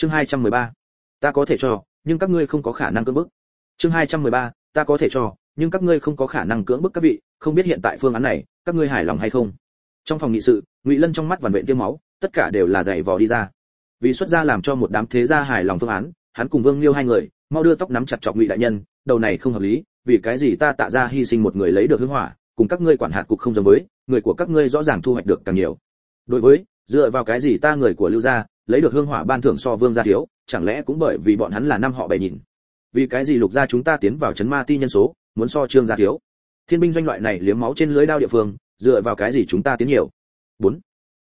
chương 213. ta có thể cho, nhưng các ngươi không có khả năng cưỡng bức chương 213. ta có thể cho, nhưng các ngươi không có khả năng cưỡng bức các vị, không biết hiện tại phương án này, các ngươi hài lòng hay không trong phòng nghị sự, ngụy lân trong mắt vằn vện tiêu máu, tất cả đều là giày vò đi ra vì xuất gia làm cho một đám thế gia hài lòng phương án, hắn cùng vương liêu hai người, mau đưa tóc nắm chặt chọc ngụy đại nhân, đầu này không hợp lý, vì cái gì ta tạ ra hy sinh một người lấy được hương hỏa, cùng các ngươi quản hạt cục không giống với, người của các ngươi rõ ràng thu hoạch được càng nhiều đối với, dựa vào cái gì ta người của lưu gia lấy được hương hỏa ban thưởng so vương gia thiếu, chẳng lẽ cũng bởi vì bọn hắn là năm họ bề nhìn? Vì cái gì lục gia chúng ta tiến vào chấn ma ti nhân số, muốn so trương gia thiếu? Thiên binh doanh loại này liếm máu trên lưới đao địa phương, dựa vào cái gì chúng ta tiến nhiều? Bốn.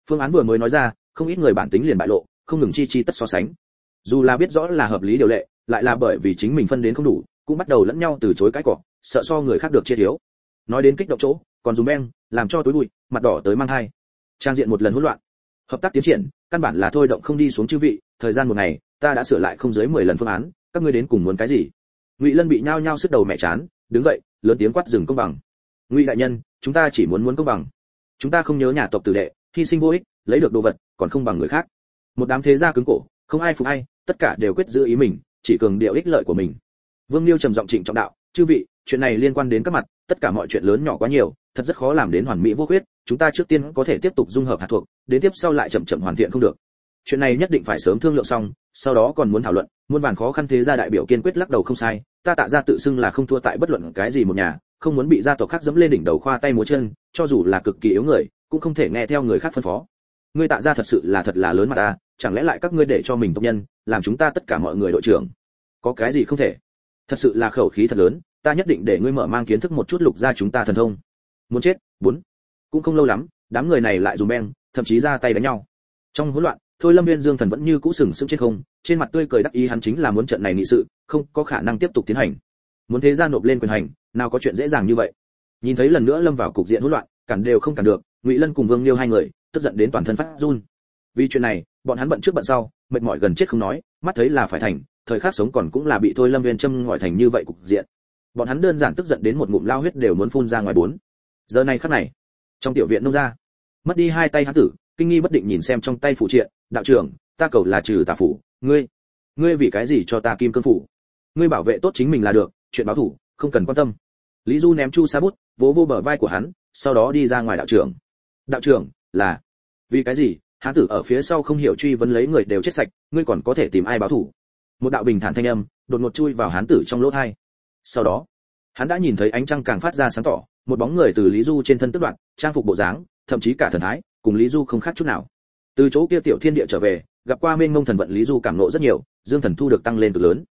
Phương án vừa mới nói ra, không ít người bản tính liền bại lộ, không ngừng chi chi tất so sánh. Dù là biết rõ là hợp lý điều lệ, lại là bởi vì chính mình phân đến không đủ, cũng bắt đầu lẫn nhau từ chối cái cỏ sợ so người khác được chia thiếu. Nói đến kích động chỗ, còn dùng beng, làm cho tối bụi, mặt đỏ tới mang hai trang diện một lần hỗn loạn hợp tác tiến triển, căn bản là thôi động không đi xuống chư vị, thời gian một ngày, ta đã sửa lại không dưới 10 lần phương án, các ngươi đến cùng muốn cái gì? Ngụy lân bị nhao nhao sức đầu mẹ chán, đứng dậy, lớn tiếng quát dừng công bằng. Ngụy đại nhân, chúng ta chỉ muốn muốn công bằng. Chúng ta không nhớ nhà tộc tử đệ, hy sinh vô ích, lấy được đồ vật, còn không bằng người khác. Một đám thế gia cứng cổ, không ai phục ai, tất cả đều quyết giữ ý mình, chỉ cường điệu ích lợi của mình. Vương liêu trầm giọng trịnh trọng đạo, chư vị, chuyện này liên quan đến các mặt, tất cả mọi chuyện lớn nhỏ quá nhiều, thật rất khó làm đến hoàn mỹ vô khuyết chúng ta trước tiên có thể tiếp tục dung hợp hạt thuộc, đến tiếp sau lại chậm chậm hoàn thiện không được. Chuyện này nhất định phải sớm thương lượng xong, sau đó còn muốn thảo luận, muôn vàn khó khăn thế gia đại biểu kiên quyết lắc đầu không sai, ta tạ ra tự xưng là không thua tại bất luận cái gì một nhà, không muốn bị gia tộc khác dẫm lên đỉnh đầu khoa tay múa chân, cho dù là cực kỳ yếu người, cũng không thể nghe theo người khác phân phó. Ngươi tạ ra thật sự là thật là lớn mà ta, chẳng lẽ lại các ngươi để cho mình tộc nhân, làm chúng ta tất cả mọi người đội trưởng? Có cái gì không thể? Thật sự là khẩu khí thật lớn, ta nhất định để ngươi mở mang kiến thức một chút lục ra chúng ta thần thông. Muốn chết bốn cũng không lâu lắm, đám người này lại dùng beng, thậm chí ra tay đánh nhau. Trong hỗn loạn, thôi lâm viên dương thần vẫn như cũ sừng sững trên không, trên mặt tươi cười đắc ý hắn chính là muốn trận này nghị sự, không có khả năng tiếp tục tiến hành. Muốn thế gia nộp lên quyền hành, nào có chuyện dễ dàng như vậy. Nhìn thấy lần nữa lâm vào cục diện hỗn loạn, cản đều không cản được, ngụy lân cùng vương liêu hai người, tức giận đến toàn thân phát run. Vì chuyện này, bọn hắn bận trước bận sau, mệt mỏi gần chết không nói, mắt thấy là phải thành, thời khắc sống còn cũng là bị thôi lâm viên châm ngòi thành như vậy cục diện. Bọn hắn đơn giản tức giận đến một ngụm lao huyết đều muốn phun ra ngoài bốn. Giờ này khắc này trong tiểu viện nông gia. Mất đi hai tay hắn tử, kinh nghi bất định nhìn xem trong tay phụ triện, đạo trưởng, ta cầu là trừ tà phủ, ngươi ngươi vì cái gì cho ta kim cương phủ? Ngươi bảo vệ tốt chính mình là được, chuyện báo thủ, không cần quan tâm. Lý du ném chu sa bút, vỗ vô bờ vai của hắn, sau đó đi ra ngoài đạo trưởng. Đạo trưởng, là, vì cái gì? Hán tử ở phía sau không hiểu truy vấn lấy người đều chết sạch, ngươi còn có thể tìm ai báo thủ? Một đạo bình thản thanh âm, đột ngột chui vào hán tử trong lỗ thai. Sau đó hắn đã nhìn thấy ánh trăng càng phát ra sáng tỏ, một bóng người từ lý du trên thân tức đoạn trang phục bộ dáng, thậm chí cả thần thái, cùng lý du không khác chút nào. Từ chỗ kia tiểu thiên địa trở về, gặp qua mênh mông thần vận lý du cảm nộ rất nhiều, dương thần thu được tăng lên cực lớn.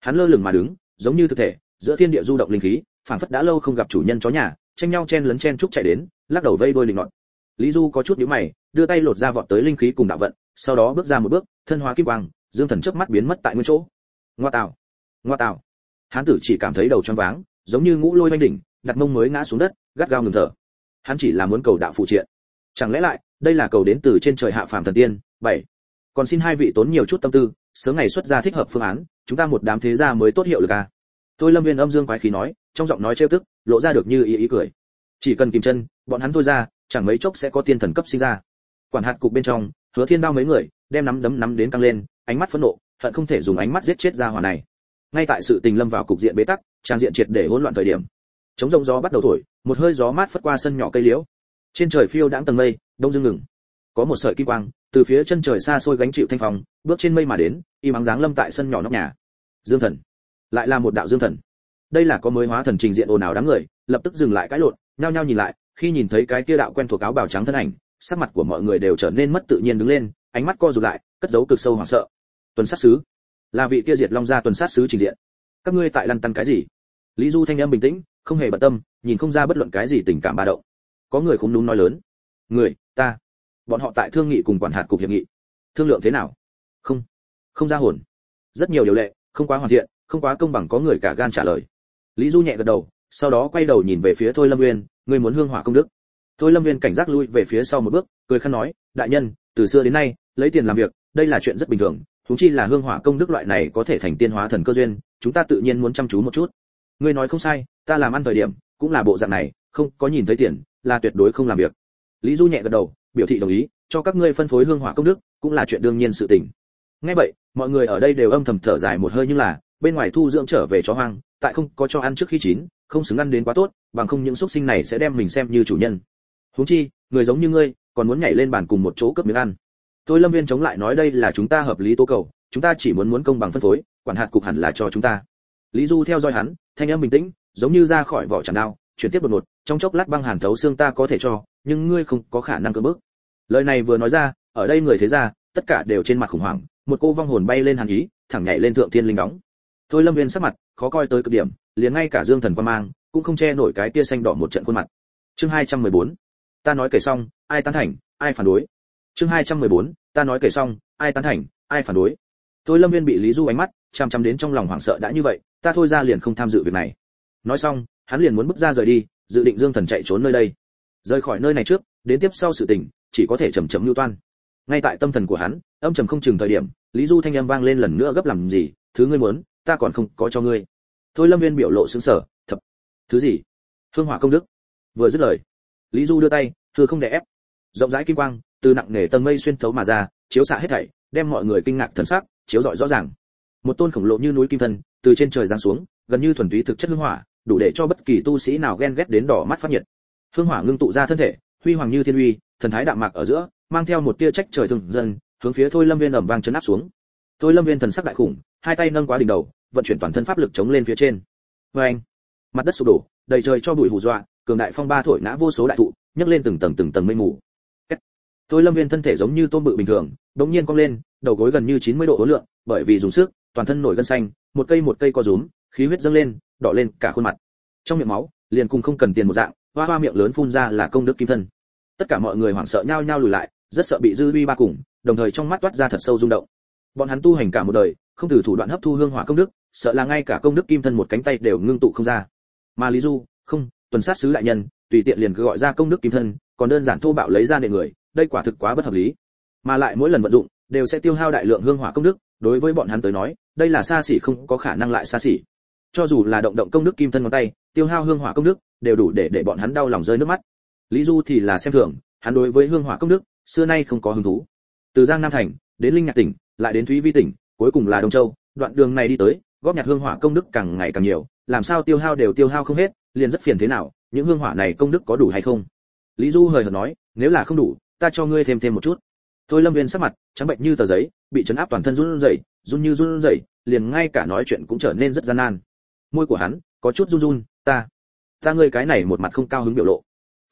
Hắn lơ lửng mà đứng, giống như thực thể, giữa thiên địa du động linh khí, phảng phất đã lâu không gặp chủ nhân chó nhà, tranh nhau chen lấn chen trúc chạy đến, lắc đầu vây đôi linh nọt lý du có chút nhíu mày, đưa tay lột ra vọt tới linh khí cùng đạo vận, sau đó bước ra một bước, thân hóa kim quang, dương thần chớp mắt biến mất tại nguyên chỗ. Ngoa tào ngoa tào hán tử chỉ cảm thấy đầu choáng váng giống như ngũ lôi oanh đỉnh, đặt mông mới ngã xuống đất, gắt gao ngừng thở. Hắn chỉ là muốn cầu đạo phụ triện. Chẳng lẽ lại, đây là cầu đến từ trên trời hạ phàm thần tiên? Bảy. Còn xin hai vị tốn nhiều chút tâm tư, sớm ngày xuất ra thích hợp phương án, chúng ta một đám thế gia mới tốt hiệu được à? Tôi lâm viên âm dương quái khí nói, trong giọng nói trêu tức, lộ ra được như ý ý cười. Chỉ cần kìm chân, bọn hắn thôi ra, chẳng mấy chốc sẽ có tiên thần cấp sinh ra. Quản hạt cục bên trong, hứa thiên đao mấy người, đem nắm đấm nắm đến căng lên, ánh mắt phẫn nộ, hận không thể dùng ánh mắt giết chết ra hỏa này ngay tại sự tình lâm vào cục diện bế tắc, trang diện triệt để hỗn loạn thời điểm. Chống rông gió bắt đầu thổi, một hơi gió mát phất qua sân nhỏ cây liễu. Trên trời phiêu đãng tầng mây, đông dương ngừng. Có một sợi kim quang, từ phía chân trời xa xôi gánh chịu thanh phong, bước trên mây mà đến, y mắng dáng lâm tại sân nhỏ nóc nhà. Dương thần. Lại là một đạo dương thần. Đây là có mới hóa thần trình diện ồn ào đám người, lập tức dừng lại cãi lộn, nhao nhao nhìn lại, khi nhìn thấy cái kia đạo quen thuộc áo bào trắng thân ảnh, sắc mặt của mọi người đều trở nên mất tự nhiên đứng lên, ánh mắt co rụt lại, cất giấu cực sâu hoảng sợ. Tuần sát sứ là vị kia diệt long gia tuần sát sứ trình diện. Các ngươi tại lăn tăn cái gì? Lý du thanh âm bình tĩnh, không hề bận tâm, nhìn không ra bất luận cái gì tình cảm ba động. Có người không đúng nói lớn. Người, ta. Bọn họ tại thương nghị cùng quản hạt cục hiệp nghị. Thương lượng thế nào? Không. Không ra hồn. Rất nhiều điều lệ, không quá hoàn thiện, không quá công bằng có người cả gan trả lời. Lý du nhẹ gật đầu, sau đó quay đầu nhìn về phía thôi lâm nguyên người muốn hương hỏa công đức. Thôi lâm nguyên cảnh giác lui về phía sau một bước, cười khăn nói, đại nhân, từ xưa đến nay, lấy tiền làm việc, đây là chuyện rất bình thường chúng chi là hương hỏa công đức loại này có thể thành tiên hóa thần cơ duyên, chúng ta tự nhiên muốn chăm chú một chút. Ngươi nói không sai, ta làm ăn thời điểm, cũng là bộ dạng này, không có nhìn thấy tiền, là tuyệt đối không làm việc. Lý du nhẹ gật đầu, biểu thị đồng ý, cho các ngươi phân phối hương hỏa công đức, cũng là chuyện đương nhiên sự tình. Ngay vậy, mọi người ở đây đều âm thầm thở dài một hơi nhưng là, bên ngoài thu dưỡng trở về chó hoang, tại không có cho ăn trước khi chín, không xứng ăn đến quá tốt, bằng không những xuất sinh này sẽ đem mình xem như chủ nhân. Huống chi, người giống như ngươi, còn muốn nhảy lên bàn cùng một chỗ cướp miếng ăn tôi lâm viên chống lại nói đây là chúng ta hợp lý tố cầu, chúng ta chỉ muốn muốn công bằng phân phối, quản hạt cục hẳn là cho chúng ta. Lý du theo dõi hắn, thanh âm bình tĩnh, giống như ra khỏi vỏ chẳng đao, chuyển tiếp đột ngột, trong chốc lát băng hàn thấu xương ta có thể cho, nhưng ngươi không có khả năng cơ bức. Lời này vừa nói ra, ở đây người thế ra tất cả đều trên mặt khủng hoảng, một cô vong hồn bay lên hàn ý, thẳng nhảy lên thượng thiên linh đóng. Thôi lâm viên sắc mặt khó coi tới cực điểm, liền ngay cả dương thần quan mang, cũng không che nổi cái tia xanh đỏ một trận khuôn mặt. Chương 214. ta nói kể xong, ai tán thành, ai phản đối? Chương 214 ta nói kể xong, ai tán thành, ai phản đối. Tôi lâm viên bị lý du ánh mắt chằm chằm đến trong lòng hoảng sợ đã như vậy, ta thôi ra liền không tham dự việc này. Nói xong, hắn liền muốn bước ra rời đi, dự định dương thần chạy trốn nơi đây. Rời khỏi nơi này trước, đến tiếp sau sự tình, chỉ có thể chậm chậm lưu toan. Ngay tại tâm thần của hắn, âm trầm không chừng thời điểm, lý du thanh âm vang lên lần nữa gấp làm gì, thứ ngươi muốn, ta còn không có cho ngươi. Thôi lâm viên biểu lộ xứng sở thập, thứ gì? Hương hỏa công đức. Vừa dứt lời, lý du đưa tay thưa không để ép. Rộng rãi kim quang từ nặng nề tầng mây xuyên thấu mà ra, chiếu xạ hết thảy, đem mọi người kinh ngạc thần sắc, chiếu rọi rõ ràng. Một tôn khổng lồ như núi kim thân, từ trên trời giáng xuống, gần như thuần túy thực chất hương hỏa, đủ để cho bất kỳ tu sĩ nào ghen ghét đến đỏ mắt phát nhiệt. Hương hỏa ngưng tụ ra thân thể, huy hoàng như thiên uy, thần thái đạm mạc ở giữa, mang theo một tia trách trời thường dân, hướng phía thôi lâm viên ầm vang chấn áp xuống. Thôi lâm viên thần sắc đại khủng, hai tay nâng quá đỉnh đầu, vận chuyển toàn thân pháp lực chống lên phía trên. Oeng! mặt đất sụp đổ, đầy trời cho bụi hù dọa, cường đại phong ba thổi ngã vô số đại thụ, nhấc lên từng tầng từng tầng mây mù thôi lâm viên thân thể giống như tôm bự bình thường đống nhiên cong lên, đầu gối gần như 90 độ hối lượng bởi vì dùng sức, toàn thân nổi gân xanh, một cây một cây co rúm, khí huyết dâng lên, đỏ lên cả khuôn mặt. Trong miệng máu, liền cùng không cần tiền một dạng, hoa hoa miệng lớn phun ra là công đức kim thân. Tất cả mọi người hoảng sợ nhao nhao lùi lại, rất sợ bị dư uy ba cùng, đồng thời trong mắt toát ra thật sâu rung động. Bọn hắn tu hành cả một đời, không từ thủ đoạn hấp thu hương hỏa công đức, sợ là ngay cả công đức kim thân một cánh tay đều ngưng tụ không ra. Mà lý du, không, tuần sát sứ đại nhân, tùy tiện liền cứ gọi ra công đức kim thân, còn đơn giản thô bạo lấy ra nệ người đây quả thực quá bất hợp lý. Mà lại mỗi lần vận dụng, đều sẽ tiêu hao đại lượng hương hỏa công đức, đối với bọn hắn tới nói, đây là xa xỉ không có khả năng lại xa xỉ. Cho dù là động động công đức kim thân ngón tay, tiêu hao hương hỏa công đức, đều đủ để để bọn hắn đau lòng rơi nước mắt. Lý du thì là xem thường, hắn đối với hương hỏa công đức, xưa nay không có hứng thú. Từ giang nam thành, đến linh nhạc tỉnh, lại đến thúy vi tỉnh, cuối cùng là đông châu, đoạn đường này đi tới, góp nhặt hương hỏa công đức càng ngày càng nhiều, làm sao tiêu hao đều tiêu hao không hết, liền rất phiền thế nào, những hương hỏa này công đức có đủ hay không? Lý du hời hợt nói, nếu là không đủ ta cho ngươi thêm thêm một chút. Thôi lâm viên sắc mặt, trắng bệnh như tờ giấy, bị chấn áp toàn thân run rẩy, run như run rẩy, liền ngay cả nói chuyện cũng trở nên rất gian nan. Môi của hắn, có chút run run, ta ta ngươi cái này một mặt không cao hứng biểu lộ.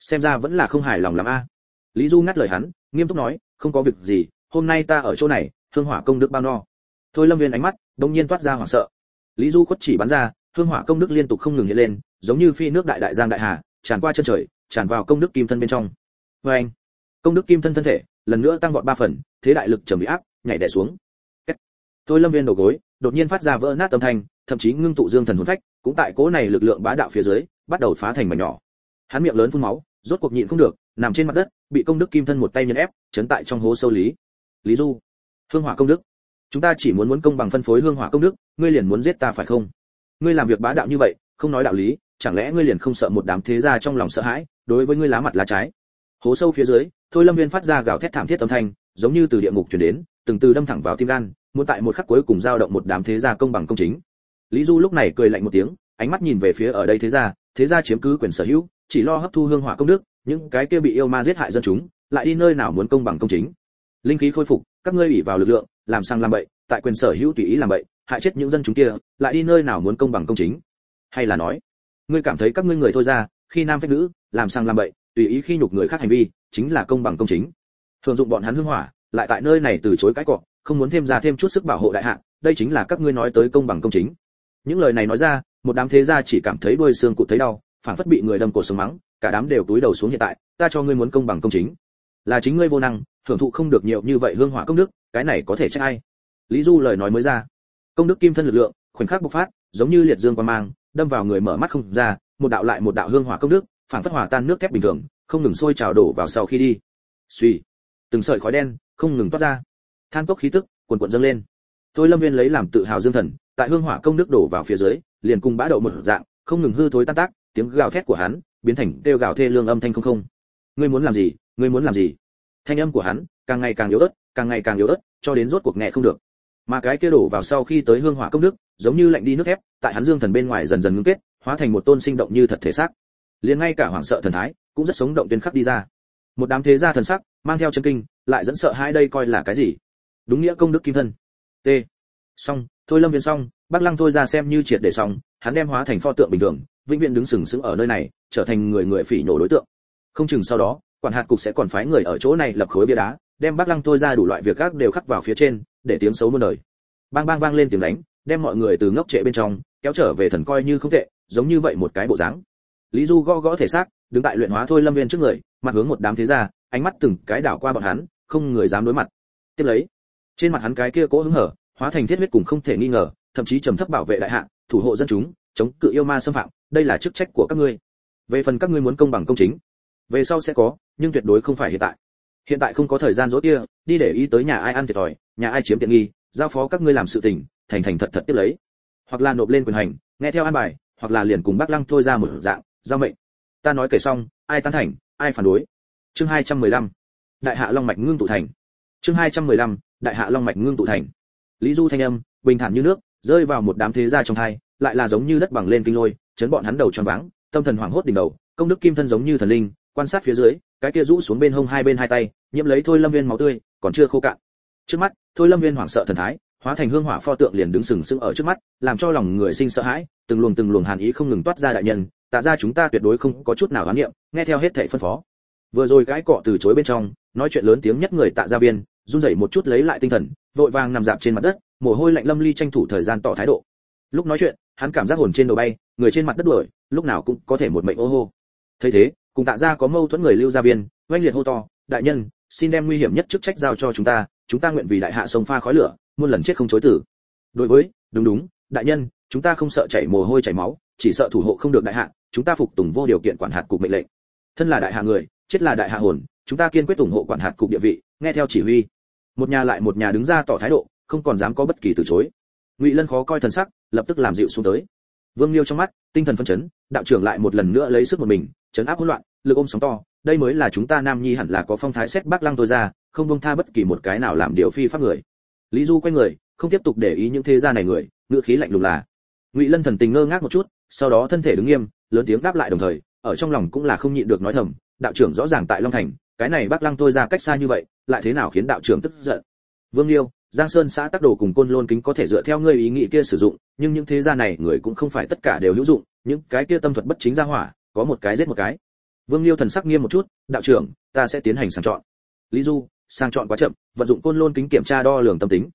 Xem ra vẫn là không hài lòng lắm a. Lý du ngắt lời hắn, nghiêm túc nói, không có việc gì, hôm nay ta ở chỗ này, hương hỏa công đức bao no. Thôi lâm viên ánh mắt đông nhiên toát ra hoảng sợ. Lý du khuất chỉ bắn ra, hương hỏa công đức liên tục không ngừng hiện lên, giống như phi nước đại đại giang đại hà, tràn qua chân trời, tràn vào công đức kim thân bên trong. Vê anh công đức kim thân thân thể, lần nữa tăng vọt ba phần, thế đại lực trầm bị áp, nhảy đè xuống. Tôi lâm viên đầu gối, đột nhiên phát ra vỡ nát âm thanh, thậm chí ngưng tụ dương thần hồn phách, cũng tại cố này lực lượng bá đạo phía dưới, bắt đầu phá thành mảnh nhỏ. Hắn miệng lớn phun máu, rốt cuộc nhịn không được, nằm trên mặt đất, bị công đức kim thân một tay nhân ép, chấn tại trong hố sâu lý. Lý du, hương hỏa công đức. Chúng ta chỉ muốn muốn công bằng phân phối hương hỏa công đức, ngươi liền muốn giết ta phải không? Ngươi làm việc bá đạo như vậy, không nói đạo lý, chẳng lẽ ngươi liền không sợ một đám thế gia trong lòng sợ hãi, đối với ngươi lá mặt lá trái? Hố sâu phía dưới, thôi lâm viên phát ra gào thét thảm thiết âm thanh, giống như từ địa ngục truyền đến, từng từ đâm thẳng vào tim gan, muốn tại một khắc cuối cùng giao động một đám thế gia công bằng công chính. Lý du lúc này cười lạnh một tiếng, ánh mắt nhìn về phía ở đây thế gia thế gia chiếm cứ quyền sở hữu, chỉ lo hấp thu hương hỏa công đức, những cái kia bị yêu ma giết hại dân chúng, lại đi nơi nào muốn công bằng công chính. Linh khí khôi phục, các ngươi ủy vào lực lượng, làm sang làm bậy, tại quyền sở hữu tùy ý làm bậy, hại chết những dân chúng kia, lại đi nơi nào muốn công bằng công chính. Hay là nói, ngươi cảm thấy các ngươi người thôi ra khi nam phép nữ, làm sang làm bậy tùy ý khi nhục người khác hành vi, chính là công bằng công chính. Thường dụng bọn hắn hương hỏa, lại tại nơi này từ chối cãi cọ, không muốn thêm ra thêm chút sức bảo hộ đại hạ, đây chính là các ngươi nói tới công bằng công chính. Những lời này nói ra, một đám thế gia chỉ cảm thấy đuôi xương cụt thấy đau phản phất bị người đâm cổ sống mắng, cả đám đều túi đầu xuống hiện tại, ta cho ngươi muốn công bằng công chính. Là chính ngươi vô năng, thưởng thụ không được nhiều như vậy hương hỏa công đức, cái này có thể trách ai? Lý du lời nói mới ra. Công đức kim thân lực lượng, khoảnh khắc bộc phát, giống như liệt dương qua mang, đâm vào người mở mắt không ra, một đạo lại một đạo hương hỏa công đức phản phất hòa tan nước thép bình thường, không ngừng sôi trào đổ vào sau khi đi. Suy từng sợi khói đen không ngừng toát ra. Than cốc khí tức, cuồn cuộn dâng lên. Tôi lâm viên lấy làm tự hào dương thần, tại hương hỏa công đức đổ vào phía dưới, liền cùng bã đậu một dạng, không ngừng hư thối tan tác, tiếng gào thét của hắn biến thành kêu gào thê lương âm thanh không không. Ngươi muốn làm gì, ngươi muốn làm gì? Thanh âm của hắn càng ngày càng yếu ớt, càng ngày càng yếu ớt, cho đến rốt cuộc nghe không được. Mà cái kia đổ vào sau khi tới hương hỏa công đức, giống như lạnh đi nước thép, tại hắn dương thần bên ngoài dần dần ngưng kết, hóa thành một tôn sinh động như thật thể xác liền ngay cả hoảng sợ thần thái cũng rất sống động tuyên khắc đi ra. Một đám thế gia thần sắc mang theo chân kinh, lại dẫn sợ hai đây coi là cái gì? Đúng nghĩa công đức kim thân. T. Xong, thôi lâm viên xong, bác lăng thôi ra xem như triệt để xong, hắn đem hóa thành pho tượng bình thường, vĩnh viễn đứng sừng sững ở nơi này, trở thành người người phỉ nhổ đối tượng. Không chừng sau đó, quản hạt cục sẽ còn phái người ở chỗ này lập khối bia đá, đem bác lăng thôi ra đủ loại việc khác đều khắc vào phía trên, để tiếng xấu muôn đời. Bang bang vang lên tiếng đánh, đem mọi người từ ngốc trệ bên trong, kéo trở về thần coi như không tệ, giống như vậy một cái bộ dáng lý du gõ gõ thể xác, đứng tại luyện hóa thôi lâm viên trước người, mặt hướng một đám thế gia, ánh mắt từng cái đảo qua bọn hắn, không người dám đối mặt. Tiếp lấy, trên mặt hắn cái kia cố hứng hở, hóa thành thiết huyết cùng không thể nghi ngờ, thậm chí trầm thấp bảo vệ đại hạ, thủ hộ dân chúng, chống cự yêu ma xâm phạm, đây là chức trách của các ngươi. Về phần các ngươi muốn công bằng công chính, về sau sẽ có, nhưng tuyệt đối không phải hiện tại. Hiện tại không có thời gian dỗ kia đi để ý tới nhà ai ăn thiệt thòi, nhà ai chiếm tiện nghi, giao phó các ngươi làm sự tình, thành thành thật thật tiếp lấy. Hoặc là nộp lên quyền hành, nghe theo an bài, hoặc là liền cùng bác lăng thôi ra một dạng giao mệnh ta nói kể xong, ai tán thành, ai phản đối chương 215. đại hạ long mạch ngưng tụ thành chương 215. đại hạ long mạch ngưng tụ thành lý du thanh âm, bình thản như nước, rơi vào một đám thế gia trong hai, lại là giống như đất bằng lên kinh lôi, chấn bọn hắn đầu tròn váng, tâm thần hoảng hốt đỉnh đầu, công đức kim thân giống như thần linh, quan sát phía dưới, cái kia rũ xuống bên hông hai bên hai tay, nhiễm lấy thôi lâm viên máu tươi, còn chưa khô cạn trước mắt, thôi lâm viên hoảng sợ thần thái, hóa thành hương hỏa pho tượng liền đứng sừng sững ở trước mắt, làm cho lòng người sinh sợ hãi từng luồng từng luồng hàn ý không ngừng toát ra đại nhân, tạ ra chúng ta tuyệt đối không có chút nào gán niệm, nghe theo hết thảy phân phó. Vừa rồi cái cọ từ chối bên trong, nói chuyện lớn tiếng nhất người tạ gia viên, run rẩy một chút lấy lại tinh thần, vội vàng nằm dạp trên mặt đất, mồ hôi lạnh lâm ly tranh thủ thời gian tỏ thái độ. Lúc nói chuyện, hắn cảm giác hồn trên đầu bay, người trên mặt đất đuổi, lúc nào cũng có thể một mệnh ô hô. Thấy thế, cùng tạ gia có mâu thuẫn người lưu gia viên, oanh liệt hô to, đại nhân, xin đem nguy hiểm nhất chức trách giao cho chúng ta chúng ta nguyện vì đại hạ sông pha khói lửa, muôn lần chết không chối tử đối với, đúng đúng, đại nhân chúng ta không sợ chảy mồ hôi chảy máu, chỉ sợ thủ hộ không được đại hạ, chúng ta phục tùng vô điều kiện quản hạt cục mệnh lệnh. Thân là đại hạ người, chết là đại hạ hồn, chúng ta kiên quyết ủng hộ quản hạt cục địa vị, nghe theo chỉ huy. Một nhà lại một nhà đứng ra tỏ thái độ, không còn dám có bất kỳ từ chối. Ngụy lân khó coi thần sắc, lập tức làm dịu xuống tới. Vương liêu trong mắt, tinh thần phân chấn, đạo trưởng lại một lần nữa lấy sức một mình chấn áp hỗn loạn, lực ôm sóng to, đây mới là chúng ta nam nhi hẳn là có phong thái xét bác lăng tôi ra, không buông tha bất kỳ một cái nào làm điều phi pháp người. Lý du quay người, không tiếp tục để ý những thế gia này người ngựa khí lạnh lùng là ngụy lân thần tình ngơ ngác một chút, sau đó thân thể đứng nghiêm, lớn tiếng đáp lại đồng thời, ở trong lòng cũng là không nhịn được nói thầm, đạo trưởng rõ ràng tại long thành, cái này bác lăng tôi ra cách xa như vậy, lại thế nào khiến đạo trưởng tức giận? Vương liêu, giang sơn xã tác đồ cùng côn lôn kính có thể dựa theo ngươi ý nghĩ kia sử dụng, nhưng những thế gia này người cũng không phải tất cả đều hữu dụng, những cái kia tâm thuật bất chính ra hỏa, có một cái giết một cái. Vương liêu thần sắc nghiêm một chút, đạo trưởng, ta sẽ tiến hành sàng chọn. Lý du sang chọn quá chậm, vận dụng côn lôn kính kiểm tra đo lường tâm tính.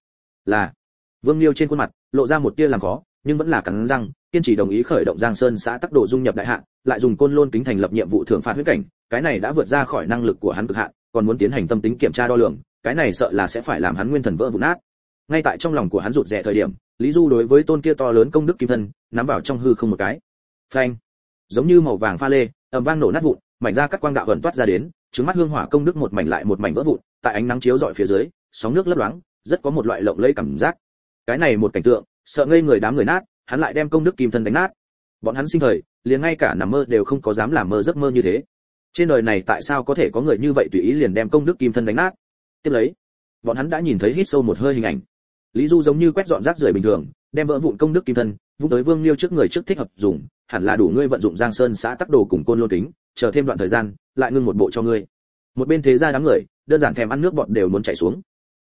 Là. Vương liêu trên khuôn mặt, lộ ra một tia làm khó nhưng vẫn là cắn răng, kiên trì đồng ý khởi động giang sơn xã tắc độ dung nhập đại hạ, lại dùng côn lôn kính thành lập nhiệm vụ thưởng phạt huyết cảnh, cái này đã vượt ra khỏi năng lực của hắn cực hạn, còn muốn tiến hành tâm tính kiểm tra đo lường, cái này sợ là sẽ phải làm hắn nguyên thần vỡ vụn nát. Ngay tại trong lòng của hắn rụt rè thời điểm, lý du đối với tôn kia to lớn công đức kim thân, nắm vào trong hư không một cái. Phanh! Giống như màu vàng pha lê, ầm vang nổ nát vụn, mảnh ra các quang đạo vẩn toát ra đến, trứng mắt hương hỏa công đức một mảnh lại một mảnh vỡ vụn, tại ánh nắng chiếu dọi phía dưới, sóng nước lấp loáng, rất có một loại lộng lẫy cảm giác. Cái này một cảnh tượng sợ ngây người đám người nát hắn lại đem công đức kim thân đánh nát. Bọn hắn sinh thời liền ngay cả nằm mơ đều không có dám làm mơ giấc mơ như thế. Trên đời này tại sao có thể có người như vậy tùy ý liền đem công đức kim thân đánh nát? Tiếp lấy bọn hắn đã nhìn thấy hít sâu một hơi hình ảnh. Lý du giống như quét dọn rác rưởi bình thường đem vỡ vụn công đức kim thân vung tới vương liêu trước người trước thích hợp dùng hẳn là đủ ngươi vận dụng giang sơn xã tắc đồ cùng côn lô tính, chờ thêm đoạn thời gian lại ngưng một bộ cho ngươi. Một bên thế gia đám người đơn giản thèm ăn nước bọn đều muốn chảy xuống.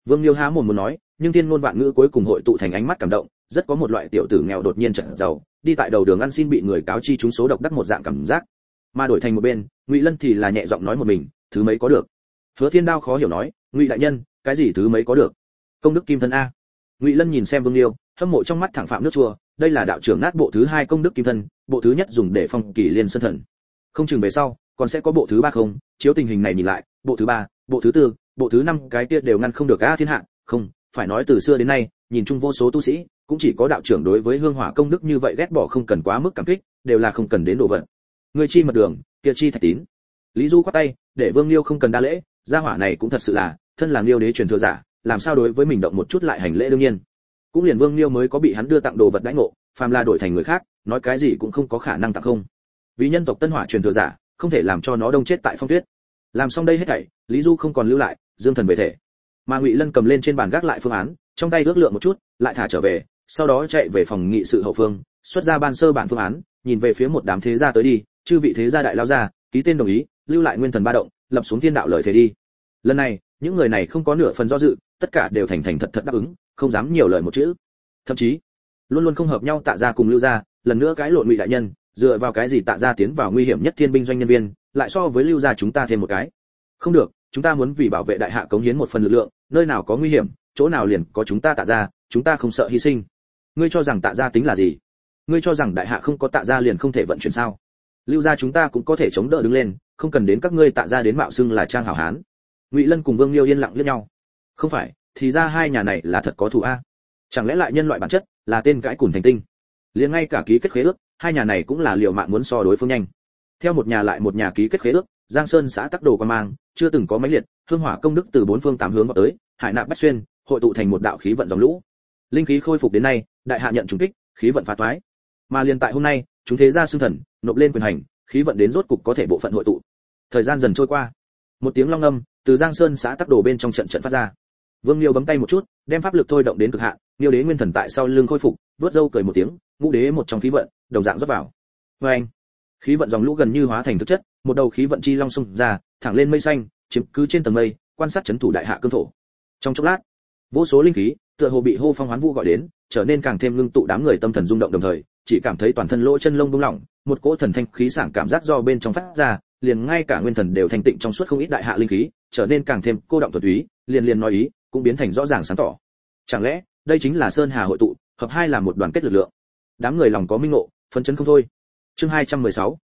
Vương liêu há mồm muốn nói nhưng thiên ngôn vạn ngữ cuối cùng hội tụ thành ánh mắt cảm động rất có một loại tiểu tử nghèo đột nhiên trở giàu, đi tại đầu đường ăn xin bị người cáo chi chúng số độc đắc một dạng cảm giác. Mà đổi thành một bên, ngụy lân thì là nhẹ giọng nói một mình, thứ mấy có được? Hứa thiên đao khó hiểu nói, ngụy đại nhân, cái gì thứ mấy có được? Công đức kim thân a. Ngụy lân nhìn xem vương liêu, hâm mộ trong mắt thẳng phạm nước chua, đây là đạo trưởng nát bộ thứ hai công đức kim thân, bộ thứ nhất dùng để phong kỳ liên sân thần. Không chừng về sau, còn sẽ có bộ thứ ba không? Chiếu tình hình này nhìn lại, bộ thứ ba, bộ thứ tư, bộ thứ năm cái kia đều ngăn không được a thiên hạ. Không, phải nói từ xưa đến nay, nhìn chung vô số tu sĩ cũng chỉ có đạo trưởng đối với hương hỏa công đức như vậy ghét bỏ không cần quá mức cảm kích, đều là không cần đến đồ vật. Người chi mật đường, kia chi thạch tín. Lý du quát tay, để vương liêu không cần đa lễ, gia hỏa này cũng thật sự là, thân là liêu đế truyền thừa giả, làm sao đối với mình động một chút lại hành lễ đương nhiên. Cũng liền vương liêu mới có bị hắn đưa tặng đồ vật đãi ngộ, phàm là đổi thành người khác, nói cái gì cũng không có khả năng tặng không. Vì nhân tộc tân hỏa truyền thừa giả, không thể làm cho nó đông chết tại phong tuyết. Làm xong đây hết thảy, lý du không còn lưu lại, dương thần về thể. Mà ngụy lân cầm lên trên bàn gác lại phương án, trong tay ước lượng một chút, lại thả trở về sau đó chạy về phòng nghị sự hậu phương, xuất ra ban sơ bản phương án, nhìn về phía một đám thế gia tới đi, chư vị thế gia đại lao ra ký tên đồng ý, lưu lại nguyên thần ba động, lập xuống thiên đạo lợi thế đi. Lần này, những người này không có nửa phần do dự, tất cả đều thành thành thật thật đáp ứng, không dám nhiều lời một chữ. Thậm chí, luôn luôn không hợp nhau tạ ra cùng lưu ra lần nữa cái lộn ngụy đại nhân, dựa vào cái gì tạ ra tiến vào nguy hiểm nhất thiên binh doanh nhân viên, lại so với lưu gia chúng ta thêm một cái? Không được, chúng ta muốn vì bảo vệ đại hạ cống hiến một phần lực lượng, nơi nào có nguy hiểm, chỗ nào liền có chúng ta tạ ra chúng ta không sợ hy sinh ngươi cho rằng tạ gia tính là gì? Ngươi cho rằng đại hạ không có tạ gia liền không thể vận chuyển sao? Lưu gia chúng ta cũng có thể chống đỡ đứng lên, không cần đến các ngươi tạ gia đến mạo xưng là trang hảo hán. Ngụy lân cùng vương liêu yên lặng liếc nhau. Không phải, thì ra hai nhà này là thật có thù a. Chẳng lẽ lại nhân loại bản chất là tên cãi cùn thành tinh? Liền ngay cả ký kết khế ước, hai nhà này cũng là liều mạng muốn so đối phương nhanh. Theo một nhà lại một nhà ký kết khế ước, giang sơn xã tắc đồ quan mang, chưa từng có máy liệt, hương hỏa công đức từ bốn phương tám hướng vào tới, hải nạp bách xuyên, hội tụ thành một đạo khí vận dòng lũ. Linh khí khôi phục đến nay đại hạ nhận trùng kích, khí vận phá toái mà liền tại hôm nay, chúng thế gia xương thần, nộp lên quyền hành, khí vận đến rốt cục có thể bộ phận hội tụ. Thời gian dần trôi qua. Một tiếng long âm từ giang sơn xã tắc đồ bên trong trận trận phát ra. Vương liêu bấm tay một chút, đem pháp lực thôi động đến cực hạn liêu đế nguyên thần tại sau lưng khôi phục, vớt râu cười một tiếng, ngũ đế một trong khí vận, đồng dạng rót vào. Vê anh, khí vận dòng lũ gần như hóa thành thực chất, một đầu khí vận chi long xung ra, thẳng lên mây xanh, chiếm cứ trên tầng mây, quan sát chấn thủ đại hạ cương thổ. Trong chốc lát, vô số linh khí tựa hồ bị hô phong hoán vũ gọi đến trở nên càng thêm ngưng tụ đám người tâm thần rung động đồng thời chỉ cảm thấy toàn thân lỗ chân lông bung lỏng một cỗ thần thanh khí sảng cảm giác do bên trong phát ra liền ngay cả nguyên thần đều thành tịnh trong suốt không ít đại hạ linh khí trở nên càng thêm cô động thuật ý, liền liền nói ý cũng biến thành rõ ràng sáng tỏ. Chẳng lẽ đây chính là sơn hà hội tụ hợp hai là một đoàn kết lực lượng? Đám người lòng có minh ngộ phấn chấn không thôi. Chương 216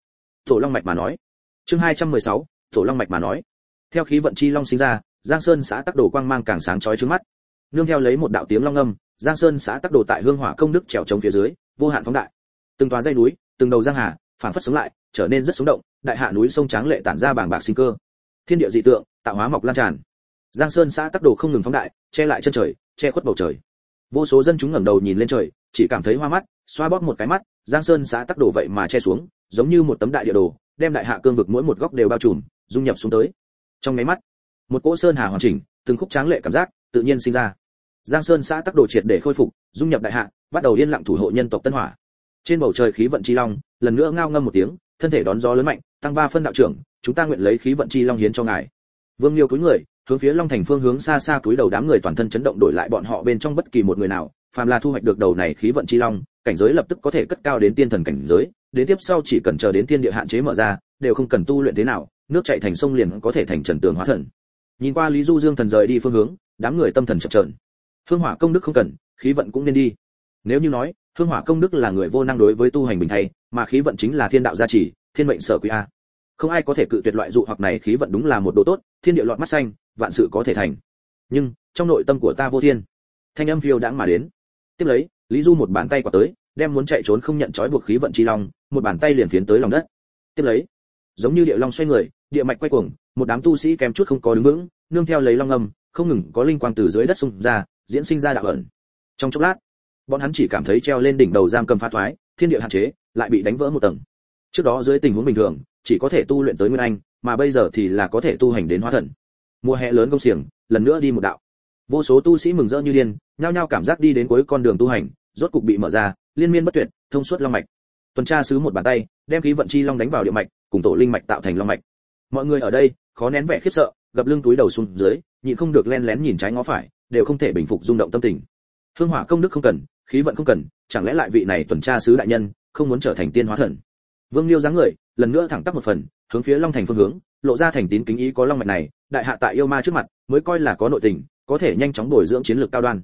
tổ long mạch mà nói. Chương 216 tổ long mạch mà nói. Theo khí vận chi long sinh ra giang sơn xã tắc đồ quang mang càng sáng chói trước mắt nương theo lấy một đạo tiếng long âm, giang sơn xã tắc đồ tại hương hỏa công đức trèo trống phía dưới, vô hạn phóng đại. Từng tòa dây núi, từng đầu giang hà phản phất sống lại, trở nên rất sống động, đại hạ núi sông tráng lệ tản ra bảng bạc sinh cơ. Thiên địa dị tượng, tạo hóa mọc lan tràn. Giang sơn xã tắc đồ không ngừng phóng đại, che lại chân trời, che khuất bầu trời. Vô số dân chúng ngẩng đầu nhìn lên trời, chỉ cảm thấy hoa mắt, xoa bóp một cái mắt, giang sơn xã tắc đồ vậy mà che xuống, giống như một tấm đại địa đồ, đem đại hạ cương vực mỗi một góc đều bao trùm, dung nhập xuống tới. Trong mấy mắt, một cỗ sơn hà hoàn chỉnh, từng khúc tráng lệ cảm giác, tự nhiên sinh ra giang sơn xã tắc đồ triệt để khôi phục, dung nhập đại hạ, bắt đầu yên lặng thủ hộ nhân tộc tân hỏa. Trên bầu trời khí vận chi long, lần nữa ngao ngâm một tiếng, thân thể đón gió lớn mạnh, tăng ba phân đạo trưởng, chúng ta nguyện lấy khí vận chi long hiến cho ngài. Vương liêu cúi người, hướng phía long thành phương hướng xa xa túi đầu đám người toàn thân chấn động đổi lại bọn họ bên trong bất kỳ một người nào, phàm là thu hoạch được đầu này khí vận chi long, cảnh giới lập tức có thể cất cao đến tiên thần cảnh giới, đến tiếp sau chỉ cần chờ đến tiên địa hạn chế mở ra, đều không cần tu luyện thế nào, nước chảy thành sông liền có thể thành trần tường hóa thần. Nhìn qua lý du dương thần rời đi phương hướng, đám người tâm thần chập chờn hương hỏa công đức không cần, khí vận cũng nên đi. Nếu như nói, hương hỏa công đức là người vô năng đối với tu hành bình thay, mà khí vận chính là thiên đạo gia trì, thiên mệnh sở quý a. Không ai có thể cự tuyệt loại dụ hoặc này, khí vận đúng là một đồ tốt, thiên địa lọt mắt xanh, vạn sự có thể thành. Nhưng, trong nội tâm của ta vô thiên, thanh âm phiêu đãng mà đến. Tiếp lấy, lý du một bàn tay quả tới, đem muốn chạy trốn không nhận trói buộc khí vận chi long, một bàn tay liền phiến tới lòng đất. Tiếp lấy, giống như địa long xoay người, địa mạch quay cuồng, một đám tu sĩ kèm chút không có đứng vững, nương theo lấy long âm, không ngừng có linh quang từ dưới đất xung ra diễn sinh ra đạo ẩn. Trong chốc lát, bọn hắn chỉ cảm thấy treo lên đỉnh đầu giam cầm phá thoái, thiên địa hạn chế, lại bị đánh vỡ một tầng. Trước đó dưới tình huống bình thường, chỉ có thể tu luyện tới nguyên anh, mà bây giờ thì là có thể tu hành đến hóa thần. Mùa hè lớn công xiềng, lần nữa đi một đạo. Vô số tu sĩ mừng rỡ như điên, nhao nhao cảm giác đi đến cuối con đường tu hành, rốt cục bị mở ra, liên miên bất tuyệt, thông suốt long mạch. Tuần tra sứ một bàn tay, đem khí vận chi long đánh vào địa mạch, cùng tổ linh mạch tạo thành long mạch. Mọi người ở đây, khó nén vẻ khiếp sợ, gập lưng túi đầu xuống dưới, nhịn không được len lén nhìn trái ngó phải đều không thể bình phục rung động tâm tình. Hương hỏa công đức không cần, khí vận không cần, chẳng lẽ lại vị này tuần tra sứ đại nhân không muốn trở thành tiên hóa thần? Vương liêu dáng người, lần nữa thẳng tắp một phần, hướng phía long thành phương hướng, lộ ra thành tín kính ý có long mạch này, đại hạ tại yêu ma trước mặt, mới coi là có nội tình, có thể nhanh chóng bồi dưỡng chiến lược cao đoan.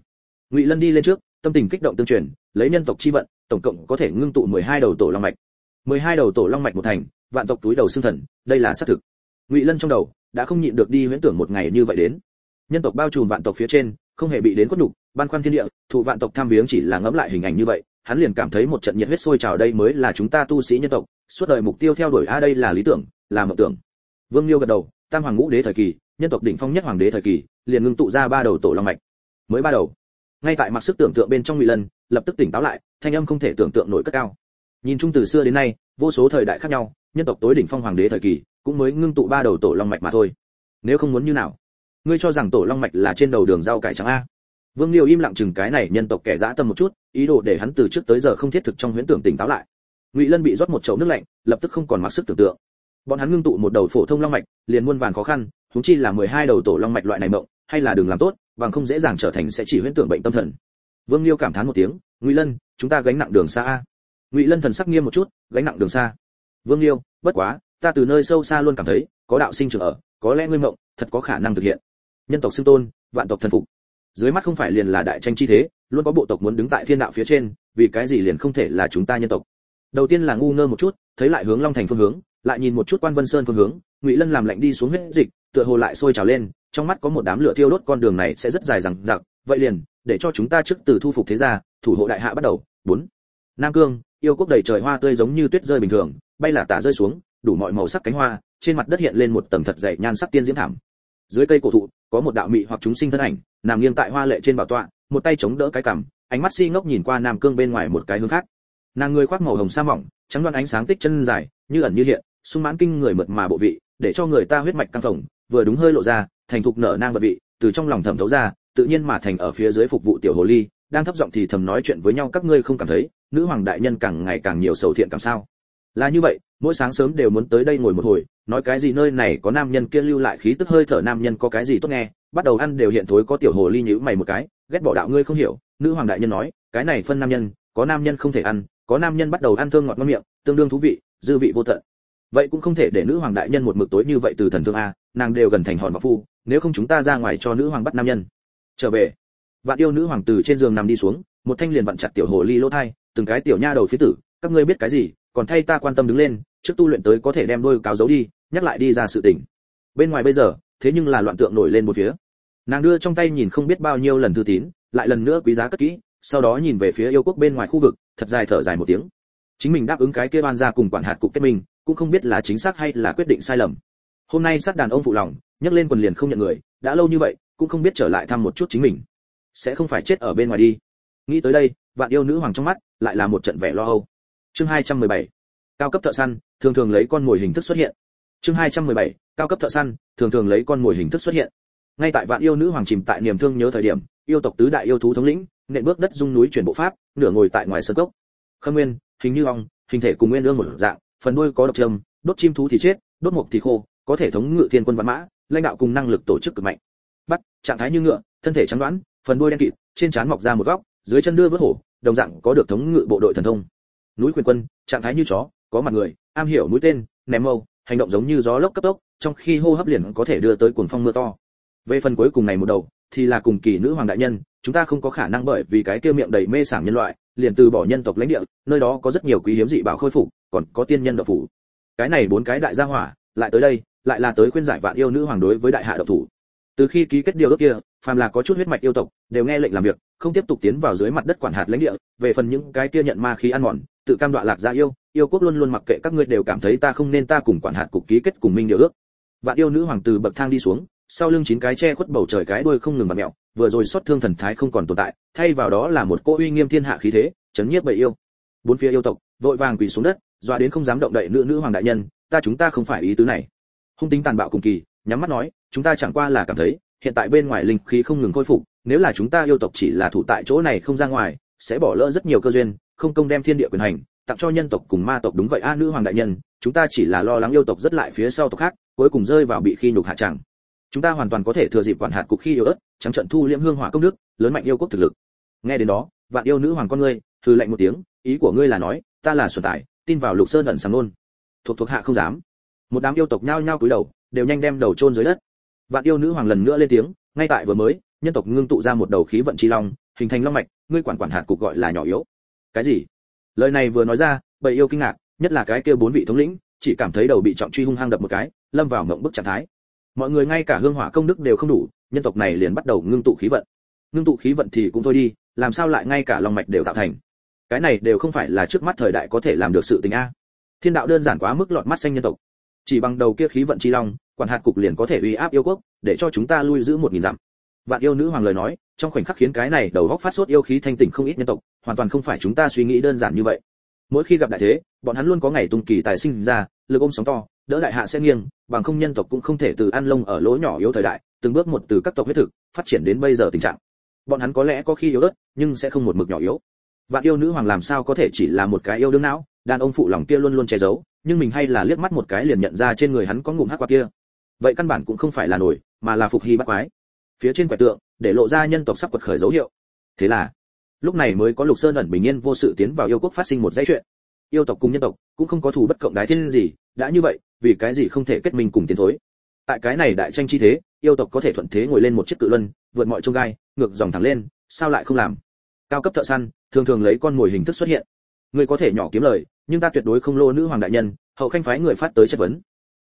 Ngụy lân đi lên trước, tâm tình kích động tương truyền, lấy nhân tộc chi vận, tổng cộng có thể ngưng tụ 12 đầu tổ long mạch. 12 đầu tổ long mạch một thành, vạn tộc túi đầu xương thần, đây là xác thực. Ngụy lân trong đầu, đã không nhịn được đi huyễn tưởng một ngày như vậy đến nhân tộc bao trùm vạn tộc phía trên, không hề bị đến quất nhục ban khoăn thiên địa, thụ vạn tộc tham viếng chỉ là ngẫm lại hình ảnh như vậy, hắn liền cảm thấy một trận nhiệt huyết sôi trào đây mới là chúng ta tu sĩ nhân tộc, suốt đời mục tiêu theo đuổi, a, đây là lý tưởng, là mộng tưởng. Vương liêu gật đầu, tam hoàng ngũ đế thời kỳ, nhân tộc đỉnh phong nhất hoàng đế thời kỳ, liền ngưng tụ ra ba đầu tổ long mạch. Mới ba đầu. Ngay tại mặc sức tưởng tượng bên trong ngụy lân, lập tức tỉnh táo lại, thanh âm không thể tưởng tượng nổi cất cao. Nhìn chung từ xưa đến nay, vô số thời đại khác nhau, nhân tộc tối đỉnh phong hoàng đế thời kỳ, cũng mới ngưng tụ ba đầu tổ long mạch mà thôi. Nếu không muốn như nào? Ngươi cho rằng tổ long mạch là trên đầu đường rau cải trắng a? Vương liêu im lặng chừng cái này nhân tộc kẻ dã tâm một chút, ý đồ để hắn từ trước tới giờ không thiết thực trong huyễn tưởng tỉnh táo lại. Ngụy lân bị rót một chậu nước lạnh, lập tức không còn mặc sức tưởng tượng. Bọn hắn ngưng tụ một đầu phổ thông long mạch, liền muôn vàn khó khăn chúng chi là mười hai đầu tổ long mạch loại này mộng, hay là đường làm tốt, bằng không dễ dàng trở thành sẽ chỉ huyễn tưởng bệnh tâm thần. Vương liêu cảm thán một tiếng, ngụy lân, chúng ta gánh nặng đường xa a? Ngụy lân thần sắc nghiêm một chút, gánh nặng đường xa. Vương liêu, bất quá, ta từ nơi sâu xa luôn cảm thấy, có đạo sinh trưởng ở, có lẽ ngươi mộng, thật có khả năng thực hiện nhân tộc xưng tôn, vạn tộc thần phục. Dưới mắt không phải liền là đại tranh chi thế, luôn có bộ tộc muốn đứng tại thiên đạo phía trên, vì cái gì liền không thể là chúng ta nhân tộc. Đầu tiên là ngu ngơ một chút, thấy lại hướng long thành phương hướng, lại nhìn một chút quan vân sơn phương hướng, ngụy lân làm lạnh đi xuống huyết dịch, tựa hồ lại sôi trào lên, trong mắt có một đám lửa thiêu đốt con đường này sẽ rất dài rằng rặc vậy liền, để cho chúng ta trước từ thu phục thế gia, thủ hộ đại hạ bắt đầu. Bốn, nam cương, yêu quốc đầy trời hoa tươi giống như tuyết rơi bình thường, bay là tả rơi xuống, đủ mọi màu sắc cánh hoa, trên mặt đất hiện lên một tầng thật dày nhan sắc tiên diễm thảm dưới cây cổ thụ, có một đạo mị hoặc chúng sinh thân ảnh, nằm nghiêng tại hoa lệ trên bảo tọa, một tay chống đỡ cái cằm, ánh mắt si ngốc nhìn qua nam cương bên ngoài một cái hướng khác. Nàng người khoác màu hồng sa mỏng, trắng đoan ánh sáng tích chân dài, như ẩn như hiện, sung mãn kinh người mượt mà bộ vị, để cho người ta huyết mạch căng phồng, vừa đúng hơi lộ ra, thành thục nở nang vật vị, từ trong lòng thẩm thấu ra, tự nhiên mà thành ở phía dưới phục vụ tiểu hồ ly, đang thấp giọng thì thầm nói chuyện với nhau các ngươi không cảm thấy, nữ hoàng đại nhân càng ngày càng nhiều sầu thiện cảm sao? Là như vậy, mỗi sáng sớm đều muốn tới đây ngồi một hồi nói cái gì nơi này có nam nhân kia lưu lại khí tức hơi thở nam nhân có cái gì tốt nghe, bắt đầu ăn đều hiện thối có tiểu hồ ly nhữ mày một cái, ghét bỏ đạo ngươi không hiểu, nữ hoàng đại nhân nói, cái này phân nam nhân, có nam nhân không thể ăn, có nam nhân bắt đầu ăn thơm ngọt ngon miệng, tương đương thú vị, dư vị vô tận. Vậy cũng không thể để nữ hoàng đại nhân một mực tối như vậy từ thần thương a, nàng đều gần thành hòn và phu, nếu không chúng ta ra ngoài cho nữ hoàng bắt nam nhân. Trở về. Vạn yêu nữ hoàng từ trên giường nằm đi xuống, một thanh liền vặn chặt tiểu hồ ly lỗ thai, từng cái tiểu nha đầu phía tử, các ngươi biết cái gì, còn thay ta quan tâm đứng lên trước tu luyện tới có thể đem đôi cáo giấu đi, nhắc lại đi ra sự tình. Bên ngoài bây giờ, thế nhưng là loạn tượng nổi lên một phía. Nàng đưa trong tay nhìn không biết bao nhiêu lần thư tín, lại lần nữa quý giá cất kỹ, sau đó nhìn về phía yêu quốc bên ngoài khu vực, thật dài thở dài một tiếng. Chính mình đáp ứng cái kia ban ra cùng quản hạt cục kết minh, cũng không biết là chính xác hay là quyết định sai lầm. Hôm nay sát đàn ông phụ lòng nhấc lên quần liền không nhận người, đã lâu như vậy, cũng không biết trở lại thăm một chút chính mình. Sẽ không phải chết ở bên ngoài đi. Nghĩ tới đây, vạn yêu nữ hoàng trong mắt, lại là một trận vẻ lo âu. Chương 217 cao cấp thợ săn, thường thường lấy con mồi hình thức xuất hiện. Chương 217. cao cấp thợ săn, thường thường lấy con mồi hình thức xuất hiện. Ngay tại vạn yêu nữ hoàng chìm tại niềm thương nhớ thời điểm, yêu tộc tứ đại yêu thú thống lĩnh, nện bước đất dung núi chuyển bộ pháp, nửa ngồi tại ngoài sân cốc. Khâm nguyên, hình như ong, hình thể cùng nguyên ương một dạng, phần đuôi có độc trầm, đốt chim thú thì chết, đốt mục thì khô, có thể thống ngự thiên quân văn mã, lãnh đạo cùng năng lực tổ chức cực mạnh. Bắt trạng thái như ngựa, thân thể trắng đoán, phần đuôi đen kịt, trên trán mọc ra một góc, dưới chân đưa vớt hổ, đồng dạng có được thống ngự bộ đội thần thông. Núi quyền quân, trạng thái như chó có mặt người, am hiểu mũi tên, ném mâu, hành động giống như gió lốc cấp tốc, trong khi hô hấp liền có thể đưa tới cuồng phong mưa to. Về phần cuối cùng này một đầu, thì là cùng kỳ nữ hoàng đại nhân, chúng ta không có khả năng bởi vì cái kia miệng đầy mê sảng nhân loại, liền từ bỏ nhân tộc lãnh địa, nơi đó có rất nhiều quý hiếm dị bảo khôi phục, còn có tiên nhân độc phủ cái này bốn cái đại gia hỏa, lại tới đây, lại là tới khuyên giải vạn yêu nữ hoàng đối với đại hạ độc thủ. Từ khi ký kết điều ước kia, phàm là có chút huyết mạch yêu tộc, đều nghe lệnh làm việc, không tiếp tục tiến vào dưới mặt đất quản hạt lãnh địa, về phần những cái kia nhận ma khí ăn mòn, tự cam đoạ lạc gia yêu yêu quốc luôn luôn mặc kệ các ngươi đều cảm thấy ta không nên ta cùng quản hạt cục ký kết cùng minh điều ước. Vạn yêu nữ hoàng từ bậc thang đi xuống, sau lưng chín cái che khuất bầu trời cái đuôi không ngừng bật mẹo, vừa rồi xuất thương thần thái không còn tồn tại, thay vào đó là một cô uy nghiêm thiên hạ khí thế, chấn nhiếp bầy yêu. Bốn phía yêu tộc, vội vàng quỳ xuống đất, dọa đến không dám động đậy nữ nữ hoàng đại nhân, ta chúng ta không phải ý tứ này. Hung tính tàn bạo cùng kỳ, nhắm mắt nói, chúng ta chẳng qua là cảm thấy, hiện tại bên ngoài linh khí không ngừng khôi phục, nếu là chúng ta yêu tộc chỉ là thủ tại chỗ này không ra ngoài, sẽ bỏ lỡ rất nhiều cơ duyên, không công đem thiên địa quyền hành tặng cho nhân tộc cùng ma tộc đúng vậy. A, nữ hoàng đại nhân, chúng ta chỉ là lo lắng yêu tộc rất lại phía sau tộc khác, cuối cùng rơi vào bị khi nhục hạ chẳng. Chúng ta hoàn toàn có thể thừa dịp quản hạt cục khi yêu ớt, trắng trận thu liễm hương hỏa công đức, lớn mạnh yêu quốc thực lực. Nghe đến đó, vạn yêu nữ hoàng con ngươi thư lệnh một tiếng, ý của ngươi là nói, ta là xuân tài, tin vào lục sơn ẩn sáng luôn. Thuộc thuộc hạ không dám. Một đám yêu tộc nhao nhao cúi đầu, đều nhanh đem đầu chôn dưới đất. Vạn yêu nữ hoàng lần nữa lên tiếng, ngay tại vừa mới, nhân tộc ngưng tụ ra một đầu khí vận chi long, hình thành long mạch, ngươi quản quản hạt cục gọi là nhỏ yếu. Cái gì? Lời này vừa nói ra, bầy yêu kinh ngạc, nhất là cái kia bốn vị thống lĩnh, chỉ cảm thấy đầu bị trọng truy hung hăng đập một cái, lâm vào mộng bức trạng thái. Mọi người ngay cả hương hỏa công đức đều không đủ, nhân tộc này liền bắt đầu ngưng tụ khí vận. Ngưng tụ khí vận thì cũng thôi đi, làm sao lại ngay cả lòng mạch đều tạo thành? Cái này đều không phải là trước mắt thời đại có thể làm được sự tình a. Thiên đạo đơn giản quá mức lọt mắt xanh nhân tộc. Chỉ bằng đầu kia khí vận chi long, quản hạt cục liền có thể uy áp yêu quốc, để cho chúng ta lui giữ một nghìn dặm. Vạn yêu nữ hoàng lời nói trong khoảnh khắc khiến cái này đầu góc phát sốt yêu khí thanh tỉnh không ít nhân tộc, hoàn toàn không phải chúng ta suy nghĩ đơn giản như vậy. Mỗi khi gặp đại thế, bọn hắn luôn có ngày tung kỳ tài sinh ra, lực ôm sóng to, đỡ đại hạ sẽ nghiêng, bằng không nhân tộc cũng không thể từ ăn lông ở lỗ nhỏ yếu thời đại, từng bước một từ các tộc huyết thực, phát triển đến bây giờ tình trạng. Bọn hắn có lẽ có khi yếu ớt, nhưng sẽ không một mực nhỏ yếu. Vạn yêu nữ hoàng làm sao có thể chỉ là một cái yêu đương não, đàn ông phụ lòng kia luôn luôn che giấu, nhưng mình hay là liếc mắt một cái liền nhận ra trên người hắn có ngụm hắc qua kia. Vậy căn bản cũng không phải là nổi, mà là phục hy bắt quái. Phía trên quẻ tượng để lộ ra nhân tộc sắp quật khởi dấu hiệu. Thế là, lúc này mới có lục sơn ẩn bình yên vô sự tiến vào yêu quốc phát sinh một dãy chuyện. Yêu tộc cùng nhân tộc cũng không có thù bất cộng đái thiên gì, đã như vậy, vì cái gì không thể kết minh cùng tiến thối? Tại cái này đại tranh chi thế, yêu tộc có thể thuận thế ngồi lên một chiếc cự luân, vượt mọi trông gai, ngược dòng thẳng lên, sao lại không làm? Cao cấp thợ săn, thường thường lấy con mồi hình thức xuất hiện. Người có thể nhỏ kiếm lời, nhưng ta tuyệt đối không lô nữ hoàng đại nhân, hậu khanh phái người phát tới chất vấn.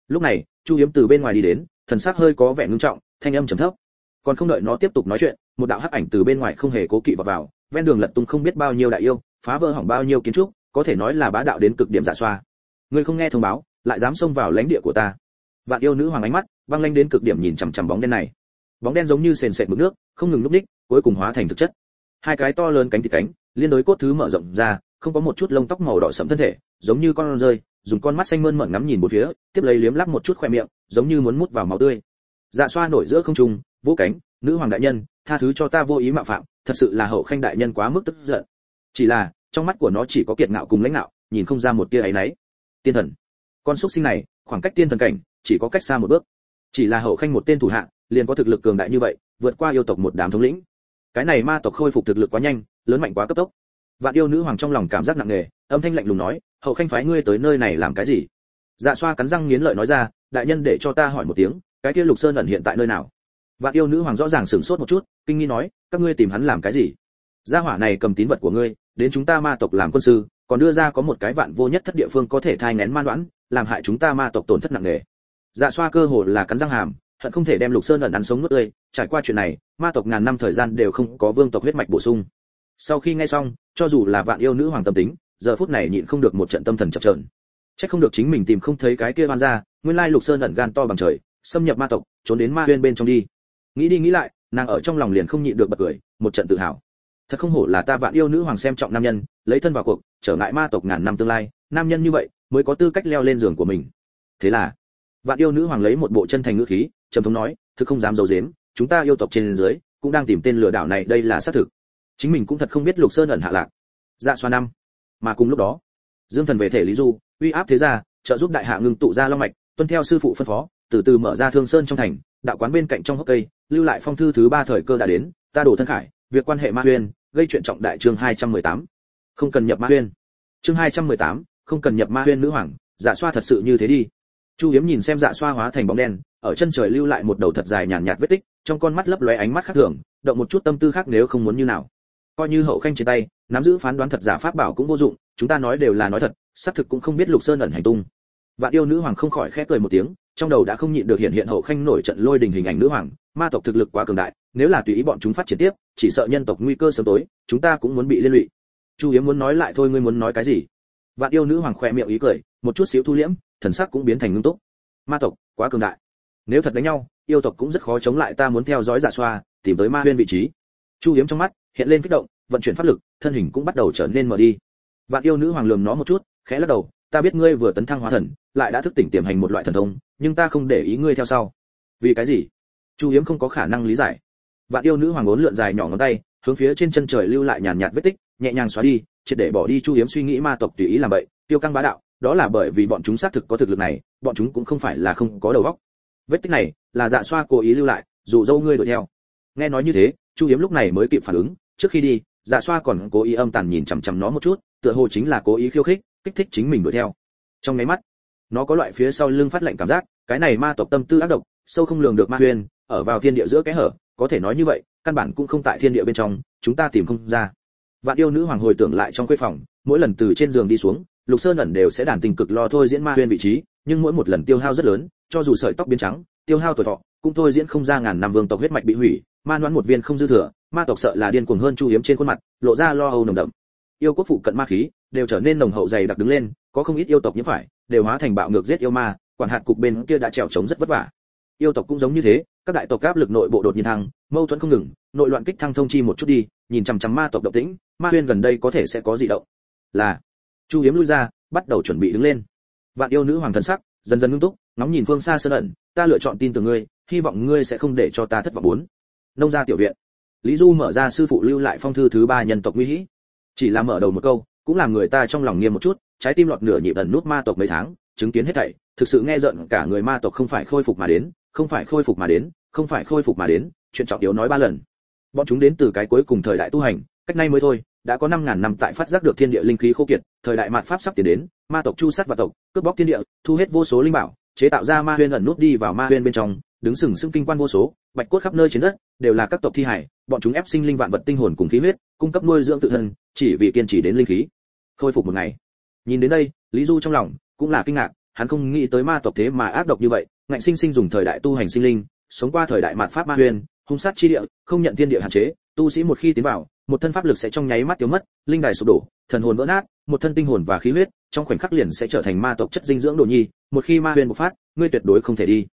Lúc này, chu hiếm từ bên ngoài đi đến, thần sắc hơi có vẻ ngưng trọng, thanh âm trầm thấp còn không đợi nó tiếp tục nói chuyện một đạo hắc ảnh từ bên ngoài không hề cố kỵ vào vào ven đường lật tung không biết bao nhiêu đại yêu phá vỡ hỏng bao nhiêu kiến trúc có thể nói là bá đạo đến cực điểm giả xoa. Ngươi không nghe thông báo lại dám xông vào lãnh địa của ta. Vạn yêu nữ hoàng ánh mắt băng lanh đến cực điểm nhìn chằm chằm bóng đen này. Bóng đen giống như sền sệt mực nước không ngừng núp ních, cuối cùng hóa thành thực chất. Hai cái to lớn cánh thịt cánh liên đối cốt thứ mở rộng ra không có một chút lông tóc màu đỏ sẫm thân thể giống như con rơi dùng con mắt xanh mơn mởn ngắm nhìn một phía tiếp lấy liếm lắp một chút khoe miệng giống như muốn mút vào máu tươi. Dạ xoa nổi giữa không trung vỗ cánh, nữ hoàng đại nhân, tha thứ cho ta vô ý mạo phạm, thật sự là hậu khanh đại nhân quá mức tức giận. Chỉ là, trong mắt của nó chỉ có kiệt ngạo cùng lãnh ngạo, nhìn không ra một tia ấy nấy. Tiên thần. Con xúc sinh này, khoảng cách tiên thần cảnh, chỉ có cách xa một bước. Chỉ là hậu khanh một tên thủ hạ, liền có thực lực cường đại như vậy, vượt qua yêu tộc một đám thống lĩnh. Cái này ma tộc khôi phục thực lực quá nhanh, lớn mạnh quá cấp tốc. Vạn yêu nữ hoàng trong lòng cảm giác nặng nề, âm thanh lạnh lùng nói, hậu khanh phái ngươi tới nơi này làm cái gì? Dạ xoa cắn răng nghiến lợi nói ra, đại nhân để cho ta hỏi một tiếng, cái kia lục sơn ẩn hiện tại nơi nào? Vạn yêu nữ hoàng rõ ràng sửng sốt một chút, kinh nghi nói, các ngươi tìm hắn làm cái gì? Gia hỏa này cầm tín vật của ngươi, đến chúng ta ma tộc làm quân sư, còn đưa ra có một cái vạn vô nhất thất địa phương có thể thai nén man đoán, làm hại chúng ta ma tộc tổn thất nặng nề. Dạ xoa cơ hồ là cắn răng hàm, hận không thể đem lục sơn ẩn ăn sống nuốt tươi, trải qua chuyện này, ma tộc ngàn năm thời gian đều không có vương tộc huyết mạch bổ sung. Sau khi nghe xong, cho dù là vạn yêu nữ hoàng tâm tính, giờ phút này nhịn không được một trận tâm thần chập chờn. Chắc không được chính mình tìm không thấy cái kia oan ra nguyên lai lục sơn ẩn gan to bằng trời, xâm nhập ma tộc, trốn đến ma huyên bên trong đi nghĩ đi nghĩ lại, nàng ở trong lòng liền không nhịn được bật cười, một trận tự hào. Thật không hổ là ta vạn yêu nữ hoàng xem trọng nam nhân, lấy thân vào cuộc, trở ngại ma tộc ngàn năm tương lai, nam nhân như vậy mới có tư cách leo lên giường của mình. Thế là, vạn yêu nữ hoàng lấy một bộ chân thành ngữ khí, trầm thống nói, thực không dám giấu dếm chúng ta yêu tộc trên dưới cũng đang tìm tên lừa đảo này, đây là xác thực. Chính mình cũng thật không biết lục sơn ẩn hạ lạc. Dạ xoa năm. Mà cùng lúc đó, dương thần về thể lý du, uy áp thế gia, trợ giúp đại hạ ngưng tụ ra long mạch, tuân theo sư phụ phân phó, từ từ mở ra thương sơn trong thành, đạo quán bên cạnh trong hốc cây lưu lại phong thư thứ ba thời cơ đã đến ta đổ thân khải việc quan hệ ma huyên gây chuyện trọng đại chương 218. không cần nhập ma huyên. Chương 218, không cần nhập ma huyên nữ hoàng dạ xoa thật sự như thế đi. Chu hiếm nhìn xem dạ xoa hóa thành bóng đen ở chân trời lưu lại một đầu thật dài nhàn nhạt vết tích trong con mắt lấp lóe ánh mắt khác thường động một chút tâm tư khác nếu không muốn như nào. Coi như hậu khanh trên tay nắm giữ phán đoán thật giả pháp bảo cũng vô dụng chúng ta nói đều là nói thật xác thực cũng không biết lục sơn ẩn hành tung. Vạn yêu nữ hoàng không khỏi khẽ cười một tiếng trong đầu đã không nhịn được hiện hiện hậu khanh nổi trận lôi đình hình ảnh nữ hoàng, ma tộc thực lực quá cường đại, nếu là tùy ý bọn chúng phát triển tiếp, chỉ sợ nhân tộc nguy cơ sớm tối, chúng ta cũng muốn bị liên lụy. Chu yếm muốn nói lại thôi, ngươi muốn nói cái gì? Vạn yêu nữ hoàng khoe miệng ý cười, một chút xíu thu liễm, thần sắc cũng biến thành ngưng túc. Ma tộc, quá cường đại. Nếu thật đánh nhau, yêu tộc cũng rất khó chống lại, ta muốn theo dõi giả xoa, tìm tới ma huyên vị trí. Chu yếm trong mắt hiện lên kích động, vận chuyển pháp lực, thân hình cũng bắt đầu trở nên mở đi. Vạn yêu nữ hoàng lườm nó một chút, khẽ lắc đầu ta biết ngươi vừa tấn thăng hóa thần, lại đã thức tỉnh tiềm hành một loại thần thông, nhưng ta không để ý ngươi theo sau. Vì cái gì? Chu hiếm không có khả năng lý giải. Vạn yêu nữ hoàng ốn lượn dài nhỏ ngón tay, hướng phía trên chân trời lưu lại nhàn nhạt vết tích, nhẹ nhàng xóa đi, triệt để bỏ đi chu hiếm suy nghĩ ma tộc tùy ý làm vậy, tiêu căng bá đạo, đó là bởi vì bọn chúng xác thực có thực lực này, bọn chúng cũng không phải là không có đầu óc. Vết tích này là dạ xoa cố ý lưu lại, dù dâu ngươi đuổi theo. Nghe nói như thế, chu hiếm lúc này mới kịp phản ứng, trước khi đi dạ xoa còn cố ý âm tàn nhìn chằm chằm nó một chút, tựa hồ chính là cố ý khiêu khích kích thích chính mình đuổi theo. Trong nháy mắt, nó có loại phía sau lưng phát lạnh cảm giác, cái này ma tộc tâm tư ác độc, sâu không lường được ma huyền, ở vào thiên địa giữa cái hở, có thể nói như vậy, căn bản cũng không tại thiên địa bên trong, chúng ta tìm không ra. Vạn yêu nữ hoàng hồi tưởng lại trong khuê phòng, mỗi lần từ trên giường đi xuống, lục sơn ẩn đều sẽ đàn tình cực lo thôi diễn ma huyền vị trí, nhưng mỗi một lần tiêu hao rất lớn, cho dù sợi tóc biến trắng, tiêu hao tuổi thọ, cũng thôi diễn không ra ngàn năm vương tộc huyết mạch bị hủy, ma đoán một viên không dư thừa, ma tộc sợ là điên cuồng hơn chu hiếm trên khuôn mặt, lộ ra lo âu nồng đậm. Yêu quốc phụ cận ma khí đều trở nên nồng hậu dày đặc đứng lên, có không ít yêu tộc nhiễm phải, đều hóa thành bạo ngược giết yêu ma, quản hạt cục bên kia đã trèo chống rất vất vả. Yêu tộc cũng giống như thế, các đại tộc áp lực nội bộ đột nhiên thăng, mâu thuẫn không ngừng, nội loạn kích thăng thông chi một chút đi, nhìn chằm chằm ma tộc động tĩnh, ma huyên gần đây có thể sẽ có dị động. Là, chu hiếm lui ra, bắt đầu chuẩn bị đứng lên. Vạn yêu nữ hoàng thần sắc, dần dần ngưng túc, ngóng nhìn phương xa sơn ẩn, ta lựa chọn tin tưởng ngươi, hy vọng ngươi sẽ không để cho ta thất vọng bốn. Nông gia tiểu viện. Lý du mở ra sư phụ lưu lại phong thư thứ ba nhân tộc nguy hĩ chỉ là mở đầu một câu cũng làm người ta trong lòng nghiêm một chút, trái tim lọt nửa nhịp ẩn nút ma tộc mấy tháng, chứng kiến hết thảy, thực sự nghe giận cả người ma tộc không phải khôi phục mà đến, không phải khôi phục mà đến, không phải khôi phục mà đến, chuyện trọng yếu nói ba lần. Bọn chúng đến từ cái cuối cùng thời đại tu hành, cách nay mới thôi, đã có năm ngàn năm tại phát giác được thiên địa linh khí khô kiệt, thời đại mạt pháp sắp tiến đến, ma tộc chu sát và tộc, cướp bóc thiên địa, thu hết vô số linh bảo, chế tạo ra ma huyên ẩn nút đi vào ma huyên bên trong đứng sừng sững kinh quan vô số, bạch cốt khắp nơi trên đất, đều là các tộc thi hải, bọn chúng ép sinh linh vạn vật tinh hồn cùng khí huyết, cung cấp nuôi dưỡng tự thân, chỉ vì kiên trì đến linh khí. Khôi phục một ngày. Nhìn đến đây, lý du trong lòng cũng là kinh ngạc, hắn không nghĩ tới ma tộc thế mà ác độc như vậy, ngạnh sinh sinh dùng thời đại tu hành sinh linh, sống qua thời đại mạt pháp ma huyền, hung sát chi địa, không nhận thiên địa hạn chế, tu sĩ một khi tiến vào, một thân pháp lực sẽ trong nháy mắt tiêu mất, linh đài sụp đổ, thần hồn vỡ nát, một thân tinh hồn và khí huyết, trong khoảnh khắc liền sẽ trở thành ma tộc chất dinh dưỡng đồ nhi, một khi ma huyền bộc phát, ngươi tuyệt đối không thể đi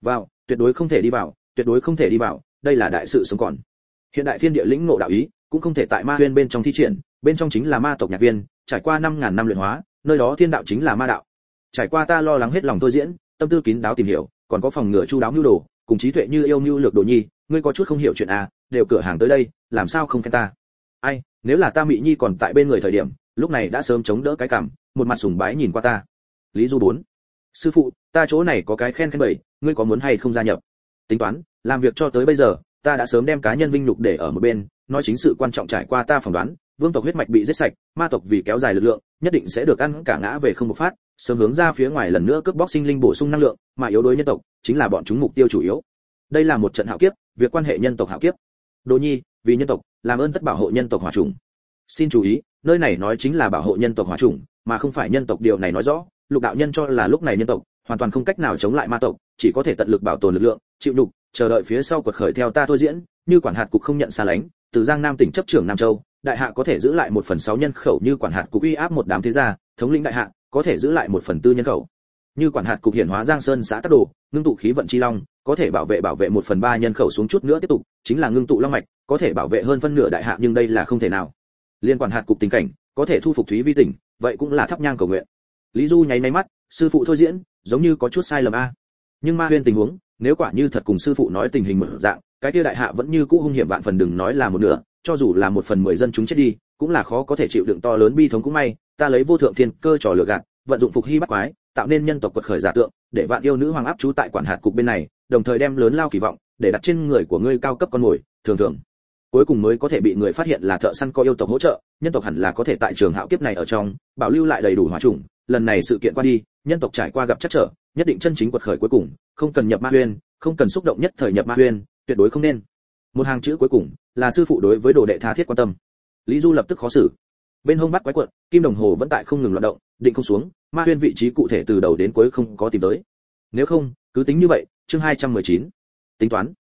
vào, tuyệt đối không thể đi vào, tuyệt đối không thể đi vào, đây là đại sự sống còn. Hiện đại thiên địa lĩnh ngộ đạo ý, cũng không thể tại ma huyên bên trong thi triển, bên trong chính là ma tộc nhạc viên, trải qua năm ngàn năm luyện hóa, nơi đó thiên đạo chính là ma đạo. Trải qua ta lo lắng hết lòng tôi diễn, tâm tư kín đáo tìm hiểu, còn có phòng ngừa chu đáo nhu đồ, cùng trí tuệ như yêu nhu lược đồ nhi, ngươi có chút không hiểu chuyện à đều cửa hàng tới đây, làm sao không khen ta? Ai, nếu là ta mị nhi còn tại bên người thời điểm, lúc này đã sớm chống đỡ cái cảm, một mặt sùng bái nhìn qua ta. Lý du bốn. Sư phụ, ta chỗ này có cái khen khen bảy ngươi có muốn hay không gia nhập? Tính toán, làm việc cho tới bây giờ, ta đã sớm đem cá nhân vinh nhục để ở một bên, nói chính sự quan trọng trải qua ta phỏng đoán, vương tộc huyết mạch bị giết sạch, ma tộc vì kéo dài lực lượng, nhất định sẽ được ăn cả ngã về không một phát, sớm hướng ra phía ngoài lần nữa cướp bóc sinh linh bổ sung năng lượng, mà yếu đối nhân tộc chính là bọn chúng mục tiêu chủ yếu. Đây là một trận hạo kiếp, việc quan hệ nhân tộc hạo kiếp. Đồ nhi, vì nhân tộc, làm ơn tất bảo hộ nhân tộc hỏa trùng. Xin chú ý, nơi này nói chính là bảo hộ nhân tộc hỏa trùng, mà không phải nhân tộc, điều này nói rõ, lục đạo nhân cho là lúc này nhân tộc hoàn toàn không cách nào chống lại ma tộc, chỉ có thể tận lực bảo tồn lực lượng, chịu đục, chờ đợi phía sau quật khởi theo ta thôi diễn. Như quản hạt cục không nhận xa lánh, từ giang nam tỉnh chấp trưởng nam châu, đại hạ có thể giữ lại một phần sáu nhân khẩu như quản hạt cục uy áp một đám thế gia, thống lĩnh đại hạ có thể giữ lại một phần tư nhân khẩu. Như quản hạt cục hiển hóa giang sơn xã tắc đồ, ngưng tụ khí vận chi long, có thể bảo vệ bảo vệ một phần ba nhân khẩu xuống chút nữa tiếp tục, chính là ngưng tụ long mạch, có thể bảo vệ hơn phân nửa đại hạ nhưng đây là không thể nào. Liên quản hạt cục tình cảnh, có thể thu phục thúy vi tỉnh, vậy cũng là thắp nhang cầu nguyện. Lý du nháy máy mắt sư phụ thôi diễn, giống như có chút sai lầm a. Nhưng ma huyên tình huống, nếu quả như thật cùng sư phụ nói tình hình mở dạng, cái kia đại hạ vẫn như cũ hung hiểm vạn phần đừng nói là một nửa, cho dù là một phần mười dân chúng chết đi, cũng là khó có thể chịu đựng to lớn bi thống cũng may, ta lấy vô thượng thiên cơ trò lừa gạt, vận dụng phục hy bắt quái, tạo nên nhân tộc quật khởi giả tượng, để vạn yêu nữ hoàng áp trú tại quản hạt cục bên này, đồng thời đem lớn lao kỳ vọng, để đặt trên người của ngươi cao cấp con mồi, thường thường. Cuối cùng mới có thể bị người phát hiện là thợ săn có yêu tộc hỗ trợ, nhân tộc hẳn là có thể tại trường hạo kiếp này ở trong, bảo lưu lại đầy đủ hóa trùng lần này sự kiện qua đi nhân tộc trải qua gặp chắc trở nhất định chân chính quật khởi cuối cùng không cần nhập ma huyên không cần xúc động nhất thời nhập ma huyên tuyệt đối không nên. Một hàng chữ cuối cùng là sư phụ đối với đồ đệ tha thiết quan tâm. Lý du lập tức khó xử. Bên hông bắt quái quận kim đồng hồ vẫn tại không ngừng loạt động định không xuống ma huyên vị trí cụ thể từ đầu đến cuối không có tìm tới. Nếu không cứ tính như vậy chương 219. tính toán.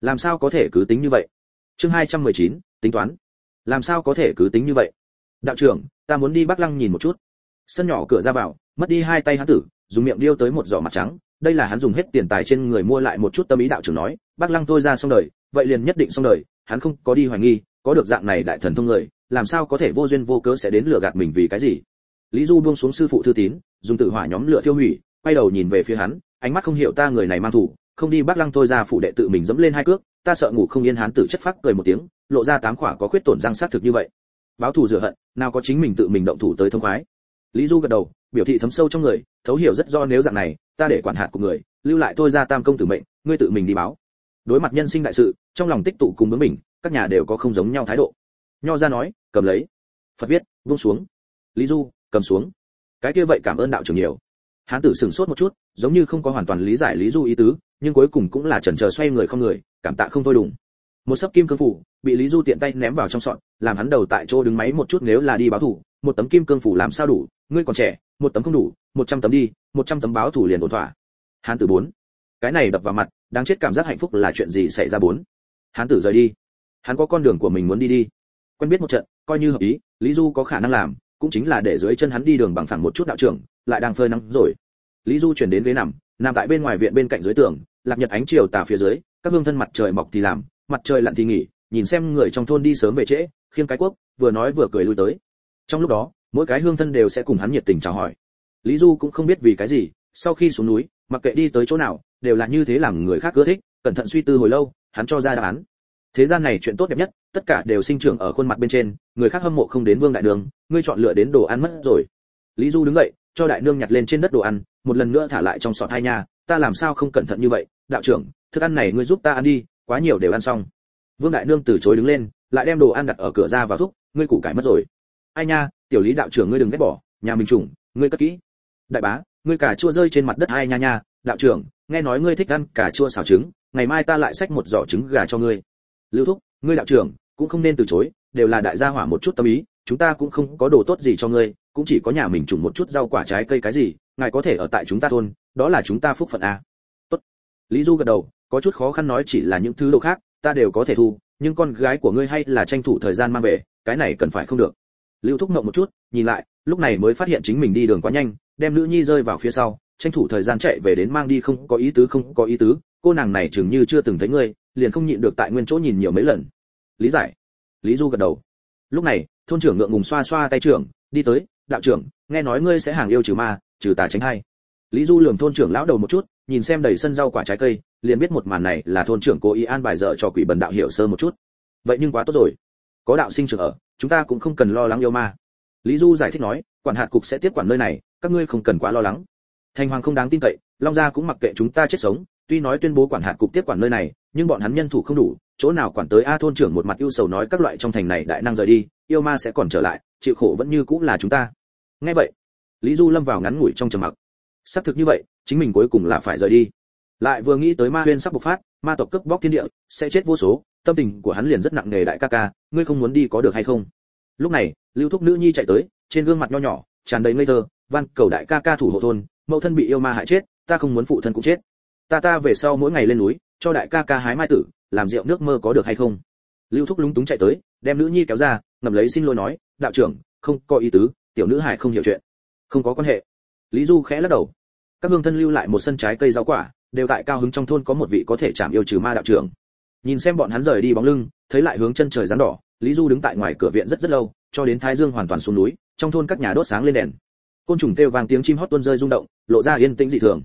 Làm sao có thể cứ tính như vậy? Chương 219, tính toán. Làm sao có thể cứ tính như vậy? Đạo trưởng ta muốn đi bắc lăng nhìn một chút. Sân nhỏ cửa ra vào mất đi hai tay hắn tử, dùng miệng điêu tới một giỏ mặt trắng, đây là hắn dùng hết tiền tài trên người mua lại một chút tâm ý đạo trưởng nói, bác lăng thôi ra xong đời, vậy liền nhất định xong đời, hắn không có đi hoài nghi, có được dạng này đại thần thông người, làm sao có thể vô duyên vô cớ sẽ đến lừa gạt mình vì cái gì? Lý du buông xuống sư phụ thư tín, dùng tự hỏa nhóm lửa thiêu hủy, quay đầu nhìn về phía hắn, ánh mắt không hiểu ta người này mang thủ, không đi bác lăng thôi ra phụ đệ tự mình dẫm lên hai cước, ta sợ ngủ không yên hắn tử chất phát cười một tiếng, lộ ra tám khỏa có khuyết tổn răng xác thực như vậy. Báo thù rửa hận, nào có chính mình tự mình động thủ tới thông khoái. Lý du gật đầu biểu thị thấm sâu trong người, thấu hiểu rất do nếu dạng này, ta để quản hạt của người, lưu lại tôi ra tam công tử mệnh, ngươi tự mình đi báo. Đối mặt nhân sinh đại sự, trong lòng tích tụ cùng bướng mình các nhà đều có không giống nhau thái độ. Nho ra nói, cầm lấy. Phật viết buông xuống. Lý du, cầm xuống. Cái kia vậy cảm ơn đạo trưởng nhiều. Hán tử sửng sốt một chút, giống như không có hoàn toàn lý giải lý du ý tứ, nhưng cuối cùng cũng là chần chờ xoay người không người, cảm tạ không thôi đùng. Một sấp kim cương phủ, bị lý du tiện tay ném vào trong sọn làm hắn đầu tại chỗ đứng máy một chút nếu là đi báo thủ, một tấm kim cương phủ làm sao đủ, ngươi còn trẻ, một tấm không đủ, một trăm tấm đi, một trăm tấm báo thủ liền ổn thỏa. Hán tử bốn. Cái này đập vào mặt, đáng chết cảm giác hạnh phúc là chuyện gì xảy ra bốn? Hán tử rời đi. Hắn có con đường của mình muốn đi đi. Quen biết một trận, coi như hợp ý, lý du có khả năng làm, cũng chính là để dưới chân hắn đi đường bằng phẳng một chút đạo trưởng, lại đang phơi nắng rồi. Lý du chuyển đến ghế nằm nằm tại bên ngoài viện bên cạnh dưới tường, lạc nhật ánh chiều tà phía dưới, các hương thân mặt trời mọc thì làm, mặt trời lặn thì nghỉ, nhìn xem người trong thôn đi sớm về trễ khiêng cái quốc, vừa nói vừa cười lui tới. Trong lúc đó, mỗi cái hương thân đều sẽ cùng hắn nhiệt tình chào hỏi. Lý du cũng không biết vì cái gì, sau khi xuống núi, mặc kệ đi tới chỗ nào, đều là như thế làm người khác ưa thích, cẩn thận suy tư hồi lâu, hắn cho ra đáp án. Thế gian này chuyện tốt đẹp nhất, tất cả đều sinh trưởng ở khuôn mặt bên trên, người khác hâm mộ không đến vương đại đường, ngươi chọn lựa đến đồ ăn mất rồi. Lý du đứng dậy, cho đại nương nhặt lên trên đất đồ ăn, một lần nữa thả lại trong sọt hai nha, ta làm sao không cẩn thận như vậy, đạo trưởng, thức ăn này ngươi giúp ta ăn đi, quá nhiều đều ăn xong. Vương đại nương từ chối đứng lên lại đem đồ ăn đặt ở cửa ra vào thúc, ngươi củ cải mất rồi. Ai nha, tiểu lý đạo trưởng ngươi đừng ghét bỏ, nhà mình trùng, ngươi cất kỹ. Đại bá, ngươi cà chua rơi trên mặt đất, ai nha nha, đạo trưởng, nghe nói ngươi thích ăn cà chua xào trứng, ngày mai ta lại xách một giỏ trứng gà cho ngươi. Lưu thúc, ngươi đạo trưởng, cũng không nên từ chối, đều là đại gia hỏa một chút tâm ý, chúng ta cũng không có đồ tốt gì cho ngươi, cũng chỉ có nhà mình trùng một chút rau quả trái cây cái gì, ngài có thể ở tại chúng ta thôn, đó là chúng ta phúc phận a. Tốt. Lý du gật đầu, có chút khó khăn nói chỉ là những thứ đồ khác, ta đều có thể thu nhưng con gái của ngươi hay là tranh thủ thời gian mang về, cái này cần phải không được. Lưu thúc ngậm một chút, nhìn lại, lúc này mới phát hiện chính mình đi đường quá nhanh, đem nữ nhi rơi vào phía sau, tranh thủ thời gian chạy về đến mang đi không có ý tứ, không có ý tứ, cô nàng này chừng như chưa từng thấy ngươi, liền không nhịn được tại nguyên chỗ nhìn nhiều mấy lần. Lý giải. Lý du gật đầu. Lúc này, thôn trưởng ngượng ngùng xoa xoa tay trưởng, đi tới, đạo trưởng, nghe nói ngươi sẽ hàng yêu trừ ma, trừ tà tránh hay lý du lường thôn trưởng lão đầu một chút nhìn xem đầy sân rau quả trái cây, liền biết một màn này là thôn trưởng cố ý an bài dở cho quỷ bần đạo hiểu sơ một chút. Vậy nhưng quá tốt rồi. Có đạo sinh trưởng ở, chúng ta cũng không cần lo lắng yêu ma. Lý du giải thích nói, quản hạt cục sẽ tiếp quản nơi này, các ngươi không cần quá lo lắng. Thành hoàng không đáng tin cậy, long gia cũng mặc kệ chúng ta chết sống, tuy nói tuyên bố quản hạt cục tiếp quản nơi này, nhưng bọn hắn nhân thủ không đủ, chỗ nào quản tới a thôn trưởng một mặt ưu sầu nói các loại trong thành này đại năng rời đi, yêu ma sẽ còn trở lại, chịu khổ vẫn như cũng là chúng ta. Nghe vậy, lý du lâm vào ngắn ngủi trong trầm mặc. Xác thực như vậy chính mình cuối cùng là phải rời đi. Lại vừa nghĩ tới ma huyên sắp bộc phát, ma tộc cướp bóc thiên địa, sẽ chết vô số, tâm tình của hắn liền rất nặng nề đại ca ca, ngươi không muốn đi có được hay không? Lúc này, lưu thúc nữ nhi chạy tới, trên gương mặt nho nhỏ, tràn đầy ngây thơ, van cầu đại ca ca thủ hộ thôn, mẫu thân bị yêu ma hại chết, ta không muốn phụ thân cũng chết. Ta ta về sau mỗi ngày lên núi, cho đại ca ca hái mai tử, làm rượu nước mơ có được hay không? Lưu thúc lúng túng chạy tới, đem nữ nhi kéo ra ngầm lấy xin lỗi nói, đạo trưởng, không có ý tứ, tiểu nữ hải không hiểu chuyện, không có quan hệ. Lý du khẽ lắc đầu các hương thân lưu lại một sân trái cây rau quả, đều tại cao hứng trong thôn có một vị có thể chạm yêu trừ ma đạo trưởng. Nhìn xem bọn hắn rời đi bóng lưng, thấy lại hướng chân trời rán đỏ, lý du đứng tại ngoài cửa viện rất rất lâu, cho đến thái dương hoàn toàn xuống núi, trong thôn các nhà đốt sáng lên đèn. Côn trùng kêu vang tiếng chim hót tuôn rơi rung động, lộ ra yên tĩnh dị thường.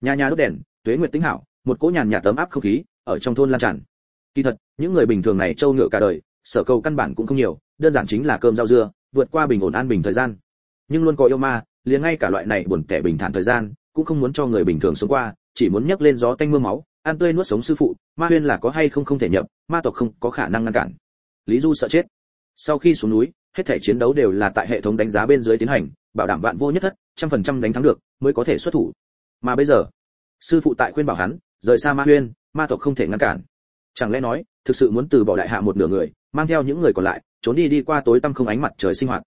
Nhà nhà đốt đèn, tuế nguyệt tính hảo, một cỗ nhàn nhà tấm áp không khí, ở trong thôn lan tràn. Kỳ thật, những người bình thường này trâu ngựa cả đời, sở cầu căn bản cũng không nhiều, đơn giản chính là cơm rau dưa, vượt qua bình ổn an bình thời gian. Nhưng luôn có yêu ma, liền ngay cả loại này buồn tẻ bình thản thời gian cũng không muốn cho người bình thường sống qua, chỉ muốn nhấc lên gió tanh mưa máu, ăn tươi nuốt sống sư phụ, ma huyên là có hay không không thể nhập, ma tộc không có khả năng ngăn cản. Lý du sợ chết. Sau khi xuống núi, hết thể chiến đấu đều là tại hệ thống đánh giá bên dưới tiến hành, bảo đảm vạn vô nhất thất, trăm phần trăm đánh thắng được, mới có thể xuất thủ. Mà bây giờ, sư phụ tại khuyên bảo hắn, rời xa ma huyên, ma tộc không thể ngăn cản. Chẳng lẽ nói, thực sự muốn từ bỏ đại hạ một nửa người, mang theo những người còn lại, trốn đi đi qua tối tăm không ánh mặt trời sinh hoạt.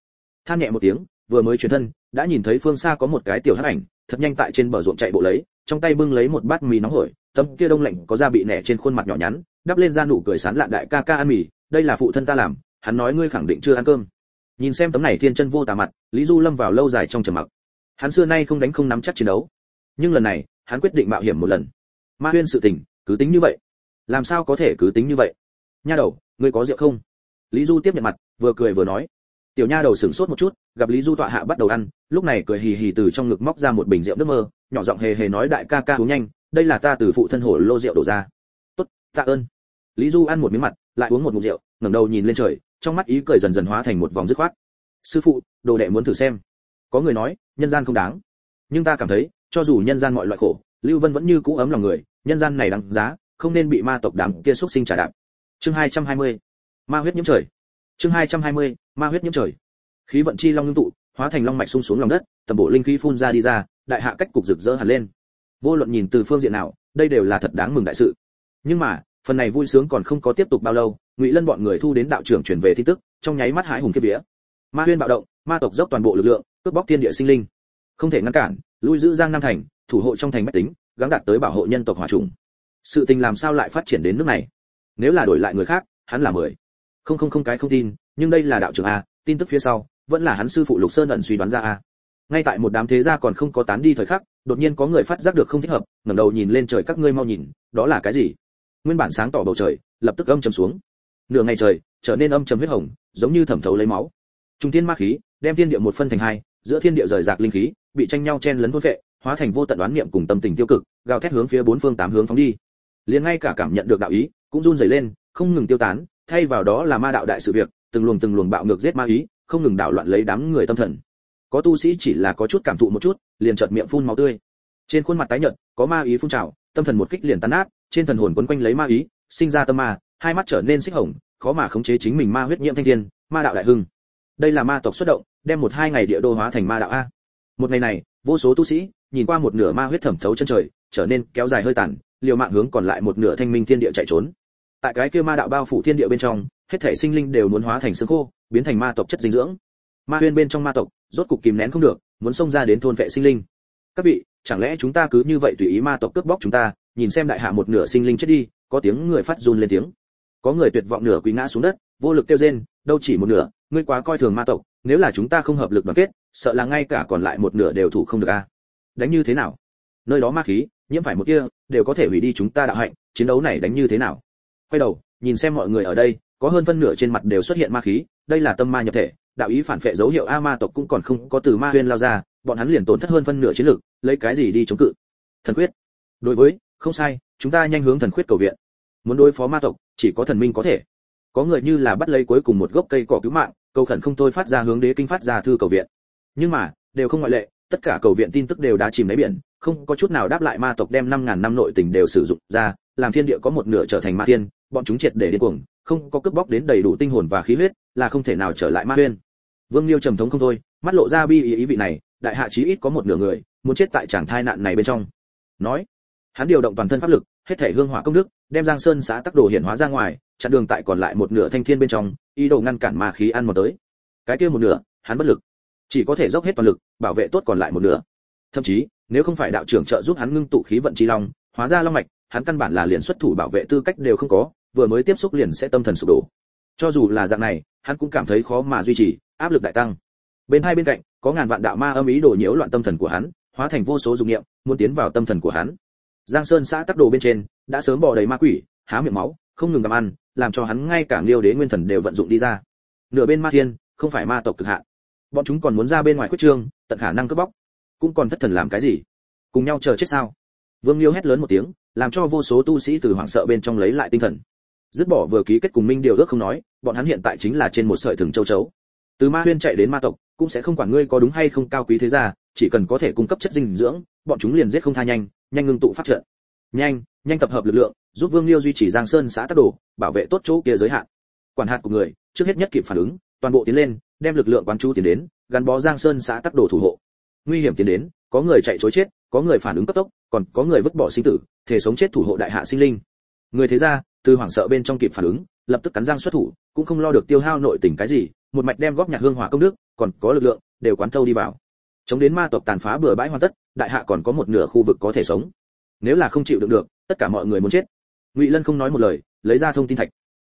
Than nhẹ một tiếng vừa mới chuyển thân, đã nhìn thấy phương xa có một cái tiểu hắc ảnh, thật nhanh tại trên bờ ruộng chạy bộ lấy, trong tay bưng lấy một bát mì nóng hổi, tấm kia đông lạnh có da bị nẻ trên khuôn mặt nhỏ nhắn, đắp lên ra nụ cười sán lạn đại ca ca ăn mì, đây là phụ thân ta làm, hắn nói ngươi khẳng định chưa ăn cơm. Nhìn xem tấm này thiên chân vô tà mặt, lý du lâm vào lâu dài trong trầm mặc. Hắn xưa nay không đánh không nắm chắc chiến đấu. Nhưng lần này, hắn quyết định mạo hiểm một lần. Ma huyên sự tình, cứ tính như vậy. Làm sao có thể cứ tính như vậy? Nha đầu, ngươi có rượu không? Lý du tiếp nhận mặt, vừa cười vừa nói tiểu nha đầu sửng sốt một chút, gặp lý du tọa hạ bắt đầu ăn, lúc này cười hì hì từ trong ngực móc ra một bình rượu nước mơ, nhỏ giọng hề hề nói đại ca ca uống nhanh, đây là ta từ phụ thân hổ lô rượu đổ ra. Tốt, tạ ơn. Lý du ăn một miếng mặt, lại uống một ngụm rượu, ngẩng đầu nhìn lên trời, trong mắt ý cười dần dần hóa thành một vòng dứt khoát. Sư phụ, đồ đệ muốn thử xem. Có người nói, nhân gian không đáng. Nhưng ta cảm thấy, cho dù nhân gian mọi loại khổ, lưu vân vẫn như cũ ấm lòng người, nhân gian này đáng giá, không nên bị ma tộc đám kia xuất sinh trả đạp. Chương 220. ma huyết nhiễm trời chương 220. ma huyết nhiễm trời. Khí vận chi long ngưng tụ, hóa thành long mạch sung xuống lòng đất, tầm bộ linh khí phun ra đi ra, đại hạ cách cục rực rỡ hẳn lên. Vô luận nhìn từ phương diện nào, đây đều là thật đáng mừng đại sự. Nhưng mà, phần này vui sướng còn không có tiếp tục bao lâu, ngụy lân bọn người thu đến đạo trưởng chuyển về tin tức, trong nháy mắt hãi hùng kiếp vía. Ma huyên bạo động, ma tộc dốc toàn bộ lực lượng, cướp bóc thiên địa sinh linh. Không thể ngăn cản, lui giữ giang nam thành, thủ hộ trong thành bách tính, gắng đạt tới bảo hộ nhân tộc hỏa trùng. Sự tình làm sao lại phát triển đến nước này? Nếu là đổi lại người khác, hắn là mười không không không cái không tin, nhưng đây là đạo trưởng a, tin tức phía sau, vẫn là hắn sư phụ lục sơn ẩn suy đoán ra a. Ngay tại một đám thế gia còn không có tán đi thời khắc, đột nhiên có người phát giác được không thích hợp, ngẩng đầu nhìn lên trời các ngươi mau nhìn, đó là cái gì? Nguyên bản sáng tỏ bầu trời, lập tức âm trầm xuống. Nửa ngày trời, trở nên âm trầm huyết hồng, giống như thẩm thấu lấy máu. Trung thiên ma khí, đem thiên địa một phân thành hai, giữa thiên địa rời rạc linh khí, bị tranh nhau chen lấn thôn vệ hóa thành vô tận đoán niệm cùng tâm tình tiêu cực, gào thét hướng phía bốn phương tám hướng phóng đi. Liền ngay cả cảm nhận được đạo ý, cũng run rẩy lên, không ngừng tiêu tán thay vào đó là ma đạo đại sự việc, từng luồng từng luồng bạo ngược giết ma ý, không ngừng đảo loạn lấy đám người tâm thần. Có tu sĩ chỉ là có chút cảm thụ một chút, liền chợt miệng phun máu tươi. Trên khuôn mặt tái nhợt, có ma ý phun trào, tâm thần một kích liền tan nát, trên thần hồn quấn quanh lấy ma ý, sinh ra tâm ma, hai mắt trở nên xích hồng, khó mà khống chế chính mình ma huyết nhiễm thanh thiên, ma đạo đại hưng. Đây là ma tộc xuất động, đem một hai ngày địa đô hóa thành ma đạo a. Một ngày này, vô số tu sĩ, nhìn qua một nửa ma huyết thẩm thấu chân trời, trở nên kéo dài hơi tàn, liều mạng hướng còn lại một nửa thanh minh thiên địa chạy trốn tại cái kia ma đạo bao phủ thiên địa bên trong, hết thể sinh linh đều muốn hóa thành xương khô, biến thành ma tộc chất dinh dưỡng. Ma huyên bên trong ma tộc, rốt cục kìm nén không được, muốn xông ra đến thôn vệ sinh linh. Các vị, chẳng lẽ chúng ta cứ như vậy tùy ý ma tộc cướp bóc chúng ta, nhìn xem đại hạ một nửa sinh linh chết đi, có tiếng người phát run lên tiếng. Có người tuyệt vọng nửa quỳ ngã xuống đất, vô lực kêu rên, đâu chỉ một nửa, ngươi quá coi thường ma tộc, nếu là chúng ta không hợp lực đoàn kết, sợ là ngay cả còn lại một nửa đều thủ không được a. Đánh như thế nào? Nơi đó ma khí, nhiễm phải một kia, đều có thể hủy đi chúng ta đạo hạnh, chiến đấu này đánh như thế nào? Quay đầu, nhìn xem mọi người ở đây, có hơn phân nửa trên mặt đều xuất hiện ma khí, đây là tâm ma nhập thể, đạo ý phản phệ dấu hiệu a ma tộc cũng còn không có từ ma huyên lao ra, bọn hắn liền tổn thất hơn phân nửa chiến lực, lấy cái gì đi chống cự? Thần quyết. Đối với, không sai, chúng ta nhanh hướng thần quyết cầu viện. Muốn đối phó ma tộc, chỉ có thần minh có thể. Có người như là bắt lấy cuối cùng một gốc cây cỏ cứu mạng, cầu khẩn không thôi phát ra hướng đế kinh phát ra thư cầu viện. Nhưng mà, đều không ngoại lệ, tất cả cầu viện tin tức đều đã chìm đáy biển, không có chút nào đáp lại ma tộc đem năm ngàn năm nội tình đều sử dụng ra, làm thiên địa có một nửa trở thành ma thiên bọn chúng triệt để điên cuồng không có cướp bóc đến đầy đủ tinh hồn và khí huyết là không thể nào trở lại ma huyên. Vương liêu trầm thống không thôi mắt lộ ra bi ý, ý vị này đại hạ chí ít có một nửa người muốn chết tại tràng thai nạn này bên trong. Nói hắn điều động toàn thân pháp lực hết thể hương hỏa công đức đem giang sơn xã tắc đồ hiển hóa ra ngoài chặn đường tại còn lại một nửa thanh thiên bên trong ý đồ ngăn cản ma khí ăn một tới. Cái kia một nửa hắn bất lực. Chỉ có thể dốc hết toàn lực bảo vệ tốt còn lại một nửa. Thậm chí nếu không phải đạo trưởng trợ giúp hắn ngưng tụ khí vận chi long hóa ra long mạch hắn căn bản là liền xuất thủ bảo vệ tư cách đều không có vừa mới tiếp xúc liền sẽ tâm thần sụp đổ. Cho dù là dạng này, hắn cũng cảm thấy khó mà duy trì, áp lực đại tăng. Bên hai bên cạnh, có ngàn vạn đạo ma âm ý đồ nhiễu loạn tâm thần của hắn, hóa thành vô số dụng niệm, muốn tiến vào tâm thần của hắn. Giang sơn xã tắc đồ bên trên, đã sớm bò đầy ma quỷ, há miệng máu, không ngừng gặm ăn, làm cho hắn ngay cả liêu đế nguyên thần đều vận dụng đi ra. Nửa bên ma thiên, không phải ma tộc cực hạn. Bọn chúng còn muốn ra bên ngoài quyết trương, tận khả năng cướp bóc. Cũng còn thất thần làm cái gì? Cùng nhau chờ chết sao? Vương liêu hét lớn một tiếng, làm cho vô số tu sĩ từ hoảng sợ bên trong lấy lại tinh thần dứt bỏ vừa ký kết cùng minh điều ước không nói, bọn hắn hiện tại chính là trên một sợi thừng châu chấu. Từ ma huyên chạy đến ma tộc, cũng sẽ không quản ngươi có đúng hay không cao quý thế gia, chỉ cần có thể cung cấp chất dinh dưỡng, bọn chúng liền giết không tha nhanh nhanh ngưng tụ phát trận. Nhanh nhanh tập hợp lực lượng, giúp vương liêu duy trì giang sơn xã tắc đồ, bảo vệ tốt chỗ kia giới hạn. Quản hạt của người, trước hết nhất kịp phản ứng, toàn bộ tiến lên, đem lực lượng quán chú tiến đến, gắn bó giang sơn xã tắc đồ thủ hộ. Nguy hiểm tiến đến, có người chạy chối chết, có người phản ứng cấp tốc, còn có người vứt bỏ sinh tử, thể sống chết thủ hộ đại hạ sinh linh. Người thế gia từ hoảng sợ bên trong kịp phản ứng, lập tức cắn răng xuất thủ, cũng không lo được tiêu hao nội tình cái gì, một mạch đem góp nhạc hương hỏa công đức, còn có lực lượng, đều quán thâu đi vào. Chống đến ma tộc tàn phá bừa bãi hoàn tất, đại hạ còn có một nửa khu vực có thể sống. Nếu là không chịu đựng được, tất cả mọi người muốn chết. Ngụy lân không nói một lời, lấy ra thông tin thạch.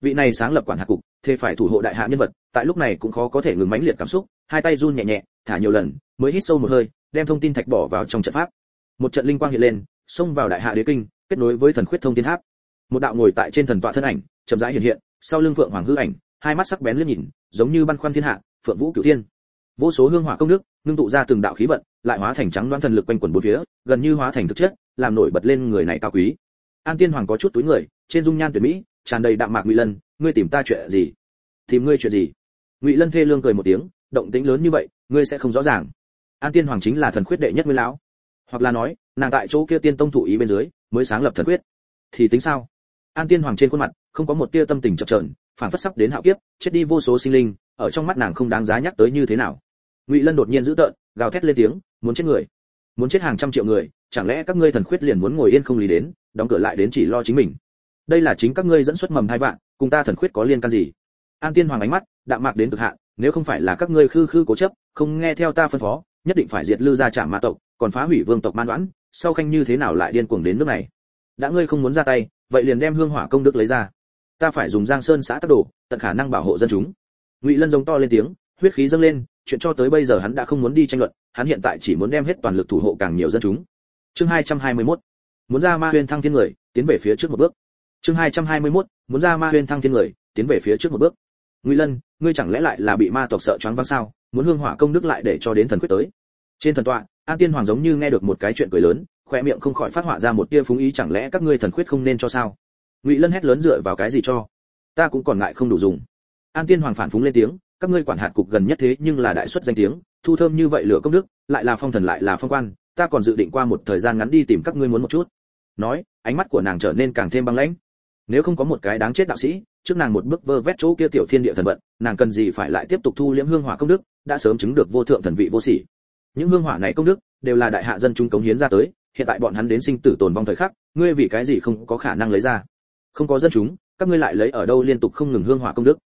Vị này sáng lập quản hạt cục thế phải thủ hộ đại hạ nhân vật, tại lúc này cũng khó có thể ngừng mãnh liệt cảm xúc, hai tay run nhẹ nhẹ, thả nhiều lần, mới hít sâu một hơi, đem thông tin thạch bỏ vào trong trận pháp. Một trận linh quang hiện lên, xông vào đại hạ đế kinh, kết nối với thần khuyết thông thiên tháp một đạo ngồi tại trên thần tọa thân ảnh, chậm rãi hiện hiện, sau lưng phượng hoàng hư ảnh, hai mắt sắc bén liếc nhìn, giống như băn khoăn thiên hạ, phượng vũ cửu thiên. Vô số hương hỏa công đức, ngưng tụ ra từng đạo khí vận, lại hóa thành trắng đoan thần lực quanh quẩn bốn phía, gần như hóa thành thực chất, làm nổi bật lên người này cao quý. An tiên hoàng có chút túi người, trên dung nhan tuyệt mỹ, tràn đầy đạm mạc ngụy lân, ngươi tìm ta chuyện gì? Tìm ngươi chuyện gì? Ngụy lân thê lương cười một tiếng, động tĩnh lớn như vậy, ngươi sẽ không rõ ràng. An tiên hoàng chính là thần khuyết đệ nhất nguyên lão. Hoặc là nói, nàng tại chỗ kia tiên tông thụ ý bên dưới, mới sáng lập thần quyết thì tính sao? An tiên hoàng trên khuôn mặt không có một tia tâm tình chập chờn phản phất sắp đến hạo kiếp, chết đi vô số sinh linh, ở trong mắt nàng không đáng giá nhắc tới như thế nào. Ngụy lân đột nhiên giữ tợn, gào thét lên tiếng, muốn chết người. Muốn chết hàng trăm triệu người, chẳng lẽ các ngươi thần khuyết liền muốn ngồi yên không lý đến, đóng cửa lại đến chỉ lo chính mình? Đây là chính các ngươi dẫn xuất mầm hai vạn, cùng ta thần khuyết có liên can gì? An tiên hoàng ánh mắt, đạm mạc đến cực hạn, nếu không phải là các ngươi khư khư cố chấp, không nghe theo ta phân phó, nhất định phải diệt lư gia trạm ma tộc, còn phá hủy vương tộc man đoán sau khanh như thế nào lại điên cuồng đến nước này? Đã ngươi không muốn ra tay, vậy liền đem hương hỏa công đức lấy ra. Ta phải dùng giang sơn xã tác đồ, tận khả năng bảo hộ dân chúng. Ngụy lân giống to lên tiếng, huyết khí dâng lên, chuyện cho tới bây giờ hắn đã không muốn đi tranh luận, hắn hiện tại chỉ muốn đem hết toàn lực thủ hộ càng nhiều dân chúng. Chương 221 muốn ra ma huyên thăng thiên người, tiến về phía trước một bước. Chương 221 muốn ra ma huyên thăng thiên người, tiến về phía trước một bước. Ngụy lân, ngươi chẳng lẽ lại là bị ma tộc sợ choáng váng sao? Muốn hương hỏa công đức lại để cho đến thần quyết tới. Trên thần tọa, an tiên hoàng giống như nghe được một cái chuyện cười lớn khoe miệng không khỏi phát họa ra một tia phúng ý, chẳng lẽ các ngươi thần quyết không nên cho sao? Ngụy lân hét lớn dựa vào cái gì cho? Ta cũng còn ngại không đủ dùng. An tiên hoàng phản phúng lên tiếng, các ngươi quản hạt cục gần nhất thế nhưng là đại xuất danh tiếng, thu thơm như vậy lửa công đức, lại là phong thần lại là phong quan, ta còn dự định qua một thời gian ngắn đi tìm các ngươi muốn một chút. Nói, ánh mắt của nàng trở nên càng thêm băng lãnh. Nếu không có một cái đáng chết đạo sĩ, trước nàng một bước vơ vét chỗ kia tiểu thiên địa thần vận, nàng cần gì phải lại tiếp tục thu liễm hương hỏa công đức, đã sớm chứng được vô thượng thần vị vô sỉ. Những hương hỏa này công đức, đều là đại hạ dân chúng cống hiến ra tới hiện tại bọn hắn đến sinh tử tồn vong thời khắc, ngươi vì cái gì không có khả năng lấy ra? Không có dân chúng, các ngươi lại lấy ở đâu liên tục không ngừng hương hỏa công đức?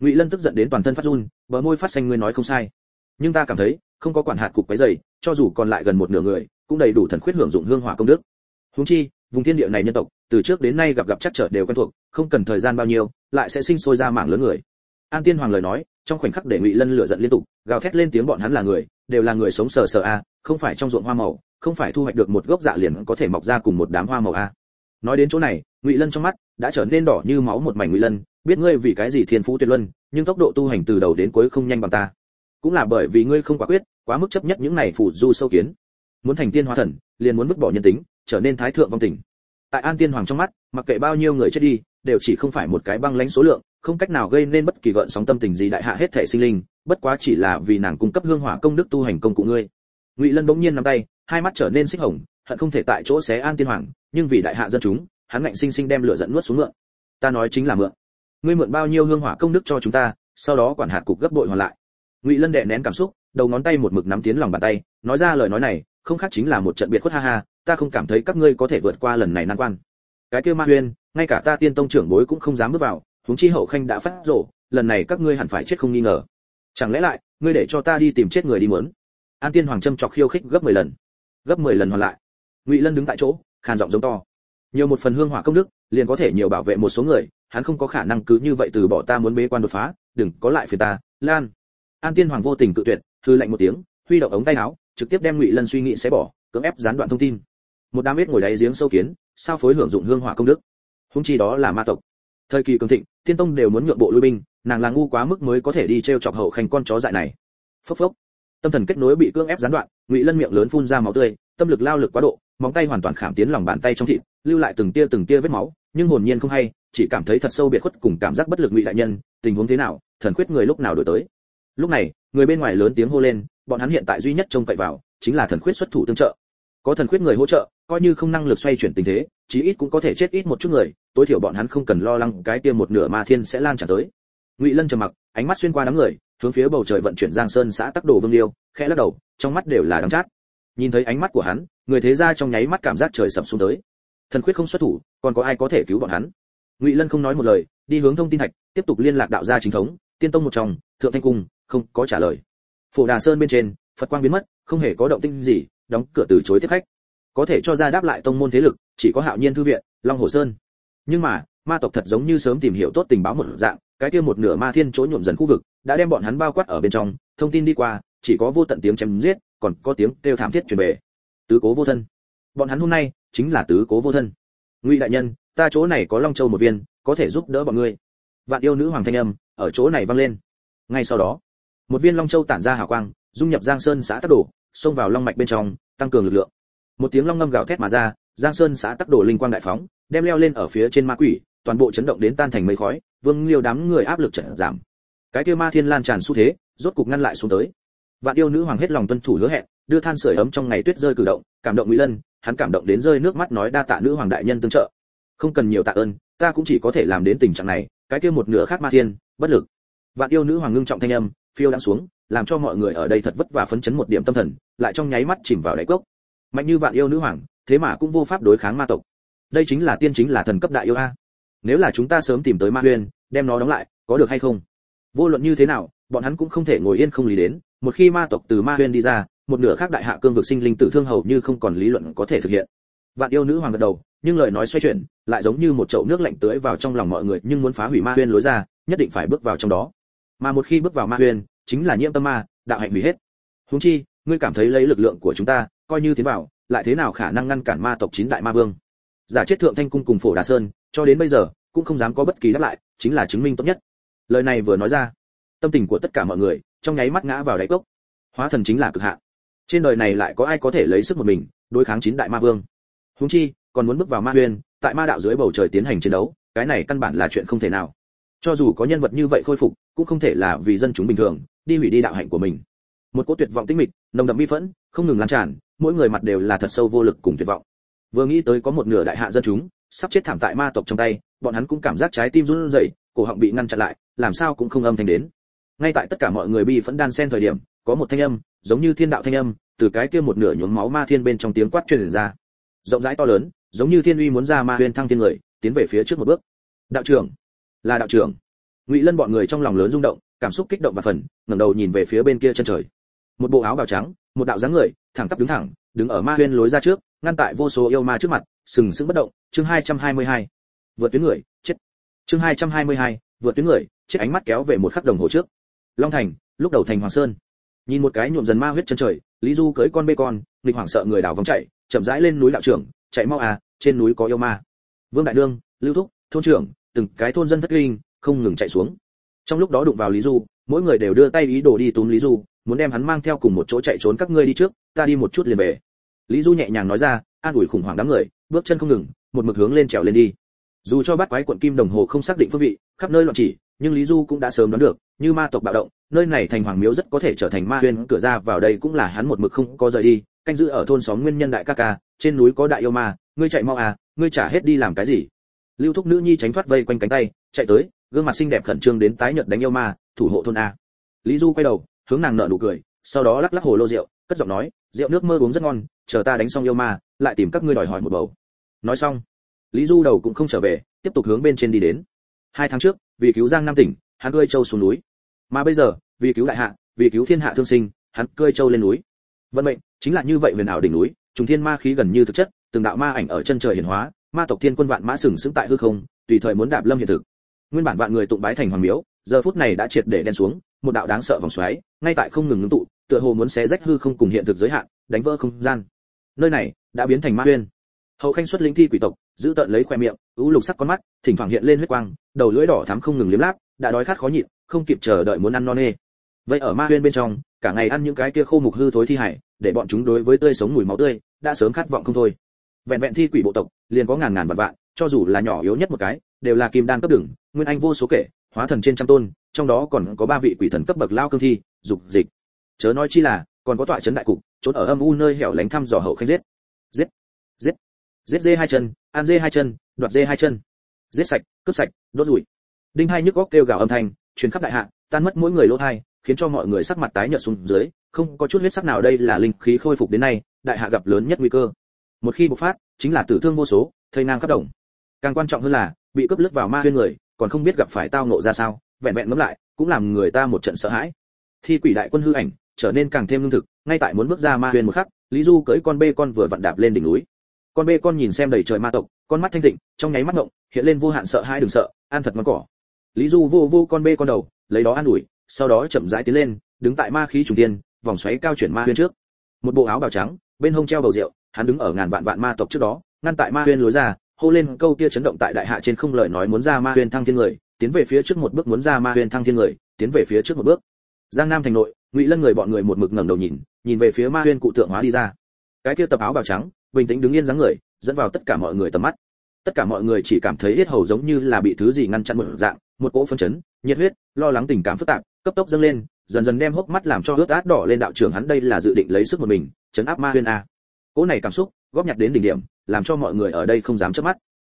Ngụy lân tức giận đến toàn thân phát run, bờ môi phát xanh ngươi nói không sai. Nhưng ta cảm thấy, không có quản hạt cục cái dày cho dù còn lại gần một nửa người, cũng đầy đủ thần khuyết hưởng dụng hương hỏa công đức. Huống chi, vùng thiên địa này nhân tộc, từ trước đến nay gặp gặp chắc trở đều quen thuộc, không cần thời gian bao nhiêu, lại sẽ sinh sôi ra mảng lớn người. An tiên hoàng lời nói, trong khoảnh khắc để ngụy lân lửa giận liên tục, gào thét lên tiếng bọn hắn là người, đều là người sống sờ sờ a, không phải trong ruộng hoa màu không phải thu hoạch được một gốc dạ liền có thể mọc ra cùng một đám hoa màu a nói đến chỗ này, ngụy lân trong mắt đã trở nên đỏ như máu một mảnh ngụy lân, biết ngươi vì cái gì thiên phú tuyệt luân, nhưng tốc độ tu hành từ đầu đến cuối không nhanh bằng ta. Cũng là bởi vì ngươi không quả quyết, quá mức chấp nhất những này phủ du sâu kiến. Muốn thành tiên hóa thần, liền muốn vứt bỏ nhân tính, trở nên thái thượng vong tình. Tại an tiên hoàng trong mắt, mặc kệ bao nhiêu người chết đi, đều chỉ không phải một cái băng lãnh số lượng, không cách nào gây nên bất kỳ gợn sóng tâm tình gì đại hạ hết thể sinh linh, bất quá chỉ là vì nàng cung cấp hương hỏa công đức tu hành công cụ ngươi. Ngụy lân bỗng nhiên nắm tay hai mắt trở nên xích hồng, hận không thể tại chỗ xé an tiên hoàng, nhưng vì đại hạ dân chúng, hắn ngạnh sinh sinh đem lửa giận nuốt xuống mượn. Ta nói chính là mượn. Ngươi mượn bao nhiêu hương hỏa công đức cho chúng ta, sau đó quản hạt cục gấp bội hoàn lại. Ngụy lân đệ nén cảm xúc, đầu ngón tay một mực nắm tiến lòng bàn tay, nói ra lời nói này, không khác chính là một trận biệt khuất ha ha, ta không cảm thấy các ngươi có thể vượt qua lần này nan quan. Cái kia ma huyên ngay cả ta tiên tông trưởng bối cũng không dám bước vào, huống chi hậu khanh đã phát rổ lần này các ngươi hẳn phải chết không nghi ngờ. Chẳng lẽ lại, ngươi để cho ta đi tìm chết người đi muốn an tiên hoàng trâm chọc khiêu khích gấp 10 lần gấp 10 lần hoàn lại. Ngụy lân đứng tại chỗ, khàn giọng giống to. Nhiều một phần hương hỏa công đức, liền có thể nhiều bảo vệ một số người, hắn không có khả năng cứ như vậy từ bỏ ta muốn bế quan đột phá, đừng có lại phiền ta, lan. An tiên hoàng vô tình cự tuyệt, hư lạnh một tiếng, huy động ống tay áo, trực tiếp đem ngụy lân suy nghĩ sẽ bỏ, cưỡng ép gián đoạn thông tin. Một đám biết ngồi đáy giếng sâu kiến, sao phối hưởng dụng hương hỏa công đức? Húng chi đó là ma tộc. Thời kỳ cường thịnh tiên tông đều muốn nhượng bộ lui binh, nàng là ngu quá mức mới có thể đi treo chọc hậu khanh con chó dại này. Phốc phốc. Tâm thần kết nối bị cưỡng ép gián đoạn ngụy lân miệng lớn phun ra máu tươi, tâm lực lao lực quá độ, móng tay hoàn toàn khảm tiến lòng bàn tay trong thịt, lưu lại từng tia từng tia vết máu, nhưng hồn nhiên không hay, chỉ cảm thấy thật sâu biệt khuất cùng cảm giác bất lực ngụy đại nhân, tình huống thế nào, thần quyết người lúc nào đổi tới. Lúc này, người bên ngoài lớn tiếng hô lên, bọn hắn hiện tại duy nhất trông cậy vào, chính là thần quyết xuất thủ tương trợ. Có thần quyết người hỗ trợ, coi như không năng lực xoay chuyển tình thế, chí ít cũng có thể chết ít một chút người, tối thiểu bọn hắn không cần lo lắng cái kia một nửa ma thiên sẽ lan tràn tới. Ngụy lân trầm mặc, ánh mắt xuyên qua đám người hướng phía bầu trời vận chuyển giang sơn xã tắc đồ vương liêu, khẽ lắc đầu, trong mắt đều là đắng chát. Nhìn thấy ánh mắt của hắn, người thế gia trong nháy mắt cảm giác trời sập xuống tới. Thần khuyết không xuất thủ, còn có ai có thể cứu bọn hắn? Ngụy lân không nói một lời, đi hướng thông tin thạch, tiếp tục liên lạc đạo gia chính thống, tiên tông một trong, thượng thanh cung, không có trả lời. Phổ đà sơn bên trên, phật quang biến mất, không hề có động tĩnh gì, đóng cửa từ chối tiếp khách. Có thể cho ra đáp lại tông môn thế lực, chỉ có hạo nhiên thư viện, long hồ sơn. Nhưng mà, ma tộc thật giống như sớm tìm hiểu tốt tình báo một dạng cái kia một nửa ma thiên chỗ nhuộm dần khu vực, đã đem bọn hắn bao quát ở bên trong, thông tin đi qua, chỉ có vô tận tiếng chém giết, còn có tiếng kêu thảm thiết truyền về. Tứ cố vô thân. Bọn hắn hôm nay chính là tứ cố vô thân. Ngụy đại nhân, ta chỗ này có long châu một viên, có thể giúp đỡ bọn ngươi. Vạn yêu nữ hoàng thanh âm ở chỗ này vang lên. Ngay sau đó, một viên long châu tản ra hào quang, dung nhập giang sơn xã tắc đổ xông vào long mạch bên trong, tăng cường lực lượng. Một tiếng long ngâm gào thét mà ra, giang sơn xã tắc đổ linh quang đại phóng, đem leo lên ở phía trên ma quỷ toàn bộ chấn động đến tan thành mây khói, vương liêu đám người áp lực trận giảm. Cái kia ma thiên lan tràn xu thế, rốt cục ngăn lại xuống tới. Vạn yêu nữ hoàng hết lòng tuân thủ hứa hẹn, đưa than sưởi ấm trong ngày tuyết rơi cử động, cảm động mỹ lân, hắn cảm động đến rơi nước mắt nói đa tạ nữ hoàng đại nhân tương trợ. Không cần nhiều tạ ơn, ta cũng chỉ có thể làm đến tình trạng này, cái kia một nửa khác ma thiên, bất lực. Vạn yêu nữ hoàng ngưng trọng thanh âm, phiêu đã xuống, làm cho mọi người ở đây thật vất vả phấn chấn một điểm tâm thần, lại trong nháy mắt chìm vào đáy cốc. Mạnh như vạn yêu nữ hoàng, thế mà cũng vô pháp đối kháng ma tộc. Đây chính là tiên chính là thần cấp đại yêu a nếu là chúng ta sớm tìm tới ma huyên, đem nó đóng lại, có được hay không? Vô luận như thế nào, bọn hắn cũng không thể ngồi yên không lý đến. Một khi ma tộc từ ma huyên đi ra, một nửa khác đại hạ cương vực sinh linh tử thương hầu như không còn lý luận có thể thực hiện. Vạn yêu nữ hoàng gật đầu, nhưng lời nói xoay chuyển, lại giống như một chậu nước lạnh tưới vào trong lòng mọi người, nhưng muốn phá hủy ma huyên lối ra, nhất định phải bước vào trong đó. Mà một khi bước vào ma huyên, chính là nhiễm tâm ma, đạo hạnh hủy hết. Huống chi, ngươi cảm thấy lấy lực lượng của chúng ta, coi như tiến vào, lại thế nào khả năng ngăn cản ma tộc chín đại ma vương? Giả chết thượng thanh cung cùng phổ đà sơn, cho đến bây giờ, cũng không dám có bất kỳ đáp lại, chính là chứng minh tốt nhất. Lời này vừa nói ra, tâm tình của tất cả mọi người trong nháy mắt ngã vào đáy cốc. Hóa thần chính là cực hạn. Trên đời này lại có ai có thể lấy sức một mình đối kháng chín đại ma vương? Huống chi, còn muốn bước vào ma huyên tại ma đạo dưới bầu trời tiến hành chiến đấu, cái này căn bản là chuyện không thể nào. Cho dù có nhân vật như vậy khôi phục, cũng không thể là vì dân chúng bình thường, đi hủy đi đạo hạnh của mình. Một cỗ tuyệt vọng tinh mịch, nồng đậm bi phẫn, không ngừng lan tràn, mỗi người mặt đều là thật sâu vô lực cùng tuyệt vọng vừa nghĩ tới có một nửa đại hạ dân chúng sắp chết thảm tại ma tộc trong tay, bọn hắn cũng cảm giác trái tim run rẩy, cổ họng bị ngăn chặn lại, làm sao cũng không âm thanh đến. Ngay tại tất cả mọi người bi phẫn đan xen thời điểm, có một thanh âm, giống như thiên đạo thanh âm, từ cái kia một nửa nhuốm máu ma thiên bên trong tiếng quát truyền ra. Rộng rãi to lớn, giống như thiên uy muốn ra ma huyền thăng thiên người, tiến về phía trước một bước. Đạo trưởng, là đạo trưởng. Ngụy lân bọn người trong lòng lớn rung động, cảm xúc kích động và phần, ngẩng đầu nhìn về phía bên kia chân trời. Một bộ áo bào trắng, một đạo dáng người, thẳng tắp đứng thẳng đứng ở ma huyên lối ra trước ngăn tại vô số yêu ma trước mặt sừng sững bất động. Chương 222. vượt tuyến người chết. Chương 222, vượt tuyến người chết ánh mắt kéo về một khắc đồng hồ trước. Long thành lúc đầu thành hoàng sơn. Nhìn một cái nhuộm dần ma huyết chân trời lý du cưỡi con bê con nghịch hoảng sợ người đảo vòng chạy chậm rãi lên núi đạo trưởng chạy mau à trên núi có yêu ma. Vương đại đương lưu thúc thôn trưởng từng cái thôn dân thất kinh không ngừng chạy xuống. Trong lúc đó đụng vào lý du mỗi người đều đưa tay ý đồ đi túm lý du muốn đem hắn mang theo cùng một chỗ chạy trốn các ngươi đi trước ta đi một chút liền về lý du nhẹ nhàng nói ra, an ủi khủng hoảng đám người, bước chân không ngừng, một mực hướng lên trèo lên đi. Dù cho bắt quái quận kim đồng hồ không xác định phương vị, khắp nơi loạn chỉ, nhưng lý du cũng đã sớm đoán được, như ma tộc bạo động, nơi này thành hoàng miếu rất có thể trở thành ma huyên cửa ra vào đây cũng là hắn một mực không có rời đi, canh giữ ở thôn xóm nguyên nhân đại ca ca, trên núi có đại yêu ma, ngươi chạy mau à ngươi trả hết đi làm cái gì? Lưu thúc nữ nhi tránh thoát vây quanh cánh tay, chạy tới, gương mặt xinh đẹp khẩn trương đến tái nhợt đánh yêu ma, thủ hộ thôn a. Lý du quay đầu, hướng nàng nở nụ cười, sau đó lắc lắc hồ lô rượu cất giọng nói, rượu nước mơ uống rất ngon, chờ ta đánh xong yêu ma, lại tìm các ngươi đòi hỏi một bầu. Nói xong, lý du đầu cũng không trở về, tiếp tục hướng bên trên đi đến. Hai tháng trước, vì cứu giang nam tỉnh, hắn cơi châu xuống núi. Mà bây giờ, vì cứu đại hạ, vì cứu thiên hạ thương sinh, hắn cơi châu lên núi. Vận mệnh chính là như vậy huyền ảo đỉnh núi, trùng thiên ma khí gần như thực chất, từng đạo ma ảnh ở chân trời hiển hóa, ma tộc thiên quân vạn mã sừng sững tại hư không, tùy thời muốn đạp lâm hiện thực. Nguyên bản vạn người tụng bái thành hoàng miếu, giờ phút này đã triệt để đen xuống, một đạo đáng sợ vòng xoáy, ngay tại không ngừng ngưng tụ tựa hồ muốn xé rách hư không cùng hiện thực giới hạn, đánh vỡ không gian. Nơi này đã biến thành ma huyên. Hậu khanh xuất linh thi quỷ tộc, giữ tận lấy khoe miệng ú lục sắc con mắt, thỉnh thoảng hiện lên huyết quang, đầu lưỡi đỏ thắm không ngừng liếm láp, đã đói khát khó nhịn, không kịp chờ đợi muốn ăn non nê. Vậy ở ma huyên bên trong, cả ngày ăn những cái kia khô mục hư thối thi hải, để bọn chúng đối với tươi sống mùi máu tươi, đã sớm khát vọng không thôi. Vẹn vẹn thi quỷ bộ tộc, liền có ngàn ngàn vạn vạn, cho dù là nhỏ yếu nhất một cái, đều là kim đan cấp đường nguyên anh vô số kể, hóa thần trên trăm tôn, trong đó còn có ba vị quỷ thần cấp bậc lao cương thi, dục dịch chớ nói chi là, còn có tọa trấn đại cục, trốn ở âm u nơi hẻo lánh thăm dò hậu khanh giết. Giết giết giết dê hai chân, ăn dê hai chân, đoạt dê hai chân. Giết sạch, cướp sạch, đốt rủi. Đinh hai nhức góc kêu gào âm thanh, truyền khắp đại hạ, tan mất mỗi người lỗ thai, khiến cho mọi người sắc mặt tái nhợt xuống dưới, không có chút huyết sắc nào đây là linh khí khôi phục đến nay, đại hạ gặp lớn nhất nguy cơ. Một khi bộc phát, chính là tử thương vô số, thây nang khắp đồng. Càng quan trọng hơn là, bị cướp lướt vào ma huyên người, còn không biết gặp phải tao nộ ra sao, vẹn vẹn ngẫm lại, cũng làm người ta một trận sợ hãi. Thi quỷ đại quân hư ảnh trở nên càng thêm lương thực, ngay tại muốn bước ra ma huyền một khắc, lý du cưỡi con bê con vừa vặn đạp lên đỉnh núi. Con bê con nhìn xem đầy trời ma tộc, con mắt thanh tịnh, trong nháy mắt ngộng, hiện lên vô hạn sợ hai đừng sợ an thật ngon cỏ. Lý du vô vô con bê con đầu, lấy đó an ủi, sau đó chậm rãi tiến lên, đứng tại ma khí trùng tiên vòng xoáy cao chuyển ma huyên trước. Một bộ áo bào trắng, bên hông treo bầu rượu, hắn đứng ở ngàn vạn vạn ma tộc trước đó, ngăn tại ma huyên lối ra, hô lên câu kia chấn động tại đại hạ trên không lời nói muốn ra ma huyên thăng thiên người, tiến về phía trước một bước muốn ra ma huyên thăng thiên người, tiến về phía trước một bước. Giang nam thành nội ngụy lân người bọn người một mực ngẩng đầu nhìn nhìn về phía ma huyên cụ tượng hóa đi ra. Cái kia tập áo bào trắng, bình tĩnh đứng yên dáng người, dẫn vào tất cả mọi người tầm mắt. Tất cả mọi người chỉ cảm thấy hết hầu giống như là bị thứ gì ngăn chặn một dạng, một cỗ phân chấn, nhiệt huyết, lo lắng tình cảm phức tạp, cấp tốc dâng lên, dần dần đem hốc mắt làm cho ướt át đỏ lên đạo trưởng hắn đây là dự định lấy sức một mình, chấn áp ma huyên a. Cỗ này cảm xúc, góp nhặt đến đỉnh điểm, làm cho mọi người ở đây không dám chớp mắt.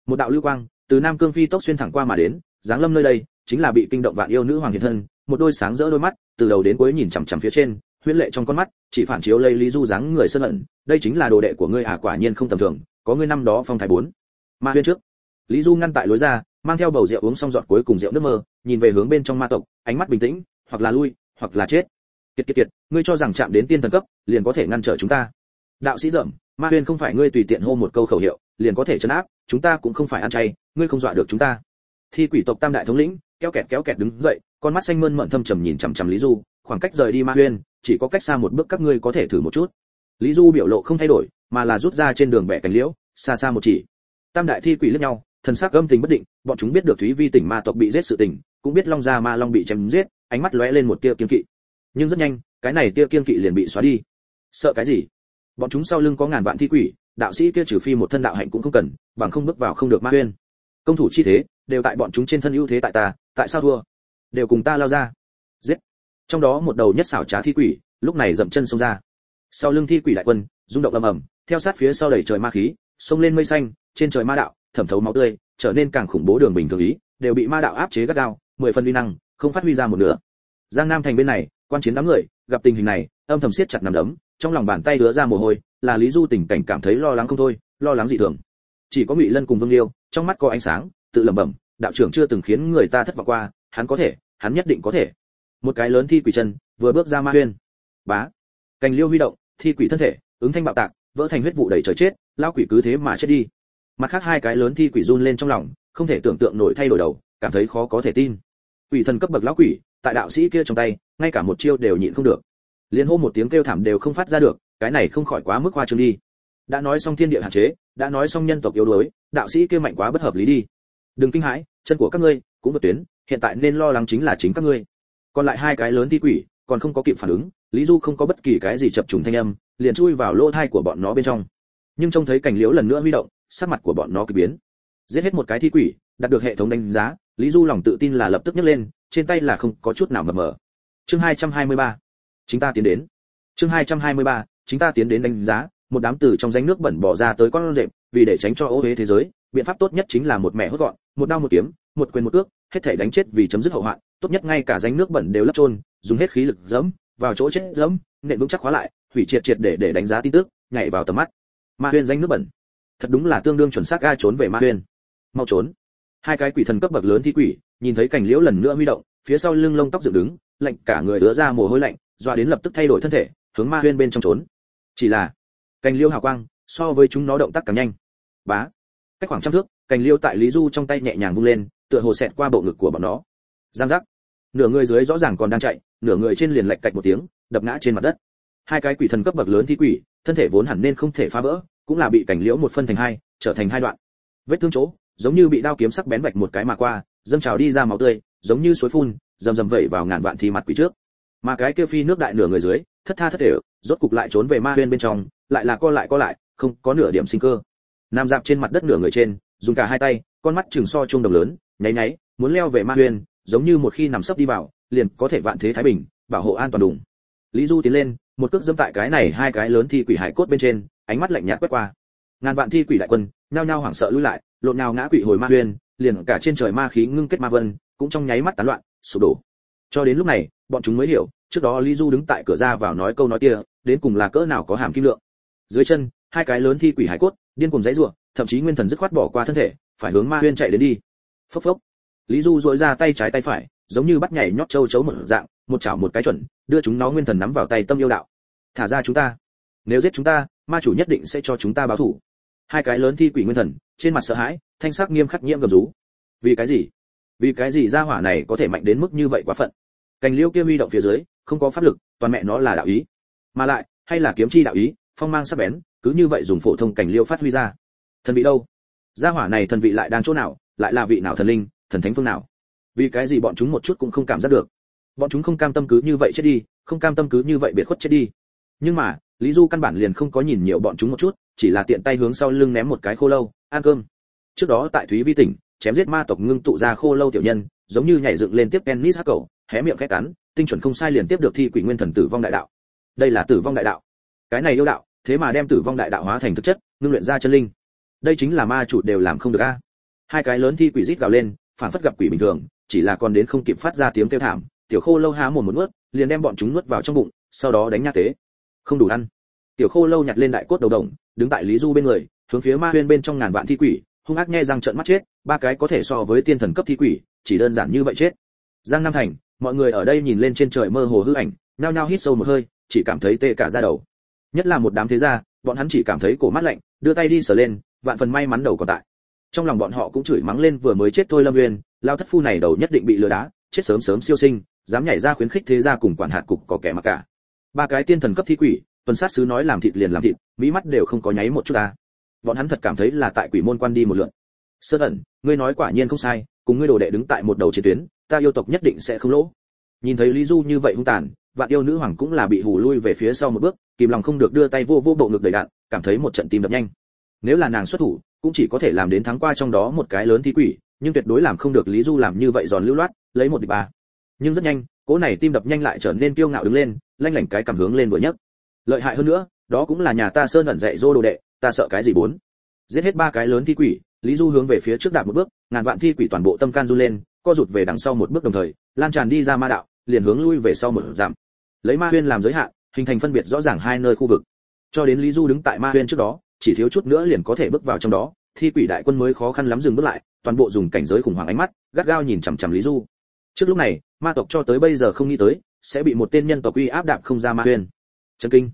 Một đạo lưu quang, từ nam cương phi tốc xuyên thẳng qua mà đến, giáng lâm nơi đây, chính là bị kinh động vạn yêu nữ hoàng hiện thân một đôi sáng rỡ đôi mắt từ đầu đến cuối nhìn chằm chằm phía trên huyễn lệ trong con mắt chỉ phản chiếu lấy lý du dáng người sơn ẩn đây chính là đồ đệ của ngươi à quả nhiên không tầm thường có ngươi năm đó phong thái bốn. Ma huyên trước. Lý du ngăn tại lối ra mang theo bầu rượu uống xong giọt cuối cùng rượu nước mơ nhìn về hướng bên trong ma tộc ánh mắt bình tĩnh hoặc là lui hoặc là chết. Kiệt kiệt kiệt ngươi cho rằng chạm đến tiên thần cấp liền có thể ngăn trở chúng ta. Đạo sĩ dậm, ma huyên không phải ngươi tùy tiện hô một câu khẩu hiệu liền có thể chấn áp chúng ta cũng không phải ăn chay ngươi không dọa được chúng ta. Thi quỷ tộc tam đại thống lĩnh kéo kẹt kéo kẹt đứng dậy con mắt xanh mơn mận thâm trầm nhìn chằm chằm lý du, khoảng cách rời đi ma huyên, chỉ có cách xa một bước các ngươi có thể thử một chút. Lý du biểu lộ không thay đổi, mà là rút ra trên đường bẻ cánh liễu, xa xa một chỉ. Tam đại thi quỷ lướt nhau, thần sắc âm tình bất định, bọn chúng biết được thúy vi tỉnh ma tộc bị giết sự tình, cũng biết long gia ma long bị chém giết, ánh mắt lóe lên một tia kiên kỵ. Nhưng rất nhanh, cái này tia kiên kỵ liền bị xóa đi. Sợ cái gì? Bọn chúng sau lưng có ngàn vạn thi quỷ, đạo sĩ kia trừ phi một thân đạo hạnh cũng không cần, bằng không bước vào không được ma huyên. Công thủ chi thế, đều tại bọn chúng trên thân ưu thế tại ta, tại sao thua? Đều cùng ta lao ra. Giết. Trong đó một đầu nhất xảo trá thi quỷ, lúc này dậm chân xông ra. Sau lưng thi quỷ đại quân, rung động ầm ầm, theo sát phía sau đẩy trời ma khí, xông lên mây xanh, trên trời ma đạo, thẩm thấu máu tươi, trở nên càng khủng bố đường bình thường ý, đều bị ma đạo áp chế gắt gao, mười phần uy năng, không phát huy ra một nửa. Giang nam thành bên này, quan chiến đám người, gặp tình hình này, âm thầm siết chặt nằm đấm, trong lòng bàn tay đứa ra mồ hôi, là lý du tình cảnh cảm thấy lo lắng không thôi, lo lắng dị thường. Chỉ có ngụy lân cùng vương liêu, trong mắt có ánh sáng, tự lẩm bẩm, đạo trưởng chưa từng khiến người ta thất vọng qua hắn có thể, hắn nhất định có thể. Một cái lớn thi quỷ chân, vừa bước ra ma huyên. Bá. Cành liêu huy động, thi quỷ thân thể, ứng thanh bạo tạc, vỡ thành huyết vụ đầy trời chết lao quỷ cứ thế mà chết đi. Mặt khác hai cái lớn thi quỷ run lên trong lòng, không thể tưởng tượng nổi thay đổi đầu, cảm thấy khó có thể tin. Quỷ thần cấp bậc lão quỷ, tại đạo sĩ kia trong tay, ngay cả một chiêu đều nhịn không được. Liên hô một tiếng kêu thảm đều không phát ra được, cái này không khỏi quá mức hoa trương đi. Đã nói xong thiên địa hạn chế, đã nói xong nhân tộc yếu đuối, đạo sĩ kia mạnh quá bất hợp lý đi. Đừng kinh hãi, chân của các ngươi cũng vượt tuyến hiện tại nên lo lắng chính là chính các ngươi. Còn lại hai cái lớn thi quỷ còn không có kịp phản ứng lý du không có bất kỳ cái gì chập trùng thanh âm liền chui vào lỗ thai của bọn nó bên trong. Nhưng trông thấy cảnh liễu lần nữa huy động sắc mặt của bọn nó kỳ biến. Giết hết một cái thi quỷ đạt được hệ thống đánh giá lý du lòng tự tin là lập tức nhấc lên trên tay là không có chút nào mờ mờ. Chương 223. chúng ta tiến đến. Chương 223, chúng ta tiến đến đánh giá một đám từ trong danh nước bẩn bỏ ra tới con rệp vì để tránh cho ô huế thế giới biện pháp tốt nhất chính là một mẹ hốt gọn một đao một kiếm một quyền một cước, hết thể đánh chết vì chấm dứt hậu hoạn, tốt nhất ngay cả danh nước bẩn đều lấp trôn, dùng hết khí lực dẫm vào chỗ chết dẫm nện vững chắc khóa lại, hủy triệt triệt để để đánh giá tin tức, nhảy vào tầm mắt. Ma huyên danh nước bẩn. Thật đúng là tương đương chuẩn xác ga trốn về ma huyên. Mau trốn. Hai cái quỷ thần cấp bậc lớn thi quỷ, nhìn thấy cảnh liễu lần nữa huy động, phía sau lưng lông tóc dựng đứng, lạnh cả người đứa ra mồ hôi lạnh, doa đến lập tức thay đổi thân thể, hướng ma huyên bên trong trốn. Chỉ là cành liễu hào quang, so với chúng nó động tác càng nhanh. Bá. Cách khoảng trăm thước cành liễu tại lý du trong tay nhẹ nhàng vung lên tựa hồ xẹt qua bộ ngực của bọn nó. Giang giác. Nửa người dưới rõ ràng còn đang chạy, nửa người trên liền lạch cạch một tiếng, đập ngã trên mặt đất. Hai cái quỷ thần cấp bậc lớn thi quỷ, thân thể vốn hẳn nên không thể phá vỡ, cũng là bị cảnh liễu một phân thành hai, trở thành hai đoạn. Vết thương chỗ, giống như bị đao kiếm sắc bén vạch một cái mà qua, dâng trào đi ra máu tươi, giống như suối phun, rầm rầm vẩy vào ngàn vạn thi mặt quỷ trước. Mà cái kia phi nước đại nửa người dưới, thất tha thất thể, rốt cục lại trốn về ma huyên bên trong, lại là co lại co lại, không có nửa điểm sinh cơ. Nam dạp trên mặt đất nửa người trên, dùng cả hai tay con mắt chừng so trung đồng lớn, nháy nháy, muốn leo về ma huyền, giống như một khi nằm sấp đi vào, liền có thể vạn thế thái bình, bảo hộ an toàn đủng lý du tiến lên, một cước dẫm tại cái này hai cái lớn thi quỷ hải cốt bên trên, ánh mắt lạnh nhạt quét qua. Ngàn vạn thi quỷ đại quân, nhao nhao hoảng sợ lùi lại, lộn nhào ngã quỷ hồi ma huyền, liền cả trên trời ma khí ngưng kết ma vân, cũng trong nháy mắt tán loạn, sụp đổ. Cho đến lúc này, bọn chúng mới hiểu, trước đó lý du đứng tại cửa ra vào nói câu nói kia, đến cùng là cỡ nào có hàm kim lượng. Dưới chân, hai cái lớn thi quỷ hải cốt điên cuồng giấy rủa, thậm chí nguyên thần dứt khoát bỏ qua thân thể, phải hướng ma huyên chạy đến đi. Phốc phốc. Lý du dội ra tay trái tay phải, giống như bắt nhảy nhót châu chấu một dạng, một chảo một cái chuẩn, đưa chúng nó nguyên thần nắm vào tay tâm yêu đạo. Thả ra chúng ta. Nếu giết chúng ta, ma chủ nhất định sẽ cho chúng ta báo thù. hai cái lớn thi quỷ nguyên thần, trên mặt sợ hãi, thanh sắc nghiêm khắc nhiễm gầm rú. Vì cái gì? Vì cái gì gia hỏa này có thể mạnh đến mức như vậy quá phận? Cành liêu kia huy động phía dưới, không có pháp lực, toàn mẹ nó là đạo ý. Mà lại, hay là kiếm chi đạo ý phong mang sắc bén, cứ như vậy dùng phổ thông cảnh liêu phát huy ra. Thần vị đâu? Gia hỏa này thần vị lại đang chỗ nào? Lại là vị nào thần linh, thần thánh phương nào? Vì cái gì bọn chúng một chút cũng không cảm giác được? Bọn chúng không cam tâm cứ như vậy chết đi, không cam tâm cứ như vậy biệt khuất chết đi. Nhưng mà, lý du căn bản liền không có nhìn nhiều bọn chúng một chút, chỉ là tiện tay hướng sau lưng ném một cái khô lâu, ăn cơm. Trước đó tại thúy vi tỉnh, chém giết ma tộc ngưng tụ ra khô lâu tiểu nhân, giống như nhảy dựng lên tiếp tennis hắc cầu, hé miệng khẽ cắn, tinh chuẩn không sai liền tiếp được thi quỷ nguyên thần tử vong đại đạo. Đây là tử vong đại đạo. Cái này yêu đạo thế mà đem tử vong đại đạo hóa thành thực chất, ngưng luyện ra chân linh. Đây chính là ma chủ đều làm không được a. Hai cái lớn thi quỷ rít gào lên, phản phất gặp quỷ bình thường, chỉ là còn đến không kịp phát ra tiếng kêu thảm, tiểu khô lâu há mồm một nuốt, liền đem bọn chúng nuốt vào trong bụng, sau đó đánh nha tế. Không đủ ăn. Tiểu khô lâu nhặt lên đại cốt đầu đồng, đứng tại lý du bên người, hướng phía ma huyên bên trong ngàn vạn thi quỷ, hung ác nghe răng trợn mắt chết, ba cái có thể so với tiên thần cấp thi quỷ, chỉ đơn giản như vậy chết. Giang nam thành, mọi người ở đây nhìn lên trên trời mơ hồ hư ảnh, nhao nhao hít sâu một hơi, chỉ cảm thấy tê cả da đầu nhất là một đám thế gia, bọn hắn chỉ cảm thấy cổ mắt lạnh, đưa tay đi sờ lên, vạn phần may mắn đầu còn tại. Trong lòng bọn họ cũng chửi mắng lên vừa mới chết thôi lâm nguyên lao thất phu này đầu nhất định bị lừa đá, chết sớm sớm siêu sinh, dám nhảy ra khuyến khích thế gia cùng quản hạt cục có kẻ mà cả. Ba cái tiên thần cấp thi quỷ, tuần sát sứ nói làm thịt liền làm thịt, mỹ mắt đều không có nháy một chút ta. Bọn hắn thật cảm thấy là tại quỷ môn quan đi một lượt. Sơn ẩn, ngươi nói quả nhiên không sai, cùng ngươi đồ đệ đứng tại một đầu chiến tuyến, ta yêu tộc nhất định sẽ không lỗ. Nhìn thấy lý du như vậy hung tàn vạn yêu nữ hoàng cũng là bị hù lui về phía sau một bước, kìm lòng không được đưa tay vô vô bộ ngực đầy đạn, cảm thấy một trận tim đập nhanh. Nếu là nàng xuất thủ, cũng chỉ có thể làm đến thắng qua trong đó một cái lớn thi quỷ, nhưng tuyệt đối làm không được lý du làm như vậy giòn lưu loát, lấy một địch ba. Nhưng rất nhanh, cỗ này tim đập nhanh lại trở nên kiêu ngạo đứng lên, lanh lảnh cái cảm hướng lên vừa nhất lợi hại hơn nữa, đó cũng là nhà ta sơn ẩn dạy dô đồ đệ, ta sợ cái gì bốn? Giết hết ba cái lớn thi quỷ, lý du hướng về phía trước đạp một bước, ngàn vạn thi quỷ toàn bộ tâm can du lên, co rụt về đằng sau một bước đồng thời, lan tràn đi ra ma đạo, liền hướng lui về sau một giảm lấy ma huyên làm giới hạn, hình thành phân biệt rõ ràng hai nơi khu vực. Cho đến lý du đứng tại ma huyên trước đó, chỉ thiếu chút nữa liền có thể bước vào trong đó, thi quỷ đại quân mới khó khăn lắm dừng bước lại, toàn bộ dùng cảnh giới khủng hoảng ánh mắt, gắt gao nhìn chằm chằm lý du. Trước lúc này, ma tộc cho tới bây giờ không nghĩ tới, sẽ bị một tên nhân tộc uy áp đạp không ra ma huyên. Chân kinh.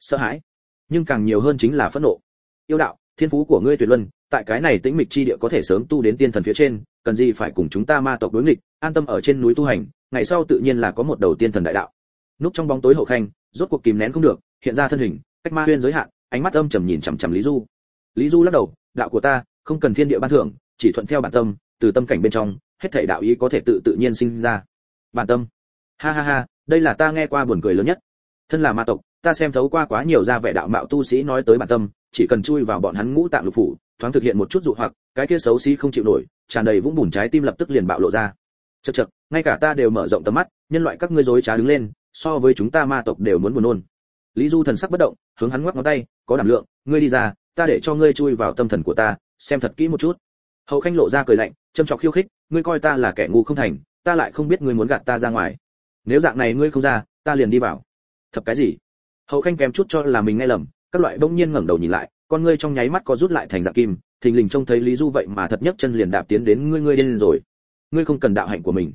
Sợ hãi. Nhưng càng nhiều hơn chính là phẫn nộ. Yêu đạo, thiên phú của ngươi tuyệt luân, tại cái này tĩnh mịch chi địa có thể sớm tu đến tiên thần phía trên, cần gì phải cùng chúng ta ma tộc đối nghịch, an tâm ở trên núi tu hành, ngày sau tự nhiên là có một đầu tiên thần đại đạo núp trong bóng tối hậu khanh, rốt cuộc kìm nén không được, hiện ra thân hình, cách ma huyên giới hạn, ánh mắt âm trầm nhìn chằm chằm lý du. Lý du lắc đầu, đạo của ta, không cần thiên địa ban thưởng, chỉ thuận theo bản tâm, từ tâm cảnh bên trong, hết thảy đạo ý có thể tự tự nhiên sinh ra. Bản tâm. Ha ha ha, đây là ta nghe qua buồn cười lớn nhất. Thân là ma tộc, ta xem thấu qua quá nhiều ra vẻ đạo mạo tu sĩ nói tới bản tâm, chỉ cần chui vào bọn hắn ngũ tạng lục phủ, thoáng thực hiện một chút dụ hoặc, cái kia xấu xí không chịu nổi, tràn đầy vũng bùn trái tim lập tức liền bạo lộ ra. Chật chật ngay cả ta đều mở rộng tầm mắt, nhân loại các ngươi dối trá đứng lên so với chúng ta ma tộc đều muốn buồn nôn. Lý du thần sắc bất động, hướng hắn ngoắc ngón tay, có đảm lượng, ngươi đi ra, ta để cho ngươi chui vào tâm thần của ta, xem thật kỹ một chút. Hậu khanh lộ ra cười lạnh, châm chọc khiêu khích, ngươi coi ta là kẻ ngu không thành, ta lại không biết ngươi muốn gạt ta ra ngoài. Nếu dạng này ngươi không ra, ta liền đi vào. Thập cái gì? Hậu khanh kém chút cho là mình nghe lầm, các loại bỗng nhiên ngẩng đầu nhìn lại, con ngươi trong nháy mắt có rút lại thành dạng kim, thình lình trông thấy lý du vậy mà thật nhất chân liền đạp tiến đến, ngươi ngươi điên rồi. Ngươi không cần đạo hạnh của mình.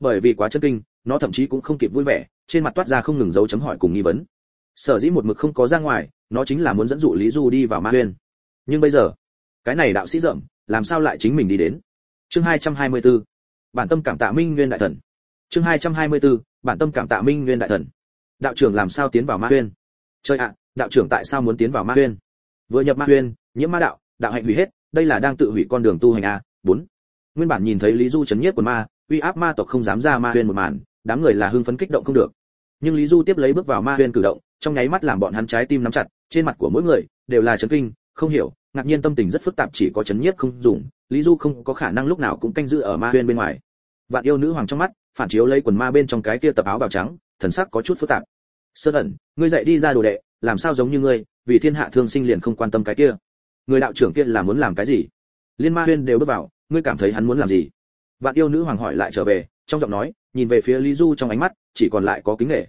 Bởi vì quá chân kinh nó thậm chí cũng không kịp vui vẻ, trên mặt toát ra không ngừng dấu chấm hỏi cùng nghi vấn. Sở dĩ một mực không có ra ngoài, nó chính là muốn dẫn dụ lý du đi vào ma huyên. Nhưng bây giờ, cái này đạo sĩ rậm, làm sao lại chính mình đi đến? Chương 224 bản tâm cảm tạ minh nguyên đại thần. Chương 224 bản tâm cảm tạ minh nguyên đại thần. Đạo trưởng làm sao tiến vào ma huyên? Trời ạ, đạo trưởng tại sao muốn tiến vào ma huyên? Vừa nhập ma huyên, nhiễm ma đạo đạo hạnh hủy hết, đây là đang tự hủy con đường tu hành a bốn. Nguyên bản nhìn thấy lý du chấn nhiếp của ma, uy áp ma tộc không dám ra ma huyên một màn đám người là hưng phấn kích động không được. Nhưng lý du tiếp lấy bước vào ma huyên cử động, trong nháy mắt làm bọn hắn trái tim nắm chặt, trên mặt của mỗi người đều là chấn kinh, không hiểu, ngạc nhiên tâm tình rất phức tạp chỉ có chấn nhiếp không dùng, lý du không có khả năng lúc nào cũng canh giữ ở ma huyên bên ngoài. Vạn yêu nữ hoàng trong mắt, phản chiếu lấy quần ma bên trong cái kia tập áo bào trắng, thần sắc có chút phức tạp. Sơn ẩn, ngươi dậy đi ra đồ đệ, làm sao giống như ngươi, vì thiên hạ thương sinh liền không quan tâm cái kia. Người đạo trưởng kia là muốn làm cái gì? Liên ma huyên đều bước vào, ngươi cảm thấy hắn muốn làm gì? Vạn yêu nữ hoàng hỏi lại trở về, trong giọng nói nhìn về phía lý du trong ánh mắt, chỉ còn lại có kính nghệ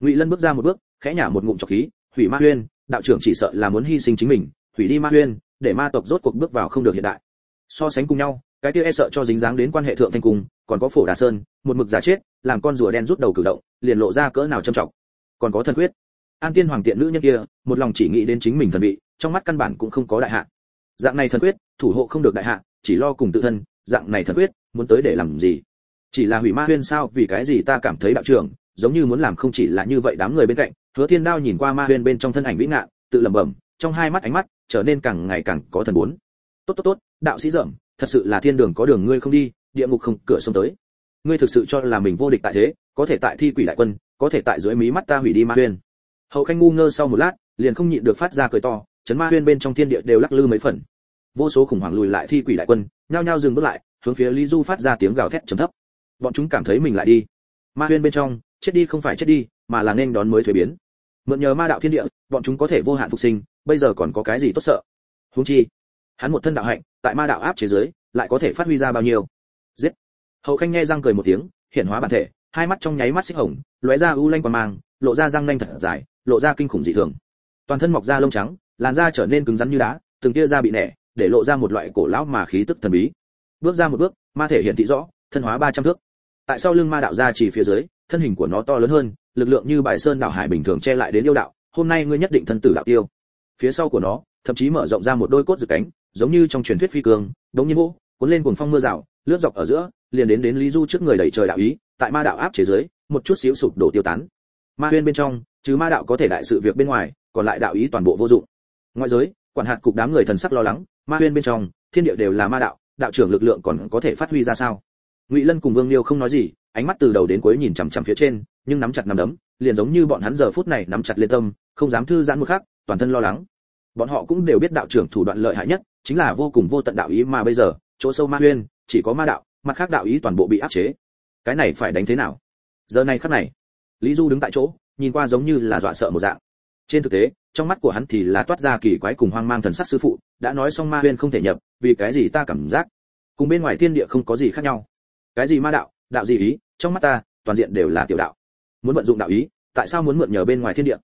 ngụy lân bước ra một bước, khẽ nhả một ngụm trọc khí, hủy ma huyên, đạo trưởng chỉ sợ là muốn hy sinh chính mình, hủy đi ma huyên, để ma tộc rốt cuộc bước vào không được hiện đại. So sánh cùng nhau, cái kia e sợ cho dính dáng đến quan hệ thượng thanh cung còn có phổ đà sơn, một mực giả chết, làm con rùa đen rút đầu cử động, liền lộ ra cỡ nào trầm trọng. Còn có thần quyết. An tiên hoàng tiện nữ nhân kia, một lòng chỉ nghĩ đến chính mình thần vị, trong mắt căn bản cũng không có đại hạ. Dạng này thần quyết, thủ hộ không được đại hạ, chỉ lo cùng tự thân, dạng này thần quyết, muốn tới để làm gì? Chỉ là hủy ma huyên sao, vì cái gì ta cảm thấy đạo trưởng, giống như muốn làm không chỉ là như vậy đám người bên cạnh, hứa thiên đao nhìn qua ma huyên bên trong thân ảnh vĩ ngạn, tự lẩm bẩm, trong hai mắt ánh mắt trở nên càng ngày càng có thần bốn. Tốt tốt tốt, đạo sĩ dởm, thật sự là thiên đường có đường ngươi không đi, địa ngục không, cửa xông tới. Ngươi thực sự cho là mình vô địch tại thế, có thể tại thi quỷ đại quân, có thể tại dưới mí mắt ta hủy đi ma huyên. Hậu khanh ngu ngơ sau một lát, liền không nhịn được phát ra cười to, chấn ma huyên bên trong thiên địa đều lắc lư mấy phần. Vô số khủng hoảng lùi lại thi quỷ đại quân, nhao nhao dừng bước lại, hướng phía lý du phát ra tiếng gào thét trầm thấp bọn chúng cảm thấy mình lại đi. Ma huyên bên trong, chết đi không phải chết đi, mà là nên đón mới thuế biến. Mượn nhờ ma đạo thiên địa, bọn chúng có thể vô hạn phục sinh, bây giờ còn có cái gì tốt sợ? Huống chi, hắn một thân đạo hạnh, tại ma đạo áp chế giới lại có thể phát huy ra bao nhiêu? Giết! Hậu khanh nghe răng cười một tiếng hiện hóa bản thể, hai mắt trong nháy mắt xích hồng, lóe ra u lanh quả mang, lộ ra răng nanh thật dài, lộ ra kinh khủng dị thường. Toàn thân mọc da lông trắng, làn da trở nên cứng rắn như đá, từng tia da bị nẻ, để lộ ra một loại cổ lão mà khí tức thần bí. Bước ra một bước, ma thể hiện thị rõ, thân hóa 300 thước tại sau lưng ma đạo ra chỉ phía dưới, thân hình của nó to lớn hơn, lực lượng như bài sơn đảo hải bình thường che lại đến yêu đạo, hôm nay ngươi nhất định thân tử đạo tiêu. Phía sau của nó, thậm chí mở rộng ra một đôi cốt rực cánh, giống như trong truyền thuyết phi cường, đống nhiên vũ cuốn lên cuồng phong mưa rào, lướt dọc ở giữa, liền đến đến lý du trước người đẩy trời đạo ý, tại ma đạo áp chế dưới, một chút xíu sụp đổ tiêu tán. Ma huyên bên trong chứ ma đạo có thể đại sự việc bên ngoài, còn lại đạo ý toàn bộ vô dụng. Ngoại giới, quản hạt cục đám người thần sắc lo lắng, ma huyên bên trong, thiên địa đều là ma đạo đạo trưởng lực lượng còn có thể phát huy ra sao? Ngụy lân cùng vương liêu không nói gì, ánh mắt từ đầu đến cuối nhìn chằm chằm phía trên, nhưng nắm chặt nắm đấm, liền giống như bọn hắn giờ phút này nắm chặt lên tâm, không dám thư giãn một khắc, toàn thân lo lắng. Bọn họ cũng đều biết đạo trưởng thủ đoạn lợi hại nhất, chính là vô cùng vô tận đạo ý mà bây giờ, chỗ sâu ma huyên, chỉ có ma đạo, mặt khác đạo ý toàn bộ bị áp chế. Cái này phải đánh thế nào? Giờ này khắc này, lý du đứng tại chỗ, nhìn qua giống như là dọa sợ một dạng. Trên thực tế, trong mắt của hắn thì là toát ra kỳ quái cùng hoang mang thần sắc sư phụ, đã nói xong ma huyên không thể nhập, vì cái gì ta cảm giác? Cùng bên ngoài thiên địa không có gì khác nhau cái gì ma đạo? Đạo gì ý? Trong mắt ta, toàn diện đều là tiểu đạo. Muốn vận dụng đạo ý, tại sao muốn mượn nhờ bên ngoài thiên địa?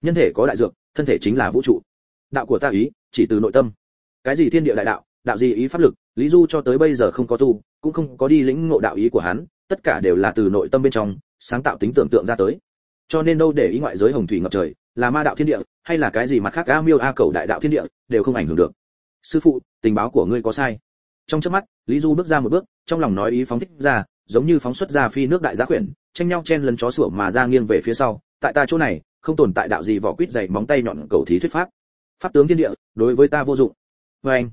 Nhân thể có đại dược, thân thể chính là vũ trụ. Đạo của ta ý, chỉ từ nội tâm. Cái gì thiên địa đại đạo đạo gì ý pháp lực, lý du cho tới bây giờ không có tu, cũng không có đi lĩnh ngộ đạo ý của hắn, tất cả đều là từ nội tâm bên trong, sáng tạo tính tưởng tượng ra tới. Cho nên đâu để ý ngoại giới hồng thủy ngập trời, là ma đạo thiên địa, hay là cái gì mặt khác a miêu a cầu đại đạo thiên địa, đều không ảnh hưởng được. Sư phụ, tình báo của ngươi có sai. Trong chớp mắt, lý du bước ra một bước trong lòng nói ý phóng thích ra, giống như phóng xuất ra phi nước đại giá quyển, tranh nhau chen lấn chó sủa mà ra nghiêng về phía sau. Tại ta chỗ này, không tồn tại đạo gì vỏ quýt dày móng tay nhọn cầu thí thuyết pháp. Pháp tướng thiên địa, đối với ta vô dụng. Vê anh,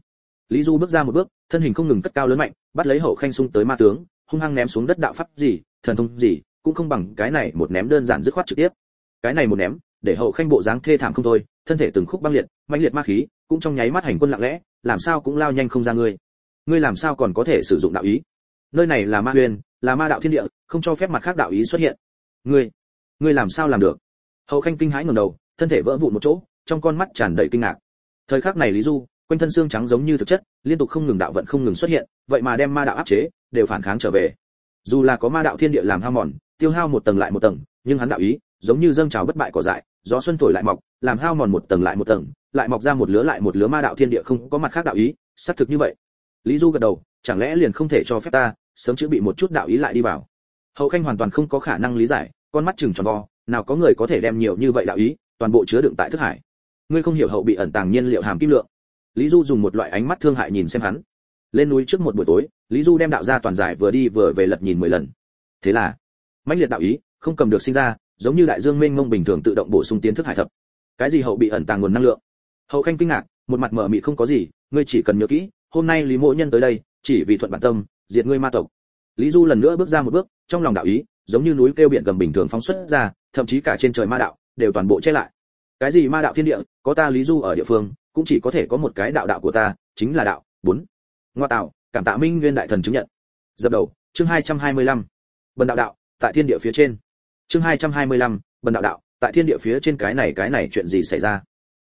lý du bước ra một bước, thân hình không ngừng cất cao lớn mạnh, bắt lấy hậu khanh sung tới ma tướng, hung hăng ném xuống đất đạo pháp gì, thần thông gì, cũng không bằng cái này một ném đơn giản dứt khoát trực tiếp. Cái này một ném, để hậu khanh bộ dáng thê thảm không thôi, thân thể từng khúc băng liệt, mãnh liệt ma khí, cũng trong nháy mắt hành quân lặng lẽ, làm sao cũng lao nhanh không ra người ngươi làm sao còn có thể sử dụng đạo ý? Nơi này là ma huyền, là ma đạo thiên địa, không cho phép mặt khác đạo ý xuất hiện. Ngươi ngươi làm sao làm được? Hậu khanh kinh hãi ngẩng đầu, thân thể vỡ vụn một chỗ, trong con mắt tràn đầy kinh ngạc. Thời khắc này lý du, quanh thân xương trắng giống như thực chất, liên tục không ngừng đạo vận không ngừng xuất hiện, vậy mà đem ma đạo áp chế, đều phản kháng trở về. Dù là có ma đạo thiên địa làm hao mòn, tiêu hao một tầng lại một tầng, nhưng hắn đạo ý, giống như dâng trào bất bại cỏ dại, gió xuân thổi lại mọc, làm hao mòn một tầng lại một tầng, lại mọc ra một lứa lại một lứa ma đạo thiên địa không có mặt khác đạo ý, xác thực như vậy lý du gật đầu, chẳng lẽ liền không thể cho phép ta, sớm chữa bị một chút đạo ý lại đi vào. Hậu khanh hoàn toàn không có khả năng lý giải, con mắt chừng tròn vo, nào có người có thể đem nhiều như vậy đạo ý, toàn bộ chứa đựng tại thức hải. Ngươi không hiểu hậu bị ẩn tàng nhiên liệu hàm kim lượng. Lý du dùng một loại ánh mắt thương hại nhìn xem hắn. Lên núi trước một buổi tối, lý du đem đạo ra toàn giải vừa đi vừa về lật nhìn mười lần. Thế là, mãnh liệt đạo ý, không cầm được sinh ra, giống như đại dương mênh mông bình thường tự động bổ sung tiến thức hải thập. Cái gì hậu bị ẩn tàng nguồn năng lượng? Hậu khanh kinh ngạc, một mặt mở mị không có gì, ngươi chỉ cần nhớ kỹ hôm nay lý mộ nhân tới đây chỉ vì thuận bản tâm diệt ngươi ma tộc. Lý du lần nữa bước ra một bước trong lòng đạo ý giống như núi kêu biển gầm bình thường phóng xuất ra thậm chí cả trên trời ma đạo đều toàn bộ che lại. Cái gì ma đạo thiên địa có ta lý du ở địa phương cũng chỉ có thể có một cái đạo đạo của ta chính là đạo bốn. Ngoa tạo cảm tạ minh nguyên đại thần chứng nhận. Dập đầu chương 225. bần đạo đạo tại thiên địa phía trên. Chương 225, bần đạo đạo tại thiên địa phía trên cái này cái này chuyện gì xảy ra?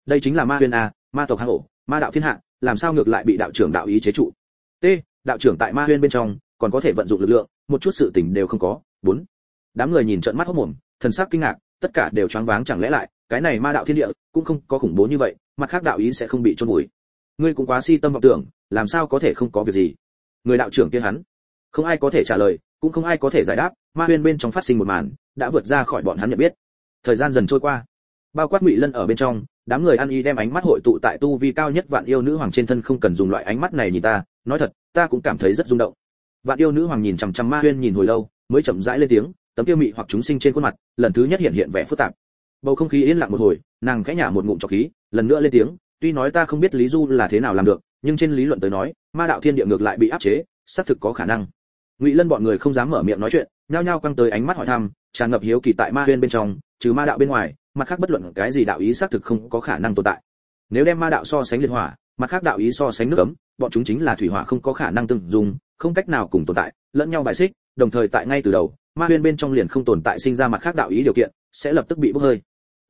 Đây chính là ma nguyên a ma tộc hang ổ ma đạo thiên hạ, làm sao ngược lại bị đạo trưởng đạo ý chế trụ? T, đạo trưởng tại ma huyên bên trong, còn có thể vận dụng lực lượng, một chút sự tình đều không có. Bốn, đám người nhìn trợn mắt hốt mồm, thần sắc kinh ngạc, tất cả đều choáng váng chẳng lẽ lại, cái này ma đạo thiên địa, cũng không có khủng bố như vậy, mặt khác đạo ý sẽ không bị trôn vùi. Ngươi cũng quá si tâm vọng tưởng, làm sao có thể không có việc gì? Người đạo trưởng kia hắn, không ai có thể trả lời, cũng không ai có thể giải đáp, ma huyên bên trong phát sinh một màn, đã vượt ra khỏi bọn hắn nhận biết. Thời gian dần trôi qua, bao quát ngụy lân ở bên trong đám người ăn y đem ánh mắt hội tụ tại tu vi cao nhất vạn yêu nữ hoàng trên thân không cần dùng loại ánh mắt này nhìn ta, nói thật, ta cũng cảm thấy rất rung động. Vạn yêu nữ hoàng nhìn chằm chằm ma huyên nhìn hồi lâu, mới chậm rãi lên tiếng, tấm tiêu mị hoặc chúng sinh trên khuôn mặt, lần thứ nhất hiện hiện vẻ phức tạp. Bầu không khí yên lặng một hồi, nàng khẽ nhả một ngụm trọc khí, lần nữa lên tiếng, tuy nói ta không biết lý du là thế nào làm được, nhưng trên lý luận tới nói, ma đạo thiên địa ngược lại bị áp chế, xác thực có khả năng. Ngụy lân bọn người không dám mở miệng nói chuyện, nhao nhao quăng tới ánh mắt hỏi thăm, tràn ngập hiếu kỳ tại ma huyên bên trong, trừ ma đạo bên ngoài mặt khác bất luận cái gì đạo ý xác thực không có khả năng tồn tại. Nếu đem ma đạo so sánh liệt hỏa mặt khác đạo ý so sánh nước ấm bọn chúng chính là thủy hỏa không có khả năng tương dung, không cách nào cùng tồn tại lẫn nhau bài xích đồng thời tại ngay từ đầu ma huyên bên trong liền không tồn tại sinh ra mặt khác đạo ý điều kiện sẽ lập tức bị bốc hơi.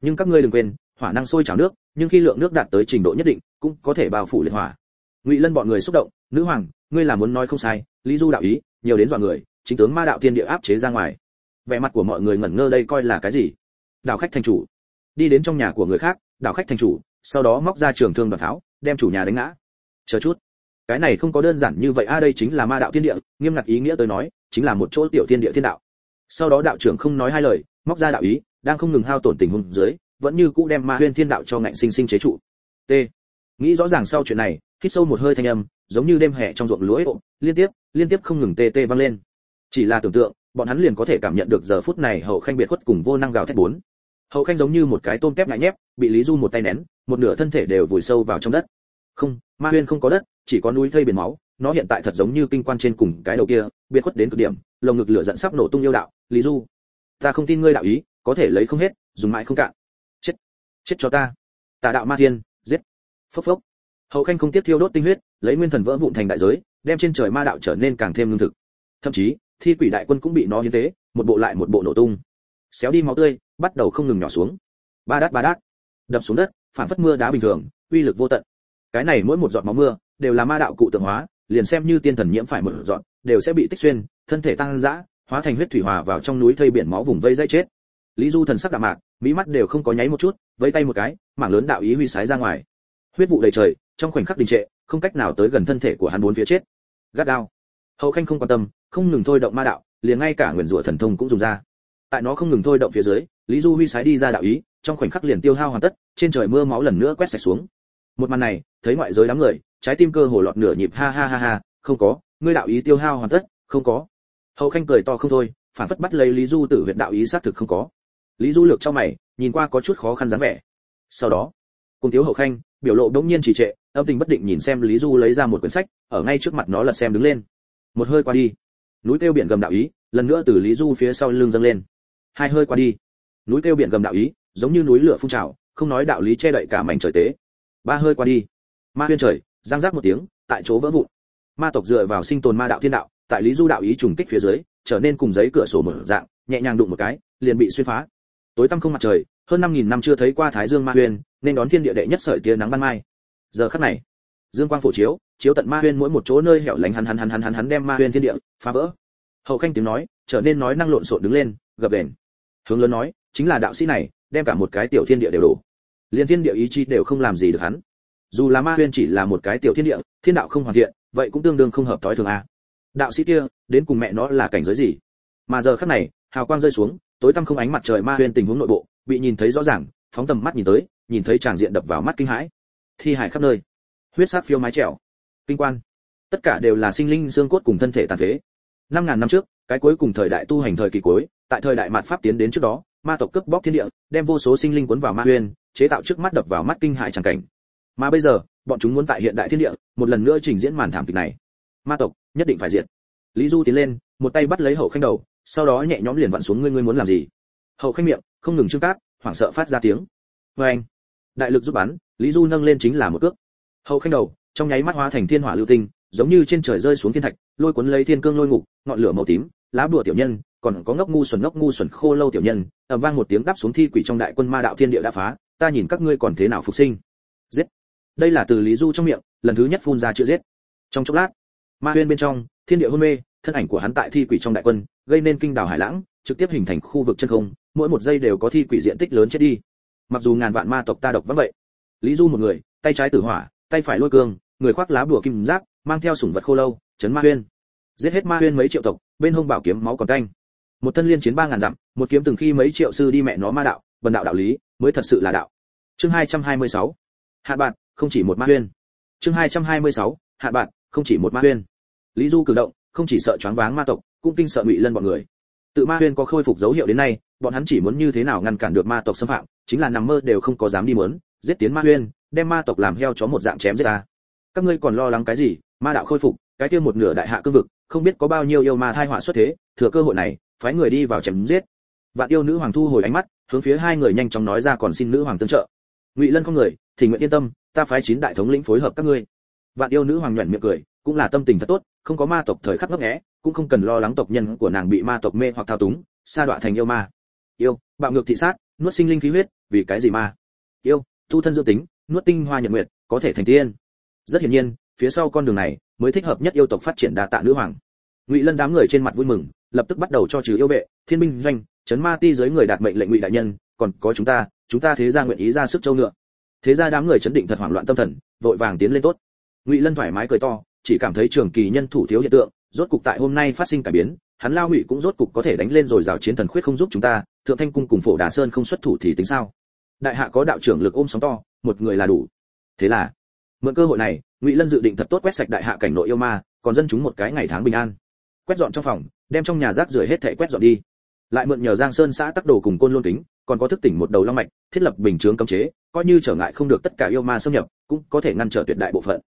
Nhưng các ngươi đừng quên hỏa năng sôi trào nước nhưng khi lượng nước đạt tới trình độ nhất định cũng có thể bao phủ liệt hỏa. Ngụy lân bọn người xúc động nữ hoàng ngươi là muốn nói không sai lý du đạo ý nhiều đến dọa người chính tướng ma đạo thiên địa áp chế ra ngoài. Vẻ mặt của mọi người ngẩn ngơ đây coi là cái gì? Đạo khách thành chủ đi đến trong nhà của người khác đảo khách thành chủ sau đó móc ra trường thương và pháo đem chủ nhà đánh ngã. Chờ chút. Cái này không có đơn giản như vậy. A đây chính là ma đạo thiên địa nghiêm ngặt ý nghĩa tới nói chính là một chỗ tiểu thiên địa thiên đạo. Sau đó đạo trưởng không nói hai lời móc ra đạo ý đang không ngừng hao tổn tình huống dưới vẫn như cũ đem ma huyên thiên đạo cho ngạnh sinh sinh chế trụ. T. Nghĩ rõ ràng sau chuyện này hít sâu một hơi thanh âm giống như đêm hè trong ruộng lúa ấy, liên tiếp liên tiếp không ngừng tê tê vang lên. Chỉ là tưởng tượng bọn hắn liền có thể cảm nhận được giờ phút này hậu khanh biệt khuất cùng vô năng gào thét bốn hậu khanh giống như một cái tôm tép ngại nhép, bị lý du một tay nén, một nửa thân thể đều vùi sâu vào trong đất. Không, ma huyên không có đất, chỉ có núi thây biển máu, nó hiện tại thật giống như kinh quan trên cùng cái đầu kia, biệt khuất đến cực điểm, lồng ngực lửa giận sắp nổ tung yêu đạo, lý du, ta không tin ngươi đạo ý, có thể lấy không hết, dùng mãi không cạn. Chết chết cho ta. Tà đạo ma thiên, giết. Phốc phốc. Hậu khanh không tiếp thiêu đốt tinh huyết, lấy nguyên thần vỡ vụn thành đại giới, đem trên trời ma đạo trở nên càng thêm lương thực. Thậm chí, thi quỷ đại quân cũng bị nó hiến tế, một bộ lại một bộ nổ tung xéo đi máu tươi, bắt đầu không ngừng nhỏ xuống. Ba đát ba đát, đập xuống đất phản phất mưa đá bình thường, uy lực vô tận. Cái này mỗi một giọt máu mưa, đều là ma đạo cụ tượng hóa, liền xem như tiên thần nhiễm phải một giọt, đều sẽ bị tích xuyên, thân thể tăng dã, hóa thành huyết thủy hòa vào trong núi thây biển máu vùng vây dây chết. Lý du thần sắc đạm mạc mỹ mắt đều không có nháy một chút, vẫy tay một cái, mảng lớn đạo ý huy sái ra ngoài. Huyết vụ đầy trời, trong khoảnh khắc đình trệ, không cách nào tới gần thân thể của hắn bốn phía chết. Gắt đao hậu khanh không quan tâm, không ngừng thôi động ma đạo, liền ngay cả nguyền rủa thần thông cũng dùng ra tại nó không ngừng thôi động phía dưới, lý du huy sái đi ra đạo ý, trong khoảnh khắc liền tiêu hao hoàn tất, trên trời mưa máu lần nữa quét sạch xuống. Một màn này, thấy ngoại giới đám người, trái tim cơ hồ lọt nửa nhịp, ha ha ha ha, không có, ngươi đạo ý tiêu hao hoàn tất, không có. Hậu khanh cười to không thôi, phản phất bắt lấy lý du tử huyện đạo ý xác thực không có. Lý du lược cho mày, nhìn qua có chút khó khăn dáng vẻ. Sau đó, cùng thiếu hậu khanh, biểu lộ đống nhiên trì trệ, âm tình bất định nhìn xem lý du lấy ra một quyển sách, ở ngay trước mặt nó lật xem đứng lên. Một hơi qua đi, núi tiêu biển gầm đạo ý, lần nữa từ lý du phía sau lưng dâng lên hai hơi qua đi. Núi tiêu biển gầm đạo ý, giống như núi lửa phun trào, không nói đạo lý che đậy cả mảnh trời tế. Ba hơi qua đi. Ma huyên trời, giang giác một tiếng, tại chỗ vỡ vụn. Ma tộc dựa vào sinh tồn ma đạo thiên đạo, tại lý du đạo ý trùng kích phía dưới, trở nên cùng giấy cửa sổ mở dạng, nhẹ nhàng đụng một cái, liền bị xuyên phá. Tối tăm không mặt trời, hơn năm nghìn năm chưa thấy qua thái dương ma huyên, nên đón thiên địa đệ nhất sợi tia nắng ban mai. Giờ khắc này, dương quang phổ chiếu chiếu tận ma huyên mỗi một chỗ nơi hẻo lánh hắn hắn hắn hắn hắn đem ma huyên thiên địa phá vỡ. Hậu khanh tiếng nói, trở nên nói năng lộn xộn đứng lên, gập đền hướng lớn nói, chính là đạo sĩ này, đem cả một cái tiểu thiên địa đều đổ. Liên thiên địa ý chí đều không làm gì được hắn. Dù là ma huyên chỉ là một cái tiểu thiên địa, thiên đạo không hoàn thiện, vậy cũng tương đương không hợp thói thường a. Đạo sĩ kia, đến cùng mẹ nó là cảnh giới gì? Mà giờ khắc này, hào quang rơi xuống, tối tăm không ánh mặt trời ma huyên tình huống nội bộ, bị nhìn thấy rõ ràng, phóng tầm mắt nhìn tới, nhìn thấy tràng diện đập vào mắt kinh hãi. Thi hải khắp nơi. Huyết sát phiêu mái trèo. Kinh quan. Tất cả đều là sinh linh xương cốt cùng thân thể tàn phế. Năm ngàn năm trước cái cuối cùng thời đại tu hành thời kỳ cuối, tại thời đại mạt pháp tiến đến trước đó, ma tộc cướp bóc thiên địa, đem vô số sinh linh cuốn vào ma huyên chế tạo trước mắt đập vào mắt kinh hại chẳng cảnh. Mà bây giờ, bọn chúng muốn tại hiện đại thiên địa, một lần nữa trình diễn màn thảm kịch này. Ma tộc, nhất định phải diệt. Lý du tiến lên, một tay bắt lấy hậu khanh đầu, sau đó nhẹ nhõm liền vặn xuống ngươi ngươi muốn làm gì? Hậu khanh miệng, không ngừng trương cáp hoảng sợ phát ra tiếng. Vê anh, đại lực giúp bắn, lý du nâng lên chính là một cước. Hậu khanh đầu, trong nháy mắt hóa thành thiên hỏa lưu tinh, giống như trên trời rơi xuống thiên thạch, lôi cuốn lấy thiên cương lôi ngục, ngọn lửa màu tím lá bùa tiểu nhân, còn có ngốc ngu xuẩn ngốc ngu xuẩn khô lâu tiểu nhân, ầm vang một tiếng đáp xuống thi quỷ trong đại quân ma đạo thiên địa đã phá, ta nhìn các ngươi còn thế nào phục sinh. Giết. Đây là từ lý du trong miệng, lần thứ nhất phun ra chữ giết. Trong chốc lát, ma huyên bên trong, thiên địa hôn mê, thân ảnh của hắn tại thi quỷ trong đại quân, gây nên kinh đảo hải lãng, trực tiếp hình thành khu vực chân không, mỗi một giây đều có thi quỷ diện tích lớn chết đi. Mặc dù ngàn vạn ma tộc ta độc vẫn vậy, lý du một người, tay trái tử hỏa, tay phải lôi cương, người khoác lá bùa kim giáp, mang theo sủng vật khô lâu, chấn ma huyên. Giết hết ma huyên mấy triệu tộc bên hông bảo kiếm máu còn canh. Một thân liên chiến ba ngàn dặm, một kiếm từng khi mấy triệu sư đi mẹ nó ma đạo, vần đạo đạo lý, mới thật sự là đạo. Chương hai trăm hai mươi sáu. Hạ bạn không chỉ một ma huyên. Chương hai trăm hai mươi sáu. Hạ bạn không chỉ một ma huyên. Lý du cử động, không chỉ sợ choáng váng ma tộc, cũng kinh sợ ngụy lân bọn người. Tự ma huyên có khôi phục dấu hiệu đến nay, bọn hắn chỉ muốn như thế nào ngăn cản được ma tộc xâm phạm, chính là nằm mơ đều không có dám đi muốn, giết tiến ma huyên, đem ma tộc làm heo chó một dạng chém giết ta. Các ngươi còn lo lắng cái gì? Ma đạo khôi phục, cái kia một nửa đại hạ cương vực không biết có bao nhiêu yêu ma thai họa xuất thế, thừa cơ hội này, phái người đi vào chém giết. Vạn yêu nữ hoàng thu hồi ánh mắt, hướng phía hai người nhanh chóng nói ra còn xin nữ hoàng tương trợ. Ngụy lân không người, thì nguyện yên tâm, ta phái chín đại thống lĩnh phối hợp các ngươi. Vạn yêu nữ hoàng nhuận miệng cười, cũng là tâm tình thật tốt, không có ma tộc thời khắc ngấp nghé, cũng không cần lo lắng tộc nhân của nàng bị ma tộc mê hoặc thao túng, sa đọa thành yêu ma. Yêu, bạo ngược thị sát, nuốt sinh linh khí huyết, vì cái gì ma yêu, thu thân dương tính, nuốt tinh hoa nhật nguyệt, có thể thành tiên. Rất hiển nhiên, phía sau con đường này mới thích hợp nhất yêu tộc phát triển đa tạ nữ hoàng. Ngụy lân đám người trên mặt vui mừng, lập tức bắt đầu cho trừ yêu vệ, thiên binh doanh, chấn ma ti giới người đạt mệnh lệnh ngụy đại nhân, còn có chúng ta chúng ta thế gia nguyện ý ra sức châu ngựa. Thế gia đám người chấn định thật hoảng loạn tâm thần, vội vàng tiến lên tốt. Ngụy lân thoải mái cười to, chỉ cảm thấy trường kỳ nhân thủ thiếu hiện tượng, rốt cục tại hôm nay phát sinh cải biến, hắn lao ngụy cũng rốt cục có thể đánh lên rồi rào chiến thần khuyết không giúp chúng ta, thượng thanh cung cùng phổ đà sơn không xuất thủ thì tính sao? Đại hạ có đạo trưởng lực ôm sóng to, một người là đủ. Thế là mượn cơ hội này, ngụy lân dự định thật tốt quét sạch đại hạ cảnh nội yêu ma, còn dân chúng một cái ngày tháng bình an. Quét dọn trong phòng, đem trong nhà rác rưởi hết thảy quét dọn đi. Lại mượn nhờ giang sơn xã tắc đồ cùng côn luôn kính, còn có thức tỉnh một đầu long mạch, thiết lập bình chướng cấm chế, coi như trở ngại không được tất cả yêu ma xâm nhập, cũng có thể ngăn trở tuyệt đại bộ phận.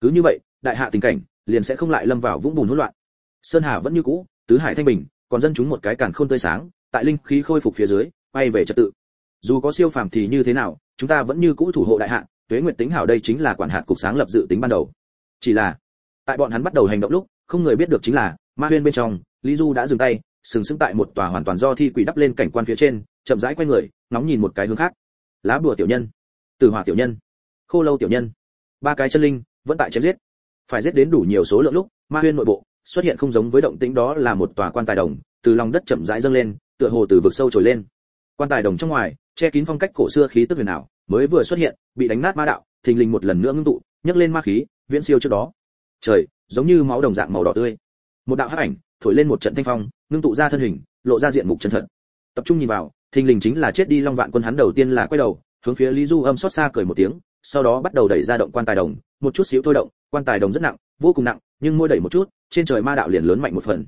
Cứ như vậy, đại hạ tình cảnh liền sẽ không lại lâm vào vũng bùn hỗn loạn. Sơn hà vẫn như cũ, tứ hải thanh bình, còn dân chúng một cái càn khôn tươi sáng, tại linh khí khôi phục phía dưới, bay về trật tự. Dù có siêu phàm thì như thế nào, chúng ta vẫn như cũ thủ hộ đại hạ tuế nguyệt tính hảo đây chính là quản hạt cục sáng lập dự tính ban đầu. Chỉ là, tại bọn hắn bắt đầu hành động lúc, không người biết được chính là, ma huyên bên trong, lý du đã dừng tay, sừng sững tại một tòa hoàn toàn do thi quỷ đắp lên cảnh quan phía trên, chậm rãi quay người nóng nhìn một cái hướng khác. Lá bùa tiểu nhân, tử hỏa tiểu nhân, khô lâu tiểu nhân. Ba cái chân linh vẫn tại chém giết. Phải giết đến đủ nhiều số lượng lúc, ma huyên nội bộ xuất hiện không giống với động tĩnh đó là một tòa quan tài đồng, từ lòng đất chậm rãi dâng lên, tựa hồ từ vực sâu trồi lên. Quan tài đồng trong ngoài, che kín phong cách cổ xưa khí tức huyền ảo mới vừa xuất hiện, bị đánh nát ma đạo, thình lình một lần nữa ngưng tụ, nhấc lên ma khí, viễn siêu trước đó. Trời, giống như máu đồng dạng màu đỏ tươi. Một đạo hắc ảnh thổi lên một trận thanh phong, ngưng tụ ra thân hình, lộ ra diện mục chân thật. Tập trung nhìn vào, thình lình chính là chết đi long vạn quân hắn đầu tiên là quay đầu, hướng phía lý du âm xót xa cười một tiếng, sau đó bắt đầu đẩy ra động quan tài đồng, một chút xíu thôi động, quan tài đồng rất nặng, vô cùng nặng, nhưng mỗi đẩy một chút, trên trời ma đạo liền lớn mạnh một phần.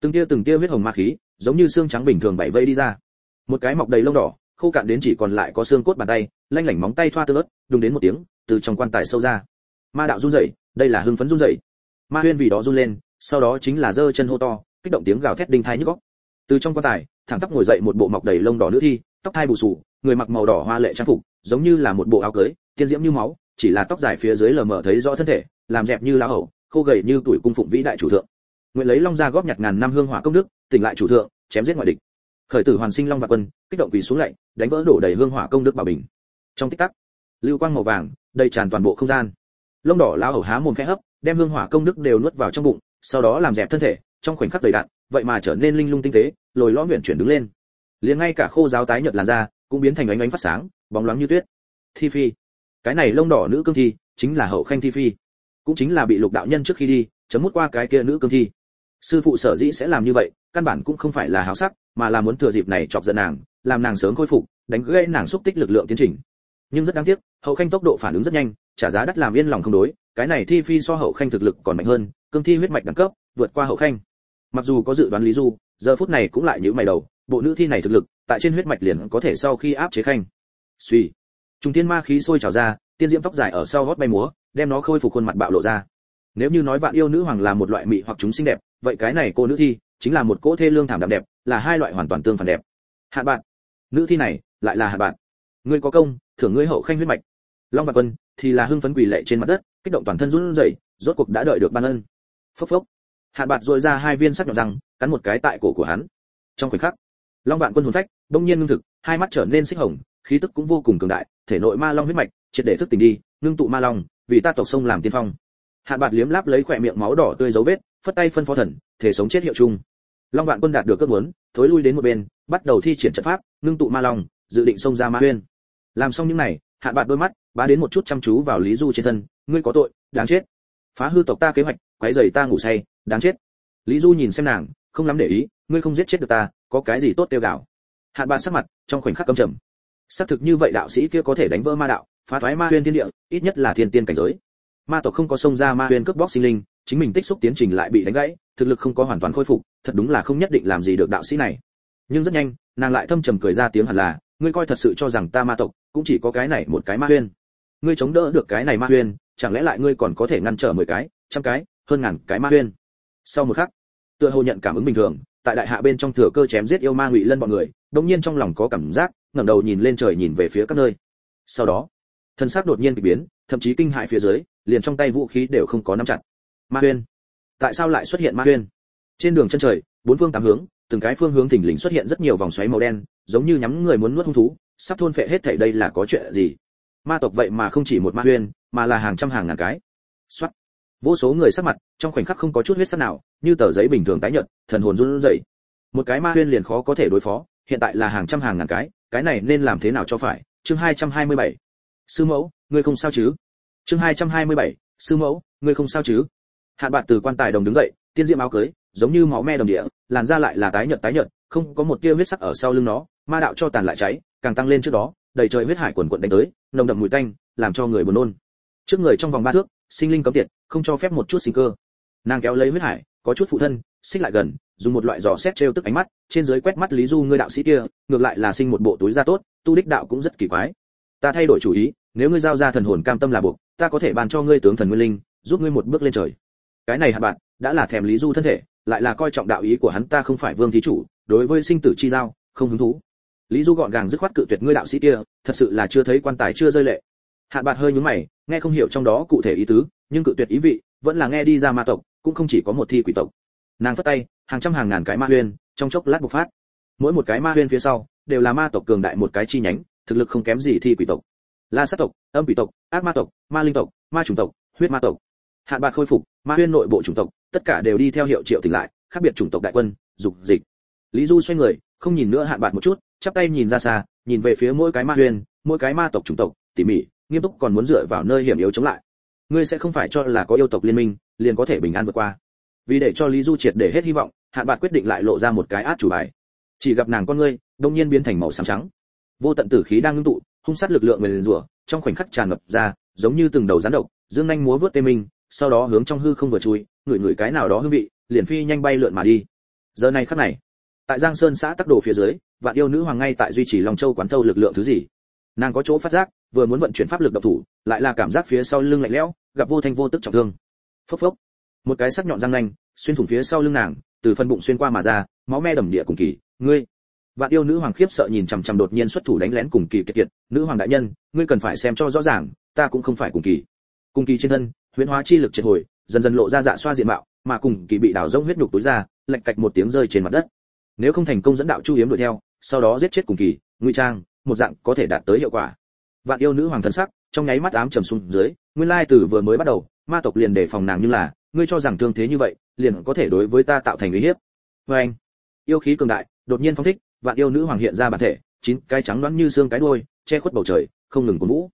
Từng tia từng tia huyết hồng ma khí, giống như xương trắng bình thường bảy vây đi ra. Một cái mọc đầy lông đỏ, khô cạn đến chỉ còn lại có xương cốt bàn tay lanh lảnh móng tay thoa tơ ớt đùng đến một tiếng từ trong quan tài sâu ra. Ma đạo run rẩy đây là hưng phấn run rẩy. Ma huyên vì đó run lên sau đó chính là giơ chân hô to kích động tiếng gào thét đinh thai nhức óc. Từ trong quan tài thẳng tắp ngồi dậy một bộ mọc đầy lông đỏ nữ thi tóc thai bù sù người mặc màu đỏ hoa lệ trang phục giống như là một bộ áo cưới tiên diễm như máu chỉ là tóc dài phía dưới lờ mờ thấy rõ thân thể làm dẹp như lá hầu, khô gầy như tuổi cung phụng vĩ đại chủ thượng. Nguyện lấy long gia góp nhặt ngàn năm hương hỏa công đức tỉnh lại chủ thượng chém giết ngoại địch. Khởi tử hoàn sinh long và quân kích động quỳ xuống lạy đánh vỡ đổ đầy hương hỏa công đức bảo bình trong tích tắc. Lưu quang màu vàng, đầy tràn toàn bộ không gian. Lông đỏ lao hầu há mồm khẽ hấp, đem hương hỏa công đức đều nuốt vào trong bụng, sau đó làm dẹp thân thể, trong khoảnh khắc đầy đạn vậy mà trở nên linh lung tinh tế, lồi lõm nguyện chuyển đứng lên. Liền ngay cả khô giáo tái nhợt làn da, cũng biến thành ánh ánh phát sáng, bóng loáng như tuyết. Thi phi. Cái này lông đỏ nữ cương thi, chính là hậu khanh thi phi. Cũng chính là bị lục đạo nhân trước khi đi, chấm mút qua cái kia nữ cương thi. Sư phụ sở dĩ sẽ làm như vậy, căn bản cũng không phải là háo sắc, mà là muốn thừa dịp này chọc giận nàng, làm nàng sớm khôi phục, đánh gãy nàng xúc tích lực lượng tiến trình nhưng rất đáng tiếc, hậu khanh tốc độ phản ứng rất nhanh, trả giá đắt làm yên lòng không đối, cái này thi phi so hậu khanh thực lực còn mạnh hơn, cương thi huyết mạch đẳng cấp, vượt qua hậu khanh. Mặc dù có dự đoán lý du, giờ phút này cũng lại nhíu mày đầu, bộ nữ thi này thực lực, tại trên huyết mạch liền có thể sau khi áp chế khanh. Suy trung tiên ma khí sôi trào ra, tiên diễm tóc dài ở sau gót bay múa, đem nó khôi phục khuôn mặt bạo lộ ra. Nếu như nói vạn yêu nữ hoàng là một loại mỹ hoặc chúng xinh đẹp, vậy cái này cô nữ thi, chính là một cỗ thê lương thảm đạm đẹp, là hai loại hoàn toàn tương phản đẹp. Hạ bạn. Nữ thi này, lại là hạ bạn. Ngươi có công thưởng ngươi hậu khanh huyết mạch. Long vạn quân thì là hưng phấn quỳ lệ trên mặt đất, kích động toàn thân run rẩy, rốt cuộc đã đợi được ban ân. Phốc phốc. Hạ bạt dội ra hai viên sắc nhọn răng, cắn một cái tại cổ của hắn. Trong khoảnh khắc, long vạn quân hồn phách đông nhiên ngưng thực, hai mắt trở nên xích hồng, khí tức cũng vô cùng cường đại, thể nội ma long huyết mạch triệt để thức tỉnh đi, ngưng tụ ma long, vì ta tộc sông làm tiên phong. Hạ bạt liếm láp lấy khỏe miệng máu đỏ tươi dấu vết, phất tay phân phó thần, thể sống chết hiệu chung. Long vạn quân đạt được cơn muốn, thối lui đến một bên, bắt đầu thi triển trận pháp, ngưng tụ ma long, dự định xông ra ma huyên làm xong những này hạn bạn đôi mắt, bá đến một chút chăm chú vào lý du trên thân. Ngươi có tội, đáng chết. Phá hư tộc ta kế hoạch, quấy rầy ta ngủ say, đáng chết. Lý du nhìn xem nàng, không lắm để ý, ngươi không giết chết được ta, có cái gì tốt tiêu gạo? Hạn bạn sắc mặt, trong khoảnh khắc căm trầm. Xác thực như vậy đạo sĩ kia có thể đánh vỡ ma đạo, phá thoái ma huyên thiên địa, ít nhất là thiên tiên cảnh giới. Ma tộc không có xông ra ma huyên cướp bóc sinh linh, chính mình tích xúc tiến trình lại bị đánh gãy, thực lực không có hoàn toàn khôi phục, thật đúng là không nhất định làm gì được đạo sĩ này. Nhưng rất nhanh, nàng lại thâm trầm cười ra tiếng hẳn là ngươi coi thật sự cho rằng ta ma tộc cũng chỉ có cái này một cái ma huyên. Ngươi chống đỡ được cái này ma huyên, chẳng lẽ lại ngươi còn có thể ngăn trở mười cái, trăm cái, hơn ngàn cái ma huyên? Sau một khắc, tựa hồ nhận cảm ứng bình thường, tại đại hạ bên trong thừa cơ chém giết yêu ma ngụy lân bọn người, đông nhiên trong lòng có cảm giác, ngẩng đầu nhìn lên trời nhìn về phía các nơi. Sau đó, thân xác đột nhiên bị biến, thậm chí kinh hại phía dưới, liền trong tay vũ khí đều không có nắm chặt. Ma huyên? Tại sao lại xuất hiện ma huyên? Trên đường chân trời, bốn phương tám hướng, từng cái phương hướng thỉnh lình xuất hiện rất nhiều vòng xoáy màu đen giống như nhắm người muốn nuốt hung thú, sắp thôn phệ hết thảy đây là có chuyện gì ma tộc vậy mà không chỉ một ma huyên, mà là hàng trăm hàng ngàn cái Soát. vô số người sắc mặt, trong khoảnh khắc không có chút huyết sắc nào, như tờ giấy bình thường tái nhợt, thần hồn run rẩy một cái ma huyên liền khó có thể đối phó, hiện tại là hàng trăm hàng ngàn cái cái này nên làm thế nào cho phải chương 227. sư mẫu, ngươi không sao chứ chương 227. sư mẫu, ngươi không sao chứ hạn bạn từ quan tài đồng đứng dậy, tiên diễm áo cưới giống như máu me đồng địa, làn da lại là tái nhợt tái nhợt, không có một tia huyết sắc ở sau lưng nó, ma đạo cho tàn lại cháy, càng tăng lên trước đó, đầy trời huyết hải quần quần đánh tới, nồng đậm mùi tanh, làm cho người buồn nôn. Trước người trong vòng ba thước, sinh linh cấm tiệt, không cho phép một chút sinh cơ. Nàng kéo lấy huyết hải, có chút phụ thân, xích lại gần, dùng một loại giò xét trêu tức ánh mắt, trên dưới quét mắt lý du ngươi đạo sĩ kia, ngược lại là sinh một bộ túi da tốt, tu đích đạo cũng rất kỳ quái. Ta thay đổi chủ ý, nếu ngươi giao ra thần hồn cam tâm là buộc, ta có thể bàn cho ngươi tướng thần nguyên linh, giúp ngươi một bước lên trời. Cái này hạt bạn, đã là thèm lý du thân thể lại là coi trọng đạo ý của hắn ta không phải vương thí chủ, đối với sinh tử chi giao, không hứng thú. Lý du gọn gàng dứt khoát cự tuyệt ngươi đạo sĩ kia, thật sự là chưa thấy quan tài chưa rơi lệ. Hạn bạc hơi nhướng mày, nghe không hiểu trong đó cụ thể ý tứ, nhưng cự tuyệt ý vị, vẫn là nghe đi ra ma tộc, cũng không chỉ có một thi quỷ tộc. Nàng phất tay, hàng trăm hàng ngàn cái ma huyên, trong chốc lát bộc phát. Mỗi một cái ma huyên phía sau, đều là ma tộc cường đại một cái chi nhánh, thực lực không kém gì thi quỷ tộc. La sát tộc, âm quỷ tộc, ác ma tộc, ma linh tộc, ma chủng tộc, huyết ma tộc. Hạn bạc khôi phục, ma huyên nội bộ chủng tộc tất cả đều đi theo hiệu triệu tỉnh lại, khác biệt chủng tộc đại quân, dục dịch. Lý du xoay người, không nhìn nữa hạn bạc một chút, chắp tay nhìn ra xa, nhìn về phía mỗi cái ma huyền mỗi cái ma tộc chủng tộc, tỉ mỉ, nghiêm túc còn muốn dựa vào nơi hiểm yếu chống lại. Ngươi sẽ không phải cho là có yêu tộc liên minh, liền có thể bình an vượt qua. Vì để cho lý du triệt để hết hy vọng, hạn bạc quyết định lại lộ ra một cái át chủ bài. Chỉ gặp nàng con ngươi, đông nhiên biến thành màu xám trắng. Vô tận tử khí đang ngưng tụ, hung sát lực lượng người liền rủa, trong khoảnh khắc tràn ngập ra, giống như từng đầu rắn độc, dương nhanh múa vớt tê minh, sau đó hướng trong hư không vừa chui ngửi ngửi cái nào đó hương vị, liền phi nhanh bay lượn mà đi. Giờ này khắc này, tại giang sơn xã tắc đồ phía dưới, vạn yêu nữ hoàng ngay tại duy trì long châu quán thâu lực lượng thứ gì. Nàng có chỗ phát giác, vừa muốn vận chuyển pháp lực độc thủ, lại là cảm giác phía sau lưng lạnh lẽo, gặp vô thanh vô tức trọng thương. Phốc phốc. Một cái sắc nhọn răng nanh, xuyên thủng phía sau lưng nàng, từ phần bụng xuyên qua mà ra, máu me đầm địa cùng kỳ, ngươi. Vạn yêu nữ hoàng khiếp sợ nhìn chằm chằm đột nhiên xuất thủ đánh lén cùng kỳ kiệt kiệt, nữ hoàng đại nhân, ngươi cần phải xem cho rõ ràng, ta cũng không phải cùng kỳ. Cùng kỳ trên thân, huyễn hóa chi lực triệt hồi dần dần lộ ra dạ xoa diện mạo, mà cùng kỳ bị đào rông huyết nhục túi ra lạch cạch một tiếng rơi trên mặt đất. Nếu không thành công dẫn đạo chu hiếm đuổi theo, sau đó giết chết cùng kỳ, ngụy trang, một dạng có thể đạt tới hiệu quả. Vạn yêu nữ hoàng thần sắc, trong nháy mắt ám trầm xuống dưới, nguyên lai từ vừa mới bắt đầu, ma tộc liền đề phòng nàng như là, ngươi cho rằng thương thế như vậy, liền có thể đối với ta tạo thành uy hiếp. Với anh, yêu khí cường đại, đột nhiên phong thích, vạn yêu nữ hoàng hiện ra bản thể, chín cái trắng đoán như xương cái đuôi, che khuất bầu trời, không ngừng cuốn vũ.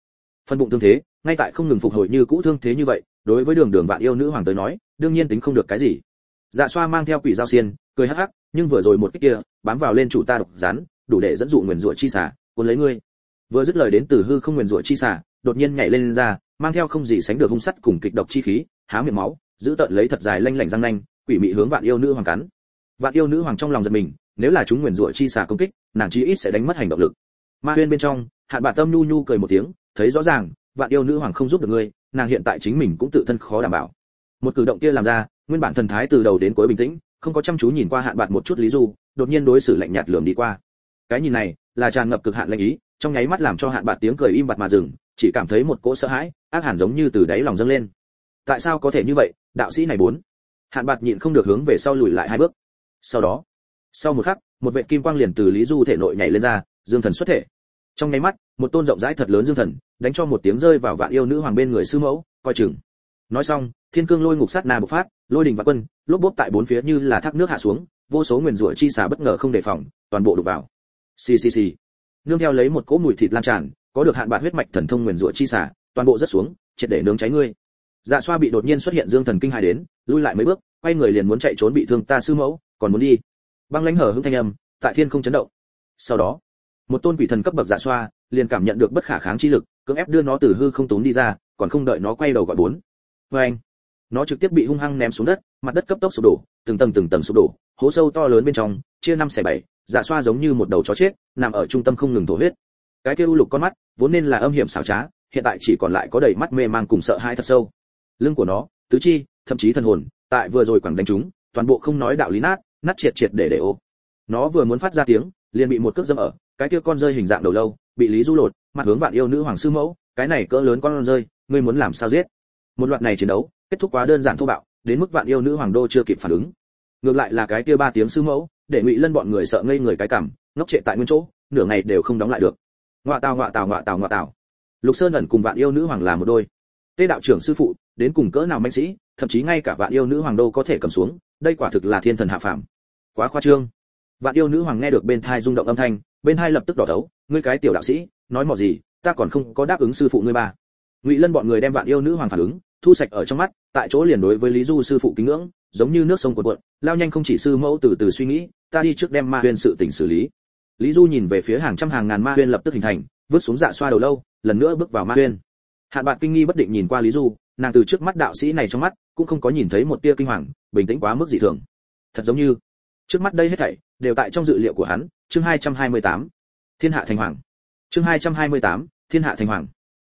Phân bụng thương thế, ngay tại không ngừng phục hồi như cũ thương thế như vậy đối với đường đường vạn yêu nữ hoàng tới nói đương nhiên tính không được cái gì. Dạ xoa mang theo quỷ giao xiên cười hắc hắc nhưng vừa rồi một cái kia bám vào lên chủ ta độc rắn đủ để dẫn dụ nguyền rủa chi xả cuốn lấy ngươi. Vừa dứt lời đến từ hư không nguyền rủa chi xả đột nhiên nhảy lên, lên ra mang theo không gì sánh được hung sắt cùng kịch độc chi khí há miệng máu giữ tận lấy thật dài lanh lảnh răng nanh quỷ mị hướng vạn yêu nữ hoàng cắn. Vạn yêu nữ hoàng trong lòng giật mình nếu là chúng nguyền rủa chi xả công kích nàng chí ít sẽ đánh mất hành động lực. Ma huyên bên trong hạn bạn tâm nhu nhu cười một tiếng thấy rõ ràng vạn yêu nữ hoàng không giúp được ngươi nàng hiện tại chính mình cũng tự thân khó đảm bảo. Một cử động kia làm ra, nguyên bản thần thái từ đầu đến cuối bình tĩnh, không có chăm chú nhìn qua hạn bạt một chút lý du, đột nhiên đối xử lạnh nhạt lườm đi qua. Cái nhìn này, là tràn ngập cực hạn lạnh ý, trong nháy mắt làm cho hạn bạt tiếng cười im bặt mà dừng, chỉ cảm thấy một cỗ sợ hãi, ác hẳn giống như từ đáy lòng dâng lên. Tại sao có thể như vậy, đạo sĩ này bốn? Hạn bạt nhịn không được hướng về sau lùi lại hai bước. Sau đó, sau một khắc, một vệ kim quang liền từ lý du thể nội nhảy lên ra, dương thần xuất thể. Trong nháy mắt, một tôn rộng rãi thật lớn dương thần đánh cho một tiếng rơi vào vạn yêu nữ hoàng bên người sư mẫu, coi chừng. Nói xong, thiên cương lôi ngục sát na bộc phát, lôi đình và quân, lốp bốp tại bốn phía như là thác nước hạ xuống, vô số nguyền rủa chi xả bất ngờ không đề phòng, toàn bộ đục vào. Xì xì xì. Nương theo lấy một cỗ mùi thịt lan tràn, có được hạn bạc huyết mạch thần thông nguyền rủa chi xả toàn bộ rất xuống, triệt để nướng cháy ngươi. Dạ xoa bị đột nhiên xuất hiện dương thần kinh hài đến, lui lại mấy bước, quay người liền muốn chạy trốn bị thương ta sư mẫu, còn muốn đi. Băng lãnh hở hững thanh âm, tại thiên không chấn động. Sau đó một tôn quỷ thần cấp bậc giả xoa, liền cảm nhận được bất khả kháng chi lực, cưỡng ép đưa nó từ hư không tốn đi ra, còn không đợi nó quay đầu gọi bốn. Vê anh, nó trực tiếp bị hung hăng ném xuống đất, mặt đất cấp tốc sụp đổ, từng tầng từng tầng sụp đổ, hố sâu to lớn bên trong, chia năm xẻ bảy, giả xoa giống như một đầu chó chết, nằm ở trung tâm không ngừng thổ huyết. Cái kia u lục con mắt, vốn nên là âm hiểm xảo trá, hiện tại chỉ còn lại có đầy mắt mê mang cùng sợ hãi thật sâu. Lưng của nó, tứ chi, thậm chí thần hồn, tại vừa rồi quẳng đánh chúng, toàn bộ không nói đạo lý nát nát triệt triệt để để ô nó vừa muốn phát ra tiếng, liền bị một cước dâm ở cái kia con rơi hình dạng đầu lâu, bị lý du lột, mặt hướng vạn yêu nữ hoàng sư mẫu, cái này cỡ lớn con rơi, ngươi muốn làm sao giết? Một loạt này chiến đấu, kết thúc quá đơn giản thô bạo, đến mức vạn yêu nữ hoàng đô chưa kịp phản ứng. Ngược lại là cái kia ba tiếng sư mẫu, để ngụy lân bọn người sợ ngây người cái cảm, ngốc trệ tại nguyên chỗ, nửa ngày đều không đóng lại được. Ngoạ tào ngoạ tào ngoạ tào ngoạ tào. Lục sơn ẩn cùng vạn yêu nữ hoàng là một đôi. Tê đạo trưởng sư phụ, đến cùng cỡ nào mạnh sĩ, thậm chí ngay cả vạn yêu nữ hoàng đô có thể cầm xuống, đây quả thực là thiên thần hạ phàm. Quá khoa trương. Vạn yêu nữ hoàng nghe được bên thai rung động âm thanh bên hai lập tức đỏ thấu, ngươi cái tiểu đạo sĩ, nói mò gì, ta còn không có đáp ứng sư phụ ngươi ba. Ngụy lân bọn người đem vạn yêu nữ hoàng phản ứng, thu sạch ở trong mắt, tại chỗ liền đối với lý du sư phụ kính ngưỡng, giống như nước sông cuộn cuộn, lao nhanh không chỉ sư mẫu từ từ suy nghĩ, ta đi trước đem ma huyên sự tình xử lý. Lý du nhìn về phía hàng trăm hàng ngàn ma huyên lập tức hình thành, vứt xuống dạ xoa đầu lâu, lần nữa bước vào ma huyên. Hạn bạn kinh nghi bất định nhìn qua lý du, nàng từ trước mắt đạo sĩ này trong mắt, cũng không có nhìn thấy một tia kinh hoàng, bình tĩnh quá mức dị thường. Thật giống như, trước mắt đây hết thảy, đều tại trong dự liệu của hắn chương 228. thiên hạ thành hoàng chương 228, thiên hạ thành hoàng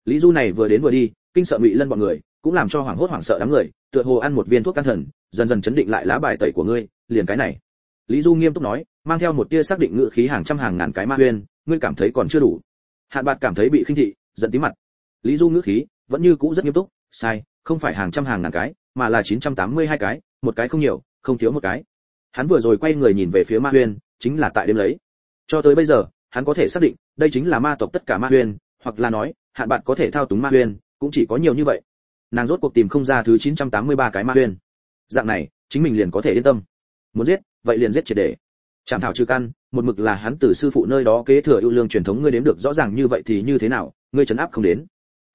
lý du này vừa đến vừa đi kinh sợ ngụy lân bọn người cũng làm cho hoảng hốt hoảng sợ đám người tựa hồ ăn một viên thuốc can thần dần dần chấn định lại lá bài tẩy của ngươi liền cái này lý du nghiêm túc nói mang theo một tia xác định ngự khí hàng trăm hàng ngàn cái ma huyên ngươi cảm thấy còn chưa đủ hạn bạt cảm thấy bị khinh thị giận tí mặt lý du ngữ khí vẫn như cũ rất nghiêm túc sai không phải hàng trăm hàng ngàn cái mà là 982 cái, một cái không nhiều, không thiếu một cái. Hắn vừa rồi quay người nhìn về phía Ma Huyên, chính là tại đêm lấy. Cho tới bây giờ, hắn có thể xác định, đây chính là ma tộc tất cả Ma huyền, hoặc là nói, hạn bạn có thể thao túng Ma huyền cũng chỉ có nhiều như vậy. Nàng rốt cuộc tìm không ra thứ 983 cái Ma huyền. Dạng này, chính mình liền có thể yên tâm. Muốn giết, vậy liền giết triệt để. chạm thảo trừ căn, một mực là hắn từ sư phụ nơi đó kế thừa ưu lương truyền thống ngươi đếm được rõ ràng như vậy thì như thế nào, ngươi chấn áp không đến.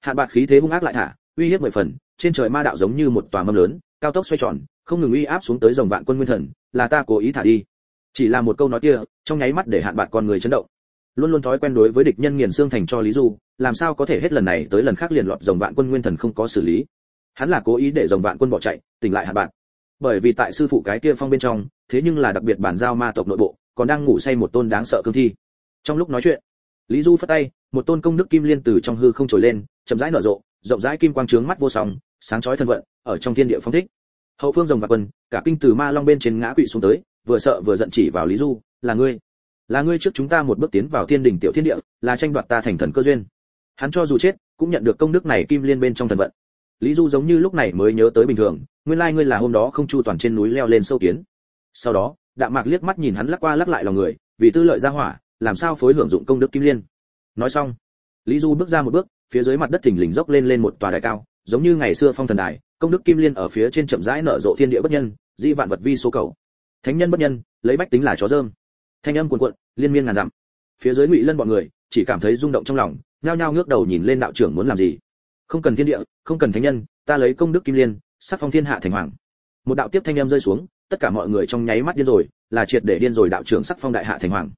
Hạn bạc khí thế hung ác lại thả, uy hiếp mười phần, trên trời ma đạo giống như một tòa mâm lớn, cao tốc xoay tròn, không ngừng uy áp xuống tới dòng vạn quân nguyên thần, là ta cố ý thả đi. Chỉ là một câu nói kia, trong nháy mắt để hạn bạc con người chấn động. Luôn luôn thói quen đối với địch nhân nghiền xương thành cho lý du, làm sao có thể hết lần này tới lần khác liền lọt dòng vạn quân nguyên thần không có xử lý. Hắn là cố ý để dòng vạn quân bỏ chạy, tỉnh lại hạn bạc Bởi vì tại sư phụ cái kia phong bên trong, thế nhưng là đặc biệt bản giao ma tộc nội bộ, còn đang ngủ say một tôn đáng sợ cương thi. Trong lúc nói chuyện, Lý Du phất tay, một tôn công đức kim liên từ trong hư không trồi lên, chậm rãi nở rộ, rộng rãi kim quang trướng mắt vô song, sáng chói thân vận, ở trong thiên địa phong thích. Hậu phương rồng và quân, cả kinh từ ma long bên trên ngã quỵ xuống tới, vừa sợ vừa giận chỉ vào Lý Du, là ngươi, là ngươi trước chúng ta một bước tiến vào thiên đình tiểu thiên địa, là tranh đoạt ta thành thần cơ duyên. Hắn cho dù chết, cũng nhận được công đức này kim liên bên trong thần vận. Lý Du giống như lúc này mới nhớ tới bình thường, nguyên lai ngươi là hôm đó không chu toàn trên núi leo lên sâu kiến. Sau đó, Đạm Mạc liếc mắt nhìn hắn lắc qua lắc lại lòng người, vì tư lợi ra hỏa, làm sao phối hưởng dụng công đức kim liên. Nói xong, Lý Du bước ra một bước, phía dưới mặt đất thình lình dốc lên lên một tòa đài cao, giống như ngày xưa phong thần đài, công đức kim liên ở phía trên chậm rãi nở rộ thiên địa bất nhân, di vạn vật vi số cầu. Thánh nhân bất nhân, lấy bách tính là chó dơm. Thanh âm cuồn cuộn, liên miên ngàn dặm. Phía dưới Ngụy Lân bọn người, chỉ cảm thấy rung động trong lòng, nhao nhao ngước đầu nhìn lên đạo trưởng muốn làm gì. Không cần thiên địa, không cần thánh nhân, ta lấy công đức kim liên, sắc phong thiên hạ thành hoàng. Một đạo tiếp thanh âm rơi xuống, tất cả mọi người trong nháy mắt điên rồi, là triệt để điên rồi đạo trưởng sắc phong đại hạ thành hoàng.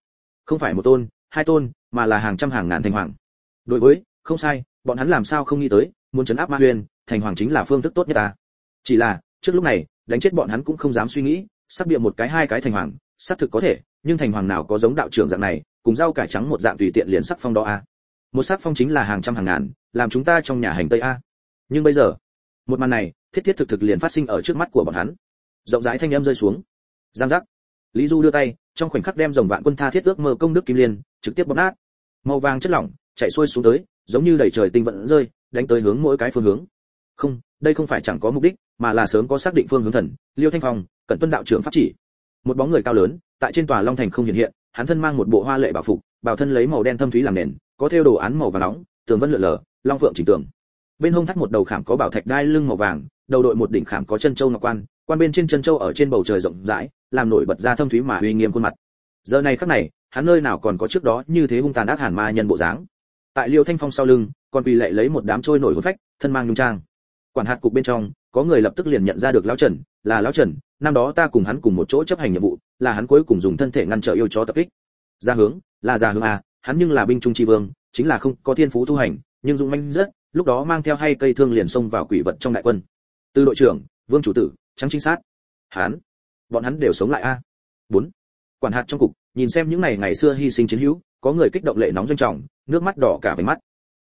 Không phải một tôn, hai tôn, mà là hàng trăm hàng ngàn thành hoàng. Đối với, không sai, bọn hắn làm sao không nghĩ tới, muốn chấn áp Ma Huyền, thành hoàng chính là phương thức tốt nhất ta. Chỉ là, trước lúc này, đánh chết bọn hắn cũng không dám suy nghĩ, sắp bịa một cái hai cái thành hoàng, xác thực có thể, nhưng thành hoàng nào có giống đạo trưởng dạng này, cùng rau cải trắng một dạng tùy tiện liền sắc phong đó a. Một sắc phong chính là hàng trăm hàng ngàn, làm chúng ta trong nhà hành tây a. Nhưng bây giờ, một màn này, thiết thiết thực thực liền phát sinh ở trước mắt của bọn hắn. Rộng rãi thanh âm rơi xuống. Giang giác. Lý Du đưa tay, trong khoảnh khắc đem dòng vạn quân tha thiết ước mơ công đức kim liên, trực tiếp bóp nát. Màu vàng chất lỏng, chạy xuôi xuống tới, giống như đầy trời tinh vận rơi, đánh tới hướng mỗi cái phương hướng. Không, đây không phải chẳng có mục đích, mà là sớm có xác định phương hướng thần. Liêu Thanh Phong, cẩn tuân đạo trưởng pháp chỉ. Một bóng người cao lớn, tại trên tòa Long Thành không hiện hiện, hắn thân mang một bộ hoa lệ bảo phục, bảo thân lấy màu đen thâm thúy làm nền, có thêu đồ án màu vàng nóng, tường vân lượn lờ, long phượng chỉnh tường. Bên hông thắt một đầu khảm có bảo thạch đai lưng màu vàng, đầu đội một đỉnh khảm có chân châu ngọc quan, quan bên trên chân châu ở trên bầu trời rộng rãi, làm nổi bật ra thâm thúy mà uy nghiêm khuôn mặt. Giờ này khắc này, hắn nơi nào còn có trước đó như thế hung tàn ác hàn ma nhân bộ dáng. Tại Liêu Thanh Phong sau lưng, còn quỳ lệ lấy một đám trôi nổi hồn phách, thân mang nhung trang. Quản hạt cục bên trong, có người lập tức liền nhận ra được lão Trần, là lão Trần, năm đó ta cùng hắn cùng một chỗ chấp hành nhiệm vụ, là hắn cuối cùng dùng thân thể ngăn trở yêu chó tập kích. Ra hướng, là ra hướng a, hắn nhưng là binh trung tri vương, chính là không có thiên phú tu hành, nhưng dũng manh rất, lúc đó mang theo hay cây thương liền xông vào quỷ vật trong đại quân. Từ đội trưởng, vương chủ tử, trắng chính sát. Hắn, bọn hắn đều sống lại a. Bốn, Quản hạt trong cục, nhìn xem những ngày ngày xưa hy sinh chiến hữu, có người kích động lệ nóng doanh trọng, nước mắt đỏ cả với mắt.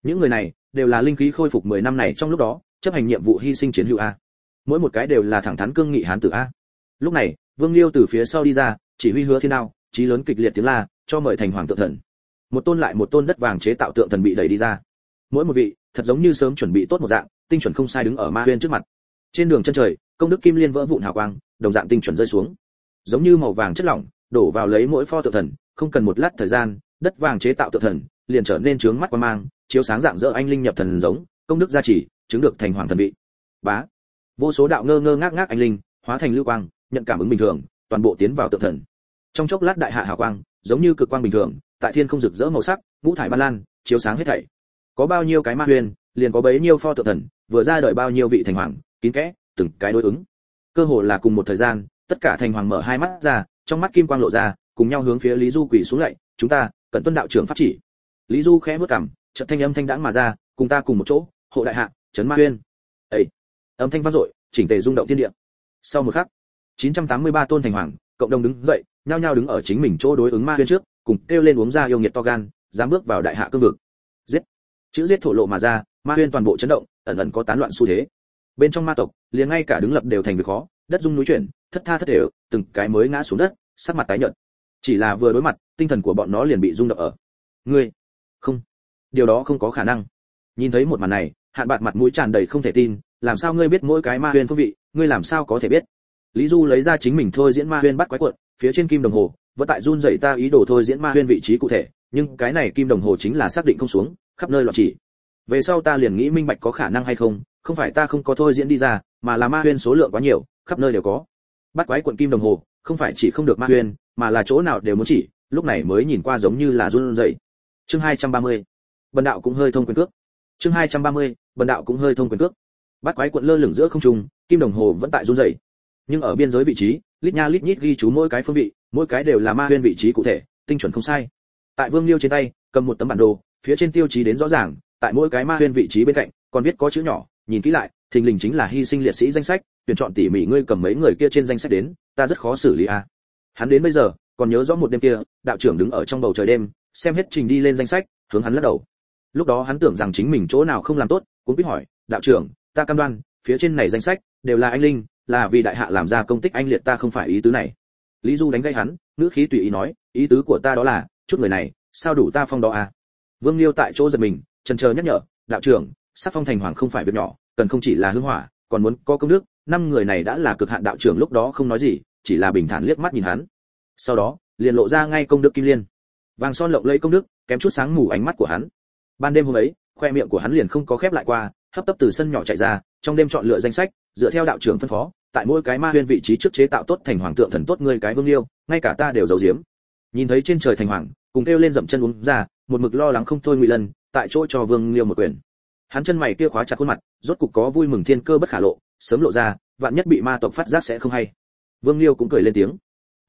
Những người này đều là linh khí khôi phục 10 năm này trong lúc đó, chấp hành nhiệm vụ hy sinh chiến hữu a. Mỗi một cái đều là thẳng thắn cương nghị hán tử a. Lúc này, Vương Liêu từ phía sau đi ra, chỉ huy hứa thiên đao, trí lớn kịch liệt tiếng la, cho mời thành hoàng tượng thần. Một tôn lại một tôn đất vàng chế tạo tượng thần bị đẩy đi ra. Mỗi một vị, thật giống như sớm chuẩn bị tốt một dạng, tinh chuẩn không sai đứng ở ma huyên trước mặt. Trên đường chân trời, công đức kim liên vỡ vụn hào quang, đồng dạng tinh chuẩn rơi xuống. Giống như màu vàng chất lỏng, đổ vào lấy mỗi pho tượng thần, không cần một lát thời gian, đất vàng chế tạo tượng thần, liền trở nên trướng mắt qua mang, chiếu sáng dạng dỡ anh linh nhập thần giống, công đức gia trì, chứng được thành hoàng thần vị. Bá. Vô số đạo ngơ ngơ ngác ngác anh linh, hóa thành lưu quang, nhận cảm ứng bình thường, toàn bộ tiến vào tượng thần. Trong chốc lát đại hạ hào quang, giống như cực quang bình thường, tại thiên không rực rỡ màu sắc, ngũ thải ban lan, chiếu sáng hết thảy. Có bao nhiêu cái ma huyền, liền có bấy nhiêu pho tượng thần, vừa ra đời bao nhiêu vị thành hoàng, kín kẽ, từng cái đối ứng. Cơ hồ là cùng một thời gian, tất cả thành hoàng mở hai mắt ra, trong mắt kim quang lộ ra, cùng nhau hướng phía Lý Du quỳ xuống lạy, "Chúng ta, cần tuân đạo trưởng pháp chỉ." Lý Du khẽ bước cằm, chợt thanh âm thanh đãng mà ra, "Cùng ta cùng một chỗ, hộ đại hạ, chấn ma uyên Ê! Âm thanh vang dội, chỉnh tề rung động thiên địa. Sau một khắc, 983 tôn thành hoàng, cộng đồng đứng dậy, nhao nhao đứng ở chính mình chỗ đối ứng ma uyên trước, cùng kêu lên uống ra yêu nghiệt to gan, dám bước vào đại hạ cương vực. Giết! Chữ giết thổ lộ mà ra, ma uyên toàn bộ chấn động, ẩn ẩn có tán loạn xu thế. Bên trong ma tộc, liền ngay cả đứng lập đều thành việc khó, đất rung núi chuyển, thất tha thất đều, từng cái mới ngã xuống đất, sắc mặt tái nhợt. Chỉ là vừa đối mặt, tinh thần của bọn nó liền bị rung động ở. Ngươi, không, điều đó không có khả năng. Nhìn thấy một màn này, hạn bạt mặt mũi tràn đầy không thể tin, làm sao ngươi biết mỗi cái ma huyền phương vị, ngươi làm sao có thể biết lý du lấy ra chính mình thôi diễn ma huyên bắt quái cuộn phía trên kim đồng hồ vẫn tại run dậy ta ý đồ thôi diễn ma huyên vị trí cụ thể nhưng cái này kim đồng hồ chính là xác định không xuống khắp nơi loạn chỉ về sau ta liền nghĩ minh bạch có khả năng hay không không phải ta không có thôi diễn đi ra mà là ma huyên số lượng quá nhiều khắp nơi đều có bắt quái cuộn kim đồng hồ không phải chỉ không được ma huyên mà là chỗ nào đều muốn chỉ lúc này mới nhìn qua giống như là run dậy chương 230. bần đạo cũng hơi thông quyền cước chương 230 bần đạo cũng hơi thông quyền cước. Bắt quái cuộn lơ lửng giữa không trung, kim đồng hồ vẫn tại run rẩy. Nhưng ở biên giới vị trí, lít nha lít nhít ghi chú mỗi cái phương vị, mỗi cái đều là ma huyên vị trí cụ thể, tinh chuẩn không sai. Tại vương liêu trên tay, cầm một tấm bản đồ, phía trên tiêu chí đến rõ ràng, tại mỗi cái ma huyên vị trí bên cạnh, còn viết có chữ nhỏ, nhìn kỹ lại, thình lình chính là hy sinh liệt sĩ danh sách, tuyển chọn tỉ mỉ ngươi cầm mấy người kia trên danh sách đến, ta rất khó xử lý a. À. hắn đến bây giờ, còn nhớ rõ một đêm kia, đạo trưởng đứng ở trong bầu trời đêm, xem hết trình đi lên danh sách, hướng hắn lắc đầu. Lúc đó hắn tưởng rằng chính mình chỗ nào không làm tốt cũng biết hỏi, đạo trưởng, ta cam đoan, phía trên này danh sách đều là anh linh, là vì đại hạ làm ra công tích anh liệt ta không phải ý tứ này. Lý du đánh gây hắn, ngữ khí tùy ý nói, ý tứ của ta đó là, chút người này, sao đủ ta phong đó à? Vương liêu tại chỗ giật mình, trần chờ nhắc nhở, đạo trưởng sắc phong thành hoàng không phải việc nhỏ, cần không chỉ là hương hỏa, còn muốn có công đức, năm người này đã là cực hạn đạo trưởng lúc đó không nói gì, chỉ là bình thản liếc mắt nhìn hắn. Sau đó, liền lộ ra ngay công đức kim liên. Vàng son lộng lẫy công đức, kém chút sáng mù ánh mắt của hắn. Ban đêm hôm ấy khoe miệng của hắn liền không có khép lại qua, hấp tấp từ sân nhỏ chạy ra, trong đêm chọn lựa danh sách, dựa theo đạo trưởng phân phó, tại mỗi cái ma huyên vị trí trước chế tạo tốt thành hoàng tượng thần tốt ngươi cái vương liêu, ngay cả ta đều giấu giếm. Nhìn thấy trên trời thành hoàng, cùng kêu lên dậm chân uống ra, một mực lo lắng không thôi ngụy lân, tại chỗ cho vương liêu một quyền. Hắn chân mày kia khóa chặt khuôn mặt, rốt cục có vui mừng thiên cơ bất khả lộ, sớm lộ ra, vạn nhất bị ma tộc phát giác sẽ không hay. Vương liêu cũng cười lên tiếng.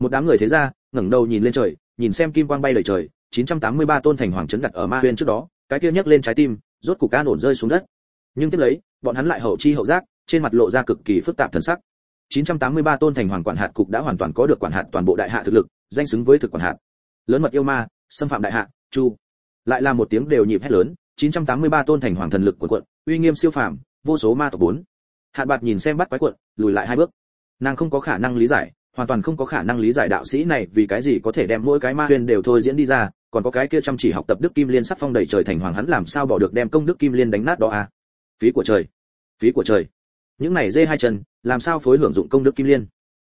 Một đám người thế ra, ngẩng đầu nhìn lên trời, nhìn xem kim quang bay lời trời 983 tôn thành hoàng trấn đặt ở ma huyên trước đó cái kia nhấc lên trái tim, rốt cục an ổn rơi xuống đất. Nhưng tiếp lấy, bọn hắn lại hậu chi hậu giác, trên mặt lộ ra cực kỳ phức tạp thần sắc. 983 tôn thành hoàng quản hạt cục đã hoàn toàn có được quản hạt toàn bộ đại hạ thực lực, danh xứng với thực quản hạt. Lớn mật yêu ma, xâm phạm đại hạ, chu. Lại là một tiếng đều nhịp hét lớn 983 tôn thành hoàng thần lực của quận uy nghiêm siêu phàm, vô số ma tộc bốn. Hạn bạt nhìn xem bắt quái quận lùi lại hai bước. Nàng không có khả năng lý giải, hoàn toàn không có khả năng lý giải đạo sĩ này vì cái gì có thể đem mỗi cái ma huyền đều thôi diễn đi ra còn có cái kia chăm chỉ học tập đức kim liên sắc phong đầy trời thành hoàng hắn làm sao bỏ được đem công đức kim liên đánh nát đó à? Phí của trời. Phí của trời. Những này dê hai chân, làm sao phối hưởng dụng công đức kim liên?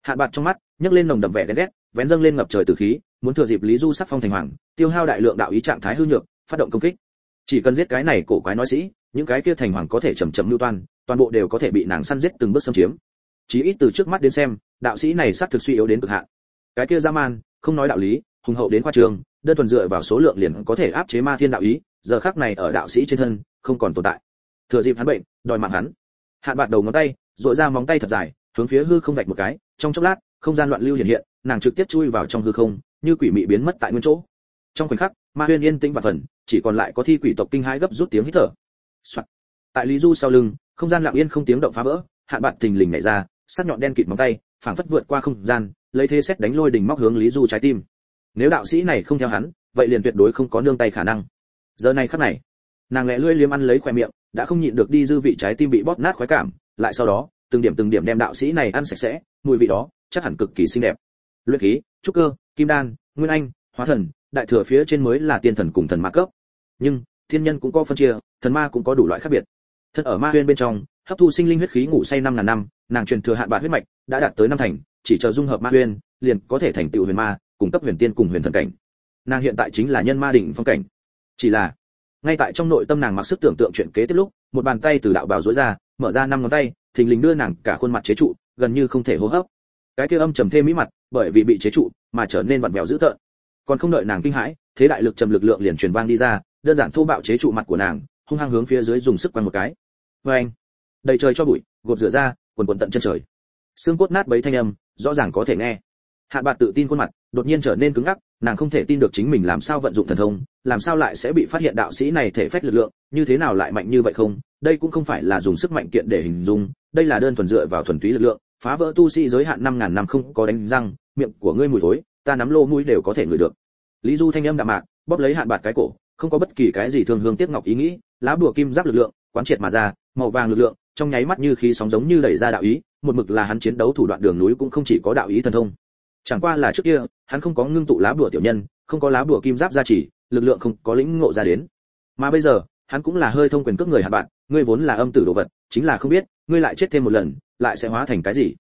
Hạ bạt trong mắt, nhấc lên nồng đậm vẻ ghen ghét, vén dâng lên ngập trời từ khí, muốn thừa dịp lý du sắc phong thành hoàng, tiêu hao đại lượng đạo ý trạng thái hư nhược, phát động công kích. Chỉ cần giết cái này cổ quái nói sĩ, những cái kia thành hoàng có thể chầm chậm lưu toan, toàn bộ đều có thể bị nàng săn giết từng bước xâm chiếm. Chí ít từ trước mắt đến xem, đạo sĩ này xác thực suy yếu đến cực hạn. Cái kia dã man, không nói đạo lý, hùng hậu đến khoa trường đơn thuần dựa vào số lượng liền có thể áp chế ma thiên đạo ý, giờ khắc này ở đạo sĩ trên thân, không còn tồn tại. Thừa dịp hắn bệnh, đòi mạng hắn. Hạn bạt đầu ngón tay dội ra móng tay thật dài, hướng phía hư không vạch một cái, trong chốc lát, không gian loạn lưu hiện hiện, nàng trực tiếp chui vào trong hư không, như quỷ mị biến mất tại nguyên chỗ. Trong khoảnh khắc, ma huyên yên tĩnh và phần, chỉ còn lại có thi quỷ tộc kinh hãi gấp rút tiếng hít thở. Soạn. tại lý du sau lưng, không gian lặng yên không tiếng động phá vỡ, hạn bạt tình lình nhảy ra, sắc nhọn đen kịt móng tay, phảng phất vượt qua không gian, lấy thế xét đánh lôi đỉnh móc hướng lý du trái tim nếu đạo sĩ này không theo hắn, vậy liền tuyệt đối không có nương tay khả năng. Giờ này khắc này, nàng lẹ lưỡi liếm ăn lấy khoe miệng, đã không nhịn được đi dư vị trái tim bị bóp nát khoái cảm, lại sau đó, từng điểm từng điểm đem đạo sĩ này ăn sạch sẽ, mùi vị đó, chắc hẳn cực kỳ xinh đẹp. Luyện khí, trúc cơ, kim đan, nguyên anh, hóa thần, đại thừa phía trên mới là tiên thần cùng thần ma cấp. Nhưng, thiên nhân cũng có phân chia, thần ma cũng có đủ loại khác biệt. Thân ở ma huyên bên trong, hấp thu sinh linh huyết khí ngủ say năm ngàn năm, nàng truyền thừa hạn bạc huyết mạch, đã đạt tới năm thành, chỉ chờ dung hợp ma huyên, liền có thể thành tựu huyền ma cung cấp huyền tiên cùng huyền thần cảnh. Nàng hiện tại chính là nhân ma đỉnh phong cảnh. Chỉ là, ngay tại trong nội tâm nàng mặc sức tưởng tượng chuyện kế tiếp lúc, một bàn tay từ đạo bào duỗi ra, mở ra năm ngón tay, thình lình đưa nàng cả khuôn mặt chế trụ, gần như không thể hô hấp. Cái kia âm trầm thêm mỹ mặt, bởi vì bị chế trụ, mà trở nên vặn vẹo dữ tợn. Còn không đợi nàng kinh hãi, thế đại lực trầm lực lượng liền truyền vang đi ra, đơn giản thô bạo chế trụ mặt của nàng, hung hăng hướng phía dưới dùng sức quăng một cái. Vê anh, đầy trời cho bụi, gột rửa ra, quần quần tận chân trời. Xương cốt nát bấy thanh âm, rõ ràng có thể nghe. Hạn bạt tự tin khuôn mặt, đột nhiên trở nên cứng ngắc, nàng không thể tin được chính mình làm sao vận dụng thần thông, làm sao lại sẽ bị phát hiện đạo sĩ này thể phách lực lượng, như thế nào lại mạnh như vậy không? Đây cũng không phải là dùng sức mạnh kiện để hình dung, đây là đơn thuần dựa vào thuần túy lực lượng, phá vỡ tu sĩ giới hạn năm ngàn năm không có đánh răng, miệng của ngươi mùi thối, ta nắm lô mũi đều có thể ngửi được. Lý du thanh âm đạm mạc, bóp lấy hạn bạt cái cổ, không có bất kỳ cái gì thương hương tiếc ngọc ý nghĩ, lá bùa kim giáp lực lượng, quán triệt mà ra, màu vàng lực lượng, trong nháy mắt như khí sóng giống như đẩy ra đạo ý, một mực là hắn chiến đấu thủ đoạn đường núi cũng không chỉ có đạo ý thần thông chẳng qua là trước kia, hắn không có ngưng tụ lá bùa tiểu nhân, không có lá bùa kim giáp gia trì, lực lượng không có lĩnh ngộ ra đến. Mà bây giờ, hắn cũng là hơi thông quyền cước người hạ bạn, ngươi vốn là âm tử đồ vật, chính là không biết, ngươi lại chết thêm một lần, lại sẽ hóa thành cái gì?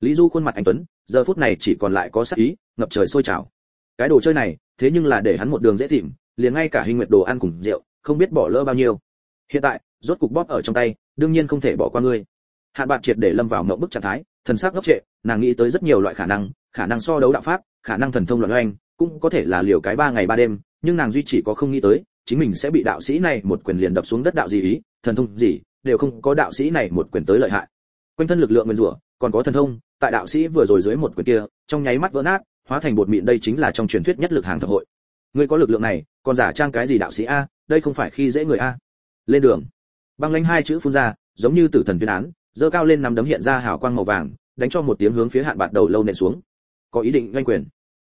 Lý du khuôn mặt anh tuấn, giờ phút này chỉ còn lại có sắc ý, ngập trời sôi trào. Cái đồ chơi này, thế nhưng là để hắn một đường dễ tìm, liền ngay cả hình nguyệt đồ ăn cùng rượu, không biết bỏ lỡ bao nhiêu. Hiện tại, rốt cục bóp ở trong tay, đương nhiên không thể bỏ qua ngươi. Hạn bạn triệt để lâm vào mộng bức trạng thái thần sắc ngốc trệ, nàng nghĩ tới rất nhiều loại khả năng khả năng so đấu đạo pháp, khả năng thần thông loạn oanh cũng có thể là liều cái ba ngày ba đêm, nhưng nàng duy chỉ có không nghĩ tới, chính mình sẽ bị đạo sĩ này một quyền liền đập xuống đất đạo gì ý, thần thông gì, đều không có đạo sĩ này một quyền tới lợi hại. Quanh thân lực lượng nguyên rủa, còn có thần thông, tại đạo sĩ vừa rồi dưới một quyền kia, trong nháy mắt vỡ nát, hóa thành bột mịn đây chính là trong truyền thuyết nhất lực hàng thập hội. Ngươi có lực lượng này, còn giả trang cái gì đạo sĩ a, đây không phải khi dễ người a. Lên đường. Băng lãnh hai chữ phun ra, giống như tử thần tuyên án dơ cao lên nắm đấm hiện ra hào quang màu vàng, đánh cho một tiếng hướng phía hạn bạt đầu lâu nện xuống. Có ý định doanh quyền.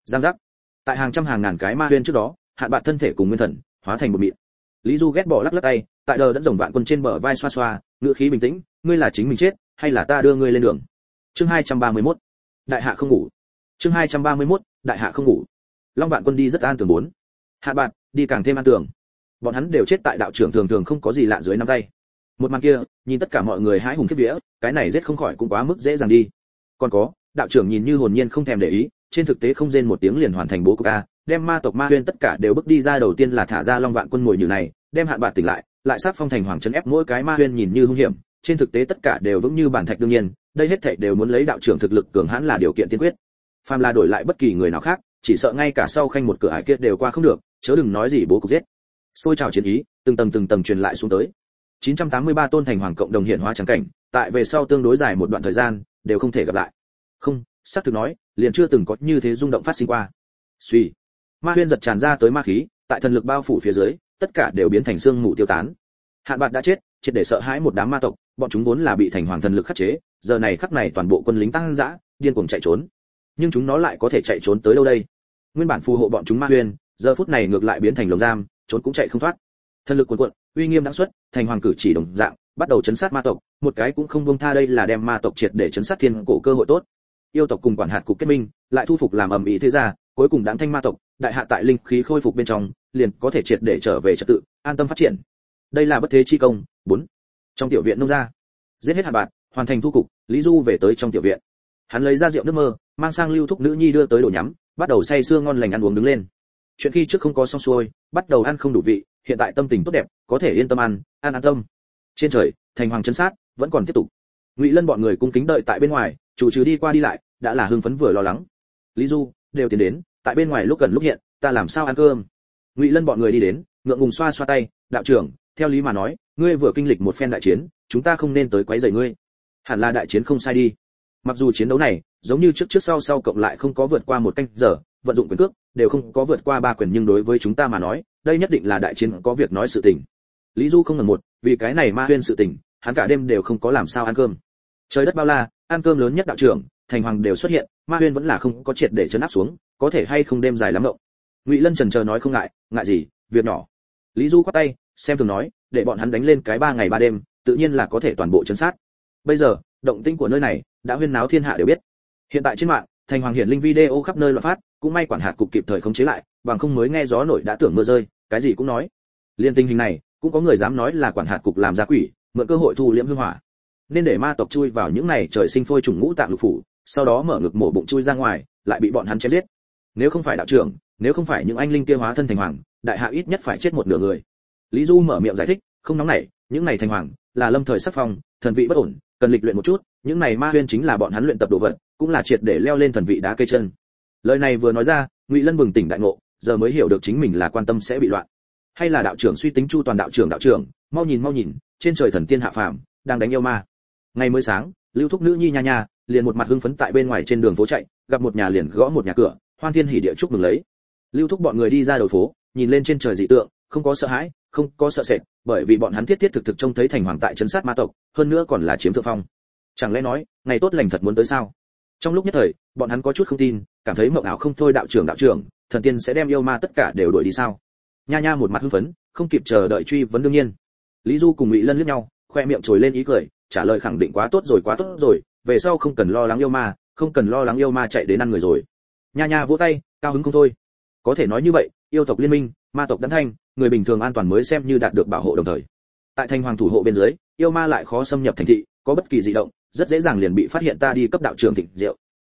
Giang giác. Tại hàng trăm hàng ngàn cái ma huyên trước đó, hạn bạt thân thể cùng nguyên thần, hóa thành một mịn. Lý du ghét bỏ lắc lắc tay, tại đờ đẫn rồng vạn quân trên bờ vai xoa xoa, ngữ khí bình tĩnh, ngươi là chính mình chết, hay là ta đưa ngươi lên đường? Chương 231. đại hạ không ngủ. Chương 231. đại hạ không ngủ. Long vạn quân đi rất an tường bốn. Hạ bạn đi càng thêm an tường. Bọn hắn đều chết tại đạo trưởng thường thường không có gì lạ dưới năm tay một màn kia, nhìn tất cả mọi người hãi hùng kiếp vía, cái này giết không khỏi cũng quá mức dễ dàng đi. Còn có, đạo trưởng nhìn như hồn nhiên không thèm để ý, trên thực tế không rên một tiếng liền hoàn thành bố cục a, đem ma tộc ma huyên tất cả đều bước đi ra đầu tiên là thả ra long vạn quân mồi như này, đem hạn bạc tỉnh lại lại sát phong thành hoàng trấn ép mỗi cái ma huyên nhìn như hung hiểm, trên thực tế tất cả đều vững như bản thạch đương nhiên, đây hết thảy đều muốn lấy đạo trưởng thực lực cường hãn là điều kiện tiên quyết. Phàm là đổi lại bất kỳ người nào khác, chỉ sợ ngay cả sau khanh một cửa ải kia đều qua không được, chớ đừng nói gì bố cục giết. Xôi trào chiến ý, từng tầng từng tầng truyền lại xuống tới. 983 tôn thành hoàng cộng đồng hiện hóa trắng cảnh, tại về sau tương đối dài một đoạn thời gian, đều không thể gặp lại. Không, xác thực nói, liền chưa từng có như thế rung động phát sinh qua. Suy. Ma huyên giật tràn ra tới ma khí, tại thần lực bao phủ phía dưới, tất cả đều biến thành xương mù tiêu tán. Hạn bạc đã chết, triệt để sợ hãi một đám ma tộc, bọn chúng vốn là bị thành hoàng thần lực khắc chế, giờ này khắc này toàn bộ quân lính tăng dã, điên cuồng chạy trốn. Nhưng chúng nó lại có thể chạy trốn tới đâu đây? Nguyên bản phù hộ bọn chúng ma huyên, giờ phút này ngược lại biến thành lồng giam, trốn cũng chạy không thoát thần lực cuồn cuộn, uy nghiêm đã xuất, thành hoàng cử chỉ đồng dạng, bắt đầu chấn sát ma tộc, một cái cũng không buông tha đây là đem ma tộc triệt để chấn sát thiên cổ cơ hội tốt. Yêu tộc cùng quản hạt cục kết minh, lại thu phục làm ầm ĩ thế gia, cuối cùng đáng thanh ma tộc, đại hạ tại linh khí khôi phục bên trong, liền có thể triệt để trở về trật tự, an tâm phát triển. Đây là bất thế chi công. Bốn. Trong tiểu viện nông gia. Giết hết hạt bạn, hoàn thành thu cục, lý du về tới trong tiểu viện. Hắn lấy ra rượu nước mơ, mang sang lưu thúc nữ nhi đưa tới đồ nhắm, bắt đầu say sưa ngon lành ăn uống đứng lên chuyện khi trước không có xong xuôi, bắt đầu ăn không đủ vị, hiện tại tâm tình tốt đẹp, có thể yên tâm ăn ăn an tâm. Trên trời, thành hoàng chân sát, vẫn còn tiếp tục. Ngụy lân bọn người cung kính đợi tại bên ngoài, chủ trừ đi qua đi lại, đã là hưng phấn vừa lo lắng. Lý du, đều tiến đến, tại bên ngoài lúc gần lúc hiện, ta làm sao ăn cơm? Ngụy lân bọn người đi đến, ngượng ngùng xoa xoa tay, đạo trưởng, theo lý mà nói, ngươi vừa kinh lịch một phen đại chiến, chúng ta không nên tới quấy rầy ngươi. Hẳn là đại chiến không sai đi. Mặc dù chiến đấu này, giống như trước trước sau sau cộng lại không có vượt qua một canh giờ vận dụng quyền cước, đều không có vượt qua ba quyền nhưng đối với chúng ta mà nói, đây nhất định là đại chiến có việc nói sự tình. Lý du không ngần một, vì cái này ma huyên sự tình, hắn cả đêm đều không có làm sao ăn cơm. Trời đất bao la, ăn cơm lớn nhất đạo trưởng, thành hoàng đều xuất hiện, ma huyên vẫn là không có triệt để chấn áp xuống, có thể hay không đêm dài lắm động ngụy lân trần chờ nói không ngại ngại gì, việc nhỏ. Lý du quát tay, xem thường nói, để bọn hắn đánh lên cái ba ngày ba đêm, tự nhiên là có thể toàn bộ chấn sát. Bây giờ, động tĩnh của nơi này, đã huyên náo thiên hạ đều biết. Hiện tại trên mạng, thành hoàng hiển linh video khắp nơi loạn phát cũng may quản hạt cục kịp thời khống chế lại, bằng không mới nghe gió nổi đã tưởng mưa rơi, cái gì cũng nói. Liên tình hình này, cũng có người dám nói là quản hạt cục làm ra quỷ, mượn cơ hội thu liễm hương hỏa. Nên để ma tộc chui vào những này trời sinh phôi trùng ngũ tạng lục phủ, sau đó mở ngực mổ bụng chui ra ngoài, lại bị bọn hắn chém giết. Nếu không phải đạo trưởng, nếu không phải những anh linh kia hóa thân thành hoàng, đại hạ ít nhất phải chết một nửa người. Lý du mở miệng giải thích, không nóng nảy, những này thành hoàng, là lâm thời sắc phong, thần vị bất ổn, cần lịch luyện một chút, những này ma huyên chính là bọn hắn luyện tập đồ vật, cũng là triệt để leo lên thần vị đá cây chân lời này vừa nói ra, ngụy lân bừng tỉnh đại ngộ, giờ mới hiểu được chính mình là quan tâm sẽ bị loạn. Hay là đạo trưởng suy tính chu toàn đạo trưởng đạo trưởng, mau nhìn mau nhìn, trên trời thần tiên hạ phàm, đang đánh yêu ma. Ngày mới sáng, lưu thúc nữ nhi nha nha, liền một mặt hưng phấn tại bên ngoài trên đường phố chạy, gặp một nhà liền gõ một nhà cửa, hoan thiên hỉ địa chúc mừng lấy. Lưu thúc bọn người đi ra đầu phố, nhìn lên trên trời dị tượng, không có sợ hãi, không có sợ sệt, bởi vì bọn hắn thiết thiết thực thực trông thấy thành hoàng tại chấn sát ma tộc, hơn nữa còn là chiếm thượng phong. Chẳng lẽ nói, ngày tốt lành thật muốn tới sao? Trong lúc nhất thời, bọn hắn có chút không tin, cảm thấy mộng ảo không thôi đạo trưởng đạo trưởng, thần tiên sẽ đem yêu ma tất cả đều đuổi đi sao? Nha nha một mặt hưng phấn, không kịp chờ đợi truy vấn đương nhiên. Lý du cùng ngụy lân liếc nhau, khoe miệng trồi lên ý cười, trả lời khẳng định quá tốt rồi, quá tốt rồi, về sau không cần lo lắng yêu ma, không cần lo lắng yêu ma chạy đến ăn người rồi. Nha nha vỗ tay, cao hứng không thôi. Có thể nói như vậy, yêu tộc liên minh, ma tộc đắn thanh, người bình thường an toàn mới xem như đạt được bảo hộ đồng thời. Tại thành hoàng thủ hộ bên dưới, yêu ma lại khó xâm nhập thành thị, có bất kỳ dị động rất dễ dàng liền bị phát hiện ta đi cấp đạo trưởng thịnh rượu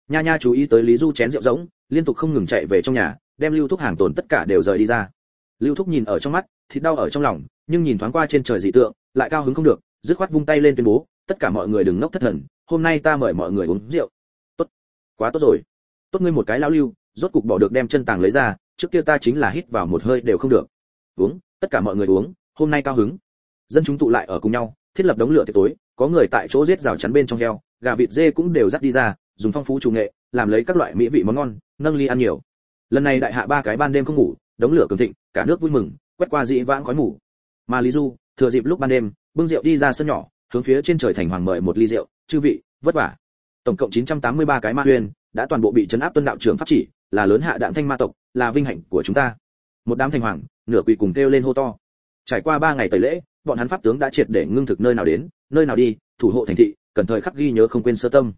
nha nha chú ý tới lý du chén rượu rỗng, liên tục không ngừng chạy về trong nhà, đem lưu thúc hàng tồn tất cả đều rời đi ra. Lưu thúc nhìn ở trong mắt, thịt đau ở trong lòng, nhưng nhìn thoáng qua trên trời dị tượng, lại cao hứng không được, dứt khoát vung tay lên tuyên bố, tất cả mọi người đừng ngốc thất thần, hôm nay ta mời mọi người uống rượu. Tốt, quá tốt rồi. Tốt ngươi một cái lão lưu, rốt cục bỏ được đem chân tàng lấy ra, trước kia ta chính là hít vào một hơi đều không được. Uống, tất cả mọi người uống, hôm nay cao hứng. Dân chúng tụ lại ở cùng nhau, thiết lập đống lửa tiệc tối có người tại chỗ giết rào chắn bên trong heo, gà vịt dê cũng đều dắt đi ra, dùng phong phú chủ nghệ, làm lấy các loại mỹ vị món ngon, nâng ly ăn nhiều. Lần này đại hạ ba cái ban đêm không ngủ, đống lửa cường thịnh, cả nước vui mừng, quét qua dị vãng khói mù. Mà lý du, thừa dịp lúc ban đêm, bưng rượu đi ra sân nhỏ, hướng phía trên trời thành hoàng mời một ly rượu, chư vị, vất vả. Tổng cộng 983 cái ma huyền đã toàn bộ bị chấn áp tuân đạo trưởng pháp chỉ, là lớn hạ đạm thanh ma tộc, là vinh hạnh của chúng ta. Một đám thành hoàng, nửa quỳ cùng kêu lên hô to. Trải qua ba ngày tẩy lễ, bọn hắn pháp tướng đã triệt để ngưng thực nơi nào đến nơi nào đi, thủ hộ thành thị, cần thời khắc ghi nhớ không quên sơ tâm.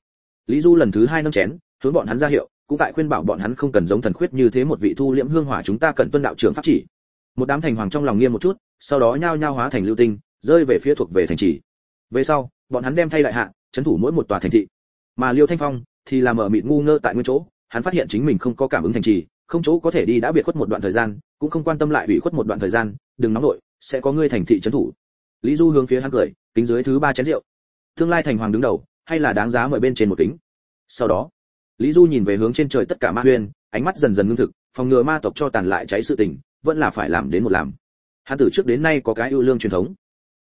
Lý du lần thứ hai nâng chén, hướng bọn hắn ra hiệu, cũng tại khuyên bảo bọn hắn không cần giống thần khuyết như thế một vị thu liễm hương hỏa chúng ta cần tuân đạo trưởng pháp chỉ. Một đám thành hoàng trong lòng nghiêm một chút, sau đó nhao nhao hóa thành lưu tinh, rơi về phía thuộc về thành trì. Về sau, bọn hắn đem thay đại hạ chấn thủ mỗi một tòa thành thị. Mà liêu thanh phong thì làm ở mịt ngu ngơ tại nguyên chỗ, hắn phát hiện chính mình không có cảm ứng thành trì, không chỗ có thể đi đã biệt khuất một đoạn thời gian, cũng không quan tâm lại bị khuất một đoạn thời gian, đừng nóng nổi sẽ có ngươi thành thị trấn thủ. Lý du hướng phía hắn cười kính dưới thứ ba chén rượu. Tương lai thành hoàng đứng đầu, hay là đáng giá mời bên trên một kính? Sau đó, lý du nhìn về hướng trên trời tất cả ma huyên, ánh mắt dần dần ngưng thực, phòng ngừa ma tộc cho tàn lại cháy sự tình, vẫn là phải làm đến một làm. Hắn từ trước đến nay có cái ưu lương truyền thống.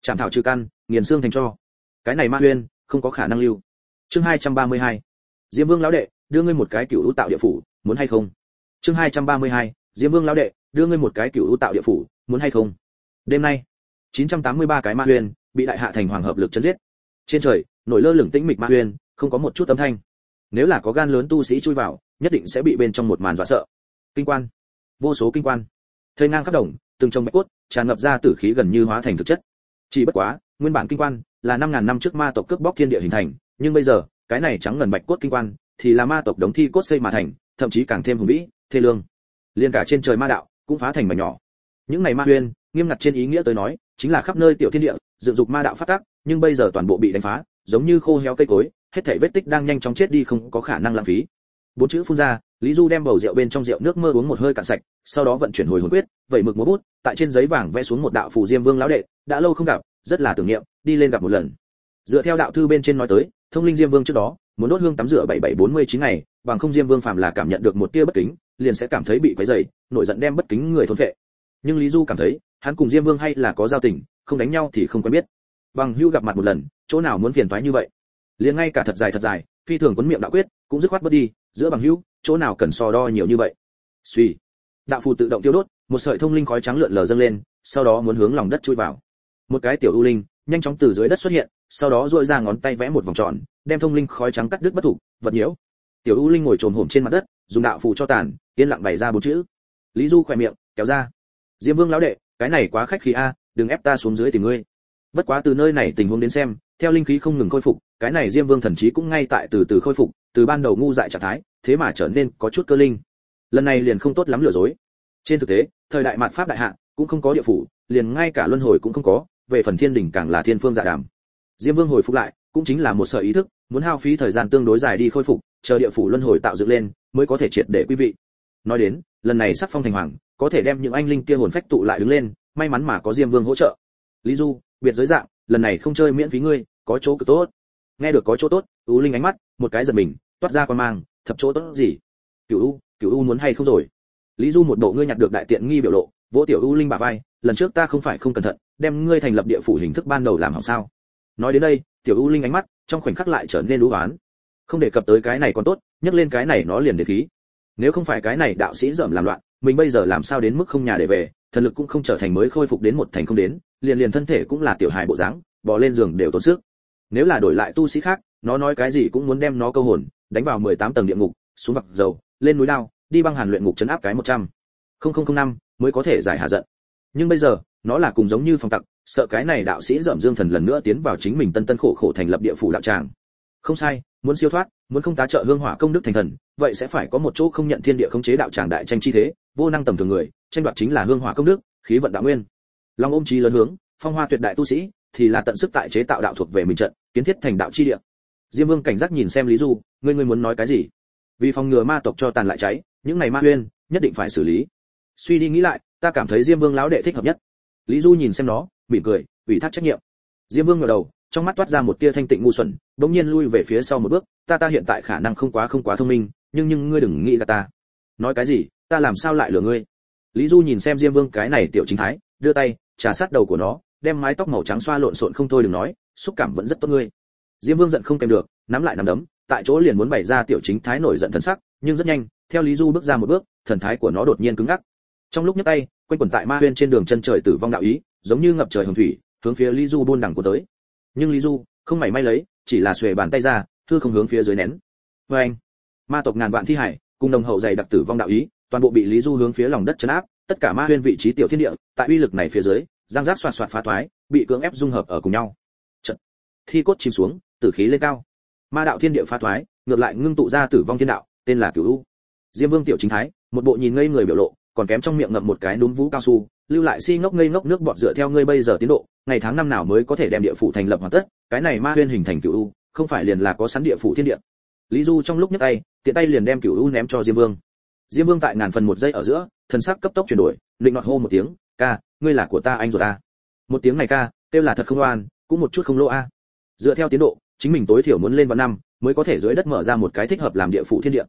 Chạm thảo trừ căn, nghiền xương thành cho. Cái này ma huyên, không có khả năng lưu. Chương 232. diêm vương lão đệ, đưa ngươi một cái cựu ưu tạo địa phủ, muốn hay không? Chương 232. diêm vương lão đệ, đưa ngươi một cái cựu ưu tạo địa phủ, muốn hay không? Đêm nay 983 cái ma huyên bị đại hạ thành hoàng hợp lực chấn giết. Trên trời, nổi lơ lửng tĩnh mịch ma uyên không có một chút âm thanh. Nếu là có gan lớn tu sĩ chui vào, nhất định sẽ bị bên trong một màn dọa sợ. Kinh quan. Vô số kinh quan. Thời ngang khắp đồng, từng trong bạch cốt, tràn ngập ra tử khí gần như hóa thành thực chất. Chỉ bất quá, nguyên bản kinh quan là năm ngàn năm trước ma tộc cướp bóc thiên địa hình thành, nhưng bây giờ, cái này trắng ngần bạch cốt kinh quan thì là ma tộc đống thi cốt xây mà thành, thậm chí càng thêm hùng vĩ, thê lương. Liền cả trên trời ma đạo cũng phá thành mảnh nhỏ. Những này ma huyên, nghiêm ngặt trên ý nghĩa tới nói chính là khắp nơi tiểu thiên địa, dựng dục ma đạo phát tác, nhưng bây giờ toàn bộ bị đánh phá, giống như khô héo cây cối, hết thảy vết tích đang nhanh chóng chết đi không có khả năng lãng phí. Bốn chữ phun ra, lý du đem bầu rượu bên trong rượu nước mơ uống một hơi cạn sạch, sau đó vận chuyển hồi hồn quyết, vẩy mực múa bút, tại trên giấy vàng vẽ xuống một đạo phù diêm vương lão đệ, đã lâu không gặp, rất là tưởng niệm, đi lên gặp một lần. Dựa theo đạo thư bên trên nói tới, thông linh diêm vương trước đó, muốn đốt hương tắm rửa bảy bảy bốn mươi chín ngày, bằng không diêm vương phàm là cảm nhận được một tia bất kính, liền sẽ cảm thấy bị quấy rầy, nổi giận đem bất kính người thôn vệ nhưng lý du cảm thấy hắn cùng diêm vương hay là có giao tình không đánh nhau thì không quen biết. Bằng hưu gặp mặt một lần chỗ nào muốn phiền toái như vậy? Liền ngay cả thật dài thật dài phi thường quấn miệng đạo quyết cũng dứt khoát bớt đi giữa bằng hưu, chỗ nào cần so đo nhiều như vậy? Suy. Đạo phù tự động tiêu đốt một sợi thông linh khói trắng lượn lờ dâng lên sau đó muốn hướng lòng đất chui vào. Một cái tiểu u linh nhanh chóng từ dưới đất xuất hiện sau đó duỗi ra ngón tay vẽ một vòng tròn đem thông linh khói trắng cắt đứt bất thủ vật nhiễu. Tiểu u linh ngồi trồn hổm trên mặt đất dùng đạo phù cho tàn yên lặng bày ra bốn chữ. Lý du khỏe miệng kéo ra. Diêm vương lão đệ cái này quá khách khí a, đừng ép ta xuống dưới tìm ngươi. Bất quá từ nơi này tình huống đến xem, theo linh khí không ngừng khôi phục, cái này diêm vương thần trí cũng ngay tại từ từ khôi phục, từ ban đầu ngu dại trạng thái, thế mà trở nên có chút cơ linh. Lần này liền không tốt lắm lừa dối. Trên thực tế, thời đại mạt pháp đại hạ, cũng không có địa phủ, liền ngay cả luân hồi cũng không có, về phần thiên đỉnh càng là thiên phương dạ đàm. Diêm vương hồi phục lại, cũng chính là một sở ý thức, muốn hao phí thời gian tương đối dài đi khôi phục, chờ địa phủ luân hồi tạo dựng lên, mới có thể triệt để quý vị. Nói đến lần này sắc phong thành hoàng, có thể đem những anh linh kia hồn phách tụ lại đứng lên, may mắn mà có diêm vương hỗ trợ. Lý du, biệt giới dạng, lần này không chơi miễn phí ngươi, có chỗ cực tốt. Nghe được có chỗ tốt, u linh ánh mắt, một cái giật mình, toát ra quan mang, thập chỗ tốt gì? Cửu u cửu u muốn hay không rồi? Lý du một bộ ngươi nhặt được đại tiện nghi biểu lộ, vỗ tiểu u linh bà vai, lần trước ta không phải không cẩn thận, đem ngươi thành lập địa phủ hình thức ban đầu làm hỏng sao? Nói đến đây, tiểu u linh ánh mắt, trong khoảnh khắc lại trở nên lũ oán không đề cập tới cái này còn tốt, nhắc lên cái này nó liền để khí nếu không phải cái này đạo sĩ dởm làm loạn, mình bây giờ làm sao đến mức không nhà để về, thần lực cũng không trở thành mới khôi phục đến một thành không đến, liền liền thân thể cũng là tiểu hài bộ dáng, bò lên giường đều tốn sức. Nếu là đổi lại tu sĩ khác, nó nói cái gì cũng muốn đem nó câu hồn, đánh vào 18 tầng địa ngục, xuống vặc dầu, lên núi lao đi băng hàn luyện ngục chấn áp cái 100. năm mới có thể giải hạ giận. Nhưng bây giờ, nó là cùng giống như phòng tặc, sợ cái này đạo sĩ dởm dương thần lần nữa tiến vào chính mình tân tân khổ khổ thành lập địa phủ đạo tràng. Không sai muốn siêu thoát, muốn không tá trợ hương hỏa công đức thành thần, vậy sẽ phải có một chỗ không nhận thiên địa khống chế đạo tràng đại tranh chi thế, vô năng tầm thường người, tranh đoạt chính là hương hỏa công đức, khí vận đạo nguyên. Long ôm trí lớn hướng, phong hoa tuyệt đại tu sĩ, thì là tận sức tại chế tạo đạo thuộc về mình trận, kiến thiết thành đạo chi địa. Diêm vương cảnh giác nhìn xem lý du, ngươi ngươi muốn nói cái gì? Vì phòng ngừa ma tộc cho tàn lại cháy, những này ma huyên, nhất định phải xử lý. Suy đi nghĩ lại, ta cảm thấy diêm vương lão đệ thích hợp nhất. Lý du nhìn xem nó, mỉm cười, ủy thác trách nhiệm. Diêm vương ngẩng đầu trong mắt toát ra một tia thanh tịnh ngu xuẩn, bỗng nhiên lui về phía sau một bước, ta ta hiện tại khả năng không quá không quá thông minh, nhưng nhưng ngươi đừng nghĩ là ta. Nói cái gì? Ta làm sao lại lừa ngươi? Lý du nhìn xem diêm vương cái này tiểu chính thái, đưa tay, trà sát đầu của nó, đem mái tóc màu trắng xoa lộn xộn không thôi đừng nói, xúc cảm vẫn rất tốt ngươi. Diêm vương giận không kèm được, nắm lại nắm đấm, tại chỗ liền muốn bày ra tiểu chính thái nổi giận thần sắc, nhưng rất nhanh, theo lý du bước ra một bước, thần thái của nó đột nhiên cứng ngắc. Trong lúc nhấc tay, quanh quẩn tại ma huyên trên đường chân trời tử vong đạo ý, giống như ngập trời hồng thủy, hướng phía lý du buôn đẳng của tới nhưng lý du không mảy may lấy, chỉ là xuề bàn tay ra, thư không hướng phía dưới nén. Vê anh, ma tộc ngàn vạn thi hải, cùng đồng hậu dày đặc tử vong đạo ý, toàn bộ bị lý du hướng phía lòng đất chấn áp, tất cả ma huyên vị trí tiểu thiên địa, tại uy lực này phía dưới giang giác xoạt xoạt phá thoái, bị cưỡng ép dung hợp ở cùng nhau. Trận. thi cốt chìm xuống, tử khí lên cao. Ma đạo thiên địa phá thoái, ngược lại ngưng tụ ra tử vong thiên đạo, tên là cửu u. Diêm vương tiểu chính thái, một bộ nhìn ngây người biểu lộ còn kém trong miệng ngậm một cái núm vũ cao su, lưu lại si ngốc ngây ngốc nước bọt dựa theo ngươi bây giờ tiến độ, ngày tháng năm nào mới có thể đem địa phủ thành lập hoàn tất, cái này ma huyên hình thành cửu u, không phải liền là có sẵn địa phủ thiên địa. Lý du trong lúc nhấc tay, tiện tay liền đem cửu u ném cho diêm vương. Diêm vương tại ngàn phần một giây ở giữa, thần sắc cấp tốc chuyển đổi định nọt hô một tiếng, ca, ngươi là của ta anh rồi ta. Một tiếng này ca, kêu là thật không oan, cũng một chút không lỗ a. Dựa theo tiến độ, chính mình tối thiểu muốn lên vào năm, mới có thể dưới đất mở ra một cái thích hợp làm địa phủ thiên địa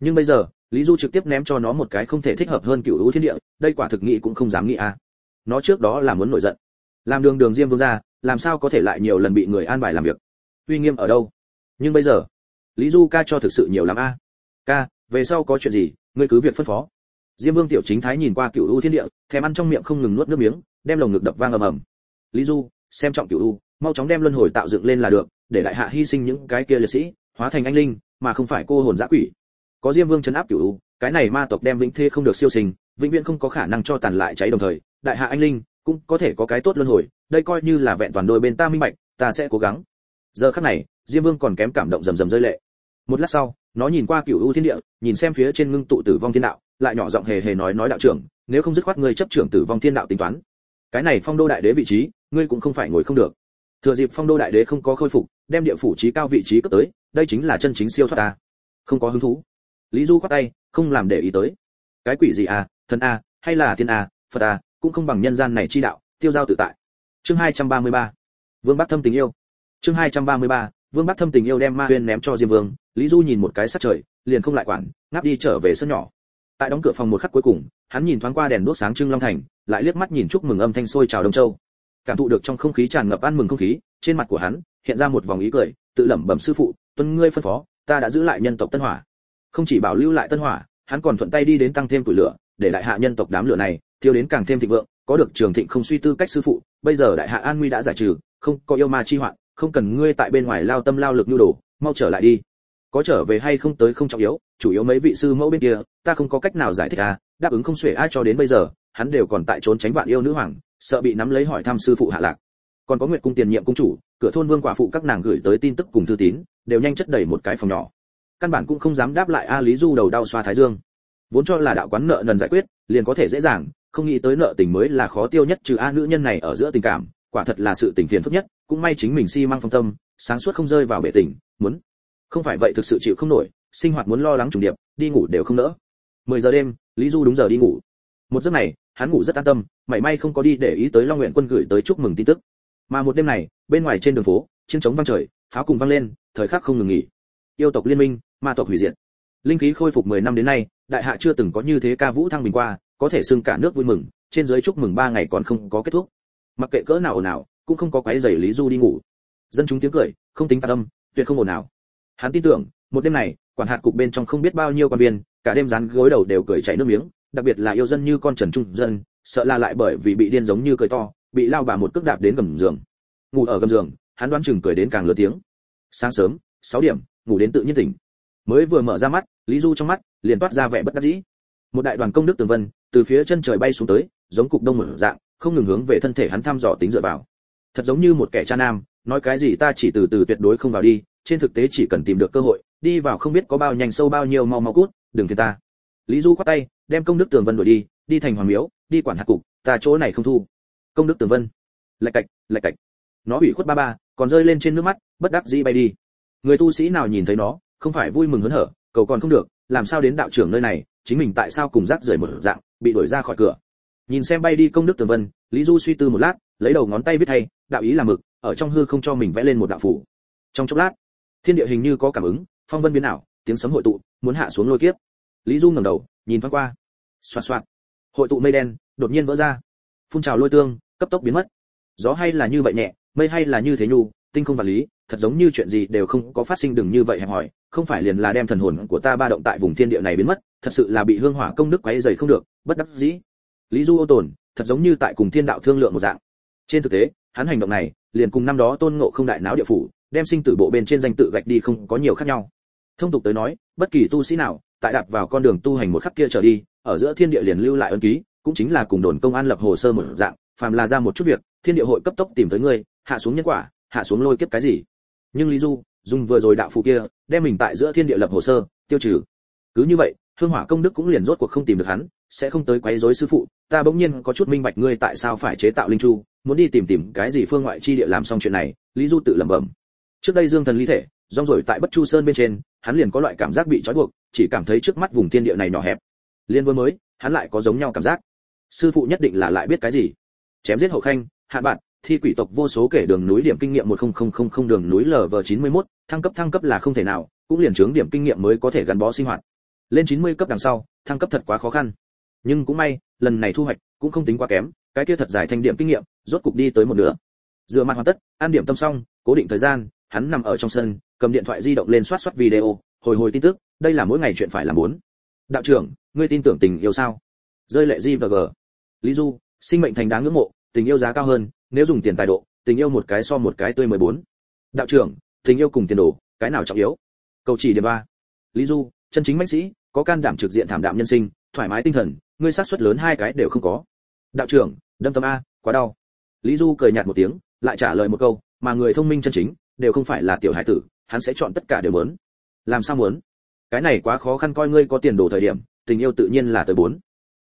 nhưng bây giờ, lý du trực tiếp ném cho nó một cái không thể thích hợp hơn cựu hữu thiên địa, đây quả thực nghĩ cũng không dám nghĩ a nó trước đó là muốn nổi giận. Làm đường đường diêm vương ra, làm sao có thể lại nhiều lần bị người an bài làm việc? Uy nghiêm ở đâu? Nhưng bây giờ, lý du ca cho thực sự nhiều lắm a ca, về sau có chuyện gì, ngươi cứ việc phân phó. Diêm vương tiểu chính thái nhìn qua cựu u thiên địa, thèm ăn trong miệng không ngừng nuốt nước miếng, đem lồng ngực đập vang ầm ầm. Lý du, xem trọng cựu u, mau chóng đem luân hồi tạo dựng lên là được, để đại hạ hy sinh những cái kia liệt sĩ, hóa thành anh linh, mà không phải cô hồn dã quỷ có diêm vương chấn áp cửu u, cái này ma tộc đem vĩnh thế không được siêu sinh, vĩnh viễn không có khả năng cho tàn lại cháy đồng thời, đại hạ anh linh cũng có thể có cái tốt luân hồi, đây coi như là vẹn toàn đôi bên ta minh bạch, ta sẽ cố gắng. Giờ khắc này, diêm vương còn kém cảm động rầm rầm rơi lệ. Một lát sau, nó nhìn qua cửu u thiên địa, nhìn xem phía trên ngưng tụ tử vong thiên đạo, lại nhỏ giọng hề hề nói nói đạo trưởng, nếu không dứt khoát ngươi chấp trưởng tử vong thiên đạo tính toán. Cái này phong đô đại đế vị trí, ngươi cũng không phải ngồi không được. Thừa dịp phong đô đại đế không có khôi phục, đem địa phủ trí cao vị trí cấp tới, đây chính là chân chính siêu thoát ta. Không có hứng thú lý du khoát tay không làm để ý tới. Cái quỷ gì à thần à, hay là thiên à, phật à, cũng không bằng nhân gian này chi đạo tiêu giao tự tại. Chương 233 vương bắc thâm tình yêu. Chương 233 vương bắc thâm tình yêu đem ma huyên ném cho diêm vương lý du nhìn một cái sắc trời liền không lại quản ngáp đi trở về sân nhỏ. Tại đóng cửa phòng một khắc cuối cùng hắn nhìn thoáng qua đèn đuốc sáng trưng long thành lại liếc mắt nhìn chúc mừng âm thanh sôi chào đông châu. Cảm thụ được trong không khí tràn ngập ăn mừng không khí trên mặt của hắn hiện ra một vòng ý cười tự lẩm bẩm sư phụ tuân ngươi phân phó ta đã giữ lại nhân tộc tân hỏa không chỉ bảo lưu lại tân hỏa, hắn còn thuận tay đi đến tăng thêm tuổi lửa, để đại hạ nhân tộc đám lửa này, thiêu đến càng thêm thịnh vượng, có được trường thịnh không suy tư cách sư phụ, bây giờ đại hạ an nguy đã giải trừ, không có yêu ma chi hoạn, không cần ngươi tại bên ngoài lao tâm lao lực nhu đồ, mau trở lại đi. Có trở về hay không tới không trọng yếu, chủ yếu mấy vị sư mẫu bên kia, ta không có cách nào giải thích à đáp ứng không xuể ai cho đến bây giờ, hắn đều còn tại trốn tránh vạn yêu nữ hoàng, sợ bị nắm lấy hỏi thăm sư phụ hạ lạc. Còn có nguyệt cung tiền nhiệm cung chủ, cửa thôn vương quả phụ các nàng gửi tới tin tức cùng thư tín, đều nhanh chất đầy một cái phòng nhỏ căn bản cũng không dám đáp lại a lý du đầu đau xoa thái dương. Vốn cho là đạo quán nợ nần giải quyết, liền có thể dễ dàng, không nghĩ tới nợ tình mới là khó tiêu nhất trừ a nữ nhân này ở giữa tình cảm, quả thật là sự tình phiền phức nhất, cũng may chính mình si mang phong tâm, sáng suốt không rơi vào bể tình, muốn, không phải vậy thực sự chịu không nổi, sinh hoạt muốn lo lắng trùng điệp, đi ngủ đều không nỡ. 10 giờ đêm, lý du đúng giờ đi ngủ. Một giấc này, hắn ngủ rất an tâm may may không có đi để ý tới long nguyện quân gửi tới chúc mừng tin tức. Mà một đêm này, bên ngoài trên đường phố, chiến trống vang trời, pháo cùng vang lên, thời khắc không ngừng nghỉ. Yêu tộc liên minh ma tộc hủy diệt. Linh khí khôi phục 10 năm đến nay, đại hạ chưa từng có như thế ca vũ thăng bình qua, có thể xưng cả nước vui mừng, trên dưới chúc mừng ba ngày còn không có kết thúc. Mặc kệ cỡ nào ồn ào, cũng không có quấy giày lý du đi ngủ. Dân chúng tiếng cười, không tính phạt âm, tuyệt không ồn ào. Hắn tin tưởng, một đêm này, quản hạt cục bên trong không biết bao nhiêu quan viên, cả đêm rán gối đầu đều cười chảy nước miếng, đặc biệt là yêu dân như con trần trung dân, sợ là lại bởi vì bị điên giống như cười to, bị lao bà một cước đạp đến gầm giường. Ngủ ở gầm giường, hắn đoán chừng cười đến càng lớn tiếng. Sáng sớm 6 điểm, ngủ đến tự nhiên tỉnh mới vừa mở ra mắt, lý du trong mắt liền toát ra vẻ bất đắc dĩ. Một đại đoàn công đức tường vân từ phía chân trời bay xuống tới, giống cục đông mở dạng, không ngừng hướng về thân thể hắn thăm dò tính dựa vào. Thật giống như một kẻ cha nam, nói cái gì ta chỉ từ từ tuyệt đối không vào đi, trên thực tế chỉ cần tìm được cơ hội, đi vào không biết có bao nhanh sâu bao nhiêu mau mau cút, đừng phiền ta. Lý du khoát tay, đem công đức tường vân đuổi đi đi thành hoàng miếu, đi quản hạt cục, ta chỗ này không thu. Công đức tường vân. Lạch cạch lạch cạch. Nó ủy khuất ba ba, còn rơi lên trên nước mắt, bất đắc dĩ bay đi. Người tu sĩ nào nhìn thấy nó không phải vui mừng hớn hở, cầu còn không được, làm sao đến đạo trưởng nơi này, chính mình tại sao cùng rác rưởi một dạng, bị đuổi ra khỏi cửa. Nhìn xem bay đi công đức tường vân, lý du suy tư một lát, lấy đầu ngón tay viết thay đạo ý là mực, ở trong hư không cho mình vẽ lên một đạo phủ. Trong chốc lát, thiên địa hình như có cảm ứng, phong vân biến ảo, tiếng sấm hội tụ, muốn hạ xuống lôi kiếp. Lý du ngẩng đầu, nhìn thoáng qua. Xoạt xoạt. Hội tụ mây đen, đột nhiên vỡ ra. Phun trào lôi tương, cấp tốc biến mất. Gió hay là như vậy nhẹ, mây hay là như thế nhu, tinh không vật lý thật giống như chuyện gì đều không có phát sinh, đừng như vậy hẹp hỏi không phải liền là đem thần hồn của ta ba động tại vùng thiên địa này biến mất, thật sự là bị hương hỏa công đức quấy dày không được, bất đắc dĩ. Lý du ô tồn, thật giống như tại cùng thiên đạo thương lượng một dạng. Trên thực tế, hắn hành động này, liền cùng năm đó tôn ngộ không đại náo địa phủ, đem sinh tử bộ bên trên danh tự gạch đi không có nhiều khác nhau. Thông tục tới nói, bất kỳ tu sĩ nào, tại đạp vào con đường tu hành một khắc kia trở đi, ở giữa thiên địa liền lưu lại ân ký, cũng chính là cùng đồn công an lập hồ sơ một dạng, phàm là ra một chút việc, thiên địa hội cấp tốc tìm tới ngươi, hạ xuống nhân quả, hạ xuống lôi kiếp cái gì nhưng lý du, dùng vừa rồi đạo phụ kia, đem mình tại giữa thiên địa lập hồ sơ, tiêu trừ. Cứ như vậy, hương hỏa công đức cũng liền rốt cuộc không tìm được hắn, sẽ không tới quấy rối sư phụ, ta bỗng nhiên có chút minh bạch ngươi tại sao phải chế tạo linh chu, muốn đi tìm tìm cái gì phương ngoại chi địa làm xong chuyện này, lý du tự lẩm bẩm. Trước đây dương thần lý thể, rong rồi tại bất chu sơn bên trên, hắn liền có loại cảm giác bị trói buộc, chỉ cảm thấy trước mắt vùng thiên địa này nhỏ hẹp. Liên vừa mới, hắn lại có giống nhau cảm giác. Sư phụ nhất định là lại biết cái gì? Chém giết hậu khanh, hạ bạn thi quỷ tộc vô số kể đường núi điểm kinh nghiệm 10000 đường núi LV91, thăng cấp thăng cấp là không thể nào, cũng liền chướng điểm kinh nghiệm mới có thể gắn bó sinh hoạt. Lên 90 cấp đằng sau, thăng cấp thật quá khó khăn. Nhưng cũng may, lần này thu hoạch cũng không tính quá kém, cái kia thật dài thành điểm kinh nghiệm, rốt cục đi tới một nửa. Dựa mặt hoàn tất, an điểm tâm xong, cố định thời gian, hắn nằm ở trong sân, cầm điện thoại di động lên soát soát video, hồi hồi tin tức, đây là mỗi ngày chuyện phải làm muốn. Đạo trưởng, ngươi tin tưởng tình yêu sao? Rơi lệ gì và g. Lý Du, sinh mệnh thành đáng ngưỡng mộ, tình yêu giá cao hơn, nếu dùng tiền tài độ, tình yêu một cái so một cái tươi 14. Đạo trưởng, tình yêu cùng tiền đồ, cái nào trọng yếu? Cầu chỉ điểm ba. Lý Du, chân chính mãnh sĩ, có can đảm trực diện thảm đạm nhân sinh, thoải mái tinh thần, ngươi sát suất lớn hai cái đều không có. Đạo trưởng, đâm tâm a, quá đau. Lý Du cười nhạt một tiếng, lại trả lời một câu, mà người thông minh chân chính, đều không phải là tiểu hải tử, hắn sẽ chọn tất cả đều muốn. Làm sao muốn? Cái này quá khó khăn coi ngươi có tiền đồ thời điểm, tình yêu tự nhiên là tới bốn.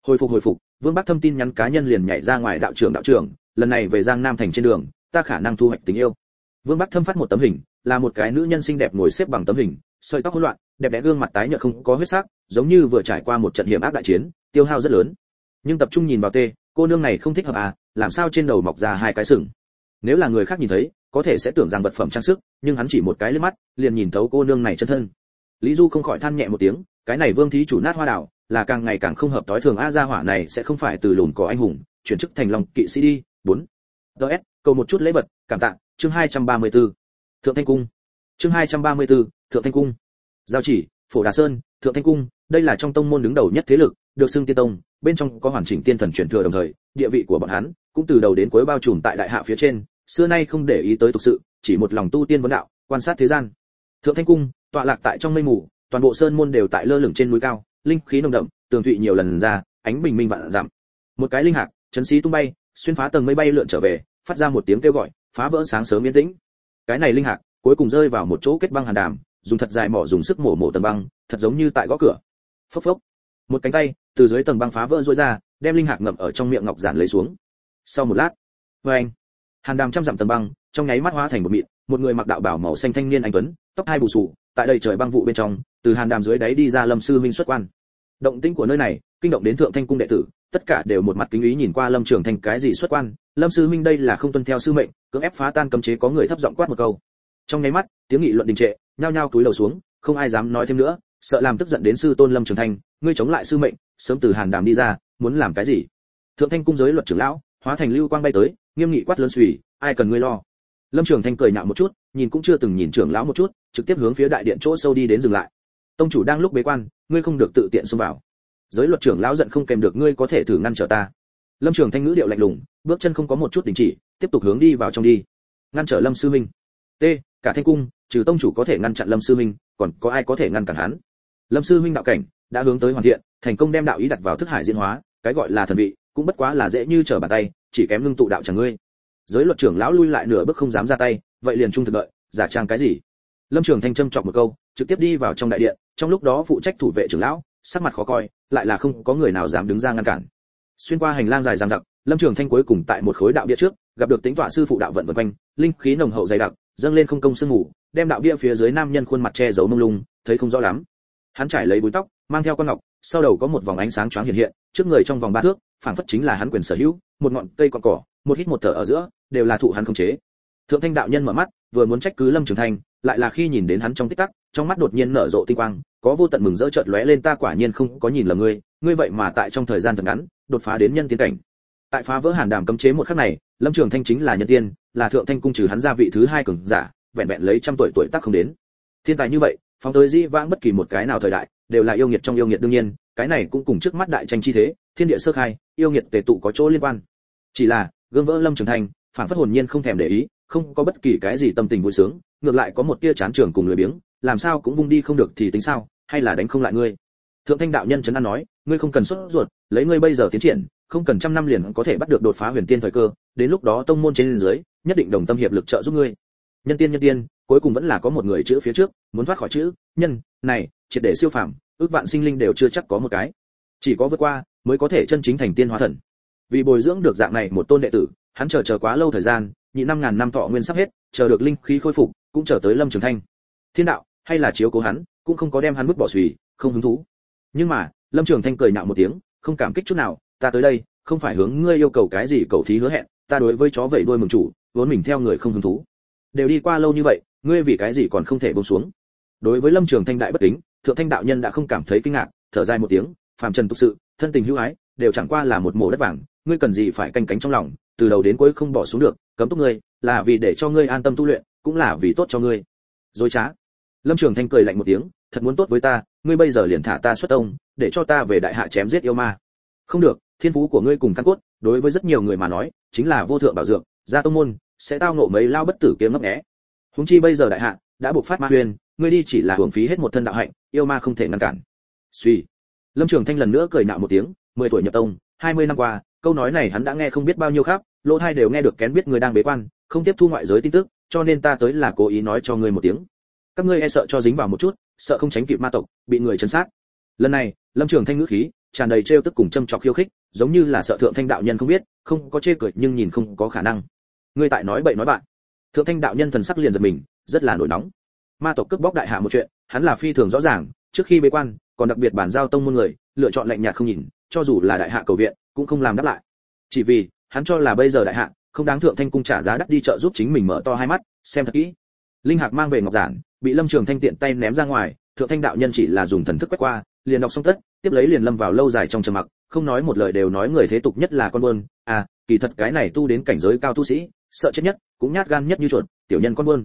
Hồi phục hồi phục, Vương Bắc Thâm tin nhắn cá nhân liền nhảy ra ngoài đạo trưởng đạo trưởng, lần này về Giang Nam thành trên đường, ta khả năng thu hoạch tình yêu. Vương Bắc Thâm phát một tấm hình, là một cái nữ nhân xinh đẹp ngồi xếp bằng tấm hình, sợi tóc hỗn loạn, đẹp đẽ gương mặt tái nhợt không có huyết sắc, giống như vừa trải qua một trận hiểm ác đại chiến, tiêu hao rất lớn. Nhưng tập trung nhìn vào tê, cô nương này không thích hợp à, làm sao trên đầu mọc ra hai cái sừng. Nếu là người khác nhìn thấy, có thể sẽ tưởng rằng vật phẩm trang sức, nhưng hắn chỉ một cái liếc mắt, liền nhìn thấu cô nương này chân thân. Lý Du không khỏi than nhẹ một tiếng, cái này Vương thí chủ nát hoa đảo, là càng ngày càng không hợp tối thường a gia hỏa này sẽ không phải từ lùn cỏ anh hùng, chuyển chức thành lòng kỵ sĩ đi bốn ts cầu một chút lễ vật, cảm tạ, chương 234. Thượng Thanh Cung. Chương 234, Thượng Thanh Cung. Giao chỉ, Phổ Đà Sơn, Thượng Thanh Cung, đây là trong tông môn đứng đầu nhất thế lực, được xưng tiên tông, bên trong có hoàn chỉnh tiên thần truyền thừa đồng thời, địa vị của bọn hắn cũng từ đầu đến cuối bao trùm tại đại hạ phía trên, xưa nay không để ý tới tục sự, chỉ một lòng tu tiên vấn đạo, quan sát thế gian. Thượng Thanh Cung, tọa lạc tại trong mây mù, toàn bộ sơn môn đều tại lơ lửng trên núi cao, linh khí nồng đậm, tường thụy nhiều lần ra, ánh bình minh vạn giảm. Một cái linh hạc, chấn xí tung bay, xuyên phá tầng mây bay lượn trở về, phát ra một tiếng kêu gọi, phá vỡ sáng sớm yên tĩnh. Cái này linh hạc, cuối cùng rơi vào một chỗ kết băng hàn đàm, dùng thật dài mỏ dùng sức mổ mổ tầng băng, thật giống như tại gõ cửa. Phốc phốc. Một cánh tay từ dưới tầng băng phá vỡ rũa ra, đem linh hạc ngậm ở trong miệng ngọc giản lấy xuống. Sau một lát, vâng anh Hàn đàm trăm dặm tầng băng, trong nháy mắt hóa thành một mịn, một người mặc đạo bào màu xanh thanh niên anh tuấn, tóc hai bù sù, tại đây trời băng vụ bên trong, từ hàn đàm dưới đáy đi ra lâm sư minh xuất quan động tĩnh của nơi này, kinh động đến thượng thanh cung đệ tử, tất cả đều một mặt kính ý nhìn qua lâm trường thành cái gì xuất quan. Lâm sư minh đây là không tuân theo sư mệnh, cưỡng ép phá tan cấm chế có người thấp giọng quát một câu. Trong nháy mắt, tiếng nghị luận đình trệ, nhao nhao cúi đầu xuống, không ai dám nói thêm nữa, sợ làm tức giận đến sư tôn lâm trường thành ngươi chống lại sư mệnh, sớm từ hàn đàm đi ra, muốn làm cái gì? Thượng thanh cung giới luật trưởng lão, hóa thành lưu quang bay tới, nghiêm nghị quát lớn suy, ai cần ngươi lo? Lâm trường thanh cười nhạo một chút, nhìn cũng chưa từng nhìn trưởng lão một chút, trực tiếp hướng phía đại điện chỗ sâu đi đến dừng lại. Tông chủ đang lúc bế quan ngươi không được tự tiện xông vào. Giới luật trưởng lão giận không kèm được, ngươi có thể thử ngăn trở ta. Lâm trường thanh ngữ điệu lạnh lùng, bước chân không có một chút đình chỉ, tiếp tục hướng đi vào trong đi. Ngăn trở lâm sư minh. T, cả thanh cung, trừ tông chủ có thể ngăn chặn lâm sư minh, còn có ai có thể ngăn cản hắn? Lâm sư minh đạo cảnh, đã hướng tới hoàn thiện, thành công đem đạo ý đặt vào thức hải diễn hóa, cái gọi là thần vị, cũng bất quá là dễ như trở bàn tay, chỉ kém ngưng tụ đạo chẳng ngươi. Giới luật trưởng lão lui lại nửa bước không dám ra tay, vậy liền trung thực đợi, giả trang cái gì? Lâm trường thanh châm chọc một câu trực tiếp đi vào trong đại điện, trong lúc đó phụ trách thủ vệ trưởng lão, sắc mặt khó coi, lại là không có người nào dám đứng ra ngăn cản. Xuyên qua hành lang dài dằng dặc, lâm trường thanh cuối cùng tại một khối đạo bia trước, gặp được tính tọa sư phụ đạo vận vân quanh, linh khí nồng hậu dày đặc, dâng lên không công sương mù, đem đạo bia phía dưới nam nhân khuôn mặt che giấu mông lung, thấy không rõ lắm. Hắn trải lấy búi tóc, mang theo con ngọc, sau đầu có một vòng ánh sáng choáng hiện hiện, trước người trong vòng ba thước, phảng phất chính là hắn quyền sở hữu, một ngọn cây cọn cỏ, một hít một thở ở giữa, đều là thụ hắn không chế. Thượng thanh đạo nhân mở mắt, vừa muốn trách cứ lâm trường thanh lại là khi nhìn đến hắn trong tích tắc, trong mắt đột nhiên nở rộ tinh quang, có vô tận mừng rỡ chợt lóe lên, ta quả nhiên không có nhìn lầm ngươi ngươi vậy mà tại trong thời gian thật ngắn, đột phá đến nhân tiên cảnh. Tại phá vỡ hàn đàm cấm chế một khắc này, lâm trường thanh chính là nhân tiên, là thượng thanh cung trừ hắn ra vị thứ hai cường giả, vẹn vẹn lấy trăm tuổi tuổi tác không đến. Thiên tài như vậy, phóng tới di vãng bất kỳ một cái nào thời đại, đều là yêu nghiệt trong yêu nghiệt đương nhiên, cái này cũng cùng trước mắt đại tranh chi thế, thiên địa sơ khai, yêu nghiệt tề tụ có chỗ liên quan. Chỉ là, gương vỡ lâm trường thanh, phản phất hồn nhiên không thèm để ý, không có bất kỳ cái gì tâm tình vui sướng ngược lại có một tia chán trường cùng lười biếng, làm sao cũng vung đi không được thì tính sao, hay là đánh không lại ngươi? Thượng thanh đạo nhân trấn an nói, ngươi không cần xuất ruột, lấy ngươi bây giờ tiến triển, không cần trăm năm liền có thể bắt được đột phá huyền tiên thời cơ, đến lúc đó tông môn trên dưới, nhất định đồng tâm hiệp lực trợ giúp ngươi. Nhân tiên nhân tiên, cuối cùng vẫn là có một người chữ phía trước, muốn thoát khỏi chữ, nhân, này, triệt để siêu phàm, ước vạn sinh linh đều chưa chắc có một cái. Chỉ có vượt qua, mới có thể chân chính thành tiên hóa thần. Vì bồi dưỡng được dạng này một tôn đệ tử, hắn chờ chờ quá lâu thời gian, nhị năm ngàn năm thọ nguyên sắp hết, chờ được linh khí khôi phục cũng chờ tới lâm trường thanh. Thiên đạo, hay là chiếu cố hắn, cũng không có đem hắn vứt bỏ suy, không hứng thú. Nhưng mà, lâm trường thanh cười nhạo một tiếng, không cảm kích chút nào, ta tới đây, không phải hướng ngươi yêu cầu cái gì cầu thí hứa hẹn, ta đối với chó vẩy đuôi mừng chủ, vốn mình theo người không hứng thú. Đều đi qua lâu như vậy, ngươi vì cái gì còn không thể buông xuống? Đối với lâm trường thanh đại bất kính, thượng thanh đạo nhân đã không cảm thấy kinh ngạc, thở dài một tiếng phàm trần tục sự, thân tình hữu ái, đều chẳng qua là một mổ đất vàng, ngươi cần gì phải canh cánh trong lòng, từ đầu đến cuối không bỏ xuống được, cấm túc ngươi, là vì để cho ngươi an tâm tu luyện cũng là vì tốt cho ngươi. Dối trá. Lâm trường thanh cười lạnh một tiếng, thật muốn tốt với ta, ngươi bây giờ liền thả ta xuất tông, để cho ta về đại hạ chém giết yêu ma. Không được, thiên phú của ngươi cùng căn cốt, đối với rất nhiều người mà nói, chính là vô thượng bảo dược, gia tông môn, sẽ tao ngộ mấy lao bất tử kiếm ngấp nghé. Húng chi bây giờ đại hạ, đã buộc phát ma huyền, ngươi đi chỉ là hưởng phí hết một thân đạo hạnh, yêu ma không thể ngăn cản. Suy. Lâm trường thanh lần nữa cười nạo một tiếng, mười tuổi nhập tông, hai mươi năm qua, câu nói này hắn đã nghe không biết bao nhiêu khác lỗ thai đều nghe được kén biết người đang bế quan, không tiếp thu ngoại giới tin tức cho nên ta tới là cố ý nói cho ngươi một tiếng. Các ngươi e sợ cho dính vào một chút, sợ không tránh kịp ma tộc, bị người chấn sát. Lần này, lâm trường thanh ngữ khí, tràn đầy trêu tức cùng châm trọc khiêu khích, giống như là sợ thượng thanh đạo nhân không biết, không có chê cười nhưng nhìn không có khả năng. Ngươi tại nói bậy nói bạn. Thượng thanh đạo nhân thần sắc liền giật mình, rất là nổi nóng. Ma tộc cướp bóc đại hạ một chuyện, hắn là phi thường rõ ràng, trước khi bế quan, còn đặc biệt bản giao tông môn người, lựa chọn lạnh nhạt không nhìn, cho dù là đại hạ cầu viện, cũng không làm đáp lại. Chỉ vì, hắn cho là bây giờ đại hạ không đáng thượng thanh cung trả giá đắt đi chợ giúp chính mình mở to hai mắt, xem thật kỹ. Linh hạc mang về ngọc giản, bị lâm trường thanh tiện tay ném ra ngoài, thượng thanh đạo nhân chỉ là dùng thần thức quét qua, liền đọc xong tất, tiếp lấy liền lâm vào lâu dài trong trầm mặc, không nói một lời đều nói người thế tục nhất là con buôn. À kỳ thật cái này tu đến cảnh giới cao tu sĩ, sợ chết nhất, cũng nhát gan nhất như chuột, tiểu nhân con buôn.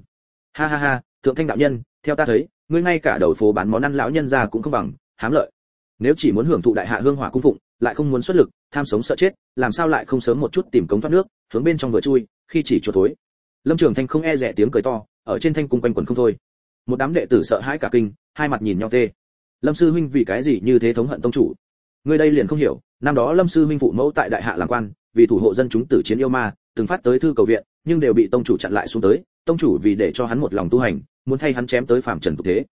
Ha ha ha, thượng thanh đạo nhân, theo ta thấy, ngươi ngay cả đầu phố bán món ăn lão nhân ra cũng không bằng, hám lợi. Nếu chỉ muốn hưởng thụ đại hạ hương hỏa cung phụng lại không muốn xuất lực, tham sống sợ chết, làm sao lại không sớm một chút tìm cống thoát nước, hướng bên trong vừa chui, khi chỉ chuột thối. Lâm trường thanh không e rẻ tiếng cười to, ở trên thanh cung quanh quẩn không thôi. Một đám đệ tử sợ hãi cả kinh, hai mặt nhìn nhau tê. Lâm sư huynh vì cái gì như thế thống hận tông chủ? Người đây liền không hiểu, năm đó lâm sư huynh phụ mẫu tại đại hạ làm quan, vì thủ hộ dân chúng tử chiến yêu ma, từng phát tới thư cầu viện, nhưng đều bị tông chủ chặn lại xuống tới, tông chủ vì để cho hắn một lòng tu hành, muốn thay hắn chém tới phàm trần tục thế.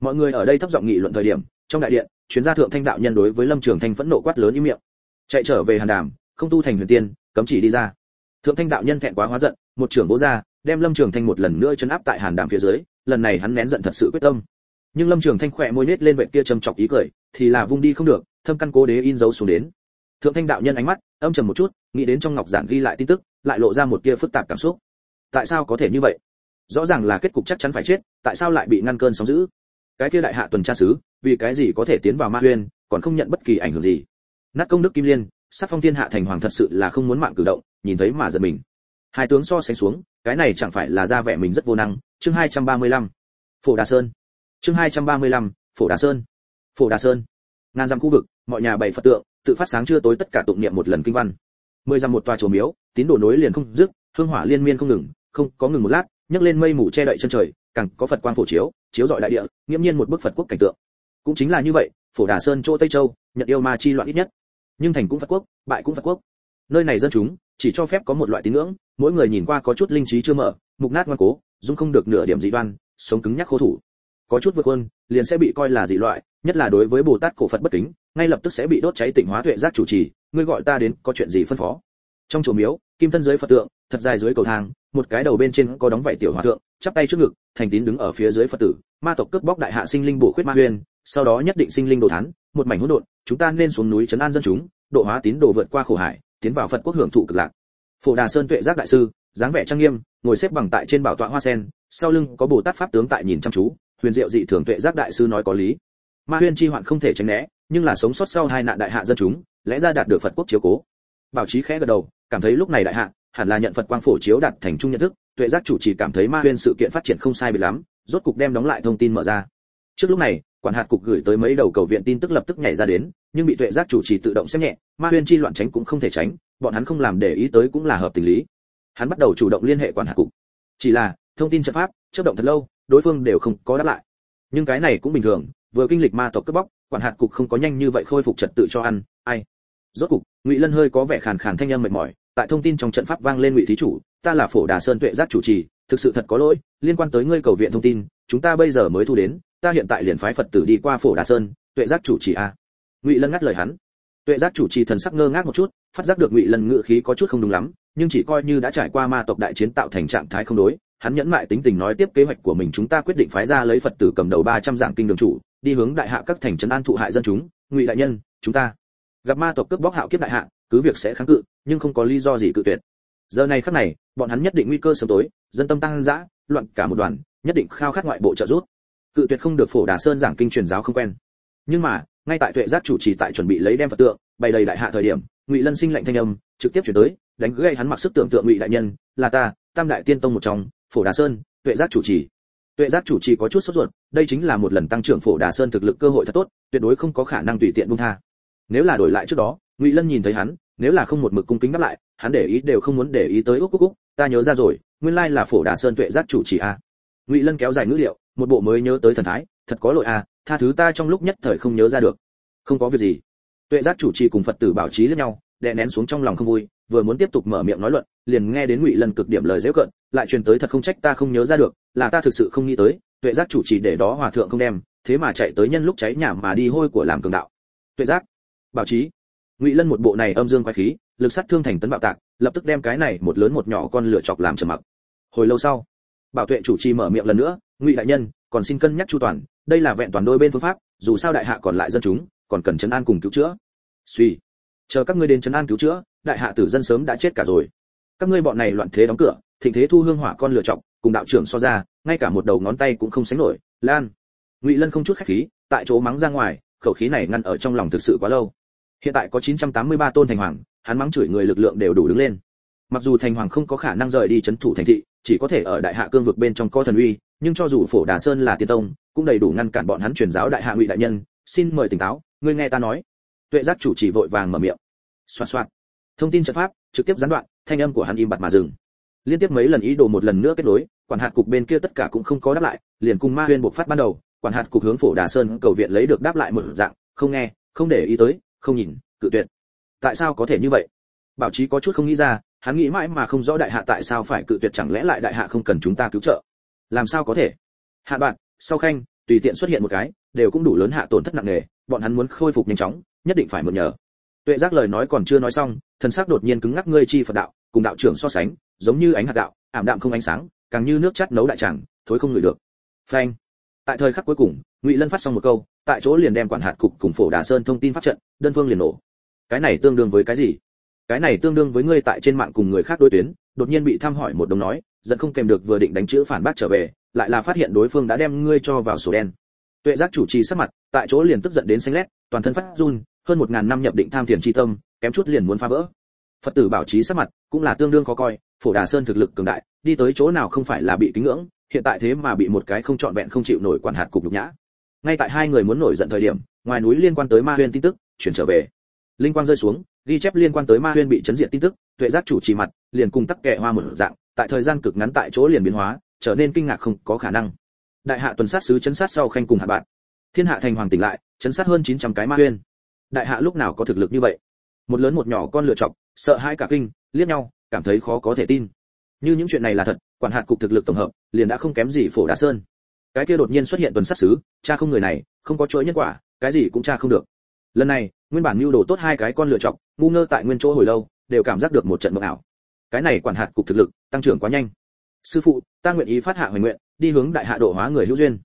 Mọi người ở đây thấp giọng nghị luận thời điểm trong đại điện, chuyến gia thượng thanh đạo nhân đối với lâm trường thanh phẫn nộ quát lớn im miệng. Chạy trở về hàn đàm, không tu thành huyền tiên, cấm chỉ đi ra. Thượng thanh đạo nhân thẹn quá hóa giận, một trưởng bố ra, đem lâm trường thanh một lần nữa chấn áp tại hàn đàm phía dưới, lần này hắn nén giận thật sự quyết tâm. Nhưng lâm trường thanh khỏe môi nết lên vệt kia trầm chọc ý cười, thì là vung đi không được, thâm căn cố đế in dấu xuống đến. Thượng thanh đạo nhân ánh mắt, âm trầm một chút, nghĩ đến trong ngọc giản ghi lại tin tức, lại lộ ra một kia phức tạp cảm xúc. Tại sao có thể như vậy? Rõ ràng là kết cục chắc chắn phải chết, tại sao lại bị ngăn cơn sóng dữ? Cái kia đại hạ tuần tra sứ vì cái gì có thể tiến vào ma huyên còn không nhận bất kỳ ảnh hưởng gì. Nát công đức kim liên sát phong thiên hạ thành hoàng thật sự là không muốn mạng cử động nhìn thấy mà giật mình. Hai tướng so sánh xuống cái này chẳng phải là ra vẻ mình rất vô năng. Chương 235. phổ đà sơn. Chương 235, phổ đà sơn. Phổ đà sơn. Ngàn dặm khu vực mọi nhà bày phật tượng tự phát sáng trưa tối tất cả tụng niệm một lần kinh văn. Mười dặm một tòa chùa miếu tín đồ nối liền không dứt hương hỏa liên miên không ngừng không có ngừng một lát nhấc lên mây mù che đậy chân trời càng có phật quang phổ chiếu chiếu rọi đại địa, nghiễm nhiên một bức phật quốc cảnh tượng. Cũng chính là như vậy, phổ đà sơn chỗ tây châu, nhận yêu ma chi loạn ít nhất. Nhưng thành cũng phật quốc, bại cũng phật quốc. Nơi này dân chúng, chỉ cho phép có một loại tín ngưỡng, mỗi người nhìn qua có chút linh trí chưa mở, mục nát ngoan cố, dung không được nửa điểm dị đoan, sống cứng nhắc khô thủ. Có chút vượt hơn liền sẽ bị coi là dị loại, nhất là đối với bồ tát cổ phật bất kính, ngay lập tức sẽ bị đốt cháy tịnh hóa tuệ giác chủ trì, ngươi gọi ta đến có chuyện gì phân phó? Trong chùa miếu, kim thân dưới phật tượng, thật dài dưới cầu thang một cái đầu bên trên có đóng vảy tiểu hòa thượng, chắp tay trước ngực, thành tín đứng ở phía dưới phật tử. Ma tộc cướp bóc đại hạ sinh linh bổ khuyết ma huyền, sau đó nhất định sinh linh đồ thán, một mảnh hỗn độn, chúng ta nên xuống núi trấn an dân chúng, độ hóa tín đồ vượt qua khổ hải, tiến vào phật quốc hưởng thụ cực lạc. Phổ đà sơn tuệ giác đại sư, dáng vẻ trang nghiêm, ngồi xếp bằng tại trên bảo tọa hoa sen, sau lưng có bồ tát pháp tướng tại nhìn chăm chú, huyền diệu dị thường tuệ giác đại sư nói có lý. Ma huyên chi hoạn không thể tránh né, nhưng là sống sót sau hai nạn đại hạ dân chúng, lẽ ra đạt được phật quốc chiếu cố. Bảo trí khẽ gật đầu, cảm thấy lúc này đại hạ hẳn là nhận phật quang phổ chiếu đạt thành trung nhận thức, tuệ giác chủ trì cảm thấy ma huyên sự kiện phát triển không sai biệt lắm, rốt cục đem đóng lại thông tin mở ra. Trước lúc này, quản hạt cục gửi tới mấy đầu cầu viện tin tức lập tức nhảy ra đến, nhưng bị tuệ giác chủ trì tự động xem nhẹ, ma huyên chi loạn tránh cũng không thể tránh, bọn hắn không làm để ý tới cũng là hợp tình lý. Hắn bắt đầu chủ động liên hệ quản hạt cục. Chỉ là, thông tin trận pháp, chớp động thật lâu, đối phương đều không có đáp lại. Nhưng cái này cũng bình thường, vừa kinh lịch ma tộc cướp bóc, quản hạt cục không có nhanh như vậy khôi phục trật tự cho ăn, ai? Rốt cục, ngụy lân hơi có vẻ khàn khàn thanh âm mệt mỏi tại thông tin trong trận pháp vang lên ngụy thí chủ, ta là phổ đà sơn tuệ giác chủ trì, thực sự thật có lỗi, liên quan tới ngươi cầu viện thông tin, chúng ta bây giờ mới thu đến, ta hiện tại liền phái phật tử đi qua phổ đà sơn, tuệ giác chủ trì a. Ngụy lân ngắt lời hắn. Tuệ giác chủ trì thần sắc ngơ ngác một chút, phát giác được ngụy lân ngự khí có chút không đúng lắm, nhưng chỉ coi như đã trải qua ma tộc đại chiến tạo thành trạng thái không đối, hắn nhẫn mại tính tình nói tiếp kế hoạch của mình chúng ta quyết định phái ra lấy phật tử cầm đầu 300 dạng kinh đường chủ, đi hướng đại hạ các thành trấn an thụ hại dân chúng. Ngụy đại nhân, chúng ta gặp ma tộc cướp bóc hạo kiếp đại hạ cứ việc sẽ kháng cự, nhưng không có lý do gì cự tuyệt. Giờ này khắc này, bọn hắn nhất định nguy cơ sớm tối, dân tâm tăng dã, loạn cả một đoàn, nhất định khao khát ngoại bộ trợ giúp. Cự tuyệt không được phổ đà sơn giảng kinh truyền giáo không quen. Nhưng mà, ngay tại tuệ giác chủ trì tại chuẩn bị lấy đem phật tượng, bày đầy đại hạ thời điểm, ngụy lân sinh lệnh thanh âm, trực tiếp chuyển tới, đánh gây hắn mặc sức tưởng tượng ngụy đại nhân, là ta, tam đại tiên tông một trong, phổ đà sơn, tuệ giác chủ trì. Tuệ giác chủ trì có chút sốt ruột, đây chính là một lần tăng trưởng phổ đà sơn thực lực cơ hội thật tốt, tuyệt đối không có khả năng tùy tiện buông tha. Nếu là đổi lại trước đó ngụy lân nhìn thấy hắn, nếu là không một mực cung kính đáp lại, hắn để ý đều không muốn để ý tới úc úc úc ta nhớ ra rồi, nguyên lai là phổ đà sơn tuệ giác chủ trì a. Ngụy lân kéo dài ngữ liệu, một bộ mới nhớ tới thần thái, thật có lỗi a, tha thứ ta trong lúc nhất thời không nhớ ra được. Không có việc gì. Tuệ giác chủ trì cùng phật tử bảo trí lẫn nhau, đè nén xuống trong lòng không vui, vừa muốn tiếp tục mở miệng nói luận, liền nghe đến ngụy lân cực điểm lời dễ cận, lại truyền tới thật không trách ta không nhớ ra được, là ta thực sự không nghĩ tới, tuệ giác chủ trì để đó hòa thượng không đem, thế mà chạy tới nhân lúc cháy nhà mà đi hôi của làm cường đạo. Tuệ giác, bảo trí ngụy lân một bộ này âm dương quái khí, lực sát thương thành tấn bạo tạc, lập tức đem cái này một lớn một nhỏ con lửa chọc làm trầm mặc. Hồi lâu sau, bảo tuệ chủ trì mở miệng lần nữa, ngụy đại nhân, còn xin cân nhắc chu toàn, đây là vẹn toàn đôi bên phương pháp, dù sao đại hạ còn lại dân chúng, còn cần chấn an cùng cứu chữa. Suy, chờ các ngươi đến chấn an cứu chữa, đại hạ tử dân sớm đã chết cả rồi. Các ngươi bọn này loạn thế đóng cửa, thịnh thế thu hương hỏa con lửa chọc, cùng đạo trưởng so ra, ngay cả một đầu ngón tay cũng không sánh nổi. Lan, ngụy lân không chút khách khí, tại chỗ mắng ra ngoài, khẩu khí này ngăn ở trong lòng thực sự quá lâu hiện tại có 983 tôn thành hoàng, hắn mắng chửi người lực lượng đều đủ đứng lên. Mặc dù thành hoàng không có khả năng rời đi chấn thủ thành thị, chỉ có thể ở đại hạ cương vực bên trong có thần uy, nhưng cho dù phổ đà sơn là tiên tông, cũng đầy đủ ngăn cản bọn hắn truyền giáo đại hạ ngụy đại nhân. Xin mời tỉnh táo, ngươi nghe ta nói. Tuệ giác chủ chỉ vội vàng mở miệng. Xoan xoan thông tin trận pháp, trực tiếp gián đoạn, thanh âm của hắn im bặt mà dừng. Liên tiếp mấy lần ý đồ một lần nữa kết nối, quản hạt cục bên kia tất cả cũng không có đáp lại, liền cùng ma huyên buộc phát ban đầu, quản hạt cục hướng phổ đà sơn cầu viện lấy được đáp lại một dạng, không nghe, không để ý tới không nhìn, cự tuyệt. Tại sao có thể như vậy? Bảo trí có chút không nghĩ ra, hắn nghĩ mãi mà không rõ đại hạ tại sao phải cự tuyệt chẳng lẽ lại đại hạ không cần chúng ta cứu trợ? Làm sao có thể? Hạ bạn, sau khanh, tùy tiện xuất hiện một cái, đều cũng đủ lớn hạ tổn thất nặng nề, bọn hắn muốn khôi phục nhanh chóng, nhất định phải mượn nhờ. Tuệ giác lời nói còn chưa nói xong, thần sắc đột nhiên cứng ngắc ngươi chi phật đạo, cùng đạo trưởng so sánh, giống như ánh hạt đạo ảm đạm không ánh sáng, càng như nước chắt nấu đại tràng, thối không ngửi được. Phanh tại thời khắc cuối cùng, ngụy lân phát xong một câu, tại chỗ liền đem quản hạt cục cùng phổ đà sơn thông tin phát trận, đơn phương liền nổ. Cái này tương đương với cái gì? Cái này tương đương với ngươi tại trên mạng cùng người khác đối tuyến, đột nhiên bị thăm hỏi một đồng nói dẫn không kèm được vừa định đánh chữ phản bác trở về, lại là phát hiện đối phương đã đem ngươi cho vào sổ đen. Tuệ giác chủ trì sắc mặt, tại chỗ liền tức giận đến xanh lét, toàn thân phát run, hơn một ngàn năm nhập định tham thiền chi tâm, kém chút liền muốn phá vỡ. Phật tử bảo trí sắc mặt, cũng là tương đương khó coi, phổ đà sơn thực lực cường đại, đi tới chỗ nào không phải là bị kính ngưỡng hiện tại thế mà bị một cái không trọn vẹn không chịu nổi quản hạt cục nhục nhã. Ngay tại hai người muốn nổi giận thời điểm, ngoài núi liên quan tới ma huyên tin tức, chuyển trở về. Linh quang rơi xuống, ghi chép liên quan tới ma huyên bị chấn diệt tin tức, tuệ giác chủ trì mặt, liền cùng tắc kệ hoa một dạng, tại thời gian cực ngắn tại chỗ liền biến hóa, trở nên kinh ngạc không có khả năng. Đại hạ tuần sát sứ chấn sát sau khanh cùng hạ bạn. Thiên hạ thành hoàng tỉnh lại, chấn sát hơn 900 cái ma huyên. Đại hạ lúc nào có thực lực như vậy? Một lớn một nhỏ con lựa chọc sợ hai cả kinh, liếc nhau, cảm thấy khó có thể tin như những chuyện này là thật, quản hạt cục thực lực tổng hợp, liền đã không kém gì phổ đá sơn. Cái kia đột nhiên xuất hiện tuần sát sứ cha không người này, không có chuỗi nhân quả, cái gì cũng cha không được. Lần này, nguyên bản mưu đồ tốt hai cái con lựa chọc ngu ngơ tại nguyên chỗ hồi lâu, đều cảm giác được một trận mộng ảo. Cái này quản hạt cục thực lực, tăng trưởng quá nhanh. Sư phụ, ta nguyện ý phát hạ hoài nguyện, đi hướng đại hạ độ hóa người hữu duyên.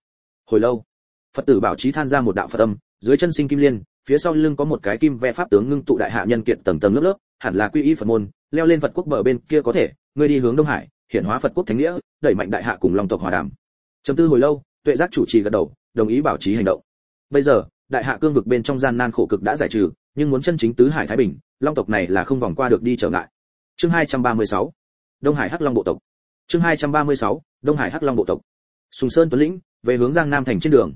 Hồi lâu, phật tử bảo trí than ra một đạo phật âm, dưới chân sinh kim liên, phía sau lưng có một cái kim ve pháp tướng ngưng tụ đại hạ nhân kiện tầng tầng lớp lớp, hẳn là quy y phật môn, leo lên phật quốc bờ bên kia có thể ngươi đi hướng đông hải hiện hóa phật quốc thánh nghĩa, đẩy mạnh đại hạ cùng long tộc hòa đàm. Chấm tư hồi lâu, tuệ giác chủ trì gật đầu, đồng ý bảo trí hành động. Bây giờ, đại hạ cương vực bên trong gian nan khổ cực đã giải trừ, nhưng muốn chân chính tứ hải thái bình, long tộc này là không vòng qua được đi trở ngại. Chương 236 đông hải hắc long bộ tộc. Chương 236 đông hải hắc long bộ tộc. Sùng sơn tuấn lĩnh, về hướng giang nam thành trên đường.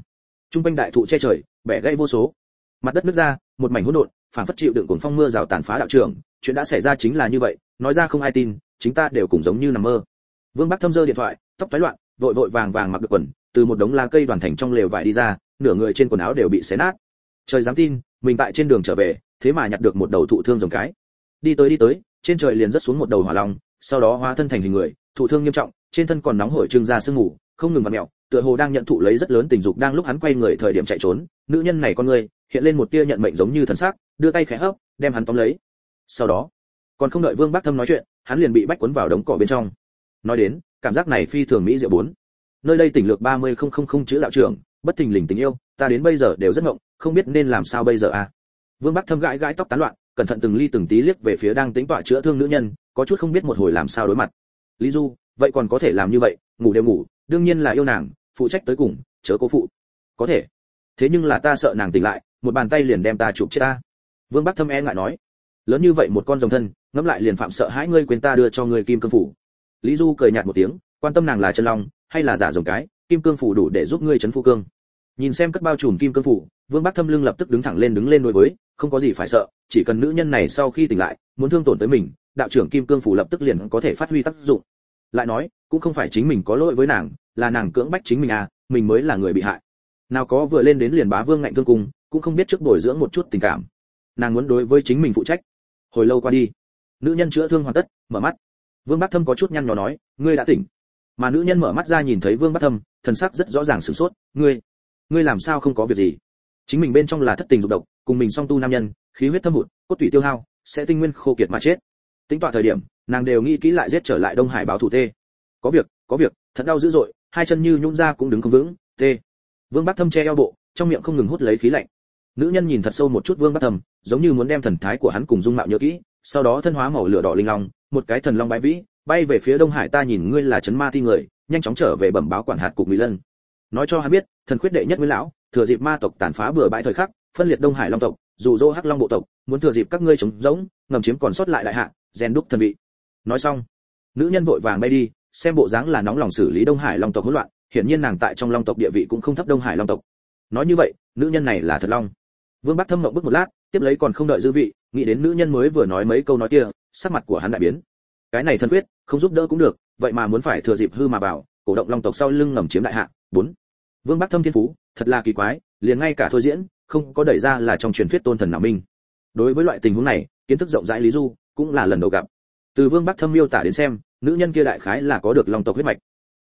Trung quanh đại thụ che trời, bẻ gãy vô số. Mặt đất nứt ra, một mảnh hỗn độn, phản phất chịu đựng cuồng phong mưa rào tàn phá đạo trường, chuyện đã xảy ra chính là như vậy nói ra không ai tin, chính ta đều cùng giống như nằm mơ. Vương bắc thâm giơ điện thoại, tóc toái loạn, vội vội vàng vàng mặc được quần, từ một đống lá cây đoàn thành trong lều vải đi ra, nửa người trên quần áo đều bị xé nát. Trời dám tin, mình tại trên đường trở về, thế mà nhặt được một đầu thụ thương rồng cái. Đi tới đi tới, trên trời liền rất xuống một đầu hỏa long, sau đó hóa thân thành hình người, thụ thương nghiêm trọng, trên thân còn nóng hổi trưng ra sương mù, không ngừng vặn mẹo tựa hồ đang nhận thụ lấy rất lớn tình dục đang lúc hắn quay người thời điểm chạy trốn. Nữ nhân này con người, hiện lên một tia nhận mệnh giống như thần sắc, đưa tay khẽ hấp, đem hắn tóm lấy. Sau đó còn không đợi vương bác thâm nói chuyện, hắn liền bị bách cuốn vào đống cỏ bên trong. Nói đến, cảm giác này phi thường mỹ diệu bốn. Nơi đây tỉnh lược ba mươi không không không chữ đạo trưởng, bất thình lình tình yêu, ta đến bây giờ đều rất ngộng, không biết nên làm sao bây giờ à? Vương bắc thâm gãi gãi tóc tán loạn, cẩn thận từng ly từng tí liếc về phía đang tính tỏa chữa thương nữ nhân, có chút không biết một hồi làm sao đối mặt. Lý du, vậy còn có thể làm như vậy, ngủ đều ngủ, đương nhiên là yêu nàng, phụ trách tới cùng, chớ cố phụ. Có thể. Thế nhưng là ta sợ nàng tỉnh lại, một bàn tay liền đem ta chụp chết ta. Vương bắc thâm e ngại nói. Lớn như vậy một con rồng thân ngẫm lại liền phạm sợ hãi ngươi quên ta đưa cho ngươi kim cương phủ. Lý du cười nhạt một tiếng, quan tâm nàng là chân long, hay là giả dòng cái, kim cương phủ đủ để giúp ngươi chấn phu cương. Nhìn xem cất bao trùm kim cương phủ, vương bắc thâm lưng lập tức đứng thẳng lên đứng lên đối với, không có gì phải sợ, chỉ cần nữ nhân này sau khi tỉnh lại, muốn thương tổn tới mình, đạo trưởng kim cương phủ lập tức liền có thể phát huy tác dụng. Lại nói, cũng không phải chính mình có lỗi với nàng, là nàng cưỡng bách chính mình à mình mới là người bị hại. Nào có vừa lên đến liền bá vương ngạnh thương cung, cũng không biết trước bồi dưỡng một chút tình cảm. Nàng muốn đối với chính mình phụ trách. Hồi lâu qua đi nữ nhân chữa thương hoàn tất, mở mắt. Vương bắc thâm có chút nhăn nhó nói, ngươi đã tỉnh. Mà nữ nhân mở mắt ra nhìn thấy vương bắc thâm, thần sắc rất rõ ràng sửng sốt, ngươi ngươi làm sao không có việc gì? Chính mình bên trong là thất tình dục độc, cùng mình song tu nam nhân, khí huyết thâm hụt, cốt tủy tiêu hao, sẽ tinh nguyên khô kiệt mà chết. Tính toán thời điểm, nàng đều nghĩ kỹ lại giết trở lại đông hải báo thủ tê. Có việc có việc, thật đau dữ dội, hai chân như nhũn ra cũng đứng không vững, tê. Vương bắc thâm che eo bộ, trong miệng không ngừng hút lấy khí lạnh. Nữ nhân nhìn thật sâu một chút vương bắc thâm, giống như muốn đem thần thái của hắn cùng dung mạo nhớ kỹ sau đó thân hóa màu lửa đỏ linh long, một cái thần long bái vĩ, bay về phía đông hải, ta nhìn ngươi là chấn ma thi người, nhanh chóng trở về bẩm báo quản hạt cục mỹ lân. Nói cho hắn biết, thần quyết đệ nhất nguyên lão, thừa dịp ma tộc tàn phá bừa bãi thời khắc, phân liệt đông hải long tộc dù dỗ hắc long bộ tộc, muốn thừa dịp các ngươi chống giống ngầm chiếm còn sót lại đại hạ, rèn đúc thần vị. Nói xong, nữ nhân vội vàng bay đi, xem bộ dáng là nóng lòng xử lý đông hải long tộc hỗn loạn, hiển nhiên nàng tại trong long tộc địa vị cũng không thấp đông hải long tộc. Nói như vậy, nữ nhân này là thật long. Vương bắc thâm mộng bước một lát, tiếp lấy còn không đợi dư vị nghĩ đến nữ nhân mới vừa nói mấy câu nói kia, sắc mặt của hắn đại biến. Cái này thân quyết, không giúp đỡ cũng được, vậy mà muốn phải thừa dịp hư mà vào, cổ động long tộc sau lưng ngầm chiếm đại hạ. Bốn. Vương bắc thâm thiên phú, thật là kỳ quái, liền ngay cả thôi diễn, không có đẩy ra là trong truyền thuyết tôn thần nào minh. Đối với loại tình huống này, kiến thức rộng rãi lý du cũng là lần đầu gặp. Từ vương bắc thâm miêu tả đến xem, nữ nhân kia đại khái là có được long tộc huyết mạch.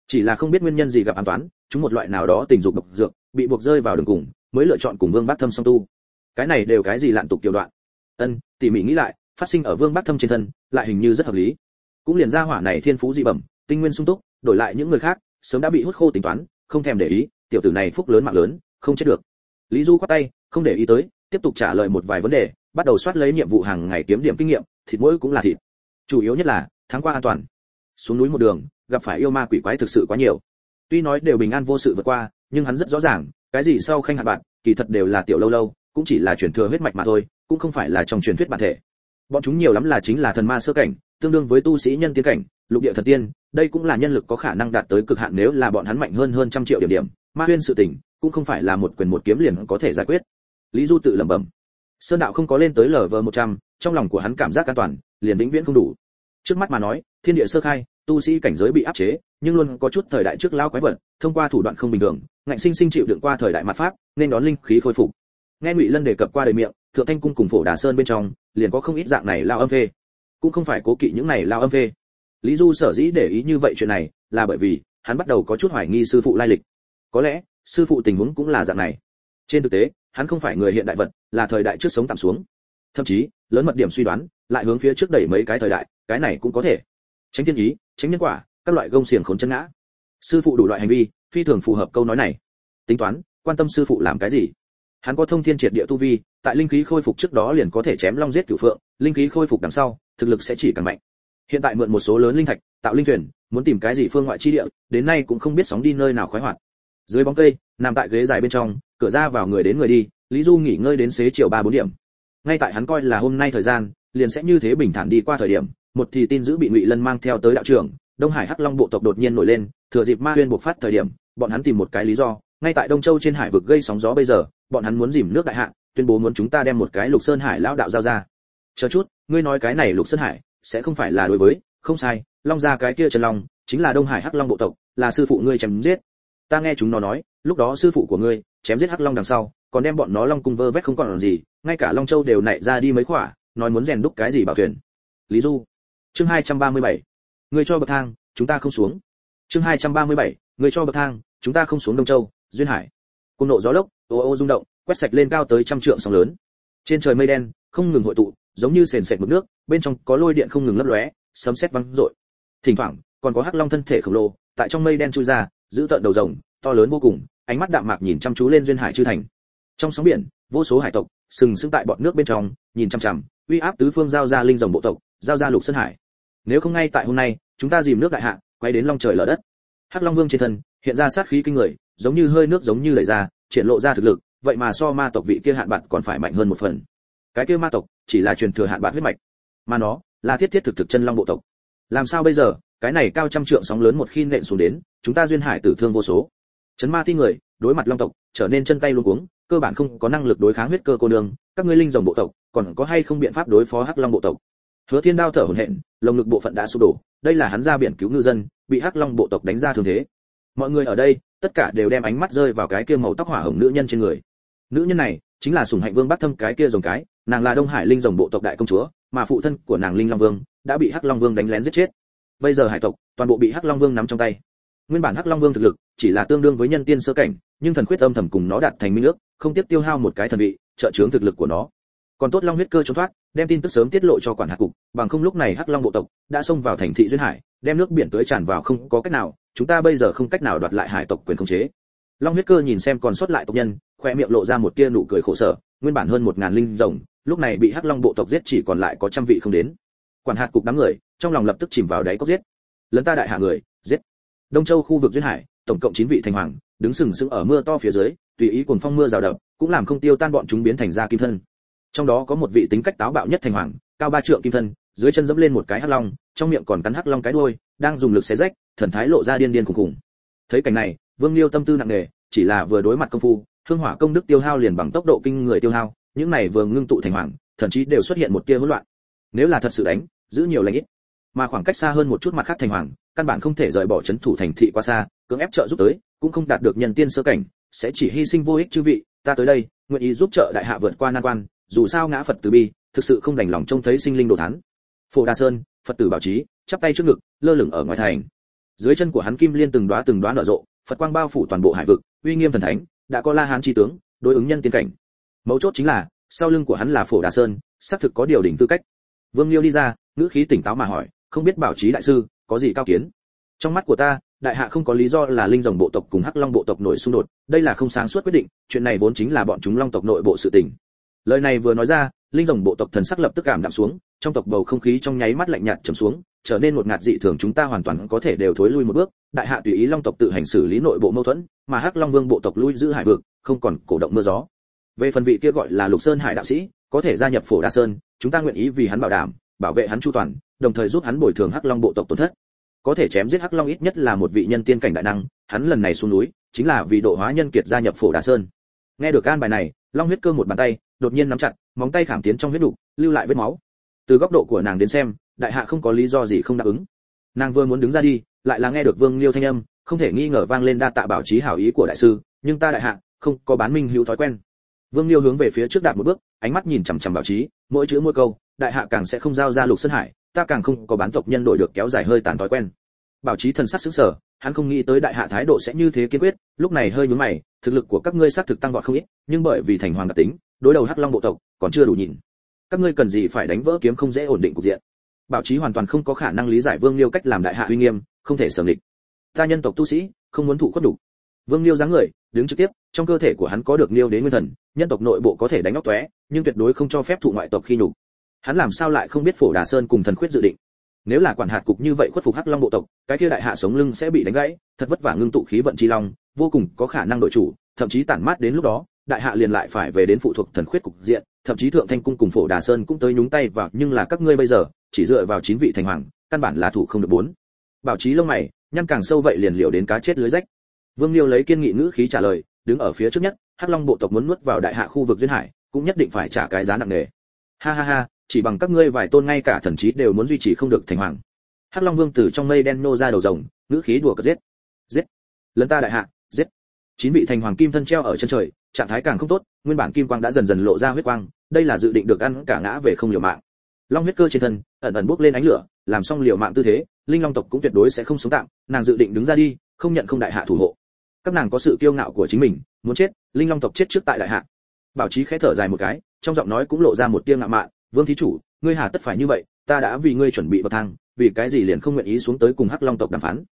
Chỉ là không biết nguyên nhân gì gặp an toán, chúng một loại nào đó tình dục độc dược, bị buộc rơi vào đường cùng, mới lựa chọn cùng vương bắc thâm song tu. Cái này đều cái gì lạn tục tiểu đoạn ân, tỉ mỉ nghĩ lại, phát sinh ở vương bắc thâm trên thân, lại hình như rất hợp lý. Cũng liền ra hỏa này thiên phú dị bẩm, tinh nguyên sung túc, đổi lại những người khác, sớm đã bị hút khô tính toán, không thèm để ý, tiểu tử này phúc lớn mạng lớn, không chết được. Lý du quát tay, không để ý tới, tiếp tục trả lời một vài vấn đề, bắt đầu soát lấy nhiệm vụ hàng ngày kiếm điểm kinh nghiệm, thịt mỗi cũng là thịt. Chủ yếu nhất là, tháng qua an toàn. Xuống núi một đường, gặp phải yêu ma quỷ quái thực sự quá nhiều. Tuy nói đều bình an vô sự vượt qua, nhưng hắn rất rõ ràng, cái gì sau khanh hạn bạn, kỳ thật đều là tiểu lâu lâu, cũng chỉ là chuyển thừa huyết mạch mà thôi cũng không phải là trong truyền thuyết bản thể. Bọn chúng nhiều lắm là chính là thần ma sơ cảnh, tương đương với tu sĩ nhân tiên cảnh, lục địa thần tiên, đây cũng là nhân lực có khả năng đạt tới cực hạn nếu là bọn hắn mạnh hơn hơn trăm triệu điểm điểm. Ma huyên sự tình, cũng không phải là một quyền một kiếm liền có thể giải quyết. Lý du tự lẩm bẩm. Sơn đạo không có lên tới lv một trăm, trong lòng của hắn cảm giác an toàn, liền vĩnh viễn không đủ. Trước mắt mà nói, thiên địa sơ khai, tu sĩ cảnh giới bị áp chế, nhưng luôn có chút thời đại trước lao quái vật, thông qua thủ đoạn không bình thường, ngạnh sinh sinh chịu đựng qua thời đại mặt pháp, nên đón linh khí khôi phục. Nghe ngụy lân đề cập qua đời miệng thượng thanh cung cùng phổ đà sơn bên trong, liền có không ít dạng này lao âm phê. Cũng không phải cố kỵ những này lao âm phê. Lý du sở dĩ để ý như vậy chuyện này, là bởi vì hắn bắt đầu có chút hoài nghi sư phụ lai lịch. Có lẽ, sư phụ tình huống cũng là dạng này. Trên thực tế, hắn không phải người hiện đại vật, là thời đại trước sống tạm xuống. Thậm chí, lớn mật điểm suy đoán, lại hướng phía trước đẩy mấy cái thời đại, cái này cũng có thể. Tránh thiên ý, tránh nhân quả, các loại gông xiềng khốn chân ngã. Sư phụ đủ loại hành vi, phi thường phù hợp câu nói này. Tính toán, quan tâm sư phụ làm cái gì? Hắn có thông thiên triệt địa tu vi, tại linh khí khôi phục trước đó liền có thể chém long giết cửu phượng, linh khí khôi phục đằng sau, thực lực sẽ chỉ càng mạnh. Hiện tại mượn một số lớn linh thạch, tạo linh thuyền, muốn tìm cái gì phương ngoại chi địa, đến nay cũng không biết sóng đi nơi nào khoái hoạt. Dưới bóng cây, nằm tại ghế dài bên trong, cửa ra vào người đến người đi, lý du nghỉ ngơi đến xế chiều ba bốn điểm. Ngay tại hắn coi là hôm nay thời gian, liền sẽ như thế bình thản đi qua thời điểm, một thì tin giữ bị ngụy lân mang theo tới đạo trưởng đông hải hắc long bộ tộc đột nhiên nổi lên, thừa dịp ma huyên buộc phát thời điểm, bọn hắn tìm một cái lý do, ngay tại đông châu trên hải vực gây sóng gió bây giờ bọn hắn muốn dìm nước đại hạ, tuyên bố muốn chúng ta đem một cái lục sơn hải lão đạo giao ra chờ chút, ngươi nói cái này lục sơn hải, sẽ không phải là đối với, không sai, long gia cái kia trần long, chính là đông hải hắc long bộ tộc, là sư phụ ngươi chém giết ta nghe chúng nó nói, lúc đó sư phụ của ngươi, chém giết hắc long đằng sau, còn đem bọn nó long cung vơ vét không còn làm gì, ngay cả long châu đều nảy ra đi mấy khỏa, nói muốn rèn đúc cái gì bảo thuyền lý du, chương 237. ngươi cho bậc thang, chúng ta không xuống chương 237. ngươi cho bậc thang, chúng ta không xuống đông châu, duyên hải cùng nộ gió lốc, ô ô rung động, quét sạch lên cao tới trăm trượng sóng lớn. Trên trời mây đen, không ngừng hội tụ, giống như sền sệt mực nước, bên trong có lôi điện không ngừng lấp lóe, sấm sét vang rội thỉnh thoảng, còn có hắc long thân thể khổng lồ, tại trong mây đen chui ra, giữ tận đầu rồng, to lớn vô cùng, ánh mắt đạm mạc nhìn chăm chú lên duyên hải chư thành. Trong sóng biển, vô số hải tộc, sừng sững tại bọt nước bên trong, nhìn chăm chăm uy áp tứ phương giao ra linh rồng bộ tộc, giao ra lục sơn hải. Nếu không ngay tại hôm nay, chúng ta dìm nước đại hạ, quay đến long trời lở đất. Hắc long vương trên thân, hiện ra sát khí kinh người giống như hơi nước giống như lầy ra, triển lộ ra thực lực, vậy mà so ma tộc vị kia hạn bạn còn phải mạnh hơn một phần. Cái kia ma tộc chỉ là truyền thừa hạn bạn huyết mạch, mà nó là thiết thiết thực thực chân long bộ tộc. Làm sao bây giờ? Cái này cao trăm trượng sóng lớn một khi nện xuống đến, chúng ta duyên hải tử thương vô số. Chấn ma ti người, đối mặt long tộc, trở nên chân tay luống cuống, cơ bản không có năng lực đối kháng huyết cơ cô nương, các ngươi linh rồng bộ tộc, còn có hay không biện pháp đối phó hắc long bộ tộc? Hứa thiên đao thở hổn hển, lồng ngực bộ phận đã sụp đổ, đây là hắn ra biển cứu ngư dân, bị hắc long bộ tộc đánh ra thương thế. Mọi người ở đây tất cả đều đem ánh mắt rơi vào cái kia màu tóc hỏa hồng nữ nhân trên người. Nữ nhân này chính là sùng hạnh vương bắc thâm cái kia rồng cái, nàng là đông hải linh rồng bộ tộc đại công chúa, mà phụ thân của nàng linh long vương đã bị hắc long vương đánh lén giết chết. Bây giờ hải tộc toàn bộ bị hắc long vương nắm trong tay. Nguyên bản hắc long vương thực lực chỉ là tương đương với nhân tiên sơ cảnh, nhưng thần quyết âm thầm cùng nó đạt thành minh ước, không tiếp tiêu hao một cái thần vị, trợ chướng thực lực của nó. Còn tốt long huyết cơ trốn thoát, đem tin tức sớm tiết lộ cho quản hạt cục, bằng không lúc này hắc long bộ tộc đã xông vào thành thị duyên hải, đem nước biển tưới tràn vào không có cách nào chúng ta bây giờ không cách nào đoạt lại hải tộc quyền khống chế. Long huyết cơ nhìn xem còn sót lại tộc nhân khoe miệng lộ ra một tia nụ cười khổ sở, nguyên bản hơn một ngàn linh rồng, lúc này bị hắc long bộ tộc giết chỉ còn lại có trăm vị không đến. Quản hạt cục đám người, trong lòng lập tức chìm vào đáy cốc giết. Lấn ta đại hạ người, giết. Đông châu khu vực duyên hải, tổng cộng chín vị thành hoàng, đứng sừng sững ở mưa to phía dưới, tùy ý cuồng phong mưa rào đập cũng làm không tiêu tan bọn chúng biến thành ra kim thân. Trong đó có một vị tính cách táo bạo nhất thành hoàng, cao ba trượng kim thân dưới chân dẫm lên một cái hắc long, trong miệng còn cắn hắc long cái đuôi, đang dùng lực xé rách, thần thái lộ ra điên điên khủng khủng. Thấy cảnh này, vương liêu tâm tư nặng nề, chỉ là vừa đối mặt công phu, hương hỏa công đức tiêu hao liền bằng tốc độ kinh người tiêu hao, những này vừa ngưng tụ thành hoàng, thậm chí đều xuất hiện một tia hỗn loạn. Nếu là thật sự đánh, giữ nhiều lãnh ít, mà khoảng cách xa hơn một chút mặt khác thành hoàng, căn bản không thể rời bỏ chấn thủ thành thị quá xa, cưỡng ép trợ giúp tới, cũng không đạt được nhân tiên sơ cảnh, sẽ chỉ hy sinh vô ích chư vị, ta tới đây, nguyện ý giúp trợ đại hạ vượt qua nan quan, dù sao ngã phật từ bi, thực sự không đành lòng trông thấy sinh linh đồ thán phổ đa sơn, phật tử bảo trí, chắp tay trước ngực, lơ lửng ở ngoài thành. Dưới chân của hắn kim liên từng đóa từng đóa nở rộ, phật quang bao phủ toàn bộ hải vực, uy nghiêm thần thánh, đã có la hán chi tướng, đối ứng nhân tiên cảnh. Mấu chốt chính là, sau lưng của hắn là phổ đà sơn, xác thực có điều đỉnh tư cách. Vương liêu đi ra, ngữ khí tỉnh táo mà hỏi, không biết bảo trí đại sư, có gì cao kiến? Trong mắt của ta, đại hạ không có lý do là linh rồng bộ tộc cùng hắc long bộ tộc nổi xung đột, đây là không sáng suốt quyết định, chuyện này vốn chính là bọn chúng long tộc nội bộ sự tình. Lời này vừa nói ra linh rồng bộ tộc thần sắc lập tức cảm đạm xuống, trong tộc bầu không khí trong nháy mắt lạnh nhạt trầm xuống, trở nên một ngạt dị thường chúng ta hoàn toàn có thể đều thối lui một bước, đại hạ tùy ý long tộc tự hành xử lý nội bộ mâu thuẫn, mà hắc long vương bộ tộc lui giữ hải vực, không còn cổ động mưa gió. Về phần vị kia gọi là lục sơn hải đạo sĩ, có thể gia nhập phổ đa sơn, chúng ta nguyện ý vì hắn bảo đảm, bảo vệ hắn chu toàn, đồng thời giúp hắn bồi thường hắc long bộ tộc tổn thất. Có thể chém giết hắc long ít nhất là một vị nhân tiên cảnh đại năng, hắn lần này xuống núi, chính là vì độ hóa nhân kiệt gia nhập phổ đa sơn. Nghe được an bài này, long huyết cơ một bàn tay, đột nhiên nắm chặt móng tay khảm tiến trong huyết đục, lưu lại vết máu. Từ góc độ của nàng đến xem, đại hạ không có lý do gì không đáp ứng. Nàng vừa muốn đứng ra đi, lại là nghe được vương liêu thanh âm, không thể nghi ngờ vang lên đa tạ bảo trí hảo ý của đại sư, nhưng ta đại hạ, không có bán minh hữu thói quen. Vương liêu hướng về phía trước đạp một bước, ánh mắt nhìn chằm chằm bảo trí, mỗi chữ mỗi câu, đại hạ càng sẽ không giao ra lục sơn hải, ta càng không có bán tộc nhân đổi được kéo dài hơi tàn thói quen. Bảo trí thần sắc sững sờ, hắn không nghĩ tới đại hạ thái độ sẽ như thế kiên quyết, lúc này hơi nhướng mày, thực lực của các ngươi xác thực tăng vọt không ít, nhưng bởi vì thành hoàng đặc tính đối đầu hắc long bộ tộc, còn chưa đủ nhìn. Các ngươi cần gì phải đánh vỡ kiếm không dễ ổn định cục diện? Bảo trí hoàn toàn không có khả năng lý giải vương liêu cách làm đại hạ uy nghiêm, không thể sở địch ta nhân tộc tu sĩ, không muốn thụ khuất đủ vương liêu dáng người, đứng trực tiếp, trong cơ thể của hắn có được liêu đến nguyên thần, nhân tộc nội bộ có thể đánh óc tóe, nhưng tuyệt đối không cho phép thụ ngoại tộc khi nhục. Hắn làm sao lại không biết phổ đà sơn cùng thần khuyết dự định? Nếu là quản hạt cục như vậy khuất phục hắc long bộ tộc, cái kia đại hạ sống lưng sẽ bị đánh gãy, thật vất vả ngưng tụ khí vận chi long, vô cùng có khả năng đội chủ, thậm chí tản mát đến lúc đó đại hạ liền lại phải về đến phụ thuộc thần khuyết cục diện, thậm chí thượng thanh cung cùng phổ đà sơn cũng tới nhúng tay vào, nhưng là các ngươi bây giờ, chỉ dựa vào chín vị thành hoàng, căn bản là thủ không được bốn. Bảo trí lông mày, nhăn càng sâu vậy liền liều đến cá chết lưới rách. Vương liêu lấy kiên nghị ngữ khí trả lời, đứng ở phía trước nhất, hắc long bộ tộc muốn nuốt vào đại hạ khu vực duyên hải, cũng nhất định phải trả cái giá nặng nề. Ha ha ha, chỉ bằng các ngươi vài tôn ngay cả thần trí đều muốn duy trì không được thành hoàng. Hắc long vương từ trong mây đen nô ra đầu rồng, ngữ khí đùa cợt giết. Giết. Lần ta đại hạ, giết. Chín vị thành hoàng kim thân treo ở chân trời trạng thái càng không tốt, nguyên bản kim quang đã dần dần lộ ra huyết quang, đây là dự định được ăn cả ngã về không liều mạng. Long huyết cơ trên thân, ẩn ẩn bốc lên ánh lửa, làm xong liều mạng tư thế, linh long tộc cũng tuyệt đối sẽ không sống tạm, nàng dự định đứng ra đi, không nhận không đại hạ thủ hộ. Các nàng có sự kiêu ngạo của chính mình, muốn chết, linh long tộc chết trước tại đại hạ. Bảo trí khẽ thở dài một cái, trong giọng nói cũng lộ ra một tia ngạo mạn, vương thí chủ, ngươi hà tất phải như vậy, ta đã vì ngươi chuẩn bị bậc thang, vì cái gì liền không nguyện ý xuống tới cùng hắc long tộc đàm phán?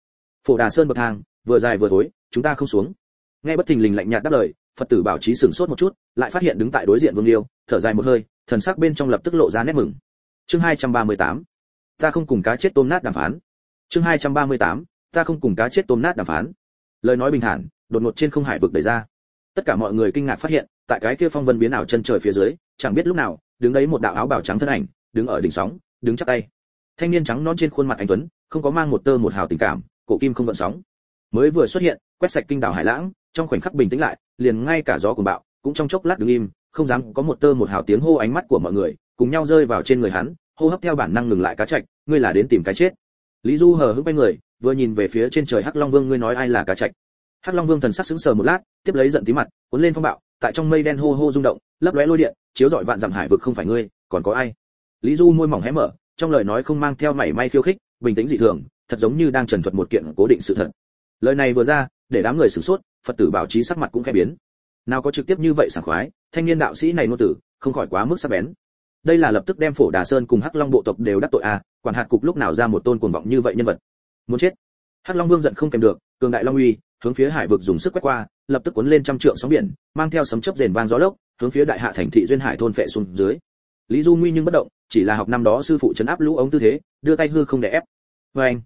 Phổ đà sơn bậc thang, vừa dài vừa thối, chúng ta không xuống. Nghe bất thình lình lạnh nhạt đáp lời phật tử bảo trí sửng sốt một chút, lại phát hiện đứng tại đối diện vương liêu, thở dài một hơi, thần sắc bên trong lập tức lộ ra nét mừng chương 238. ta không cùng cá chết tôm nát đàm phán chương 238. ta không cùng cá chết tôm nát đàm phán lời nói bình thản, đột ngột trên không hải vực đẩy ra tất cả mọi người kinh ngạc phát hiện, tại cái kia phong vân biến ảo chân trời phía dưới, chẳng biết lúc nào, đứng đấy một đạo áo bào trắng thân ảnh, đứng ở đỉnh sóng, đứng chắp tay thanh niên trắng non trên khuôn mặt anh tuấn, không có mang một tơ một hào tình cảm, cổ kim không gợn sóng mới vừa xuất hiện, quét sạch kinh đảo hải lãng trong khoảnh khắc bình tĩnh lại, liền ngay cả gió cuồng bạo, cũng trong chốc lát đứng im, không dám có một tơ một hào tiếng hô ánh mắt của mọi người, cùng nhau rơi vào trên người hắn, hô hấp theo bản năng ngừng lại cá trạch ngươi là đến tìm cái chết. Lý du hờ hững quay người, vừa nhìn về phía trên trời hắc long vương, ngươi nói ai là cá trạch hắc long vương thần sắc sững sờ một lát, tiếp lấy giận tí mặt, cuốn lên phong bạo, tại trong mây đen hô hô rung động, lấp lóe lôi điện, chiếu rọi vạn dặm hải vực không phải ngươi, còn có ai? Lý du môi mỏng hé mở, trong lời nói không mang theo mảy may khiêu khích, bình tĩnh dị thường, thật giống như đang trần thuật một kiện cố định sự thật. Lời này vừa ra, để đám người sửng sốt phật tử bảo trí sắc mặt cũng khẽ biến. Nào có trực tiếp như vậy sảng khoái, thanh niên đạo sĩ này nô tử, không khỏi quá mức sắc bén. Đây là lập tức đem phổ đà sơn cùng hắc long bộ tộc đều đắc tội à quản hạt cục lúc nào ra một tôn cuồng vọng như vậy nhân vật. Muốn chết. Hắc long vương giận không kèm được, cường đại long uy, hướng phía hải vực dùng sức quét qua, lập tức cuốn lên trăm trượng sóng biển, mang theo sấm chớp rền vang gió lốc, hướng phía đại hạ thành thị duyên hải thôn phệ xuống dưới. Lý du nguy nhưng bất động, chỉ là học năm đó sư phụ chấn áp lũ ống tư thế, đưa tay hư không để ép. Vê anh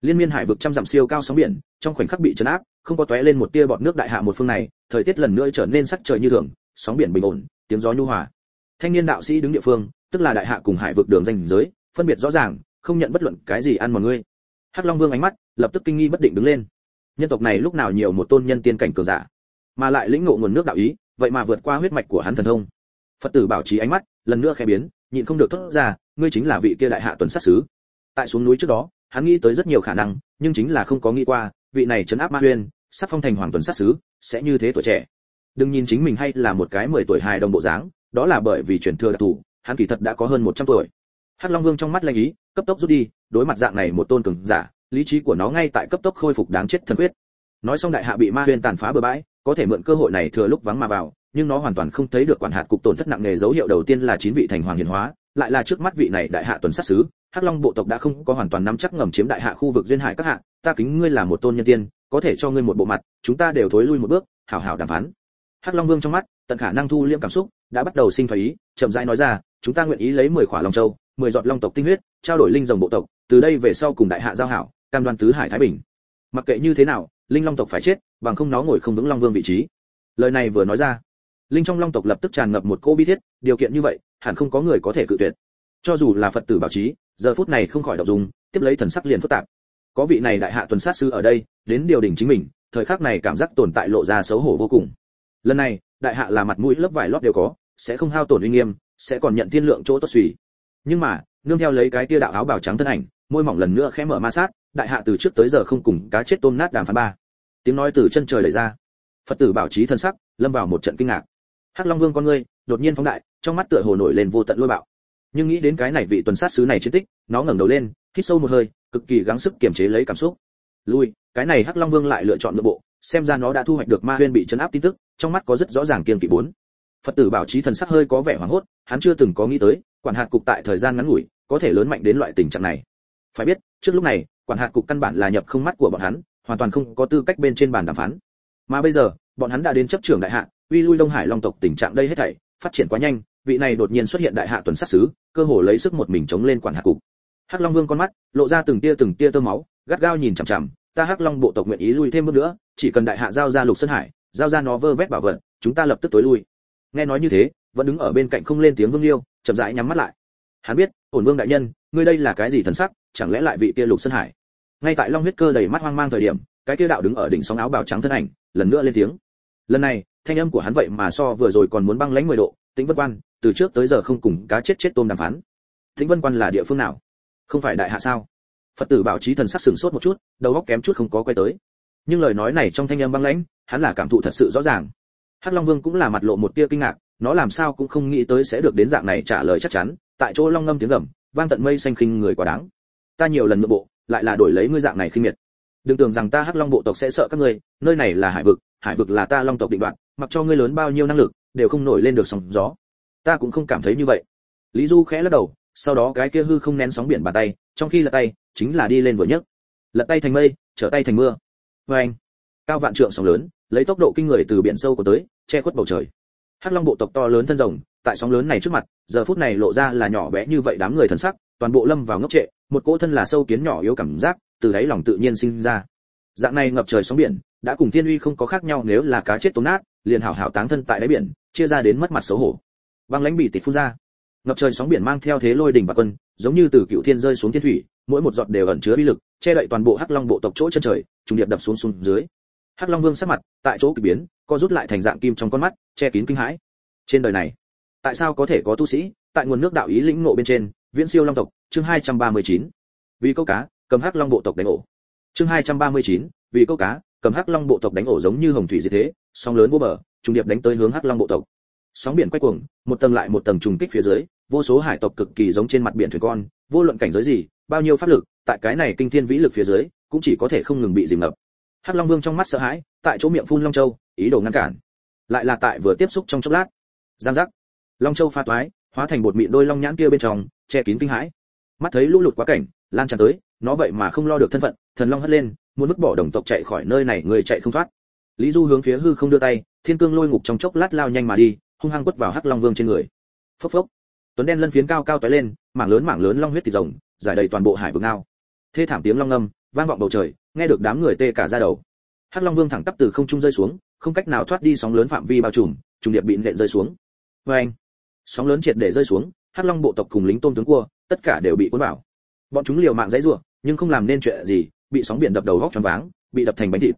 liên miên hải vực trăm dặm siêu cao sóng biển, trong khoảnh khắc bị chấn áp không có tóe lên một tia bọt nước đại hạ một phương này, thời tiết lần nữa trở nên sắc trời như thường, sóng biển bình ổn, tiếng gió nhu hòa. Thanh niên đạo sĩ đứng địa phương, tức là đại hạ cùng hải vực đường danh giới, phân biệt rõ ràng, không nhận bất luận cái gì ăn mà ngươi. Hắc long vương ánh mắt, lập tức kinh nghi bất định đứng lên. Nhân tộc này lúc nào nhiều một tôn nhân tiên cảnh cường giả, mà lại lĩnh ngộ nguồn nước đạo ý, vậy mà vượt qua huyết mạch của hắn thần thông. Phật tử bảo trì ánh mắt, lần nữa khẽ biến, nhịn không được thốt ra, ngươi chính là vị kia đại hạ tuần sát sứ. Tại xuống núi trước đó, hắn nghĩ tới rất nhiều khả năng, nhưng chính là không có nghĩ qua vị này trấn áp ma huyên, sắc phong thành hoàng tuần sát sứ sẽ như thế tuổi trẻ. Đừng nhìn chính mình hay là một cái mười tuổi hài đồng bộ dáng, đó là bởi vì truyền thừa đặc thù, hắn kỳ thật đã có hơn một trăm tuổi. Hắc long vương trong mắt lanh ý, cấp tốc rút đi, đối mặt dạng này một tôn cường giả, lý trí của nó ngay tại cấp tốc khôi phục đáng chết thần quyết. Nói xong đại hạ bị ma huyên tàn phá bừa bãi, có thể mượn cơ hội này thừa lúc vắng mà vào, nhưng nó hoàn toàn không thấy được quản hạt cục tổn thất nặng nề dấu hiệu đầu tiên là chín vị thành hoàng hiền hóa, lại là trước mắt vị này đại hạ tuần sát sứ hắc long bộ tộc đã không có hoàn toàn nắm chắc ngầm chiếm đại hạ khu vực duyên hải các hạ, ta kính ngươi là một tôn nhân tiên, có thể cho ngươi một bộ mặt, chúng ta đều thối lui một bước, hảo hảo đàm phán. Hắc long vương trong mắt, tận khả năng thu liêm cảm xúc, đã bắt đầu sinh thái ý, chậm rãi nói ra, chúng ta nguyện ý lấy mười khỏa long châu, mười giọt long tộc tinh huyết, trao đổi linh rồng bộ tộc, từ đây về sau cùng đại hạ giao hảo, cam đoan tứ hải thái bình. Mặc kệ như thế nào, linh long tộc phải chết, bằng không nó ngồi không vững long vương vị trí. Lời này vừa nói ra, linh trong long tộc lập tức tràn ngập một cô bi thiết, điều kiện như vậy, hẳn không có người có thể cự tuyệt. Cho dù là phật tử bảo trí giờ phút này không khỏi động dùng tiếp lấy thần sắc liền phức tạp. Có vị này đại hạ tuần sát sư ở đây, đến điều đỉnh chính mình, thời khắc này cảm giác tồn tại lộ ra xấu hổ vô cùng. Lần này, đại hạ là mặt mũi lớp vải lót đều có, sẽ không hao tổn uy nghiêm, sẽ còn nhận thiên lượng chỗ tốt suy. Nhưng mà, nương theo lấy cái tia đạo áo bào trắng thân ảnh, môi mỏng lần nữa khẽ mở ma sát, đại hạ từ trước tới giờ không cùng cá chết tôm nát đàm phán ba. Tiếng nói từ chân trời lấy ra. Phật tử bảo trí thân sắc, lâm vào một trận kinh ngạc. Hắc long vương con ngươi, đột nhiên phóng đại, trong mắt tựa hồ nổi lên vô tận lôi bạo nhưng nghĩ đến cái này vị tuần sát sứ này chiến tích, nó ngẩng đầu lên, hít sâu một hơi, cực kỳ gắng sức kiềm chế lấy cảm xúc. Lui, cái này hắc long vương lại lựa chọn nội bộ, xem ra nó đã thu hoạch được ma huyên bị chấn áp tin tức, trong mắt có rất rõ ràng kiên kỵ bốn. Phật tử bảo trí thần sắc hơi có vẻ hoảng hốt, hắn chưa từng có nghĩ tới, quản hạt cục tại thời gian ngắn ngủi, có thể lớn mạnh đến loại tình trạng này. Phải biết, trước lúc này, quản hạt cục căn bản là nhập không mắt của bọn hắn, hoàn toàn không có tư cách bên trên bàn đàm phán. Mà bây giờ, bọn hắn đã đến chấp trưởng đại hạ, uy lui đông hải long tộc tình trạng đây hết thảy, phát triển quá nhanh vị này đột nhiên xuất hiện đại hạ tuần sát sứ, cơ hồ lấy sức một mình chống lên quản hạt cục. Hắc long vương con mắt, lộ ra từng tia từng tia tơ máu, gắt gao nhìn chằm chằm, ta hắc long bộ tộc nguyện ý lui thêm bước nữa, chỉ cần đại hạ giao ra lục sơn hải, giao ra nó vơ vét bảo vật, chúng ta lập tức tối lui. Nghe nói như thế, vẫn đứng ở bên cạnh không lên tiếng vương liêu, chậm rãi nhắm mắt lại. Hắn biết, ổn vương đại nhân, ngươi đây là cái gì thần sắc, chẳng lẽ lại vị kia lục sơn hải? Ngay tại long huyết cơ đầy mắt hoang mang thời điểm, cái kia đạo đứng ở đỉnh sóng áo bào trắng thân ảnh, lần nữa lên tiếng. Lần này, thanh âm của hắn vậy mà so vừa rồi còn muốn băng lãnh mười độ tĩnh vân quan, từ trước tới giờ không cùng cá chết chết tôm đàm phán. Tĩnh vân quan là địa phương nào? Không phải đại hạ sao? Phật tử bảo trí thần sắc sừng sốt một chút, đầu óc kém chút không có quay tới. Nhưng lời nói này trong thanh âm băng lãnh, hắn là cảm thụ thật sự rõ ràng. Hắc long vương cũng là mặt lộ một tia kinh ngạc, nó làm sao cũng không nghĩ tới sẽ được đến dạng này trả lời chắc chắn, tại chỗ long ngâm tiếng gầm, vang tận mây xanh khinh người quá đáng. Ta nhiều lần nhượng bộ, lại là đổi lấy ngươi dạng này khinh miệt. Đừng tưởng rằng ta hắc long bộ tộc sẽ sợ các ngươi, nơi này là hải vực hải vực là ta long tộc định đoạn, mặc cho ngươi lớn bao nhiêu năng lực đều không nổi lên được sóng gió. Ta cũng không cảm thấy như vậy. Lý du khẽ lắc đầu, sau đó cái kia hư không nén sóng biển bàn tay, trong khi lật tay, chính là đi lên vừa nhấc. Lật tay thành mây, trở tay thành mưa. Vê anh. Cao vạn trượng sóng lớn, lấy tốc độ kinh người từ biển sâu của tới, che khuất bầu trời. Hắc long bộ tộc to lớn thân rồng, tại sóng lớn này trước mặt, giờ phút này lộ ra là nhỏ bé như vậy đám người thần sắc, toàn bộ lâm vào ngốc trệ, một cỗ thân là sâu kiến nhỏ yếu cảm giác, từ đáy lòng tự nhiên sinh ra. Dạng này ngập trời sóng biển, đã cùng thiên uy không có khác nhau nếu là cá chết tốn nát liền hảo hảo táng thân tại đáy biển chia ra đến mất mặt xấu hổ. Băng lãnh bị tịt phun ra. Ngập trời sóng biển mang theo thế lôi đỉnh và quân giống như từ cựu thiên rơi xuống thiên thủy mỗi một giọt đều ẩn chứa uy lực che đậy toàn bộ hắc long bộ tộc chỗ chân trời trùng điệp đập xuống xuống dưới. Hắc long vương sắc mặt tại chỗ kỳ biến co rút lại thành dạng kim trong con mắt che kín kinh hãi. Trên đời này tại sao có thể có tu sĩ tại nguồn nước đạo ý lĩnh ngộ bên trên viễn siêu long tộc chương 239. vì câu cá cầm hắc long bộ tộc đánh ổ. Chương 239, vì câu cá cầm hắc long bộ tộc đánh ổ giống như hồng thủy diệt thế sóng lớn vô bờ, trùng điệp đánh tới hướng hắc long bộ tộc. Sóng biển quay cuồng, một tầng lại một tầng trùng kích phía dưới, vô số hải tộc cực kỳ giống trên mặt biển thuyền con, vô luận cảnh giới gì, bao nhiêu pháp lực, tại cái này kinh thiên vĩ lực phía dưới, cũng chỉ có thể không ngừng bị dìm ngập. Hắc long vương trong mắt sợ hãi, tại chỗ miệng phun long châu, ý đồ ngăn cản. Lại là tại vừa tiếp xúc trong chốc lát, giang giác. Long châu pha toái, hóa thành bột mịn đôi long nhãn kia bên trong, che kín kinh hãi. Mắt thấy lũ lụt quá cảnh, lan tràn tới, nó vậy mà không lo được thân phận, thần long hất lên, muốn vứt bỏ đồng tộc chạy khỏi nơi này, người chạy không thoát lý du hướng phía hư không đưa tay, thiên cương lôi ngục trong chốc lát lao nhanh mà đi, hung hăng quất vào hắc long vương trên người. Phốc phốc. Tuấn đen lân phiến cao cao tóe lên, mảng lớn mảng lớn long huyết thịt rồng, giải đầy toàn bộ hải vực ngao. Thê thảm tiếng long ngâm vang vọng bầu trời, nghe được đám người tê cả ra đầu. Hắc long vương thẳng tắp từ không trung rơi xuống, không cách nào thoát đi sóng lớn phạm vi bao trùm, trùng điệp bị nện rơi xuống. Vê anh sóng lớn triệt để rơi xuống, hắc long bộ tộc cùng lính tôm tướng cua, tất cả đều bị cuốn vào. Bọn chúng liều mạng dãy rủa, nhưng không làm nên chuyện gì, bị sóng biển đập đầu góc choáng váng, bị đập thành bánh thịt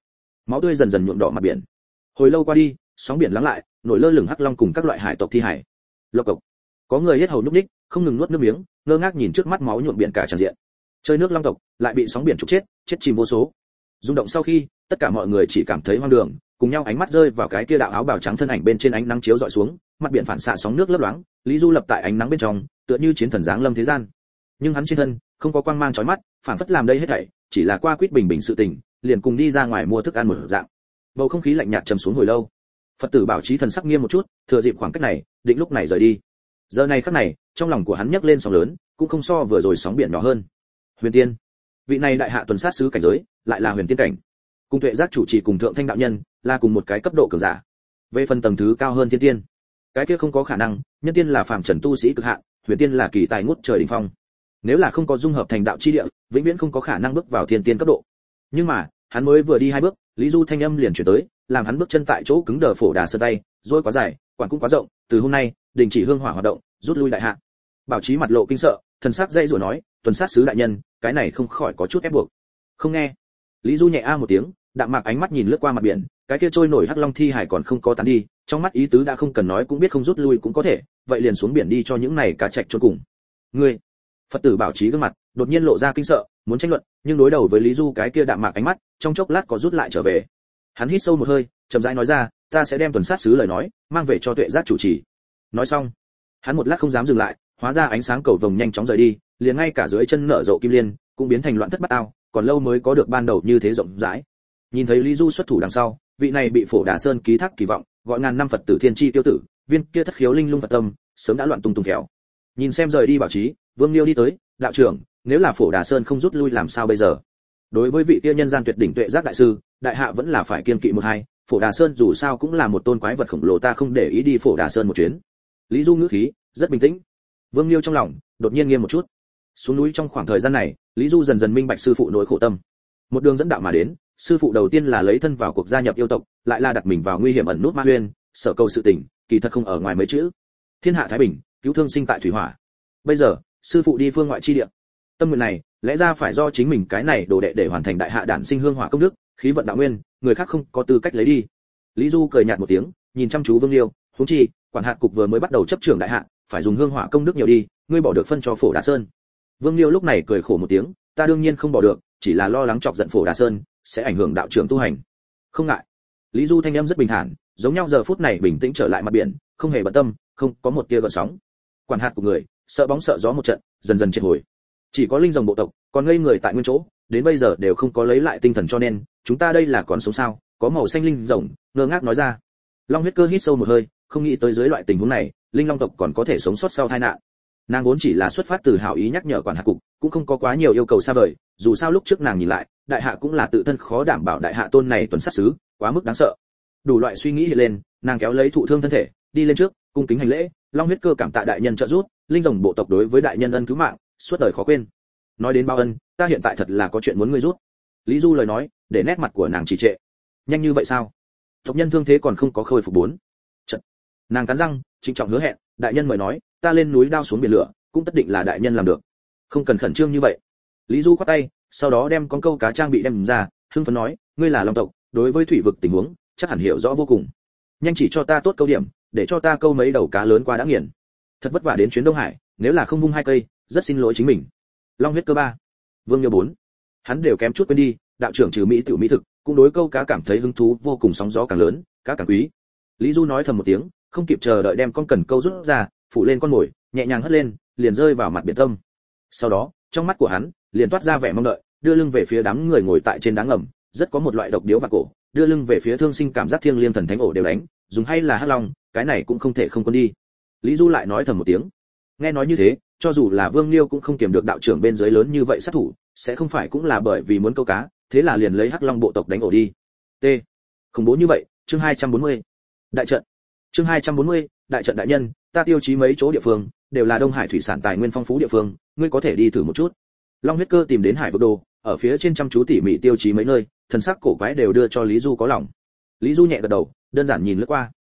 máu tươi dần dần nhuộm đỏ mặt biển. Hồi lâu qua đi, sóng biển lắng lại, nổi lơ lửng hắc long cùng các loại hải tộc thi hải. Lộc cộc. Có người hết hầu núp ních không ngừng nuốt nước miếng, ngơ ngác nhìn trước mắt máu nhuộm biển cả tràn diện. Chơi nước long tộc, lại bị sóng biển trục chết chết chìm vô số. Rung động sau khi, tất cả mọi người chỉ cảm thấy hoang đường, cùng nhau ánh mắt rơi vào cái kia đạo áo bào trắng thân ảnh bên trên ánh nắng chiếu dọi xuống, mặt biển phản xạ sóng nước lấp loáng, lý du lập tại ánh nắng bên trong, tựa như chiến thần giáng lâm thế gian. Nhưng hắn trên thân, không có quang mang chói mắt, phản phất làm đây hết thảy, chỉ là qua quýt bình bình sự tình liền cùng đi ra ngoài mua thức ăn một dạng. Bầu không khí lạnh nhạt trầm xuống hồi lâu. Phật tử bảo trí thần sắc nghiêm một chút, thừa dịp khoảng cách này, định lúc này rời đi. Giờ này khắc này, trong lòng của hắn nhấc lên sóng lớn, cũng không so vừa rồi sóng biển nhỏ hơn. Huyền tiên. Vị này đại hạ tuần sát sứ cảnh giới, lại là huyền tiên cảnh. Cùng tuệ giác chủ trì cùng thượng thanh đạo nhân, là cùng một cái cấp độ cường giả. Về phần tầng thứ cao hơn thiên tiên. Cái kia không có khả năng, nhân tiên là phàm trần tu sĩ cực hạn, huyền tiên là kỳ tài ngút trời đỉnh phong. Nếu là không có dung hợp thành đạo chi địa, vĩnh viễn không có khả năng bước vào thiên tiên cấp độ nhưng mà, hắn mới vừa đi hai bước, lý du thanh âm liền chuyển tới, làm hắn bước chân tại chỗ cứng đờ phổ đà sơn tay rồi quá dài, quản cũng quá rộng, từ hôm nay, đình chỉ hương hỏa hoạt động, rút lui đại hạ. Bảo trí mặt lộ kinh sợ, thần sắc dây rủa nói, tuần sát sứ đại nhân, cái này không khỏi có chút ép buộc. Không nghe. Lý du nhẹ a một tiếng, đạm mạc ánh mắt nhìn lướt qua mặt biển, cái kia trôi nổi hắc long thi hải còn không có tán đi, trong mắt ý tứ đã không cần nói cũng biết không rút lui cũng có thể, vậy liền xuống biển đi cho những này cá trạch chôn cùng. Ngươi phật tử bảo trí gương mặt, đột nhiên lộ ra kinh sợ, muốn tranh luận, nhưng đối đầu với lý du cái kia đạm mạc ánh mắt, trong chốc lát có rút lại trở về. Hắn hít sâu một hơi, chậm rãi nói ra, ta sẽ đem tuần sát sứ lời nói, mang về cho tuệ giác chủ trì. Nói xong, hắn một lát không dám dừng lại, hóa ra ánh sáng cầu vồng nhanh chóng rời đi, liền ngay cả dưới chân nở rộ kim liên, cũng biến thành loạn thất bát ao, còn lâu mới có được ban đầu như thế rộng rãi. Nhìn thấy lý du xuất thủ đằng sau, vị này bị phổ đà sơn ký thác kỳ vọng, gọi ngàn năm phật tử thiên chi tiêu tử, viên kia thất khiếu linh lung phật tâm, sớm đã loạn tung tung khéo nhìn xem rời đi bảo trí vương liêu đi tới, đạo trưởng, nếu là phổ đà sơn không rút lui làm sao bây giờ? Đối với vị kia nhân gian tuyệt đỉnh tuệ giác đại sư, đại hạ vẫn là phải kiên kỵ một hai, phổ đà sơn dù sao cũng là một tôn quái vật khổng lồ, ta không để ý đi phổ đà sơn một chuyến. Lý du ngữ khí, rất bình tĩnh. Vương liêu trong lòng, đột nhiên nghiêm một chút. Xuống núi trong khoảng thời gian này, lý du dần dần minh bạch sư phụ nỗi khổ tâm. Một đường dẫn đạo mà đến, sư phụ đầu tiên là lấy thân vào cuộc gia nhập yêu tộc, lại là đặt mình vào nguy hiểm ẩn nút ma huyên, sở cầu sự tình, kỳ thật không ở ngoài mấy chữ. Thiên hạ thái bình, cứu thương sinh tại thủy hỏa. Bây giờ sư phụ đi phương ngoại chi địa. Tâm nguyện này, lẽ ra phải do chính mình cái này đồ đệ để hoàn thành đại hạ đản sinh hương hỏa công đức, khí vận đạo nguyên, người khác không có tư cách lấy đi. Lý du cười nhạt một tiếng, nhìn chăm chú vương liêu, huống chi, quản hạt cục vừa mới bắt đầu chấp trưởng đại hạ, phải dùng hương hỏa công đức nhiều đi, ngươi bỏ được phân cho phổ đà sơn. Vương liêu lúc này cười khổ một tiếng, ta đương nhiên không bỏ được, chỉ là lo lắng chọc giận phổ đà sơn, sẽ ảnh hưởng đạo trưởng tu hành. Không ngại. Lý du thanh âm rất bình thản, giống nhau giờ phút này bình tĩnh trở lại mặt biển, không hề bận tâm, không có một tia gợn sóng. Quản hạt của người sợ bóng sợ gió một trận, dần dần triệt hồi. Chỉ có linh rồng bộ tộc, còn ngây người tại nguyên chỗ, đến bây giờ đều không có lấy lại tinh thần cho nên, chúng ta đây là còn sống sao? Có màu xanh linh rồng, ngơ ngác nói ra. Long huyết cơ hít sâu một hơi, không nghĩ tới dưới loại tình huống này, linh long tộc còn có thể sống sót sau tai nạn. Nàng vốn chỉ là xuất phát từ hảo ý nhắc nhở quản hạ cục, cũng không có quá nhiều yêu cầu xa vời, dù sao lúc trước nàng nhìn lại, đại hạ cũng là tự thân khó đảm bảo đại hạ tôn này tuần sát xứ, quá mức đáng sợ. Đủ loại suy nghĩ hiện lên, nàng kéo lấy thụ thương thân thể, đi lên trước, cung kính hành lễ, long huyết cơ cảm tạ đại nhân trợ giúp linh rồng bộ tộc đối với đại nhân ân cứu mạng, suốt đời khó quên. Nói đến bao ân, ta hiện tại thật là có chuyện muốn ngươi rút. Lý du lời nói, để nét mặt của nàng trì trệ. Nhanh như vậy sao? Tộc nhân thương thế còn không có khôi phục bốn. Chật. nàng cắn răng, trịnh trọng hứa hẹn, đại nhân mời nói, ta lên núi đao xuống biển lửa, cũng tất định là đại nhân làm được. Không cần khẩn trương như vậy. Lý du khoát tay, sau đó đem con câu cá trang bị đem ra, hưng phấn nói, ngươi là long tộc, đối với thủy vực tình huống, chắc hẳn hiểu rõ vô cùng. Nhanh chỉ cho ta tốt câu điểm, để cho ta câu mấy đầu cá lớn qua đã nghiền thật vất vả đến chuyến đông hải, nếu là không vung hai cây, rất xin lỗi chính mình. Long huyết cơ ba, vương nhớ bốn. Hắn đều kém chút quên đi, đạo trưởng trừ mỹ tiểu mỹ thực, cũng đối câu cá cảm thấy hứng thú vô cùng sóng gió càng lớn, cá càng quý. Lý du nói thầm một tiếng, không kịp chờ đợi đem con cần câu rút ra, phủ lên con mồi, nhẹ nhàng hất lên, liền rơi vào mặt biển tâm. Sau đó, trong mắt của hắn, liền toát ra vẻ mong đợi, đưa lưng về phía đám người ngồi tại trên đá ngầm, rất có một loại độc điếu và cổ, đưa lưng về phía thương sinh cảm giác thiêng liêng thần thánh ổ đều đánh, dùng hay là hắc long, cái này cũng không thể không quân đi lý du lại nói thầm một tiếng. Nghe nói như thế cho dù là vương liêu cũng không kiềm được đạo trưởng bên dưới lớn như vậy sát thủ sẽ không phải cũng là bởi vì muốn câu cá thế là liền lấy hắc long bộ tộc đánh ổ đi. T. Khủng bố như vậy chương 240. đại trận. Chương 240, đại trận đại nhân ta tiêu chí mấy chỗ địa phương đều là đông hải thủy sản tài nguyên phong phú địa phương ngươi có thể đi thử một chút. Long huyết cơ tìm đến hải vực đồ ở phía trên chăm chú tỉ mỉ tiêu chí mấy nơi thần sắc cổ quái đều đưa cho lý du có lòng. Lý du nhẹ gật đầu đơn giản nhìn lướt qua.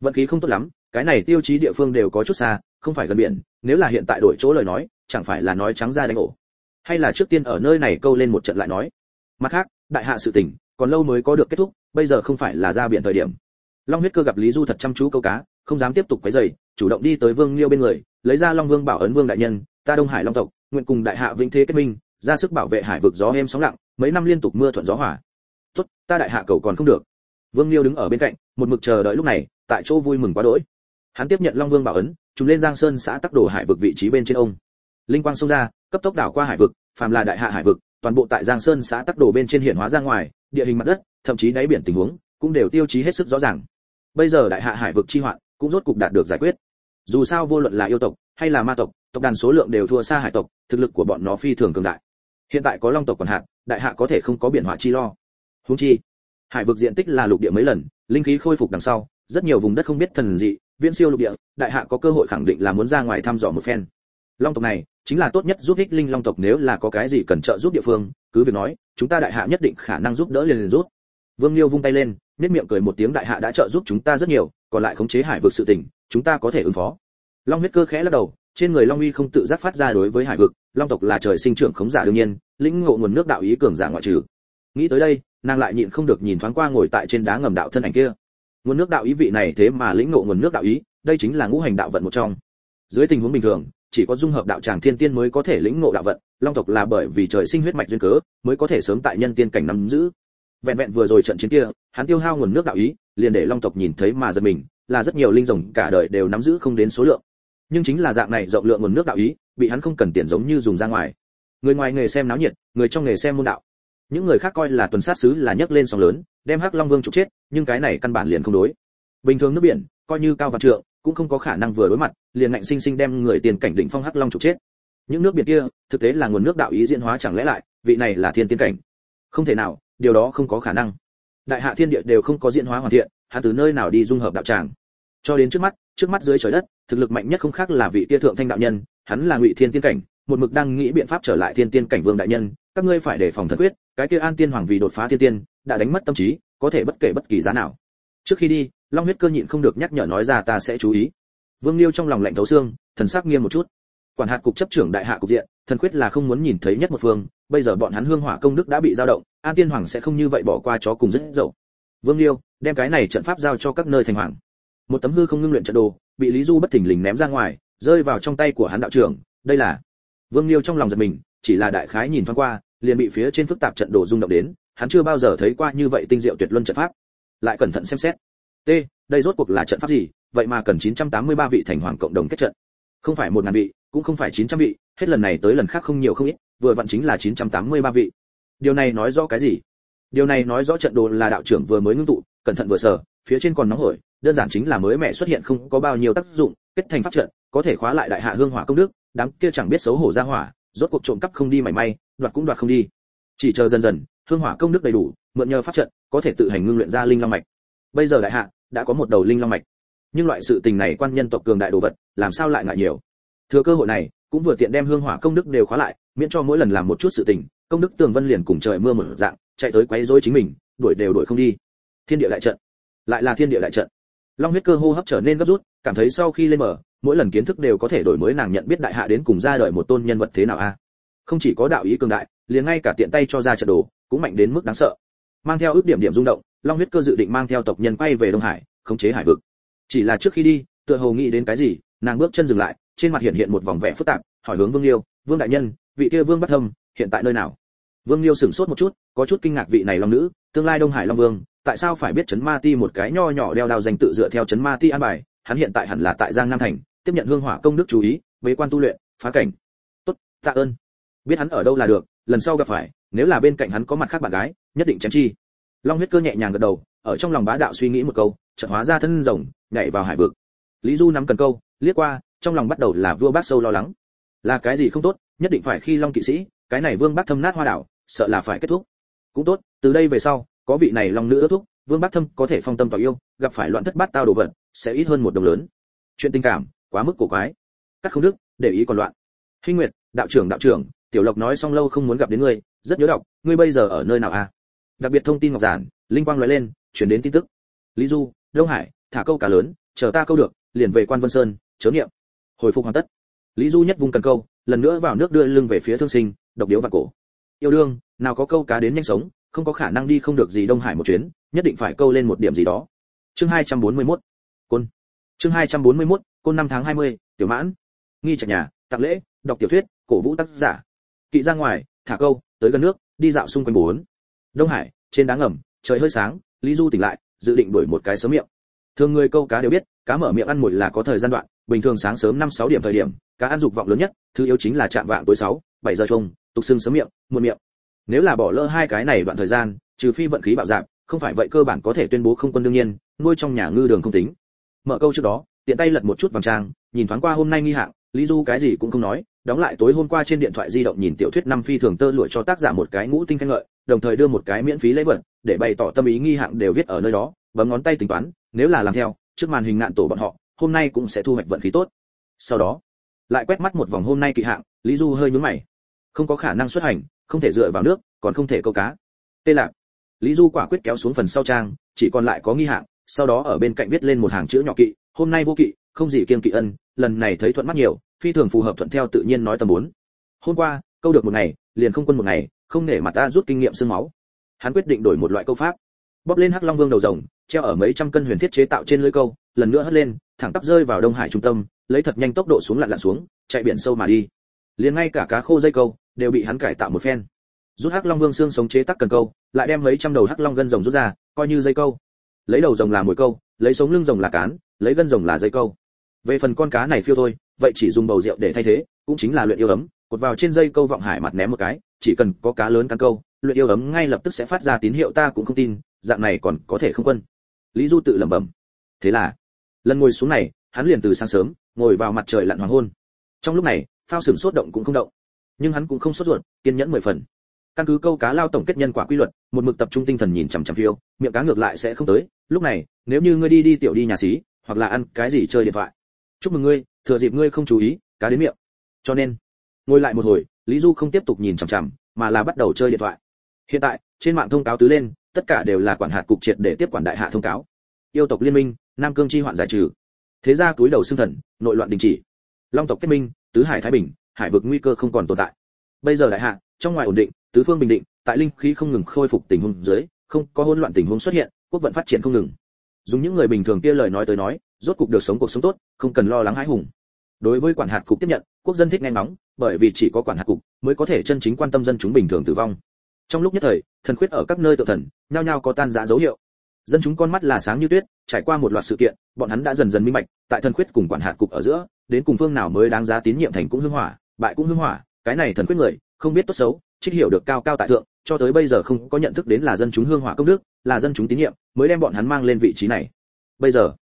Vận khí không tốt lắm cái này tiêu chí địa phương đều có chút xa, không phải gần biển, nếu là hiện tại đổi chỗ lời nói, chẳng phải là nói trắng ra đánh ổ. Hay là trước tiên ở nơi này câu lên một trận lại nói. Mặt khác, đại hạ sự tình, còn lâu mới có được kết thúc, bây giờ không phải là ra biển thời điểm. Long huyết cơ gặp lý du thật chăm chú câu cá, không dám tiếp tục quấy rầy, chủ động đi tới vương liêu bên người, lấy ra long vương bảo ấn vương đại nhân, ta đông hải long tộc, nguyện cùng đại hạ vĩnh thế kết minh, ra sức bảo vệ hải vực gió êm sóng lặng, mấy năm liên tục mưa thuận gió hỏa tốt, ta đại hạ cầu còn không được. Vương liêu đứng ở bên cạnh, một mực chờ đợi lúc này, tại chỗ vui mừng quá đỗi hắn tiếp nhận long vương bảo ấn chúng lên giang sơn xã tắc đổ hải vực vị trí bên trên ông. Linh quang xông ra, cấp tốc đảo qua hải vực, phàm là đại hạ hải vực, toàn bộ tại giang sơn xã tắc đổ bên trên hiện hóa ra ngoài, địa hình mặt đất, thậm chí đáy biển tình huống, cũng đều tiêu chí hết sức rõ ràng. Bây giờ đại hạ hải vực chi hoạn, cũng rốt cục đạt được giải quyết. Dù sao vô luận là yêu tộc, hay là ma tộc tộc đàn số lượng đều thua xa hải tộc, thực lực của bọn nó phi thường cường đại. Hiện tại có long tộc còn hạn, đại hạ có thể không có biển hỏa chi lo. Huống chi, hải vực diện tích là lục địa mấy lần, linh khí khôi phục đằng sau, rất nhiều vùng đất không biết thần dị viễn siêu lục địa, đại hạ có cơ hội khẳng định là muốn ra ngoài thăm dò một phen. Long tộc này, chính là tốt nhất giúp ích linh long tộc nếu là có cái gì cần trợ giúp địa phương, cứ việc nói, chúng ta đại hạ nhất định khả năng giúp đỡ liền liền rút vương liêu vung tay lên nét miệng cười một tiếng đại hạ đã trợ giúp chúng ta rất nhiều, còn lại khống chế hải vực sự tình, chúng ta có thể ứng phó. Long huyết cơ khẽ lắc đầu, trên người long uy không tự giác phát ra đối với hải vực, long tộc là trời sinh trưởng khống giả đương nhiên, lĩnh ngộ nguồn nước đạo ý cường giả ngoại trừ. Nghĩ tới đây, nàng lại nhịn không được nhìn thoáng qua ngồi tại trên đá ngầm đạo thân ảnh kia nguồn nước đạo ý vị này thế mà lĩnh ngộ nguồn nước đạo ý, đây chính là ngũ hành đạo vận một trong. Dưới tình huống bình thường, chỉ có dung hợp đạo tràng thiên tiên mới có thể lĩnh ngộ đạo vận, long tộc là bởi vì trời sinh huyết mạch duyên cớ, mới có thể sớm tại nhân tiên cảnh nắm giữ. Vẹn vẹn vừa rồi trận chiến kia, hắn tiêu hao nguồn nước đạo ý, liền để long tộc nhìn thấy mà giật mình, là rất nhiều linh rồng cả đời đều nắm giữ không đến số lượng. Nhưng chính là dạng này rộng lượng nguồn nước đạo ý, bị hắn không cần tiền giống như dùng ra ngoài. Người ngoài nghề xem náo nhiệt, người trong nghề xem môn đạo những người khác coi là tuần sát sứ là nhấc lên sóng lớn, đem hắc long vương trục chết, nhưng cái này căn bản liền không đối. Bình thường nước biển, coi như cao và trượng, cũng không có khả năng vừa đối mặt, liền ngạnh sinh sinh đem người tiền cảnh đỉnh phong hắc long trục chết. Những nước biển kia, thực tế là nguồn nước đạo ý diễn hóa chẳng lẽ lại, vị này là thiên tiên cảnh? Không thể nào, điều đó không có khả năng. Đại hạ thiên địa đều không có diễn hóa hoàn thiện, hắn từ nơi nào đi dung hợp đạo tràng? Cho đến trước mắt trước mắt dưới trời đất, thực lực mạnh nhất không khác là vị tia thượng thanh đạo nhân, hắn là ngụy thiên tiên cảnh, một mực đang nghĩ biện pháp trở lại thiên tiên cảnh vương đại nhân, các ngươi phải đề phòng thần quyết cái kia an tiên hoàng vì đột phá thiên tiên, đã đánh mất tâm trí, có thể bất kể bất kỳ giá nào. Trước khi đi, long huyết cơ nhịn không được nhắc nhở nói ra ta sẽ chú ý. Vương liêu trong lòng lạnh thấu xương, thần sắc nghiêm một chút. Quản hạt cục chấp trưởng đại hạ cục diện, thần quyết là không muốn nhìn thấy nhất một phương, bây giờ bọn hắn hương hỏa công đức đã bị dao động, an tiên hoàng sẽ không như vậy bỏ qua chó cùng rất dậu. Vương liêu, đem cái này trận pháp giao cho các nơi thành hoàng. Một tấm hư không ngưng luyện trận đồ, bị lý du bất thình lình ném ra ngoài, rơi vào trong tay của hắn đạo trưởng, đây là. Vương liêu trong lòng giật mình, chỉ là đại khái nhìn thoáng qua liền bị phía trên phức tạp trận đồ rung động đến, hắn chưa bao giờ thấy qua như vậy tinh diệu tuyệt luân trận pháp. Lại cẩn thận xem xét. T, đây rốt cuộc là trận pháp gì? Vậy mà cần 983 vị thành hoàng cộng đồng kết trận. Không phải một ngàn vị, cũng không phải 900 vị, hết lần này tới lần khác không nhiều không ít, vừa vặn chính là 983 vị. Điều này nói rõ cái gì? Điều này nói rõ trận đồ là đạo trưởng vừa mới ngưng tụ, cẩn thận vừa sở phía trên còn nóng hổi, đơn giản chính là mới mẹ xuất hiện không có bao nhiêu tác dụng, kết thành pháp trận, có thể khóa lại đại hạ hương hỏa công đức, đám kia chẳng biết xấu hổ ra hỏa rốt cuộc trộm cắp không đi mảy may, đoạt cũng đoạt không đi. Chỉ chờ dần dần, hương hỏa công đức đầy đủ, mượn nhờ pháp trận, có thể tự hành ngưng luyện ra linh long mạch. Bây giờ đại hạ, đã có một đầu linh long mạch. Nhưng loại sự tình này quan nhân tộc cường đại đồ vật, làm sao lại ngại nhiều? Thừa cơ hội này, cũng vừa tiện đem hương hỏa công đức đều khóa lại, miễn cho mỗi lần làm một chút sự tình, công đức tường vân liền cùng trời mưa một dạng, chạy tới quấy rối chính mình, đuổi đều đuổi không đi. Thiên địa đại trận. Lại là thiên địa đại trận. Long huyết cơ hô hấp trở nên gấp rút, cảm thấy sau khi lên mở mỗi lần kiến thức đều có thể đổi mới nàng nhận biết đại hạ đến cùng ra đời một tôn nhân vật thế nào a? Không chỉ có đạo ý cường đại, liền ngay cả tiện tay cho ra trận đồ, cũng mạnh đến mức đáng sợ. Mang theo ước điểm điểm rung động, long huyết cơ dự định mang theo tộc nhân quay về đông hải, khống chế hải vực. Chỉ là trước khi đi, tựa hồ nghĩ đến cái gì, nàng bước chân dừng lại, trên mặt hiện hiện một vòng vẻ phức tạp, hỏi hướng vương liêu, vương đại nhân, vị kia vương bắc thâm, hiện tại nơi nào? Vương liêu sửng sốt một chút, có chút kinh ngạc vị này long nữ, tương lai đông hải long vương, tại sao phải biết chấn ma ti một cái nho nhỏ đeo đao danh tự dựa theo chấn ma ti an bài, hắn hiện tại hẳn là tại giang nam thành tiếp nhận hương hỏa công đức chú ý, bế quan tu luyện, phá cảnh. Tốt, tạ ơn. Biết hắn ở đâu là được, lần sau gặp phải, nếu là bên cạnh hắn có mặt khác bạn gái, nhất định chém chi. Long huyết cơ nhẹ nhàng gật đầu, ở trong lòng bá đạo suy nghĩ một câu, chợt hóa ra thân rồng, nhảy vào hải vực. Lý du nắm cần câu, liếc qua, trong lòng bắt đầu là vua bác sâu lo lắng. Là cái gì không tốt, nhất định phải khi long kỵ sĩ, cái này vương bác thâm nát hoa đảo, sợ là phải kết thúc. Cũng tốt, từ đây về sau, có vị này long nữ ước thúc, vương bác thâm có thể phong tâm tỏ yêu, gặp phải loạn thất bát tao đồ vật, sẽ ít hơn một đồng lớn. Chuyện tình cảm quá mức cổ quái. Cắt không đức để ý còn loạn. Hinh nguyệt, đạo trưởng đạo trưởng, tiểu lộc nói xong lâu không muốn gặp đến ngươi, rất nhớ đọc, ngươi bây giờ ở nơi nào à? Đặc biệt thông tin ngọc giản, linh quang nói lên, chuyển đến tin tức. Lý du, đông hải, thả câu cá lớn, chờ ta câu được, liền về quan vân sơn, chớ niệm. Hồi phục hoàn tất. Lý du nhất vùng cần câu, lần nữa vào nước đưa lưng về phía thương sinh, độc điếu và cổ. Yêu đương, nào có câu cá đến nhanh sống, không có khả năng đi không được gì đông hải một chuyến, nhất định phải câu lên một điểm gì đó. Chương 241 côn. Chương 241 côn năm tháng 20 tiểu mãn. Nghi trạch nhà tặng lễ đọc tiểu thuyết cổ vũ tác giả. Kỵ ra ngoài thả câu tới gần nước đi dạo xung quanh bốn. Đông hải trên đá ngầm trời hơi sáng lý du tỉnh lại dự định đuổi một cái sớm miệng. Thường người câu cá đều biết cá mở miệng ăn mồi là có thời gian đoạn bình thường sáng sớm năm sáu điểm thời điểm cá ăn dục vọng lớn nhất thứ yếu chính là chạm vạng tối sáu bảy giờ chung tục xương sớm miệng muộn miệng. Nếu là bỏ lỡ hai cái này đoạn thời gian trừ phi vận khí bạo dạng, không phải vậy cơ bản có thể tuyên bố không quân đương nhiên nuôi trong nhà ngư đường không tính. Mở câu trước đó tiện tay lật một chút vàng trang, nhìn thoáng qua hôm nay nghi hạng, lý du cái gì cũng không nói, đóng lại tối hôm qua trên điện thoại di động nhìn tiểu thuyết năm phi thường tơ lụa cho tác giả một cái ngũ tinh khen ngợi, đồng thời đưa một cái miễn phí lễ vật, để bày tỏ tâm ý nghi hạng đều viết ở nơi đó, bấm ngón tay tính toán, nếu là làm theo, trước màn hình ngạn tổ bọn họ, hôm nay cũng sẽ thu hoạch vận khí tốt. Sau đó, lại quét mắt một vòng hôm nay kỳ hạng, lý du hơi nhướng mày. Không có khả năng xuất hành, không thể dựa vào nước, còn không thể câu cá. Tê lạc. Lý du quả quyết kéo xuống phần sau trang, chỉ còn lại có nghi hạng, sau đó ở bên cạnh viết lên một hàng chữ nhỏ kỵ hôm nay vô kỵ, không gì kiên kỵ ân, lần này thấy thuận mắt nhiều, phi thường phù hợp thuận theo tự nhiên nói tầm bốn. Hôm qua, câu được một ngày, liền không quân một ngày, không nể mặt ta rút kinh nghiệm xương máu. Hắn quyết định đổi một loại câu pháp. Bóp lên hắc long vương đầu rồng, treo ở mấy trăm cân huyền thiết chế tạo trên lưới câu, lần nữa hất lên, thẳng tắp rơi vào đông hải trung tâm, lấy thật nhanh tốc độ xuống lặn lặn xuống, chạy biển sâu mà đi. Liền ngay cả cá khô dây câu, đều bị hắn cải tạo một phen. Rút hắc long vương xương sống chế tắc cần câu, lại đem mấy trăm đầu hắc long gân rồng rút ra, coi như dây câu lấy đầu rồng là mồi câu, lấy sống lưng rồng là cán, lấy gân rồng là dây câu. Về phần con cá này phiêu thôi, vậy chỉ dùng bầu rượu để thay thế, cũng chính là luyện yêu ấm, cột vào trên dây câu vọng hải mặt ném một cái, chỉ cần có cá lớn cắn câu, luyện yêu ấm ngay lập tức sẽ phát ra tín hiệu ta cũng không tin, dạng này còn có thể không quân. Lý du tự lẩm bẩm. Thế là, lần ngồi xuống này, hắn liền từ sáng sớm, ngồi vào mặt trời lặn hoàng hôn. Trong lúc này, phao sừng sốt động cũng không động. Nhưng hắn cũng không sốt ruột, kiên nhẫn mười phần. Căn cứ câu cá lao tổng kết nhân quả quy luật một mực tập trung tinh thần nhìn chằm chằm phiêu, miệng cá ngược lại sẽ không tới, lúc này, nếu như ngươi đi đi tiểu đi nhà xí, hoặc là ăn cái gì chơi điện thoại. Chúc mừng ngươi, thừa dịp ngươi không chú ý, cá đến miệng. Cho nên, ngồi lại một hồi, lý du không tiếp tục nhìn chằm chằm, mà là bắt đầu chơi điện thoại. Hiện tại, trên mạng thông cáo tứ lên, tất cả đều là quản hạt cục triệt để tiếp quản đại hạ thông cáo. Yêu tộc liên minh, nam cương chi hoạn giải trừ. Thế gia túi đầu xương thần, nội loạn đình chỉ. Long tộc kết minh, tứ hải thái bình, hải vực nguy cơ không còn tồn tại. Bây giờ đại hạ, trong ngoài ổn định, tứ phương bình định tại linh khí không ngừng khôi phục tình huống dưới, không có hỗn loạn tình huống xuất hiện, quốc vận phát triển không ngừng. Dùng những người bình thường kia lời nói tới nói, rốt cục được sống cuộc sống tốt, không cần lo lắng hãi hùng. Đối với quản hạt cục tiếp nhận, quốc dân thích nghe ngóng, bởi vì chỉ có quản hạt cục mới có thể chân chính quan tâm dân chúng bình thường tử vong. Trong lúc nhất thời, thần khuyết ở các nơi tự thần, nhao nhao có tan rã dấu hiệu. Dân chúng con mắt là sáng như tuyết, trải qua một loạt sự kiện, bọn hắn đã dần dần minh bạch, tại thần khuyết cùng quản hạt cục ở giữa, đến cùng phương nào mới đáng giá tín nhiệm thành cũng hưng hỏa, bại cũng hưng hỏa, cái này thần khuyết người, không biết tốt xấu chỉ hiểu được cao cao tại thượng cho tới bây giờ không có nhận thức đến là dân chúng hương hỏa công đức, là dân chúng tín nhiệm, mới đem bọn hắn mang lên vị trí này. Bây giờ,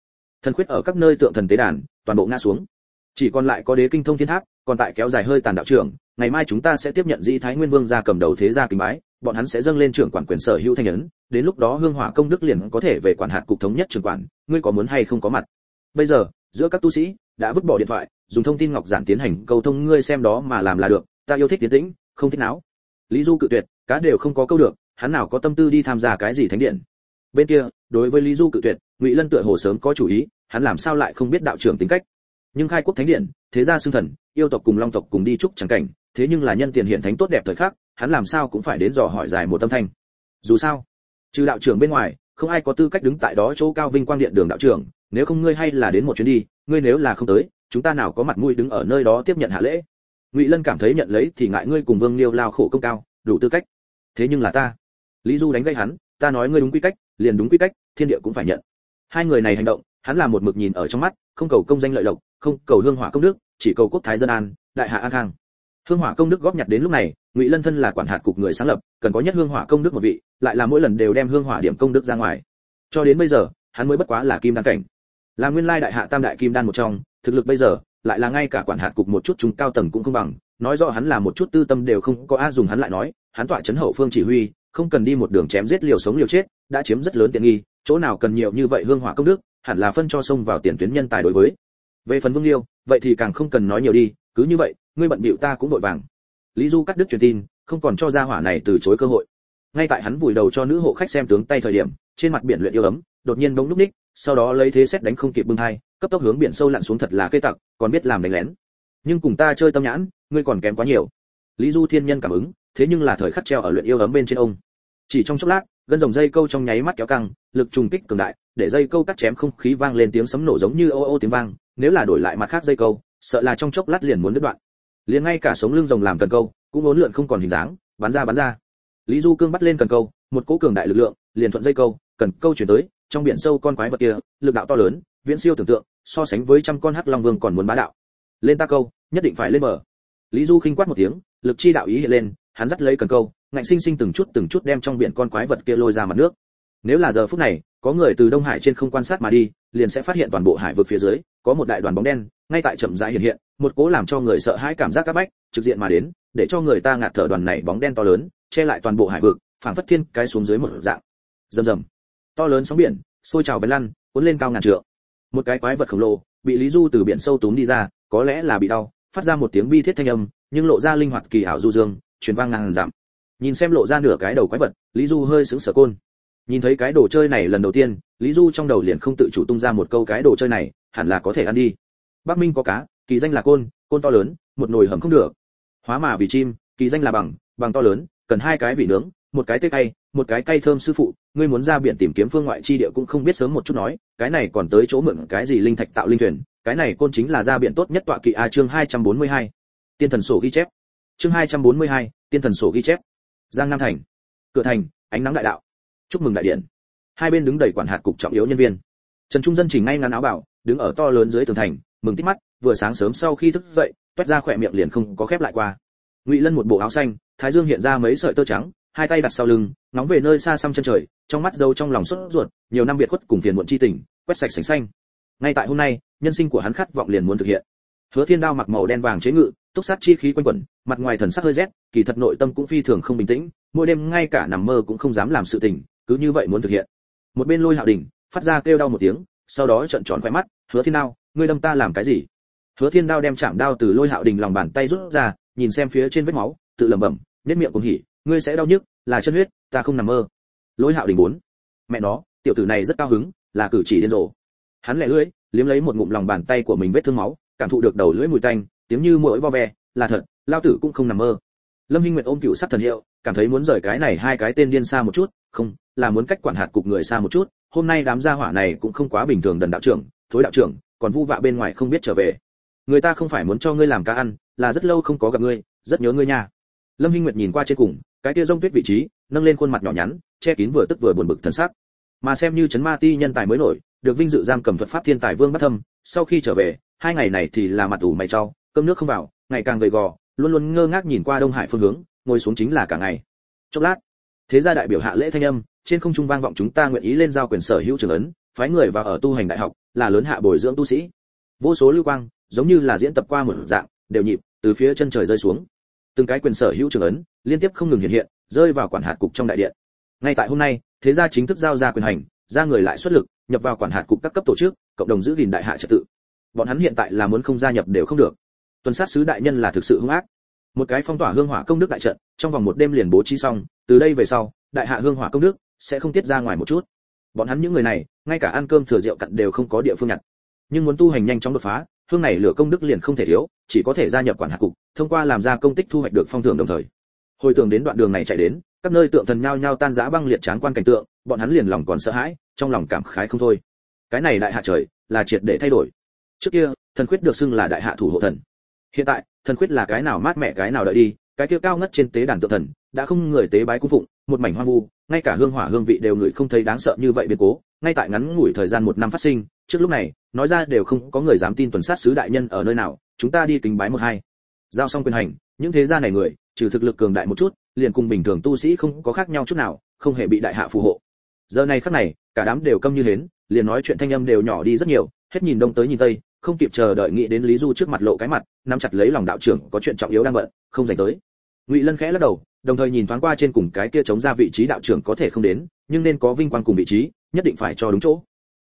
thần khuyết ở các nơi tượng thần tế đàn, toàn bộ ngã xuống. Chỉ còn lại có đế kinh thông thiên tháp, còn tại kéo dài hơi tàn đạo trưởng, ngày mai chúng ta sẽ tiếp nhận di thái nguyên vương gia cầm đầu thế gia kính bái, bọn hắn sẽ dâng lên trưởng quản quyền sở hữu thanh ấn, đến lúc đó hương hỏa công đức liền có thể về quản hạt cục thống nhất trưởng quản, ngươi có muốn hay không có mặt? Bây giờ, giữa các tu sĩ đã vứt bỏ điện thoại, dùng thông tin ngọc giản tiến hành câu thông, ngươi xem đó mà làm là được, ta yêu thích tiến tĩnh, không thích não lý du cự tuyệt cá đều không có câu được, hắn nào có tâm tư đi tham gia cái gì thánh điện. Bên kia, đối với lý du cự tuyệt, ngụy lân tựa hồ sớm có chủ ý, hắn làm sao lại không biết đạo trưởng tính cách. Nhưng khai quốc thánh điện, thế gia xưng thần, yêu tộc cùng long tộc cùng đi chúc chẳng cảnh, thế nhưng là nhân tiền hiện thánh tốt đẹp thời khắc, hắn làm sao cũng phải đến dò hỏi dài một tâm thanh. Dù sao, trừ đạo trưởng bên ngoài, không ai có tư cách đứng tại đó chỗ cao vinh quang điện đường đạo trưởng, nếu không ngươi hay là đến một chuyến đi, ngươi nếu là không tới, chúng ta nào có mặt mũi đứng ở nơi đó tiếp nhận hạ lễ. Ngụy lân cảm thấy nhận lấy thì ngại ngươi cùng vương liêu lao khổ công cao, đủ tư cách thế nhưng là ta. Lý du đánh gây hắn, ta nói ngươi đúng quy cách, liền đúng quy cách, thiên địa cũng phải nhận. Hai người này hành động, hắn là một mực nhìn ở trong mắt, không cầu công danh lợi lộc, không cầu hương hỏa công đức, chỉ cầu quốc thái dân an, đại hạ an khang. Hương hỏa công đức góp nhặt đến lúc này, ngụy lân thân là quản hạt cục người sáng lập, cần có nhất hương hỏa công đức một vị, lại là mỗi lần đều đem hương hỏa điểm công đức ra ngoài. Cho đến bây giờ, hắn mới bất quá là kim đan cảnh. Là nguyên lai đại hạ tam đại kim đan một trong, thực lực bây giờ, lại là ngay cả quản hạt cục một chút chúng cao tầng cũng không bằng, nói rõ hắn là một chút tư tâm đều không có a, dùng hắn lại nói hắn tọa chấn hậu phương chỉ huy, không cần đi một đường chém giết liều sống liều chết, đã chiếm rất lớn tiện nghi, chỗ nào cần nhiều như vậy hương hỏa công đức, hẳn là phân cho sông vào tiền tuyến nhân tài đối với. Về phần vương liêu, vậy thì càng không cần nói nhiều đi, cứ như vậy, ngươi bận bịu ta cũng vội vàng. Lý du cắt đứt truyền tin, không còn cho gia hỏa này từ chối cơ hội. Ngay tại hắn vùi đầu cho nữ hộ khách xem tướng tay thời điểm, trên mặt biển luyện yêu ấm, đột nhiên bỗng núp ních, sau đó lấy thế xét đánh không kịp bưng hai cấp tốc hướng biển sâu lặn xuống thật là cây tặc, còn biết làm đánh lén. Nhưng cùng ta chơi tâm nhãn, ngươi còn kém quá nhiều. Lý du thiên nhân cảm ứng thế nhưng là thời khắc treo ở luyện yêu ấm bên trên ông. Chỉ trong chốc lát, gân dòng dây câu trong nháy mắt kéo căng, lực trùng kích cường đại, để dây câu cắt chém không khí vang lên tiếng sấm nổ giống như ô ô tiếng vang, nếu là đổi lại mặt khác dây câu, sợ là trong chốc lát liền muốn đứt đoạn. Liền ngay cả sống lưng rồng làm cần câu, cũng uốn lượn không còn hình dáng, bắn ra bắn ra. Lý du cương bắt lên cần câu, một cỗ cường đại lực lượng, liền thuận dây câu, cần câu chuyển tới, trong biển sâu con quái vật kia, lực đạo to lớn, viễn siêu tưởng tượng, so sánh với trăm con hắc long vương còn muốn bá đạo. Lên ta câu, nhất định phải lên mở. lý du khinh quát một tiếng, lực chi đạo ý hiện lên hắn dắt lấy cần câu, ngạnh sinh sinh từng chút từng chút đem trong biển con quái vật kia lôi ra mặt nước. Nếu là giờ phút này, có người từ đông hải trên không quan sát mà đi, liền sẽ phát hiện toàn bộ hải vực phía dưới, có một đại đoàn bóng đen, ngay tại chậm rãi hiện hiện, một cố làm cho người sợ hãi cảm giác các bách, trực diện mà đến, để cho người ta ngạt thở đoàn này bóng đen to lớn, che lại toàn bộ hải vực, phảng phất thiên cái xuống dưới một dạng. Rầm rầm. To lớn sóng biển sôi trào vén lăn, cuốn lên cao ngàn trượng. Một cái quái vật khổng lồ, bị lý du từ biển sâu túm đi ra, có lẽ là bị đau, phát ra một tiếng bi thiết thanh âm, nhưng lộ ra linh hoạt kỳ ảo du dương truyền vang ngàn dặm. Nhìn xem lộ ra nửa cái đầu quái vật, lý du hơi sững sờ côn. Nhìn thấy cái đồ chơi này lần đầu tiên, lý du trong đầu liền không tự chủ tung ra một câu cái đồ chơi này, hẳn là có thể ăn đi. Bắc minh có cá, kỳ danh là côn côn to lớn, một nồi hầm không được. Hóa mà vì chim, kỳ danh là bằng bằng to lớn, cần hai cái vị nướng, một cái tê cay, một cái cay thơm sư phụ, ngươi muốn ra biển tìm kiếm phương ngoại chi địa cũng không biết sớm một chút nói, cái này còn tới chỗ mượn cái gì linh thạch tạo linh thuyền, cái này côn chính là ra biển tốt nhất tọa kỵ a chương 242. tiên thần sổ ghi chép chương 242, tiên thần sổ ghi chép. Giang nam thành. Cửa thành ánh nắng đại đạo. Chúc mừng đại điện. Hai bên đứng đầy quản hạt cục trọng yếu nhân viên. Trần trung dân chỉnh ngay ngắn áo bảo đứng ở to lớn dưới tường thành mừng tít mắt vừa sáng sớm sau khi thức dậy toét ra khỏe miệng liền không có khép lại qua. Ngụy lân một bộ áo xanh thái dương hiện ra mấy sợi tơ trắng hai tay đặt sau lưng nóng về nơi xa xăm chân trời trong mắt dâu trong lòng sốt ruột nhiều năm biệt khuất cùng phiền muộn chi tình quét sạch sành xanh. Ngay tại hôm nay nhân sinh của hắn khát vọng liền muốn thực hiện hứa thiên đao mặc màu đen vàng chế ngự, túc sát chi khí quanh quẩn, mặt ngoài thần sắc hơi rét, kỳ thật nội tâm cũng phi thường không bình tĩnh, mỗi đêm ngay cả nằm mơ cũng không dám làm sự tình, cứ như vậy muốn thực hiện. Một bên lôi hạo đình phát ra kêu đau một tiếng, sau đó trợn tròn quay mắt, hứa thiên đao, ngươi đâm ta làm cái gì? Hứa thiên đao đem chạm đao từ lôi hạo đình lòng bàn tay rút ra, nhìn xem phía trên vết máu, tự lẩm bẩm nét miệng cùng hỉ, ngươi sẽ đau nhức, là chân huyết, ta không nằm mơ. Lôi hạo đình muốn mẹ nó, tiểu tử này rất cao hứng, là cử chỉ điên rồ. Hắn lẻ lưỡi, liếm lấy một ngụm lòng bàn tay của mình vết thương máu cảm thụ được đầu lưỡi mùi tanh, tiếng như mũi vo ve, là thật, lao tử cũng không nằm mơ. Lâm hinh nguyệt ôm cựu sát thần hiệu, cảm thấy muốn rời cái này hai cái tên điên xa một chút, không, là muốn cách quản hạt cục người xa một chút, hôm nay đám gia hỏa này cũng không quá bình thường đần đạo trưởng, thối đạo trưởng, còn vu vạ bên ngoài không biết trở về. Người ta không phải muốn cho ngươi làm cá ăn, là rất lâu không có gặp ngươi, rất nhớ ngươi nha. Lâm hinh nguyệt nhìn qua trên cùng, cái kia rông tuyết vị trí, nâng lên khuôn mặt nhỏ nhắn, che kín vừa tức vừa buồn bực thần sắc. Mà xem như chấn ma ti nhân tài mới nổi, được vinh dự giam cầm thuật pháp thiên tài vương bắt thâm sau khi trở về, hai ngày này thì là mặt ủ mày cho, cơm nước không vào, ngày càng gầy gò, luôn luôn ngơ ngác nhìn qua đông hải phương hướng, ngồi xuống chính là cả ngày. Chốc lát, thế gia đại biểu hạ lễ thanh âm, trên không trung vang vọng chúng ta nguyện ý lên giao quyền sở hữu trường ấn, phái người vào ở tu hành đại học, là lớn hạ bồi dưỡng tu sĩ. Vô số lưu quang, giống như là diễn tập qua một dạng, đều nhịp, từ phía chân trời rơi xuống. Từng cái quyền sở hữu trường ấn, liên tiếp không ngừng hiện hiện, rơi vào quản hạt cục trong đại điện. Ngay tại hôm nay, thế gia chính thức giao ra quyền hành, ra người lại xuất lực, nhập vào quản hạt cục các cấp tổ chức cộng đồng giữ gìn đại hạ trật tự. Bọn hắn hiện tại là muốn không gia nhập đều không được. Tuần sát sứ đại nhân là thực sự hung ác. Một cái phong tỏa hương hỏa công đức đại trận, trong vòng một đêm liền bố trí xong, từ đây về sau, đại hạ hương hỏa công đức sẽ không tiết ra ngoài một chút. Bọn hắn những người này, ngay cả ăn cơm thừa rượu cặn đều không có địa phương nhặt. Nhưng muốn tu hành nhanh chóng đột phá, hương này lửa công đức liền không thể thiếu, chỉ có thể gia nhập quản hạt cục, thông qua làm ra công tích thu hoạch được phong thưởng đồng thời. Hồi tưởng đến đoạn đường này chạy đến, các nơi tượng thần nhao nhao tan rã băng liệt tráng quan cảnh tượng, bọn hắn liền lòng còn sợ hãi, trong lòng cảm khái không thôi cái này đại hạ trời là triệt để thay đổi. Trước kia, thần khuyết được xưng là đại hạ thủ hộ thần. Hiện tại, thần khuyết là cái nào mát mẻ cái nào đợi đi, cái kia cao ngất trên tế đàn tự thần, đã không người tế bái cung phụng, một mảnh hoang vu, ngay cả hương hỏa hương vị đều người không thấy đáng sợ như vậy biến cố. Ngay tại ngắn ngủi thời gian một năm phát sinh, trước lúc này, nói ra đều không có người dám tin tuần sát sứ đại nhân ở nơi nào, chúng ta đi kính bái một hai. Giao xong quyền hành, những thế gia này người, trừ thực lực cường đại một chút, liền cùng bình thường tu sĩ không có khác nhau chút nào, không hề bị đại hạ phù hộ. Giờ này khắc này cả đám đều câm như hến, liền nói chuyện thanh âm đều nhỏ đi rất nhiều, hết nhìn đông tới nhìn tây, không kịp chờ đợi nghĩ đến lý du trước mặt lộ cái mặt, nắm chặt lấy lòng đạo trưởng có chuyện trọng yếu đang bận, không dành tới. Ngụy lân khẽ lắc đầu, đồng thời nhìn thoáng qua trên cùng cái kia chống ra vị trí đạo trưởng có thể không đến, nhưng nên có vinh quang cùng vị trí, nhất định phải cho đúng chỗ.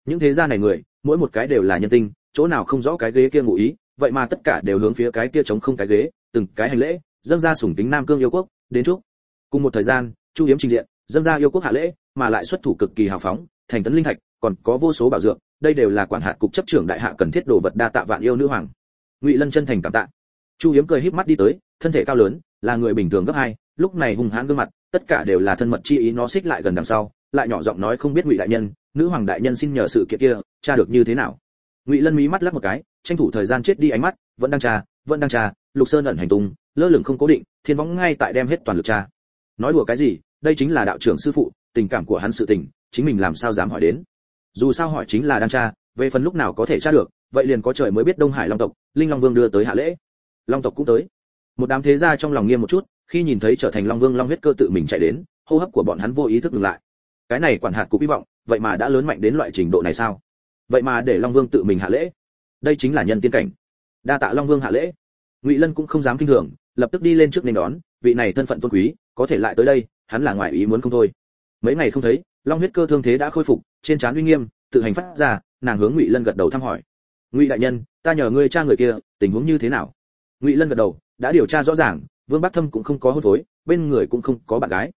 Những thế gia này người, mỗi một cái đều là nhân tinh, chỗ nào không rõ cái ghế kia ngụ ý, vậy mà tất cả đều hướng phía cái kia chống không cái ghế, từng cái hành lễ, dâng ra sủng tính nam cương yêu quốc, đến chúc. Cùng một thời gian, chu hiếm trình diện, dâng ra yêu quốc hạ lễ, mà lại xuất thủ cực kỳ hào phóng thành tấn linh thạch, còn có vô số bảo dược, đây đều là quản hạt cục chấp trưởng đại hạ cần thiết đồ vật đa tạ vạn yêu nữ hoàng. Ngụy lân chân thành cảm tạ. Chu hiếm cười híp mắt đi tới, thân thể cao lớn, là người bình thường gấp hai, lúc này hung hãn gương mặt, tất cả đều là thân mật chi ý nó xích lại gần đằng sau, lại nhỏ giọng nói không biết ngụy đại nhân, nữ hoàng đại nhân xin nhờ sự kiện kia tra được như thế nào? Ngụy lân mí mắt lắc một cái, tranh thủ thời gian chết đi ánh mắt, vẫn đang tra, vẫn đang tra, lục sơn ẩn hành tung, lơ lửng không cố định, thiên võng ngay tại đem hết toàn lực tra. Nói đùa cái gì, đây chính là đạo trưởng sư phụ, tình cảm của hắn sự tình chính mình làm sao dám hỏi đến. Dù sao hỏi chính là đang tra về phần lúc nào có thể tra được, vậy liền có trời mới biết đông hải long tộc, linh long vương đưa tới hạ lễ. Long tộc cũng tới. Một đám thế gia trong lòng nghiêm một chút, khi nhìn thấy trở thành long vương long huyết cơ tự mình chạy đến, hô hấp của bọn hắn vô ý thức ngừng lại. Cái này quản hạt cũng hy vọng, vậy mà đã lớn mạnh đến loại trình độ này sao? Vậy mà để long vương tự mình hạ lễ. Đây chính là nhân tiên cảnh. Đa tạ long vương hạ lễ. Ngụy lân cũng không dám kinh thường, lập tức đi lên trước nên đón, vị này thân phận tôn quý, có thể lại tới đây, hắn là ngoài ý muốn không thôi. Mấy ngày không thấy long huyết cơ thương thế đã khôi phục, trên trán uy nghiêm, tự hành phát ra, nàng hướng ngụy lân gật đầu thăm hỏi. Ngụy đại nhân, ta nhờ ngươi tra người kia, tình huống như thế nào? Ngụy lân gật đầu, đã điều tra rõ ràng, vương bắc thâm cũng không có hôn phối, bên người cũng không có bạn gái.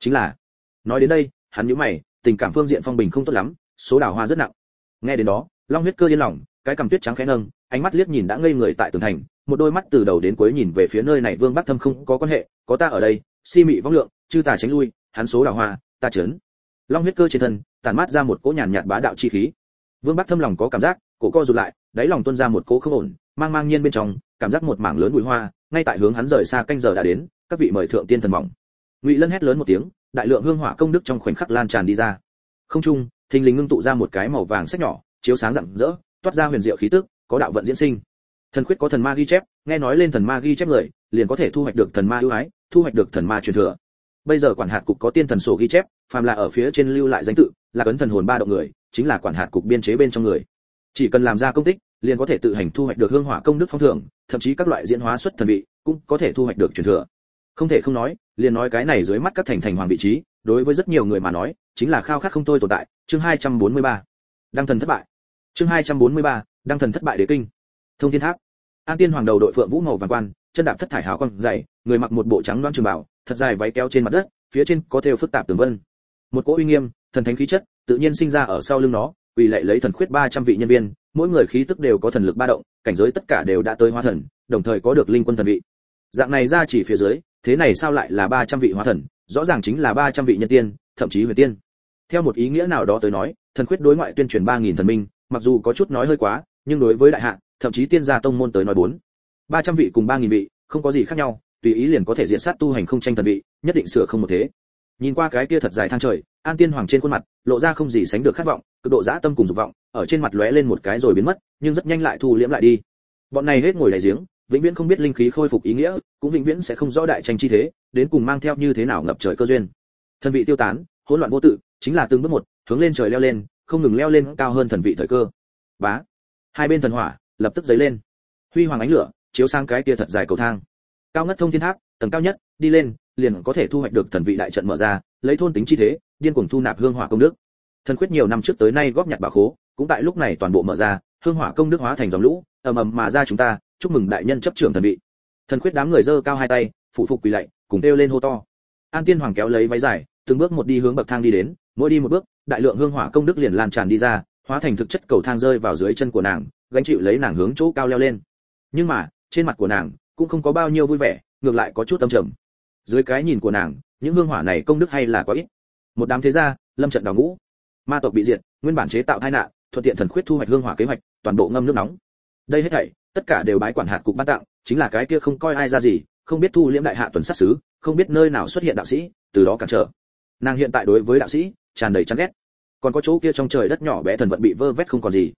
Chính là, nói đến đây, hắn nhíu mày, tình cảm phương diện phong bình không tốt lắm, số đào hoa rất nặng. Nghe đến đó, long huyết cơ yên lòng, cái cầm tuyết trắng khẽ nâng, ánh mắt liếc nhìn đã ngây người tại tường thành, một đôi mắt từ đầu đến cuối nhìn về phía nơi này vương bắc thâm không có quan hệ, có ta ở đây, si mị vong lượng, chư tà tránh lui, hắn số đào hoa, ta chấn long huyết cơ trên thân tàn mát ra một cỗ nhàn nhạt bá đạo chi khí. Vương bắc thâm lòng có cảm giác, cổ co rụt lại, đáy lòng tuôn ra một cỗ không ổn, mang mang nhiên bên trong, cảm giác một mảng lớn bụi hoa, ngay tại hướng hắn rời xa canh giờ đã đến, các vị mời thượng tiên thần mỏng. Ngụy lân hét lớn một tiếng, đại lượng hương hỏa công đức trong khoảnh khắc lan tràn đi ra. Không trung, thình lình ngưng tụ ra một cái màu vàng sắc nhỏ, chiếu sáng rạng rỡ, toát ra huyền diệu khí tức, có đạo vận diễn sinh. Thần khuyết có thần ma ghi chép, nghe nói lên thần ma ghi chép người, liền có thể thu hoạch được thần ma ưu ái, thu hoạch được thần ma truyền thừa bây giờ quản hạt cục có tiên thần sổ ghi chép phàm là ở phía trên lưu lại danh tự là cấn thần hồn ba động người chính là quản hạt cục biên chế bên trong người. Chỉ cần làm ra công tích liền có thể tự hành thu hoạch được hương hỏa công đức phong thưởng thậm chí các loại diễn hóa xuất thần vị cũng có thể thu hoạch được truyền thừa. Không thể không nói liền nói cái này dưới mắt các thành thành hoàng vị trí đối với rất nhiều người mà nói chính là khao khát không thôi tồn tại. Chương 243. đăng thần thất bại. Chương 243, đăng thần thất bại đế kinh. Thông thiên tháp. An tiên hoàng đầu đội phượng vũ màu vàng quan chân đạp thất thải hào quang dày, người mặc một bộ trắng đoan trường bảo thật dài váy kéo trên mặt đất, phía trên có thêu phức tạp tường vân. Một cỗ uy nghiêm, thần thánh khí chất, tự nhiên sinh ra ở sau lưng nó vì lệ lấy thần khuyết 300 vị nhân viên, mỗi người khí tức đều có thần lực ba động, cảnh giới tất cả đều đã tới hóa thần, đồng thời có được linh quân thần vị. Dạng này ra chỉ phía dưới, thế này sao lại là 300 vị hóa thần, rõ ràng chính là 300 vị nhân tiên, thậm chí huyền tiên. Theo một ý nghĩa nào đó tới nói, thần khuyết đối ngoại tuyên truyền 3.000 thần minh, mặc dù có chút nói hơi quá, nhưng đối với đại hạ, thậm chí tiên gia tông môn tới nói bốn. 300 vị cùng ba nghìn vị, không có gì khác nhau, tùy ý liền có thể diện sát tu hành không tranh thần vị, nhất định sửa không một thế. Nhìn qua cái kia thật dài thang trời, an tiên hoàng trên khuôn mặt, lộ ra không gì sánh được khát vọng, cực độ dã tâm cùng dục vọng, ở trên mặt lóe lên một cái rồi biến mất, nhưng rất nhanh lại thu liễm lại đi. Bọn này hết ngồi đại giếng, vĩnh viễn không biết linh khí khôi phục ý nghĩa, cũng vĩnh viễn sẽ không rõ đại tranh chi thế, đến cùng mang theo như thế nào ngập trời cơ duyên. Thần vị tiêu tán, hỗn loạn vô tự, chính là từng bước một, hướng lên trời leo lên, không ngừng leo lên cao hơn thần vị thời cơ. Bá! Hai bên thần hỏa lập tức dấy lên. Huy hoàng ánh lửa chiếu sang cái kia thật dài cầu thang. Cao ngất thông thiên tháp, tầng cao nhất, đi lên, liền có thể thu hoạch được thần vị đại trận mở ra, lấy thôn tính chi thế, điên cuồng thu nạp hương hỏa công đức. Thần quyết nhiều năm trước tới nay góp nhặt bà khố, cũng tại lúc này toàn bộ mở ra, hương hỏa công đức hóa thành dòng lũ, ầm ầm mà ra chúng ta, chúc mừng đại nhân chấp trưởng thần vị. Thần quyết đám người giơ cao hai tay phụ phục quỳ lạy, cùng kêu lên hô to. An tiên hoàng kéo lấy váy dài, từng bước một đi hướng bậc thang đi đến, mỗi đi một bước, đại lượng hương hỏa công đức liền lan tràn đi ra, hóa thành thực chất cầu thang rơi vào dưới chân của nàng, gánh chịu lấy nàng hướng chỗ cao leo lên. Nhưng mà trên mặt của nàng cũng không có bao nhiêu vui vẻ, ngược lại có chút âm trầm. Dưới cái nhìn của nàng, những hương hỏa này công đức hay là quá ít. Một đám thế gia, lâm trận đào ngũ. Ma tộc bị diệt, nguyên bản chế tạo tai nạn, thuận tiện thần khuyết thu hoạch hương hỏa kế hoạch, toàn bộ ngâm nước nóng. Đây hết thảy, tất cả đều bái quản hạt cục ban tặng, chính là cái kia không coi ai ra gì, không biết thu liễm đại hạ tuần sát xứ, không biết nơi nào xuất hiện đạo sĩ, từ đó cản trở. Nàng hiện tại đối với đạo sĩ, tràn đầy chán ghét. Còn có chỗ kia trong trời đất nhỏ bé thần vận bị vơ vét không còn gì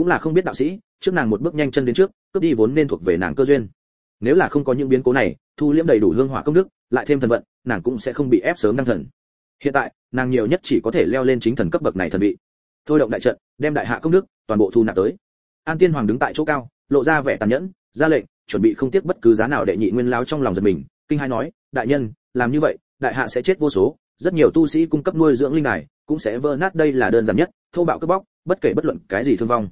cũng là không biết đạo sĩ, trước nàng một bước nhanh chân đến trước, cướp đi vốn nên thuộc về nàng cơ duyên. Nếu là không có những biến cố này, thu liễm đầy đủ hương hỏa công đức, lại thêm thần vận, nàng cũng sẽ không bị ép sớm đăng thần. Hiện tại, nàng nhiều nhất chỉ có thể leo lên chính thần cấp bậc này thần vị. Thôi động đại trận, đem đại hạ công đức, toàn bộ thu nạp tới. An tiên hoàng đứng tại chỗ cao, lộ ra vẻ tàn nhẫn, ra lệnh, chuẩn bị không tiếc bất cứ giá nào để nhị nguyên lao trong lòng giật mình. Kinh hai nói, đại nhân, làm như vậy, đại hạ sẽ chết vô số, rất nhiều tu sĩ cung cấp nuôi dưỡng linh đài, cũng sẽ vỡ nát đây là đơn giản nhất, thô bạo cướp bóc, bất kể bất luận cái gì thương vong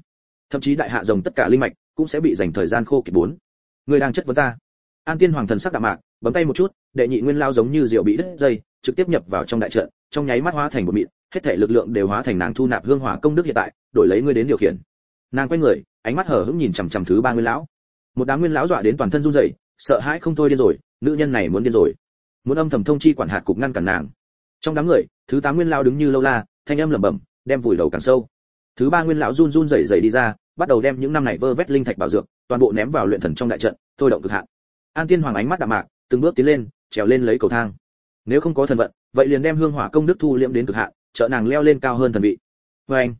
thậm chí đại hạ rồng tất cả linh mạch cũng sẽ bị dành thời gian khô kiệt bốn. Người đang chất vấn ta. An tiên hoàng thần sắc đạm mạc, bấm tay một chút, đệ nhị nguyên lao giống như rượu bị đứt dây, trực tiếp nhập vào trong đại trận, trong nháy mắt hóa thành một mịn, hết thể lực lượng đều hóa thành nàng thu nạp hương hỏa công đức hiện tại, đổi lấy ngươi đến điều khiển. Nàng quay người, ánh mắt hở hững nhìn chằm chằm thứ ba nguyên lão. Một đám nguyên lão dọa đến toàn thân run rẩy, sợ hãi không thôi điên rồi, nữ nhân này muốn điên rồi. Muốn âm thầm thông chi quản hạt cục ngăn cản nàng. Trong đám người, thứ tám nguyên lao đứng như lâu la, thanh âm lẩm bẩm, đem vùi đầu càng sâu thứ ba nguyên lão run run rẩy rẩy đi ra, bắt đầu đem những năm này vơ vét linh thạch bảo dược, toàn bộ ném vào luyện thần trong đại trận, thôi động cực hạn. An tiên hoàng ánh mắt đạm mạc, từng bước tiến lên, trèo lên lấy cầu thang. Nếu không có thần vận, vậy liền đem hương hỏa công đức thu liễm đến cực hạn, trợ nàng leo lên cao hơn thần vị. Vê anh,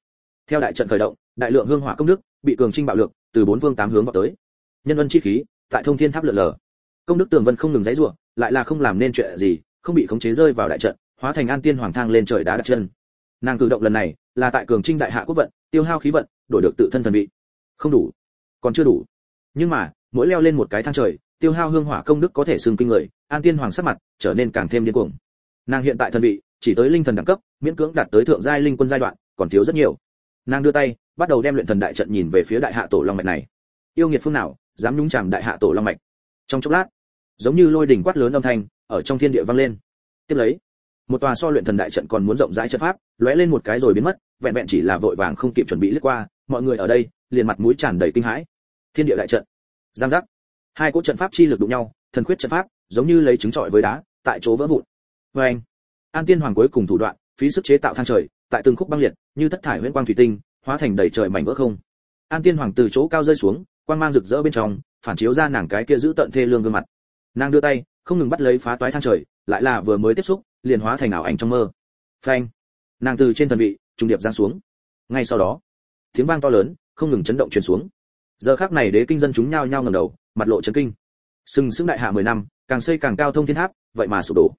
theo đại trận khởi động, đại lượng hương hỏa công đức bị cường trinh bạo lực từ bốn phương tám hướng vào tới. Nhân ân chi khí, tại thông thiên tháp lượn lờ. Công đức tường vân không ngừng dãy rủa, lại là không làm nên chuyện gì, không bị khống chế rơi vào đại trận, hóa thành an tiên hoàng thang lên trời đá đặt chân nàng cử động lần này là tại cường trinh đại hạ quốc vận, tiêu hao khí vận, đổi được tự thân thần vị. Không đủ, còn chưa đủ. Nhưng mà, mỗi leo lên một cái thang trời, tiêu hao hương hỏa công đức có thể xưng kinh người, an tiên hoàng sắc mặt trở nên càng thêm điên cuồng. Nàng hiện tại thần vị, chỉ tới linh thần đẳng cấp, miễn cưỡng đạt tới thượng giai linh quân giai đoạn, còn thiếu rất nhiều. Nàng đưa tay, bắt đầu đem luyện thần đại trận nhìn về phía đại hạ tổ long mạch này. Yêu nghiệt phương nào, dám nhúng chàm đại hạ tổ long mạch. Trong chốc lát, giống như lôi đỉnh quát lớn âm thanh, ở trong thiên địa vang lên. Tiếp lấy một tòa so luyện thần đại trận còn muốn rộng rãi trận pháp, lóe lên một cái rồi biến mất, vẹn vẹn chỉ là vội vàng không kịp chuẩn bị lướt qua, mọi người ở đây, liền mặt mũi tràn đầy kinh hãi. Thiên địa đại trận. Giang giác. Hai cỗ trận pháp chi lực đụng nhau, thần khuyết trận pháp, giống như lấy trứng trọi với đá, tại chỗ vỡ vụn. Vê anh, an tiên hoàng cuối cùng thủ đoạn, phí sức chế tạo thang trời, tại từng khúc băng liệt, như thất thải huyễn quang thủy tinh, hóa thành đầy trời mảnh vỡ không. An tiên hoàng từ chỗ cao rơi xuống, quang mang rực rỡ bên trong, phản chiếu ra nàng cái kia giữ tận thê lương gương mặt. Nàng đưa tay, không ngừng bắt lấy phá toái thang trời, lại là vừa mới tiếp xúc liền hóa thành ảo ảnh trong mơ. Phanh. Nàng từ trên thần vị trung điệp giáng xuống. Ngay sau đó tiếng vang to lớn không ngừng chấn động truyền xuống. Giờ khắc này đế kinh dân chúng nhao nhao ngẩng đầu mặt lộ chấn kinh. Sừng sững đại hạ mười năm càng xây càng cao thông thiên tháp vậy mà sụp đổ.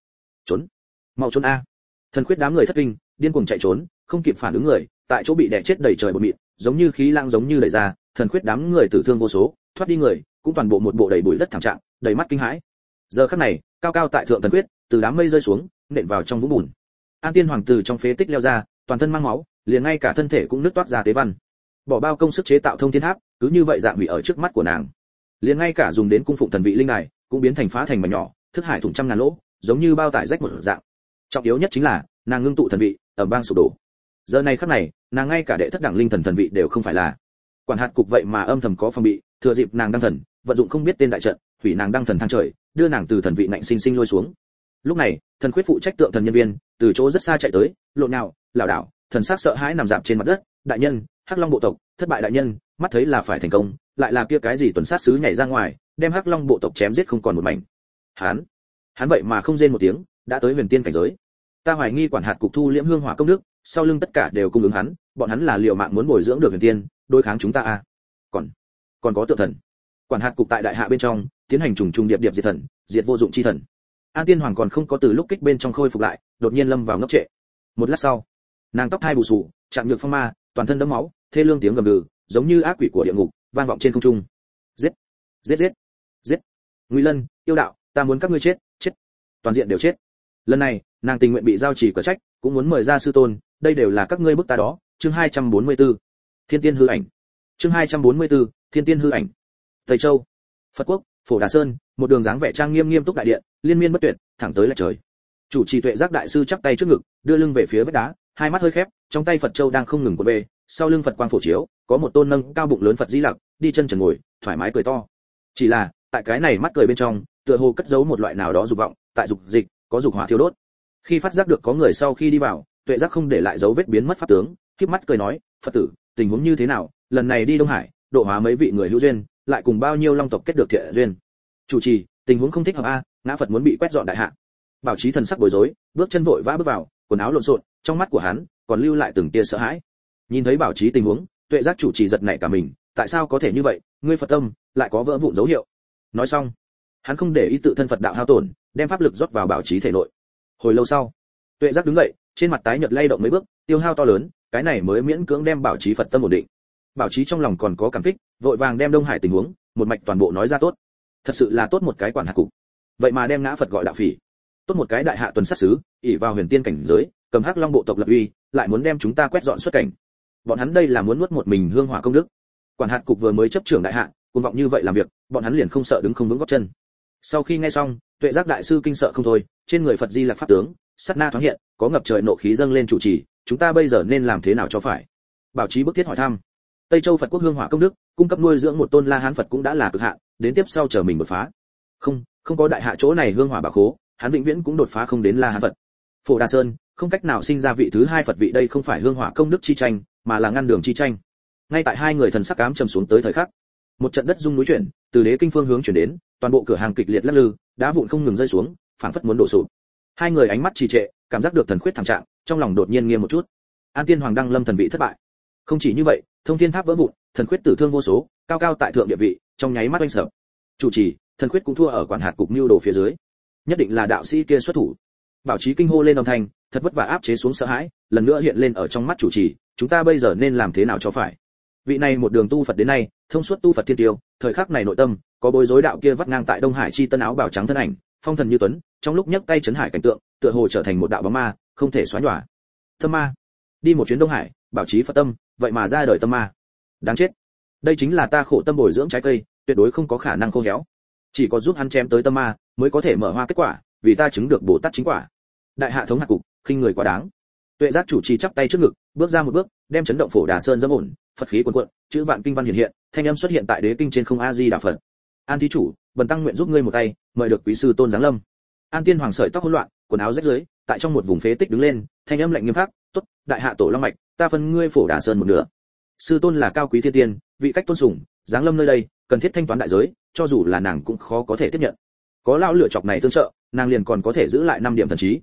Trốn. Mau trốn a. Thần khuyết đám người thất kinh điên cuồng chạy trốn không kịp phản ứng người tại chỗ bị đè chết đầy trời bột mịn giống như khí lang giống như đẩy ra thần khuyết đám người tử thương vô số thoát đi người cũng toàn bộ một bộ đầy bụi đất thảm trạng đầy mắt kinh hãi. Giờ khắc này cao cao tại thượng thần khuyết, từ đám mây rơi xuống nện vào trong vũng bùn. An tiên hoàng tử trong phế tích leo ra, toàn thân mang máu, liền ngay cả thân thể cũng nứt toát ra tế văn. Bỏ bao công sức chế tạo thông thiên tháp, cứ như vậy dạng hủy ở trước mắt của nàng. Liền ngay cả dùng đến cung phụng thần vị linh này cũng biến thành phá thành mảnh nhỏ, thức hải thủng trăm ngàn lỗ, giống như bao tải rách một dạng. Trọng yếu nhất chính là, nàng ngưng tụ thần vị ở bang sụp đổ. Giờ này khắc này, nàng ngay cả đệ thất đẳng linh thần thần vị đều không phải là. Quản hạt cục vậy mà âm thầm có phòng bị, thừa dịp nàng đang thần, vận dụng không biết tên đại trận, hủy nàng đang thần thang trời, đưa nàng từ thần vị nạnh sinh sinh lôi xuống lúc này, thần khuyết phụ trách tượng thần nhân viên, từ chỗ rất xa chạy tới, lộn nào lảo đảo, thần sắc sợ hãi nằm dạp trên mặt đất, đại nhân, hắc long bộ tộc, thất bại đại nhân, mắt thấy là phải thành công, lại là kia cái gì tuần sát sứ nhảy ra ngoài, đem hắc long bộ tộc chém giết không còn một mảnh. Hắn hắn vậy mà không rên một tiếng, đã tới huyền tiên cảnh giới. Ta hoài nghi quản hạt cục thu liễm hương hỏa công đức, sau lưng tất cả đều cung ứng hắn, bọn hắn là liệu mạng muốn bồi dưỡng được huyền tiên, đối kháng chúng ta à? Còn còn có tự thần. Quản hạt cục tại đại hạ bên trong, tiến hành trùng trùng điệp điệp diệt thần, diệt vô dụng chi thần an tiên hoàng còn không có từ lúc kích bên trong khôi phục lại đột nhiên lâm vào ngốc trệ. Một lát sau nàng tóc hai bù sù chạm nhược phong ma toàn thân đẫm máu thê lương tiếng gầm gừ giống như ác quỷ của địa ngục vang vọng trên không trung. Giết! Giết giết! Giết! Ngụy lân yêu đạo ta muốn các ngươi chết chết! Toàn diện đều chết. Lần này nàng tình nguyện bị giao chỉ cửa trách cũng muốn mời ra sư tôn đây đều là các ngươi bức ta đó. Chương 244. thiên tiên hư ảnh. Chương 244, thiên tiên hư ảnh. Tây châu. Phật quốc phổ đà sơn một đường dáng vẻ trang nghiêm nghiêm túc đại điện, liên miên bất tuyệt, thẳng tới là trời. Chủ trì tuệ giác đại sư chắp tay trước ngực, đưa lưng về phía vách đá, hai mắt hơi khép, trong tay phật châu đang không ngừng cuộn về, sau lưng phật quang phổ chiếu, có một tôn nâng cao bụng lớn phật di lặc, đi chân trần ngồi, thoải mái cười to. Chỉ là, tại cái này mắt cười bên trong, tựa hồ cất giấu một loại nào đó dục vọng, tại dục dịch, có dục hỏa thiêu đốt. Khi phát giác được có người sau khi đi vào, tuệ giác không để lại dấu vết biến mất pháp tướng khiếp mắt cười nói, phật tử, tình huống như thế nào? Lần này đi đông hải, độ hóa mấy vị người hữu duyên, lại cùng bao nhiêu long tộc kết được thiện duyên? Chủ trì, tình huống không thích hợp a, ngã phật muốn bị quét dọn đại hạ. Bảo trí thần sắc bối rối, bước chân vội vã bước vào, quần áo lộn xộn, trong mắt của hắn còn lưu lại từng tia sợ hãi. Nhìn thấy bảo trí tình huống, tuệ giác chủ trì giật nảy cả mình, tại sao có thể như vậy? Ngươi phật tâm lại có vỡ vụn dấu hiệu. Nói xong, hắn không để ý tự thân phật đạo hao tổn, đem pháp lực rót vào bảo trí thể nội. Hồi lâu sau, tuệ giác đứng dậy, trên mặt tái nhợt lay động mấy bước, tiêu hao to lớn, cái này mới miễn cưỡng đem bảo trí phật tâm ổn định. Bảo trí trong lòng còn có cảm kích, vội vàng đem đông hải tình huống, một mạch toàn bộ nói ra tốt thật sự là tốt một cái quản hạt cục. Vậy mà đem ngã phật gọi đạo phỉ. Tốt một cái đại hạ tuần sát sứ, ỷ vào huyền tiên cảnh giới, cầm hắc long bộ tộc lập uy, lại muốn đem chúng ta quét dọn xuất cảnh. Bọn hắn đây là muốn nuốt một mình hương hỏa công đức. Quản hạt cục vừa mới chấp trưởng đại hạ, cuồng vọng như vậy làm việc, bọn hắn liền không sợ đứng không vững gót chân. Sau khi nghe xong, tuệ giác đại sư kinh sợ không thôi, trên người phật di lạc pháp tướng, sát na thoáng hiện, có ngập trời nộ khí dâng lên chủ trì, chúng ta bây giờ nên làm thế nào cho phải? Bảo trí bức thiết hỏi thăm. Tây châu phật quốc hương hỏa công đức, cung cấp nuôi dưỡng một tôn la hán phật cũng đã là cực hạn đến tiếp sau chờ mình đột phá. Không không có đại hạ chỗ này hương hỏa bảo khố, hắn vĩnh viễn cũng đột phá không đến la hán phật. Phổ đa sơn, không cách nào sinh ra vị thứ hai phật vị đây không phải hương hỏa công đức chi tranh, mà là ngăn đường chi tranh. Ngay tại hai người thần sắc cám trầm xuống tới thời khắc, một trận đất rung núi chuyển, từ đế kinh phương hướng chuyển đến, toàn bộ cửa hàng kịch liệt lắc lư, đá vụn không ngừng rơi xuống, phảng phất muốn đổ sụp. Hai người ánh mắt trì trệ, cảm giác được thần khuyết thảm trạng, trong lòng đột nhiên nghiêm một chút. An tiên hoàng đăng lâm thần vị thất bại. Không chỉ như vậy, thông thiên tháp vỡ vụn, thần khuyết tử thương vô số, cao cao tại thượng địa vị trong nháy mắt oanh sợ chủ trì, thần khuyết cũng thua ở quản hạt cục mưu đồ phía dưới. Nhất định là đạo sĩ kia xuất thủ. Bảo trí kinh hô lên âm thanh, thật vất vả áp chế xuống sợ hãi, lần nữa hiện lên ở trong mắt chủ trì, chúng ta bây giờ nên làm thế nào cho phải? Vị này một đường tu phật đến nay, thông suốt tu phật thiên tiêu, thời khắc này nội tâm, có bối rối đạo kia vắt ngang tại đông hải chi tân áo bảo trắng thân ảnh, phong thần như tuấn, trong lúc nhấc tay chấn hải cảnh tượng, tựa hồ trở thành một đạo bóng ma, không thể xóa nhòa. Tâm ma. Đi một chuyến đông hải, bảo trí phật tâm, vậy mà ra đời tâm ma. Đáng chết đây chính là ta khổ tâm bồi dưỡng trái cây, tuyệt đối không có khả năng khô héo. Chỉ có giúp hắn chém tới tâm ma, mới có thể mở hoa kết quả, vì ta chứng được bồ tát chính quả. Đại hạ thống hạt cục, khinh người quá đáng. Tuệ giác chủ trì chắp tay trước ngực, bước ra một bước, đem chấn động phổ đà sơn dâm ổn, phật khí cuồn cuộn, chữ vạn kinh văn hiện hiện, thanh âm xuất hiện tại đế kinh trên không a di đà phật. An thí chủ, bần tăng nguyện giúp ngươi một tay, mời được quý sư tôn giáng lâm. An tiên hoàng sợi tóc hỗn loạn, quần áo rách rưới, tại trong một vùng phế tích đứng lên, thanh âm lạnh nghiêm khắc, tốt, đại hạ tổ long mạch, ta phân ngươi phổ đà sơn một nửa. Sư tôn là cao quý thiên tiên vị cách tôn sùng, giáng lâm nơi đây, cần thiết thanh toán đại giới, cho dù là nàng cũng khó có thể tiếp nhận. Có lão lựa chọc này tương trợ, nàng liền còn có thể giữ lại năm điểm thần trí.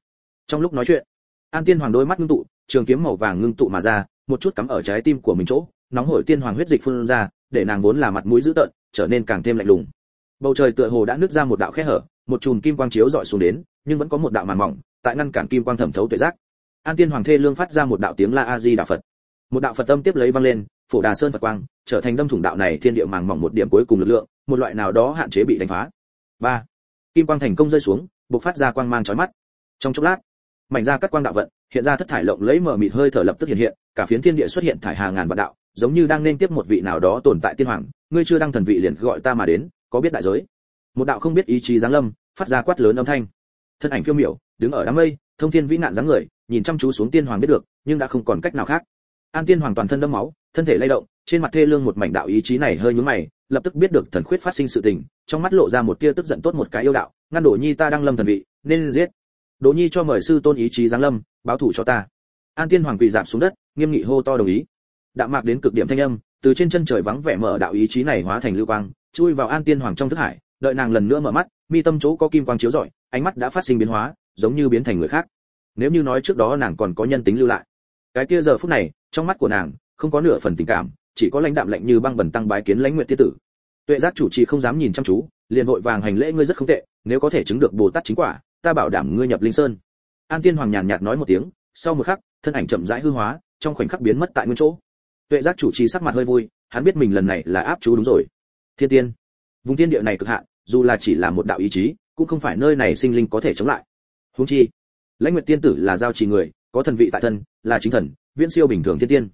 Trong lúc nói chuyện, an tiên hoàng đôi mắt ngưng tụ, trường kiếm màu vàng ngưng tụ mà ra, một chút cắm ở trái tim của mình chỗ, nóng hổi tiên hoàng huyết dịch phun ra, để nàng vốn là mặt mũi dữ tợn, trở nên càng thêm lạnh lùng. Bầu trời tựa hồ đã nứt ra một đạo khe hở, một chùm kim quang chiếu dọi xuống đến, nhưng vẫn có một đạo màn mỏng, tại ngăn cản kim quang thẩm thấu tuệ giác. An tiên hoàng thê lương phát ra một đạo tiếng la a di đà phật một đạo phật tâm tiếp lấy vang lên, phổ đà sơn phật quang, trở thành đâm thủng đạo này thiên địa màng mỏng một điểm cuối cùng lực lượng, một loại nào đó hạn chế bị đánh phá. Ba, kim quang thành công rơi xuống, bộc phát ra quang mang chói mắt. Trong chốc lát, mảnh ra cắt quang đạo vận, hiện ra thất thải lộng lấy mở mịt hơi thở lập tức hiện hiện, cả phiến thiên địa xuất hiện thải hàng ngàn vạn đạo, giống như đang nên tiếp một vị nào đó tồn tại tiên hoàng, ngươi chưa đăng thần vị liền gọi ta mà đến, có biết đại giới? Một đạo không biết ý chí giáng lâm, phát ra quát lớn âm thanh. Thân ảnh phiêu miểu, đứng ở đám mây, thông thiên vĩ nạn dáng người, nhìn chăm chú xuống tiên hoàng biết được, nhưng đã không còn cách nào khác an tiên hoàng toàn thân đẫm máu, thân thể lay động, trên mặt thê lương một mảnh đạo ý chí này hơi nhướng mày, lập tức biết được thần khuyết phát sinh sự tình, trong mắt lộ ra một tia tức giận tốt một cái yêu đạo, ngăn đổ nhi ta đang lâm thần vị, nên giết. Đỗ nhi cho mời sư tôn ý chí giáng lâm, báo thủ cho ta. An tiên hoàng quỳ giảm xuống đất, nghiêm nghị hô to đồng ý. Đạm mạc đến cực điểm thanh âm, từ trên chân trời vắng vẻ mở đạo ý chí này hóa thành lưu quang, chui vào an tiên hoàng trong thức hải, đợi nàng lần nữa mở mắt, mi tâm chỗ có kim quang chiếu rọi, ánh mắt đã phát sinh biến hóa, giống như biến thành người khác. Nếu như nói trước đó nàng còn có nhân tính lưu lại cái kia giờ phút này, trong mắt của nàng, không có nửa phần tình cảm, chỉ có lãnh đạm lạnh như băng bẩn tăng bái kiến lãnh nguyện tiên tử. Tuệ giác chủ trì không dám nhìn chăm chú, liền vội vàng hành lễ ngươi rất không tệ, nếu có thể chứng được bồ tát chính quả, ta bảo đảm ngươi nhập linh sơn. An tiên hoàng nhàn nhạt nói một tiếng, sau một khắc, thân ảnh chậm rãi hư hóa, trong khoảnh khắc biến mất tại nguyên chỗ. Tuệ giác chủ trì sắc mặt hơi vui, hắn biết mình lần này là áp chú đúng rồi. Thiên tiên, vùng thiên địa này cực hạn, dù là chỉ là một đạo ý chí, cũng không phải nơi này sinh linh có thể chống lại. Huống chi, lãnh nguyệt tiên tử là giao trì người có thần vị tại thân, là chính thần, viễn siêu bình thường thiên tiên.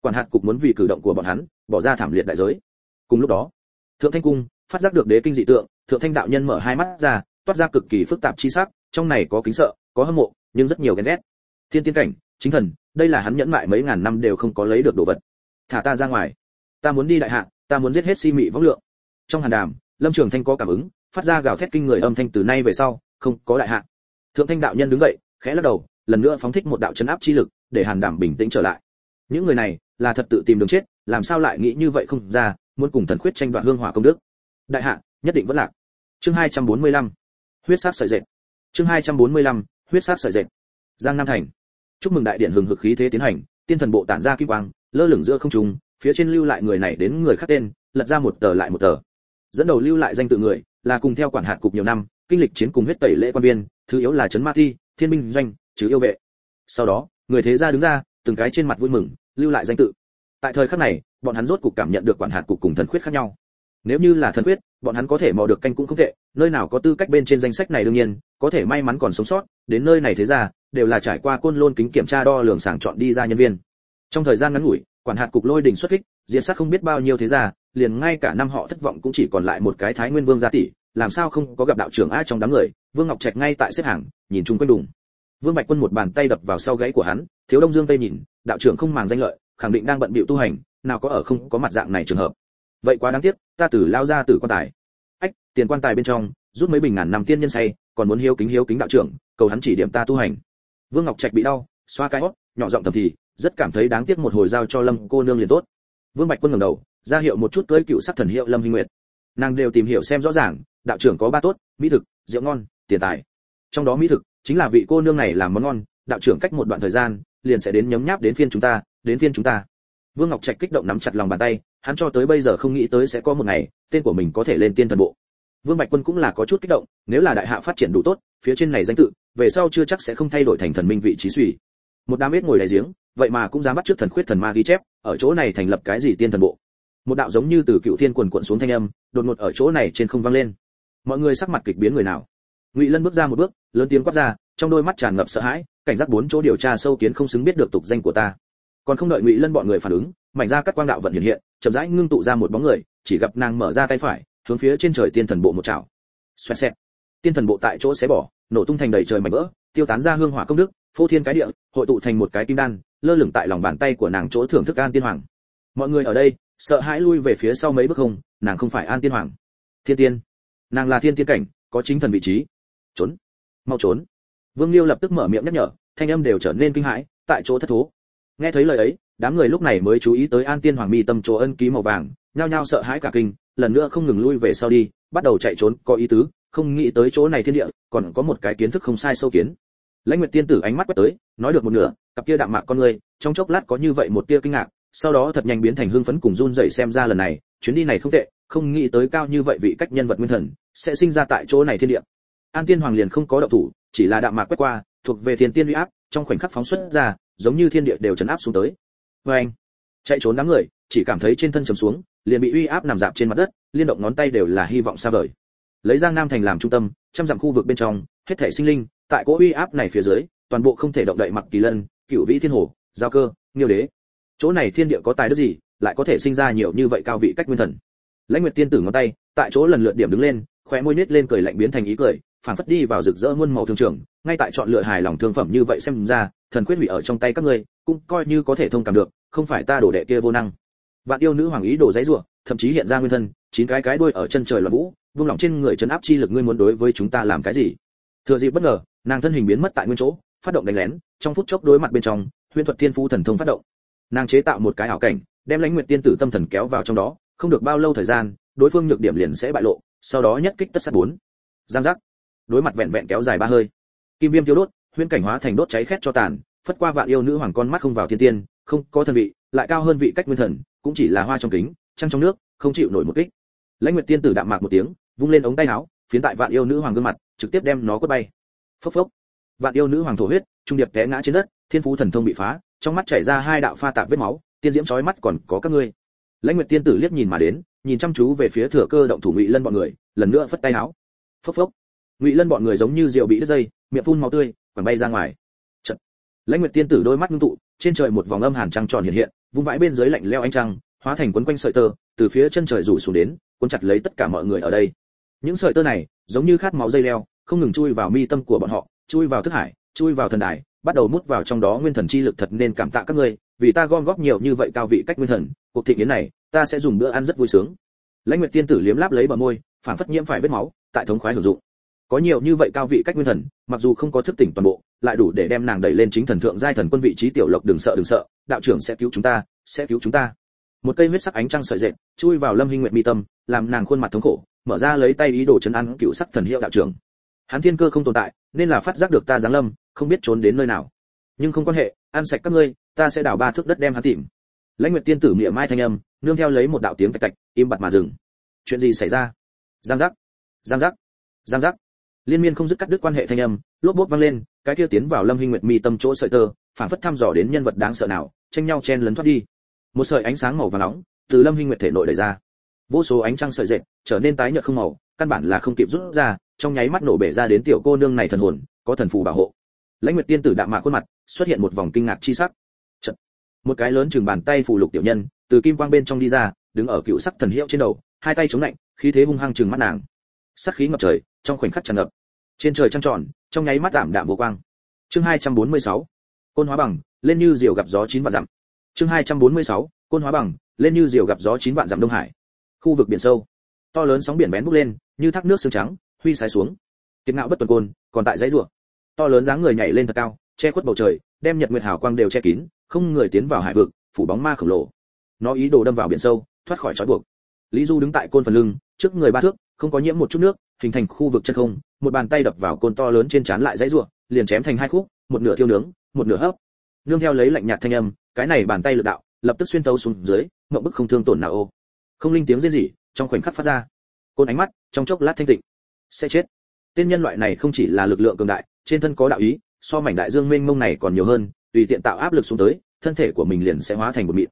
Quản hạt cục muốn vì cử động của bọn hắn, bỏ ra thảm liệt đại giới. Cùng lúc đó, thượng thanh cung phát giác được đế kinh dị tượng, thượng thanh đạo nhân mở hai mắt ra, toát ra cực kỳ phức tạp chi sắc, trong này có kính sợ, có hâm mộ, nhưng rất nhiều ghen ghét. Thiên tiên cảnh, chính thần, đây là hắn nhẫn mại mấy ngàn năm đều không có lấy được đồ vật. Thả ta ra ngoài. Ta muốn đi đại hạ, ta muốn giết hết si mị vong lượng. Trong hàn đàm, lâm trường thanh có cảm ứng, phát ra gào thét kinh người âm thanh từ nay về sau, không có đại hạ. Thượng thanh đạo nhân đứng dậy, khẽ lắc đầu lần nữa phóng thích một đạo chấn áp chi lực, để hàn đảm bình tĩnh trở lại. Những người này là thật tự tìm đường chết, làm sao lại nghĩ như vậy không ra, muốn cùng thần khuyết tranh đoạt hương hỏa công đức. Đại hạ, nhất định vẫn lạc. Chương 245. huyết sát sợi dệt. Chương 245. huyết sát sợi dệt. Giang nam thành. Chúc mừng đại điện hừng hực khí thế tiến hành, tiên thần bộ tản ra kim quang, lơ lửng giữa không trung, phía trên lưu lại người này đến người khác tên, lật ra một tờ lại một tờ. Dẫn đầu lưu lại danh tự người, là cùng theo quản hạt cục nhiều năm, kinh lịch chiến cùng huyết tẩy lễ quan viên, thứ yếu là trấn ma thi, thiên minh doanh chứ yêu vệ. Sau đó, người thế gia đứng ra, từng cái trên mặt vui mừng, lưu lại danh tự. Tại thời khắc này, bọn hắn rốt cục cảm nhận được quản hạt cục cùng thần khuyết khác nhau. Nếu như là thần khuyết, bọn hắn có thể mò được canh cũng không tệ, nơi nào có tư cách bên trên danh sách này đương nhiên, có thể may mắn còn sống sót, đến nơi này thế ra đều là trải qua côn lôn kính kiểm tra đo lường sàng chọn đi ra nhân viên. Trong thời gian ngắn ngủi, quản hạt cục lôi đỉnh xuất kích diện sát không biết bao nhiêu thế gia, liền ngay cả năm họ thất vọng cũng chỉ còn lại một cái thái nguyên vương gia tỷ, làm sao không có gặp đạo trưởng a trong đám người, vương ngọc trạch ngay tại xếp hàng, nhìn chung quanh đùng vương bạch quân một bàn tay đập vào sau gáy của hắn thiếu đông dương tây nhìn đạo trưởng không màng danh lợi khẳng định đang bận bịu tu hành nào có ở không có mặt dạng này trường hợp. Vậy quá đáng tiếc ta tử lao ra tử quan tài. Ách tiền quan tài bên trong rút mấy bình ngàn năm tiên nhân say còn muốn hiếu kính hiếu kính đạo trưởng cầu hắn chỉ điểm ta tu hành. Vương ngọc trạch bị đau xoa cái hốc, nhỏ giọng thầm thì rất cảm thấy đáng tiếc một hồi giao cho lâm cô nương liền tốt. Vương bạch quân ngẩng đầu ra hiệu một chút tới cựu sắc thần hiệu lâm Hinh nguyệt. Nàng đều tìm hiểu xem rõ ràng đạo trưởng có ba tốt mỹ thực rượu ngon tiền tài. Trong đó mỹ thực chính là vị cô nương này làm món ngon, đạo trưởng cách một đoạn thời gian, liền sẽ đến nhấm nháp đến phiên chúng ta, đến phiên chúng ta. Vương ngọc trạch kích động nắm chặt lòng bàn tay, hắn cho tới bây giờ không nghĩ tới sẽ có một ngày, tên của mình có thể lên tiên thần bộ. Vương bạch quân cũng là có chút kích động, nếu là đại hạ phát triển đủ tốt, phía trên này danh tự, về sau chưa chắc sẽ không thay đổi thành thần minh vị trí suy. Một đám biết ngồi đại giếng, vậy mà cũng dám bắt trước thần khuyết thần ma ghi chép, ở chỗ này thành lập cái gì tiên thần bộ? Một đạo giống như từ cựu thiên quần quận xuống thanh âm, đột ngột ở chỗ này trên không vang lên. Mọi người sắc mặt kịch biến người nào? Ngụy lân bước ra một bước, lớn tiếng quát ra, trong đôi mắt tràn ngập sợ hãi, cảnh giác bốn chỗ điều tra sâu kiến không xứng biết được tục danh của ta. Còn không đợi ngụy lân bọn người phản ứng, mảnh ra các quang đạo vận hiện hiện, chậm rãi ngưng tụ ra một bóng người, chỉ gặp nàng mở ra tay phải, hướng phía trên trời tiên thần bộ một chảo. Xoẹt xẹt. Tiên thần bộ tại chỗ xé bỏ, nổ tung thành đầy trời mảnh vỡ, tiêu tán ra hương hỏa công đức, phô thiên cái địa, hội tụ thành một cái kim đan, lơ lửng tại lòng bàn tay của nàng chỗ thưởng thức an tiên hoàng. Mọi người ở đây, sợ hãi lui về phía sau mấy bước không, nàng không phải an tiên hoàng. Thiên tiên. Nàng là thiên tiên cảnh, có chính thần vị trí trốn. Mau trốn. Vương liêu lập tức mở miệng nhắc nhở, thanh âm đều trở nên kinh hãi, tại chỗ thất thố. Nghe thấy lời ấy, đám người lúc này mới chú ý tới an tiên hoàng mi tâm chỗ ân ký màu vàng, nhao nhao sợ hãi cả kinh, lần nữa không ngừng lui về sau đi, bắt đầu chạy trốn, có ý tứ, không nghĩ tới chỗ này thiên địa, còn có một cái kiến thức không sai sâu kiến. Lãnh nguyệt tiên tử ánh mắt quét tới, nói được một nửa, cặp kia đạm mạc con người, trong chốc lát có như vậy một tia kinh ngạc, sau đó thật nhanh biến thành hưng phấn cùng run rẩy xem ra lần này, chuyến đi này không tệ, không nghĩ tới cao như vậy vị cách nhân vật nguyên thần, sẽ sinh ra tại chỗ này thiên địa an tiên hoàng liền không có động thủ, chỉ là đạm mạc quét qua, thuộc về thiên tiên uy áp, trong khoảnh khắc phóng xuất ra, giống như thiên địa đều chấn áp xuống tới. Vê anh, chạy trốn đám người, chỉ cảm thấy trên thân trầm xuống, liền bị uy áp nằm dạp trên mặt đất, liên động ngón tay đều là hy vọng xa vời. Lấy giang nam thành làm trung tâm, trăm dặm khu vực bên trong, hết thể sinh linh, tại cỗ uy áp này phía dưới, toàn bộ không thể động đậy mặc kỳ lân, cựu vĩ thiên hồ, giao cơ, nghiêu đế. Chỗ này thiên địa có tài đức gì, lại có thể sinh ra nhiều như vậy cao vị cách nguyên thần? Lãnh nguyệt tiên tử ngón tay, tại chỗ lần lượt điểm đứng lên, khóe môi nhếch lên cười lạnh biến thành ý cười phản phất đi vào rực rỡ muôn màu thương trường, ngay tại chọn lựa hài lòng thương phẩm như vậy xem ra, thần quyết hủy ở trong tay các ngươi, cũng coi như có thể thông cảm được, không phải ta đổ đệ kia vô năng. Vạn yêu nữ hoàng ý đổ giấy rủa, thậm chí hiện ra nguyên thân, chín cái cái đuôi ở chân trời loạn vũ vung lòng trên người chấn áp chi lực ngươi muốn đối với chúng ta làm cái gì? Thừa dịp bất ngờ, nàng thân hình biến mất tại nguyên chỗ, phát động đánh lén, trong phút chốc đối mặt bên trong huyễn thuật tiên phu thần thông phát động. Nàng chế tạo một cái ảo cảnh, đem lãnh nguyệt tiên tử tâm thần kéo vào trong đó, không được bao lâu thời gian, đối phương nhược điểm liền sẽ bại lộ, sau đó nhất kích tất sát bốn. Giang giác đối mặt vẹn vẹn kéo dài ba hơi. Kim viêm tiêu đốt, huyễn cảnh hóa thành đốt cháy khét cho tàn, phất qua vạn yêu nữ hoàng con mắt không vào thiên tiên, không có thần vị, lại cao hơn vị cách nguyên thần, cũng chỉ là hoa trong kính, trăng trong nước, không chịu nổi một kích. Lãnh nguyệt tiên tử đạm mạc một tiếng, vung lên ống tay áo, phiến tại vạn yêu nữ hoàng gương mặt, trực tiếp đem nó quất bay. Phốc phốc. Vạn yêu nữ hoàng thổ huyết, trung điệp té ngã trên đất, thiên phú thần thông bị phá, trong mắt chảy ra hai đạo pha tạp vết máu, tiên diễm chói mắt còn có các ngươi. Lãnh nguyệt tiên tử liếc nhìn mà đến, nhìn chăm chú về phía thừa cơ động thủ ngụy lân bọn người, lần nữa phất tay áo. Phốc phốc ngụy lân bọn người giống như rượu bị đứt dây, miệng phun máu tươi, quẳng bay ra ngoài. Chật. lãnh nguyệt tiên tử đôi mắt ngưng tụ, trên trời một vòng âm hàn trăng tròn hiện hiện, vung vãi bên dưới lạnh leo ánh trăng, hóa thành quấn quanh sợi tơ, từ phía chân trời rủ xuống đến, cuốn chặt lấy tất cả mọi người ở đây. Những sợi tơ này, giống như khát máu dây leo, không ngừng chui vào mi tâm của bọn họ, chui vào thức hải, chui vào thần đài, bắt đầu mút vào trong đó nguyên thần chi lực thật nên cảm tạ các ngươi, vì ta gom góp nhiều như vậy cao vị cách nguyên thần, cuộc thịnh yến này, ta sẽ dùng bữa ăn rất vui sướng. Lãnh nguyệt tiên tử liếm láp lấy bờ môi phản phất nhiễm phải vết máu, tại thống khoái hưởng dụng có nhiều như vậy cao vị cách nguyên thần, mặc dù không có thức tỉnh toàn bộ, lại đủ để đem nàng đẩy lên chính thần thượng giai thần quân vị trí tiểu lộc đừng sợ đừng sợ, đạo trưởng sẽ cứu chúng ta, sẽ cứu chúng ta. Một cây huyết sắc ánh trăng sợi dệt, chui vào lâm hinh nguyện mi tâm, làm nàng khuôn mặt thống khổ, mở ra lấy tay ý đồ chấn an cựu sắc thần hiệu đạo trưởng. Hắn thiên cơ không tồn tại, nên là phát giác được ta giáng lâm, không biết trốn đến nơi nào. Nhưng không quan hệ, ăn sạch các ngươi, ta sẽ đào ba thước đất đem hắn tìm. Lãnh nguyệt tiên tử miệng mai thanh âm, nương theo lấy một đạo tiếng tạch tạch, im bặt mà dừng. Chuyện gì xảy ra? Giang giác. Giang giác. Giang giác liên miên không dứt cắt đứt quan hệ thanh âm, lốp bốp vang lên, cái kia tiến vào lâm hinh nguyệt mi tâm chỗ sợi tơ phản phất thăm dò đến nhân vật đáng sợ nào, tranh nhau chen lấn thoát đi. Một sợi ánh sáng màu vàng nóng từ lâm hinh nguyệt thể nội đẩy ra. Vô số ánh trăng sợi dệt trở nên tái nhợt không màu, căn bản là không kịp rút ra, trong nháy mắt nổ bể ra đến tiểu cô nương này thần hồn, có thần phù bảo hộ. Lãnh nguyệt tiên tử đạm mạ khuôn mặt, xuất hiện một vòng kinh ngạc chi sắc. Chật. một cái lớn chừng bàn tay phù lục tiểu nhân từ kim quang bên trong đi ra, đứng ở cựu sắc thần hiệu trên đầu, hai tay chống lạnh, khí thế hung hăng chừng mắt nàng. Sắc khí ngập trời trong khoảnh khắc tràn ngập. Trên trời trăng tròn, trong nháy mắt giảm đạm vô quang. Chương 246. côn hóa bằng, lên như diều gặp gió chín vạn dặm. Chương 246. côn hóa bằng, lên như diều gặp gió chín vạn dặm đông hải. Khu vực biển sâu. To lớn sóng biển bén bốc lên, như thác nước sương trắng, huy sái xuống. Kiệt ngạo bất tuần côn, còn tại dãy rùa to lớn dáng người nhảy lên thật cao, che khuất bầu trời, đem nhật nguyệt hào quang đều che kín, không người tiến vào hải vực, phủ bóng ma khổng lồ. Nó ý đồ đâm vào biển sâu, thoát khỏi trói buộc. Lý du đứng tại côn phần lưng, trước người ba thước, không có nhiễm một chút nước hình thành khu vực chân không, một bàn tay đập vào côn to lớn trên trán lại dãy rùa liền chém thành hai khúc, một nửa thiêu nướng, một nửa hấp. Nương theo lấy lạnh nhạt thanh âm, cái này bàn tay lực đạo lập tức xuyên tấu xuống dưới ngậm bức không thương tổn nào ô. Không linh tiếng rên rỉ trong khoảnh khắc phát ra. Côn ánh mắt trong chốc lát thanh tịnh. Sẽ chết. Tên nhân loại này không chỉ là lực lượng cường đại, trên thân có đạo ý, so mảnh đại dương mênh mông này còn nhiều hơn, tùy tiện tạo áp lực xuống tới, thân thể của mình liền sẽ hóa thành một mịn.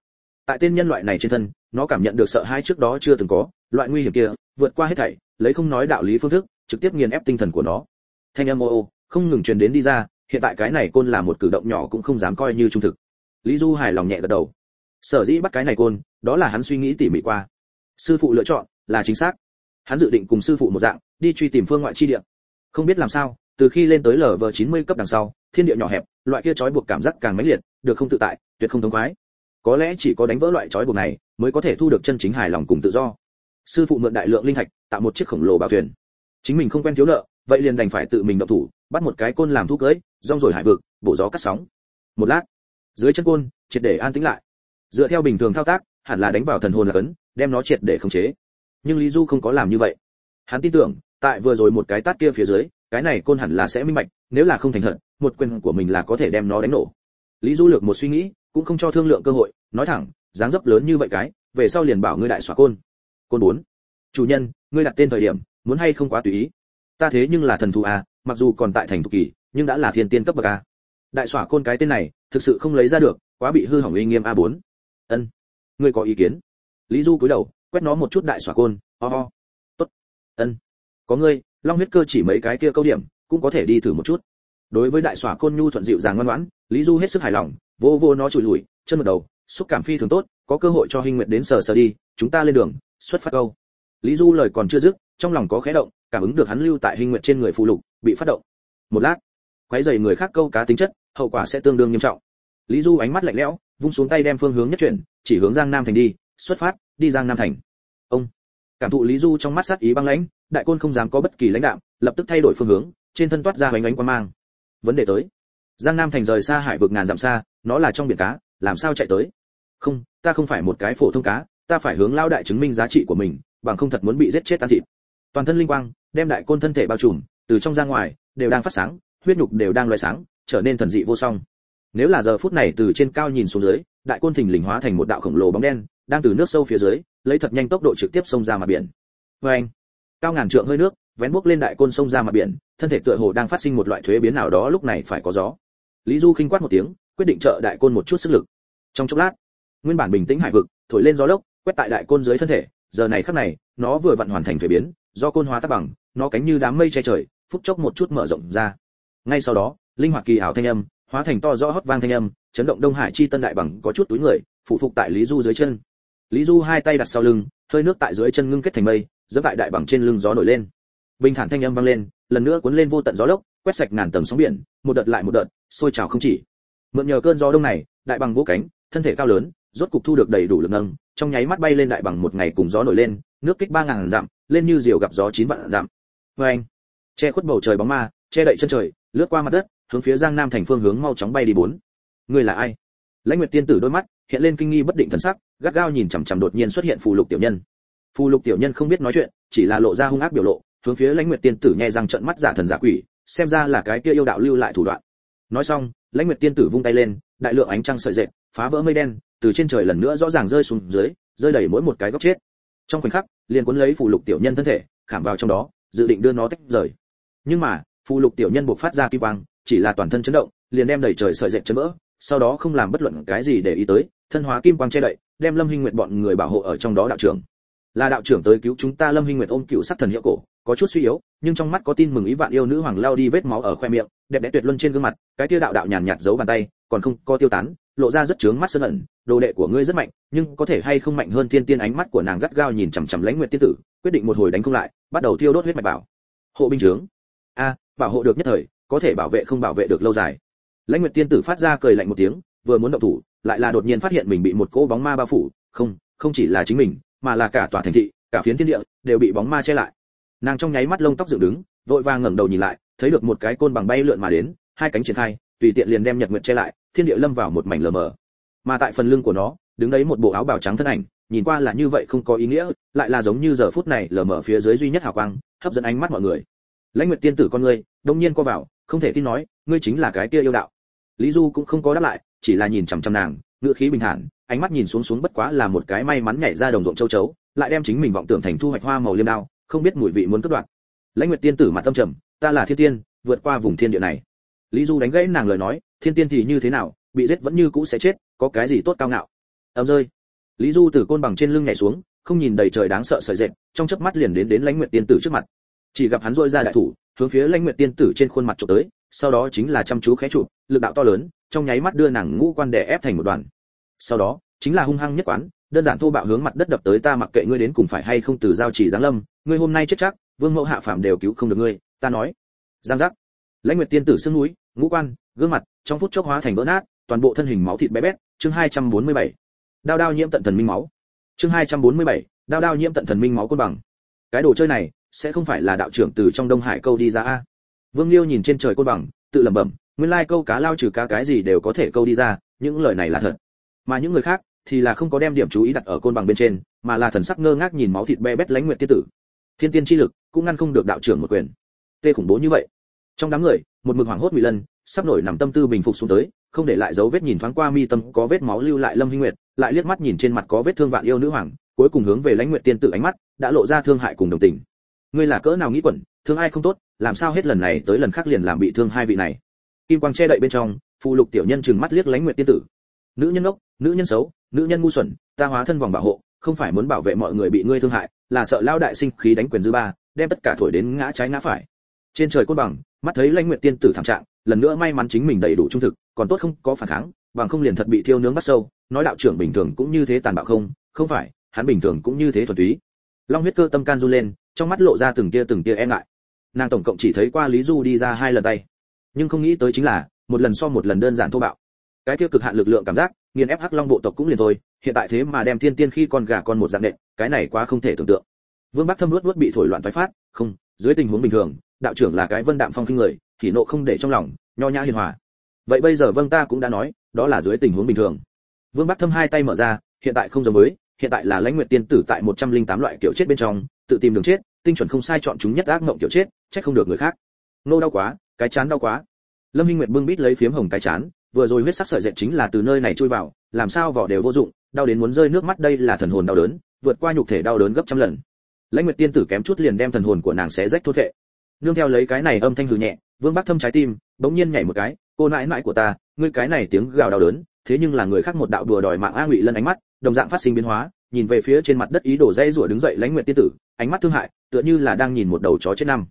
Tại tên nhân loại này trên thân, nó cảm nhận được sợ hãi trước đó chưa từng có, loại nguy hiểm kia vượt qua hết thảy lấy không nói đạo lý phương thức, trực tiếp nghiền ép tinh thần của nó. Thanh âm ô ô, không ngừng truyền đến đi ra, hiện tại cái này côn là một cử động nhỏ cũng không dám coi như trung thực. Lý du hài lòng nhẹ gật đầu. Sở dĩ bắt cái này côn, đó là hắn suy nghĩ tỉ mỉ qua. Sư phụ lựa chọn, là chính xác. Hắn dự định cùng sư phụ một dạng, đi truy tìm phương ngoại chi địa. Không biết làm sao, từ khi lên tới lv 90 cấp đằng sau, thiên địa nhỏ hẹp, loại kia trói buộc cảm giác càng mãnh liệt, được không tự tại, tuyệt không thống khoái. Có lẽ chỉ có đánh vỡ loại trói buộc này, mới có thể thu được chân chính hài lòng cùng tự do sư phụ mượn đại lượng linh thạch, tạo một chiếc khổng lồ bảo thuyền. Chính mình không quen thiếu nợ, vậy liền đành phải tự mình động thủ, bắt một cái côn làm thu cưới, rong rồi hải vực, bổ gió cắt sóng. Một lát, dưới chân côn, triệt để an tĩnh lại. Dựa theo bình thường thao tác, hẳn là đánh vào thần hồn là cấn, đem nó triệt để khống chế. Nhưng lý du không có làm như vậy. Hắn tin tưởng, tại vừa rồi một cái tát kia phía dưới, cái này côn hẳn là sẽ minh bạch, nếu là không thành thật, một quyền của mình là có thể đem nó đánh nổ. Lý du lược một suy nghĩ, cũng không cho thương lượng cơ hội, nói thẳng, dáng dấp lớn như vậy cái, về sau liền bảo ngươi đại xóa côn côn bốn. Chủ nhân, ngươi đặt tên thời điểm, muốn hay không quá tùy ý? Ta thế nhưng là thần thù a mặc dù còn tại thành thục kỳ, nhưng đã là thiên tiên cấp bậc a đại xóa côn cái tên này, thực sự không lấy ra được, quá bị hư hỏng uy nghiêm a bốn. Ân, ngươi có ý kiến? Lý du cúi đầu, quét nó một chút đại xóa côn, ho ho. Tốt. Ân, có ngươi, long huyết cơ chỉ mấy cái kia câu điểm, cũng có thể đi thử một chút. Đối với đại xỏa côn nhu thuận dịu dàng ngoan ngoãn, lý du hết sức hài lòng, vô vô nó trùi lùi, chân một đầu, xúc cảm phi thường tốt, có cơ hội cho hình nguyện đến sờ sờ đi, chúng ta lên đường xuất phát câu. Lý du lời còn chưa dứt, trong lòng có khẽ động, cảm ứng được hắn lưu tại hình nguyệt trên người phù lục, bị phát động. Một lát, quấy rầy người khác câu cá tính chất, hậu quả sẽ tương đương nghiêm trọng. Lý du ánh mắt lạnh lẽo, vung xuống tay đem phương hướng nhất chuyển, chỉ hướng giang nam thành đi, xuất phát, đi giang nam thành. Ông, cảm thụ lý du trong mắt sát ý băng lãnh, đại côn không dám có bất kỳ lãnh đạo lập tức thay đổi phương hướng, trên thân toát ra hoành ánh quan mang. Vấn đề tới. Giang nam thành rời xa hải vực ngàn dặm xa, nó là trong biển cá, làm sao chạy tới? Không, ta không phải một cái phổ thông cá ta phải hướng lao đại chứng minh giá trị của mình, bằng không thật muốn bị giết chết tan thịt. Toàn thân linh quang, đem đại côn thân thể bao trùm, từ trong ra ngoài, đều đang phát sáng, huyết nhục đều đang loé sáng, trở nên thần dị vô song. Nếu là giờ phút này từ trên cao nhìn xuống dưới, đại côn thình lình hóa thành một đạo khổng lồ bóng đen, đang từ nước sâu phía dưới, lấy thật nhanh tốc độ trực tiếp xông ra mặt biển. Vê anh cao ngàn trượng hơi nước, vén bước lên đại côn sông ra mặt biển, thân thể tựa hồ đang phát sinh một loại thuế biến nào đó lúc này phải có gió. Lý du khinh quát một tiếng, quyết định trợ đại côn một chút sức lực. Trong chốc lát, nguyên bản bình tĩnh hải vực, thổi lên gió lốc quét tại đại côn dưới thân thể, giờ này khắc này, nó vừa vặn hoàn thành thuế biến, do côn hóa tác bằng, nó cánh như đám mây che trời, phút chốc một chút mở rộng ra. Ngay sau đó, linh hoạt kỳ ảo thanh âm, hóa thành to rõ hót vang thanh âm, chấn động đông hải chi tân đại bằng có chút túi người, phụ phục tại lý du dưới chân. Lý du hai tay đặt sau lưng, hơi nước tại dưới chân ngưng kết thành mây dẫm tại đại bằng trên lưng gió nổi lên. Bình thản thanh âm vang lên, lần nữa cuốn lên vô tận gió lốc, quét sạch ngàn tầng sóng biển, một đợt lại một đợt, sôi trào không chỉ. Mượn nhờ cơn gió đông này, đại bằng vỗ cánh, thân thể cao lớn rốt cục thu được đầy đủ lực nâng, trong nháy mắt bay lên đại bằng một ngày cùng gió nổi lên, nước kích ba ngàn dặm, lên như diều gặp gió chín vạn dặm. Oeng. anh, che khuất bầu trời bóng ma, che đậy chân trời, lướt qua mặt đất, hướng phía giang nam thành phương hướng mau chóng bay đi bốn. Người là ai? Lãnh nguyệt tiên tử đôi mắt hiện lên kinh nghi bất định thần sắc, gắt gao nhìn chằm chằm đột nhiên xuất hiện phù lục tiểu nhân. Phù lục tiểu nhân không biết nói chuyện, chỉ là lộ ra hung ác biểu lộ, hướng phía lãnh nguyệt tiên tử nhẹ răng trợn mắt giả thần giả quỷ, xem ra là cái kia yêu đạo lưu lại thủ đoạn. Nói xong, lãnh nguyệt tiên tử vung tay lên, đại lượng ánh trăng sợi dệt, phá vỡ mây đen từ trên trời lần nữa rõ ràng rơi xuống dưới, rơi đầy mỗi một cái góc chết. Trong khoảnh khắc, liền cuốn lấy phù lục tiểu nhân thân thể, khảm vào trong đó, dự định đưa nó tách rời. Nhưng mà, phù lục tiểu nhân buộc phát ra kim quang, chỉ là toàn thân chấn động, liền đem đầy trời sợi dệt chấn vỡ, sau đó không làm bất luận cái gì để ý tới, thân hóa kim quang che đậy, đem lâm hinh nguyệt bọn người bảo hộ ở trong đó đạo trưởng. Là đạo trưởng tới cứu chúng ta, lâm hinh nguyệt ôm cựu sắc thần hiệu cổ, có chút suy yếu, nhưng trong mắt có tin mừng ý vạn yêu nữ hoàng lao đi vết máu ở khoe miệng, đẹp đẽ tuyệt luân trên gương mặt, cái tia đạo đạo nhàn nhạt giấu bàn tay, còn không có tiêu tán, lộ ra rất trướng mắt sơn ẩn đồ đệ của ngươi rất mạnh, nhưng có thể hay không mạnh hơn tiên tiên ánh mắt của nàng gắt gao nhìn chằm chằm lãnh nguyệt tiên tử, quyết định một hồi đánh không lại, bắt đầu thiêu đốt huyết mạch bảo. Hộ binh trướng. A, bảo hộ được nhất thời, có thể bảo vệ không bảo vệ được lâu dài. Lãnh nguyệt tiên tử phát ra cười lạnh một tiếng, vừa muốn động thủ, lại là đột nhiên phát hiện mình bị một cỗ bóng ma bao phủ. Không không chỉ là chính mình, mà là cả tòa thành thị, cả phiến thiên địa đều bị bóng ma che lại. Nàng trong nháy mắt lông tóc dựng đứng, vội vàng ngẩng đầu nhìn lại, thấy được một cái côn bằng bay lượn mà đến, hai cánh triển khai, tùy tiện liền đem nhật nguyệt che lại, thiên địa lâm vào một mảnh lờ mờ mà tại phần lưng của nó, đứng đấy một bộ áo bào trắng thân ảnh, nhìn qua là như vậy không có ý nghĩa, lại là giống như giờ phút này lờ mở phía dưới duy nhất hào quang, hấp dẫn ánh mắt mọi người. Lãnh nguyệt tiên tử con ngươi, đông nhiên co vào, không thể tin nói, ngươi chính là cái kia yêu đạo. Lý du cũng không có đáp lại, chỉ là nhìn chằm chằm nàng ngựa khí bình thản, ánh mắt nhìn xuống xuống bất quá là một cái may mắn nhảy ra đồng ruộng châu chấu, lại đem chính mình vọng tưởng thành thu hoạch hoa màu liêm đao, không biết mùi vị muốn cất đoạn. Lãnh nguyệt tiên tử mặt tâm trầm, ta là thiên tiên, vượt qua vùng thiên địa này. Lý du đánh gãy nàng lời nói, thiên tiên thì như thế nào bị giết vẫn như cũ sẽ chết, có cái gì tốt cao ngạo. Ầm rơi. Lý du từ côn bằng trên lưng nhảy xuống, không nhìn đầy trời đáng sợ sợi dệt, trong chớp mắt liền đến đến lãnh nguyệt tiên tử trước mặt. Chỉ gặp hắn rôi ra đại thủ, hướng phía lãnh nguyệt tiên tử trên khuôn mặt chụp tới, sau đó chính là chăm chú khẽ chụp, lực đạo to lớn, trong nháy mắt đưa nàng ngũ quan đè ép thành một đoàn. Sau đó, chính là hung hăng nhất quán, đơn giản thô bạo hướng mặt đất đập tới ta mặc kệ ngươi đến cùng phải hay không từ giao chỉ giáng lâm, ngươi hôm nay chết chắc, vương mẫu hạ phàm đều cứu không được ngươi, ta nói. Giang giác. Lãnh nguyệt tiên tử sưng núi, ngũ quan, gương mặt, trong phút chốc hóa thành vỡ nát toàn bộ thân hình máu thịt bé bét, chương 247. đao đao nhiễm tận thần minh máu. Chương 247. đao đao nhiễm tận thần minh máu côn bằng. Cái đồ chơi này sẽ không phải là đạo trưởng từ trong đông hải câu đi ra a. Vương liêu nhìn trên trời côn bằng, tự lẩm bẩm, nguyên lai câu cá lao trừ cá cái gì đều có thể câu đi ra, những lời này là thật. Mà những người khác thì là không có đem điểm chú ý đặt ở côn bằng bên trên, mà là thần sắc ngơ ngác nhìn máu thịt be bét lãnh nguyệt tiên tử. Thiên tiên chi lực cũng ngăn không được đạo trưởng một quyền. Tê khủng bố như vậy. Trong đám người, một mực hoảng hốt ngụy lân, sắp nổi nằm tâm tư bình phục xuống tới không để lại dấu vết nhìn thoáng qua mi tâm có vết máu lưu lại lâm hinh nguyệt, lại liếc mắt nhìn trên mặt có vết thương vạn yêu nữ hoàng, cuối cùng hướng về lãnh nguyệt tiên tử ánh mắt, đã lộ ra thương hại cùng đồng tình. Ngươi là cỡ nào nghĩ quẩn, thương ai không tốt, làm sao hết lần này tới lần khác liền làm bị thương hai vị này? Kim quang che đậy bên trong phụ lục tiểu nhân chừng mắt liếc lãnh nguyệt tiên tử. Nữ nhân ốc nữ nhân xấu, nữ nhân ngu xuẩn, ta hóa thân vòng bảo hộ, không phải muốn bảo vệ mọi người bị ngươi thương hại, là sợ lao đại sinh khí đánh quyền dư ba, đem tất cả thổi đến ngã trái ngã phải. Trên trời côn bằng, mắt thấy lãnh nguyệt tiên tử thảm trạng lần nữa may mắn chính mình đầy đủ trung thực, còn tốt không có phản kháng, bằng không liền thật bị thiêu nướng bắt sâu, nói đạo trưởng bình thường cũng như thế tàn bạo không không phải, hắn bình thường cũng như thế thuần túy. Long huyết cơ tâm can run lên, trong mắt lộ ra từng tia từng tia e ngại. Nàng tổng cộng chỉ thấy qua lý du đi ra hai lần tay. Nhưng không nghĩ tới chính là, một lần so một lần đơn giản thô bạo. Cái kia cực hạn lực lượng cảm giác, nghiền ép hắc long bộ tộc cũng liền thôi, hiện tại thế mà đem thiên tiên khi con gà con một dạng nện, cái này quá không thể tưởng tượng. Vương bắc thâm luốt luốt bị thổi loạn tái phát, không, dưới tình huống bình thường đạo trưởng là cái vân đạm phong kinh người thì nộ không để trong lòng nho nhã hiền hòa. Vậy bây giờ vâng ta cũng đã nói đó là dưới tình huống bình thường. Vương bắc thâm hai tay mở ra hiện tại không giống mới, hiện tại là lãnh nguyện tiên tử tại 108 loại kiểu chết bên trong tự tìm đường chết tinh chuẩn không sai chọn chúng nhất ác mộng kiểu chết trách không được người khác. Nô đau quá cái chán đau quá. Lâm hinh nguyệt bưng bít lấy phiếm hồng cái chán vừa rồi huyết sắc sợi dệt chính là từ nơi này chui vào làm sao vỏ đều vô dụng đau đến muốn rơi nước mắt đây là thần hồn đau đớn vượt qua nhục thể đau đớn gấp trăm lần. Lãnh nguyệt tiên tử kém chút liền đem thần hồn của nàng xé rách thốt vệ nương theo lấy cái này âm thanh hừ nhẹ, vương bắc thâm trái tim, bỗng nhiên nhảy một cái, cô nãi nãi của ta, ngươi cái này tiếng gào đau đớn, thế nhưng là người khác một đạo đùa đòi mạng a ngụy lân ánh mắt, đồng dạng phát sinh biến hóa, nhìn về phía trên mặt đất ý đồ dây rủa đứng dậy lãnh nguyện tiên tử, ánh mắt thương hại, tựa như là đang nhìn một đầu chó chết năm.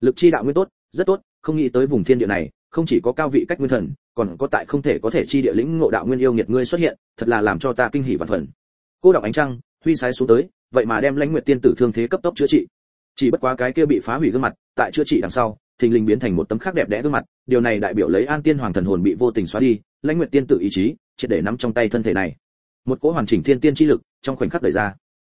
Lực chi đạo nguyên tốt, rất tốt, không nghĩ tới vùng thiên địa này, không chỉ có cao vị cách nguyên thần, còn có tại không thể có thể chi địa lĩnh ngộ đạo nguyên yêu nghiệt ngươi xuất hiện, thật là làm cho ta kinh hỉ vạn phần. Cô đọc ánh trăng, huy sái xuống tới, vậy mà đem lãnh nguyện tiên tử thương thế cấp tốc chữa trị chỉ bất quá cái kia bị phá hủy gương mặt, tại chữa trị đằng sau, thình lình biến thành một tấm khác đẹp đẽ gương mặt, điều này đại biểu lấy an tiên hoàng thần hồn bị vô tình xóa đi, lãnh nguyệt tiên tử ý chí, triệt để nắm trong tay thân thể này. Một cỗ hoàn chỉnh thiên tiên chi lực trong khoảnh khắc đẩy ra.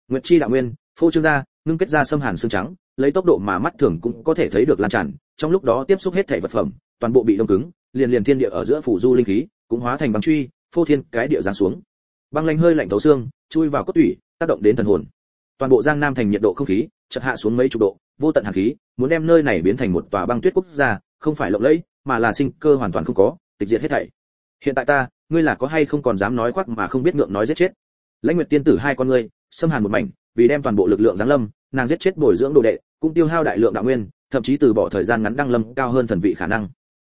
Nguyệt chi đạo nguyên, phô trương ra, ngưng kết ra xâm hàn xương trắng, lấy tốc độ mà mắt thường cũng có thể thấy được lan tràn, trong lúc đó tiếp xúc hết thể vật phẩm, toàn bộ bị đông cứng, liền liền thiên địa ở giữa phủ du linh khí cũng hóa thành băng truy, phô thiên cái địa giáng xuống. Băng lanh hơi lạnh thấu xương, chui vào cốt tủy, tác động đến thần hồn toàn bộ giang nam thành nhiệt độ không khí, chợt hạ xuống mấy chục độ, vô tận hàn khí, muốn đem nơi này biến thành một tòa băng tuyết quốc gia, không phải lộng lẫy, mà là sinh cơ hoàn toàn không có, tịch diệt hết thảy. Hiện tại ta, ngươi là có hay không còn dám nói khoác mà không biết ngượng nói giết chết? Lãnh nguyệt tiên tử hai con ngươi, xâm hàn một mảnh, vì đem toàn bộ lực lượng giáng lâm, nàng giết chết bồi dưỡng đồ đệ, cũng tiêu hao đại lượng đạo nguyên, thậm chí từ bỏ thời gian ngắn đăng lâm cao hơn thần vị khả năng.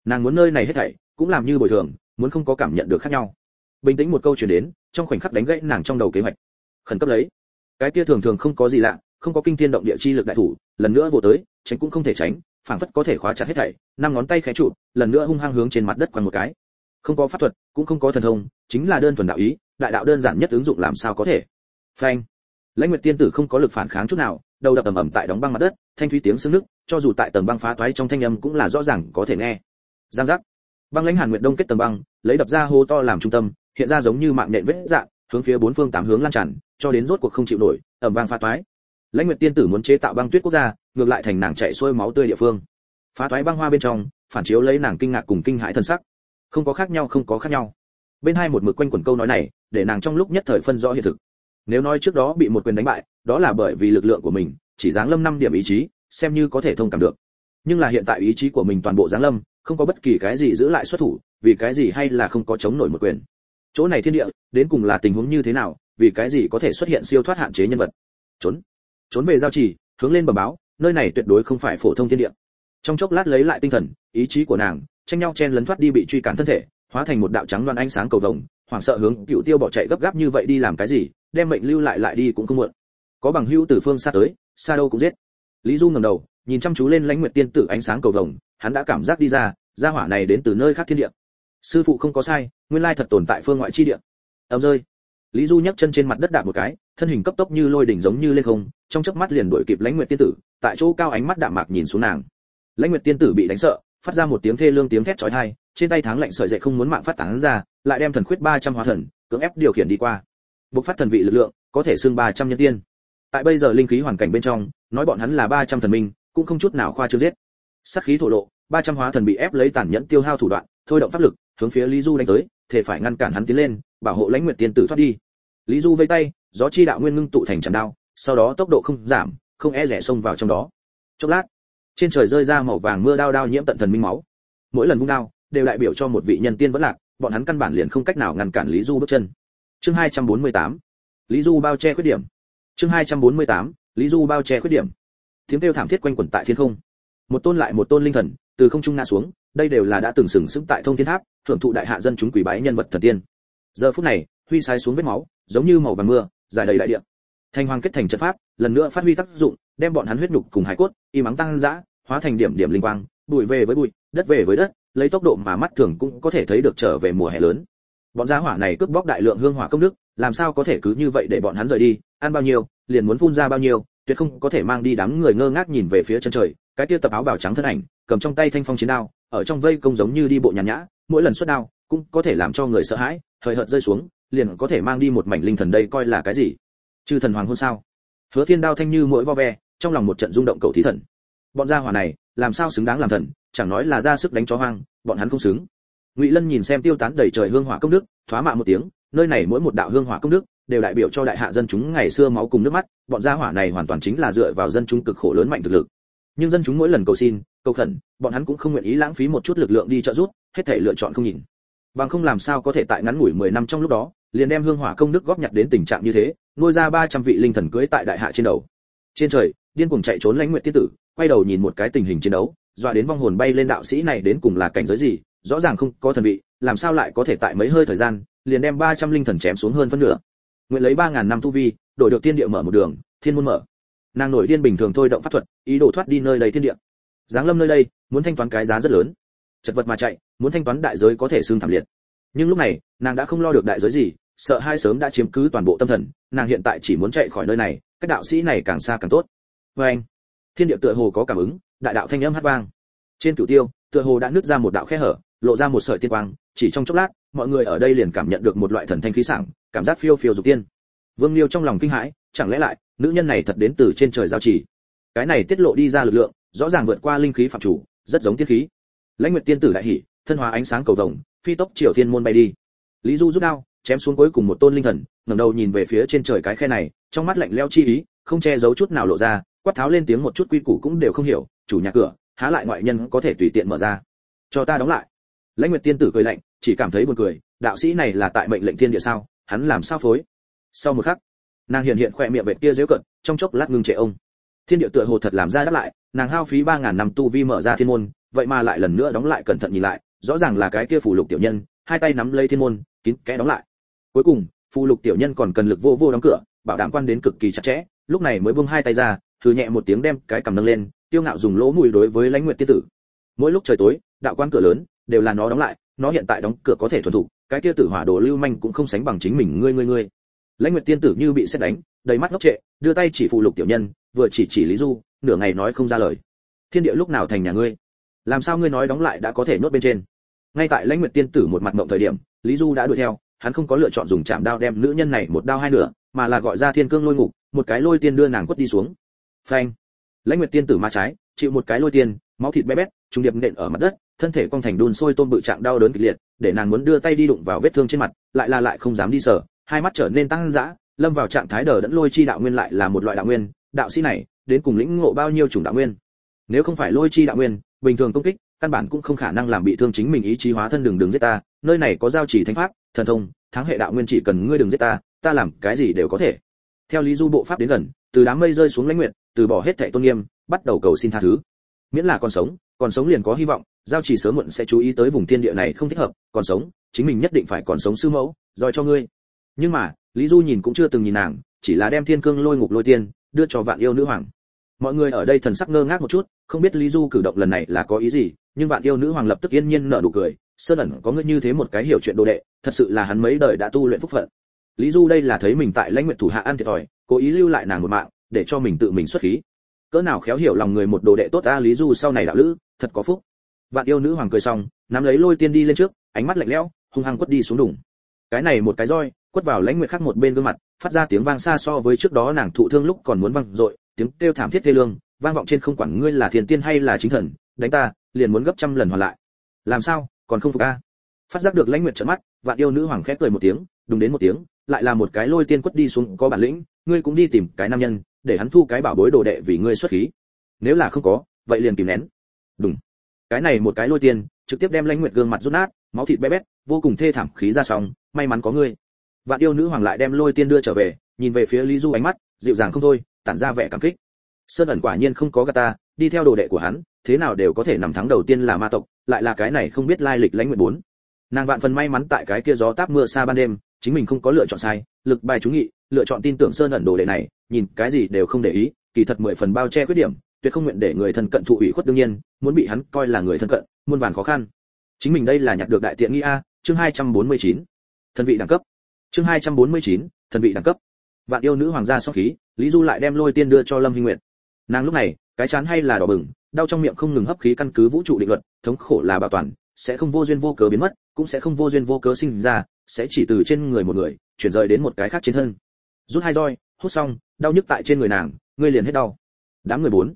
Nàng muốn nơi này hết thảy, cũng làm như bồi thường, muốn không có cảm nhận được khác nhau. Bình tĩnh một câu chuyển đến, trong khoảnh khắc đánh gãy nàng trong đầu kế hoạch. Khẩn cấp lấy cái kia thường thường không có gì lạ không có kinh thiên động địa chi lực đại thủ lần nữa vô tới tránh cũng không thể tránh phảng phất có thể khóa chặt hết thảy năm ngón tay khẽ trụ lần nữa hung hăng hướng trên mặt đất quằn một cái. Không có pháp thuật cũng không có thần thông chính là đơn thuần đạo ý đại đạo đơn giản nhất ứng dụng làm sao có thể. Phanh. Lãnh nguyệt tiên tử không có lực phản kháng chút nào đầu đập ầm ầm tại đóng băng mặt đất thanh thúy tiếng sưng nước, cho dù tại tầng băng phá toái trong thanh âm cũng là rõ ràng có thể nghe. Giang giác. Băng lãnh hàn nguyệt đông kết tầng băng lấy đập ra hố to làm trung tâm hiện ra giống như mạng nhện vết dạng hướng phía bốn phương tám hướng lan tràn, cho đến rốt cuộc không chịu nổi, ầm vang phá toái. Lãnh nguyệt tiên tử muốn chế tạo băng tuyết quốc gia, ngược lại thành nàng chạy xuôi máu tươi địa phương. Phá toái băng hoa bên trong, phản chiếu lấy nàng kinh ngạc cùng kinh hãi thân sắc. Không có khác nhau, không có khác nhau. Bên hai một mực quanh quẩn câu nói này, để nàng trong lúc nhất thời phân rõ hiện thực. Nếu nói trước đó bị một quyền đánh bại, đó là bởi vì lực lượng của mình, chỉ dáng lâm năm điểm ý chí, xem như có thể thông cảm được. Nhưng là hiện tại ý chí của mình toàn bộ dáng lâm, không có bất kỳ cái gì giữ lại xuất thủ, vì cái gì hay là không có chống nổi một quyền chỗ này thiên địa, đến cùng là tình huống như thế nào, vì cái gì có thể xuất hiện siêu thoát hạn chế nhân vật? Trốn. Trốn về giao trì, hướng lên bờ báo, nơi này tuyệt đối không phải phổ thông thiên địa. Trong chốc lát lấy lại tinh thần, ý chí của nàng, tranh nhau chen lấn thoát đi bị truy cản thân thể, hóa thành một đạo trắng loan ánh sáng cầu vồng, hoảng sợ hướng cựu tiêu bỏ chạy gấp gáp như vậy đi làm cái gì, đem mệnh lưu lại lại đi cũng không muộn. Có bằng hữu từ phương xa tới, xa đâu cũng giết. Lý du ngẩng đầu, nhìn chăm chú lên lãnh nguyệt tiên tử ánh sáng cầu vồng, hắn đã cảm giác đi ra, gia hỏa này đến từ nơi khác thiên địa sư phụ không có sai, nguyên lai thật tồn tại phương ngoại chi địa. Ầm rơi. Lý du nhấc chân trên mặt đất đạp một cái, thân hình cấp tốc như lôi đỉnh giống như lên không, trong chớp mắt liền đuổi kịp lãnh nguyệt tiên tử, tại chỗ cao ánh mắt đạm mạc nhìn xuống nàng. Lãnh nguyệt tiên tử bị đánh sợ, phát ra một tiếng thê lương tiếng thét chói tai, trên tay tháng lạnh sợi dậy không muốn mạng phát tán ra, lại đem thần khuyết 300 hóa thần, cưỡng ép điều khiển đi qua. Bộc phát thần vị lực lượng, có thể xưng 300 nhân tiên. Tại bây giờ linh khí hoàn cảnh bên trong, nói bọn hắn là 300 thần minh, cũng không chút nào khoa trương giết. Sát khí thổ lộ 300 hóa thần bị ép lấy tàn nhẫn tiêu hao thủ đoạn, thôi động pháp lực hướng phía lý du đánh tới, thể phải ngăn cản hắn tiến lên, bảo hộ lãnh nguyệt tiên tử thoát đi. Lý du vây tay, gió chi đạo nguyên ngưng tụ thành tràn đao, sau đó tốc độ không giảm, không e rẻ xông vào trong đó. Chốc lát, trên trời rơi ra màu vàng mưa đao đao nhiễm tận thần minh máu. Mỗi lần vung đao, đều đại biểu cho một vị nhân tiên vẫn lạc, bọn hắn căn bản liền không cách nào ngăn cản lý du bước chân. Chương 248 lý du bao che khuyết điểm. Chương 248 lý du bao che khuyết điểm. Tiếng kêu thảm thiết quanh quẩn tại thiên không. Một tôn lại một tôn linh thần, từ không trung ngã xuống đây đều là đã từng sừng sững tại thông thiên tháp, thưởng thụ đại hạ dân chúng quỷ bái nhân vật thần tiên. Giờ phút này, huy sai xuống vết máu, giống như màu vàng mưa, dài đầy đại địa. Thanh hoàng kết thành trận pháp, lần nữa phát huy tác dụng, đem bọn hắn huyết nhục cùng hải cốt, y mắng tăng dã, hóa thành điểm điểm linh quang, bụi về với bụi, đất về với đất, lấy tốc độ mà mắt thường cũng có thể thấy được trở về mùa hè lớn. Bọn gia hỏa này cướp bóc đại lượng hương hỏa công đức, làm sao có thể cứ như vậy để bọn hắn rời đi, ăn bao nhiêu, liền muốn phun ra bao nhiêu, tuyệt không có thể mang đi đám người ngơ ngác nhìn về phía chân trời, cái kia tập áo bào trắng thân ảnh, cầm trong tay thanh phong chiến đao ở trong vây công giống như đi bộ nhàn nhã, mỗi lần xuất đao cũng có thể làm cho người sợ hãi thời hợt rơi xuống, liền có thể mang đi một mảnh linh thần đây coi là cái gì? Chư thần hoàng hôn sao? Hứa thiên đao thanh như mỗi vo ve, trong lòng một trận rung động cầu thí thần. Bọn gia hỏa này, làm sao xứng đáng làm thần, chẳng nói là ra sức đánh chó hoang, bọn hắn không xứng. Ngụy lân nhìn xem tiêu tán đầy trời hương hỏa công đức, thoá mạ một tiếng, nơi này mỗi một đạo hương hỏa công đức đều đại biểu cho đại hạ dân chúng ngày xưa máu cùng nước mắt, bọn gia hỏa này hoàn toàn chính là dựa vào dân chúng cực khổ lớn mạnh thực lực nhưng dân chúng mỗi lần cầu xin, cầu khẩn, bọn hắn cũng không nguyện ý lãng phí một chút lực lượng đi trợ giúp, hết thể lựa chọn không nhìn. Bằng không làm sao có thể tại ngắn ngủi 10 năm trong lúc đó, liền đem hương hỏa công đức góp nhặt đến tình trạng như thế, nuôi ra 300 vị linh thần cưới tại đại hạ trên đầu. Trên trời, điên cuồng chạy trốn lãnh nguyện tiết tử, quay đầu nhìn một cái tình hình chiến đấu, dọa đến vong hồn bay lên đạo sĩ này đến cùng là cảnh giới gì, rõ ràng không có thần vị, làm sao lại có thể tại mấy hơi thời gian, liền đem 300 linh thần chém xuống hơn phân nửa. Nguyện lấy 3.000 năm tu vi, đổi được tiên địa mở một đường, thiên môn mở nàng nổi điên bình thường thôi động pháp thuật, ý đồ thoát đi nơi đầy thiên địa. Giáng lâm nơi đây, muốn thanh toán cái giá rất lớn. Chật vật mà chạy, muốn thanh toán đại giới có thể xương thảm liệt. Nhưng lúc này, nàng đã không lo được đại giới gì, sợ hai sớm đã chiếm cứ toàn bộ tâm thần, nàng hiện tại chỉ muốn chạy khỏi nơi này các đạo sĩ này càng xa càng tốt. Vê anh, thiên địa tựa hồ có cảm ứng, đại đạo thanh âm hát vang. Trên cửu tiêu, tựa hồ đã nứt ra một đạo khe hở, lộ ra một sợi tiên quang, chỉ trong chốc lát, mọi người ở đây liền cảm nhận được một loại thần thanh khí sảng, cảm giác phiêu phiêu dục tiên. Vương liêu trong lòng kinh hãi, chẳng lẽ lại nữ nhân này thật đến từ trên trời giao chỉ. Cái này tiết lộ đi ra lực lượng, rõ ràng vượt qua linh khí phạm chủ, rất giống tiên khí. Lãnh nguyệt tiên tử đại hỉ, thân hóa ánh sáng cầu vồng, phi tốc triều thiên môn bay đi. Lý du rút đao, chém xuống cuối cùng một tôn linh thần, ngẩng đầu nhìn về phía trên trời cái khe này, trong mắt lạnh lẽo chi ý, không che giấu chút nào lộ ra, quát tháo lên tiếng một chút quy củ cũng đều không hiểu, chủ nhà cửa, há lại ngoại nhân có thể tùy tiện mở ra. Cho ta đóng lại. Lãnh nguyệt tiên tử cười lạnh, chỉ cảm thấy buồn cười, đạo sĩ này là tại mệnh lệnh thiên địa sao, hắn làm sao phối? Sau một khắc nàng hiện hiện khỏe miệng vệt kia dễu cận, trong chốc lát ngưng trệ ông. Thiên địa tựa hồ thật làm ra đáp lại, nàng hao phí ba ngàn năm tu vi mở ra thiên môn, vậy mà lại lần nữa đóng lại cẩn thận nhìn lại, rõ ràng là cái kia phù lục tiểu nhân, hai tay nắm lấy thiên môn, kín kẽ đóng lại. Cuối cùng, phù lục tiểu nhân còn cần lực vô vô đóng cửa, bảo đảm quan đến cực kỳ chặt chẽ, lúc này mới buông hai tay ra thử nhẹ một tiếng đem cái cầm nâng lên, tiêu ngạo dùng lỗ mùi đối với lãnh nguyệt tiên tử. Mỗi lúc trời tối, đạo quan cửa lớn, đều là nó đóng lại, nó hiện tại đóng cửa có thể thuần thủ cái kia tử hỏa đồ lưu manh cũng không sánh bằng chính mình, ngươi ngươi ngươi lãnh nguyệt tiên tử như bị xét đánh, đầy mắt ngốc trệ, đưa tay chỉ phù lục tiểu nhân, vừa chỉ chỉ lý du, nửa ngày nói không ra lời. Thiên địa lúc nào thành nhà ngươi? Làm sao ngươi nói đóng lại đã có thể nuốt bên trên? Ngay tại lãnh nguyệt tiên tử một mặt mộng thời điểm, lý du đã đuổi theo, hắn không có lựa chọn dùng chạm đao đem nữ nhân này một đao hai nửa, mà là gọi ra thiên cương lôi ngục, một cái lôi tiên đưa nàng quất đi xuống. Phanh! Lãnh nguyệt tiên tử ma trái, chịu một cái lôi tiên, máu thịt bé bét trung điệp nện ở mặt đất, thân thể cong thành đun sôi tôm bự trạng đau đớn kịch liệt, để nàng muốn đưa tay đi đụng vào vết thương trên mặt, lại là lại không dám đi sở hai mắt trở nên tăng dã, lâm vào trạng thái đờ đẫn lôi chi đạo nguyên lại là một loại đạo nguyên, đạo sĩ này, đến cùng lĩnh ngộ bao nhiêu chủng đạo nguyên? Nếu không phải lôi chi đạo nguyên, bình thường công kích, căn bản cũng không khả năng làm bị thương chính mình ý chí hóa thân đường đường giết ta, nơi này có giao chỉ thánh pháp, thần thông, thắng hệ đạo nguyên chỉ cần ngươi đừng giết ta ta làm cái gì đều có thể. Theo lý du bộ pháp đến gần, từ đám mây rơi xuống lãnh nguyện từ bỏ hết thệ tôn nghiêm, bắt đầu cầu xin tha thứ. Miễn là còn sống còn sống liền có hy vọng, giao chỉ sớm muộn sẽ chú ý tới vùng thiên địa này không thích hợp, còn sống, chính mình nhất định phải còn sống sư mẫu, rồi cho ngươi nhưng mà, lý du nhìn cũng chưa từng nhìn nàng, chỉ là đem thiên cương lôi ngục lôi tiên, đưa cho vạn yêu nữ hoàng. Mọi người ở đây thần sắc ngơ ngác một chút, không biết lý du cử động lần này là có ý gì, nhưng vạn yêu nữ hoàng lập tức yên nhiên nở nụ cười, sơn ẩn, có ngươi như thế một cái hiểu chuyện đồ đệ, thật sự là hắn mấy đời đã tu luyện phúc phận. Lý du đây là thấy mình tại lãnh nguyện thủ hạ ăn thiệt thòi, cố ý lưu lại nàng một mạng, để cho mình tự mình xuất khí. Cỡ nào khéo hiểu lòng người một đồ đệ tốt ta lý du sau này đạo lữ, thật có phúc. Vạn yêu nữ hoàng cười xong, nắm lấy lôi tiên đi lên trước, ánh mắt lạnh lẽo, hung hăng quất đi xuống đủng cái này một cái roi quất vào lãnh nguyệt khác một bên gương mặt, phát ra tiếng vang xa so với trước đó nàng thụ thương lúc còn muốn vang dội, tiếng kêu thảm thiết thê lương, vang vọng trên không quản ngươi là thiên tiên hay là chính thần, đánh ta, liền muốn gấp trăm lần hoàn lại. Làm sao, còn không phục a? Phát giác được lãnh nguyệt trợn mắt, vạn yêu nữ hoàng khẽ cười một tiếng đúng đến một tiếng, lại là một cái lôi tiên quất đi xuống, có bản lĩnh, ngươi cũng đi tìm cái nam nhân, để hắn thu cái bảo bối đồ đệ vì ngươi xuất khí. Nếu là không có, vậy liền kìm nén. Đúng cái này một cái lôi tiên, trực tiếp đem lãnh nguyệt gương mặt rút nát, máu thịt bé bét, vô cùng thê thảm khí ra sóng, may mắn có ngươi vạn yêu nữ hoàng lại đem lôi tiên đưa trở về, nhìn về phía lý du ánh mắt, dịu dàng không thôi, tản ra vẻ cảm kích. Sơn ẩn quả nhiên không có gà ta, đi theo đồ đệ của hắn, thế nào đều có thể nằm thắng đầu tiên là ma tộc, lại là cái này không biết lai lịch lãnh nguyện bốn. Nàng vạn phần may mắn tại cái kia gió táp mưa xa ban đêm, chính mình không có lựa chọn sai, lực bài chú nghị, lựa chọn tin tưởng sơn ẩn đồ đệ này, nhìn cái gì đều không để ý, kỳ thật mười phần bao che khuyết điểm, tuyệt không nguyện để người thân cận thụ ủy khuất đương nhiên, muốn bị hắn coi là người thân cận, muôn vàn khó khăn. Chính mình đây là nhặt được đại tiện nghi a, chương 249. thân vị đẳng cấp chương 249, thần vị đẳng cấp. Vạn yêu nữ hoàng gia sau khí lý du lại đem lôi tiên đưa cho lâm huy nguyệt. Nàng lúc này cái chán hay là đỏ bừng đau trong miệng không ngừng hấp khí căn cứ vũ trụ định luật thống khổ là bảo toàn sẽ không vô duyên vô cớ biến mất cũng sẽ không vô duyên vô cớ sinh ra sẽ chỉ từ trên người một người chuyển rời đến một cái khác trên thân. Rút hai roi hút xong đau nhức tại trên người nàng ngươi liền hết đau. Đám người bốn.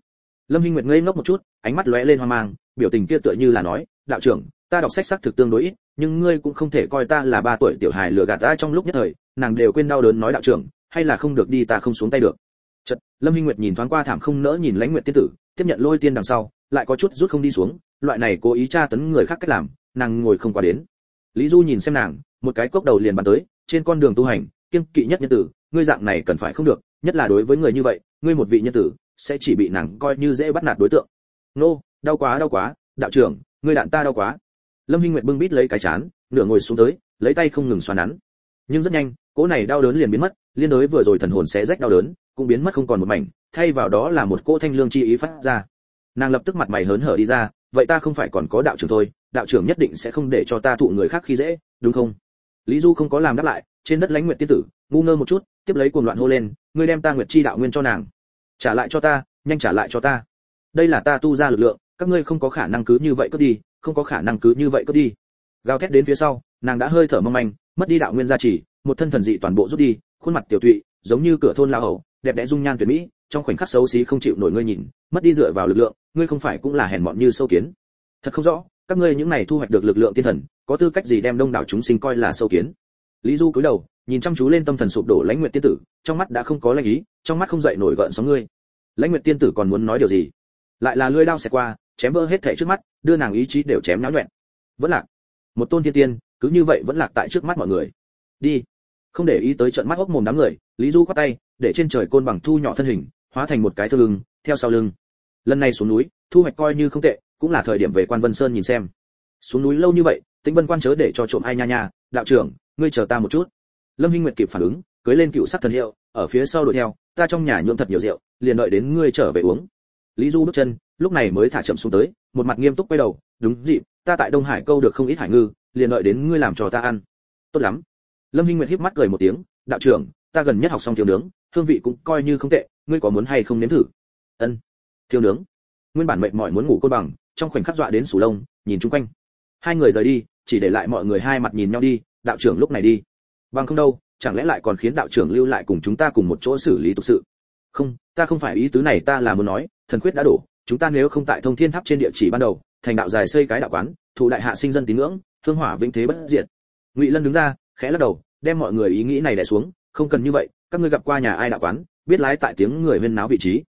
Lâm hinh nguyệt ngây ngốc một chút ánh mắt lóe lên hoang mang biểu tình kia tựa như là nói đạo trưởng ta đọc sách xác thực tương đối ít, nhưng ngươi cũng không thể coi ta là ba tuổi tiểu hài lừa gạt ta trong lúc nhất thời, nàng đều quên đau đớn nói đạo trưởng, hay là không được đi ta không xuống tay được. Chật lâm hinh nguyệt nhìn thoáng qua thảm không nỡ nhìn lãnh nguyệt tiên tử, tiếp nhận lôi tiên đằng sau, lại có chút rút không đi xuống, loại này cố ý tra tấn người khác cách làm, nàng ngồi không qua đến. Lý du nhìn xem nàng, một cái cốc đầu liền bàn tới, trên con đường tu hành, kiêng kỵ nhất nhân tử, ngươi dạng này cần phải không được, nhất là đối với người như vậy, ngươi một vị nhân tử, sẽ chỉ bị nàng coi như dễ bắt nạt đối tượng. Nô, đau quá đau quá, đạo trưởng, ngươi đạn ta đau quá lâm hinh nguyệt bưng bít lấy cái chán, nửa ngồi xuống tới, lấy tay không ngừng xoa nắn. Nhưng rất nhanh, cỗ này đau đớn liền biến mất, liên đối vừa rồi thần hồn sẽ rách đau đớn, cũng biến mất không còn một mảnh, thay vào đó là một cỗ thanh lương chi ý phát ra. Nàng lập tức mặt mày hớn hở đi ra, vậy ta không phải còn có đạo trưởng thôi, đạo trưởng nhất định sẽ không để cho ta thụ người khác khi dễ, đúng không? Lý du không có làm đáp lại, trên đất lãnh nguyện tiên tử, ngu ngơ một chút, tiếp lấy cuồng loạn hô lên, ngươi đem ta nguyệt chi đạo nguyên cho nàng. Trả lại cho ta, nhanh trả lại cho ta. Đây là ta tu ra lực lượng, các ngươi không có khả năng cứ như vậy cướp đi không có khả năng cứ như vậy cướp đi. Gào thét đến phía sau, nàng đã hơi thở mong manh, mất đi đạo nguyên gia trì, một thân thần dị toàn bộ rút đi, khuôn mặt tiểu tụy, giống như cửa thôn lao hầu, đẹp đẽ dung nhan tuyệt mỹ, trong khoảnh khắc xấu xí không chịu nổi ngươi nhìn, mất đi dựa vào lực lượng, ngươi không phải cũng là hèn mọn như sâu kiến. Thật không rõ, các ngươi những này thu hoạch được lực lượng tiên thần, có tư cách gì đem đông đảo chúng sinh coi là sâu kiến? Lý du cúi đầu, nhìn chăm chú lên tâm thần sụp đổ lãnh nguyệt tiên tử, trong mắt đã không có lãnh ý, trong mắt không dậy nổi gợn sóng ngươi. Lãnh nguyệt tiên tử còn muốn nói điều gì? Lại là lưỡi đao xẹt qua chém vỡ hết thảy trước mắt, đưa nàng ý chí đều chém náo loạn. vẫn lạc. Một tôn thiên tiên, cứ như vậy vẫn lạc tại trước mắt mọi người. Đi. Không để ý tới trận mắt ốc mồm đám người, lý du quát tay, để trên trời côn bằng thu nhỏ thân hình, hóa thành một cái thương lưng, theo sau lưng. Lần này xuống núi, thu hoạch coi như không tệ, cũng là thời điểm về quan vân sơn nhìn xem. Xuống núi lâu như vậy, tĩnh vân quan chớ để cho trộm ai nha nha, đạo trưởng, ngươi chờ ta một chút. Lâm hinh nguyệt kịp phản ứng, cưới lên cựu sắc thần hiệu, ở phía sau đuổi theo, ta trong nhà nhuộm thật nhiều rượu, liền đợi đến ngươi trở về uống. Lý du bước chân lúc này mới thả chậm xuống tới, một mặt nghiêm túc quay đầu, đúng dịp, ta tại đông hải câu được không ít hải ngư, liền đợi đến ngươi làm cho ta ăn. Tốt lắm. Lâm hinh nguyệt híp mắt cười một tiếng, đạo trưởng, ta gần nhất học xong thiếu nướng, hương vị cũng coi như không tệ, ngươi có muốn hay không nếm thử? Ân thiếu nướng. Nguyên bản mệt mỏi muốn ngủ côn bằng, trong khoảnh khắc dọa đến sủ lông, nhìn chung quanh. Hai người rời đi, chỉ để lại mọi người hai mặt nhìn nhau đi, đạo trưởng lúc này đi. Bằng không đâu, chẳng lẽ lại còn khiến đạo trưởng lưu lại cùng chúng ta cùng một chỗ xử lý tục sự? Không, ta không phải ý tứ này, ta là muốn nói, thần quyết đã đổ chúng ta nếu không tại thông thiên tháp trên địa chỉ ban đầu, thành đạo dài xây cái đạo quán, thụ đại hạ sinh dân tín ngưỡng, hương hỏa vĩnh thế bất diệt. Ngụy lân đứng ra, khẽ lắc đầu, đem mọi người ý nghĩ này đè xuống, không cần như vậy, các ngươi gặp qua nhà ai đạo quán, biết lái tại tiếng người huyên náo vị trí.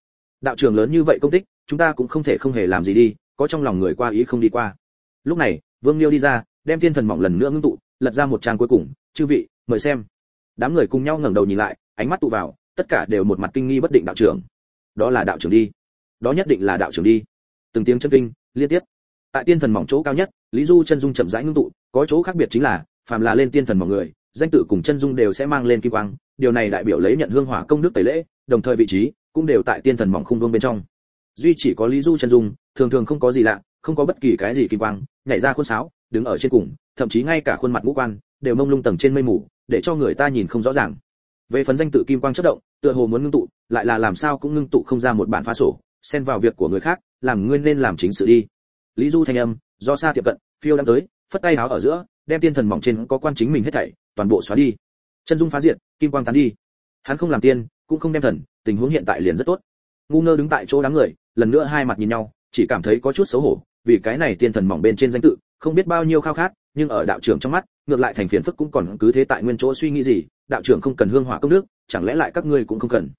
Đạo trưởng lớn như vậy công tích, chúng ta cũng không thể không hề làm gì đi, có trong lòng người qua ý không đi qua. Lúc này, vương liêu đi ra, đem thiên thần mỏng lần nữa ngưng tụ, lật ra một trang cuối cùng, chư vị, mời xem. Đám người cùng nhau ngẩng đầu nhìn lại, ánh mắt tụ vào, tất cả đều một mặt kinh nghi bất định đạo trưởng. Đó là đạo trưởng đi đó nhất định là đạo trưởng đi. Từng tiếng chân kinh, liên tiếp. Tại tiên thần mỏng chỗ cao nhất, lý du chân dung chậm rãi ngưng tụ, có chỗ khác biệt chính là, phàm là lên tiên thần mỏng người, danh tự cùng chân dung đều sẽ mang lên kim quang, điều này đại biểu lấy nhận hương hỏa công đức tẩy lễ, đồng thời vị trí cũng đều tại tiên thần mỏng khung vương bên trong. Duy chỉ có lý du chân dung, thường thường không có gì lạ, không có bất kỳ cái gì kim quang, nhảy ra khuôn sáo, đứng ở trên cùng, thậm chí ngay cả khuôn mặt ngũ quan, đều mông lung tầng trên mây mù, để cho người ta nhìn không rõ ràng. Về phần danh tự kim quang chất động, tựa hồ muốn ngưng tụ, lại là làm sao cũng ngưng tụ không ra một bản phá sổ xen vào việc của người khác làm ngươi nên làm chính sự đi. Lý du thanh âm do xa tiệm cận phiêu đang tới phất tay háo ở giữa đem tiên thần mỏng trên có quan chính mình hết thảy toàn bộ xóa đi. Chân dung phá diện, kim quang tán đi. Hắn không làm tiên cũng không đem thần tình huống hiện tại liền rất tốt. Ngu ngơ đứng tại chỗ đám người lần nữa hai mặt nhìn nhau chỉ cảm thấy có chút xấu hổ vì cái này tiên thần mỏng bên trên danh tự không biết bao nhiêu khao khát nhưng ở đạo trưởng trong mắt ngược lại thành phiền phức cũng còn cứ thế tại nguyên chỗ suy nghĩ gì đạo trưởng không cần hương hỏa công đức chẳng lẽ lại các ngươi cũng không cần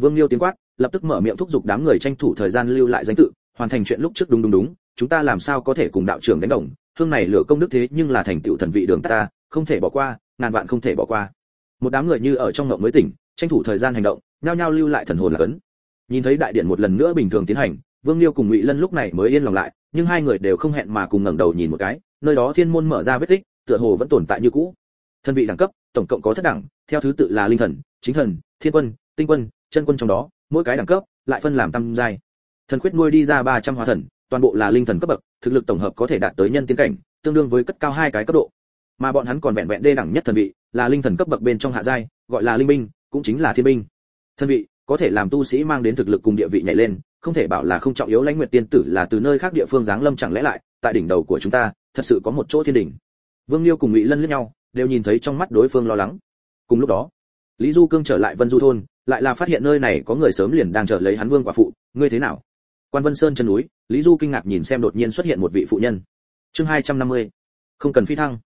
vương liêu tiếng quát, lập tức mở miệng thúc giục đám người tranh thủ thời gian lưu lại danh tự, hoàn thành chuyện lúc trước đúng đúng đúng, chúng ta làm sao có thể cùng đạo trưởng đánh đồng, hương này lửa công đức thế nhưng là thành tựu thần vị đường ta, không thể bỏ qua, ngàn vạn không thể bỏ qua. Một đám người như ở trong ngộng mới tỉnh, tranh thủ thời gian hành động, nhao nhao lưu lại thần hồn là cấn. Nhìn thấy đại điện một lần nữa bình thường tiến hành, vương liêu cùng ngụy lân lúc này mới yên lòng lại, nhưng hai người đều không hẹn mà cùng ngẩng đầu nhìn một cái, nơi đó thiên môn mở ra vết tích, tựa hồ vẫn tồn tại như cũ. Thân vị đẳng cấp, tổng cộng có thất đẳng, theo thứ tự là linh thần, chính thần, thiên quân, tinh quân chân quân trong đó, mỗi cái đẳng cấp, lại phân làm tam giai. Thần khuyết nuôi đi ra 300 hóa thần, toàn bộ là linh thần cấp bậc, thực lực tổng hợp có thể đạt tới nhân tiên cảnh, tương đương với cất cao hai cái cấp độ. Mà bọn hắn còn vẹn vẹn đê đẳng nhất thần vị, là linh thần cấp bậc bên trong hạ giai, gọi là linh binh, cũng chính là thiên binh. Thần vị, có thể làm tu sĩ mang đến thực lực cùng địa vị nhảy lên, không thể bảo là không trọng yếu lãnh nguyệt tiên tử là từ nơi khác địa phương giáng lâm chẳng lẽ lại, tại đỉnh đầu của chúng ta, thật sự có một chỗ thiên đỉnh. Vương liêu cùng ngụy lân liếc nhau, đều nhìn thấy trong mắt đối phương lo lắng. Cùng lúc đó, lý du cương trở lại vân du thôn lại là phát hiện nơi này có người sớm liền đang chờ lấy hắn vương quả phụ. Ngươi thế nào? Quan vân sơn chân núi lý du kinh ngạc nhìn xem đột nhiên xuất hiện một vị phụ nhân. Chương 250. không cần phi thăng.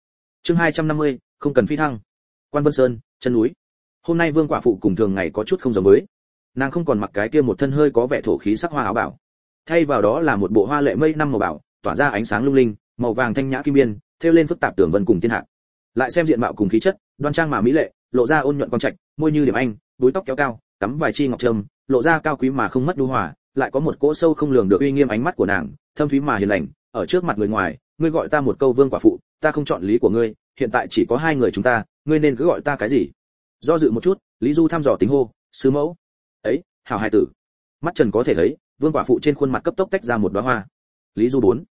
Chương 250, không cần phi thăng. Quan vân sơn chân núi. Hôm nay vương quả phụ cùng thường ngày có chút không giống với. Nàng không còn mặc cái kia một thân hơi có vẻ thổ khí sắc hoa áo bảo. Thay vào đó là một bộ hoa lệ mây năm màu bảo tỏa ra ánh sáng lung linh màu vàng thanh nhã kim biên thêu lên phức tạp tưởng vân cùng thiên hạ. Lại xem diện mạo cùng khí chất đoan trang mà mỹ lệ lộ ra ôn nhuận quang trạch môi như điểm anh búi tóc kéo cao, cắm vài chi ngọc trâm, lộ ra cao quý mà không mất đu hòa, lại có một cỗ sâu không lường được uy nghiêm ánh mắt của nàng, thâm thúy mà hiền lành, ở trước mặt người ngoài, ngươi gọi ta một câu vương quả phụ, ta không chọn lý của ngươi, hiện tại chỉ có hai người chúng ta, ngươi nên cứ gọi ta cái gì? Do dự một chút, lý du thăm dò tính hô, sư mẫu. Ấy hào hai tử. Mắt trần có thể thấy, vương quả phụ trên khuôn mặt cấp tốc tách ra một đóa hoa. Lý du bốn.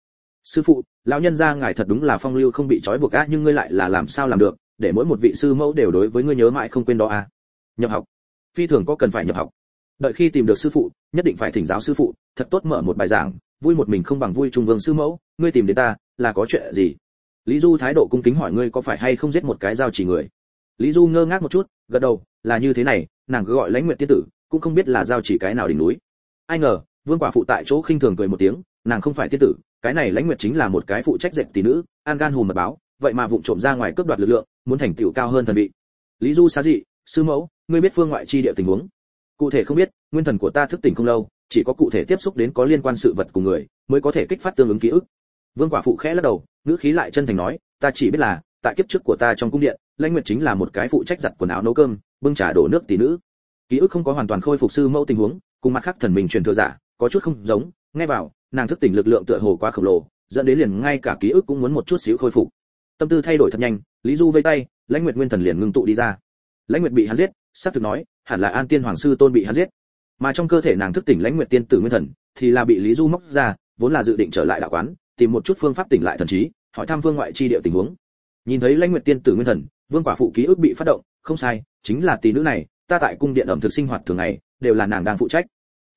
Sư phụ, lão nhân gia ngài thật đúng là phong lưu không bị trói buộc á, nhưng ngươi lại là làm sao làm được, để mỗi một vị sư mẫu đều đối với ngươi nhớ mãi không quên đó à nhập học phi thường có cần phải nhập học. Đợi khi tìm được sư phụ, nhất định phải thỉnh giáo sư phụ, thật tốt mở một bài giảng, vui một mình không bằng vui trung vương sư mẫu, ngươi tìm đến ta, là có chuyện gì? Lý du thái độ cung kính hỏi ngươi có phải hay không giết một cái giao chỉ người? Lý du ngơ ngác một chút, gật đầu, là như thế này, nàng cứ gọi lãnh nguyện tiên tử, cũng không biết là giao chỉ cái nào đỉnh núi. Ai ngờ, vương quả phụ tại chỗ khinh thường cười một tiếng, nàng không phải tiên tử, cái này lãnh nguyệt chính là một cái phụ trách dệt tỷ nữ, an gan hùm mật báo, vậy mà vụng trộm ra ngoài cướp đoạt lực lượng, muốn thành tựu cao hơn thần vị. Lý du xá dị, sư mẫu ngươi biết phương ngoại chi địa tình huống. Cụ thể không biết, nguyên thần của ta thức tỉnh không lâu, chỉ có cụ thể tiếp xúc đến có liên quan sự vật của người, mới có thể kích phát tương ứng ký ức. Vương quả phụ khẽ lắc đầu, ngữ khí lại chân thành nói, ta chỉ biết là, tại kiếp trước của ta trong cung điện, lãnh nguyệt chính là một cái phụ trách giặt quần áo nấu cơm, bưng trà đổ nước tỷ nữ. Ký ức không có hoàn toàn khôi phục sư mẫu tình huống, cùng mặt khác thần mình truyền thừa giả, có chút không giống, nghe vào nàng thức tỉnh lực lượng tựa hồ quá khổng lồ, dẫn đến liền ngay cả ký ức cũng muốn một chút xíu khôi phục. Tâm tư thay đổi thật nhanh, lý du vây tay, lãnh nguyệt nguyên thần liền ngưng tụ đi ra. Lãnh nguyệt bị hắn giết xác thực nói, hẳn là an tiên hoàng sư tôn bị hắn giết. Mà trong cơ thể nàng thức tỉnh lãnh nguyệt tiên tử nguyên thần, thì là bị lý du móc ra, vốn là dự định trở lại đạo quán, tìm một chút phương pháp tỉnh lại thần trí, hỏi thăm vương ngoại chi địa tình huống. Nhìn thấy lãnh nguyệt tiên tử nguyên thần, vương quả phụ ký ức bị phát động, không sai, chính là tỷ nữ này, ta tại cung điện ẩm thực sinh hoạt thường ngày, đều là nàng đang phụ trách.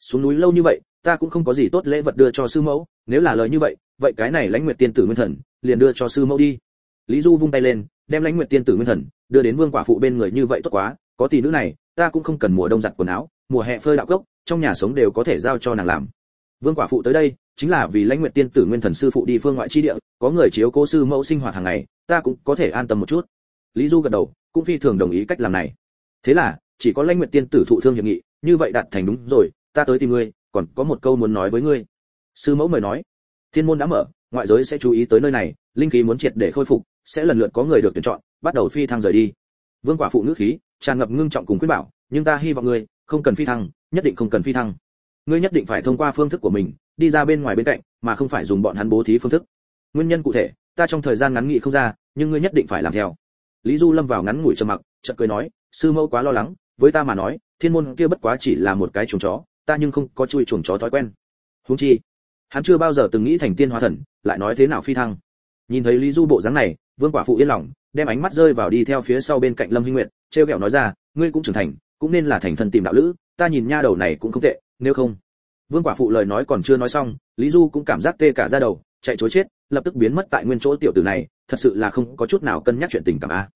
Xuống núi lâu như vậy, ta cũng không có gì tốt lễ vật đưa cho sư mẫu, nếu là lời như vậy vậy cái này lãnh nguyệt tiên tử nguyên thần, liền đưa cho sư mẫu đi. Lý du vung tay lên, đem lãnh nguyệt tiên tử nguyên thần, đưa đến vương quả phụ bên người như vậy tốt quá có tỷ nữ này, ta cũng không cần mùa đông giặt quần áo, mùa hè phơi đạo cốc, trong nhà sống đều có thể giao cho nàng làm. Vương quả phụ tới đây, chính là vì lãnh nguyệt tiên tử nguyên thần sư phụ đi phương ngoại chi địa, có người chiếu cố sư mẫu sinh hoạt hàng ngày, ta cũng có thể an tâm một chút. Lý du gật đầu, cũng phi thường đồng ý cách làm này. Thế là, chỉ có lãnh nguyệt tiên tử thụ thương hiệp nghị, như vậy đạt thành đúng rồi, ta tới tìm ngươi, còn có một câu muốn nói với ngươi. Sư mẫu mời nói. Thiên môn đã mở, ngoại giới sẽ chú ý tới nơi này, linh khí muốn triệt để khôi phục, sẽ lần lượt có người được tuyển chọn, bắt đầu phi thăng rời đi. Vương quả phụ nữ khí tràn ngập ngưng trọng cùng khuyên bảo, nhưng ta hy vọng ngươi không cần phi thăng, nhất định không cần phi thăng. Ngươi nhất định phải thông qua phương thức của mình, đi ra bên ngoài bên cạnh, mà không phải dùng bọn hắn bố thí phương thức. Nguyên nhân cụ thể, ta trong thời gian ngắn nghị không ra, nhưng ngươi nhất định phải làm theo. Lý du lâm vào ngắn ngủi trầm mặc, chợt cười nói, sư mẫu quá lo lắng, với ta mà nói, thiên môn kia bất quá chỉ là một cái chuồng chó, ta nhưng không có chui chuồng chó thói quen. Huống chi, hắn chưa bao giờ từng nghĩ thành tiên hóa thần, lại nói thế nào phi thăng. Nhìn thấy lý du bộ dáng này, vương quả phụ yên lòng, đem ánh mắt rơi vào đi theo phía sau bên cạnh lâm huy nguyệt trêu ghẹo nói ra, ngươi cũng trưởng thành, cũng nên là thành thần tìm đạo lữ, ta nhìn nha đầu này cũng không tệ, nếu không. Vương quả phụ lời nói còn chưa nói xong, lý du cũng cảm giác tê cả da đầu, chạy chối chết, lập tức biến mất tại nguyên chỗ tiểu tử này, thật sự là không có chút nào cân nhắc chuyện tình cảm a.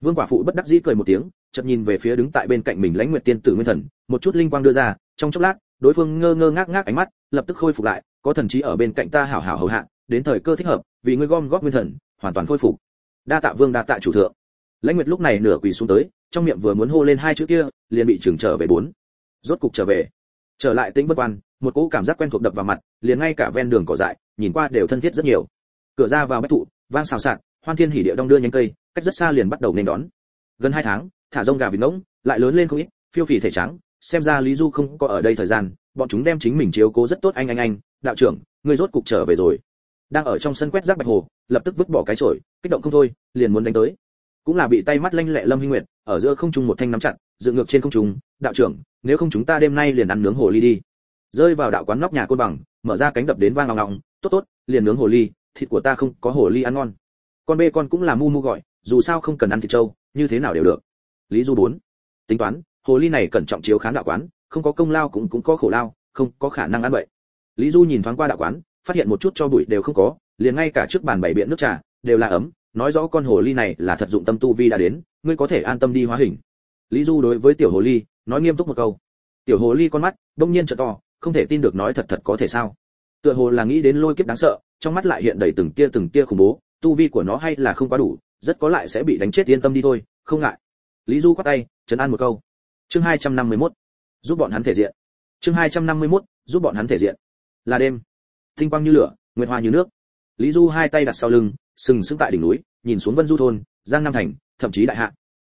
Vương quả phụ bất đắc dĩ cười một tiếng, chợt nhìn về phía đứng tại bên cạnh mình lãnh nguyệt tiên tử nguyên thần, một chút linh quang đưa ra, trong chốc lát, đối phương ngơ ngơ ngác ngác ánh mắt, lập tức khôi phục lại, có thần trí ở bên cạnh ta hảo hảo hầu hạ, đến thời cơ thích hợp, vì ngươi gom góp nguyên thần, hoàn toàn khôi phục. Đa tạ vương, đa tạ chủ thượng lãnh nguyệt lúc này nửa quỳ xuống tới, trong miệng vừa muốn hô lên hai chữ kia, liền bị trừng trở về bốn. Rốt cục trở về. Trở lại tĩnh bất quan, một cỗ cảm giác quen thuộc đập vào mặt, liền ngay cả ven đường cỏ dại, nhìn qua đều thân thiết rất nhiều. Cửa ra vào bách thụ, vang xào xạc, hoan thiên hỉ địa đong đưa nhánh cây, cách rất xa liền bắt đầu nên đón. Gần hai tháng, thả rông gà vịt ngỗng, lại lớn lên không ít, phiêu phì thể trắng, xem ra lý du không có ở đây thời gian, bọn chúng đem chính mình chiếu cố rất tốt anh anh anh, đạo trưởng người rốt cục trở về rồi. Đang ở trong sân quét rác bạch hồ, lập tức vứt bỏ cái chổi, kích động không thôi, liền muốn đánh tới cũng là bị tay mắt lanh lẹ lâm huy nguyệt, ở giữa không trung một thanh nắm chặt, dựng ngược trên không trung, đạo trưởng, nếu không chúng ta đêm nay liền ăn nướng hồ ly đi. Rơi vào đạo quán nóc nhà côn bằng, mở ra cánh đập đến vang ngọng ngọng tốt tốt, liền nướng hồ ly, thịt của ta không có hồ ly ăn ngon. Con bê con cũng là mu mu gọi, dù sao không cần ăn thịt trâu, như thế nào đều được. Lý du bốn, tính toán, hồ ly này cẩn trọng chiếu khán đạo quán, không có công lao cũng cũng có khổ lao, không có khả năng ăn vậy. Lý du nhìn thoáng qua đạo quán, phát hiện một chút cho bụi đều không có, liền ngay cả trước bàn bảy biện nước trà, đều là ấm nói rõ con hồ ly này là thật dụng tâm tu vi đã đến, ngươi có thể an tâm đi hóa hình. Lý du đối với tiểu hồ ly, nói nghiêm túc một câu. Tiểu hồ ly con mắt, đông nhiên trợ to, không thể tin được nói thật thật có thể sao. Tựa hồ là nghĩ đến lôi kiếp đáng sợ, trong mắt lại hiện đầy từng tia từng tia khủng bố, tu vi của nó hay là không quá đủ, rất có lại sẽ bị đánh chết yên tâm đi thôi, không ngại. Lý du quát tay, trấn an một câu. Chương 251. giúp bọn hắn thể diện. Chương 251. giúp bọn hắn thể diện. Là đêm. Tinh quang như lửa, nguyệt hoa như nước. Lý du hai tay đặt sau lưng sừng sững tại đỉnh núi, nhìn xuống vân du thôn, giang nam thành, thậm chí đại hạ.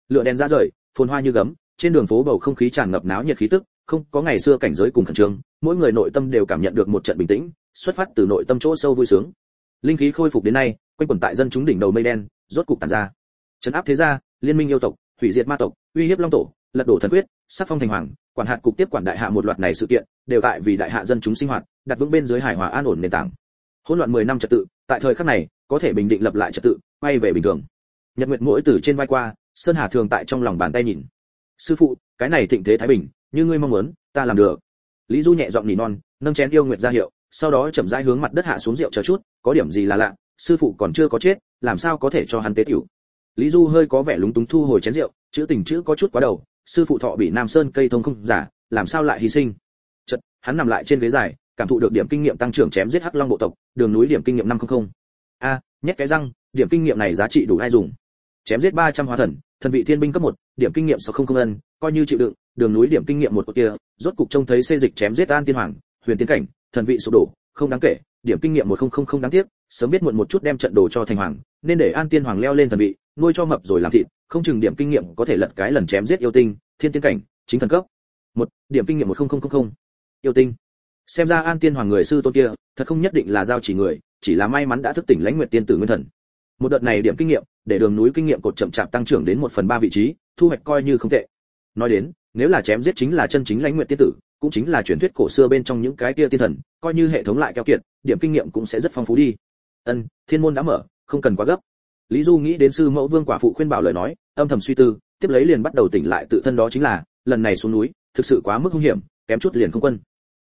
Lửa đèn ra rời, phồn hoa như gấm, trên đường phố bầu không khí tràn ngập náo nhiệt khí tức, không có ngày xưa cảnh giới cùng khẩn trương, mỗi người nội tâm đều cảm nhận được một trận bình tĩnh, xuất phát từ nội tâm chỗ sâu vui sướng. Linh khí khôi phục đến nay, quanh quẩn tại dân chúng đỉnh đầu mây đen, rốt cục tàn ra. Trấn áp thế gia, liên minh yêu tộc, hủy diệt ma tộc, uy hiếp long tổ, lật đổ thần quyết, sắc phong thành hoàng, quản hạt cục tiếp quản đại hạ một loạt này sự kiện, đều tại vì đại hạ dân chúng sinh hoạt, đặt vững bên dưới hải hòa an ổn nền tảng. Hỗn loạn 10 năm trật tự, tại thời khắc này có thể bình định lập lại trật tự, quay về bình thường. Nhật nguyệt mỗi từ trên vai qua, sơn hà thường tại trong lòng bàn tay nhìn. Sư phụ, cái này thịnh thế thái bình, như ngươi mong muốn, ta làm được. Lý du nhẹ giọng nỉ non, nâng chén yêu nguyệt ra hiệu, sau đó chậm rãi hướng mặt đất hạ xuống rượu chờ chút, có điểm gì là lạ, sư phụ còn chưa có chết, làm sao có thể cho hắn tế tiểu. Lý du hơi có vẻ lúng túng thu hồi chén rượu, chữ tình chữ có chút quá đầu, sư phụ thọ bị nam sơn cây thông không giả, làm sao lại hy sinh? Chật hắn nằm lại trên ghế dài, cảm thụ được điểm kinh nghiệm tăng trưởng chém giết hắc long bộ tộc, đường núi điểm kinh nghiệm năm không a nhét cái răng điểm kinh nghiệm này giá trị đủ ai dùng. Chém giết 300 hóa thần thần vị thiên binh cấp 1, điểm kinh nghiệm 600 ân coi như chịu đựng đường núi điểm kinh nghiệm một kia rốt cục trông thấy xê dịch chém giết an tiên hoàng huyền tiên cảnh thần vị sụp đổ không đáng kể điểm kinh nghiệm 1000 không đáng tiếc sớm biết muộn một chút đem trận đồ cho thành hoàng nên để an tiên hoàng leo lên thần vị nuôi cho mập rồi làm thịt không chừng điểm kinh nghiệm có thể lật cái lần chém giết yêu tinh thiên tiên cảnh chính thần cấp. Một điểm kinh nghiệm 10000 yêu tinh. Xem ra an tiên hoàng người sư tôn kia thật không nhất định là giao chỉ người chỉ là may mắn đã thức tỉnh lãnh nguyệt tiên tử nguyên thần. Một đợt này điểm kinh nghiệm, để đường núi kinh nghiệm cột chậm chạp tăng trưởng đến một phần ba vị trí, thu hoạch coi như không tệ. Nói đến, nếu là chém giết chính là chân chính lãnh nguyệt tiên tử, cũng chính là truyền thuyết cổ xưa bên trong những cái kia tiên thần, coi như hệ thống lại keo kiệt, điểm kinh nghiệm cũng sẽ rất phong phú đi. Ân, thiên môn đã mở, không cần quá gấp. Lý du nghĩ đến sư mẫu vương quả phụ khuyên bảo lời nói, âm thầm suy tư, tiếp lấy liền bắt đầu tỉnh lại tự thân đó chính là, lần này xuống núi, thực sự quá mức hung hiểm, kém chút liền không quân.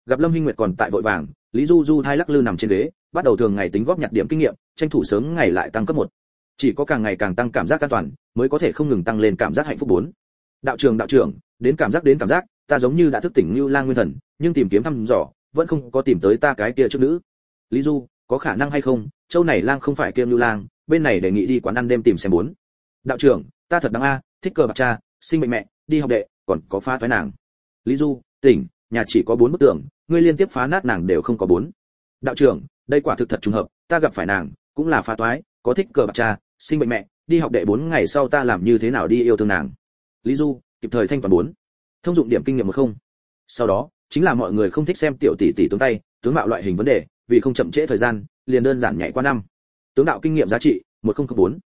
Gặp lâm hinh nguyệt còn tại vội vàng, lý du du thai lắc lư nằm trên ghế bắt đầu thường ngày tính góp nhặt điểm kinh nghiệm, tranh thủ sớm ngày lại tăng cấp một. Chỉ có càng ngày càng tăng cảm giác an toàn, mới có thể không ngừng tăng lên cảm giác hạnh phúc bốn. Đạo trưởng đạo trưởng đến cảm giác, đến cảm giác, ta giống như đã thức tỉnh như lang nguyên thần, nhưng tìm kiếm thăm dò, vẫn không có tìm tới ta cái kia trước nữ. Lý du, có khả năng hay không? Châu này lang không phải kiêm lưu lang, bên này đề nghị đi quán ăn đêm tìm xem bốn. Đạo trưởng ta thật đáng a, thích cờ bạc cha, sinh mệnh mẹ, đi học đệ, còn có phá thoái nàng. Lý du, tỉnh, nhà chỉ có bốn bức tượng ngươi liên tiếp phá nát nàng đều không có bốn. Đạo trưởng đây quả thực thật trùng hợp, ta gặp phải nàng, cũng là phá toái, có thích cờ bạc cha, sinh bệnh mẹ, đi học đệ bốn ngày sau ta làm như thế nào đi yêu thương nàng. Lý du, kịp thời thanh toàn bốn. Thông dụng điểm kinh nghiệm một không. Sau đó, chính là mọi người không thích xem tiểu tỷ tỷ tướng tay, tướng mạo loại hình vấn đề, vì không chậm trễ thời gian, liền đơn giản nhảy qua năm. Tướng đạo kinh nghiệm giá trị, một không bốn.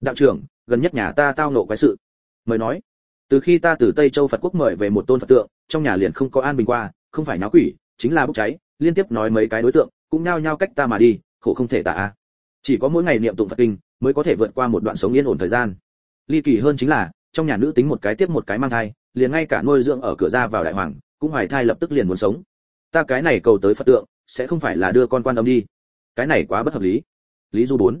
Đạo trưởng, gần nhất nhà ta tao nộ quái sự. Mời nói. Từ khi ta từ tây châu phật quốc mời về một tôn phật tượng, trong nhà liền không có an bình qua, không phải nháo quỷ, chính là bốc cháy liên tiếp nói mấy cái đối tượng, cũng nhao nhao cách ta mà đi, khổ không thể tả. A chỉ có mỗi ngày niệm tụng phật kinh, mới có thể vượt qua một đoạn sống yên ổn thời gian. Ly kỳ hơn chính là, trong nhà nữ tính một cái tiếp một cái mang thai, liền ngay cả nuôi dưỡng ở cửa ra vào đại hoàng, cũng hoài thai lập tức liền muốn sống. Ta cái này cầu tới phật tượng, sẽ không phải là đưa con quan âm đi. Cái này quá bất hợp lý. Lý du bốn.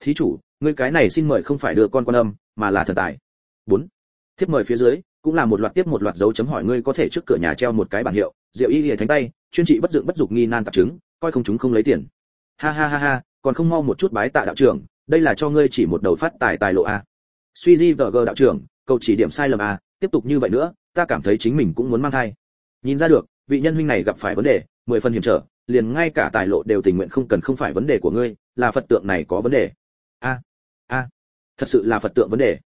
Thí chủ, ngươi cái này xin mời không phải đưa con quan âm, mà là thần tài. Bốn. Thiếp mời phía dưới cũng là một loạt tiếp một loạt dấu chấm hỏi ngươi có thể trước cửa nhà treo một cái bảng hiệu diệu y lìa thánh tay, chuyên trị bất dựng bất dục nghi nan tạp chứng, coi không chúng không lấy tiền. Ha ha ha ha, còn không mau một chút bái tạ đạo trưởng, đây là cho ngươi chỉ một đầu phát tài tài lộ a. Suy di vợ gờ đạo trưởng, cầu chỉ điểm sai lầm a, tiếp tục như vậy nữa, ta cảm thấy chính mình cũng muốn mang thai. Nhìn ra được, vị nhân huynh này gặp phải vấn đề, mười phần hiểm trở, liền ngay cả tài lộ đều tình nguyện không cần không phải vấn đề của ngươi, là phật tượng này có vấn đề. A a, thật sự là phật tượng vấn đề.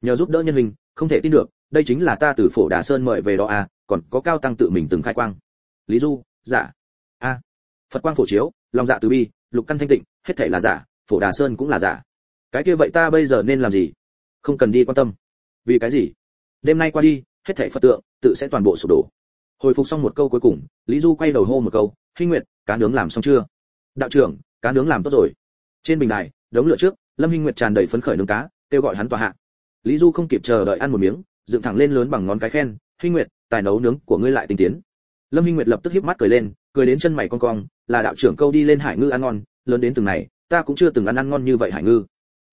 Nhờ giúp đỡ nhân huynh, không thể tin được đây chính là ta từ phổ đà sơn mời về đó à còn có cao tăng tự mình từng khai quang. Lý du giả a. Phật quang phổ chiếu lòng dạ từ bi, lục căn thanh tịnh, hết thảy là giả, phổ đà sơn cũng là giả. Cái kia vậy ta bây giờ nên làm gì? Không cần đi quan tâm. Vì cái gì? Đêm nay qua đi, hết thảy phật tượng, tự sẽ toàn bộ sụp đổ. Hồi phục xong một câu cuối cùng, lý du quay đầu hô một câu, hinh nguyệt, cá nướng làm xong chưa? Đạo trưởng, cá nướng làm tốt rồi. Trên bình đài, đống lửa trước, lâm hinh nguyệt tràn đầy phấn khởi nướng cá, kêu gọi hắn tòa hạ. Lý du không kịp chờ đợi ăn một miếng dựng thẳng lên lớn bằng ngón cái khen hinh nguyệt, tài nấu nướng của ngươi lại tinh tiến. Lâm hinh nguyệt lập tức híp mắt cười lên, cười đến chân mày cong cong, là đạo trưởng câu đi lên hải ngư ăn ngon, lớn đến từng này, ta cũng chưa từng ăn ăn ngon như vậy hải ngư.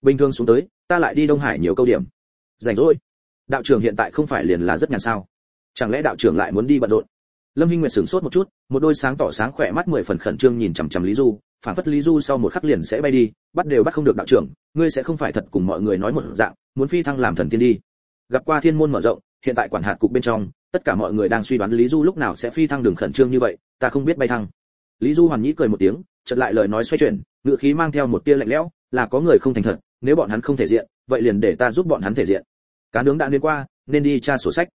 Bình thường xuống tới, ta lại đi đông hải nhiều câu điểm. Rảnh rỗi. Đạo trưởng hiện tại không phải liền là rất nhàn sao? Chẳng lẽ đạo trưởng lại muốn đi bận rộn? Lâm hinh nguyệt sửng sốt một chút, một đôi sáng tỏ sáng khỏe mắt mười phần khẩn trương nhìn chằm chằm lý du, phản phất lý du sau một khắc liền sẽ bay đi, bắt đều bắt không được đạo trưởng, ngươi sẽ không phải thật cùng mọi người nói một dạng, muốn phi thăng làm thần tiên đi gặp qua thiên môn mở rộng, hiện tại quản hạt cục bên trong, tất cả mọi người đang suy đoán lý du lúc nào sẽ phi thăng đường khẩn trương như vậy, ta không biết bay thăng lý du hoàn nhĩ cười một tiếng, chợt lại lời nói xoay chuyển ngựa khí mang theo một tia lạnh lẽo, là có người không thành thật, nếu bọn hắn không thể diện, vậy liền để ta giúp bọn hắn thể diện cá nướng đã đến qua, nên đi tra sổ sách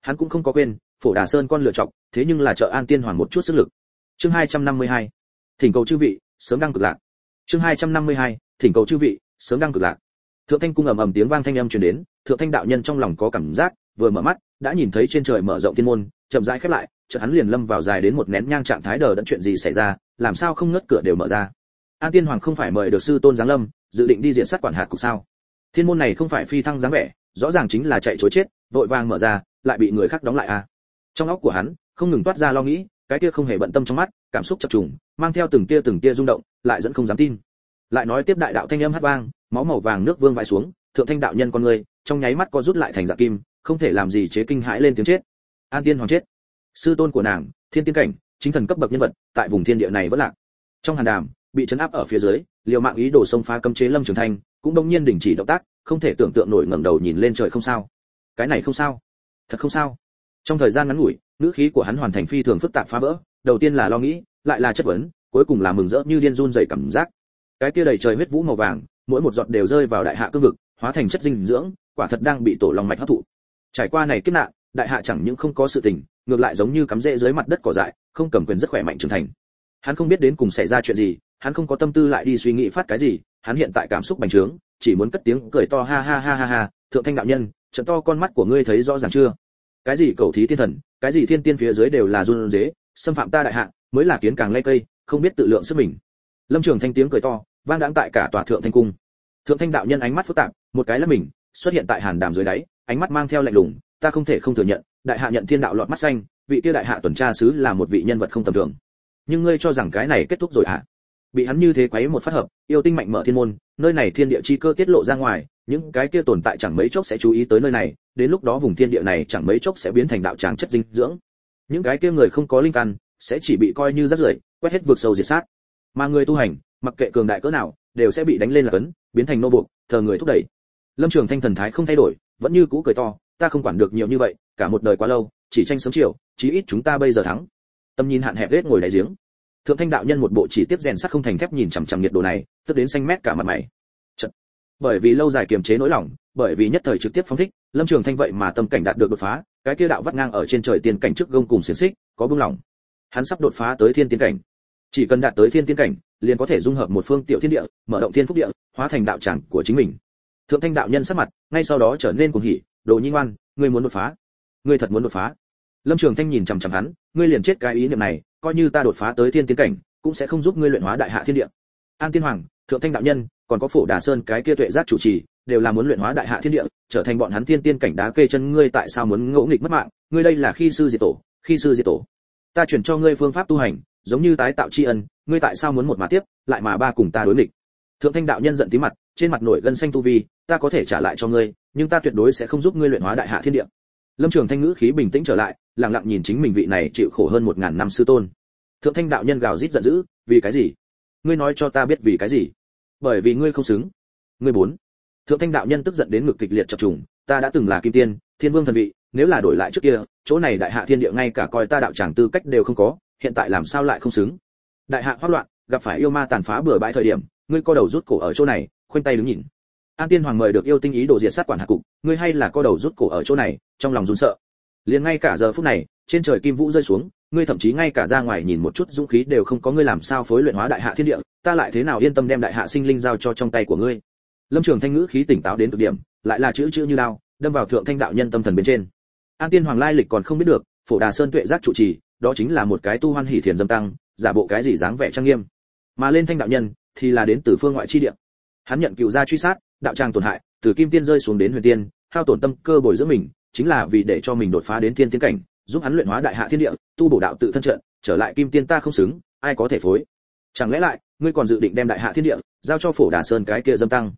hắn cũng không có quên, phổ đà sơn con lựa chọc thế nhưng là trợ an tiên hoàn một chút sức lực chương 252. thỉnh cầu chư vị, sớm đăng cực lạc chương 252. thỉnh cầu chư vị, sớm đăng cực lạc thượng thanh cung ầm ầm tiếng vang thanh âm truyền đến, thượng thanh đạo nhân trong lòng có cảm giác, vừa mở mắt, đã nhìn thấy trên trời mở rộng thiên môn, chậm rãi khép lại, chợt hắn liền lâm vào dài đến một nén nhang trạng thái đờ đẫn chuyện gì xảy ra, làm sao không ngất cửa đều mở ra. An tiên hoàng không phải mời được sư tôn giáng lâm, dự định đi diện sát quản hạt cục sao? Thiên môn này không phải phi thăng dáng vẻ, rõ ràng chính là chạy chối chết, vội vàng mở ra, lại bị người khác đóng lại à? Trong óc của hắn, không ngừng toát ra lo nghĩ, cái kia không hề bận tâm trong mắt, cảm xúc chập trùng, mang theo từng tia từng tia rung động, lại dẫn không dám tin lại nói tiếp đại đạo thanh âm hát vang, máu màu vàng nước vương vãi xuống, thượng thanh đạo nhân con người, trong nháy mắt co rút lại thành dạng kim, không thể làm gì chế kinh hãi lên tiếng chết. An tiên hoàng chết. Sư tôn của nàng, thiên tiên cảnh, chính thần cấp bậc nhân vật, tại vùng thiên địa này vẫn lạc. Trong hàn đàm, bị chấn áp ở phía dưới, liều mạng ý đồ xông phá cấm chế lâm trường thanh, cũng đông nhiên đình chỉ động tác, không thể tưởng tượng nổi ngẩng đầu nhìn lên trời không sao. Cái này không sao. Thật không sao. Trong thời gian ngắn ngủi nữ khí của hắn hoàn thành phi thường phức tạp phá vỡ, đầu tiên là lo nghĩ, lại là chất vấn, cuối cùng là mừng rỡ như điên run dày cảm giác cái kia đầy trời huyết vũ màu vàng, mỗi một giọt đều rơi vào đại hạ cương vực, hóa thành chất dinh dưỡng, quả thật đang bị tổ lòng mạch hấp thụ. Trải qua này kiếp nạn, đại hạ chẳng những không có sự tình, ngược lại giống như cắm rễ dưới mặt đất cỏ dại, không cầm quyền rất khỏe mạnh trưởng thành. Hắn không biết đến cùng xảy ra chuyện gì, hắn không có tâm tư lại đi suy nghĩ phát cái gì, hắn hiện tại cảm xúc bành trướng, chỉ muốn cất tiếng cười to ha ha ha ha ha, thượng thanh đạo nhân, trận to con mắt của ngươi thấy rõ ràng chưa? Cái gì cầu thí thiên thần, cái gì thiên tiên phía dưới đều là run dế xâm phạm ta đại hạ, mới là kiến càng lây cây, không biết tự lượng sức mình. Lâm trường thanh tiếng cười to vang đãng tại cả tòa thượng thanh cung. Thượng thanh đạo nhân ánh mắt phức tạp, một cái là mình, xuất hiện tại hàn đàm dưới đáy, ánh mắt mang theo lạnh lùng, ta không thể không thừa nhận, đại hạ nhận thiên đạo lọt mắt xanh, vị kia đại hạ tuần tra sứ là một vị nhân vật không tầm thường. Nhưng ngươi cho rằng cái này kết thúc rồi hả? Bị hắn như thế quấy một phát hợp, yêu tinh mạnh mở thiên môn, nơi này thiên địa chi cơ tiết lộ ra ngoài, những cái kia tồn tại chẳng mấy chốc sẽ chú ý tới nơi này, đến lúc đó vùng thiên địa này chẳng mấy chốc sẽ biến thành đạo tràng chất dinh dưỡng. Những cái kia người không có linh căn, sẽ chỉ bị coi như rất rưởi, quét hết vượt sâu diệt sát. Mà người tu hành mặc kệ cường đại cỡ nào, đều sẽ bị đánh lên là cấn, biến thành nô buộc, thờ người thúc đẩy. Lâm trường thanh thần thái không thay đổi, vẫn như cũ cười to, ta không quản được nhiều như vậy, cả một đời quá lâu, chỉ tranh sớm chiều, chí ít chúng ta bây giờ thắng. Tâm nhìn hạn hẹp hết ngồi đáy giếng. Thượng thanh đạo nhân một bộ chỉ tiếp rèn sắt không thành thép nhìn chằm chằm nhiệt độ này, tức đến xanh mét cả mặt mày. Chật. bởi vì lâu dài kiềm chế nỗi lòng, bởi vì nhất thời trực tiếp phóng thích, lâm trường thanh vậy mà tâm cảnh đạt được đột phá, cái kia đạo vắt ngang ở trên trời tiên cảnh trước gông cùng xiềng xích, có bưng lỏng. Hắn sắp đột phá tới thiên tiên cảnh. Chỉ cần đạt tới thiên tiên cảnh liền có thể dung hợp một phương tiểu thiên địa, mở động thiên phúc địa, hóa thành đạo tràng của chính mình. Thượng thanh đạo nhân sắc mặt, ngay sau đó trở nên cuồng hỉ, đồ nhi ngoan, ngươi muốn đột phá. Ngươi thật muốn đột phá. Lâm trường thanh nhìn chằm chằm hắn, ngươi liền chết cái ý niệm này, coi như ta đột phá tới thiên tiến cảnh, cũng sẽ không giúp ngươi luyện hóa đại hạ thiên địa. An tiên hoàng, thượng thanh đạo nhân, còn có phổ đà sơn cái kia tuệ giác chủ trì, đều là muốn luyện hóa đại hạ thiên địa, trở thành bọn hắn thiên tiên cảnh đá kê chân ngươi tại sao muốn ngỗ nghịch mất mạng? Ngươi đây là khi sư diệt tổ, khi sư diệt tổ. Ta chuyển cho ngươi phương pháp tu hành giống như tái tạo tri ân, ngươi tại sao muốn một mà tiếp, lại mà ba cùng ta đối nghịch? Thượng thanh đạo nhân giận tí mặt, trên mặt nổi gân xanh tu vi, ta có thể trả lại cho ngươi, nhưng ta tuyệt đối sẽ không giúp ngươi luyện hóa đại hạ thiên địa. Lâm trường thanh ngữ khí bình tĩnh trở lại, lặng lặng nhìn chính mình vị này chịu khổ hơn một ngàn năm sư tôn. Thượng thanh đạo nhân gào rít giận dữ, vì cái gì? Ngươi nói cho ta biết vì cái gì? Bởi vì ngươi không xứng. Ngươi bốn. Thượng thanh đạo nhân tức giận đến ngực kịch liệt chập trùng, ta đã từng là kim tiên, thiên vương thần vị, nếu là đổi lại trước kia, chỗ này đại hạ thiên địa ngay cả coi ta đạo tràng tư cách đều không có hiện tại làm sao lại không xứng? Đại hạ hoắc loạn, gặp phải yêu ma tàn phá bừa bãi thời điểm, ngươi co đầu rút cổ ở chỗ này, khoanh tay đứng nhìn. An tiên hoàng mời được yêu tinh ý đồ diệt sát quản hạ cục, ngươi hay là co đầu rút cổ ở chỗ này, trong lòng run sợ. Liền ngay cả giờ phút này, trên trời kim vũ rơi xuống, ngươi thậm chí ngay cả ra ngoài nhìn một chút dũng khí đều không có, ngươi làm sao phối luyện hóa đại hạ thiên địa, ta lại thế nào yên tâm đem đại hạ sinh linh giao cho trong tay của ngươi? Lâm trường thanh ngữ khí tỉnh táo đến cực điểm, lại là chữ chữ như đao, đâm vào thượng thanh đạo nhân tâm thần bên trên. An tiên hoàng lai lịch còn không biết được, phổ đà sơn tuệ giác trụ trì đó chính là một cái tu hoan hỷ thiền dâm tăng, giả bộ cái gì dáng vẻ trang nghiêm. Mà lên thanh đạo nhân thì là đến từ phương ngoại chi địa. Hắn nhận cựu gia truy sát, đạo trang tổn hại, từ kim tiên rơi xuống đến huyền tiên, hao tổn tâm cơ bồi dưỡng mình, chính là vì để cho mình đột phá đến thiên tiến cảnh, giúp hắn luyện hóa đại hạ thiên địa, tu bổ đạo tự thân trận, trở lại kim tiên ta không xứng, ai có thể phối? Chẳng lẽ lại, ngươi còn dự định đem đại hạ thiên địa, giao cho phổ đà sơn cái kia dâm tăng?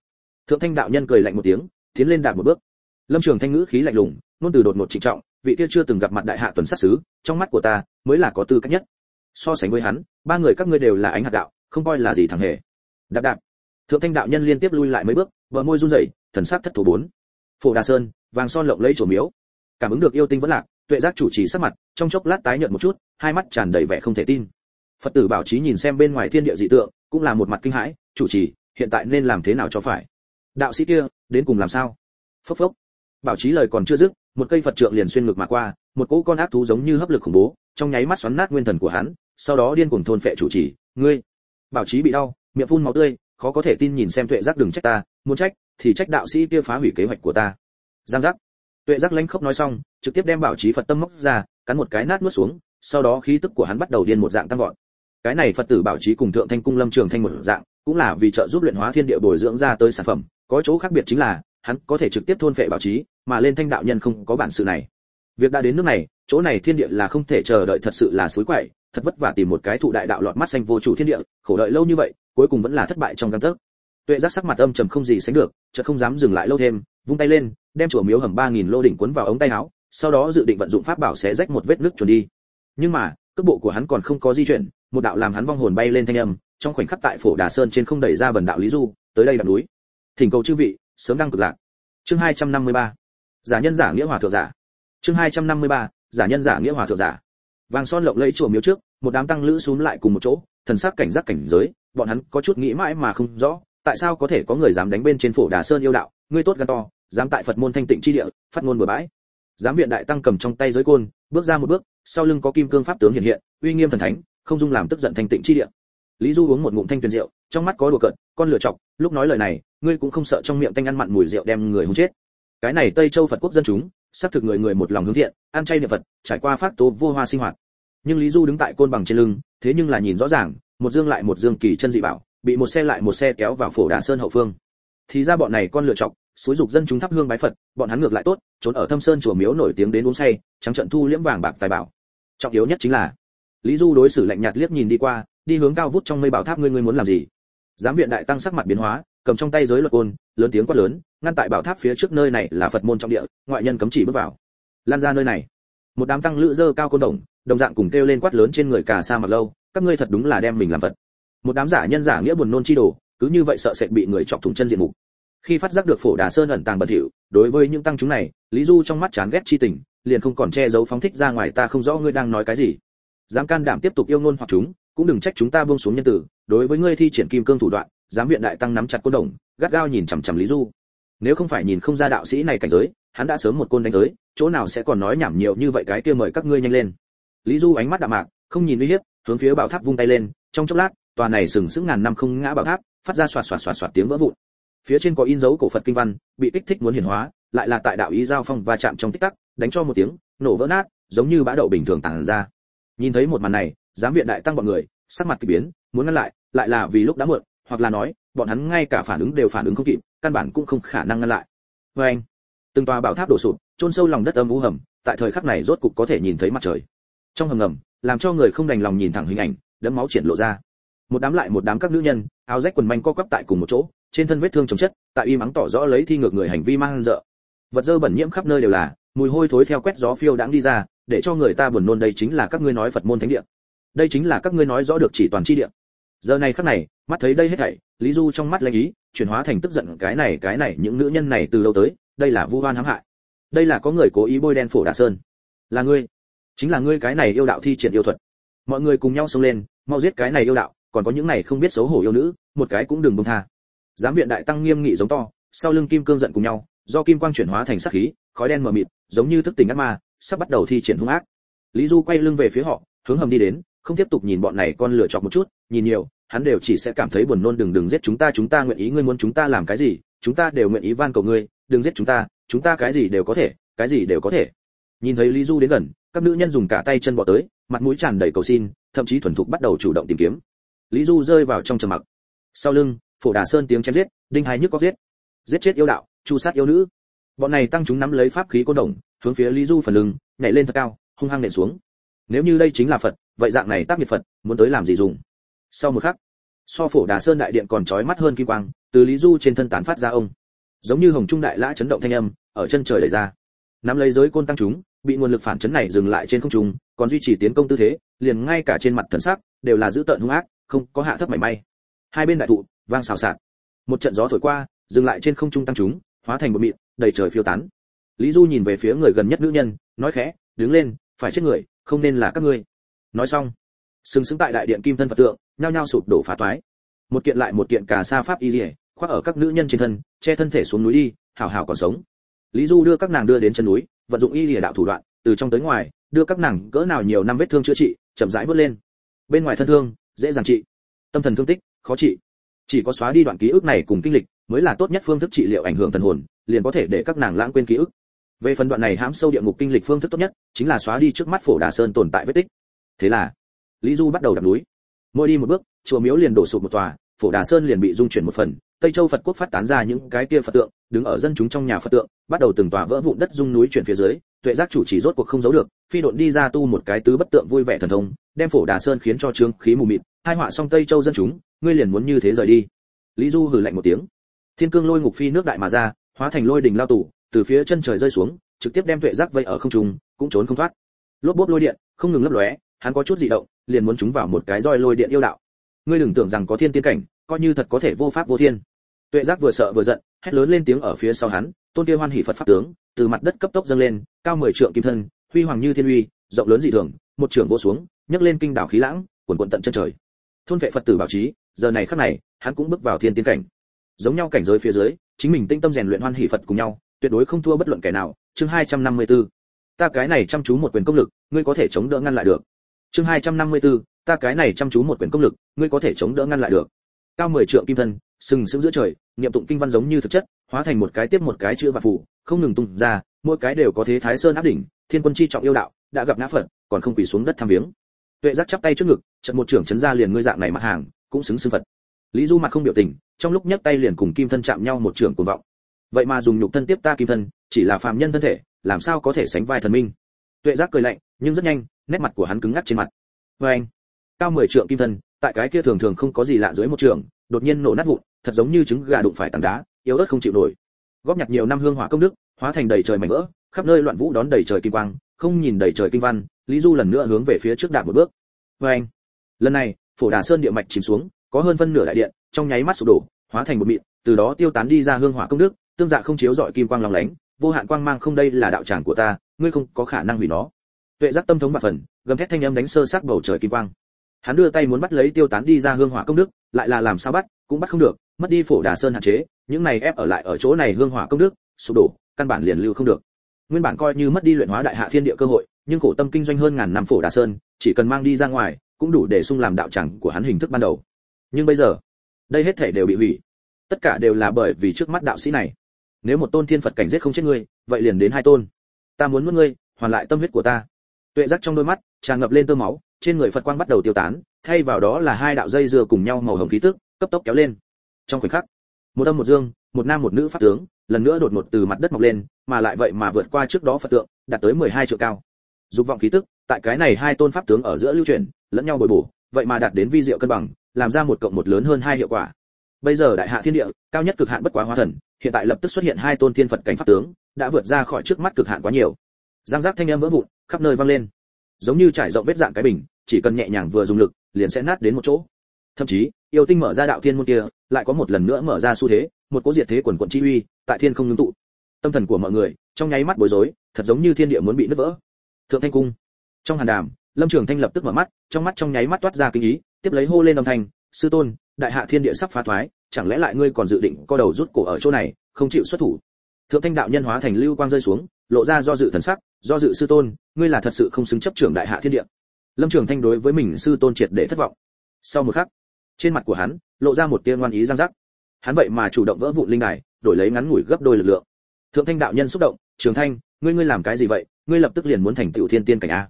Thượng thanh đạo nhân cười lạnh một tiếng, tiến lên đạp một bước. Lâm trường thanh ngữ khí lạnh lùng nôn từ đột ngột trịnh trọng, vị kia chưa từng gặp mặt đại hạ tuần sát sứ, trong mắt của ta mới là có tư cách nhất. So sánh với hắn, ba người các ngươi đều là ánh hạt đạo, không coi là gì thằng hề. Đạp đạp. Thượng thanh đạo nhân liên tiếp lui lại mấy bước, bờ môi run rẩy, thần sắc thất thủ bốn. Phổ đà sơn, vàng son lộng lẫy trổ miếu. Cảm ứng được yêu tinh vẫn lạc, tuệ giác chủ trì sắc mặt, trong chốc lát tái nhợt một chút, hai mắt tràn đầy vẻ không thể tin. Phật tử bảo trí nhìn xem bên ngoài thiên địa dị tượng, cũng là một mặt kinh hãi, chủ trì, hiện tại nên làm thế nào cho phải? Đạo sĩ kia, đến cùng làm sao? Phốc phốc. Bảo trí lời còn chưa dứt, một cây phật trượng liền xuyên ngược mà qua, một cỗ con ác thú giống như hấp lực khủng bố trong nháy mắt xoắn nát nguyên thần của hắn sau đó điên cuồng thôn phệ chủ trì. Ngươi bảo chí bị đau miệng phun máu tươi khó có thể tin nhìn xem tuệ giác đừng trách ta muốn trách thì trách đạo sĩ kia phá hủy kế hoạch của ta. Giang giác. Tuệ giác lanh khốc nói xong trực tiếp đem bảo chí phật tâm móc ra cắn một cái nát nuốt xuống sau đó khí tức của hắn bắt đầu điên một dạng tăng vọt. Cái này phật tử bảo chí cùng thượng thanh cung lâm trường thanh một dạng cũng là vì trợ giúp luyện hóa thiên địa bồi dưỡng ra tới sản phẩm. Có chỗ khác biệt chính là hắn có thể trực tiếp thôn phệ bảo chí, mà lên thanh đạo nhân không có bản sự này việc đã đến nước này, chỗ này thiên địa là không thể chờ đợi thật sự là suối quậy, thật vất vả tìm một cái thụ đại đạo lọt mắt xanh vô chủ thiên địa, khổ đợi lâu như vậy, cuối cùng vẫn là thất bại trong căn tấc. Tuệ giác sắc mặt âm trầm không gì sánh được, chợt không dám dừng lại lâu thêm, vung tay lên, đem chùa miếu hầm ba nghìn lô đỉnh cuốn vào ống tay áo, sau đó dự định vận dụng pháp bảo xé rách một vết nước chuẩn đi. Nhưng mà, cước bộ của hắn còn không có di chuyển, một đạo làm hắn vong hồn bay lên thanh âm, trong khoảnh khắc tại phổ đà sơn trên không đẩy ra bần đạo lý du, tới đây đặt núi. Thỉnh cầu chư vị, sớm đăng cực lạc. Chương 253. giả nhân giả nghĩa hòa thượng giả chương 253. giả nhân giả nghĩa hòa thượng giả. Vàng son lộng lẫy chùa miếu trước, một đám tăng lữ xuống lại cùng một chỗ, thần sắc cảnh giác cảnh giới, bọn hắn có chút nghĩ mãi mà không rõ, tại sao có thể có người dám đánh bên trên phổ đà sơn yêu đạo, ngươi tốt gan to, dám tại phật môn thanh tịnh chi địa, phát ngôn bừa bãi. Dám viện đại tăng cầm trong tay giới côn, bước ra một bước, sau lưng có kim cương pháp tướng hiện hiện, uy nghiêm thần thánh, không dung làm tức giận thanh tịnh chi địa. Lý du uống một ngụm thanh tuyền rượu, trong mắt có đùa cợt, con lửa chọc, lúc nói lời này, ngươi cũng không sợ trong miệng tanh ăn mặn mùi rượu đem người hôn chết cái này tây châu phật quốc dân chúng, xác thực người người một lòng hướng thiện, ăn chay niệm phật, trải qua phát tố vô hoa sinh hoạt. Nhưng lý du đứng tại côn bằng trên lưng, thế nhưng là nhìn rõ ràng, một dương lại một dương kỳ chân dị bảo, bị một xe lại một xe kéo vào phổ đà sơn hậu phương. Thì ra bọn này con lựa chọc, xúi dục dân chúng thắp hương bái phật, bọn hắn ngược lại tốt, trốn ở thâm sơn chùa miếu nổi tiếng đến uống say, trắng trận thu liễm vàng bạc tài bảo. Trọng yếu nhất chính là, lý du đối xử lạnh nhạt liếc nhìn đi qua, đi hướng cao vút trong mây bảo tháp ngươi ngươi muốn làm gì? Giám viện đại tăng sắc mặt biến hóa, cầm trong tay giới luật côn, lớn tiếng quát lớn ngăn tại bảo tháp phía trước nơi này là phật môn trọng địa, ngoại nhân cấm chỉ bước vào. Lan ra nơi này. Một đám tăng lữ dơ cao côn đồng đồng dạng cùng kêu lên quát lớn trên người cả sa mặt lâu, các ngươi thật đúng là đem mình làm vật một đám giả nhân giả nghĩa buồn nôn chi đồ, cứ như vậy sợ sệt bị người chọc thủng chân diện mục. Khi phát giác được phổ đà sơn ẩn tàng bẩn thỉu, đối với những tăng chúng này, lý du trong mắt chán ghét chi tình, liền không còn che giấu phóng thích ra ngoài ta không rõ ngươi đang nói cái gì. Dám can đảm tiếp tục yêu ngôn hoặc chúng, cũng đừng trách chúng ta buông xuống nhân tử, đối với ngươi thi triển kim cương thủ đoạn, dám viện đại tăng nắm chặt côn đồng, gắt gao nhìn chằm chằm lý du nếu không phải nhìn không ra đạo sĩ này cảnh giới, hắn đã sớm một côn đánh tới, chỗ nào sẽ còn nói nhảm nhiều như vậy cái kia mời các ngươi nhanh lên. Lý du ánh mắt đạm mạc, không nhìn uy hiếp, hướng phía bảo tháp vung tay lên, trong chốc lát, tòa này sừng sững ngàn năm không ngã bảo tháp, phát ra xoạt xoạt xoạt xoạt tiếng vỡ vụn. Phía trên có in dấu cổ phật kinh văn, bị kích thích muốn hiển hóa, lại là tại đạo ý giao phong va chạm trong tích tắc, đánh cho một tiếng, nổ vỡ nát, giống như bã đậu bình thường tàng ra. Nhìn thấy một màn này, giám viện đại tăng bọn người, sắc mặt kỳ biến, muốn ngăn lại lại là vì lúc đã muộn, hoặc là nói, bọn hắn ngay cả phản ứng đều phản ứng không kịp căn bản cũng không khả năng ngăn lại. Với anh, từng tòa bảo tháp đổ sụp, chôn sâu lòng đất âm u hầm, tại thời khắc này rốt cục có thể nhìn thấy mặt trời. Trong hầm ngầm, làm cho người không đành lòng nhìn thẳng hình ảnh, đẫm máu triển lộ ra. Một đám lại một đám các nữ nhân, áo rách quần manh co quắp tại cùng một chỗ, trên thân vết thương chồng chất, tại y mắng tỏ rõ lấy thi ngược người hành vi mang dợ. Vật dơ bẩn nhiễm khắp nơi đều là, mùi hôi thối theo quét gió phiêu đãng đi ra, để cho người ta buồn nôn đây chính là các ngươi nói phật môn thánh địa. Đây chính là các ngươi nói rõ được chỉ toàn chi địa. Giờ này khắc này mắt thấy đây hết thảy, lý du trong mắt lanh ý, chuyển hóa thành tức giận, cái này cái này, những nữ nhân này từ lâu tới, đây là vu oan hãm hại. Đây là có người cố ý bôi đen phổ đà sơn. Là ngươi. Chính là ngươi cái này yêu đạo thi triển yêu thuật. Mọi người cùng nhau xông lên, mau giết cái này yêu đạo, còn có những này không biết xấu hổ yêu nữ, một cái cũng đừng buông tha. Giám viện đại tăng nghiêm nghị giống to, sau lưng kim cương giận cùng nhau, do kim quang chuyển hóa thành sắc khí, khói đen mờ mịt, giống như thức tỉnh ác ma, sắp bắt đầu thi triển hung ác. Lý du quay lưng về phía họ, hướng hầm đi đến, không tiếp tục nhìn bọn này con lửa chọc một chút, nhìn nhiều hắn đều chỉ sẽ cảm thấy buồn nôn, đừng đừng giết chúng ta chúng ta nguyện ý, ngươi muốn chúng ta làm cái gì, chúng ta đều nguyện ý van cầu ngươi, đừng giết chúng ta chúng ta cái gì đều có thể, cái gì đều có thể. Nhìn thấy lý du đến gần, các nữ nhân dùng cả tay chân bỏ tới, mặt mũi tràn đầy cầu xin, thậm chí thuần thục bắt đầu chủ động tìm kiếm. Lý du rơi vào trong trầm mặc. Sau lưng, phổ đà sơn tiếng chém giết, đinh hai nhức có giết. Giết chết yêu đạo, chu sát yêu nữ. Bọn này tăng chúng nắm lấy pháp khí côn đồng, hướng phía lý du phần lưng, nhảy lên thật cao, hung hăng nện xuống. Nếu như đây chính là phật, vậy dạng này tác nghiệp phật, muốn tới làm gì dùng? Sau một khắc so phổ đà sơn đại điện còn chói mắt hơn kim quang, từ lý du trên thân tán phát ra ông. Giống như hồng trung đại lã chấn động thanh âm, ở chân trời đẩy ra. Nắm lấy giới côn tăng chúng, bị nguồn lực phản chấn này dừng lại trên không trung, còn duy trì tiến công tư thế, liền ngay cả trên mặt thần sắc, đều là giữ tợn hung ác, không có hạ thấp mảy may. Hai bên đại thụ, vang xào xạc. Một trận gió thổi qua, dừng lại trên không trung tăng chúng, hóa thành một mịn, đầy trời phiêu tán. Lý du nhìn về phía người gần nhất nữ nhân, nói khẽ, đứng lên, phải chết người, không nên là các ngươi. Nói xong sừng sững tại đại điện kim thân phật tượng, nhao nhao sụp đổ phá toái. Một kiện lại một kiện cà sa pháp y lìa khoác ở các nữ nhân trên thân, che thân thể xuống núi đi hào hào còn sống. Lý du đưa các nàng đưa đến chân núi, vận dụng y lìa đạo thủ đoạn, từ trong tới ngoài, đưa các nàng cỡ nào nhiều năm vết thương chữa trị, chậm rãi vớt lên. Bên ngoài thân thương, dễ dàng trị. Tâm thần thương tích, khó trị. Chỉ có xóa đi đoạn ký ức này cùng kinh lịch, mới là tốt nhất phương thức trị liệu ảnh hưởng thần hồn, liền có thể để các nàng lãng quên ký ức. Về phần đoạn này hãm sâu địa ngục kinh lịch phương thức tốt nhất, chính là xóa đi trước mắt phổ đà sơn tồn tại vết tích. Thế là lý du bắt đầu đạp núi. Mỗi đi một bước, chùa miếu liền đổ sụp một tòa, phổ đà sơn liền bị dung chuyển một phần, tây châu phật quốc phát tán ra những cái kia phật tượng, đứng ở dân chúng trong nhà phật tượng, bắt đầu từng tòa vỡ vụn đất dung núi chuyển phía dưới, tuệ giác chủ chỉ rốt cuộc không giấu được, phi độn đi ra tu một cái tứ bất tượng vui vẻ thần thông, đem phổ đà sơn khiến cho trướng khí mù mịt, hai họa xong tây châu dân chúng, ngươi liền muốn như thế rời đi. Lý du hừ lạnh một tiếng. Thiên cương lôi ngục phi nước đại mà ra, hóa thành lôi đỉnh lao tủ từ phía chân trời rơi xuống, trực tiếp đem tuệ giác vây ở không trung, cũng trốn không thoát. Lốp bốp lôi điện, không ngừng lấp lóe, hắn có chút dị động liền muốn chúng vào một cái roi lôi điện yêu đạo. Ngươi đừng tưởng rằng có thiên tiên cảnh, coi như thật có thể vô pháp vô thiên. Tuệ giác vừa sợ vừa giận, hét lớn lên tiếng ở phía sau hắn, tôn kia hoan hỷ phật pháp tướng, từ mặt đất cấp tốc dâng lên, cao mười trượng kim thân, huy hoàng như thiên uy, rộng lớn dị thường, một trưởng vô xuống, nhấc lên kinh đảo khí lãng, cuồn cuộn tận chân trời. Thôn vệ phật tử bảo trí, giờ này khắc này, hắn cũng bước vào thiên tiên cảnh. Giống nhau cảnh giới phía dưới, chính mình tinh tâm rèn luyện hoan hỷ phật cùng nhau, tuyệt đối không thua bất luận kẻ nào. Chương 254. ta cái này chăm chú một quyền công lực, ngươi có thể chống đỡ ngăn lại được chương 254. ta cái này chăm chú một quyển công lực, ngươi có thể chống đỡ ngăn lại được. Cao mười trượng kim thân, sừng sững giữa trời, niệm tụng kinh văn giống như thực chất, hóa thành một cái tiếp một cái chữ và phủ, không ngừng tung ra, mỗi cái đều có thế thái sơn áp đỉnh, thiên quân chi trọng yêu đạo, đã gặp ngã phật, còn không quỳ xuống đất tham viếng. Tuệ giác chắp tay trước ngực trận một trưởng chấn ra liền ngươi dạng này mặt hàng, cũng xứng xưng phật. Lý du mặt không biểu tình, trong lúc nhấc tay liền cùng kim thân chạm nhau một trưởng cuồng vọng. Vậy mà dùng nhục thân tiếp ta kim thân, chỉ là phàm nhân thân thể, làm sao có thể sánh vai thần minh? Tuệ giác cười lạnh, nhưng rất nhanh nét mặt của hắn cứng ngắc trên mặt. Vê anh, cao mười trượng kim thân, tại cái kia thường thường không có gì lạ dưới một trường, đột nhiên nổ nát vụn, thật giống như trứng gà đụng phải tảng đá, yếu ớt không chịu nổi. Góp nhặt nhiều năm hương hỏa công đức, hóa thành đầy trời mảnh vỡ, khắp nơi loạn vũ đón đầy trời kim quang, không nhìn đầy trời kinh văn, lý du lần nữa hướng về phía trước đạp một bước. Vê anh, lần này, phổ đà sơn địa mạch chìm xuống, có hơn phân nửa đại điện, trong nháy mắt sụp đổ, hóa thành một mịn, từ đó tiêu tán đi ra hương hỏa công đức, tương dạ không chiếu dọi kim quang long lánh, vô hạn quang mang không đây là đạo tràng của ta, ngươi không có khả năng hủy nó tuệ giác tâm thống và phần, gầm thét thanh âm đánh sơ sát bầu trời kim quang. Hắn đưa tay muốn bắt lấy tiêu tán đi ra hương hỏa công đức, lại là làm sao bắt, cũng bắt không được, mất đi phổ đà sơn hạn chế, những này ép ở lại ở chỗ này hương hỏa công đức, sụp đổ, căn bản liền lưu không được. Nguyên bản coi như mất đi luyện hóa đại hạ thiên địa cơ hội, nhưng khổ tâm kinh doanh hơn ngàn năm phổ đà sơn, chỉ cần mang đi ra ngoài, cũng đủ để sung làm đạo chẳng của hắn hình thức ban đầu. Nhưng bây giờ, đây hết thể đều bị hủy. Tất cả đều là bởi vì trước mắt đạo sĩ này. Nếu một tôn thiên phật cảnh giết không chết ngươi, vậy liền đến hai tôn. Ta muốn mất ngươi, hoàn lại tâm huyết của ta tuệ giác trong đôi mắt, tràn ngập lên tơ máu, trên người phật quang bắt đầu tiêu tán, thay vào đó là hai đạo dây dưa cùng nhau màu hồng khí tức, cấp tốc kéo lên. Trong khoảnh khắc, một âm một dương, một nam một nữ pháp tướng, lần nữa đột ngột từ mặt đất mọc lên, mà lại vậy mà vượt qua trước đó phật tượng, đạt tới 12 triệu cao. Dục vọng khí tức, tại cái này hai tôn pháp tướng ở giữa lưu chuyển, lẫn nhau bồi bổ, vậy mà đạt đến vi diệu cân bằng, làm ra một cộng một lớn hơn hai hiệu quả. Bây giờ đại hạ thiên địa, cao nhất cực hạn bất quá hóa thần, hiện tại lập tức xuất hiện hai tôn thiên phật cảnh pháp tướng, đã vượt ra khỏi trước mắt cực hạn quá nhiều. Giang giác thanh âm vỡ vụn khắp nơi vang lên. Giống như trải rộng vết dạng cái bình, chỉ cần nhẹ nhàng vừa dùng lực, liền sẽ nát đến một chỗ. Thậm chí, yêu tinh mở ra đạo thiên môn kia, lại có một lần nữa mở ra xu thế, một cố diệt thế quần quận chi uy, tại thiên không ngưng tụ. Tâm thần của mọi người, trong nháy mắt bối rối, thật giống như thiên địa muốn bị nứt vỡ. Thượng thanh cung. Trong hàn đàm, lâm trường thanh lập tức mở mắt, trong mắt trong nháy mắt toát ra kinh ý, tiếp lấy hô lên âm thanh, sư tôn, đại hạ thiên địa sắp phá thoái, chẳng lẽ lại ngươi còn dự định co đầu rút cổ ở chỗ này, không chịu xuất thủ? Thượng thanh đạo nhân hóa thành lưu quang rơi xuống, lộ ra do dự thần sắc do dự sư tôn, ngươi là thật sự không xứng chấp trưởng đại hạ thiên địa. Lâm trường thanh đối với mình sư tôn triệt để thất vọng. Sau một khắc, trên mặt của hắn lộ ra một tia ngoan ý giang giác hắn vậy mà chủ động vỡ vụn linh đài, đổi lấy ngắn ngủi gấp đôi lực lượng. Thượng thanh đạo nhân xúc động, trường thanh, ngươi ngươi làm cái gì vậy? Ngươi lập tức liền muốn thành tiểu thiên tiên cảnh a?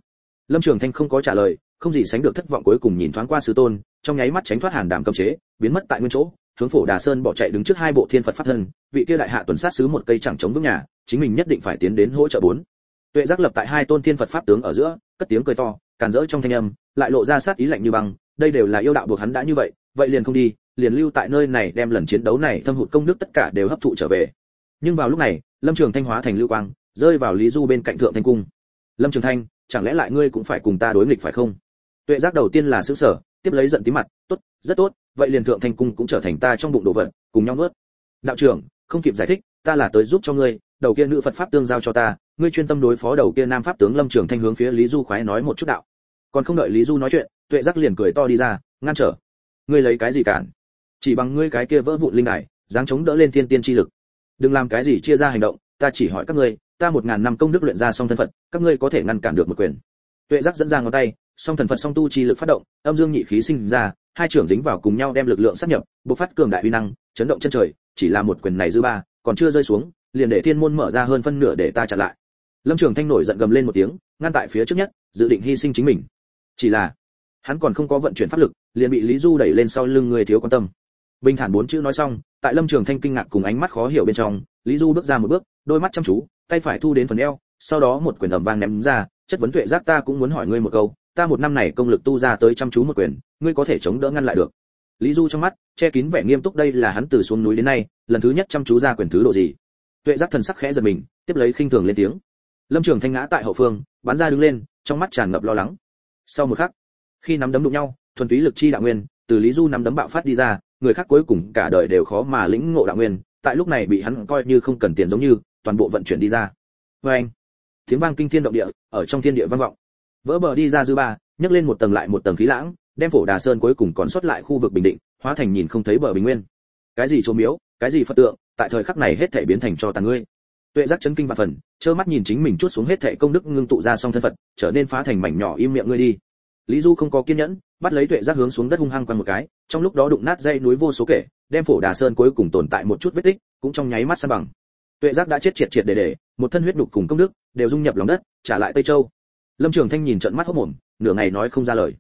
Lâm trường thanh không có trả lời, không gì sánh được thất vọng cuối cùng nhìn thoáng qua sư tôn, trong nháy mắt tránh thoát hàn đảm cầm chế, biến mất tại nguyên chỗ, hướng phổ đà sơn bỏ chạy đứng trước hai bộ thiên phật pháp thân, vị kia đại hạ tuần sát sứ một cây chẳng chống vững nhà, chính mình nhất định phải tiến đến hỗ trợ bốn tuệ giác lập tại hai tôn thiên phật pháp tướng ở giữa, cất tiếng cười to, càn rỡ trong thanh âm, lại lộ ra sát ý lạnh như băng, đây đều là yêu đạo buộc hắn đã như vậy vậy liền không đi, liền lưu tại nơi này đem lần chiến đấu này thâm hụt công đức tất cả đều hấp thụ trở về. Nhưng vào lúc này, lâm trường thanh hóa thành lưu quang, rơi vào lý du bên cạnh thượng thanh cung. Lâm trường thanh, chẳng lẽ lại ngươi cũng phải cùng ta đối nghịch phải không? Tuệ giác đầu tiên là xứ sở tiếp lấy giận tí mặt, tốt, rất tốt, vậy liền thượng thanh cung cũng trở thành ta trong bụng đồ vật, cùng nhau nuốt. Đạo trưởng, không kịp giải thích, ta là tới giúp cho ngươi, đầu kia nữ phật pháp tương giao cho ta ngươi chuyên tâm đối phó đầu kia nam pháp tướng lâm trường thanh hướng phía lý du khoái nói một chút đạo. Còn không đợi lý du nói chuyện tuệ giác liền cười to đi ra ngăn trở. Ngươi lấy cái gì cản? Chỉ bằng ngươi cái kia vỡ vụn linh đài dáng chống đỡ lên thiên tiên chi lực. Đừng làm cái gì chia ra hành động ta chỉ hỏi các ngươi ta một ngàn năm công đức luyện ra song thân phận, các ngươi có thể ngăn cản được một quyền. Tuệ giác dẫn ra ngón tay song thần phật song tu chi lực phát động âm dương nhị khí sinh ra hai trưởng dính vào cùng nhau đem lực lượng sát nhập bộc phát cường đại uy năng chấn động chân trời chỉ là một quyền này dư ba còn chưa rơi xuống liền để thiên môn mở ra hơn phân nửa để ta chặn lại lâm trường thanh nổi giận gầm lên một tiếng, ngăn tại phía trước nhất, dự định hy sinh chính mình. Chỉ là, hắn còn không có vận chuyển pháp lực, liền bị lý du đẩy lên sau lưng người thiếu quan tâm. Bình thản bốn chữ nói xong, tại lâm trường thanh kinh ngạc cùng ánh mắt khó hiểu bên trong, lý du bước ra một bước, đôi mắt chăm chú, tay phải thu đến phần eo, sau đó một quyền ầm vang ném ra, chất vấn tuệ giác ta cũng muốn hỏi ngươi một câu, ta một năm này công lực tu ra tới chăm chú một quyền, ngươi có thể chống đỡ ngăn lại được? Lý du trong mắt, che kín vẻ nghiêm túc đây là hắn từ xuống núi đến nay, lần thứ nhất chăm chú ra quyền thứ độ gì. Tuệ giác thần sắc khẽ giật mình, tiếp lấy khinh thường lên tiếng lâm trường thanh ngã tại hậu phương, bắn ra đứng lên, trong mắt tràn ngập lo lắng. Sau một khắc, khi nắm đấm đụng nhau, thuần túy lực chi đạo nguyên, từ lý du nắm đấm bạo phát đi ra, người khác cuối cùng cả đời đều khó mà lĩnh ngộ đạo nguyên, tại lúc này bị hắn coi như không cần tiền giống như, toàn bộ vận chuyển đi ra. Vê anh, tiếng vang kinh thiên động địa, ở trong thiên địa vang vọng. Vỡ bờ đi ra dư ba, nhấc lên một tầng lại một tầng khí lãng, đem phổ đà sơn cuối cùng còn xuất lại khu vực bình định, hóa thành nhìn không thấy bờ bình nguyên. Cái gì chô miếu, cái gì phật tượng, tại thời khắc này hết thể biến thành cho tàn ngươi tuệ giác chấn kinh và phần, trơ mắt nhìn chính mình chút xuống hết thệ công đức ngưng tụ ra xong thân phật, trở nên phá thành mảnh nhỏ im miệng ngươi đi. Lý du không có kiên nhẫn, bắt lấy tuệ giác hướng xuống đất hung hăng quăng một cái, trong lúc đó đụng nát dây núi vô số kể, đem phổ đà sơn cuối cùng tồn tại một chút vết tích, cũng trong nháy mắt san bằng. Tuệ giác đã chết triệt triệt để để, một thân huyết đục cùng công đức, đều dung nhập lòng đất, trả lại tây châu. Lâm trường thanh nhìn trận mắt hốc mồm nửa ngày nói không ra lời.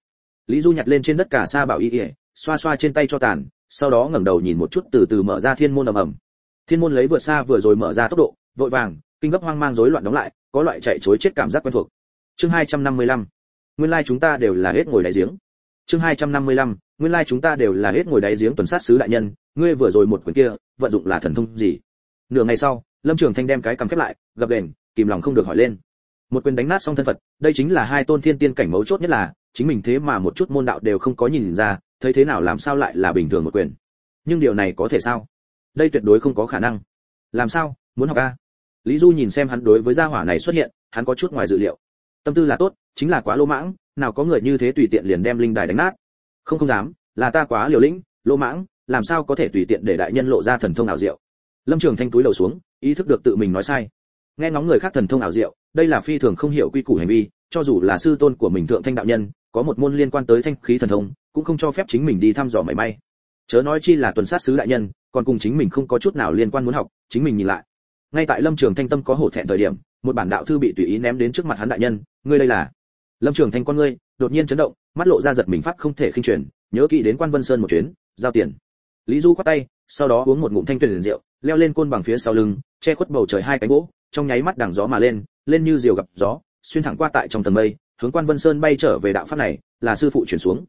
Lý du nhặt lên trên đất cả sa bảo y ỉa xoa xoa trên tay cho tàn, sau đó ngẩng đầu nhìn một chút từ từ mở ra thiên môn ầm ầm. Thiên môn lấy vượt xa vừa rồi mở ra tốc độ vội vàng, kinh gấp hoang mang rối loạn đóng lại, có loại chạy chối chết cảm giác quen thuộc. Chương 255 nguyên lai like chúng ta đều là hết ngồi đáy giếng. Chương 255 nguyên lai like chúng ta đều là hết ngồi đáy giếng tuần sát sứ đại nhân, ngươi vừa rồi một quyển kia, vận dụng là thần thông gì? Nửa ngày sau, lâm trường thanh đem cái cầm khép lại, gập đền kìm lòng không được hỏi lên. Một quyền đánh nát xong thân phật, đây chính là hai tôn thiên tiên cảnh mấu chốt nhất là, chính mình thế mà một chút môn đạo đều không có nhìn ra, thấy thế nào làm sao lại là bình thường một quyền? Nhưng điều này có thể sao? Đây tuyệt đối không có khả năng. Làm sao? Muốn học a lý du nhìn xem hắn đối với gia hỏa này xuất hiện, hắn có chút ngoài dự liệu. Tâm tư là tốt, chính là quá lỗ mãng, nào có người như thế tùy tiện liền đem linh đài đánh nát. Không không dám, là ta quá liều lĩnh, lỗ mãng, làm sao có thể tùy tiện để đại nhân lộ ra thần thông ảo diệu? Lâm trường thanh túi đầu xuống, ý thức được tự mình nói sai. Nghe ngóng người khác thần thông ảo diệu, đây là phi thường không hiểu quy củ hành vi, cho dù là sư tôn của mình thượng thanh đạo nhân, có một môn liên quan tới thanh khí thần thông, cũng không cho phép chính mình đi thăm dò mảy may. Chớ nói chi là tuần sát sứ đại nhân, còn cùng chính mình không có chút nào liên quan muốn học, chính mình nhìn lại ngay tại lâm trường thanh tâm có hổ thẹn thời điểm, một bản đạo thư bị tùy ý ném đến trước mặt hắn đại nhân, ngươi đây là? Lâm trường thanh con ngươi đột nhiên chấn động, mắt lộ ra giật mình pháp không thể khinh truyền, nhớ kỹ đến quan vân sơn một chuyến, giao tiền. Lý du khoát tay, sau đó uống một ngụm thanh tuyền rượu, leo lên côn bằng phía sau lưng, che khuất bầu trời hai cánh gỗ, trong nháy mắt đằng gió mà lên lên như diều gặp gió, xuyên thẳng qua tại trong tầng mây, hướng quan vân sơn bay trở về đạo pháp này, là sư phụ chuyển xuống.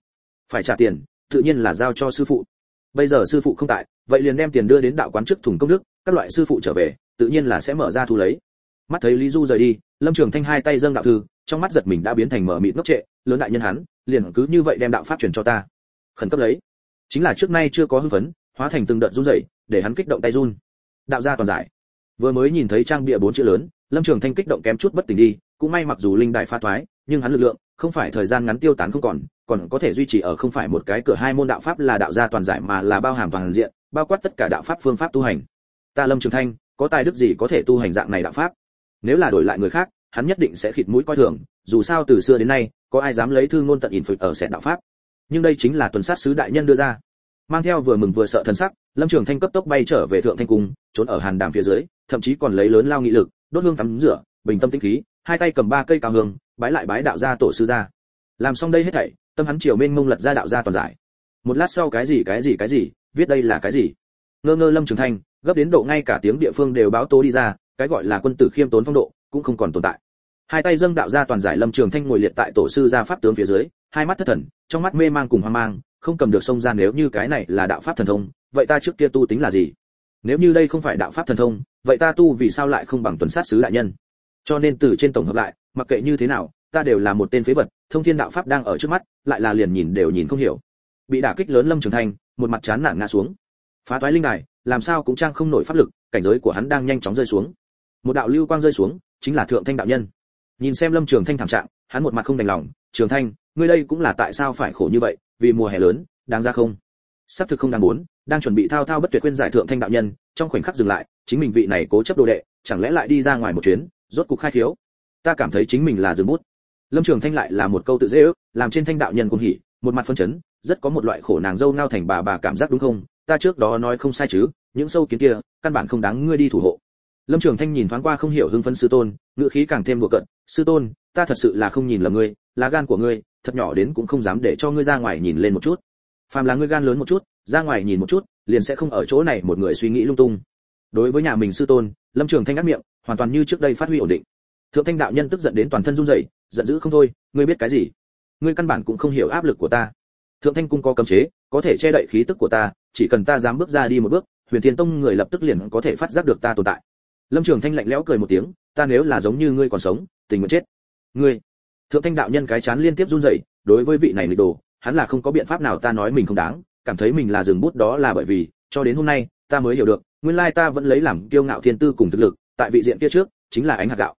Phải trả tiền, tự nhiên là giao cho sư phụ. Bây giờ sư phụ không tại, vậy liền đem tiền đưa đến đạo quán trước thùng công đức, các loại sư phụ trở về tự nhiên là sẽ mở ra thu lấy. Mắt thấy lý du rời đi, lâm trường thanh hai tay dâng đạo thư, trong mắt giật mình đã biến thành mở mịt ngốc trệ, lớn đại nhân hắn, liền cứ như vậy đem đạo pháp truyền cho ta. Khẩn cấp lấy. Chính là trước nay chưa có hưng phấn, hóa thành từng đợt run rẩy, để hắn kích động tay run. Đạo gia toàn giải. Vừa mới nhìn thấy trang bịa bốn chữ lớn, lâm trường thanh kích động kém chút bất tỉnh đi, cũng may mặc dù linh đại pha thoái, nhưng hắn lực lượng, không phải thời gian ngắn tiêu tán không còn còn có thể duy trì ở không phải một cái cửa hai môn đạo pháp là đạo gia toàn giải mà là bao hàm toàn diện, bao quát tất cả đạo pháp phương pháp tu hành. Ta lâm trường thanh có tài đức gì có thể tu hành dạng này đạo pháp? Nếu là đổi lại người khác, hắn nhất định sẽ khịt mũi coi thường, dù sao từ xưa đến nay, có ai dám lấy thư ngôn tận ỉn phật ở sẹn đạo pháp? Nhưng đây chính là tuần sát sứ đại nhân đưa ra. Mang theo vừa mừng vừa sợ thần sắc, lâm trường thanh cấp tốc bay trở về thượng thanh cung, trốn ở hàn đàm phía dưới, thậm chí còn lấy lớn lao nghị lực, đốt hương tắm rửa, bình tâm tĩnh khí, hai tay cầm ba cây cao hương, bái lại bái đạo gia tổ sư gia. Làm xong đây hết thảy, tâm hắn triều mênh mông lật ra đạo gia toàn giải. Một lát sau cái gì cái gì cái gì, viết đây là cái gì? Ngơ ngơ lâm trường thanh gấp đến độ ngay cả tiếng địa phương đều báo tố đi ra, cái gọi là quân tử khiêm tốn phong độ, cũng không còn tồn tại. Hai tay dâng đạo ra toàn giải lâm trường thanh ngồi liệt tại tổ sư gia pháp tướng phía dưới, hai mắt thất thần, trong mắt mê mang cùng hoang mang, không cầm được sông ra nếu như cái này là đạo pháp thần thông, vậy ta trước kia tu tính là gì? Nếu như đây không phải đạo pháp thần thông, vậy ta tu vì sao lại không bằng tuần sát sứ đại nhân? Cho nên từ trên tổng hợp lại, mặc kệ như thế nào, ta đều là một tên phế vật, thông thiên đạo pháp đang ở trước mắt, lại là liền nhìn đều nhìn không hiểu. Bị đả kích lớn lâm trường thanh, một mặt chán nản ngã xuống. Phá toái linh đài làm sao cũng trang không nổi pháp lực, cảnh giới của hắn đang nhanh chóng rơi xuống. Một đạo lưu quang rơi xuống, chính là thượng thanh đạo nhân. Nhìn xem lâm trường thanh thảm trạng, hắn một mặt không đành lòng, trường thanh, ngươi đây cũng là tại sao phải khổ như vậy, vì mùa hè lớn, đáng ra không? Sắp thực không đáng muốn, đang chuẩn bị thao thao bất tuyệt khuyên giải thượng thanh đạo nhân, trong khoảnh khắc dừng lại, chính mình vị này cố chấp đồ đệ, chẳng lẽ lại đi ra ngoài một chuyến, rốt cục khai thiếu ta cảm thấy chính mình là dừng bút. Lâm trường thanh lại là một câu tự dễ ước, làm trên thanh đạo nhân cũng hỉ, một mặt phân chấn, rất có một loại khổ nàng dâu ngao thành bà bà cảm giác đúng không? Ta trước đó nói không sai chứ, những sâu kiến kia, căn bản không đáng ngươi đi thủ hộ. Lâm trường thanh nhìn thoáng qua không hiểu hưng phấn sư tôn, ngữ khí càng thêm đùa cận sư tôn, ta thật sự là không nhìn là ngươi lá gan của ngươi, thật nhỏ đến cũng không dám để cho ngươi ra ngoài nhìn lên một chút. Phàm là ngươi gan lớn một chút, ra ngoài nhìn một chút, liền sẽ không ở chỗ này một người suy nghĩ lung tung. Đối với nhà mình sư tôn, lâm trường thanh ngắt miệng, hoàn toàn như trước đây phát huy ổn định. Thượng thanh đạo nhân tức giận đến toàn thân run rẩy, giận dữ không thôi, ngươi biết cái gì? Ngươi căn bản cũng không hiểu áp lực của ta. Thượng thanh cung có cấm chế, có thể che đậy khí tức của ta chỉ cần ta dám bước ra đi một bước huyền thiên tông người lập tức liền có thể phát giác được ta tồn tại. Lâm trường thanh lạnh lẽo cười một tiếng ta nếu là giống như ngươi còn sống tình nguyện chết. Ngươi thượng thanh đạo nhân cái chán liên tiếp run rẩy đối với vị này nghịch đồ hắn là không có biện pháp nào ta nói mình không đáng cảm thấy mình là dừng bút đó là bởi vì cho đến hôm nay ta mới hiểu được nguyên lai ta vẫn lấy làm kiêu ngạo thiên tư cùng thực lực tại vị diện kia trước chính là ánh hạt gạo.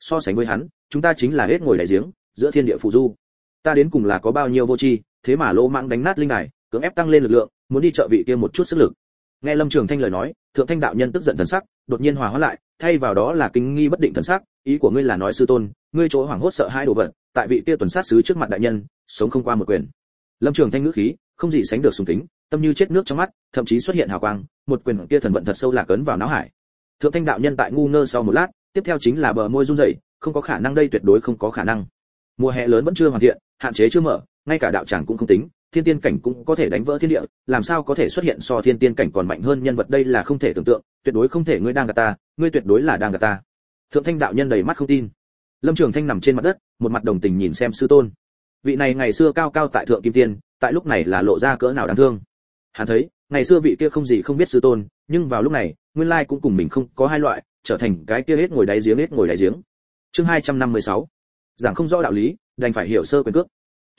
So sánh với hắn chúng ta chính là hết ngồi đại giếng giữa thiên địa phù du. Ta đến cùng là có bao nhiêu vô tri thế mà lỗ mãng đánh nát linh hải, cưỡng ép tăng lên lực lượng muốn đi trợ vị kia một chút sức lực. Nghe lâm trường thanh lời nói, thượng thanh đạo nhân tức giận thần sắc, đột nhiên hòa hóa lại, thay vào đó là kinh nghi bất định thần sắc, ý của ngươi là nói sư tôn, ngươi chỗ hoảng hốt sợ hai đồ vật, tại vị kia tuần sát sứ trước mặt đại nhân, sống không qua một quyền. Lâm trường thanh ngữ khí, không gì sánh được sùng kính, tâm như chết nước trong mắt, thậm chí xuất hiện hào quang, một quyền kia thần vận thật sâu lạc ấn vào não hải. Thượng thanh đạo nhân tại ngu ngơ sau một lát, tiếp theo chính là bờ môi run rẩy, không có khả năng đây tuyệt đối không có khả năng. Mùa hè lớn vẫn chưa hoàn thiện, hạn chế chưa mở, ngay cả đạo tràng cũng không tính thiên tiên cảnh cũng có thể đánh vỡ thiên địa, làm sao có thể xuất hiện so thiên tiên cảnh còn mạnh hơn nhân vật đây là không thể tưởng tượng, tuyệt đối không thể ngươi đang gạt ta, ngươi tuyệt đối là đang gạt ta. Thượng thanh đạo nhân đầy mắt không tin. Lâm trường thanh nằm trên mặt đất, một mặt đồng tình nhìn xem sư tôn. Vị này ngày xưa cao cao tại thượng kim tiên, tại lúc này là lộ ra cỡ nào đáng thương. Hắn thấy, ngày xưa vị kia không gì không biết sư tôn, nhưng vào lúc này, nguyên lai cũng cùng mình không có hai loại, trở thành cái kia hết ngồi đáy giếng, hết ngồi đáy giếng. Chương 256 giảng không rõ đạo lý, đành phải hiểu sơ quyền cước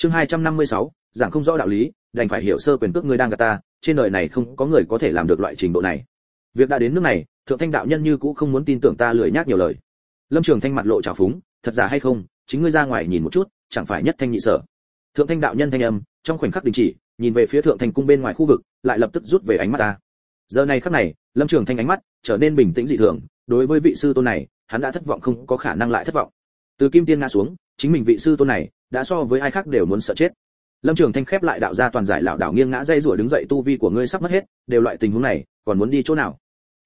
chương 256 giảng không rõ đạo lý, đành phải hiểu sơ quyền cước người đang gạt ta, trên đời này không có người có thể làm được loại trình độ này. Việc đã đến nước này, thượng thanh đạo nhân như cũ không muốn tin tưởng ta lười nhác nhiều lời. Lâm trường thanh mặt lộ trào phúng, thật giả hay không, chính ngươi ra ngoài nhìn một chút, chẳng phải nhất thanh nhị sở. Thượng thanh đạo nhân thanh âm, trong khoảnh khắc đình chỉ, nhìn về phía thượng thanh cung bên ngoài khu vực, lại lập tức rút về ánh mắt ta. Giờ này khắc này, lâm trường thanh ánh mắt trở nên bình tĩnh dị thường, đối với vị sư tôn này, hắn đã thất vọng không có khả năng lại thất vọng. Từ kim tiên ngã xuống chính mình vị sư tôn này đã so với ai khác đều muốn sợ chết. Lâm trường thanh khép lại đạo ra toàn giải lão đạo nghiêng ngã dây rủa đứng dậy tu vi của ngươi sắp mất hết, đều loại tình huống này, còn muốn đi chỗ nào?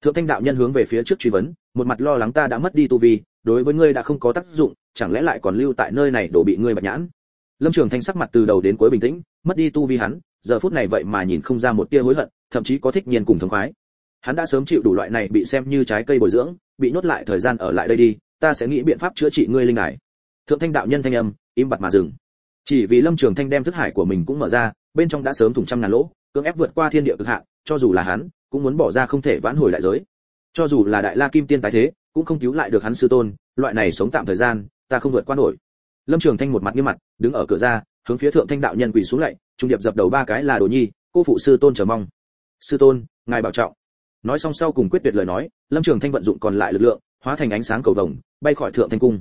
Thượng thanh đạo nhân hướng về phía trước truy vấn, một mặt lo lắng ta đã mất đi tu vi, đối với ngươi đã không có tác dụng, chẳng lẽ lại còn lưu tại nơi này đổ bị ngươi bạch nhãn? Lâm trường thanh sắc mặt từ đầu đến cuối bình tĩnh, mất đi tu vi hắn, giờ phút này vậy mà nhìn không ra một tia hối hận, thậm chí có thích nhiên cùng thống khoái. Hắn đã sớm chịu đủ loại này bị xem như trái cây bồi dưỡng, bị nhốt lại thời gian ở lại đây đi, ta sẽ nghĩ biện pháp chữa trị ngươi linh hải thượng thanh đạo nhân thanh âm, im bặt mà dừng. Chỉ vì lâm trường thanh đem thức hải của mình cũng mở ra, bên trong đã sớm thủng trăm ngàn lỗ, cưỡng ép vượt qua thiên địa cực hạn, cho dù là hắn, cũng muốn bỏ ra không thể vãn hồi đại giới. Cho dù là đại la kim tiên tái thế, cũng không cứu lại được hắn sư tôn, loại này sống tạm thời gian, ta không vượt qua nổi. Lâm trường thanh một mặt nghiêm mặt, đứng ở cửa ra, hướng phía thượng thanh đạo nhân quỳ xuống lạy trung điệp dập đầu ba cái là đồ nhi, cô phụ sư tôn chờ mong. Sư tôn, ngài bảo trọng. Nói xong sau cùng quyết tuyệt lời nói, lâm trường thanh vận dụng còn lại lực lượng, hóa thành ánh sáng cầu vồng, bay khỏi thượng thanh cung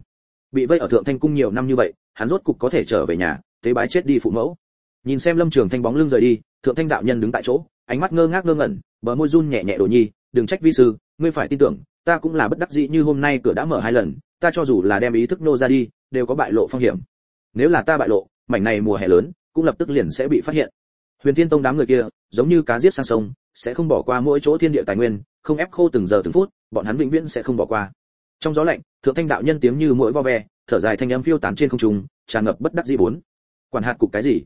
bị vây ở thượng thanh cung nhiều năm như vậy, hắn rốt cục có thể trở về nhà, tế bái chết đi phụ mẫu. Nhìn xem lâm trường thanh bóng lưng rời đi, thượng thanh đạo nhân đứng tại chỗ, ánh mắt ngơ ngác ngơ ngẩn, bờ môi run nhẹ nhẹ đồ nhi, đừng trách vi sư, ngươi phải tin tưởng, ta cũng là bất đắc dĩ như hôm nay cửa đã mở hai lần, ta cho dù là đem ý thức nô ra đi, đều có bại lộ phong hiểm. Nếu là ta bại lộ, mảnh này mùa hè lớn, cũng lập tức liền sẽ bị phát hiện. Huyền thiên tông đám người kia, giống như cá giết sang sông, sẽ không bỏ qua mỗi chỗ thiên địa tài nguyên, không ép khô từng giờ từng phút, bọn hắn vĩnh viễn sẽ không bỏ qua trong gió lạnh, thượng thanh đạo nhân tiếng như mũi vo ve, thở dài thanh âm phiêu tán trên không trung, tràn ngập bất đắc dĩ bốn. Quản hạt cục cái gì?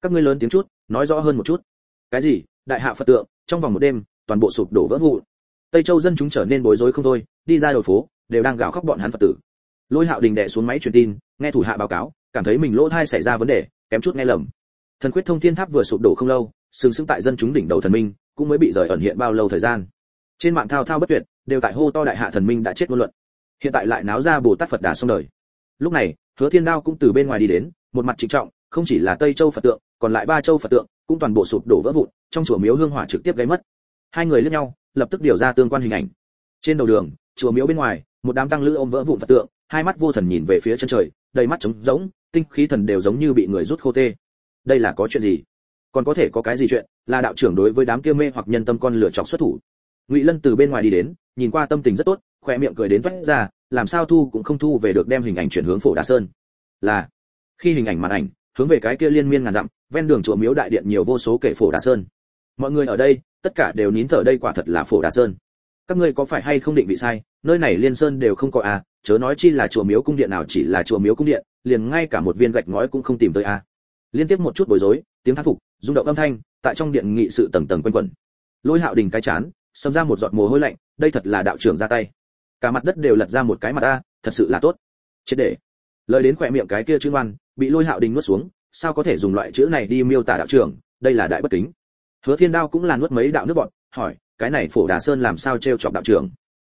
Các ngươi lớn tiếng chút, nói rõ hơn một chút. Cái gì? Đại hạ phật tượng, trong vòng một đêm, toàn bộ sụp đổ vỡ vụn. Tây châu dân chúng trở nên bối rối không thôi, đi ra đầu phố, đều đang gào khóc bọn hắn phật tử. Lôi hạo đình đệ xuống máy truyền tin, nghe thủ hạ báo cáo, cảm thấy mình lỗ thai xảy ra vấn đề, kém chút nghe lầm. Thần quyết thông thiên tháp vừa sụp đổ không lâu, sừng sững tại dân chúng đỉnh đầu thần minh, cũng mới bị rời ẩn hiện bao lâu thời gian. Trên mạng thao thao bất tuyệt, đều tại hô to đại hạ thần minh đã chết ngôn luận hiện tại lại náo ra bồ tát phật đà xong đời. Lúc này, hứa thiên đao cũng từ bên ngoài đi đến, một mặt trịnh trọng, không chỉ là tây châu phật tượng, còn lại ba châu phật tượng cũng toàn bộ sụp đổ vỡ vụn, trong chùa miếu hương hỏa trực tiếp gây mất. Hai người lướt nhau, lập tức điều ra tương quan hình ảnh. Trên đầu đường, chùa miếu bên ngoài, một đám tăng lữ ôm vỡ vụn phật tượng, hai mắt vô thần nhìn về phía chân trời, đầy mắt trống rỗng, tinh khí thần đều giống như bị người rút khô tê. Đây là có chuyện gì? Còn có thể có cái gì chuyện là đạo trưởng đối với đám kia mê hoặc nhân tâm con lửa chọc xuất thủ? Ngụy lân từ bên ngoài đi đến nhìn qua tâm tình rất tốt, khoe miệng cười đến toét ra, làm sao thu cũng không thu về được đem hình ảnh chuyển hướng phổ đà sơn. Là, khi hình ảnh màn ảnh, hướng về cái kia liên miên ngàn dặm, ven đường chùa miếu đại điện nhiều vô số kể phổ đà sơn. Mọi người ở đây, tất cả đều nín thở đây quả thật là phổ đà sơn. Các ngươi có phải hay không định vị sai, nơi này liên sơn đều không có à chớ nói chi là chùa miếu cung điện nào chỉ là chùa miếu cung điện, liền ngay cả một viên gạch ngói cũng không tìm tới à. Liên tiếp một chút bối rối, tiếng thán phục, rung động âm thanh, tại trong điện nghị sự tầng tầng quanh quẩn. Lôi hạo đình cái chán xâm ra một giọt mồ hôi lạnh, đây thật là đạo trưởng ra tay. Cả mặt đất đều lật ra một cái mặt ta, thật sự là tốt. Chết để. Lời đến khỏe miệng cái kia chữ ngoan, bị lôi hạo đình nuốt xuống, sao có thể dùng loại chữ này đi miêu tả đạo trưởng, đây là đại bất kính. Hứa thiên đao cũng là nuốt mấy đạo nước bọn hỏi, cái này phổ đà sơn làm sao trêu chọc đạo trưởng?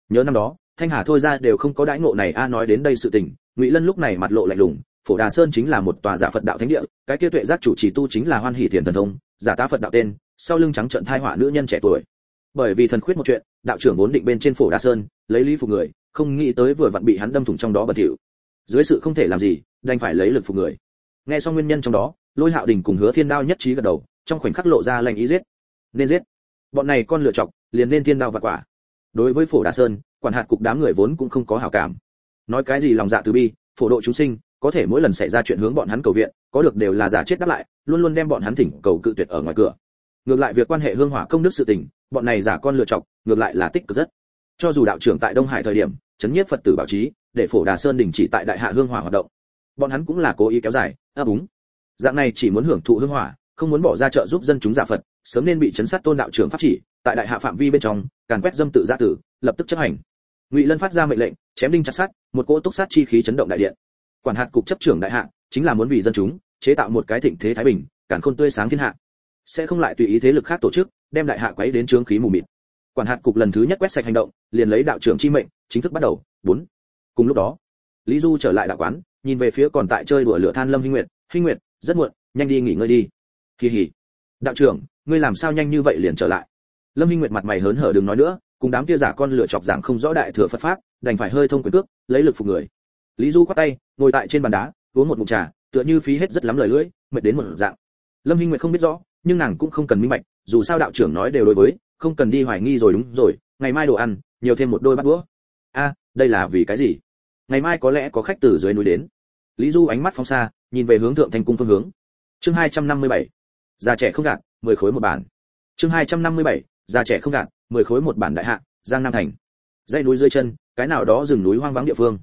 Nhớ năm đó, thanh hà thôi ra đều không có đãi ngộ này a à nói đến đây sự tình, ngụy lân lúc này mặt lộ lạnh lùng, phổ đà sơn chính là một tòa giả phật đạo thánh địa, cái kia tuệ giác chủ trì tu chính là hoan hỷ thiền thần thông, giả tá phật đạo tên, sau lưng trắng trận thai họa nữ nhân trẻ tuổi bởi vì thần khuyết một chuyện, đạo trưởng vốn định bên trên phổ đa sơn, lấy lý phục người, không nghĩ tới vừa vặn bị hắn đâm thủng trong đó bẩn thỉu. Dưới sự không thể làm gì, đành phải lấy lực phục người. Nghe xong nguyên nhân trong đó, lôi hạo đình cùng hứa thiên đao nhất trí gật đầu, trong khoảnh khắc lộ ra lệnh ý giết. Nên giết. Bọn này con lựa chọc, liền nên thiên đao và quả. Đối với phổ đa sơn, quản hạt cục đám người vốn cũng không có hảo cảm. Nói cái gì lòng dạ từ bi, phổ độ chúng sinh, có thể mỗi lần xảy ra chuyện hướng bọn hắn cầu viện, có được đều là giả chết đáp lại, luôn luôn đem bọn hắn thỉnh cầu cự tuyệt ở ngoài cửa. Ngược lại việc quan hệ hương hỏa công đức sự tình bọn này giả con lựa chọc, ngược lại là tích cực rất. Cho dù đạo trưởng tại đông hải thời điểm, chấn nhiếp phật tử bảo trí để phổ đà sơn đình chỉ tại đại hạ hương hỏa hoạt động, bọn hắn cũng là cố ý kéo dài, ấp úng. Dạng này chỉ muốn hưởng thụ hương hỏa, không muốn bỏ ra trợ giúp dân chúng giả phật, sớm nên bị chấn sát tôn đạo trưởng pháp chỉ, tại đại hạ phạm vi bên trong, càn quét dâm tự gia tử, lập tức chấp hành. Ngụy lân phát ra mệnh lệnh, chém đinh chặt sát một cỗ túc sát chi khí chấn động đại điện. Quản hạt cục chấp trưởng đại hạ, chính là muốn vì dân chúng, chế tạo một cái thịnh thế thái bình, càn khôn tươi sáng thiên hạ. Sẽ không lại tùy ý thế lực khác tổ chức đem đại hạ quấy đến trướng khí mù mịt. Quản hạt cục lần thứ nhất quét sạch hành động, liền lấy đạo trưởng chi mệnh, chính thức bắt đầu. Bốn. Cùng lúc đó, lý du trở lại đạo quán, nhìn về phía còn tại chơi đùa lửa than lâm hinh nguyệt. Hinh nguyệt, rất muộn, nhanh đi nghỉ ngơi đi. Kỳ hỉ đạo trưởng, ngươi làm sao nhanh như vậy liền trở lại? Lâm hinh nguyệt mặt mày hớn hở đừng nói nữa, cùng đám kia giả con lửa chọc giảng không rõ đại thừa phật pháp, đành phải hơi thông quyền cước, lấy lực phục người. Lý du khoát tay, ngồi tại trên bàn đá, uống một ngụm trà, tựa như phí hết rất lắm lời lưỡi, mệt đến một dạng. Lâm hinh nguyệt không biết rõ, nhưng nàng cũng không cần minh bạch dù sao đạo trưởng nói đều đối với, không cần đi hoài nghi rồi đúng rồi, ngày mai đồ ăn, nhiều thêm một đôi bát đũa. A, đây là vì cái gì? Ngày mai có lẽ có khách từ dưới núi đến. Lý du ánh mắt phóng xa, nhìn về hướng thượng thành cung phương hướng. Chương 257. già trẻ không gạt, mười khối một bản. Chương 257. già trẻ không gạt, mười khối một bản đại hạ, giang nam thành. Dãy núi dưới chân, cái nào đó rừng núi hoang vắng địa phương.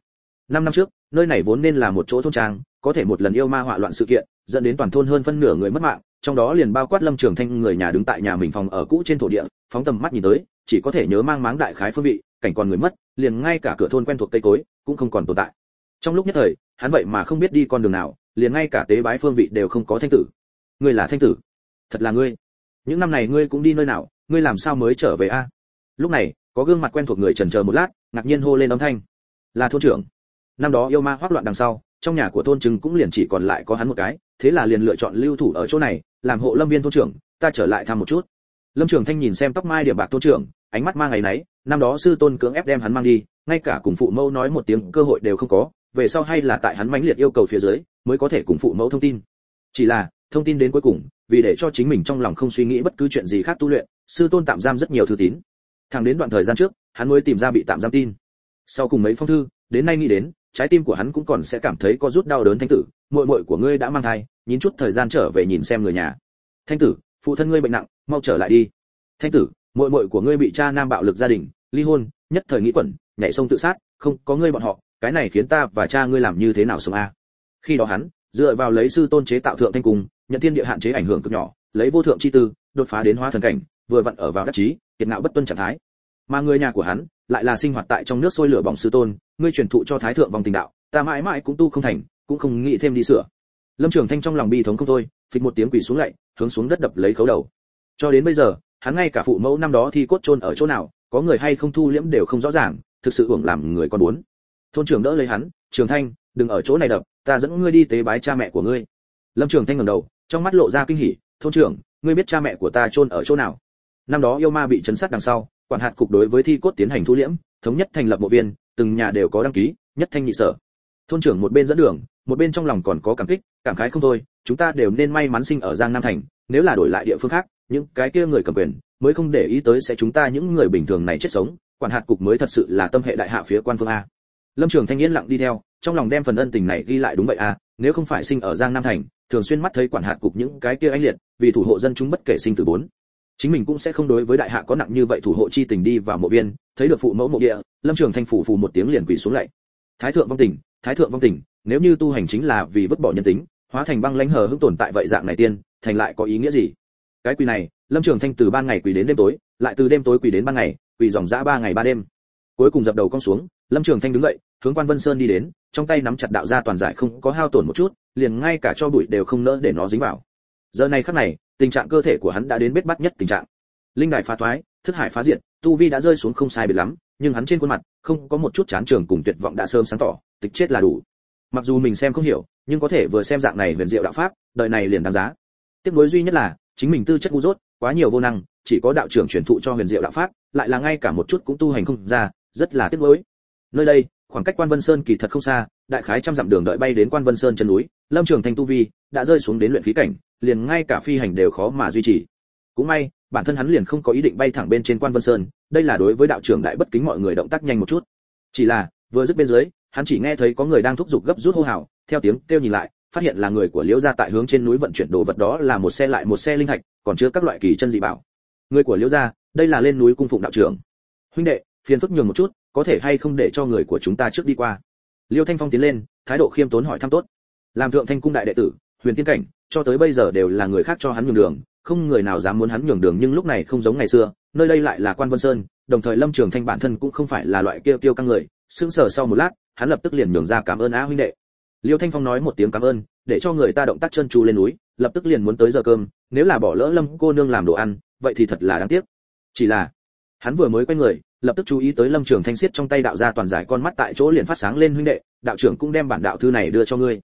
Năm năm trước, nơi này vốn nên là một chỗ thôn trang, có thể một lần yêu ma họa loạn sự kiện dẫn đến toàn thôn hơn phân nửa người mất mạng, trong đó liền bao quát lâm trường thanh, người nhà đứng tại nhà mình phòng ở cũ trên thổ địa, phóng tầm mắt nhìn tới, chỉ có thể nhớ mang máng đại khái phương vị, cảnh còn người mất, liền ngay cả cửa thôn quen thuộc cây cối, cũng không còn tồn tại. Trong lúc nhất thời, hắn vậy mà không biết đi con đường nào, liền ngay cả tế bái phương vị đều không có thanh tử. Ngươi là thanh tử? Thật là ngươi. Những năm này ngươi cũng đi nơi nào, ngươi làm sao mới trở về a? Lúc này, có gương mặt quen thuộc người trần chờ một lát, ngạc nhiên hô lên âm thanh. Là thôn trưởng. Năm đó yêu ma hoắc loạn đằng sau, trong nhà của thôn trừng cũng liền chỉ còn lại có hắn một cái thế là liền lựa chọn lưu thủ ở chỗ này, làm hộ lâm viên thôn trưởng, ta trở lại thăm một chút. Lâm trường thanh nhìn xem tóc mai điểm bạc thôn trưởng, ánh mắt mang ngày nấy, năm đó sư tôn cưỡng ép đem hắn mang đi, ngay cả cùng phụ mẫu nói một tiếng cơ hội đều không có, về sau hay là tại hắn mãnh liệt yêu cầu phía dưới, mới có thể cùng phụ mẫu thông tin. Chỉ là, thông tin đến cuối cùng, vì để cho chính mình trong lòng không suy nghĩ bất cứ chuyện gì khác tu luyện, sư tôn tạm giam rất nhiều thư tín. Thẳng đến đoạn thời gian trước, hắn mới tìm ra bị tạm giam tin. Sau cùng mấy phong thư, đến nay nghĩ đến, trái tim của hắn cũng còn sẽ cảm thấy có rút đau đớn thanh tử muội muội của ngươi đã mang thai nhìn chút thời gian trở về nhìn xem người nhà. Thanh tử, phụ thân ngươi bệnh nặng, mau trở lại đi. Thanh tử, muội muội của ngươi bị cha nam bạo lực gia đình, ly hôn, nhất thời nghĩ quẩn, nhảy sông tự sát, không, có ngươi bọn họ, cái này khiến ta và cha ngươi làm như thế nào sống a? Khi đó hắn, dựa vào lấy sư tôn chế tạo thượng thanh cung, nhận thiên địa hạn chế ảnh hưởng cực nhỏ, lấy vô thượng chi tư, đột phá đến hóa thần cảnh, vừa vặn ở vào đắc chí, kiệt ngạo bất tuân trạng thái. Mà người nhà của hắn, lại là sinh hoạt tại trong nước sôi lửa bỏng sư tôn, ngươi truyền thụ cho thái thượng vòng tình đạo, ta mãi mãi cũng tu không thành cũng không nghĩ thêm đi sửa. Lâm trường thanh trong lòng bi thống không thôi, phịch một tiếng quỳ xuống lạy, hướng xuống đất đập lấy khấu đầu. Cho đến bây giờ, hắn ngay cả phụ mẫu năm đó thi cốt chôn ở chỗ nào, có người hay không thu liễm đều không rõ ràng, thực sự uổng làm người con muốn thôn trưởng đỡ lấy hắn, trường thanh, đừng ở chỗ này đập, ta dẫn ngươi đi tế bái cha mẹ của ngươi. Lâm trường thanh ngẩng đầu, trong mắt lộ ra kinh hỉ, thôn trưởng, ngươi biết cha mẹ của ta chôn ở chỗ nào? Năm đó yêu ma bị chấn sát đằng sau, quản hạt cục đối với thi cốt tiến hành thu liễm, thống nhất thành lập mộ viên, từng nhà đều có đăng ký, nhất thanh nhị sở. Thôn trưởng một bên dẫn đường một bên trong lòng còn có cảm kích, cảm khái không thôi, chúng ta đều nên may mắn sinh ở giang nam thành, nếu là đổi lại địa phương khác, những cái kia người cầm quyền, mới không để ý tới sẽ chúng ta những người bình thường này chết sống, quản hạt cục mới thật sự là tâm hệ đại hạ phía quan phương a. Lâm trường thanh yên lặng đi theo, trong lòng đem phần ân tình này ghi lại đúng vậy a, nếu không phải sinh ở giang nam thành, thường xuyên mắt thấy quản hạt cục những cái kia anh liệt, vì thủ hộ dân chúng bất kể sinh tử bốn. Chính mình cũng sẽ không đối với đại hạ có nặng như vậy thủ hộ chi tình đi vào mộ viên, thấy được phụ mẫu mộ địa, lâm trường thanh phủ phù một tiếng liền quỳ xuống lạy thái thượng vong tình, thái thượng vong tình nếu như tu hành chính là vì vứt bỏ nhân tính hóa thành băng lãnh hờ hững tồn tại vậy dạng này tiên thành lại có ý nghĩa gì? Cái quỳ này lâm trường thanh từ ban ngày quỳ đến đêm tối lại từ đêm tối quỳ đến ban ngày quỳ dòng dã ba ngày ba đêm. Cuối cùng dập đầu cong xuống lâm trường thanh đứng dậy hướng quan vân sơn đi đến trong tay nắm chặt đạo ra toàn giải không có hao tổn một chút liền ngay cả cho bụi đều không nỡ để nó dính vào. Giờ này khắc này tình trạng cơ thể của hắn đã đến bết bắt nhất tình trạng. Linh đài phá thoái thức hải phá diện, tu vi đã rơi xuống không sai biệt lắm nhưng hắn trên khuôn mặt không có một chút chán trường cùng tuyệt vọng đã sớm sáng tỏ tịch chết là đủ mặc dù mình xem không hiểu, nhưng có thể vừa xem dạng này huyền diệu đạo pháp, đời này liền đáng giá. Tiếc nối duy nhất là, chính mình tư chất ngu dốt, quá nhiều vô năng, chỉ có đạo trưởng truyền thụ cho huyền diệu đạo pháp, lại là ngay cả một chút cũng tu hành không ra, rất là tiếc nối nơi đây, khoảng cách quan vân sơn kỳ thật không xa, đại khái trăm dặm đường đợi bay đến quan vân sơn chân núi, lâm trường thanh tu vi đã rơi xuống đến luyện khí cảnh, liền ngay cả phi hành đều khó mà duy trì. Cũng may, bản thân hắn liền không có ý định bay thẳng bên trên quan vân sơn, đây là đối với đạo trưởng đại bất kính mọi người động tác nhanh một chút. Chỉ là, vừa dứt bên dưới hắn chỉ nghe thấy có người đang thúc giục gấp rút hô hào, theo tiếng kêu nhìn lại, phát hiện là người của liễu gia tại hướng trên núi vận chuyển đồ vật đó là một xe lại một xe linh thạch, còn chứa các loại kỳ chân dị bảo. Người của liễu gia, đây là lên núi cung phụng đạo trưởng. Huynh đệ, phiền phức nhường một chút, có thể hay không để cho người của chúng ta trước đi qua? Liêu thanh phong tiến lên, thái độ khiêm tốn hỏi thăm tốt. Làm thượng thanh cung đại đệ tử, huyền tiên cảnh, cho tới bây giờ đều là người khác cho hắn nhường đường, không người nào dám muốn hắn nhường đường nhưng lúc này không giống ngày xưa, nơi đây lại là quan vân sơn, đồng thời lâm trường thanh bản thân cũng không phải là loại kêu tiêu căng người sững sờ sau một lát, hắn lập tức liền nhường ra cảm ơn á huynh đệ. Liêu thanh phong nói một tiếng cảm ơn, để cho người ta động tác chân chu lên núi, lập tức liền muốn tới giờ cơm, nếu là bỏ lỡ lâm cô nương làm đồ ăn, vậy thì thật là đáng tiếc. Chỉ là, hắn vừa mới quay người, lập tức chú ý tới lâm trường thanh siết trong tay đạo ra toàn giải con mắt tại chỗ liền phát sáng lên huynh đệ, đạo trưởng cũng đem bản đạo thư này đưa cho ngươi.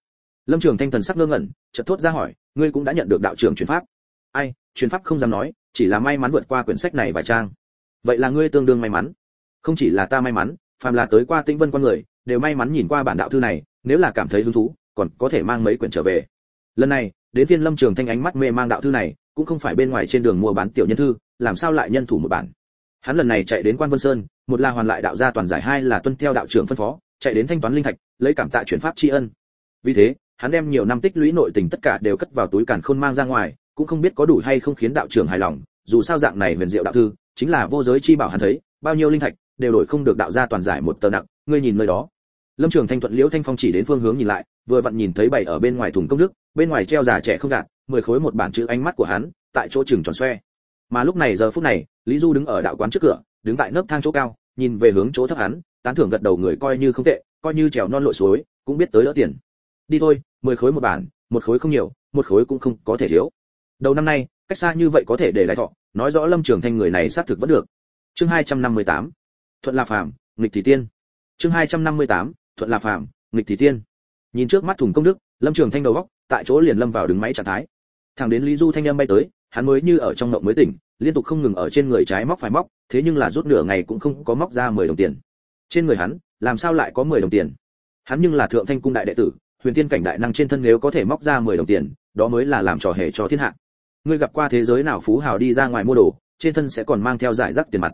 Lâm trường thanh thần sắc ngơ ngẩn, chợt thốt ra hỏi, ngươi cũng đã nhận được đạo trưởng truyền pháp. Ai, truyền pháp không dám nói, chỉ là may mắn vượt qua quyển sách này vài trang. Vậy là ngươi tương đương may mắn. Không chỉ là ta may mắn phàm là tới qua tĩnh vân con người, đều may mắn nhìn qua bản đạo thư này, nếu là cảm thấy hứng thú, còn có thể mang mấy quyển trở về. Lần này, đến Thiên lâm trường thanh ánh mắt mê mang đạo thư này, cũng không phải bên ngoài trên đường mua bán tiểu nhân thư, làm sao lại nhân thủ một bản. Hắn lần này chạy đến quan vân sơn, một là hoàn lại đạo gia toàn giải, hai là tuân theo đạo trưởng phân phó, chạy đến thanh toán linh thạch, lấy cảm tạ chuyển pháp tri ân. Vì thế, hắn đem nhiều năm tích lũy nội tình tất cả đều cất vào túi càn khôn mang ra ngoài, cũng không biết có đủ hay không khiến đạo trưởng hài lòng, dù sao dạng này huyền diệu đạo thư, chính là vô giới chi bảo hắn thấy bao nhiêu linh thạch, đều đổi không được đạo gia toàn giải một tờ nặng, ngươi nhìn nơi đó. Lâm trường thanh thuận liễu thanh phong chỉ đến phương hướng nhìn lại, vừa vặn nhìn thấy bảy ở bên ngoài thùng công đức, bên ngoài treo già trẻ không gạt, mười khối một bản chữ ánh mắt của hắn, tại chỗ trường tròn xoe. Mà lúc này giờ phút này, lý du đứng ở đạo quán trước cửa, đứng tại nấc thang chỗ cao, nhìn về hướng chỗ thấp hắn, tán thưởng gật đầu người coi như không tệ, coi như trèo non lội suối, cũng biết tới đỡ tiền. Đi thôi, mười khối một bản, một khối không nhiều, một khối cũng không có thể thiếu. Đầu năm nay, cách xa như vậy có thể để lại thọ, nói rõ lâm trường thanh người này xác thực vẫn được chương hai trăm năm mươi tám, thuận là phàm, nghịch thì tiên. Chương hai trăm năm mươi tám, thuận là phàm, nghịch thì tiên. Nhìn trước mắt thùng công đức, lâm trường thanh đầu góc, tại chỗ liền lâm vào đứng máy trạng thái. Thằng đến lý du thanh âm bay tới, hắn mới như ở trong ngộng mới tỉnh, liên tục không ngừng ở trên người trái móc phải móc, thế nhưng là rút nửa ngày cũng không có móc ra mười đồng tiền. Trên người hắn, làm sao lại có mười đồng tiền? Hắn nhưng là thượng thanh cung đại đệ tử, huyền tiên cảnh đại năng trên thân nếu có thể móc ra mười đồng tiền, đó mới là làm trò hề cho thiên hạ. Ngươi gặp qua thế giới nào phú hào đi ra ngoài mua đồ, trên thân sẽ còn mang theo giải rác tiền mặt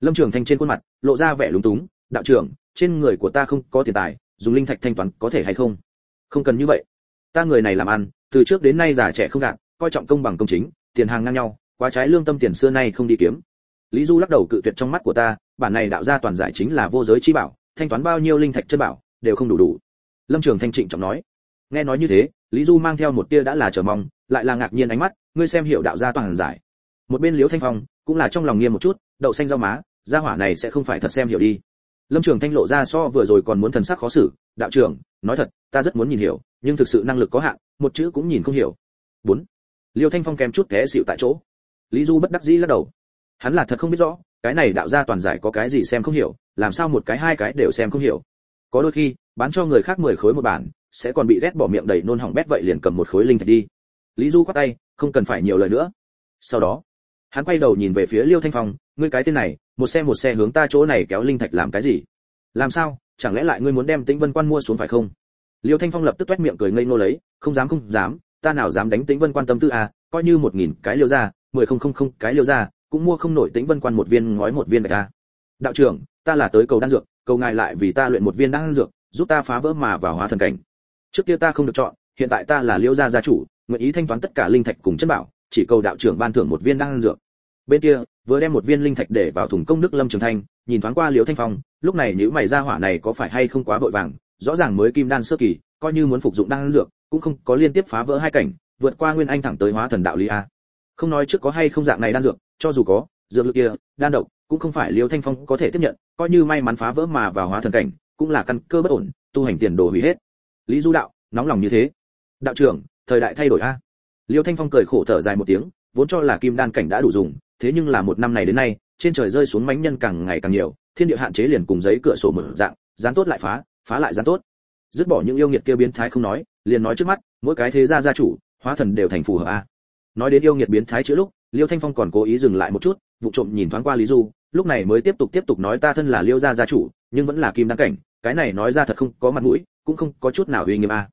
lâm trường thanh trên khuôn mặt lộ ra vẻ lúng túng, đạo trưởng, trên người của ta không có tiền tài, dùng linh thạch thanh toán có thể hay không? Không cần như vậy. Ta người này làm ăn, từ trước đến nay già trẻ không gạt, coi trọng công bằng công chính, tiền hàng ngang nhau, quá trái lương tâm tiền xưa nay không đi kiếm. Lý du lắc đầu cự tuyệt trong mắt của ta, bản này đạo gia toàn giải chính là vô giới chi bảo, thanh toán bao nhiêu linh thạch chân bảo, đều không đủ đủ. Lâm trường thanh trịnh trọng nói. Nghe nói như thế, lý du mang theo một tia đã là chờ mong, lại là ngạc nhiên ánh mắt, ngươi xem hiểu đạo gia toàn giải một bên liễu thanh phong cũng là trong lòng nghiêm một chút, đậu xanh rau má, gia hỏa này sẽ không phải thật xem hiểu đi. Lâm trường thanh lộ ra so vừa rồi còn muốn thần sắc khó xử, đạo trưởng, nói thật, ta rất muốn nhìn hiểu, nhưng thực sự năng lực có hạn, một chữ cũng nhìn không hiểu. Bốn, liêu thanh phong kèm chút té xịu tại chỗ. Lý du bất đắc dĩ lắc đầu. Hắn là thật không biết rõ, cái này đạo gia toàn giải có cái gì xem không hiểu, làm sao một cái hai cái đều xem không hiểu. Có đôi khi, bán cho người khác mười khối một bản, sẽ còn bị ghét bỏ miệng đầy nôn hỏng bét vậy liền cầm một khối linh thạch đi. Lý du quát tay, không cần phải nhiều lời nữa. Sau đó hắn quay đầu nhìn về phía liêu thanh phong, ngươi cái tên này, một xe một xe hướng ta chỗ này kéo linh thạch làm cái gì? Làm sao? Chẳng lẽ lại ngươi muốn đem tĩnh vân quan mua xuống phải không? Liêu thanh phong lập tức toét miệng cười ngây ngô lấy, không dám không dám, ta nào dám đánh tĩnh vân quan tâm tư à coi như một nghìn cái liêu ra, mười không không không cái liêu ra, cũng mua không nổi tĩnh vân quan một viên ngói một viên đại ca đạo trưởng, ta là tới cầu đan dược, cầu ngài lại vì ta luyện một viên đan dược, giúp ta phá vỡ mà vào hóa thần cảnh. Trước kia ta không được chọn, hiện tại ta là liêu gia gia chủ, nguyện ý thanh toán tất cả linh thạch cùng chất bảo, chỉ cầu đạo trưởng ban thưởng một viên đan dược bên kia, vừa đem một viên linh thạch để vào thùng công đức lâm trường thanh, nhìn thoáng qua liễu thanh phong, lúc này nếu mày ra hỏa này có phải hay không quá vội vàng, rõ ràng mới kim đan sơ kỳ, coi như muốn phục dụng đan dược, cũng không có liên tiếp phá vỡ hai cảnh, vượt qua nguyên anh thẳng tới hóa thần đạo lý a. Không nói trước có hay không dạng này đan dược, cho dù có, dược lực kia, đan độc, cũng không phải liễu thanh phong có thể tiếp nhận, coi như may mắn phá vỡ mà vào hóa thần cảnh, cũng là căn cơ bất ổn, tu hành tiền đồ hủy hết. Lý du đạo, nóng lòng như thế. Đạo trưởng, thời đại thay đổi a. Liêu thanh phong cười khổ thở dài một tiếng, vốn cho là kim đan cảnh đã đủ dùng thế nhưng là một năm này đến nay, trên trời rơi xuống mánh nhân càng ngày càng nhiều, thiên địa hạn chế liền cùng giấy cửa sổ mở dạng, dán tốt lại phá phá lại dán tốt. Dứt bỏ những yêu nghiệt kia biến thái không nói, liền nói trước mắt, mỗi cái thế gia gia chủ, hóa thần đều thành phù hợp a. Nói đến yêu nghiệt biến thái chữ lúc, liêu thanh phong còn cố ý dừng lại một chút, vụ trộm nhìn thoáng qua lý du, lúc này mới tiếp tục tiếp tục nói ta thân là liêu gia gia chủ, nhưng vẫn là kim đăng cảnh, cái này nói ra thật không có mặt mũi, cũng không có chút nào uy nghiêm a.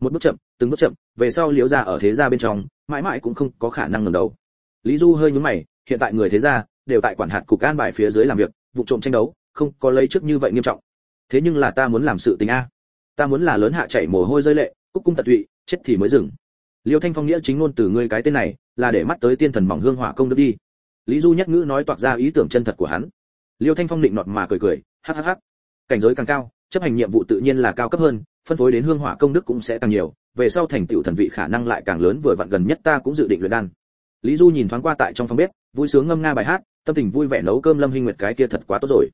Một bước chậm, từng bước chậm, về sau liễu gia ở thế gia bên trong, mãi mãi cũng không có khả năng ngẩng đầu. Lý du hơi nhướng mày hiện tại người thế gia đều tại quản hạt cục an bài phía dưới làm việc, vụ trộm tranh đấu, không có lấy trước như vậy nghiêm trọng. Thế nhưng là ta muốn làm sự tình a. Ta muốn là lớn hạ chảy mồ hôi rơi lệ, cúc cung tật tụy, chết thì mới dừng. Liêu thanh phong nghĩa chính ngôn từ ngươi cái tên này, là để mắt tới tiên thần mỏng hương hỏa công đức đi. Lý du nhất ngữ nói toạc ra ý tưởng chân thật của hắn. Liêu thanh phong định nọt mà cười cười, hắc hắc hắc. Cảnh giới càng cao, chấp hành nhiệm vụ tự nhiên là cao cấp hơn, phân phối đến hương hỏa công đức cũng sẽ càng nhiều, về sau thành tựu thần vị khả năng lại càng lớn, vừa vặn gần nhất ta cũng dự định luyện đan lý du nhìn thoáng qua tại trong phòng bếp, vui sướng ngâm nga bài hát, tâm tình vui vẻ nấu cơm lâm hinh nguyệt cái kia thật quá tốt rồi.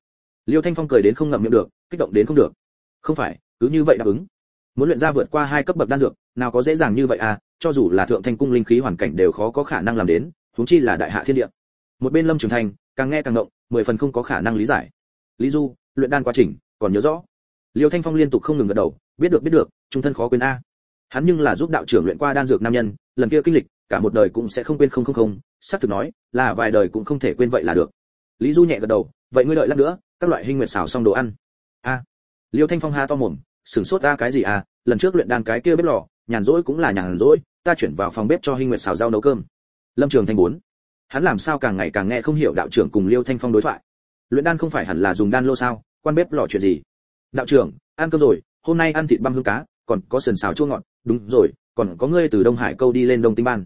Liêu thanh phong cười đến không ngậm miệng được, kích động đến không được. Không phải, cứ như vậy đáp ứng. Muốn luyện ra vượt qua hai cấp bậc đan dược, nào có dễ dàng như vậy à cho dù là thượng thanh cung linh khí hoàn cảnh đều khó có khả năng làm đến, huống chi là đại hạ thiên địa. Một bên lâm trường thành, càng nghe càng động mười phần không có khả năng lý giải. Lý du, luyện đan quá trình, còn nhớ rõ. Liêu thanh phong liên tục không ngừng gật đầu, biết được biết được, trung thân khó quên a. Hắn nhưng là giúp đạo trưởng luyện qua đan dược nam nhân, lần kia kinh lịch cả một đời cũng sẽ không quên không không không, sắp thực nói, là vài đời cũng không thể quên vậy là được. Lý du nhẹ gật đầu, vậy ngươi đợi lát nữa, các loại hình nguyệt xào xong đồ ăn. A. Liêu thanh phong ha to mồm, sửng sốt ra cái gì à lần trước luyện đan cái kia bếp lò, nhàn rỗi cũng là nhàn rỗi, ta chuyển vào phòng bếp cho hình nguyệt xào rau nấu cơm. Lâm trường thanh bốn. Hắn làm sao càng ngày càng nghe không hiểu đạo trưởng cùng liêu thanh phong đối thoại. Luyện đan không phải hẳn là dùng đan lô sao, quan bếp lò chuyện gì? Đạo trưởng, ăn cơm rồi, hôm nay ăn thịt băm hương cá, còn có sườn xào chua ngọt, đúng rồi, còn có ngươi từ đông hải câu đi lên đông tinh ban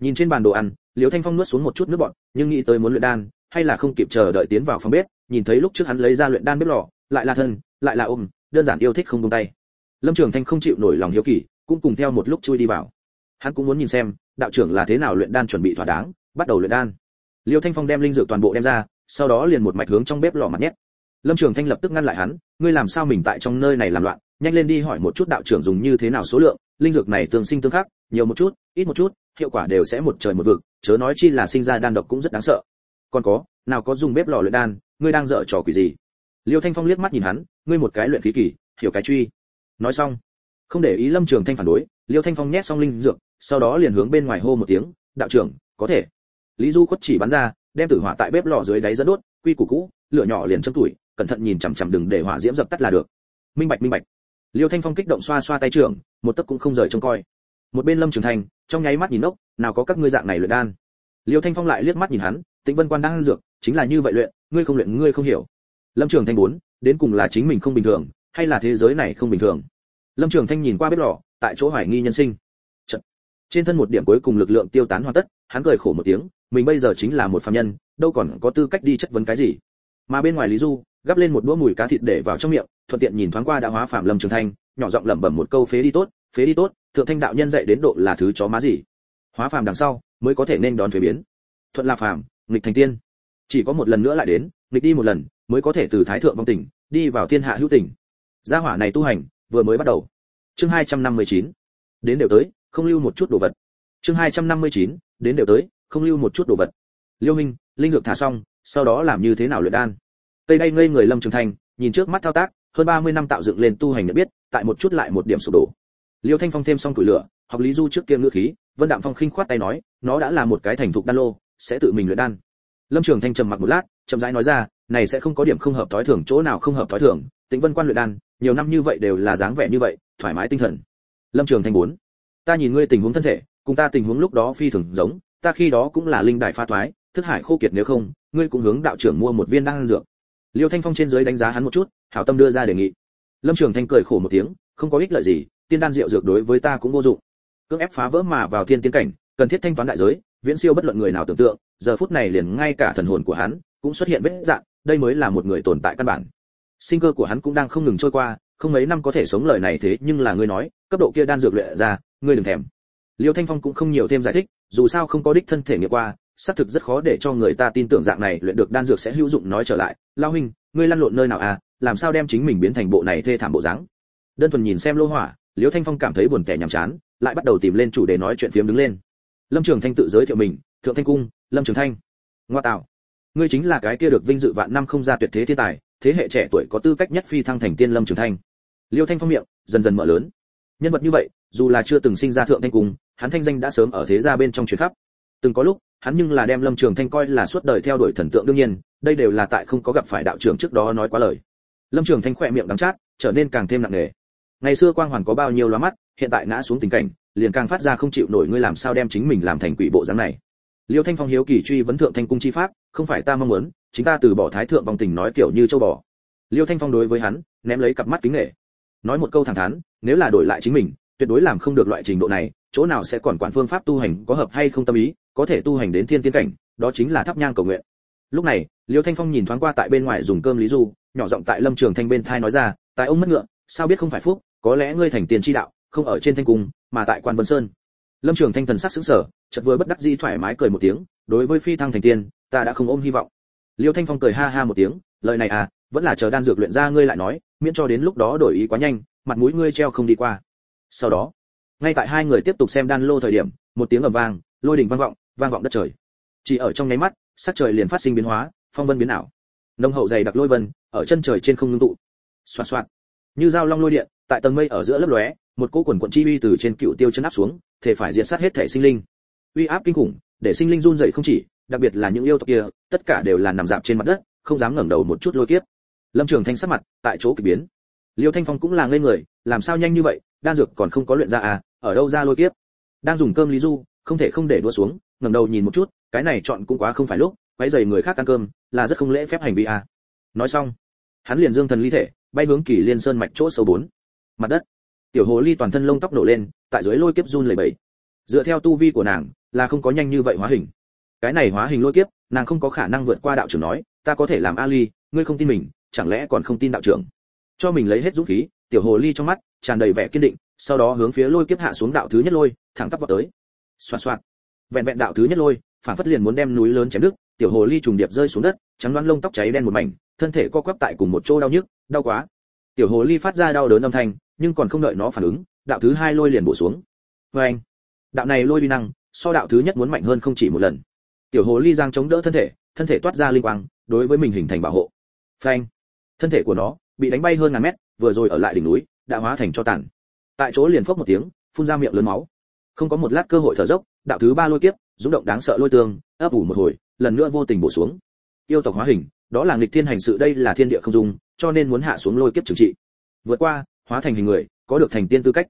nhìn trên bàn đồ ăn, liễu thanh phong nuốt xuống một chút nước bọt, nhưng nghĩ tới muốn luyện đan, hay là không kịp chờ đợi tiến vào phòng bếp, nhìn thấy lúc trước hắn lấy ra luyện đan bếp lò, lại là thân, lại là ôm, đơn giản yêu thích không buông tay. Lâm trường thanh không chịu nổi lòng hiếu kỳ, cũng cùng theo một lúc chui đi vào. Hắn cũng muốn nhìn xem, đạo trưởng là thế nào luyện đan chuẩn bị thỏa đáng, bắt đầu luyện đan. Liêu thanh phong đem linh dược toàn bộ đem ra, sau đó liền một mạch hướng trong bếp lò mặt nhét. Lâm trường thanh lập tức ngăn lại hắn, ngươi làm sao mình tại trong nơi này làm loạn? Nhanh lên đi hỏi một chút đạo trưởng dùng như thế nào số lượng linh dược này tương sinh tương khắc, nhiều một chút, ít một chút, hiệu quả đều sẽ một trời một vực, chớ nói chi là sinh ra đan độc cũng rất đáng sợ. Còn có, nào có dùng bếp lò luyện đan, ngươi đang dở trò quỷ gì? Liêu thanh phong liếc mắt nhìn hắn, ngươi một cái luyện khí kỳ, hiểu cái truy. Nói xong, không để ý lâm trường thanh phản đối, liêu thanh phong nhét xong linh dược, sau đó liền hướng bên ngoài hô một tiếng, đạo trưởng, có thể. Lý du khuất chỉ bắn ra, đem tử hỏa tại bếp lò dưới đáy dẫn đốt, quy củ cũ, lửa nhỏ liền châm tuổi, cẩn thận nhìn chằm chằm đừng để hỏa diễm dập tắt là được. Minh bạch minh bạch. Liêu thanh phong kích động xoa xoa tay trưởng một tấc cũng không rời trông coi. Một bên lâm trường thành, trong nháy mắt nhìn ốc, nào có các ngươi dạng này luyện đan. Liêu thanh phong lại liếc mắt nhìn hắn, tĩnh vân quan đang dược, chính là như vậy luyện, ngươi không luyện, ngươi không hiểu. Lâm trường thanh bốn, đến cùng là chính mình không bình thường, hay là thế giới này không bình thường? Lâm trường thanh nhìn qua bếp lò, tại chỗ hoài nghi nhân sinh. Chật. trên thân một điểm cuối cùng lực lượng tiêu tán hoàn tất, hắn cười khổ một tiếng, mình bây giờ chính là một phàm nhân, đâu còn có tư cách đi chất vấn cái gì. Mà bên ngoài lý du, gắp lên một đũa mùi cá thịt để vào trong miệng, thuận tiện nhìn thoáng qua đã hóa phạm lâm trường thanh nhỏ giọng lẩm bẩm một câu phế đi tốt, phế đi tốt, thượng thanh đạo nhân dạy đến độ là thứ chó má gì? Hóa phàm đằng sau, mới có thể nên đón thuế biến. Thuận là phàm, nghịch thành tiên. Chỉ có một lần nữa lại đến, nghịch đi một lần, mới có thể từ thái thượng vong tỉnh, đi vào thiên hạ hữu tỉnh. Gia hỏa này tu hành, vừa mới bắt đầu. Chương 259. đến đều tới, không lưu một chút đồ vật. Chương 259. đến đều tới, không lưu một chút đồ vật. Liêu minh, linh dược thả xong, sau đó làm như thế nào luyện đan? Tây đây ngây người lâm trường thành, nhìn trước mắt thao tác hơn 30 năm tạo dựng lên tu hành nhận biết tại một chút lại một điểm sụp đổ. Liêu thanh phong thêm xong củi lửa học lý du trước kia ngữ khí vân đạm phong khinh khoát tay nói nó đã là một cái thành thục đan lô sẽ tự mình luyện đan. Lâm trường thanh trầm mặc một lát chậm rãi nói ra này sẽ không có điểm không hợp tối thường chỗ nào không hợp tối thường tĩnh vân quan luyện đan nhiều năm như vậy đều là dáng vẻ như vậy thoải mái tinh thần. Lâm trường thanh muốn, ta nhìn ngươi tình huống thân thể cùng ta tình huống lúc đó phi thường giống ta khi đó cũng là linh đại pha thoái thức hải khô kiệt nếu không ngươi cũng hướng đạo trưởng mua một viên đan dược. Liêu thanh phong trên dưới đánh giá hắn một chút hảo tâm đưa ra đề nghị. Lâm trường thanh cười khổ một tiếng, không có ích lợi gì, tiên đan rượu dược đối với ta cũng vô dụng. Cưỡng ép phá vỡ mà vào thiên tiến cảnh, cần thiết thanh toán đại giới, viễn siêu bất luận người nào tưởng tượng, giờ phút này liền ngay cả thần hồn của hắn cũng xuất hiện vết dạng, đây mới là một người tồn tại căn bản. Sinh cơ của hắn cũng đang không ngừng trôi qua, không mấy năm có thể sống lời này thế nhưng là ngươi nói, cấp độ kia đan dược luyện ra, ngươi đừng thèm. Liêu thanh phong cũng không nhiều thêm giải thích, dù sao không có đích thân thể nghiệm qua, xác thực rất khó để cho người ta tin tưởng dạng này luyện được đan dược sẽ hữu dụng nói trở lại. Lao huynh, ngươi lăn lộn nơi nào à? Làm sao đem chính mình biến thành bộ này thê thảm bộ dáng? Đơn thuần nhìn xem lô hỏa liêu thanh phong cảm thấy buồn kẻ nhàm chán, lại bắt đầu tìm lên chủ đề nói chuyện phiếm đứng lên. Lâm trường thanh tự giới thiệu mình, thượng thanh cung, lâm trường thanh. Ngoa tạo. Ngươi chính là cái kia được vinh dự vạn năm không ra tuyệt thế thiên tài, thế hệ trẻ tuổi có tư cách nhất phi thăng thành tiên lâm trường thanh. Liêu thanh phong miệng, dần dần mở lớn. Nhân vật như vậy, dù là chưa từng sinh ra thượng thanh cung, hắn thanh danh đã sớm ở thế gia bên trong truyền khắp. Từng có lúc, hắn nhưng là đem lâm trường thanh coi là suốt đời theo đuổi thần tượng đương nhiên, đây đều là tại không có gặp phải đạo trưởng trước đó nói quá lời lâm trường thanh khỏe miệng đắng chát, trở nên càng thêm nặng nề. Ngày xưa quang hoàn có bao nhiêu loa mắt, hiện tại ngã xuống tình cảnh, liền càng phát ra không chịu nổi ngươi làm sao đem chính mình làm thành quỷ bộ dáng này. Liêu thanh phong hiếu kỳ truy vấn thượng thanh cung chi pháp, không phải ta mong muốn, chính ta từ bỏ thái thượng vòng tình nói kiểu như châu bò. Liêu thanh phong đối với hắn, ném lấy cặp mắt kính nghệ nói một câu thẳng thắn, nếu là đổi lại chính mình, tuyệt đối làm không được loại trình độ này, chỗ nào sẽ còn quản phương pháp tu hành có hợp hay không tâm ý, có thể tu hành đến thiên tiên cảnh, đó chính là thắp nhang cầu nguyện. Lúc này, liêu thanh phong nhìn thoáng qua tại bên ngoài dùng cơm lý du nhỏ giọng tại lâm trường thanh bên thai nói ra tại ông mất ngựa, sao biết không phải phúc, có lẽ ngươi thành tiền chi đạo, không ở trên thanh cung, mà tại quan vân sơn. Lâm trường thanh thần sắc sững sờ, chợt vừa bất đắc dĩ thoải mái cười một tiếng, đối với phi thăng thành tiên, ta đã không ôm hy vọng. Liêu thanh phong cười ha ha một tiếng, lời này à vẫn là chờ đan dược luyện ra ngươi lại nói, miễn cho đến lúc đó đổi ý quá nhanh, mặt mũi ngươi treo không đi qua. Sau đó, ngay tại hai người tiếp tục xem đan lô thời điểm, một tiếng ầm vang, lôi đỉnh vang vọng vang vọng đất trời. Chỉ ở trong nháy mắt, sắc trời liền phát sinh biến hóa, phong vân biến ảo. Nông hậu dày đặc lôi vân ở chân trời trên không ngưng tụ. Xoạt xoạt. Như dao long lôi điện, tại tầng mây ở giữa lấp lóe, một cỗ quần quận chi uy từ trên cựu tiêu chân áp xuống, thể phải diệt sát hết thể sinh linh. Uy áp kinh khủng, để sinh linh run rẩy không chỉ, đặc biệt là những yêu tộc kia, tất cả đều là nằm dạp trên mặt đất, không dám ngẩng đầu một chút lôi kiếp. Lâm trường thanh sắc mặt, tại chỗ kỳ biến. Liêu thanh phong cũng là ngây người, làm sao nhanh như vậy, đan dược còn không có luyện ra à ở đâu ra lôi kiếp? Đang dùng cơm lý du, không thể không để đua xuống, ngẩng đầu nhìn một chút, cái này chọn cũng quá không phải lúc, quấy rầy người khác ăn cơm, là rất không lễ phép hành vi à. Nói xong hắn liền dương thần ly thể, bay hướng kỳ liên sơn mạch chỗ sâu bốn. Mặt đất. Tiểu hồ ly toàn thân lông tóc nổ lên, tại dưới lôi kiếp run lẩy bẩy. Dựa theo tu vi của nàng, là không có nhanh như vậy hóa hình. Cái này hóa hình lôi kiếp, nàng không có khả năng vượt qua đạo trưởng nói, ta có thể làm ali, ngươi không tin mình, chẳng lẽ còn không tin đạo trưởng? Cho mình lấy hết dũng khí, tiểu hồ ly trong mắt, tràn đầy vẻ kiên định, sau đó hướng phía lôi kiếp hạ xuống đạo thứ nhất lôi, thẳng tắp vào tới. Xoa xoa vẹn vẹn đạo thứ nhất lôi, phản phất liền muốn đem núi lớn chém đứt, tiểu hồ ly trùng điệp rơi xuống đất, trắng đoán lông tóc cháy đen một mảnh thân thể co quắp tại cùng một chỗ đau nhức, đau quá. Tiểu hồ ly phát ra đau đớn âm thanh, nhưng còn không đợi nó phản ứng, đạo thứ hai lôi liền bổ xuống. Vê anh, đạo này lôi uy năng, so đạo thứ nhất muốn mạnh hơn không chỉ một lần. Tiểu hồ ly giang chống đỡ thân thể thân thể toát ra linh quang, đối với mình hình thành bảo hộ. Phanh thân thể của nó bị đánh bay hơn ngàn mét, vừa rồi ở lại đỉnh núi, đã hóa thành cho tàn. Tại chỗ liền phốc một tiếng, phun ra miệng lớn máu. Không có một lát cơ hội thở dốc, đạo thứ ba lôi kiếp, rung động đáng sợ lôi tương, ấp ủ một hồi, lần nữa vô tình bổ xuống. Yêu tộc hóa hình đó là nghịch thiên hành sự, đây là thiên địa không dung, cho nên muốn hạ xuống lôi kiếp trừng trị. Vượt qua, hóa thành hình người, có được thành tiên tư cách.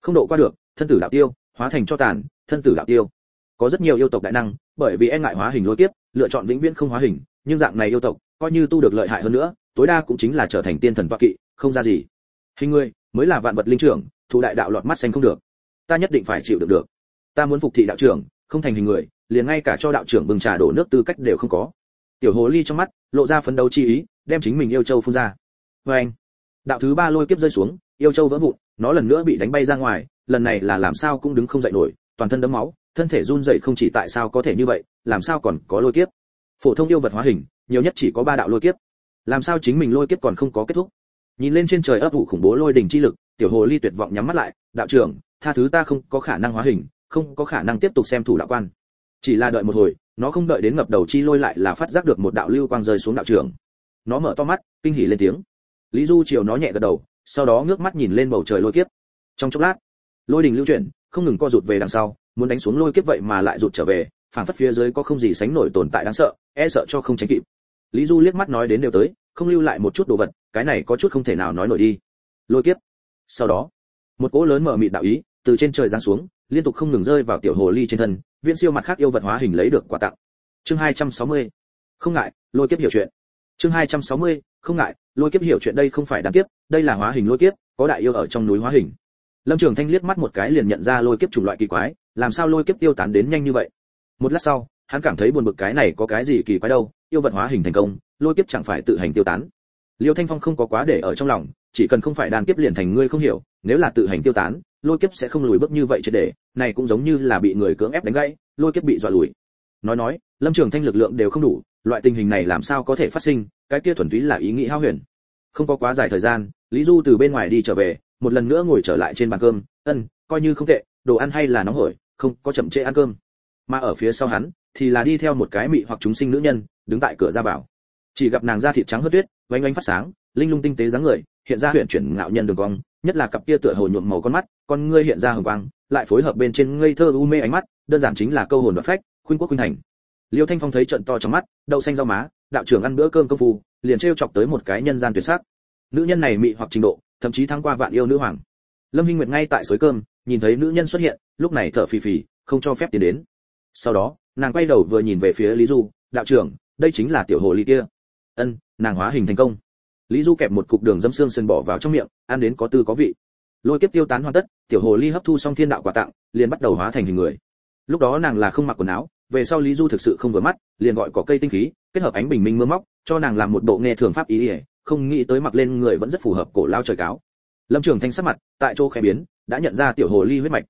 Không độ qua được, thân tử đạo tiêu, hóa thành cho tàn, thân tử đạo tiêu. Có rất nhiều yêu tộc đại năng, bởi vì e ngại hóa hình lôi kiếp, lựa chọn vĩnh viễn không hóa hình, nhưng dạng này yêu tộc, coi như tu được lợi hại hơn nữa, tối đa cũng chính là trở thành tiên thần toa kỵ, không ra gì. Hình người, mới là vạn vật linh trưởng thủ đại đạo lọt mắt xanh không được. Ta nhất định phải chịu được được. Ta muốn phục thị đạo trưởng, không thành hình người, liền ngay cả cho đạo trưởng bừng trà đổ nước tư cách đều không có tiểu hồ ly trong mắt lộ ra phấn đấu chi ý, đem chính mình yêu châu phun ra. Vê anh, đạo thứ ba lôi kiếp rơi xuống, yêu châu vỡ vụn, nó lần nữa bị đánh bay ra ngoài, lần này là làm sao cũng đứng không dậy nổi, toàn thân đấm máu, thân thể run rẩy không chỉ tại sao có thể như vậy, làm sao còn có lôi kiếp. Phổ thông yêu vật hóa hình, nhiều nhất chỉ có ba đạo lôi kiếp. Làm sao chính mình lôi kiếp còn không có kết thúc? Nhìn lên trên trời ấp ủ khủng bố lôi đỉnh chi lực, tiểu hồ ly tuyệt vọng nhắm mắt lại, đạo trưởng, tha thứ ta không có khả năng hóa hình, không có khả năng tiếp tục xem thủ đạo quan chỉ là đợi một hồi, nó không đợi đến ngập đầu chi lôi lại là phát giác được một đạo lưu quang rơi xuống đạo trường. nó mở to mắt, kinh hỉ lên tiếng. Lý du chiều nó nhẹ gật đầu, sau đó ngước mắt nhìn lên bầu trời lôi kiếp. Trong chốc lát, lôi đình lưu chuyển, không ngừng co rụt về đằng sau, muốn đánh xuống lôi kiếp vậy mà lại rụt trở về, phảng phất phía dưới có không gì sánh nổi tồn tại đáng sợ e sợ cho không tránh kịp. Lý du liếc mắt nói đến đều tới, không lưu lại một chút đồ vật, cái này có chút không thể nào nói nổi đi. Lôi kiếp. Sau đó, một cỗ lớn mở mịt đạo ý từ trên trời giáng xuống liên tục không ngừng rơi vào tiểu hồ ly trên thân, viễn siêu mặt khác yêu vật hóa hình lấy được quà tặng chương 260. không ngại, lôi kiếp hiểu chuyện chương 260. không ngại, lôi kiếp hiểu chuyện đây không phải đáng kiếp, đây là hóa hình lôi kiếp, có đại yêu ở trong núi hóa hình lâm trường thanh liếc mắt một cái liền nhận ra lôi kiếp chủng loại kỳ quái, làm sao lôi kiếp tiêu tán đến nhanh như vậy một lát sau, hắn cảm thấy buồn bực cái này có cái gì kỳ quái đâu, yêu vật hóa hình thành công, lôi kiếp chẳng phải tự hành tiêu tán liêu thanh phong không có quá để ở trong lòng chỉ cần không phải đàn kiếp liền thành ngươi không hiểu, nếu là tự hành tiêu tán, lôi kiếp sẽ không lùi bước như vậy chứ để, này cũng giống như là bị người cưỡng ép đánh gãy, lôi kiếp bị dọa lùi. Nói nói, lâm trường thanh lực lượng đều không đủ, loại tình hình này làm sao có thể phát sinh, cái kia thuần túy là ý nghĩ hao huyền. Không có quá dài thời gian, lý du từ bên ngoài đi trở về, một lần nữa ngồi trở lại trên bàn cơm, ân, coi như không tệ, đồ ăn hay là nóng hổi, không, có chậm trễ ăn cơm. Mà ở phía sau hắn, thì là đi theo một cái mị hoặc chúng sinh nữ nhân, đứng tại cửa ra vào. Chỉ gặp nàng da thịt trắng hớt tuyết vánh ánh phát sáng, linh lung tinh tế dáng người hiện ra huyện chuyển ngạo nhân đường cong, nhất là cặp kia tựa hồ nhuộm màu con mắt, con ngươi hiện ra hồng quang, lại phối hợp bên trên ngây thơ u mê ánh mắt, đơn giản chính là câu hồn và phách, khuynh quốc khuynh thành. Liêu thanh phong thấy trận to trong mắt, đậu xanh rau má, đạo trưởng ăn bữa cơm công phu, liền trêu chọc tới một cái nhân gian tuyệt sắc. Nữ nhân này mị hoặc trình độ, thậm chí thắng qua vạn yêu nữ hoàng. Lâm hinh nguyệt ngay tại suối cơm, nhìn thấy nữ nhân xuất hiện, lúc này thở phì phì, không cho phép tiến đến. Sau đó, nàng quay đầu vừa nhìn về phía lý du, đạo trưởng, đây chính là tiểu hồ ly kia. Ân, nàng hóa hình thành công lý du kẹp một cục đường dâm xương sần bỏ vào trong miệng, ăn đến có tư có vị. Lôi kiếp tiêu tán hoàn tất, tiểu hồ ly hấp thu xong thiên đạo quà tặng, liền bắt đầu hóa thành hình người. Lúc đó nàng là không mặc quần áo, về sau lý du thực sự không vừa mắt, liền gọi có cây tinh khí, kết hợp ánh bình minh mưa móc, cho nàng làm một bộ nghe thường pháp ý ỉa không nghĩ tới mặc lên người vẫn rất phù hợp cổ lao trời cáo. Lâm trường thanh sắc mặt, tại chỗ khẽ biến, đã nhận ra tiểu hồ ly huyết mạch.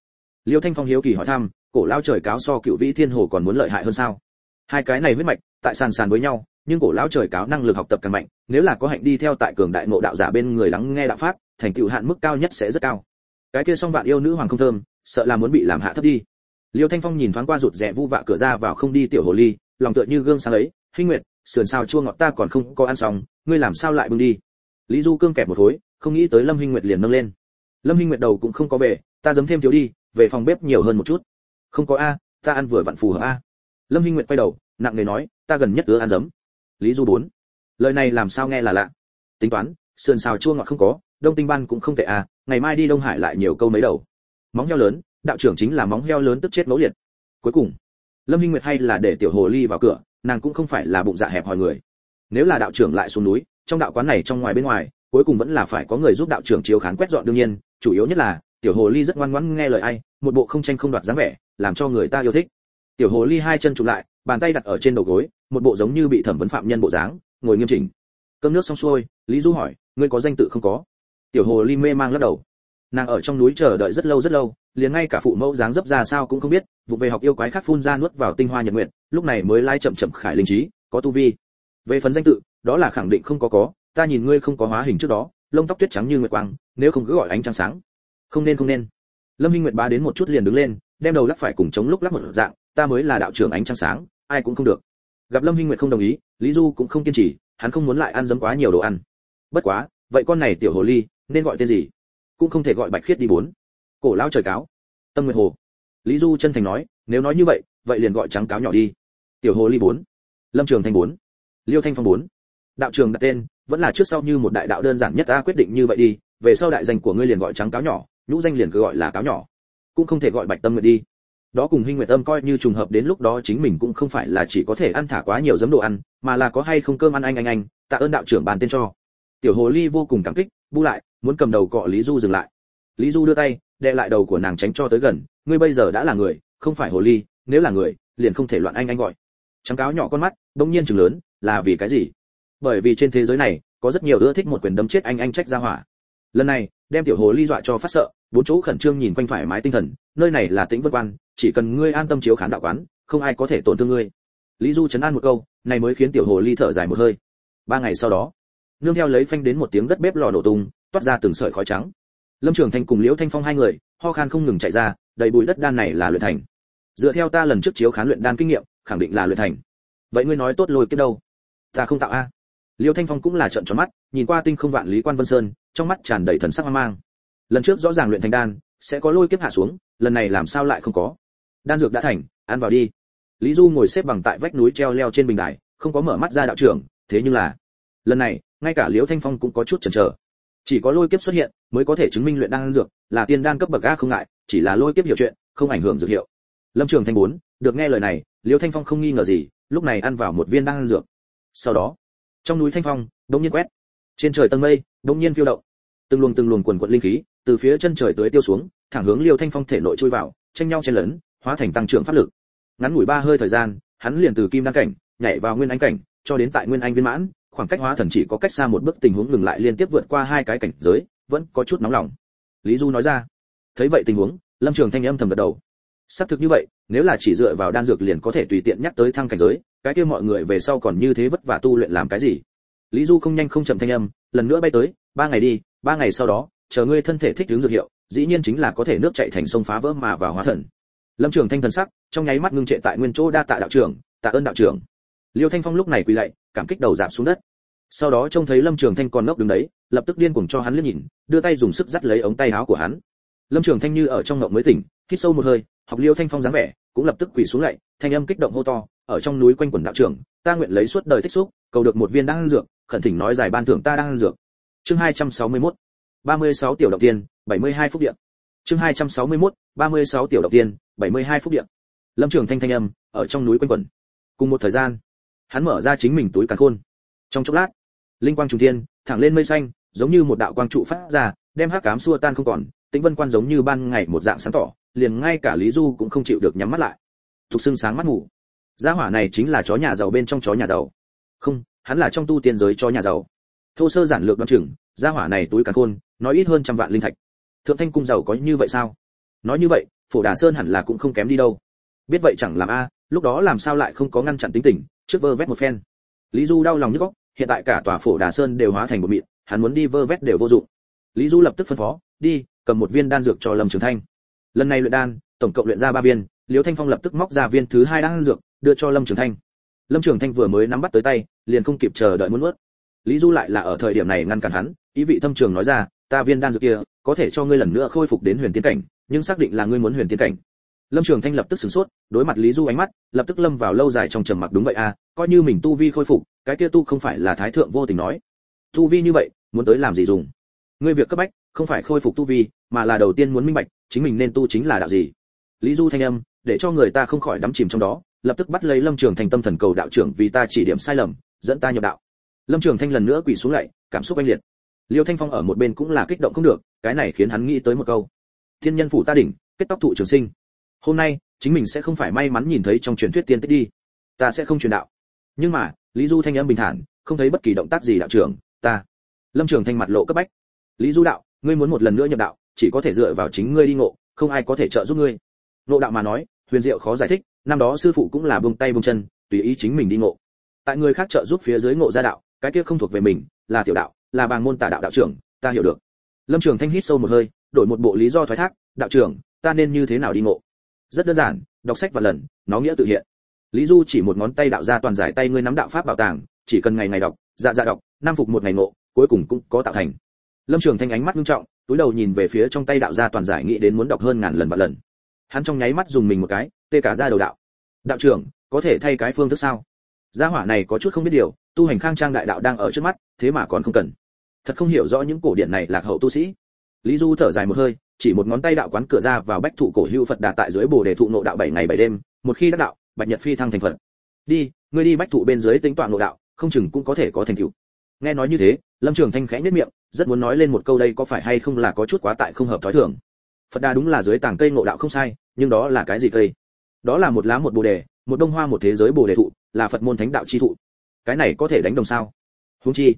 Liêu thanh phong hiếu kỳ hỏi thăm, cổ lao trời cáo so cựu vĩ thiên hồ còn muốn lợi hại hơn sao? Hai cái này huyết mạch, tại sàn sàn với nhau nhưng cổ lão trời cáo năng lực học tập càng mạnh, nếu là có hạnh đi theo tại cường đại ngộ đạo giả bên người lắng nghe đạo pháp, thành tựu hạn mức cao nhất sẽ rất cao. Cái kia song vạn yêu nữ hoàng không thơm, sợ là muốn bị làm hạ thấp đi. Liêu thanh phong nhìn thoáng qua rụt rè vu vạ cửa ra vào không đi tiểu hồ ly, lòng tựa như gương sáng ấy, hinh nguyệt, sườn sao chua ngọt ta còn không có ăn xong, ngươi làm sao lại bưng đi? Lý du cương kẹp một khối, không nghĩ tới lâm hinh nguyệt liền nâng lên. Lâm hinh nguyệt đầu cũng không có về, ta dấm thêm thiếu đi, về phòng bếp nhiều hơn một chút. Không có a, ta ăn vừa vặn phù hợp a. Lâm hinh nguyệt quay đầu, nặng nề nói, ta gần nhất ưa ăn giấm lý du bốn. Lời này làm sao nghe là lạ? Tính toán, sườn xào chua ngọt không có, đông tinh ban cũng không tệ à ngày mai đi đông hải lại nhiều câu mấy đầu. Móng heo lớn, đạo trưởng chính là móng heo lớn tức chết ngẫu liệt. Cuối cùng, lâm hinh nguyệt hay là để tiểu hồ ly vào cửa, nàng cũng không phải là bụng dạ hẹp hòi người. Nếu là đạo trưởng lại xuống núi, trong đạo quán này trong ngoài bên ngoài, cuối cùng vẫn là phải có người giúp đạo trưởng chiếu khán quét dọn đương nhiên, chủ yếu nhất là, tiểu hồ ly rất ngoan ngoãn nghe lời ai, một bộ không tranh không đoạt dáng vẻ, làm cho người ta yêu thích. Tiểu hồ ly hai chân chụp lại, bàn tay đặt ở trên đầu gối một bộ giống như bị thẩm vấn phạm nhân bộ dáng, ngồi nghiêm chỉnh. Cơm nước xong xuôi, lý du hỏi, ngươi có danh tự không có? Tiểu hồ ly mê mang lắc đầu. Nàng ở trong núi chờ đợi rất lâu rất lâu, liền ngay cả phụ mẫu dáng dấp ra sao cũng không biết, vụ về học yêu quái khác phun ra nuốt vào tinh hoa nhật nguyện lúc này mới lai chậm chậm khải linh trí, có tu vi. Về phần danh tự, đó là khẳng định không có có, ta nhìn ngươi không có hóa hình trước đó, lông tóc tuyết trắng như nguyệt quang, nếu không cứ gọi ánh trăng sáng. Không nên không nên. Lâm hinh nguyệt bá đến một chút liền đứng lên, đem đầu lắc phải cùng chống lúc lắc một dạng, ta mới là đạo trưởng ánh trăng sáng, ai cũng không được gặp lâm hinh nguyệt không đồng ý, lý du cũng không kiên trì, hắn không muốn lại ăn dấm quá nhiều đồ ăn. Bất quá, vậy con này tiểu hồ ly, nên gọi tên gì? Cũng không thể gọi bạch khiết đi bốn. Cổ lão trời cáo. Tâm nguyệt hồ. Lý du chân thành nói, nếu nói như vậy vậy liền gọi trắng cáo nhỏ đi. Tiểu hồ ly bốn. Lâm trường thanh bốn. Liêu thanh phong bốn. Đạo trường đặt tên, vẫn là trước sau như một đại đạo đơn giản nhất ta quyết định như vậy đi, về sau đại danh của ngươi liền gọi trắng cáo nhỏ, nhũ danh liền cứ gọi là cáo nhỏ. Cũng không thể gọi bạch tâm nguyệt đi đó cùng huynh nguyệt tâm coi như trùng hợp đến lúc đó chính mình cũng không phải là chỉ có thể ăn thả quá nhiều giấm đồ ăn, mà là có hay không cơm ăn anh anh anh, tạ ơn đạo trưởng bàn tên cho. Tiểu hồ ly vô cùng cảm kích, bu lại, muốn cầm đầu cọ lý du dừng lại. Lý du đưa tay đè lại đầu của nàng tránh cho tới gần, ngươi bây giờ đã là người, không phải hồ ly, nếu là người, liền không thể loạn anh anh gọi. Trắng cáo nhỏ con mắt, bỗng nhiên chừng lớn, là vì cái gì? Bởi vì trên thế giới này, có rất nhiều ưa thích một quyền đấm chết anh anh trách ra hỏa. Lần này, đem tiểu hồ ly dọa cho phát sợ, bốn chỗ khẩn trương nhìn quanh thoải mái tinh thần, nơi này là tĩnh vân quan chỉ cần ngươi an tâm chiếu khán đạo quán, không ai có thể tổn thương ngươi. Lý du chấn an một câu, này mới khiến tiểu hồ ly thở dài một hơi. Ba ngày sau đó, nương theo lấy phanh đến một tiếng đất bếp lò nổ tung, toát ra từng sợi khói trắng. Lâm trường thanh cùng liễu thanh phong hai người, ho khan không ngừng chạy ra, đầy bụi đất đan này là luyện thành. Dựa theo ta lần trước chiếu khán luyện đan kinh nghiệm, khẳng định là luyện thành. Vậy ngươi nói tốt lôi kiếp đâu? Ta không tạo a. Liêu thanh phong cũng là trợn tròn mắt, nhìn qua tinh không vạn lý quan vân sơn, trong mắt tràn đầy thần sắc hoang mang. Lần trước rõ ràng luyện thành đan, sẽ có lôi kiếp hạ xuống, lần này làm sao lại không có? Đan dược đã thành, ăn vào đi. Lý du ngồi xếp bằng tại vách núi treo leo trên bình đài, không có mở mắt ra đạo trưởng, thế nhưng là, lần này, ngay cả liễu thanh phong cũng có chút chần chờ. Chỉ có lôi kiếp xuất hiện, mới có thể chứng minh luyện đan dược là tiên đan cấp bậc a không ngại, chỉ là lôi kiếp hiểu chuyện, không ảnh hưởng dược hiệu. Lâm trường thanh bốn, được nghe lời này, liễu thanh phong không nghi ngờ gì, lúc này ăn vào một viên đan dược. Sau đó, trong núi thanh phong đông nhiên quét. Trên trời tầng mây đông nhiên phiêu động. Từng luồng từng luồng quần quận linh khí, từ phía chân trời tới tiêu xuống, thẳng hướng liêu thanh phong thể nội chui vào, tranh nhau chen lấn hóa thành tăng trưởng pháp lực. Ngắn ngủi ba hơi thời gian, hắn liền từ kim đăng cảnh, nhảy vào nguyên anh cảnh, cho đến tại nguyên anh viên mãn, khoảng cách hóa thần chỉ có cách xa một bước tình huống ngừng lại liên tiếp vượt qua hai cái cảnh giới, vẫn có chút nóng lòng. Lý du nói ra. Thấy vậy tình huống, lâm trường thanh âm thầm gật đầu. Xác thực như vậy, nếu là chỉ dựa vào đan dược liền có thể tùy tiện nhắc tới thăng cảnh giới, cái kia mọi người về sau còn như thế vất vả tu luyện làm cái gì? Lý du không nhanh không chậm thanh âm, lần nữa bay tới, ba ngày đi, ba ngày sau đó, chờ ngươi thân thể thích ứng dược hiệu, dĩ nhiên chính là có thể nước chạy thành sông phá vỡ mà vào hóa thần lâm trường thanh thần sắc, trong nháy mắt ngưng trệ tại nguyên chỗ đa tạ đạo trưởng, tạ ơn đạo trưởng. Liêu thanh phong lúc này quỳ lạy, cảm kích đầu giảm xuống đất. Sau đó trông thấy lâm trường thanh còn ngốc đứng đấy, lập tức điên cuồng cho hắn liếc nhìn, đưa tay dùng sức dắt lấy ống tay áo của hắn. Lâm trường thanh như ở trong ngộng mới tỉnh, hít sâu một hơi, học liêu thanh phong dáng vẻ, cũng lập tức quỳ xuống lạy, thanh âm kích động hô to, ở trong núi quanh quần đạo trưởng, ta nguyện lấy suốt đời tích xúc, cầu được một viên đan dược, khẩn thỉnh nói giải ban thưởng ta đang dược. Chương 261 36 tiểu động tiên 72 phút điện chương 261 36 tiểu động tiên 72 phút điện lâm trường thanh thanh âm, ở trong núi quanh quẩn. cùng một thời gian, hắn mở ra chính mình túi càn khôn. Trong chốc lát, linh quang trùng thiên, thẳng lên mây xanh, giống như một đạo quang trụ phát ra, đem hắc ám xua tan không còn, tĩnh vân quan giống như ban ngày một dạng sáng tỏ, liền ngay cả lý du cũng không chịu được nhắm mắt lại. Thục xương sáng mắt ngủ. Gia hỏa này chính là chó nhà giàu bên trong chó nhà giàu. Không, hắn là trong tu tiên giới chó nhà giàu. Thô sơ giản lược đoán chừng, gia hỏa này túi càn khôn, nói ít hơn trăm vạn linh thạch thượng thanh cung giàu có như vậy sao? Nói như vậy, phổ đà sơn hẳn là cũng không kém đi đâu. Biết vậy chẳng làm a, lúc đó làm sao lại không có ngăn chặn tính tình, trước vơ vét một phen. Lý du đau lòng nhức góc hiện tại cả tòa phổ đà sơn đều hóa thành một mịn, hắn muốn đi vơ vét đều vô dụng. Lý du lập tức phân phó, đi, cầm một viên đan dược cho lâm trường thanh. Lần này luyện đan, tổng cộng luyện ra ba viên, liễu thanh phong lập tức móc ra viên thứ hai đan dược, đưa cho lâm trường thanh. Lâm trường thanh vừa mới nắm bắt tới tay, liền không kịp chờ đợi muốn nuốt. Lý du lại là ở thời điểm này ngăn cản hắn, ý vị thâm trường nói ra ta viên đan dược kia, có thể cho ngươi lần nữa khôi phục đến huyền tiên cảnh, nhưng xác định là ngươi muốn huyền tiên cảnh. Lâm trường thanh lập tức sửng sốt, đối mặt lý du ánh mắt, lập tức lâm vào lâu dài trong trầm mặc đúng vậy à coi như mình tu vi khôi phục, cái kia tu không phải là thái thượng vô tình nói. Tu vi như vậy, muốn tới làm gì dùng? Ngươi việc cấp bách, không phải khôi phục tu vi, mà là đầu tiên muốn minh bạch, chính mình nên tu chính là đạo gì. Lý du thanh âm, để cho người ta không khỏi đắm chìm trong đó, lập tức bắt lấy lâm trường thanh tâm thần cầu đạo trưởng vì ta chỉ điểm sai lầm, dẫn ta nhập đạo. Lâm trường thanh lần nữa quỳ xuống lại, cảm xúc oanh liệt liêu thanh phong ở một bên cũng là kích động không được, cái này khiến hắn nghĩ tới một câu. Thiên nhân phủ ta đỉnh, kết tóc thụ trường sinh. Hôm nay, chính mình sẽ không phải may mắn nhìn thấy trong truyền thuyết tiên tích đi. Ta sẽ không truyền đạo. Nhưng mà, lý du thanh âm bình thản, không thấy bất kỳ động tác gì đạo trưởng, ta. Lâm trường thanh mặt lộ cấp bách. Lý du đạo, ngươi muốn một lần nữa nhập đạo, chỉ có thể dựa vào chính ngươi đi ngộ, không ai có thể trợ giúp ngươi. Ngộ đạo mà nói, huyền diệu khó giải thích, năm đó sư phụ cũng là buông tay buông chân, tùy ý chính mình đi ngộ. Tại người khác trợ giúp phía dưới ngộ ra đạo, cái kia không thuộc về mình, là tiểu đạo là bàng môn tả đạo đạo trưởng, ta hiểu được. Lâm trường thanh hít sâu một hơi, đổi một bộ lý do thoái thác, đạo trưởng, ta nên như thế nào đi ngộ? Rất đơn giản, đọc sách và lần, nó nghĩa tự hiện. Lý du chỉ một ngón tay đạo ra toàn giải tay ngươi nắm đạo pháp bảo tàng, chỉ cần ngày ngày đọc dạ dạ đọc, năm phục một ngày ngộ, cuối cùng cũng có tạo thành. Lâm trường thanh ánh mắt nghiêm trọng, túi đầu nhìn về phía trong tay đạo ra toàn giải nghĩ đến muốn đọc hơn ngàn lần và lần. Hắn trong nháy mắt dùng mình một cái, tê cả ra đầu đạo. Đạo trưởng, có thể thay cái phương thức sao? Gia hỏa này có chút không biết điều, tu hành khang trang đại đạo đang ở trước mắt, thế mà còn không cần thật không hiểu rõ những cổ điển này lạc hậu tu sĩ. Lý du thở dài một hơi, chỉ một ngón tay đạo quán cửa ra vào bách thụ cổ hưu phật đà tại dưới bồ đề thụ nộ đạo bảy ngày bảy đêm, một khi đắc đạo, bạch nhật phi thăng thành phật. Đi, ngươi đi bách thụ bên dưới tính toán nộ đạo, không chừng cũng có thể có thành tựu. Nghe nói như thế, lâm trường thanh khẽ nhất miệng, rất muốn nói lên một câu đây có phải hay không là có chút quá tại không hợp thói thường. Phật đà đúng là dưới tảng cây ngộ đạo không sai, nhưng đó là cái gì cây? Đó là một lá một bồ đề, một đông hoa một thế giới bồ đề thụ, là phật môn thánh đạo chi thụ. Cái này có thể đánh đồng sao? Huống chi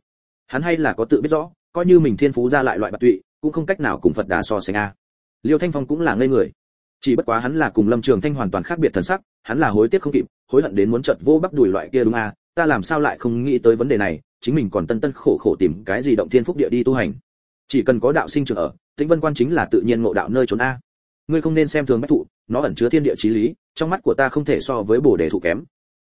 hắn hay là có tự biết rõ, coi như mình thiên phú ra lại loại bạc tụy, cũng không cách nào cùng phật đà so sánh a. Liêu thanh phong cũng là ngây người. Chỉ bất quá hắn là cùng lâm trường thanh hoàn toàn khác biệt thần sắc, hắn là hối tiếc không kịp, hối hận đến muốn chợt vô bắp đùi loại kia đúng a, ta làm sao lại không nghĩ tới vấn đề này, chính mình còn tân tân khổ khổ tìm cái gì động thiên phúc địa đi tu hành. Chỉ cần có đạo sinh trưởng ở, tĩnh vân quan chính là tự nhiên ngộ đạo nơi trốn a. Ngươi không nên xem thường bách thụ, nó ẩn chứa thiên địa chí lý, trong mắt của ta không thể so với bổ đề thụ kém.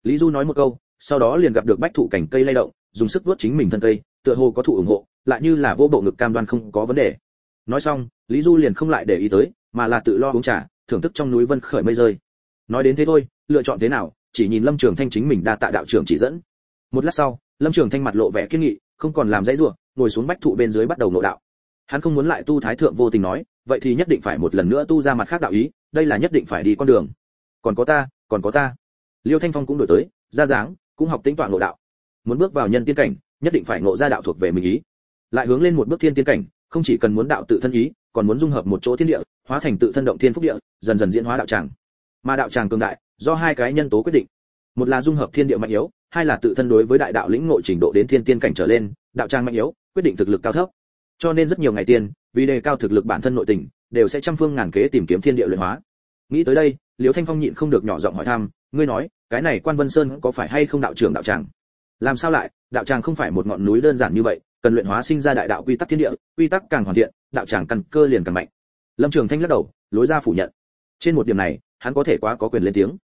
Lý du nói một câu, sau đó liền gặp được bách thụ cảnh cây lay động, dùng sức vuốt chính mình thân cây tựa hồ có thụ ủng hộ, lại như là vô bộ ngực cam đoan không có vấn đề. Nói xong, lý du liền không lại để ý tới, mà là tự lo uống trà, thưởng thức trong núi vân khởi mây rơi. Nói đến thế thôi, lựa chọn thế nào, chỉ nhìn lâm trường thanh chính mình đa tạ đạo trưởng chỉ dẫn. Một lát sau, lâm trường thanh mặt lộ vẻ kiên nghị, không còn làm dãy rủa, ngồi xuống bách thụ bên dưới bắt đầu nội đạo. Hắn không muốn lại tu thái thượng vô tình nói, vậy thì nhất định phải một lần nữa tu ra mặt khác đạo ý, đây là nhất định phải đi con đường. Còn có ta, còn có ta. Liêu thanh phong cũng đổi tới, ra dáng, cũng học tính toán nội đạo. Muốn bước vào nhân tiên cảnh nhất định phải ngộ ra đạo thuộc về mình ý. Lại hướng lên một bước thiên tiên cảnh, không chỉ cần muốn đạo tự thân ý, còn muốn dung hợp một chỗ thiên địa, hóa thành tự thân động thiên phúc địa, dần dần diễn hóa đạo tràng. Mà đạo tràng cường đại, do hai cái nhân tố quyết định. Một là dung hợp thiên địa mạnh yếu, hai là tự thân đối với đại đạo lĩnh ngộ trình độ đến thiên tiên cảnh trở lên, đạo tràng mạnh yếu, quyết định thực lực cao thấp. Cho nên rất nhiều ngày tiên, vì đề cao thực lực bản thân nội tình, đều sẽ trăm phương ngàn kế tìm kiếm thiên địa luyện hóa. Nghĩ tới đây, liễu thanh phong nhịn không được nhỏ giọng hỏi thăm, ngươi nói, cái này quan vân sơn có phải hay không đạo trưởng đạo tràng? Làm sao lại? Đạo tràng không phải một ngọn núi đơn giản như vậy, cần luyện hóa sinh ra đại đạo quy tắc thiên địa, quy tắc càng hoàn thiện, đạo tràng căn cơ liền càng mạnh. Lâm trường thanh lắc đầu, lối ra phủ nhận. Trên một điểm này, hắn có thể quá có quyền lên tiếng.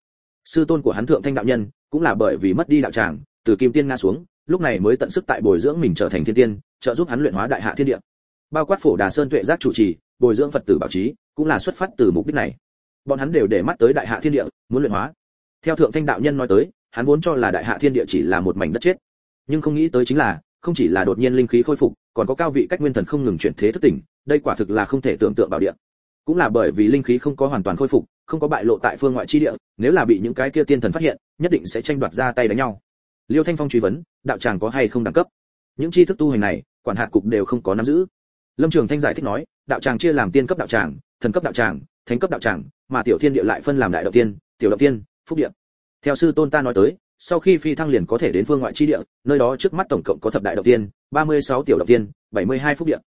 Sư tôn của hắn thượng thanh đạo nhân, cũng là bởi vì mất đi đạo tràng, từ kim tiên nga xuống, lúc này mới tận sức tại bồi dưỡng mình trở thành thiên tiên, trợ giúp hắn luyện hóa đại hạ thiên địa. Bao quát phổ đà sơn tuệ giác chủ trì, bồi dưỡng phật tử bảo trí, cũng là xuất phát từ mục đích này. Bọn hắn đều để mắt tới đại hạ thiên địa, muốn luyện hóa. Theo thượng thanh đạo nhân nói tới hắn vốn cho là đại hạ thiên địa chỉ là một mảnh đất chết. Nhưng không nghĩ tới chính là, không chỉ là đột nhiên linh khí khôi phục, còn có cao vị cách nguyên thần không ngừng chuyển thế thất tỉnh, đây quả thực là không thể tưởng tượng bảo địa. Cũng là bởi vì linh khí không có hoàn toàn khôi phục, không có bại lộ tại phương ngoại chi địa, nếu là bị những cái kia tiên thần phát hiện, nhất định sẽ tranh đoạt ra tay đánh nhau. Liêu thanh phong truy vấn, đạo tràng có hay không đẳng cấp? Những tri thức tu hành này, quản hạt cục đều không có nắm giữ. Lâm trường thanh giải thích nói, đạo tràng chia làm tiên cấp đạo tràng, thần cấp đạo tràng, thánh cấp đạo tràng, mà tiểu thiên địa lại phân làm đại đạo tiên, tiểu đạo tiên, phúc địa theo sư tôn ta nói tới, sau khi phi thăng liền có thể đến phương ngoại chi địa, nơi đó trước mắt tổng cộng có thập đại động tiên 36 tiểu động tiên 72 phúc địa.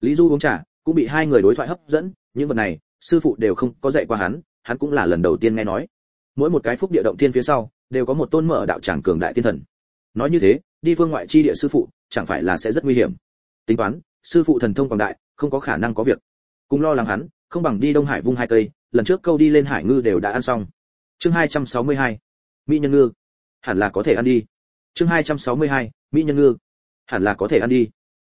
Lý du uống trà, cũng bị hai người đối thoại hấp dẫn, những vật này, sư phụ đều không có dạy qua hắn hắn cũng là lần đầu tiên nghe nói. Mỗi một cái phúc địa động tiên phía sau, đều có một tôn mở đạo tràng cường đại tiên thần. Nói như thế, đi phương ngoại chi địa sư phụ, chẳng phải là sẽ rất nguy hiểm. Tính toán, sư phụ thần thông quảng đại, không có khả năng có việc. Cùng lo lắng hắn, không bằng đi đông hải vung hai cây, lần trước câu đi lên hải ngư đều đã ăn xong. Chương 262 mỹ nhân ngư. Hẳn là có thể ăn đi. Chương 262. mỹ nhân ngư. Hẳn là có thể ăn đi.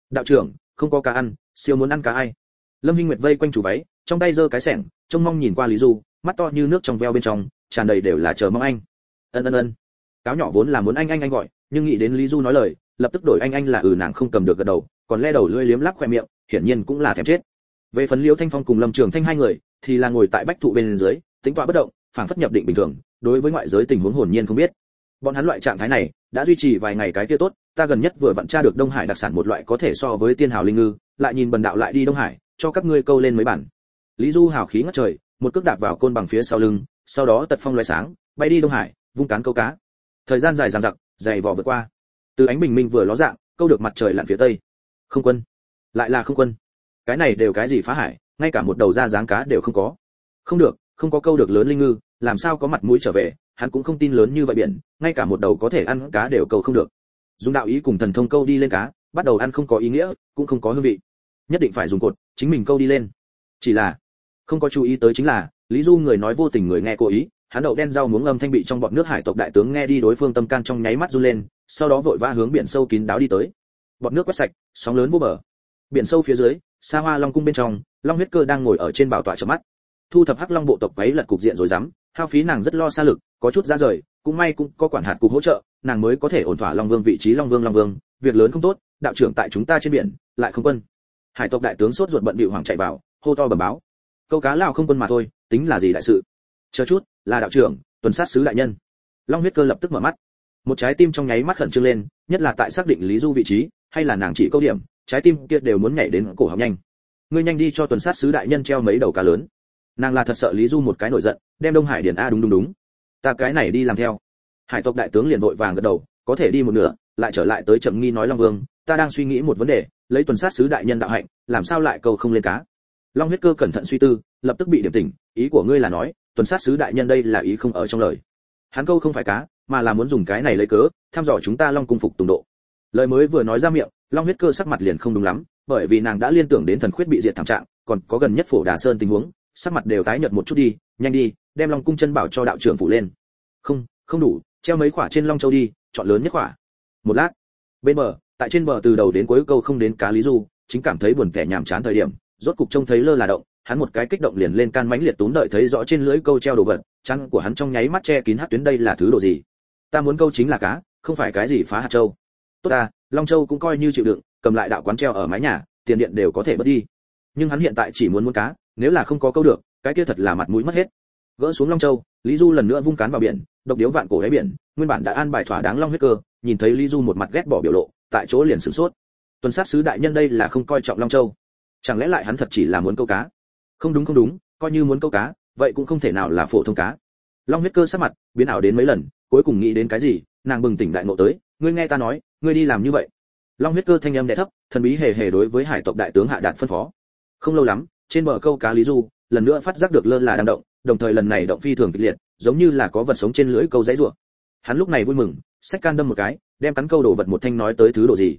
Đạo trưởng, không có cá ăn, siêu muốn ăn cá ai? Lâm hinh nguyệt vây quanh chủ váy, trong tay giơ cái sẻng, trông mong nhìn qua lý du, mắt to như nước trong veo bên trong, tràn đầy đều là chờ mong anh. Ân ân ân. Cáo nhỏ vốn là muốn anh anh anh gọi, nhưng nghĩ đến lý du nói lời, lập tức đổi anh anh là ừ nàng không cầm được gật đầu, còn le đầu lưỡi liếm lắp khoe miệng, hiển nhiên cũng là thèm chết. Về phần liễu thanh phong cùng lâm trường thanh hai người, thì là ngồi tại bách thụ bên dưới, tính tọa bất động, phảng phất nhập định bình thường đối với ngoại giới tình huống hồn nhiên không biết. Bọn hắn loại trạng thái này, đã duy trì vài ngày cái kia tốt, ta gần nhất vừa vặn tra được đông hải đặc sản một loại có thể so với tiên hào linh ngư, lại nhìn bần đạo lại đi đông hải, cho các ngươi câu lên mấy bản. Lý du hào khí ngất trời, một cước đạp vào côn bằng phía sau lưng, sau đó tật phong loài sáng, bay đi đông hải, vung cán câu cá. Thời gian dài dằng dặc, dày vò vượt qua. Từ ánh bình minh vừa ló dạng, câu được mặt trời lặn phía tây. Không quân. Lại là không quân. Cái này đều cái gì phá hải, ngay cả một đầu da dáng cá đều không có. Không được, không có câu được lớn linh ngư làm sao có mặt mũi trở về, hắn cũng không tin lớn như vậy biển, ngay cả một đầu có thể ăn cá đều câu không được. Dùng đạo ý cùng thần thông câu đi lên cá, bắt đầu ăn không có ý nghĩa, cũng không có hương vị. Nhất định phải dùng cột, chính mình câu đi lên. Chỉ là, không có chú ý tới chính là, lý du người nói vô tình người nghe cố ý, hắn đậu đen rau muống âm thanh bị trong bọn nước hải tộc đại tướng nghe đi đối phương tâm can trong nháy mắt run lên, sau đó vội vã hướng biển sâu kín đáo đi tới. Bọt nước quét sạch, sóng lớn vô bờ. Biển sâu phía dưới xa hoa long cung bên trong, long huyết cơ đang ngồi ở trên bảo tọa chớp mắt. Thu thập hắc long bộ tộc quấy lật cục diện rồi dám hao phí nàng rất lo xa lực, có chút ra rời, cũng may cũng có quản hạt cục hỗ trợ, nàng mới có thể ổn thỏa long vương vị trí long vương long vương, việc lớn không tốt, đạo trưởng tại chúng ta trên biển, lại không quân. Hải tộc đại tướng sốt ruột bận bịu hoàng chạy vào, hô to bẩm báo. Câu cá lao không quân mà thôi, tính là gì đại sự? Chờ chút, là đạo trưởng, tuần sát sứ đại nhân. Long huyết cơ lập tức mở mắt. Một trái tim trong nháy mắt khẩn trương lên, nhất là tại xác định lý du vị trí, hay là nàng chỉ câu điểm, trái tim kia đều muốn nhảy đến cổ họng nhanh. Ngươi nhanh đi cho tuần sát sứ đại nhân treo mấy đầu cá lớn nàng là thật sợ lý du một cái nổi giận, đem đông hải điền a đúng đúng đúng. Ta cái này đi làm theo. Hải tộc đại tướng liền vội vàng gật đầu, có thể đi một nửa, lại trở lại tới chậm nghi nói long vương, ta đang suy nghĩ một vấn đề, lấy tuần sát sứ đại nhân đạo hạnh, làm sao lại câu không lên cá? Long huyết cơ cẩn thận suy tư, lập tức bị điểm tỉnh, ý của ngươi là nói, tuần sát sứ đại nhân đây là ý không ở trong lời. Hắn câu không phải cá, mà là muốn dùng cái này lấy cớ, thăm dò chúng ta long cung phục tùng độ. Lời mới vừa nói ra miệng, long huyết cơ sắc mặt liền không đúng lắm, bởi vì nàng đã liên tưởng đến thần khuyết bị diệt thảm trạng, còn có gần nhất phổ đà sơn tình huống sắc mặt đều tái nhợt một chút đi, nhanh đi, đem long cung chân bảo cho đạo trưởng phủ lên. Không không đủ, treo mấy quả trên long châu đi, chọn lớn nhất quả một lát, bên bờ, tại trên bờ từ đầu đến cuối câu không đến cá lý du, chính cảm thấy buồn kẻ nhàm chán thời điểm, rốt cục trông thấy lơ là động, hắn một cái kích động liền lên can mãnh liệt túm đợi thấy rõ trên lưới câu treo đồ vật chăn của hắn trong nháy mắt che kín hát tuyến đây là thứ đồ gì. Ta muốn câu chính là cá, không phải cái gì phá hạt châu. Tốt ta, long châu cũng coi như chịu đựng, cầm lại đạo quán treo ở mái nhà, tiền điện đều có thể bớt đi. Nhưng hắn hiện tại chỉ muốn muốn cá nếu là không có câu được, cái kia thật là mặt mũi mất hết. Gỡ xuống long châu, lý du lần nữa vung cán vào biển, độc điếu vạn cổ đáy biển, nguyên bản đã an bài thỏa đáng long huyết cơ, nhìn thấy lý du một mặt ghét bỏ biểu lộ, tại chỗ liền sửng sốt. Tuần sát sứ đại nhân đây là không coi trọng long châu. Chẳng lẽ lại hắn thật chỉ là muốn câu cá? Không đúng không đúng, coi như muốn câu cá, vậy cũng không thể nào là phổ thông cá. Long huyết cơ sắc mặt biến ảo đến mấy lần, cuối cùng nghĩ đến cái gì, nàng bừng tỉnh đại ngộ tới, ngươi nghe ta nói, ngươi đi làm như vậy. Long huyết cơ thanh âm đè thấp, thần bí hề hề đối với hải tộc đại tướng hạ đạt phân phó. Không lâu lắm trên bờ câu cá lý du, lần nữa phát giác được lơ là đang động, đồng thời lần này động phi thường kịch liệt, giống như là có vật sống trên lưỡi câu dãy rủa. Hắn lúc này vui mừng sách can đâm một cái, đem cắn câu đồ vật một thanh nói tới thứ đồ gì.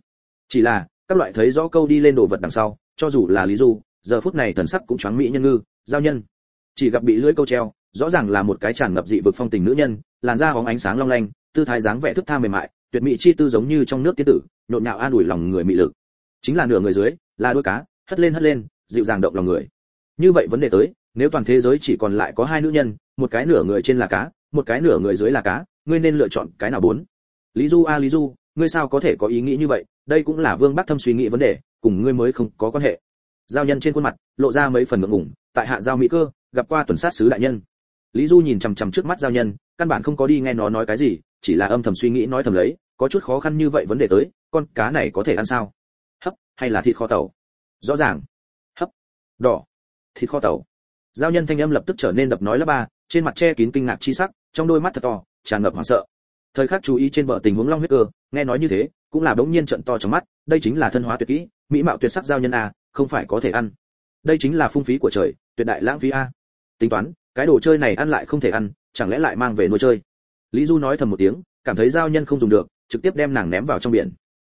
Chỉ là, các loại thấy rõ câu đi lên đồ vật đằng sau, cho dù là lý du, giờ phút này thần sắc cũng choáng mỹ nhân ngư, giao nhân. Chỉ gặp bị lưỡi câu treo, rõ ràng là một cái tràn ngập dị vực phong tình nữ nhân, làn da hóng ánh sáng long lanh, tư thái dáng vẻ thức tha mềm mại, tuyệt mỹ chi tư giống như trong nước tiên tử, nhộn nhạo an ủi lòng người mị lực. Chính là nửa người dưới, là đuôi cá, hất lên hất lên dịu dàng động lòng người. Như vậy vấn đề tới, nếu toàn thế giới chỉ còn lại có hai nữ nhân, một cái nửa người trên là cá, một cái nửa người dưới là cá, ngươi nên lựa chọn cái nào bốn? Lý du a, lý du, ngươi sao có thể có ý nghĩ như vậy? Đây cũng là vương bắc thâm suy nghĩ vấn đề, cùng ngươi mới không có quan hệ. Giao nhân trên khuôn mặt, lộ ra mấy phần ngượng ngùng, tại hạ giao mỹ cơ, gặp qua tuần sát sứ đại nhân. Lý du nhìn chằm chằm trước mắt giao nhân, căn bản không có đi nghe nó nói cái gì, chỉ là âm thầm suy nghĩ nói thầm lấy, có chút khó khăn như vậy vấn đề tới, con cá này có thể ăn sao? Hấp, hay là thịt kho tàu? Rõ ràng đỏ, thịt kho tàu. Giao nhân thanh âm lập tức trở nên đập nói lá ba, trên mặt che kín kinh ngạc chi sắc, trong đôi mắt thật to, tràn ngập hoảng sợ. Thời khắc chú ý trên bờ tình huống long huyết cơ, nghe nói như thế, cũng là đống nhiên trận to trong mắt, đây chính là thân hóa tuyệt kỹ, mỹ mạo tuyệt sắc giao nhân a, không phải có thể ăn. Đây chính là phung phí của trời, tuyệt đại lãng phí a. Tính toán, cái đồ chơi này ăn lại không thể ăn, chẳng lẽ lại mang về nuôi chơi? Lý du nói thầm một tiếng, cảm thấy giao nhân không dùng được, trực tiếp đem nàng ném vào trong biển.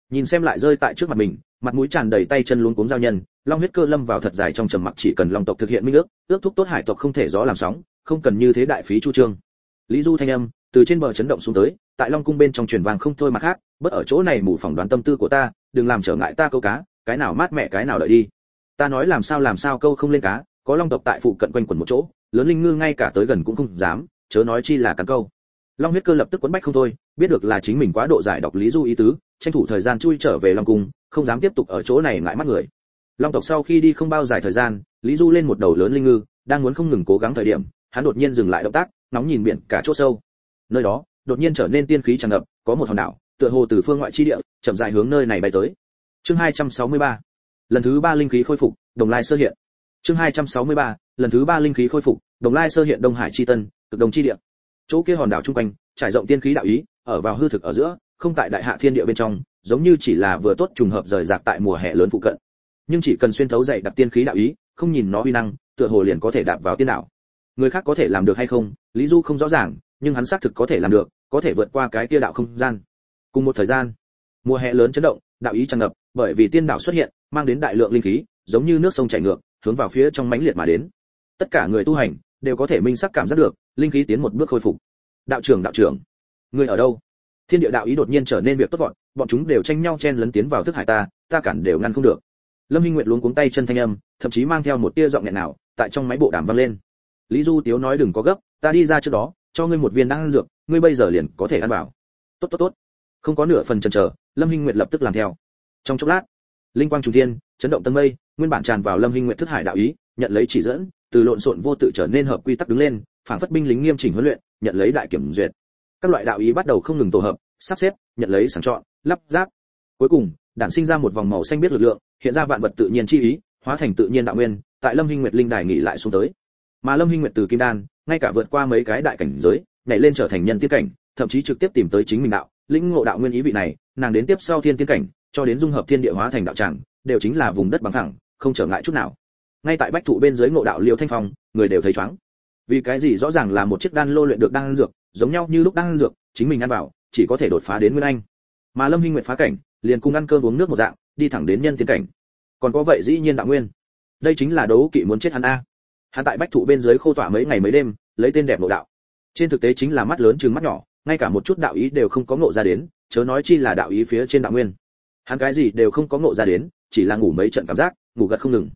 Nhìn xem lại rơi tại trước mặt mình mặt mũi tràn đầy tay chân luống cuống giao nhân, long huyết cơ lâm vào thật dài trong trầm mặc chỉ cần long tộc thực hiện minh ước ước thúc tốt hải tộc không thể gió làm sóng, không cần như thế đại phí chu trương. Lý du thanh âm, từ trên bờ chấn động xuống tới, tại long cung bên trong truyền vàng không thôi mà khác, bất ở chỗ này mù phỏng đoán tâm tư của ta, đừng làm trở ngại ta câu cá, cái nào mát mẹ cái nào đợi đi. Ta nói làm sao làm sao câu không lên cá, có long tộc tại phụ cận quanh quẩn một chỗ, lớn linh ngư ngay cả tới gần cũng không dám, chớ nói chi là cắn câu. Long huyết cơ lập tức quấn bách không thôi, biết được là chính mình quá độ giải đọc lý du ý tứ, tranh thủ thời gian chui trở về long cung không dám tiếp tục ở chỗ này ngại mắt người. Long tộc sau khi đi không bao dài thời gian, lý du lên một đầu lớn linh ngư, đang muốn không ngừng cố gắng thời điểm, hắn đột nhiên dừng lại động tác, nóng nhìn biển cả chỗ sâu. Nơi đó, đột nhiên trở nên tiên khí tràn ngập, có một hòn đảo, tựa hồ từ phương ngoại chi địa, chậm dài hướng nơi này bay tới. Chương 263 lần thứ ba linh khí khôi phục, đồng lai sơ hiện. Chương 263 lần thứ ba linh khí khôi phục, đồng lai sơ hiện đông hải chi tân, cực đồng chi địa. Chỗ kia hòn đảo trung quanh, trải rộng tiên khí đạo ý, ở vào hư thực ở giữa, không tại đại hạ thiên địa bên trong giống như chỉ là vừa tốt trùng hợp rời rạc tại mùa hè lớn phụ cận. Nhưng chỉ cần xuyên thấu dậy đặc tiên khí đạo ý, không nhìn nó uy năng, tựa hồ liền có thể đạp vào tiên đạo. Người khác có thể làm được hay không, lý du không rõ ràng, nhưng hắn xác thực có thể làm được, có thể vượt qua cái kia đạo không gian. Cùng một thời gian, mùa hè lớn chấn động, đạo ý tràn ngập, bởi vì tiên đạo xuất hiện, mang đến đại lượng linh khí, giống như nước sông chảy ngược, hướng vào phía trong mãnh liệt mà đến. Tất cả người tu hành, đều có thể minh sắc cảm giác được, linh khí tiến một bước khôi phục. Đạo trưởng đạo trưởng, người ở đâu? Thiên địa đạo ý đột nhiên trở nên việc tốt vọn bọn chúng đều tranh nhau chen lấn tiến vào thức hải ta ta cản đều ngăn không được. Lâm Hinh nguyệt luống cuống tay chân thanh âm, thậm chí mang theo một tia giọng nghẹn nào, tại trong máy bộ đàm vang lên. Lý du tiếu nói đừng có gấp, ta đi ra trước đó, cho ngươi một viên đan dược, ngươi bây giờ liền có thể ăn vào. Tốt tốt tốt. Không có nửa phần chần chờ, lâm hinh nguyệt lập tức làm theo. Trong chốc lát, linh quang trùng thiên, chấn động tân mây, nguyên bản tràn vào lâm hinh nguyệt thức hải đạo ý, nhận lấy chỉ dẫn, từ lộn xộn vô tự trở nên hợp quy tắc đứng lên phản phất binh lính nghiêm chỉnh huấn luyện, nhận lấy đại kiểm duyệt các loại đạo ý bắt đầu không ngừng tổ hợp, sắp xếp, nhận lấy, sàng chọn, lắp ráp. Cuối cùng, đản sinh ra một vòng màu xanh biết lực lượng, hiện ra vạn vật tự nhiên chi ý, hóa thành tự nhiên đạo nguyên, tại lâm hinh nguyệt linh đài nghỉ lại xuống tới. Mà lâm hinh nguyệt từ kim đan, ngay cả vượt qua mấy cái đại cảnh giới, nhảy lên trở thành nhân tiên cảnh, thậm chí trực tiếp tìm tới chính mình đạo, lĩnh ngộ đạo nguyên ý vị này, nàng đến tiếp sau thiên tiên cảnh, cho đến dung hợp thiên địa hóa thành đạo tràng, đều chính là vùng đất bằng thẳng, không trở ngại chút nào. Ngay tại bách thụ bên dưới ngộ đạo liêu thanh phong, người đều thấy chóng vì cái gì rõ ràng là một chiếc đan lô luyện được đan dược giống nhau như lúc đang ăn dược, chính mình ăn vào, chỉ có thể đột phá đến nguyên anh. Mà lâm hinh nguyệt phá cảnh, liền cùng ăn cơm uống nước một dạng, đi thẳng đến nhân tiên cảnh. Còn có vậy dĩ nhiên đạo nguyên. Đây chính là đấu kỵ muốn chết hắn a. Hắn tại bách thụ bên dưới khô tỏa mấy ngày mấy đêm, lấy tên đẹp nội đạo. Trên thực tế chính là mắt lớn chừng mắt nhỏ, ngay cả một chút đạo ý đều không có ngộ ra đến, chớ nói chi là đạo ý phía trên đạo nguyên. Hắn cái gì đều không có ngộ ra đến, chỉ là ngủ mấy trận cảm giác, ngủ gật không ngừng.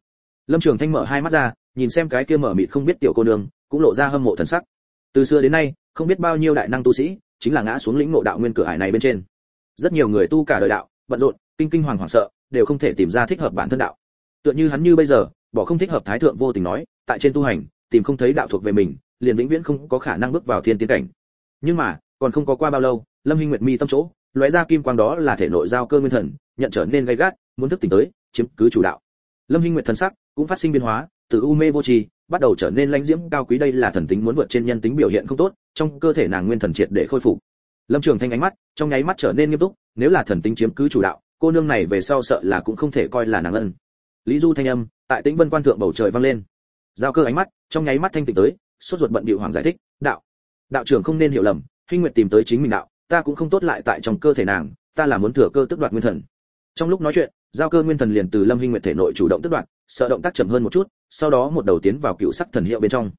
Lâm trường thanh mở hai mắt ra, nhìn xem cái kia mở mịt không biết tiểu cô nương, cũng lộ ra hâm mộ thần sắc. Từ xưa đến nay không biết bao nhiêu đại năng tu sĩ, chính là ngã xuống lĩnh ngộ đạo nguyên cửa hải này bên trên. Rất nhiều người tu cả đời đạo, bận rộn, kinh kinh hoàng hoảng sợ, đều không thể tìm ra thích hợp bản thân đạo. Tựa như hắn như bây giờ, bỏ không thích hợp thái thượng vô tình nói, tại trên tu hành, tìm không thấy đạo thuộc về mình, liền vĩnh viễn không có khả năng bước vào thiên tiến cảnh. Nhưng mà, còn không có qua bao lâu, lâm hinh nguyệt mi tâm chỗ, lóe ra kim quang đó là thể nội giao cơ nguyên thần, nhận trở nên gay gắt, muốn thức tỉnh tới, chiếm cứ chủ đạo. Lâm hinh nguyệt thần sắc cũng phát sinh biến hóa, từ u mê vô tri bắt đầu trở nên lãnh diễm, cao quý đây là thần tính muốn vượt trên nhân tính biểu hiện không tốt, trong cơ thể nàng nguyên thần triệt để khôi phục. Lâm trường thanh ánh mắt, trong nháy mắt trở nên nghiêm túc, nếu là thần tính chiếm cứ chủ đạo, cô nương này về sau sợ là cũng không thể coi là nàng ân. Lý du thanh âm, tại tĩnh vân quan thượng bầu trời vang lên. Giao cơ ánh mắt, trong nháy mắt thanh tịnh tới, sốt ruột bận bịu hoàng giải thích, đạo đạo trưởng không nên hiểu lầm, hinh nguyệt tìm tới chính mình đạo, ta cũng không tốt lại tại trong cơ thể nàng, ta là muốn thừa cơ tức đoạt nguyên thần. Trong lúc nói chuyện, giao cơ nguyên thần liền từ lâm hinh nguyệt thể nội chủ động tức đoạt, sợ động tác chậm hơn một chút sau đó một đầu tiến vào cựu sắc thần hiệu bên trong.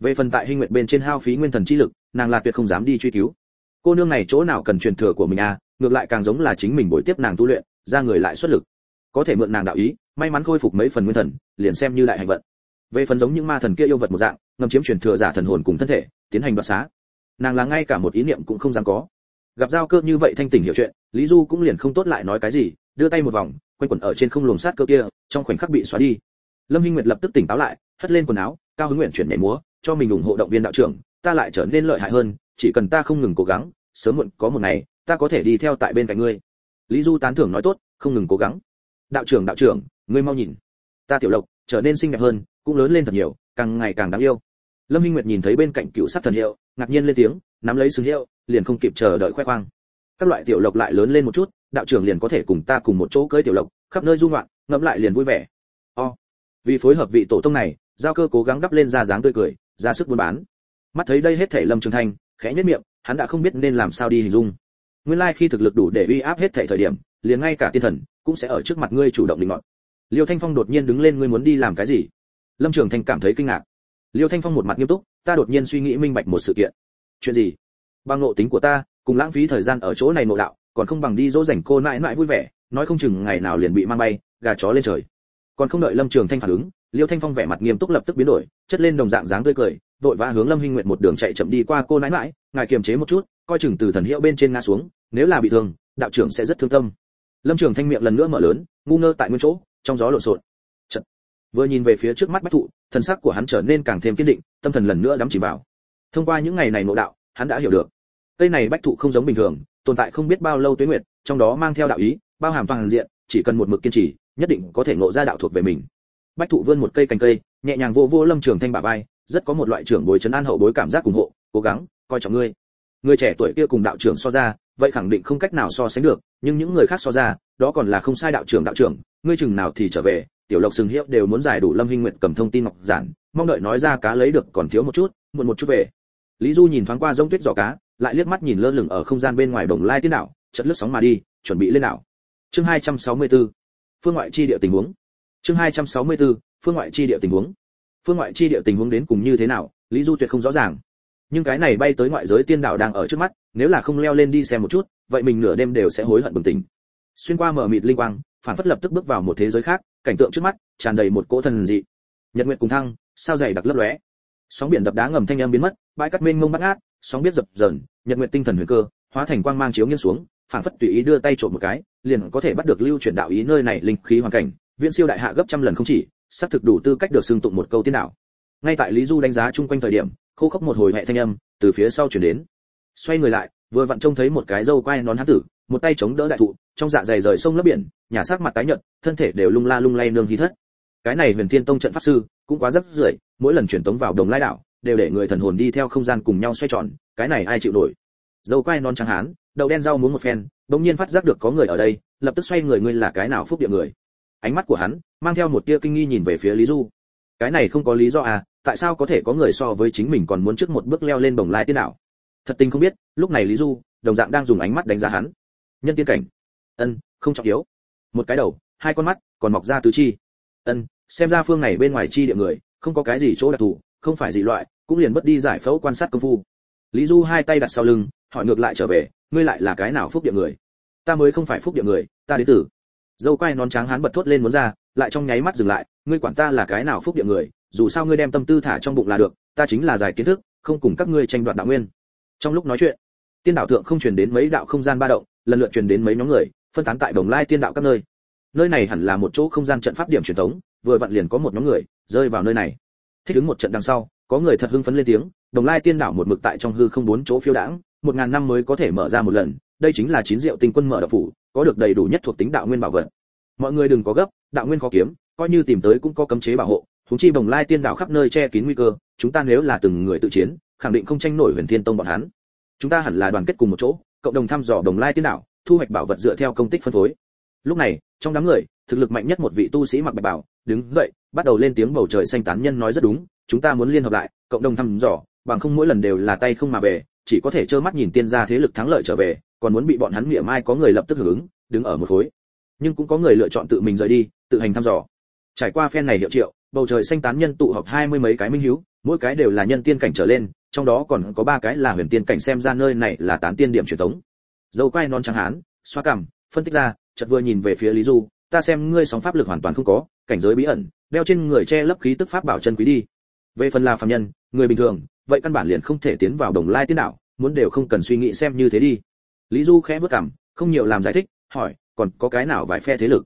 Về phần tại huynh nguyệt bên trên hao phí nguyên thần chi lực, nàng là tuyệt không dám đi truy cứu. Cô nương này chỗ nào cần truyền thừa của mình à ngược lại càng giống là chính mình bồi tiếp nàng tu luyện, ra người lại xuất lực. Có thể mượn nàng đạo ý, may mắn khôi phục mấy phần nguyên thần, liền xem như đại hành vận. Về phần giống những ma thần kia yêu vật một dạng, ngầm chiếm truyền thừa giả thần hồn cùng thân thể, tiến hành đoạt xá. Nàng là ngay cả một ý niệm cũng không dám có. Gặp giao cơ như vậy thanh tỉnh hiểu chuyện, lý du cũng liền không tốt lại nói cái gì, đưa tay một vòng, quanh quẩn ở trên không luồng sát cơ kia, trong khoảnh khắc bị xóa đi lâm hinh nguyệt lập tức tỉnh táo lại, hất lên quần áo, cao hứng nguyện chuyển nhảy múa, cho mình ủng hộ động viên đạo trưởng, ta lại trở nên lợi hại hơn, chỉ cần ta không ngừng cố gắng, sớm muộn có một ngày, ta có thể đi theo tại bên cạnh ngươi. Lý du tán thưởng nói tốt, không ngừng cố gắng. Đạo trưởng đạo trưởng, ngươi mau nhìn. Ta tiểu lộc, trở nên xinh đẹp hơn, cũng lớn lên thật nhiều, càng ngày càng đáng yêu. Lâm hinh nguyệt nhìn thấy bên cạnh cựu sát thần hiệu, ngạc nhiên lên tiếng, nắm lấy sừng hiệu, liền không kịp chờ đợi khoe khoang. Các loại tiểu lộc lại lớn lên một chút, đạo trưởng liền có thể cùng ta cùng một chỗ cưới tiểu lộc, khắp nơi du ngoạn, ngẫm lại liền vui vẻ vì phối hợp vị tổ tông này, giao cơ cố gắng đắp lên ra dáng tươi cười, ra sức buôn bán. Mắt thấy đây hết thể lâm trường thanh, khẽ nhất miệng, hắn đã không biết nên làm sao đi hình dung. Nguyên lai khi thực lực đủ để uy áp hết thể thời điểm, liền ngay cả tiên thần cũng sẽ ở trước mặt ngươi chủ động định ngọn liêu thanh phong đột nhiên đứng lên, ngươi muốn đi làm cái gì? Lâm trường thanh cảm thấy kinh ngạc. Liêu thanh phong một mặt nghiêm túc, ta đột nhiên suy nghĩ minh bạch một sự kiện. Chuyện gì? Bằng ngộ tính của ta, cùng lãng phí thời gian ở chỗ này nội đạo, còn không bằng đi dỗ dành cô mãi mãi vui vẻ, nói không chừng ngày nào liền bị mang bay, gà chó lên trời còn không đợi lâm trường thanh phản ứng, liêu thanh phong vẻ mặt nghiêm túc lập tức biến đổi, chất lên đồng dạng dáng tươi cười, vội vã hướng lâm hinh nguyện một đường chạy chậm đi qua cô nãi mãi ngài kiềm chế một chút, coi chừng từ thần hiệu bên trên ngã xuống, nếu là bị thương, đạo trưởng sẽ rất thương tâm. Lâm trường thanh miệng lần nữa mở lớn, ngu ngơ tại nguyên chỗ, trong gió lộn xộn. Chật. vừa nhìn về phía trước mắt bách thụ, thần sắc của hắn trở nên càng thêm kiên định, tâm thần lần nữa đắm chìm vào. Thông qua những ngày này nội đạo, hắn đã hiểu được. Cây này bách thụ không giống bình thường, tồn tại không biết bao lâu tuế nguyệt, trong đó mang theo đạo ý, bao hàm toàn diện, chỉ cần một mực kiên trì nhất định có thể ngộ ra đạo thuộc về mình. Bách thụ vươn một cây cành cây, nhẹ nhàng vô vô lâm trường thanh bả vai, rất có một loại trưởng bối trấn an hậu bối cảm giác ủng hộ, cố gắng, coi trọng ngươi. Người trẻ tuổi kia cùng đạo trưởng so ra, vậy khẳng định không cách nào so sánh được, nhưng những người khác so ra, đó còn là không sai đạo trưởng đạo trưởng, ngươi chừng nào thì trở về, tiểu lộc sừng hiệu đều muốn giải đủ lâm hinh nguyện cầm thông tin ngọc giản, mong đợi nói ra cá lấy được còn thiếu một chút, muộn một chút về. Lý du nhìn thoáng qua rông tuyết giỏ cá, lại liếc mắt nhìn lơ lửng ở không gian bên ngoài đồng lai tiên đảo chật lướt sóng mà đi, chuẩn bị lên đảo. Chương 264 phương ngoại chi địa tình huống. Chương 264 phương ngoại chi địa tình huống. Phương ngoại chi địa tình huống đến cùng như thế nào, lý du tuyệt không rõ ràng. Nhưng cái này bay tới ngoại giới tiên đạo đang ở trước mắt, nếu là không leo lên đi xem một chút, vậy mình nửa đêm đều sẽ hối hận bừng tỉnh. Xuyên qua mở mịt linh quang, phản phất lập tức bước vào một thế giới khác, cảnh tượng trước mắt tràn đầy một cỗ thần dị. Nhật nguyện cùng thăng, sao dày đặc lấp lóe. Sóng biển đập đá ngầm thanh âm biến mất, bãi cát mênh mông bắt ngát, sóng biết dập dờn, nhật nguyện tinh thần huyền cơ, hóa thành quang mang chiếu nghiêng xuống phản phất tùy ý đưa tay trộm một cái, liền có thể bắt được lưu chuyển đạo ý nơi này linh khí hoàn cảnh. Viễn siêu đại hạ gấp trăm lần không chỉ sắp thực đủ tư cách được xưng tụng một câu tiên đạo. Ngay tại lý du đánh giá chung quanh thời điểm, khô khốc một hồi hệ thanh âm từ phía sau chuyển đến. Xoay người lại, vừa vặn trông thấy một cái dâu quai nón hán tử, một tay chống đỡ đại thụ, trong dạ dày rời sông lấp biển, nhà sắc mặt tái nhợt, thân thể đều lung la lung lay nương hí thất. Cái này huyền thiên tông trận pháp sư cũng quá rất rưởi, mỗi lần chuyển tống vào đồng lai đảo, đều để người thần hồn đi theo không gian cùng nhau xoay tròn, cái này ai chịu nổi? Dâu quai non trắng hán đậu đen rau muốn một phen, bỗng nhiên phát giác được có người ở đây, lập tức xoay người, ngươi là cái nào phúc địa người? Ánh mắt của hắn mang theo một tia kinh nghi nhìn về phía lý du. Cái này không có lý do à tại sao có thể có người so với chính mình còn muốn trước một bước leo lên bồng lai tiên nào? thật tình không biết, lúc này lý du, đồng dạng đang dùng ánh mắt đánh giá hắn. Nhân tiên cảnh. Ân, không trọng yếu. Một cái đầu, hai con mắt, còn mọc ra tứ chi. Ân, xem ra phương này bên ngoài chi địa người, không có cái gì chỗ đặc thù, không phải dị loại, cũng liền mất đi giải phẫu quan sát công phu. Lý du hai tay đặt sau lưng, hỏi ngược lại trở về ngươi lại là cái nào phúc địa người? Ta mới không phải phúc địa người, ta đến từ. Dâu quay nón trắng hán bật thốt lên muốn ra, lại trong nháy mắt dừng lại, ngươi quản ta là cái nào phúc địa người, dù sao ngươi đem tâm tư thả trong bụng là được, ta chính là giải kiến thức, không cùng các ngươi tranh đoạt đạo nguyên. Trong lúc nói chuyện, tiên đạo thượng không truyền đến mấy đạo không gian ba động, lần lượt truyền đến mấy nhóm người, phân tán tại đồng lai tiên đạo các nơi. Nơi này hẳn là một chỗ không gian trận pháp điểm truyền thống, vừa vặn liền có một nhóm người, rơi vào nơi này. Thích ứng một trận đằng sau, có người thật hưng phấn lên tiếng đồng lai tiên đảo một mực tại trong hư không bốn chỗ phiêu đãng một ngàn năm mới có thể mở ra một lần, đây chính là chín diệu tinh quân mở đạo phủ, có được đầy đủ nhất thuộc tính đạo nguyên bảo vật. Mọi người đừng có gấp, đạo nguyên khó kiếm, coi như tìm tới cũng có cấm chế bảo hộ chúng chi bồng lai tiên đảo khắp nơi che kín nguy cơ, chúng ta nếu là từng người tự chiến, khẳng định không tranh nổi huyền thiên tông bọn hắn. Chúng ta hẳn là đoàn kết cùng một chỗ, cộng đồng thăm dò bồng lai tiên đảo thu hoạch bảo vật dựa theo công tích phân phối. Lúc này, trong đám người, thực lực mạnh nhất một vị tu sĩ mặc bạch bảo, đứng dậy, bắt đầu lên tiếng bầu trời xanh tán nhân nói rất đúng, chúng ta muốn liên hợp lại, cộng đồng thăm dò, bằng không mỗi lần đều là tay không mà về chỉ có thể trơ mắt nhìn tiên gia thế lực thắng lợi trở về, còn muốn bị bọn hắn miệng mai có người lập tức hưởng ứng, đứng ở một khối. Nhưng cũng có người lựa chọn tự mình rời đi, tự hành thăm dò. Trải qua phen này hiệu triệu, bầu trời xanh tán nhân tụ họp hai mươi mấy cái minh hiếu, mỗi cái đều là nhân tiên cảnh trở lên, trong đó còn có ba cái là huyền tiên cảnh xem ra nơi này là tán tiên điểm truyền thống. Dâu quai non trắng hán, xoa cằm, phân tích ra, chợt vừa nhìn về phía lý du, ta xem ngươi sóng pháp lực hoàn toàn không có, cảnh giới bí ẩn, đeo trên người che lấp khí tức pháp bảo chân quý đi. Về phần là phàm nhân người bình thường, vậy căn bản liền không thể tiến vào đồng lai tiên đạo, muốn đều không cần suy nghĩ xem như thế đi. Lý du khẽ vất cằm, không nhiều làm giải thích, hỏi, còn có cái nào vài phe thế lực?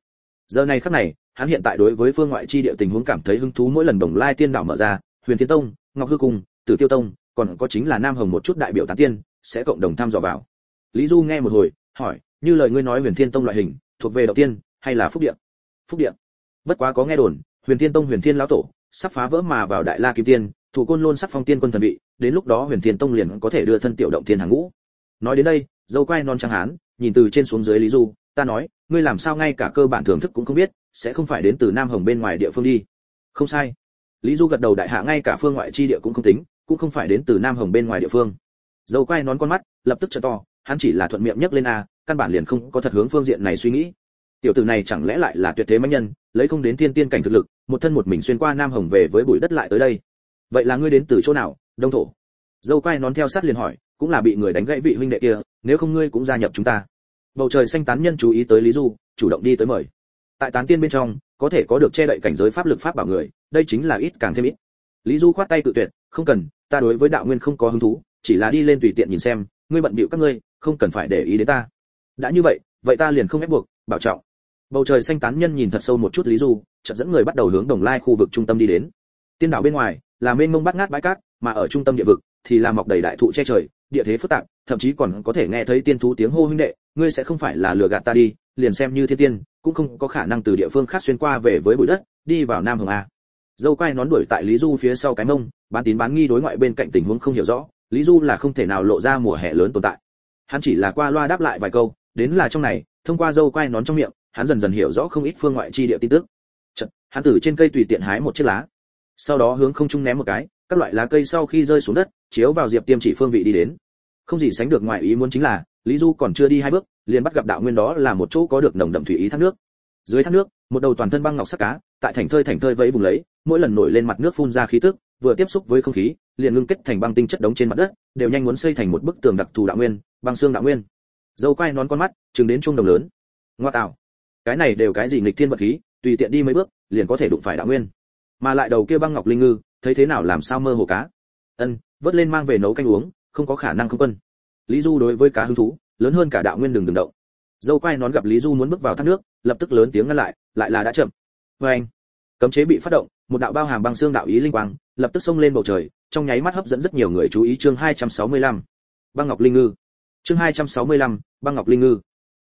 Giờ này khắc này, hắn hiện tại đối với phương ngoại chi địa tình huống cảm thấy hứng thú mỗi lần đồng lai tiên đạo mở ra, huyền thiên tông, ngọc hư cung, tử tiêu tông, còn có chính là nam hồng một chút đại biểu tán tiên, sẽ cộng đồng tham dò vào. Lý du nghe một hồi, hỏi, như lời ngươi nói huyền thiên tông loại hình, thuộc về đầu tiên, hay là phúc điện phúc điện bất quá có nghe đồn, huyền thiên tông huyền thiên lão tổ, sắp phá vỡ mà vào đại la kim tiên thủ côn luôn sắc phong tiên quân thần vị, đến lúc đó huyền thiên tông liền có thể đưa thân tiểu động thiên hàng ngũ. Nói đến đây, dâu quay non trắng hán, nhìn từ trên xuống dưới lý du, ta nói, ngươi làm sao ngay cả cơ bản thưởng thức cũng không biết, sẽ không phải đến từ nam hồng bên ngoài địa phương đi. Không sai. Lý du gật đầu đại hạ ngay cả phương ngoại chi địa cũng không tính, cũng không phải đến từ nam hồng bên ngoài địa phương. Dâu quay nón con mắt, lập tức trợ to, hắn chỉ là thuận miệng nhấc lên a, căn bản liền không có thật hướng phương diện này suy nghĩ. Tiểu tử này chẳng lẽ lại là tuyệt thế mạnh nhân, lấy không đến thiên tiên cảnh thực lực, một thân một mình xuyên qua nam hồng về với bụi đất lại tới đây vậy là ngươi đến từ chỗ nào, đông thổ? Dâu quay nón theo sát liền hỏi, cũng là bị người đánh gãy vị huynh đệ kia, nếu không ngươi cũng gia nhập chúng ta. Bầu trời xanh tán nhân chú ý tới lý du, chủ động đi tới mời. Tại tán tiên bên trong, có thể có được che đậy cảnh giới pháp lực pháp bảo người, đây chính là ít càng thêm ít. Lý du khoát tay tự tuyệt, không cần, ta đối với đạo nguyên không có hứng thú, chỉ là đi lên tùy tiện nhìn xem, ngươi bận bịu các ngươi, không cần phải để ý đến ta. Đã như vậy vậy ta liền không ép buộc, bảo trọng. Bầu trời xanh tán nhân nhìn thật sâu một chút lý du, chợt dẫn người bắt đầu hướng đồng lai khu vực trung tâm đi đến. Tiên đảo bên ngoài là mênh mông bát ngát bãi cát mà ở trung tâm địa vực thì là mọc đầy đại thụ che trời địa thế phức tạp thậm chí còn có thể nghe thấy tiên thú tiếng hô huynh đệ ngươi sẽ không phải là lừa gạt ta đi liền xem như thiên tiên cũng không có khả năng từ địa phương khác xuyên qua về với bụi đất đi vào nam hồng a. Dâu quay nón đuổi tại lý du phía sau cái mông bán tín bán nghi đối ngoại bên cạnh tình huống không hiểu rõ lý du là không thể nào lộ ra mùa hè lớn tồn tại. Hắn chỉ là qua loa đáp lại vài câu đến là trong này thông qua dâu quay nón trong miệng hắn dần dần hiểu rõ không ít phương ngoại chi địa tin tức. Chợt, hắn từ trên cây tùy tiện hái một chiếc lá sau đó hướng không trung ném một cái, các loại lá cây sau khi rơi xuống đất, chiếu vào diệp tiêm chỉ phương vị đi đến. Không gì sánh được ngoại ý muốn chính là, lý du còn chưa đi hai bước, liền bắt gặp đạo nguyên đó là một chỗ có được nồng đậm thủy ý thác nước. Dưới thác nước, một đầu toàn thân băng ngọc sắc cá, tại thành thơi thành thơi vẫy vùng lấy, mỗi lần nổi lên mặt nước phun ra khí tức, vừa tiếp xúc với không khí, liền ngưng kết thành băng tinh chất đống trên mặt đất, đều nhanh muốn xây thành một bức tường đặc thù đạo nguyên, băng xương đạo nguyên. Dâu quay nón con mắt, chừng đến trung đồng lớn. Ngoa tạo. Cái này đều cái gì nghịch thiên vật khí, tùy tiện đi mấy bước, liền có thể đụng phải đạo nguyên mà lại đầu kia băng ngọc linh ngư thấy thế nào làm sao mơ hồ cá? Ân vớt lên mang về nấu canh uống không có khả năng không quân. Lý du đối với cá hứng thú lớn hơn cả đạo nguyên đường đường động. Dâu quay nón gặp lý du muốn bước vào thác nước lập tức lớn tiếng ngăn lại lại là đã chậm. Vê anh cấm chế bị phát động một đạo bao hàm băng xương đạo ý linh quang lập tức xông lên bầu trời trong nháy mắt hấp dẫn rất nhiều người chú ý chương 265. băng ngọc linh ngư. Chương 265, băng ngọc linh ngư.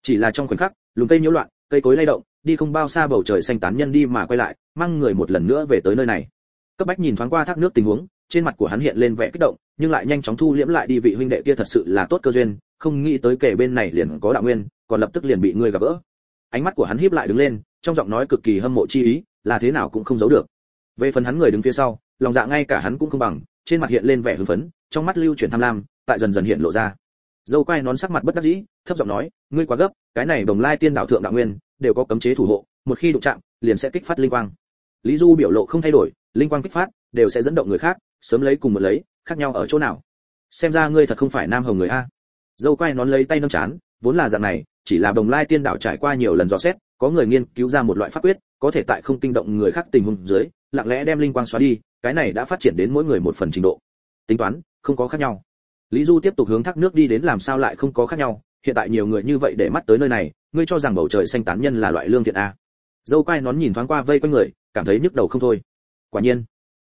Chỉ là trong khoảnh khắc lùm cây nhiễu loạn cây cối lay động đi không bao xa bầu trời xanh tán nhân đi mà quay lại, mang người một lần nữa về tới nơi này. Cấp bách nhìn thoáng qua thác nước tình huống, trên mặt của hắn hiện lên vẻ kích động, nhưng lại nhanh chóng thu liễm lại đi vị huynh đệ kia thật sự là tốt cơ duyên, không nghĩ tới kể bên này liền có đạo nguyên, còn lập tức liền bị ngươi gặp gỡ. Ánh mắt của hắn híp lại đứng lên, trong giọng nói cực kỳ hâm mộ chi ý, là thế nào cũng không giấu được. Về phần hắn người đứng phía sau, lòng dạ ngay cả hắn cũng không bằng, trên mặt hiện lên vẻ hưng phấn, trong mắt lưu chuyển tham lam, tại dần dần hiện lộ ra. Dâu quay nón sắc mặt bất đắc dĩ, thấp giọng nói, ngươi quá gấp, cái này đồng lai tiên đạo thượng đạo nguyên đều có cấm chế thủ hộ, một khi đụng chạm, liền sẽ kích phát linh quang. Lý du biểu lộ không thay đổi, linh quang kích phát, đều sẽ dẫn động người khác, sớm lấy cùng một lấy, khác nhau ở chỗ nào? Xem ra ngươi thật không phải nam hồng người a. Dâu quay nón lấy tay nâng chán, vốn là dạng này, chỉ là đồng lai tiên đạo trải qua nhiều lần dò xét, có người nghiên cứu ra một loại pháp quyết, có thể tại không kinh động người khác tình huống dưới, lặng lẽ đem linh quang xóa đi, cái này đã phát triển đến mỗi người một phần trình độ. Tính toán, không có khác nhau. Lý du tiếp tục hướng thác nước đi đến làm sao lại không có khác nhau, hiện tại nhiều người như vậy để mắt tới nơi này ngươi cho rằng bầu trời xanh tán nhân là loại lương thiện a dâu quai nón nhìn thoáng qua vây quanh người, cảm thấy nhức đầu không thôi. Quả nhiên,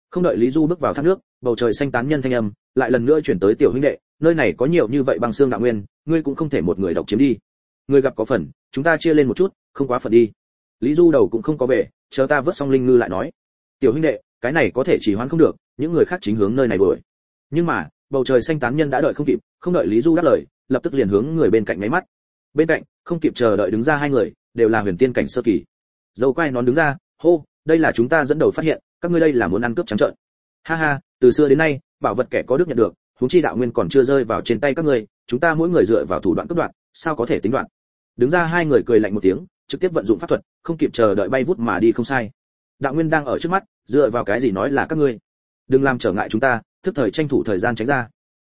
không đợi lý du bước vào thác nước, bầu trời xanh tán nhân thanh âm lại lần nữa chuyển tới tiểu huynh đệ, nơi này có nhiều như vậy băng xương đạo nguyên, ngươi cũng không thể một người độc chiếm đi. Ngươi gặp có phần, chúng ta chia lên một chút, không quá phần đi. Lý du đầu cũng không có về chờ ta vớt xong linh ngư lại nói. Tiểu huynh đệ, cái này có thể chỉ hoãn không được, những người khác chính hướng nơi này đuổi. Nhưng mà, bầu trời xanh tán nhân đã đợi không kịp, không đợi lý du đáp lời, lập tức liền hướng người bên cạnh nháy mắt bên cạnh, không kịp chờ đợi đứng ra hai người, đều là huyền tiên cảnh sơ kỳ. Dâu quay nón đứng ra, hô, đây là chúng ta dẫn đầu phát hiện, các ngươi đây là muốn ăn cướp trắng trợn. Ha ha, từ xưa đến nay, bảo vật kẻ có đức nhận được, huống chi đạo nguyên còn chưa rơi vào trên tay các ngươi, chúng ta mỗi người dựa vào thủ đoạn cướp đoạn sao có thể tính đoạn đứng ra hai người cười lạnh một tiếng, trực tiếp vận dụng pháp thuật, không kịp chờ đợi bay vút mà đi không sai. Đạo nguyên đang ở trước mắt, dựa vào cái gì nói là các ngươi? Đừng làm trở ngại chúng ta, thức thời tranh thủ thời gian tránh ra.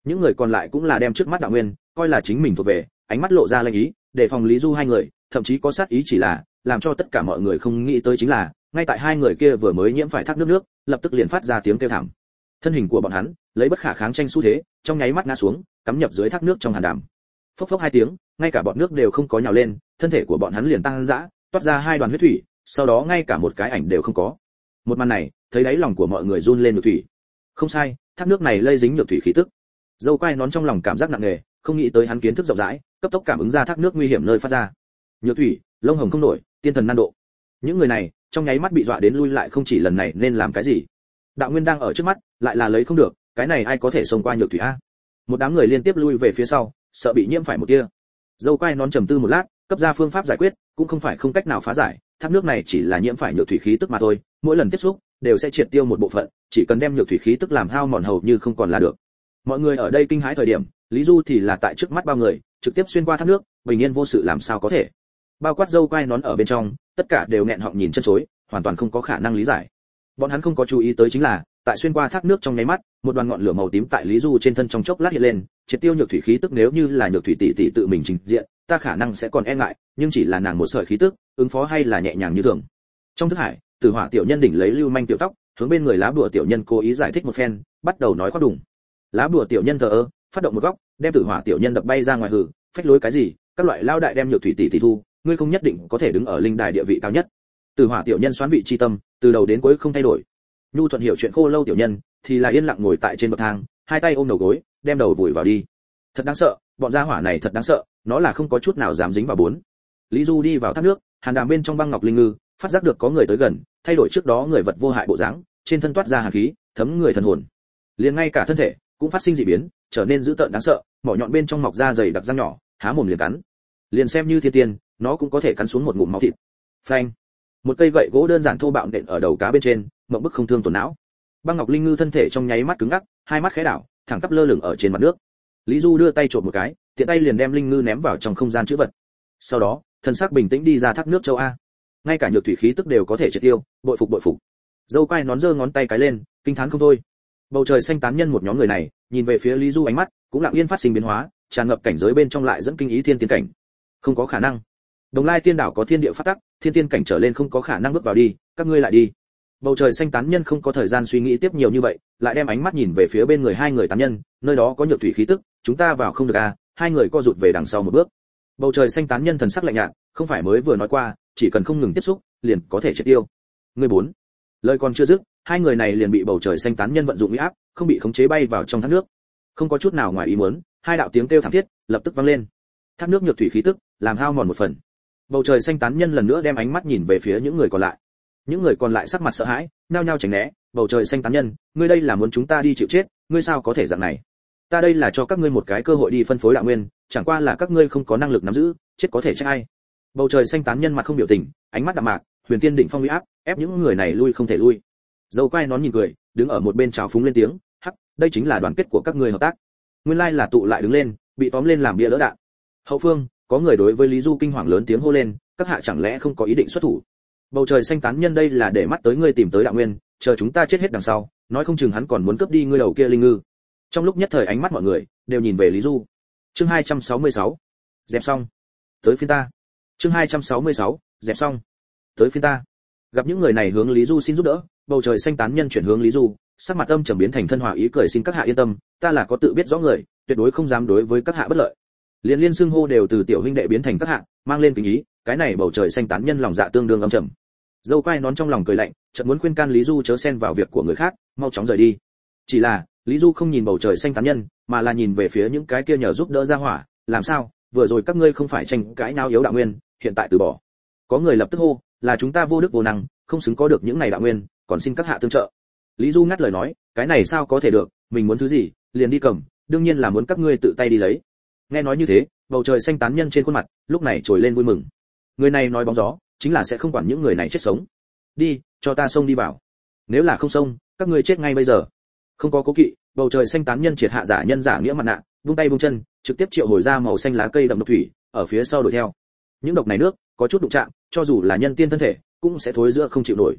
Những người còn lại cũng là đem trước mắt đạo nguyên, coi là chính mình thuộc về ánh mắt lộ ra lanh ý, để phòng lý du hai người, thậm chí có sát ý chỉ là, làm cho tất cả mọi người không nghĩ tới chính là, ngay tại hai người kia vừa mới nhiễm phải thác nước nước, lập tức liền phát ra tiếng kêu thảm. Thân hình của bọn hắn, lấy bất khả kháng tranh xu thế, trong nháy mắt ngã xuống, cắm nhập dưới thác nước trong hàn đàm. Phốc phốc hai tiếng, ngay cả bọn nước đều không có nhào lên, thân thể của bọn hắn liền tăng dã, toát ra hai đoàn huyết thủy, sau đó ngay cả một cái ảnh đều không có. Một màn này, thấy đáy lòng của mọi người run lên nhược thủy. Không sai, thác nước này lây dính nhược thủy khí tức. Dâu quai nón trong lòng cảm giác nặng nề, không nghĩ tới hắn kiến thức rộng rãi cấp tốc cảm ứng ra thác nước nguy hiểm nơi phát ra. Nhược thủy, lông hồng không nổi, tiên thần nan độ. Những người này, trong nháy mắt bị dọa đến lui lại không chỉ lần này nên làm cái gì. Đạo nguyên đang ở trước mắt, lại là lấy không được, cái này ai có thể xông qua nhược thủy a? Một đám người liên tiếp lui về phía sau, sợ bị nhiễm phải một tia. Dâu quai nón trầm tư một lát, cấp ra phương pháp giải quyết, cũng không phải không cách nào phá giải, thác nước này chỉ là nhiễm phải nhược thủy khí tức mà thôi, mỗi lần tiếp xúc, đều sẽ triệt tiêu một bộ phận, chỉ cần đem nhược thủy khí tức làm hao mòn hầu như không còn là được. Mọi người ở đây kinh hãi thời điểm, lý du thì là tại trước mắt bao người trực tiếp xuyên qua thác nước, bình yên vô sự làm sao có thể. Bao quát dâu quai nón ở bên trong, tất cả đều nghẹn họng nhìn chân chối, hoàn toàn không có khả năng lý giải. Bọn hắn không có chú ý tới chính là, tại xuyên qua thác nước trong nháy mắt, một đoàn ngọn lửa màu tím tại lý du trên thân trong chốc lát hiện lên, triệt tiêu nhược thủy khí tức nếu như là nhược thủy tỷ tỷ tự mình trình diện, ta khả năng sẽ còn e ngại, nhưng chỉ là nàng một sợi khí tức, ứng phó hay là nhẹ nhàng như thường. Trong thức hải tử hỏa tiểu nhân đỉnh lấy lưu manh tiểu tóc, hướng bên người lá bùa tiểu nhân cố ý giải thích một phen, bắt đầu nói khoác đùng. Lá bùa tiểu nhân thờ ơ, phát động một góc đem tử hỏa tiểu nhân đập bay ra ngoài hử, phách lối cái gì, các loại lao đại đem nhược thủy tỷ tỷ thu, ngươi không nhất định có thể đứng ở linh đài địa vị cao nhất. Tử hỏa tiểu nhân xoán vị chi tâm, từ đầu đến cuối không thay đổi. Nhu thuận hiểu chuyện khô lâu tiểu nhân, thì là yên lặng ngồi tại trên bậc thang, hai tay ôm đầu gối, đem đầu vùi vào đi. Thật đáng sợ, bọn gia hỏa này thật đáng sợ, nó là không có chút nào dám dính vào bốn. Lý du đi vào thác nước, hàn đàm bên trong băng ngọc linh ngư, phát giác được có người tới gần, thay đổi trước đó người vật vô hại bộ dáng, trên thân toát ra hàn khí, thấm người thần hồn. Liền ngay cả thân thể cũng phát sinh dị biến trở nên dữ tợn đáng sợ, mỏ nhọn bên trong mọc da dày đặc răng nhỏ, há mồm liền cắn. Liền xem như thiên tiên, nó cũng có thể cắn xuống một ngụm máu thịt. Phanh. Một cây gậy gỗ đơn giản thô bạo nện ở đầu cá bên trên, mộng bức không thương tổn não. Băng ngọc linh ngư thân thể trong nháy mắt cứng ngắc, hai mắt khẽ đảo, thẳng tắp lơ lửng ở trên mặt nước. Lý du đưa tay trộm một cái, tiện tay liền đem linh ngư ném vào trong không gian chữ vật. Sau đó, thân xác bình tĩnh đi ra thác nước châu a. Ngay cả nhược thủy khí tức đều có thể triệt tiêu, bội phục bội phục. Dâu quai nón giơ ngón tay cái lên, kinh thán không thôi. Bầu trời xanh tán nhân một nhóm người này nhìn về phía lý du ánh mắt, cũng lặng yên phát sinh biến hóa, tràn ngập cảnh giới bên trong lại dẫn kinh ý thiên tiên cảnh. Không có khả năng. Đồng lai tiên đảo có thiên địa phát tắc, thiên tiên cảnh trở lên không có khả năng bước vào đi, các ngươi lại đi. Bầu trời xanh tán nhân không có thời gian suy nghĩ tiếp nhiều như vậy, lại đem ánh mắt nhìn về phía bên người hai người tán nhân, nơi đó có nhược thủy khí tức, chúng ta vào không được à hai người co rụt về đằng sau một bước. Bầu trời xanh tán nhân thần sắc lạnh nhạt, không phải mới vừa nói qua, chỉ cần không ngừng tiếp xúc, liền có thể triệt tiêu. Người bốn lời còn chưa dứt, hai người này liền bị bầu trời xanh tán nhân vận dụng uy áp, không bị khống chế bay vào trong thác nước. Không có chút nào ngoài ý muốn, hai đạo tiếng kêu thảm thiết lập tức vang lên. Thác nước nhược thủy khí tức, làm hao mòn một phần. Bầu trời xanh tán nhân lần nữa đem ánh mắt nhìn về phía những người còn lại. Những người còn lại sắc mặt sợ hãi nao nhao tránh né, bầu trời xanh tán nhân, ngươi đây là muốn chúng ta đi chịu chết, ngươi sao có thể dạng này? Ta đây là cho các ngươi một cái cơ hội đi phân phối đạo nguyên, chẳng qua là các ngươi không có năng lực nắm giữ, chết có thể trách ai? Bầu trời xanh tán nhân mặt không biểu tình, ánh mắt đạm mạc huyền tiên đỉnh phong uy áp, ép những người này lui không thể lui. Dâu quay nón nhìn cười, đứng ở một bên chào phúng lên tiếng, hắc, đây chính là đoàn kết của các người hợp tác. Nguyên lai là tụ lại đứng lên, bị tóm lên làm bia đỡ đạn. Hậu phương, có người đối với lý du kinh hoàng lớn tiếng hô lên, các hạ chẳng lẽ không có ý định xuất thủ? Bầu trời xanh tán nhân đây là để mắt tới ngươi tìm tới đạo nguyên, chờ chúng ta chết hết đằng sau, nói không chừng hắn còn muốn cướp đi ngươi đầu kia linh ngư. Trong lúc nhất thời ánh mắt mọi người đều nhìn về lý du. Chương 266. dẹp xong. Tới phiên ta. Chương 266. dẹp xong tới phiên ta. Gặp những người này hướng lý du xin giúp đỡ, bầu trời xanh tán nhân chuyển hướng lý du, sắc mặt âm trầm biến thành thân hòa ý cười xin các hạ yên tâm, ta là có tự biết rõ người, tuyệt đối không dám đối với các hạ bất lợi. Liên liên xưng hô đều từ tiểu huynh đệ biến thành các hạ, mang lên tình ý, cái này bầu trời xanh tán nhân lòng dạ tương đương âm trầm. Dâu quai nón trong lòng cười lạnh, chợt muốn khuyên can lý du chớ xen vào việc của người khác, mau chóng rời đi. Chỉ là, lý du không nhìn bầu trời xanh tán nhân, mà là nhìn về phía những cái kia nhờ giúp đỡ ra hỏa, làm sao, vừa rồi các ngươi không phải tranh cãi nhau yếu đạo nguyên, hiện tại từ bỏ. Có người lập tức hô là chúng ta vô đức vô năng, không xứng có được những này đạo nguyên, còn xin các hạ tương trợ. Lý du ngắt lời nói, cái này sao có thể được, mình muốn thứ gì, liền đi cầm, đương nhiên là muốn các ngươi tự tay đi lấy. Nghe nói như thế, bầu trời xanh tán nhân trên khuôn mặt, lúc này trồi lên vui mừng. Người này nói bóng gió, chính là sẽ không quản những người này chết sống. Đi, cho ta xông đi vào. Nếu là không xông, các ngươi chết ngay bây giờ. Không có cố kỵ, bầu trời xanh tán nhân triệt hạ giả nhân giả nghĩa mặt nạ, vung tay vung chân, trực tiếp triệu hồi ra màu xanh lá cây đậm độc thủy, ở phía sau đuổi theo. Những độc này nước có chút đụng chạm, cho dù là nhân tiên thân thể, cũng sẽ thối giữa không chịu nổi.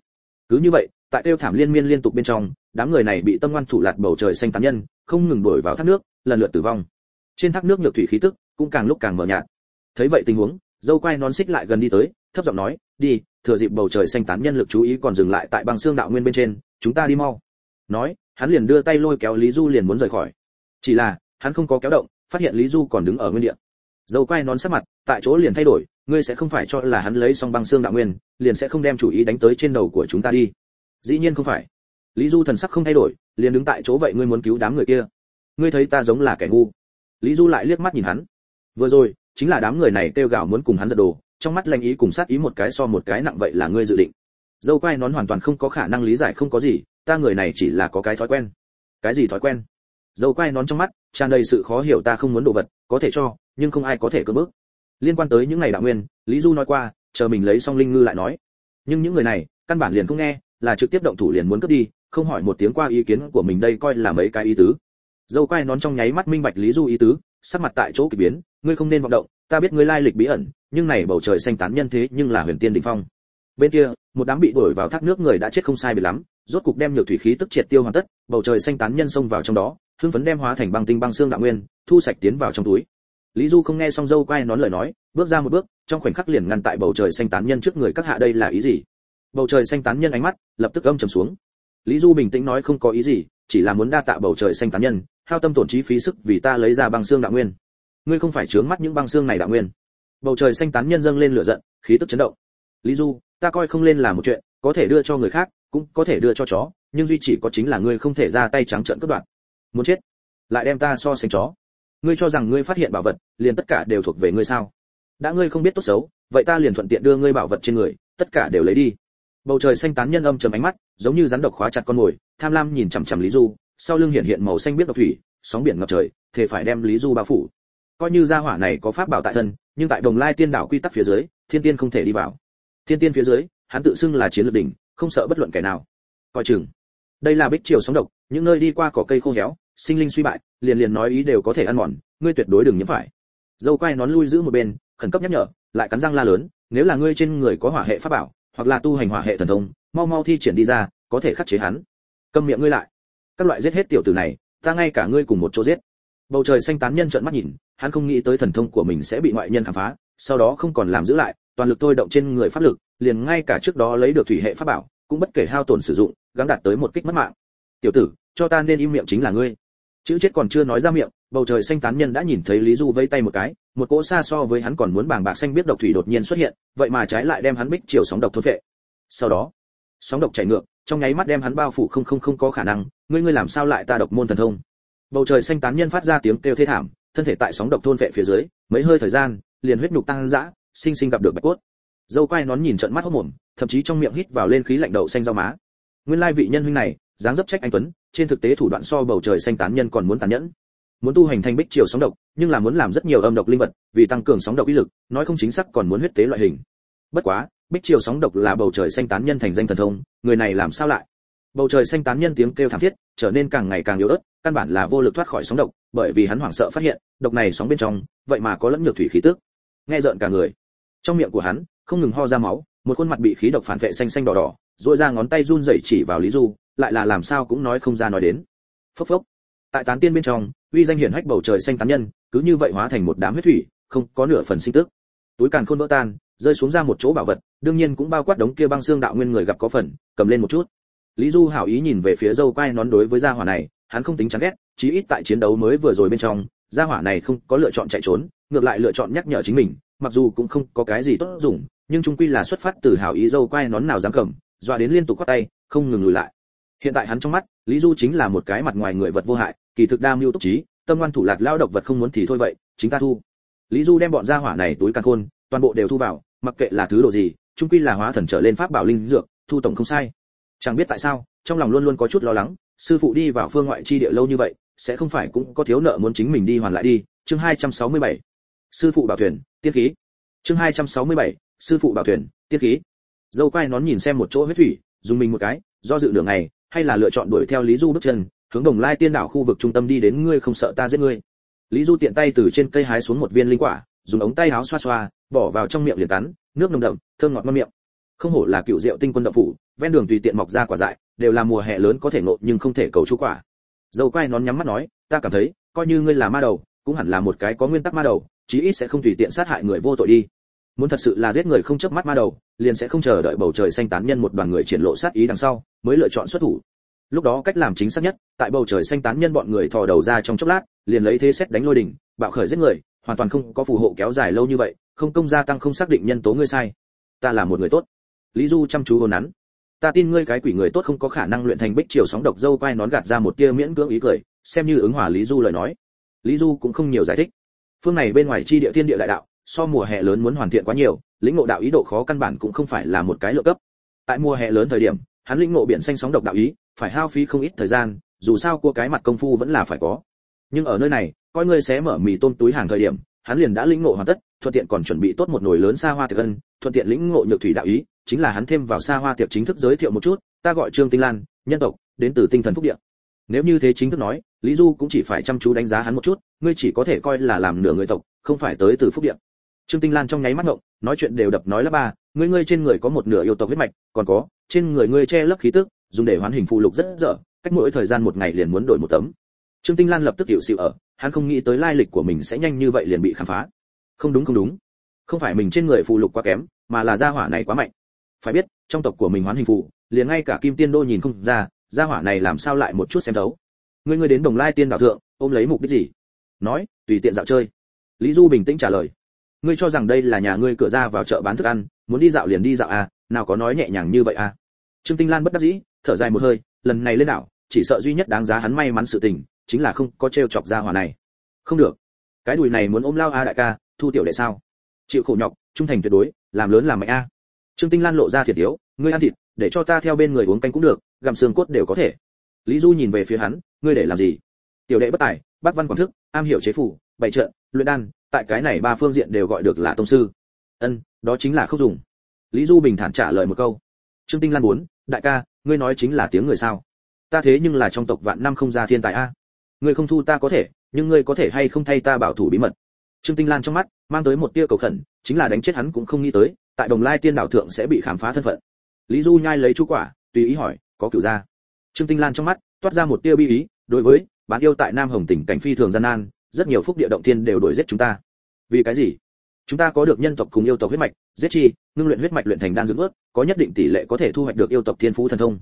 Cứ như vậy, tại tiêu thảm liên miên liên tục bên trong, đám người này bị tâm ngoan thủ lạt bầu trời xanh tán nhân, không ngừng đuổi vào thác nước, lần lượt tử vong. Trên thác nước nhược thủy khí tức cũng càng lúc càng mờ nhạt. Thấy vậy tình huống, dâu quay nón xích lại gần đi tới, thấp giọng nói, đi, thừa dịp bầu trời xanh tán nhân lực chú ý còn dừng lại tại băng xương đạo nguyên bên trên, chúng ta đi mau. Nói, hắn liền đưa tay lôi kéo lý du liền muốn rời khỏi. Chỉ là, hắn không có kéo động, phát hiện lý du còn đứng ở nguyên địa. Dâu quay nón sắc mặt tại chỗ liền thay đổi ngươi sẽ không phải cho là hắn lấy xong băng xương đạo nguyên, liền sẽ không đem chủ ý đánh tới trên đầu của chúng ta đi. Dĩ nhiên không phải. Lý du thần sắc không thay đổi, liền đứng tại chỗ vậy ngươi muốn cứu đám người kia. Ngươi thấy ta giống là kẻ ngu. Lý du lại liếc mắt nhìn hắn. Vừa rồi, chính là đám người này kêu gào muốn cùng hắn giật đồ, trong mắt lanh ý cùng sát ý một cái so một cái nặng vậy là ngươi dự định. Dâu quai nón hoàn toàn không có khả năng lý giải không có gì, ta người này chỉ là có cái thói quen. Cái gì thói quen? Dâu quai nón trong mắt, tràn đầy sự khó hiểu ta không muốn đồ vật, có thể cho, nhưng không ai có thể cưỡng bước liên quan tới những ngày đạo nguyên, lý du nói qua, chờ mình lấy xong linh ngư lại nói. Nhưng những người này, căn bản liền không nghe, là trực tiếp động thủ liền muốn cướp đi, không hỏi một tiếng qua ý kiến của mình đây coi là mấy cái ý tứ. Dâu quai nón trong nháy mắt minh bạch lý du ý tứ, sắc mặt tại chỗ kỳ biến, ngươi không nên vọng động, ta biết ngươi lai lịch bí ẩn, nhưng này bầu trời xanh tán nhân thế nhưng là huyền tiên đỉnh phong. Bên kia, một đám bị đuổi vào thác nước người đã chết không sai biệt lắm, rốt cục đem nhược thủy khí tức triệt tiêu hoàn tất, bầu trời xanh tán nhân xông vào trong đó, hưng phấn đem hóa thành băng tinh băng xương đạo nguyên, thu sạch tiến vào trong túi lý du không nghe xong dâu quay nón lời nói, bước ra một bước, trong khoảnh khắc liền ngăn tại bầu trời xanh tán nhân trước người các hạ đây là ý gì? Bầu trời xanh tán nhân ánh mắt lập tức âm trầm xuống. Lý du bình tĩnh nói không có ý gì, chỉ là muốn đa tạ bầu trời xanh tán nhân, hao tâm tổn trí phí sức vì ta lấy ra băng xương đạo nguyên. Ngươi không phải chướng mắt những băng xương này đạo nguyên. Bầu trời xanh tán nhân dâng lên lửa giận, khí tức chấn động. Lý du, ta coi không lên là một chuyện, có thể đưa cho người khác, cũng có thể đưa cho chó, nhưng duy chỉ có chính là ngươi không thể ra tay trắng trợn cướp đoạt. Muốn chết, lại đem ta so sánh chó ngươi cho rằng ngươi phát hiện bảo vật, liền tất cả đều thuộc về ngươi sao? Đã ngươi không biết tốt xấu, vậy ta liền thuận tiện đưa ngươi bảo vật trên người, tất cả đều lấy đi. Bầu trời xanh tán nhân âm trầm ánh mắt, giống như rắn độc khóa chặt con mồi, tham lam nhìn chằm chằm lý du, sau lưng hiện hiện màu xanh biết độc thủy, sóng biển ngập trời thế phải đem lý du bao phủ. Coi như gia hỏa này có pháp bảo tại thân, nhưng tại đồng lai tiên đảo quy tắc phía dưới, thiên tiên không thể đi vào. Thiên tiên phía dưới, hắn tự xưng là chiến lược đỉnh, không sợ bất luận kẻ nào. Coi chừng, đây là bích triều sóng độc, những nơi đi qua cỏ cây khô héo sinh linh suy bại, liền liền nói ý đều có thể ăn mòn, ngươi tuyệt đối đừng nhiễm phải. Dâu quay nón lui giữ một bên, khẩn cấp nhắc nhở, lại cắn răng la lớn, nếu là ngươi trên người có hỏa hệ pháp bảo, hoặc là tu hành hỏa hệ thần thông, mau mau thi triển đi ra, có thể khắc chế hắn. Câm miệng ngươi lại. Các loại giết hết tiểu tử này, ta ngay cả ngươi cùng một chỗ giết. Bầu trời xanh tán nhân trợn mắt nhìn, hắn không nghĩ tới thần thông của mình sẽ bị ngoại nhân khám phá, sau đó không còn làm giữ lại, toàn lực tôi động trên người pháp lực, liền ngay cả trước đó lấy được thủy hệ pháp bảo, cũng bất kể hao tổn sử dụng, gắng đạt tới một kích mất mạng. Tiểu tử, cho ta nên im miệng chính là ngươi chữ chết còn chưa nói ra miệng, bầu trời xanh tán nhân đã nhìn thấy lý du vây tay một cái, một cỗ xa so với hắn còn muốn bàng bạc xanh biết độc thủy đột nhiên xuất hiện, vậy mà trái lại đem hắn bích chiều sóng độc thôn vệ sau đó, sóng độc chảy ngược, trong nháy mắt đem hắn bao phủ không không không có khả năng, ngươi ngươi làm sao lại ta độc môn thần thông? Bầu trời xanh tán nhân phát ra tiếng kêu thê thảm, thân thể tại sóng độc thôn vệ phía dưới, mấy hơi thời gian, liền huyết nhục tăng dã, sinh sinh gặp được bạch cốt. Dâu quai nón nhìn trận mắt hốc mồm, thậm chí trong miệng hít vào lên khí lạnh đậu xanh rau má. Nguyên lai vị nhân huynh này, dáng dấp trách anh tuấn trên thực tế thủ đoạn so bầu trời xanh tán nhân còn muốn tàn nhẫn. Muốn tu hành thành bích triều sóng độc, nhưng là muốn làm rất nhiều âm độc linh vật, vì tăng cường sóng độc uy lực, nói không chính xác còn muốn huyết tế loại hình. Bất quá, bích triều sóng độc là bầu trời xanh tán nhân thành danh thần thông, người này làm sao lại? Bầu trời xanh tán nhân tiếng kêu thảm thiết, trở nên càng ngày càng yếu ớt, căn bản là vô lực thoát khỏi sóng độc, bởi vì hắn hoảng sợ phát hiện, độc này sóng bên trong, vậy mà có lẫn nhược thủy khí tức. Nghe rợn cả người. Trong miệng của hắn, không ngừng ho ra máu một khuôn mặt bị khí độc phản vệ xanh xanh đỏ đỏ rồi ra ngón tay run rẩy chỉ vào lý du, lại là làm sao cũng nói không ra nói đến. Phốc phốc. Tại tán tiên bên trong, uy danh hiển hách bầu trời xanh tán nhân, cứ như vậy hóa thành một đám huyết thủy, không có nửa phần sinh tức. Túi càn khôn vỡ tan, rơi xuống ra một chỗ bảo vật, đương nhiên cũng bao quát đống kia băng xương đạo nguyên người gặp có phần, cầm lên một chút. Lý du hảo ý nhìn về phía dâu quai nón đối với gia hỏa này, hắn không tính chán ghét, chí ít tại chiến đấu mới vừa rồi bên trong, gia hỏa này không có lựa chọn chạy trốn, ngược lại lựa chọn nhắc nhở chính mình, mặc dù cũng không có cái gì tốt dùng nhưng trung quy là xuất phát từ hảo ý dâu quay nón nào dám cầm, dọa đến liên tục quát tay, không ngừng lùi lại. Hiện tại hắn trong mắt, lý du chính là một cái mặt ngoài người vật vô hại, kỳ thực đa mưu túc trí, tâm ngoan thủ lạt lao độc vật không muốn thì thôi vậy, chính ta thu. Lý du đem bọn gia hỏa này túi càng khôn, toàn bộ đều thu vào, mặc kệ là thứ đồ gì, trung quy là hóa thần trở lên pháp bảo linh dược, thu tổng không sai. Chẳng biết tại sao, trong lòng luôn luôn có chút lo lắng, sư phụ đi vào phương ngoại chi địa lâu như vậy, sẽ không phải cũng có thiếu nợ muốn chính mình đi hoàn lại đi. Chương 267. sư phụ bảo thuyền, tiên khí. Chương 267 sư phụ bảo thuyền, Tiết khí. Dâu quai nón nhìn xem một chỗ huyết thủy, dùng mình một cái, do dự đường này hay là lựa chọn đuổi theo lý du bước chân, hướng đồng lai tiên đảo khu vực trung tâm đi đến ngươi không sợ ta giết ngươi. Lý du tiện tay từ trên cây hái xuống một viên linh quả, dùng ống tay áo xoa xoa, bỏ vào trong miệng liền cắn, nước nồng đậm, thơm ngọt ngon miệng. Không hổ là cựu rượu tinh quân đậm phủ, ven đường tùy tiện mọc ra quả dại, đều là mùa hè lớn có thể nộ nhưng không thể cầu chú quả. Dâu quai nón nhắm mắt nói, ta cảm thấy, coi như ngươi là ma đầu, cũng hẳn là một cái có nguyên tắc ma đầu, chí ít sẽ không tùy tiện sát hại người vô tội đi muốn thật sự là giết người không chớp mắt ma đầu, liền sẽ không chờ đợi bầu trời xanh tán nhân một đoàn người triển lộ sát ý đằng sau, mới lựa chọn xuất thủ. Lúc đó cách làm chính xác nhất, tại bầu trời xanh tán nhân bọn người thò đầu ra trong chốc lát, liền lấy thế xét đánh lôi đỉnh, bạo khởi giết người, hoàn toàn không có phù hộ kéo dài lâu như vậy, không công gia tăng không xác định nhân tố ngươi sai. Ta là một người tốt. Lý du chăm chú hồn nắn. Ta tin ngươi cái quỷ người tốt không có khả năng luyện thành bích triều sóng độc dâu quai nón gạt ra một tia miễn cưỡng ý cười, xem như ứng hòa lý du lời nói. Lý du cũng không nhiều giải thích. Phương này bên ngoài chi địa thiên địa đại đạo so mùa hè lớn muốn hoàn thiện quá nhiều, lĩnh ngộ đạo ý độ khó căn bản cũng không phải là một cái lựa cấp. Tại mùa hè lớn thời điểm, hắn lĩnh ngộ biển xanh sóng độc đạo ý, phải hao phí không ít thời gian, dù sao cua cái mặt công phu vẫn là phải có. Nhưng ở nơi này, coi ngươi xé mở mì tôm túi hàng thời điểm, hắn liền đã lĩnh ngộ hoàn tất, thuận tiện còn chuẩn bị tốt một nồi lớn xa hoa tiệc ân, thuận tiện lĩnh ngộ nhược thủy đạo ý, chính là hắn thêm vào xa hoa tiệc chính thức giới thiệu một chút, ta gọi trương tinh lan, nhân tộc, đến từ tinh thần phúc địa. Nếu như thế chính thức nói, lý du cũng chỉ phải chăm chú đánh giá hắn một chút, ngươi chỉ có thể coi là làm nửa người tộc, không phải tới từ phúc địa trương tinh lan trong nháy mắt ngộng, nói chuyện đều đập nói là ba, ngươi ngươi trên người có một nửa yêu tộc huyết mạch, còn có, trên người ngươi che lấp khí tức, dùng để hoán hình phụ lục rất dở, cách mỗi thời gian một ngày liền muốn đổi một tấm. Trương tinh lan lập tức hiểu xịu ở, hắn không nghĩ tới lai lịch của mình sẽ nhanh như vậy liền bị khám phá. Không đúng không đúng. Không phải mình trên người phụ lục quá kém, mà là gia hỏa này quá mạnh. Phải biết, trong tộc của mình hoán hình phụ, liền ngay cả kim tiên đô nhìn không ra, gia hỏa này làm sao lại một chút xem đấu ngươi ngươi đến đồng lai tiên đạo thượng, ôm lấy mục đích gì? Nói, tùy tiện dạo chơi. Lý du bình tĩnh trả lời ngươi cho rằng đây là nhà ngươi cửa ra vào chợ bán thức ăn muốn đi dạo liền đi dạo à nào có nói nhẹ nhàng như vậy à. Trương tinh lan bất đắc dĩ thở dài một hơi lần này lên đảo chỉ sợ duy nhất đáng giá hắn may mắn sự tình chính là không có trêu chọc ra hỏa này. Không được. Cái đùi này muốn ôm lao a đại ca thu tiểu đệ sao? Chịu khổ nhọc trung thành tuyệt đối làm lớn làm mạnh a. Trương tinh lan lộ ra thiệt yếu ngươi ăn thịt để cho ta theo bên người uống canh cũng được gặm xương cốt đều có thể. Lý du nhìn về phía hắn ngươi để làm gì? Tiểu đệ bất tài bác văn quảng thức am hiểu chế phủ bày trợ, luyện đan tại cái này ba phương diện đều gọi được là tông sư. Ân, đó chính là không dùng. Lý du bình thản trả lời một câu. Trương tinh lan muốn, đại ca, ngươi nói chính là tiếng người sao? Ta thế nhưng là trong tộc vạn năm không ra thiên tài a. Ngươi không thu ta có thể, nhưng ngươi có thể hay không thay ta bảo thủ bí mật? Trương tinh lan trong mắt mang tới một tia cầu khẩn, chính là đánh chết hắn cũng không nghĩ tới, tại đồng lai tiên đảo thượng sẽ bị khám phá thân phận. Lý du nhai lấy chú quả, tùy ý hỏi, có cửu gia trương tinh lan trong mắt toát ra một tia bi ý, đối với, bán yêu tại nam hồng tỉnh cảnh phi thường gian nan rất nhiều phúc địa động thiên đều đuổi giết chúng ta. Vì cái gì? Chúng ta có được nhân tộc cùng yêu tộc huyết mạch, giết chi, ngưng luyện huyết mạch luyện thành đan dưỡng ướt, có nhất định tỷ lệ có thể thu hoạch được yêu tộc thiên phú thần thông.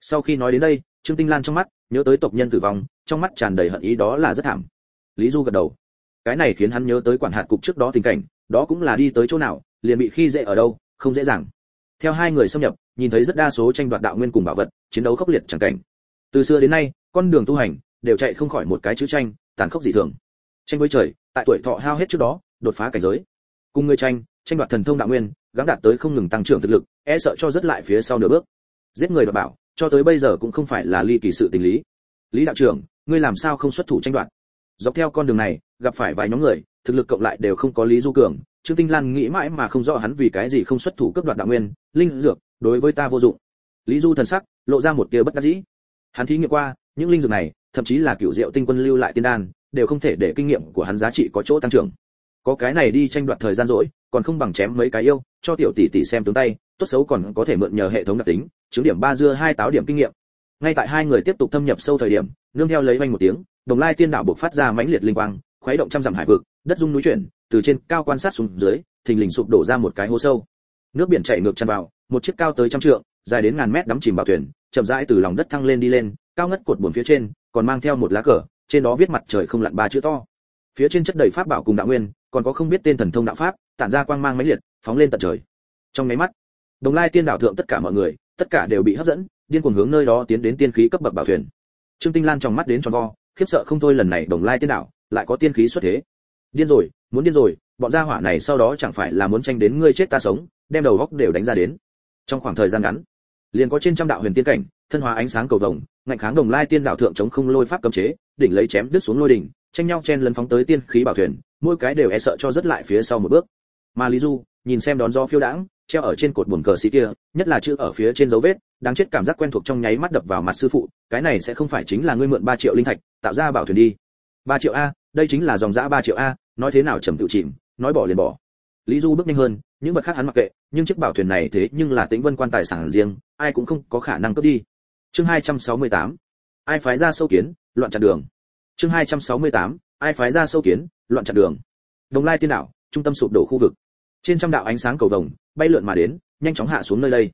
Sau khi nói đến đây, trương tinh lan trong mắt nhớ tới tộc nhân tử vong, trong mắt tràn đầy hận ý đó là rất thảm. Lý du gật đầu. Cái này khiến hắn nhớ tới quản hạt cục trước đó tình cảnh, đó cũng là đi tới chỗ nào, liền bị khi dễ ở đâu, không dễ dàng. Theo hai người xâm nhập, nhìn thấy rất đa số tranh đoạt đạo nguyên cùng bảo vật, chiến đấu khốc liệt chẳng cảnh. Từ xưa đến nay, con đường tu hành đều chạy không khỏi một cái chữ tranh, tàn khốc dị thường tranh với trời, tại tuổi thọ hao hết trước đó, đột phá cảnh giới. Cùng người tranh tranh đoạt thần thông đạo nguyên, gắng đạt tới không ngừng tăng trưởng thực lực e sợ cho rất lại phía sau nửa bước. Giết người đoạt bảo, cho tới bây giờ cũng không phải là ly kỳ sự tình lý. Lý đạo trưởng, ngươi làm sao không xuất thủ tranh đoạt? Dọc theo con đường này, gặp phải vài nhóm người, thực lực cộng lại đều không có lý du cường. Trương tinh lan nghĩ mãi mà không rõ hắn vì cái gì không xuất thủ cấp đoạt đạo nguyên, linh dược, đối với ta vô dụng. Lý du thần sắc, lộ ra một tia bất đắc dĩ. Hắn thí nghiệm qua, những linh dược này, thậm chí là cựu diệu tinh quân lưu lại tiên đan đều không thể để kinh nghiệm của hắn giá trị có chỗ tăng trưởng. Có cái này đi tranh đoạt thời gian rỗi, còn không bằng chém mấy cái yêu, cho tiểu tỷ tỷ xem tướng tay, tốt xấu còn có thể mượn nhờ hệ thống đặc tính, chứng điểm ba dưa hai táo điểm kinh nghiệm. Ngay tại hai người tiếp tục thâm nhập sâu thời điểm, nương theo lấy vang một tiếng, đồng lai tiên đạo buộc phát ra mãnh liệt linh quang, khuấy động trăm dặm hải vực, đất rung núi chuyển, từ trên cao quan sát xuống dưới, thình lình sụp đổ ra một cái hố sâu. Nước biển chảy ngược tràn vào, một chiếc cao tới trăm trượng, dài đến ngàn mét đắm chìm vào thuyền, chậm rãi từ lòng đất thăng lên đi lên, cao ngất cột buồn phía trên, còn mang theo một lá cờ trên đó viết mặt trời không lặn ba chữ to. Phía trên chất đầy pháp bảo cùng đạo nguyên, còn có không biết tên thần thông đạo pháp, tản ra quang mang mãnh liệt, phóng lên tận trời. Trong máy mắt, đồng lai tiên đạo thượng tất cả mọi người, tất cả đều bị hấp dẫn, điên cuồng hướng nơi đó tiến đến tiên khí cấp bậc bảo thuyền. Trương tinh lan trong mắt đến tròn vo, khiếp sợ không thôi lần này đồng lai tiên đạo lại có tiên khí xuất thế. Điên rồi, muốn điên rồi, bọn gia hỏa này sau đó chẳng phải là muốn tranh đến ngươi chết ta sống, đem đầu góc đều đánh ra đến. Trong khoảng thời gian ngắn, liền có trên trăm đạo huyền tiên cảnh thân hóa ánh sáng cầu vồng, ngạnh kháng đồng lai tiên đạo thượng chống không lôi pháp cấm chế, đỉnh lấy chém đứt xuống lôi đỉnh, tranh nhau chen lấn phóng tới tiên khí bảo thuyền, mỗi cái đều e sợ cho rất lại phía sau một bước. Mà lý du, nhìn xem đón gió phiêu đãng, treo ở trên cột buồn cờ xí kia, nhất là chữ ở phía trên dấu vết, đáng chết cảm giác quen thuộc trong nháy mắt đập vào mặt sư phụ, cái này sẽ không phải chính là ngươi mượn 3 triệu linh thạch, tạo ra bảo thuyền đi. 3 triệu a, đây chính là dòng dã 3 triệu a, nói thế nào trầm tự chìm, nói bỏ liền bỏ. Lý du bước nhanh hơn, những vật khác hắn mặc kệ, nhưng chiếc bảo thuyền này thế nhưng là tĩnh vân quan tài sản riêng, ai cũng không có khả năng cướp đi chương 268 ai phái ra sâu kiến, loạn chặn đường. Chương 268 ai phái ra sâu kiến, loạn chặn đường. Đồng lai tiên đảo, trung tâm sụp đổ khu vực. Trên trăm đạo ánh sáng cầu vồng, bay lượn mà đến, nhanh chóng hạ xuống nơi đây.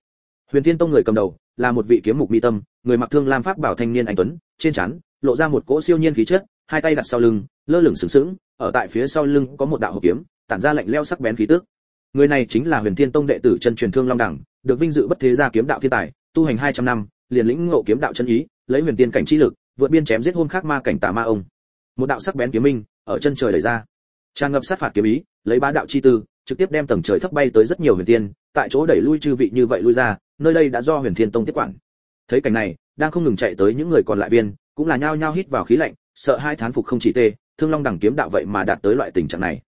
Huyền thiên tông người cầm đầu, là một vị kiếm mục mi tâm, người mặc thương lam pháp bảo thanh niên anh tuấn, trên trán, lộ ra một cỗ siêu nhiên khí chất, hai tay đặt sau lưng, lơ lửng sừng sững, ở tại phía sau lưng có một đạo hộp kiếm, tản ra lạnh leo sắc bén khí tức. Người này chính là huyền thiên tông đệ tử chân truyền thương long đẳng, được vinh dự bất thế gia kiếm đạo thiên tài, tu hành 200 năm liền lĩnh ngộ kiếm đạo chân ý, lấy huyền tiên cảnh chi lực, vượt biên chém giết hôn khác ma cảnh tà ma ông. Một đạo sắc bén kiếm minh, ở chân trời đẩy ra. Tràn ngập sát phạt kiếm ý, lấy ba đạo chi tư, trực tiếp đem tầng trời thấp bay tới rất nhiều huyền tiên, tại chỗ đẩy lui chư vị như vậy lui ra, nơi đây đã do huyền thiên tông tiếp quản. Thấy cảnh này, đang không ngừng chạy tới những người còn lại viên, cũng là nhao nhao hít vào khí lạnh, sợ hai thán phục không chỉ tê, thương long đẳng kiếm đạo vậy mà đạt tới loại tình trạng này.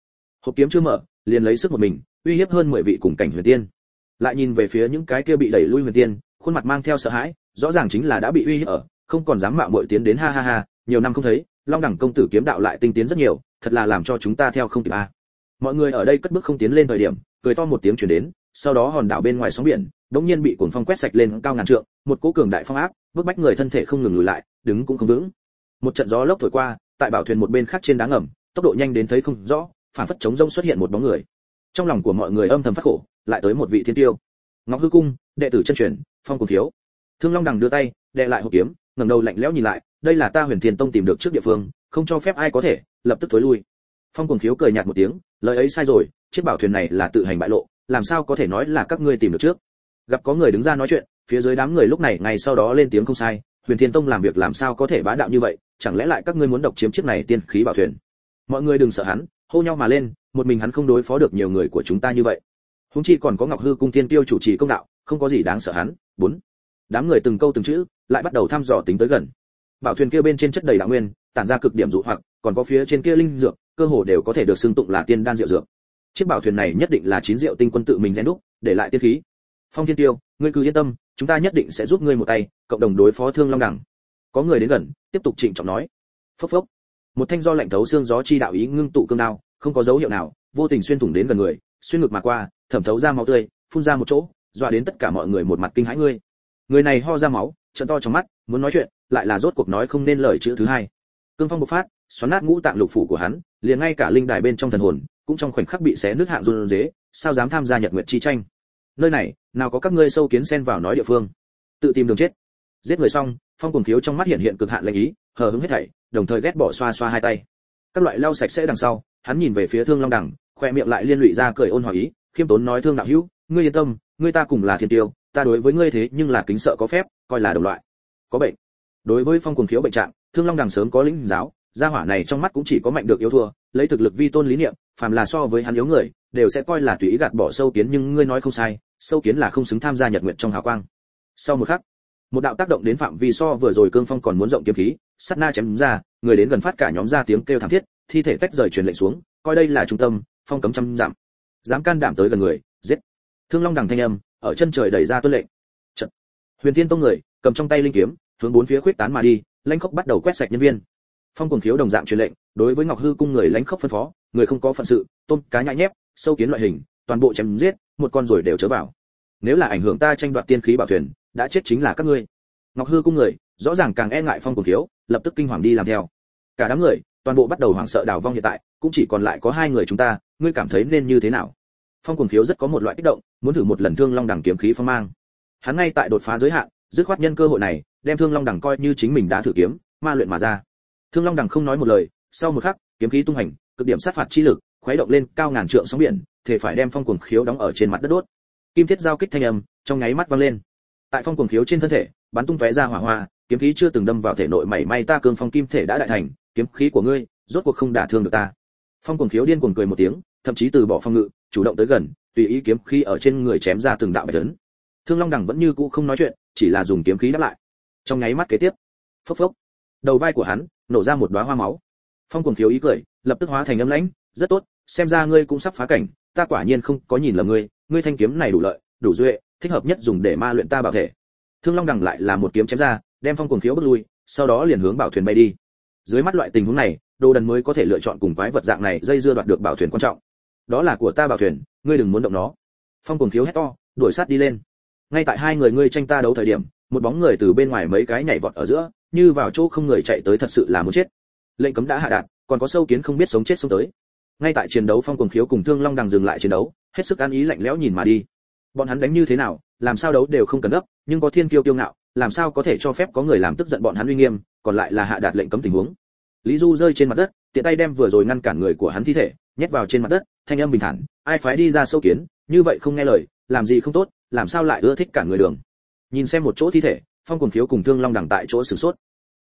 Hộp kiếm chưa mở, liền lấy sức một mình, uy hiếp hơn mười vị cùng cảnh huyền tiên. Lại nhìn về phía những cái kia bị đẩy lui huyền tiên, khuôn mặt mang theo sợ hãi rõ ràng chính là đã bị uy hiếp ở, không còn dám mạo muội tiến đến, ha ha ha, nhiều năm không thấy, long đẳng công tử kiếm đạo lại tinh tiến rất nhiều, thật là làm cho chúng ta theo không kịp a. Mọi người ở đây cất bước không tiến lên thời điểm, cười to một tiếng truyền đến, sau đó hòn đảo bên ngoài sóng biển đống nhiên bị cuồng phong quét sạch lên cao ngàn trượng, một cỗ cường đại phong áp, bức bách người thân thể không ngừng lùi lại, đứng cũng không vững. Một trận gió lốc thổi qua, tại bảo thuyền một bên khác trên đá ngầm, tốc độ nhanh đến thấy không rõ, phản phất chống rông xuất hiện một bóng người. Trong lòng của mọi người âm thầm phát khổ, lại tới một vị thiên tiêu. Ngọc hư cung, đệ tử chân truyền, phong cùng thiếu thương long đằng đưa tay đệ lại hộp kiếm, ngẩng đầu lạnh lẽo nhìn lại, đây là ta huyền thiên tông tìm được trước địa phương, không cho phép ai có thể, lập tức thối lui. Phong cuồng thiếu cười nhạt một tiếng, lời ấy sai rồi, chiếc bảo thuyền này là tự hành bại lộ, làm sao có thể nói là các ngươi tìm được trước? Gặp có người đứng ra nói chuyện, phía dưới đám người lúc này ngay sau đó lên tiếng không sai, huyền thiên tông làm việc làm sao có thể bá đạo như vậy, chẳng lẽ lại các ngươi muốn độc chiếm chiếc này tiên khí bảo thuyền? Mọi người đừng sợ hắn, hô nhau mà lên, một mình hắn không đối phó được nhiều người của chúng ta như vậy. Húng chi còn có ngọc hư cung tiên tiêu chủ trì công đạo, không có gì đáng sợ hắn. Bốn đám người từng câu từng chữ, lại bắt đầu thăm dò tính tới gần. Bảo thuyền kia bên trên chất đầy đạo nguyên, tản ra cực điểm dụ hoặc, còn có phía trên kia linh dược, cơ hồ đều có thể được xưng tụng là tiên đan rượu dược. Chiếc bảo thuyền này nhất định là chín rượu tinh quân tự mình rèn đúc, để lại tiên khí. Phong thiên tiêu, ngươi cứ yên tâm, chúng ta nhất định sẽ giúp ngươi một tay, cộng đồng đối phó thương long đẳng có người đến gần, tiếp tục trịnh trọng nói. Phốc phốc. Một thanh do lạnh thấu xương gió chi đạo ý ngưng tụ cương đao, không có dấu hiệu nào, vô tình xuyên thủng đến gần người, xuyên ngực mà qua, thẩm thấu ra máu tươi, phun ra một chỗ, dọa đến tất cả mọi người một mặt kinh hãi ngươi người này ho ra máu trận to trong mắt, muốn nói chuyện, lại là rốt cuộc nói không nên lời chữ thứ hai. Cương phong bộc phát, xoắn nát ngũ tạng lục phủ của hắn, liền ngay cả linh đài bên trong thần hồn, cũng trong khoảnh khắc bị xé nứt hạng run rế, sao dám tham gia nhật nguyệt chi tranh? Nơi này, nào có các ngươi sâu kiến xen vào nói địa phương? Tự tìm đường chết. Giết người xong, phong cuồng thiếu trong mắt hiện hiện cực hạn lệnh ý, hờ hững hết thảy, đồng thời ghét bỏ xoa xoa hai tay. Các loại lau sạch sẽ đằng sau, hắn nhìn về phía thương long đẳng khoe miệng lại liên lụy ra cười ôn hòa ý, khiêm tốn nói thương đạo hữu, ngươi yên tâm, ngươi ta cùng là thiên tiêu ta đối với ngươi thế nhưng là kính sợ có phép coi là đồng loại. Có bệnh. Đối với phong cuồng thiếu bệnh trạng thương long đằng sớm có lĩnh giáo gia hỏa này trong mắt cũng chỉ có mạnh được yếu thua lấy thực lực vi tôn lý niệm phàm là so với hắn yếu người đều sẽ coi là tùy ý gạt bỏ sâu kiến nhưng ngươi nói không sai sâu kiến là không xứng tham gia nhật nguyện trong hào quang. Sau một khắc một đạo tác động đến phạm vi so vừa rồi cương phong còn muốn rộng kiếm khí sát na chém ra người đến gần phát cả nhóm ra tiếng kêu thảm thiết thi thể tách rời truyền lệnh xuống coi đây là trung tâm phong cấm trăm dặm, dám can đảm tới gần người thương long đằng thanh âm, ở chân trời đẩy ra tuân lệnh. Trận. huyền thiên tông người, cầm trong tay linh kiếm, hướng bốn phía khuyết tán mà đi, lãnh khốc bắt đầu quét sạch nhân viên. Phong cùng thiếu đồng dạng truyền lệnh, đối với ngọc hư cung người lãnh khốc phân phó, người không có phận sự, tôm, cá nhãi nhép, sâu kiến loại hình, toàn bộ chém giết, một con rồi đều chớ vào. Nếu là ảnh hưởng ta tranh đoạt tiên khí bảo thuyền, đã chết chính là các ngươi. Ngọc hư cung người, rõ ràng càng e ngại phong cùng thiếu lập tức kinh hoàng đi làm theo. Cả đám người, toàn bộ bắt đầu hoảng sợ đào vong hiện tại, cũng chỉ còn lại có hai người chúng ta, ngươi cảm thấy nên như thế nào? Phong cùng thiếu rất có một loại kích động, muốn thử một lần thương long đẳng kiếm khí phong mang. Hắn ngay tại đột phá giới hạn, dứt khoát nhân cơ hội này, đem thương long đẳng coi như chính mình đã thử kiếm, ma luyện mà ra. Thương long đẳng không nói một lời, sau một khắc, kiếm khí tung hành, cực điểm sát phạt chi lực, khuấy động lên cao ngàn trượng sóng biển, thể phải đem phong cuồng khiếu đóng ở trên mặt đất đốt. Kim thiết giao kích thanh âm, trong nháy mắt vang lên. Tại phong cuồng khiếu trên thân thể, bắn tung tóe ra hỏa hoa, kiếm khí chưa từng đâm vào thể nội mảy may ta cương phong kim thể đã đại thành, kiếm khí của ngươi, rốt cuộc không đả thương được ta. Phong cuồng khiếu điên cuồng cười một tiếng, thậm chí từ bỏ phong ngự chủ động tới gần, tùy ý kiếm khí ở trên người chém ra từng đạo bạch lớn thương long đẳng vẫn như cũ không nói chuyện, chỉ là dùng kiếm khí đáp lại. Trong nháy mắt kế tiếp, phốc phốc, đầu vai của hắn nổ ra một đóa hoa máu. Phong cuồng Thiếu ý cười, lập tức hóa thành âm lãnh, rất tốt, xem ra ngươi cũng sắp phá cảnh, ta quả nhiên không có nhìn lầm ngươi ngươi thanh kiếm này đủ lợi, đủ duệ, thích hợp nhất dùng để ma luyện ta bảo thể. Thương long đằng lại là một kiếm chém ra, đem phong cuồng Thiếu bước lui, sau đó liền hướng bảo thuyền bay đi. Dưới mắt loại tình huống này, đồ đần mới có thể lựa chọn cùng quái vật dạng này dây dưa đoạt được bảo thuyền quan trọng đó là của ta bảo thuyền, ngươi đừng muốn động nó. Phong cuồng khiếu hét to, đuổi sát đi lên. Ngay tại hai người ngươi tranh ta đấu thời điểm, một bóng người từ bên ngoài mấy cái nhảy vọt ở giữa, như vào chỗ không người chạy tới thật sự là muốn chết. Lệnh cấm đã hạ đạt còn có sâu kiến không biết sống chết sống tới. Ngay tại chiến đấu phong cuồng khiếu cùng thương long đằng dừng lại chiến đấu, hết sức an ý lạnh lẽo nhìn mà đi. Bọn hắn đánh như thế nào, làm sao đấu đều không cần gấp, nhưng có thiên kiêu kiêu ngạo, làm sao có thể cho phép có người làm tức giận bọn hắn uy nghiêm, còn lại là hạ đạt lệnh cấm tình huống. Lý du rơi trên mặt đất, tiện tay đem vừa rồi ngăn cản người của hắn thi thể nhét vào trên mặt đất thanh âm bình thản ai phái đi ra sâu kiến như vậy không nghe lời làm gì không tốt làm sao lại ưa thích cả người đường? Nhìn xem một chỗ thi thể phong cuồng khiếu cùng thương long đằng tại chỗ sửng sốt.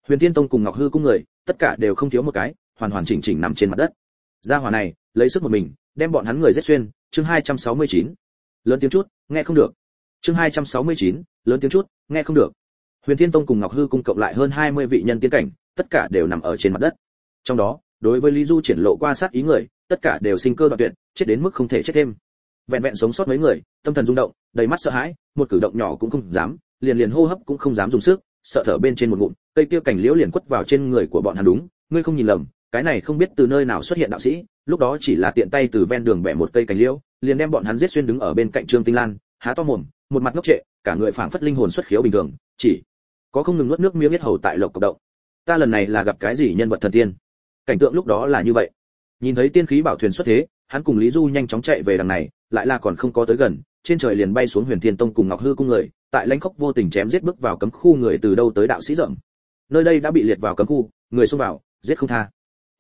Huyền tiên tông cùng ngọc hư cung người tất cả đều không thiếu một cái hoàn hoàn chỉnh chỉnh nằm trên mặt đất. Gia hỏa này lấy sức một mình đem bọn hắn người giết xuyên chương 269. lớn tiếng chút nghe không được. Chương 269, lớn tiếng chút nghe không được. Huyền thiên tông cùng ngọc hư cung cộng lại hơn 20 vị nhân tiên cảnh tất cả đều nằm ở trên mặt đất. Trong đó đối với lý du triển lộ qua sát ý người tất cả đều sinh cơ đoạn tuyệt, chết đến mức không thể chết thêm. Vẹn vẹn sống sót mấy người, tâm thần rung động, đầy mắt sợ hãi, một cử động nhỏ cũng không dám, liền liền hô hấp cũng không dám dùng sức, sợ thở bên trên một ngụm, cây kia cảnh liễu liền quất vào trên người của bọn hắn đúng, ngươi không nhìn lầm, cái này không biết từ nơi nào xuất hiện đạo sĩ, lúc đó chỉ là tiện tay từ ven đường bẻ một cây cảnh liễu, liền đem bọn hắn giết xuyên đứng ở bên cạnh trương tinh lan, há to mồm, một mặt ngốc trệ, cả người phảng phất linh hồn xuất khiếu bình thường, chỉ có không ngừng nuốt nước miếng biết hầu tại lộc cộng động. Ta lần này là gặp cái gì nhân vật thần tiên? Cảnh tượng lúc đó là như vậy nhìn thấy tiên khí bảo thuyền xuất thế, hắn cùng lý du nhanh chóng chạy về đằng này, lại là còn không có tới gần, trên trời liền bay xuống huyền thiên tông cùng ngọc hư cung người, tại lãnh khốc vô tình chém giết bước vào cấm khu người từ đâu tới đạo sĩ rộng nơi đây đã bị liệt vào cấm khu, người xông vào, giết không tha.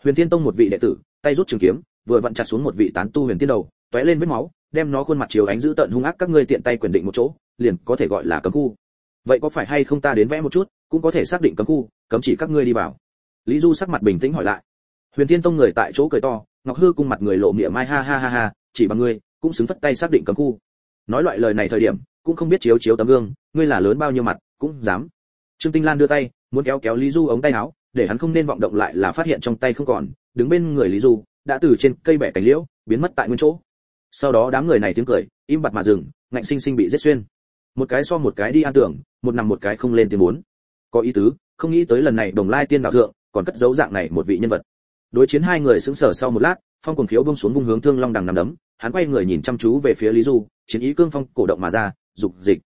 Huyền thiên tông một vị đệ tử, tay rút trường kiếm, vừa vặn chặt xuống một vị tán tu huyền tiên đầu, tóe lên vết máu, đem nó khuôn mặt chiếu ánh giữ tận hung ác các ngươi tiện tay quyền định một chỗ, liền có thể gọi là cấm khu. Vậy có phải hay không ta đến vẽ một chút, cũng có thể xác định cấm khu, cấm chỉ các ngươi đi vào. Lý du sắc mặt bình tĩnh hỏi lại huyền Thiên tông người tại chỗ cười to, ngọc hư cung mặt người lộ miệng mai ha ha ha ha, chỉ bằng ngươi, cũng xứng phất tay xác định cấm khu. Nói loại lời này thời điểm, cũng không biết chiếu chiếu tấm gương, ngươi là lớn bao nhiêu mặt, cũng dám. Trương tinh lan đưa tay, muốn kéo kéo lý du ống tay áo, để hắn không nên vọng động lại là phát hiện trong tay không còn, đứng bên người lý du, đã từ trên cây bẻ cánh liễu, biến mất tại nguyên chỗ. Sau đó đám người này tiếng cười, im bặt mà dừng, ngạnh sinh sinh bị giết xuyên. Một cái so một cái đi an tưởng, một nằm một cái không lên tiếng muốn. Có ý tứ, không nghĩ tới lần này đồng lai tiên đạo thượng, còn cất giấu dạng này một vị nhân vật đối chiến hai người sững sờ sau một lát, phong cuồng khiếu bông xuống vung hướng thương long đằng nằm đấm, hắn quay người nhìn chăm chú về phía lý du, chiến ý cương phong cổ động mà ra, dục dịch.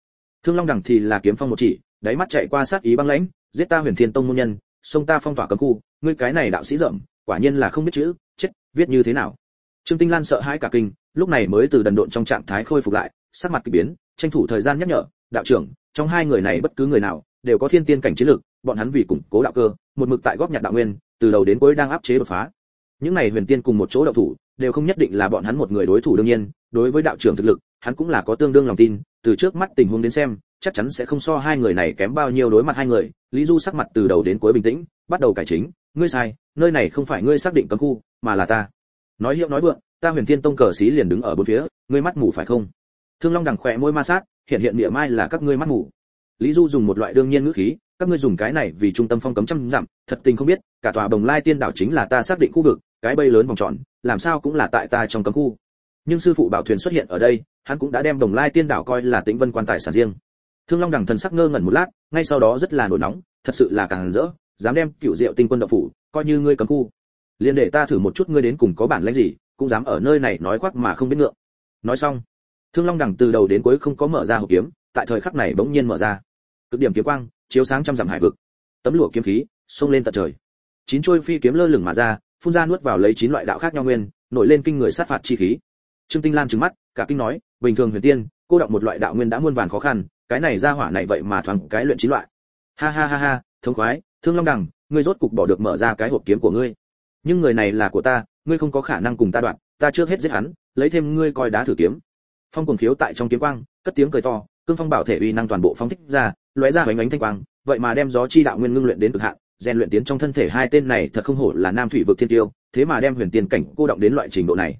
Thương long đằng thì là kiếm phong một chỉ, đáy mắt chạy qua sát ý băng lãnh, giết ta huyền thiên tông môn nhân, xông ta phong tỏa cấm khu, ngươi cái này đạo sĩ rậm, quả nhiên là không biết chữ, chết, viết như thế nào. Trương tinh lan sợ hãi cả kinh, lúc này mới từ đần độn trong trạng thái khôi phục lại, sắc mặt kỳ biến, tranh thủ thời gian nhắc nhở, đạo trưởng, trong hai người này bất cứ người nào đều có thiên tiên cảnh chiến lực bọn hắn vì củng cố đạo cơ, một mực tại góp nhặt đạo nguyên từ đầu đến cuối đang áp chế đột phá. Những này huyền tiên cùng một chỗ đấu thủ, đều không nhất định là bọn hắn một người đối thủ đương nhiên, đối với đạo trưởng thực lực, hắn cũng là có tương đương lòng tin, từ trước mắt tình huống đến xem, chắc chắn sẽ không so hai người này kém bao nhiêu đối mặt hai người. Lý du sắc mặt từ đầu đến cuối bình tĩnh, bắt đầu cải chính, ngươi sai, nơi này không phải ngươi xác định cấm khu, mà là ta. Nói hiệu nói vượng, ta huyền thiên tông cờ xí liền đứng ở bốn phía, ngươi mắt mù phải không? Thương long đằng khỏe môi ma sát, hiện hiện địa mai là các ngươi mắt mù lý du dùng một loại đương nhiên ngữ khí các ngươi dùng cái này vì trung tâm phong cấm trăm dặm, thật tình không biết, cả tòa bồng lai tiên đảo chính là ta xác định khu vực, cái bay lớn vòng tròn, làm sao cũng là tại ta trong cấm khu. Nhưng sư phụ bảo thuyền xuất hiện ở đây, hắn cũng đã đem bồng lai tiên đảo coi là tĩnh vân quan tài sản riêng. Thương long đằng thần sắc ngơ ngẩn một lát, ngay sau đó rất là nổi nóng, thật sự là càng rỡ, dám đem cựu diệu tinh quân đậu phủ, coi như ngươi cấm khu. Liền để ta thử một chút ngươi đến cùng có bản lĩnh gì, cũng dám ở nơi này nói khoác mà không biết ngượng. Nói xong, thương long đằng từ đầu đến cuối không có mở ra hộp kiếm, tại thời khắc này bỗng nhiên mở ra. Cực điểm kiếm quang chiếu sáng trăm dặm hải vực. Tấm lụa kiếm khí, xông lên tận trời. Chín trôi phi kiếm lơ lửng mà ra, phun ra nuốt vào lấy chín loại đạo khác nhau nguyên, nổi lên kinh người sát phạt chi khí. Trương tinh lan trừng mắt, cả kinh nói, bình thường huyền tiên, cô đọc một loại đạo nguyên đã muôn vàn khó khăn, cái này ra hỏa này vậy mà thoáng cái luyện chín loại. Ha ha ha ha, thống khoái, thương long đằng, ngươi rốt cục bỏ được mở ra cái hộp kiếm của ngươi. Nhưng người này là của ta, ngươi không có khả năng cùng ta đoạn, ta trước hết giết hắn, lấy thêm ngươi coi đá thử kiếm. Phong cuồng khiếu tại trong kiếm quang, cất tiếng cười to, cương phong bảo thể uy năng toàn bộ phóng thích ra lóe ra ánh ánh thanh quang, vậy mà đem gió chi đạo nguyên ngưng luyện đến cực hạn, rèn luyện tiến trong thân thể hai tên này thật không hổ là nam thủy vực thiên tiêu, thế mà đem huyền tiên cảnh cô động đến loại trình độ này.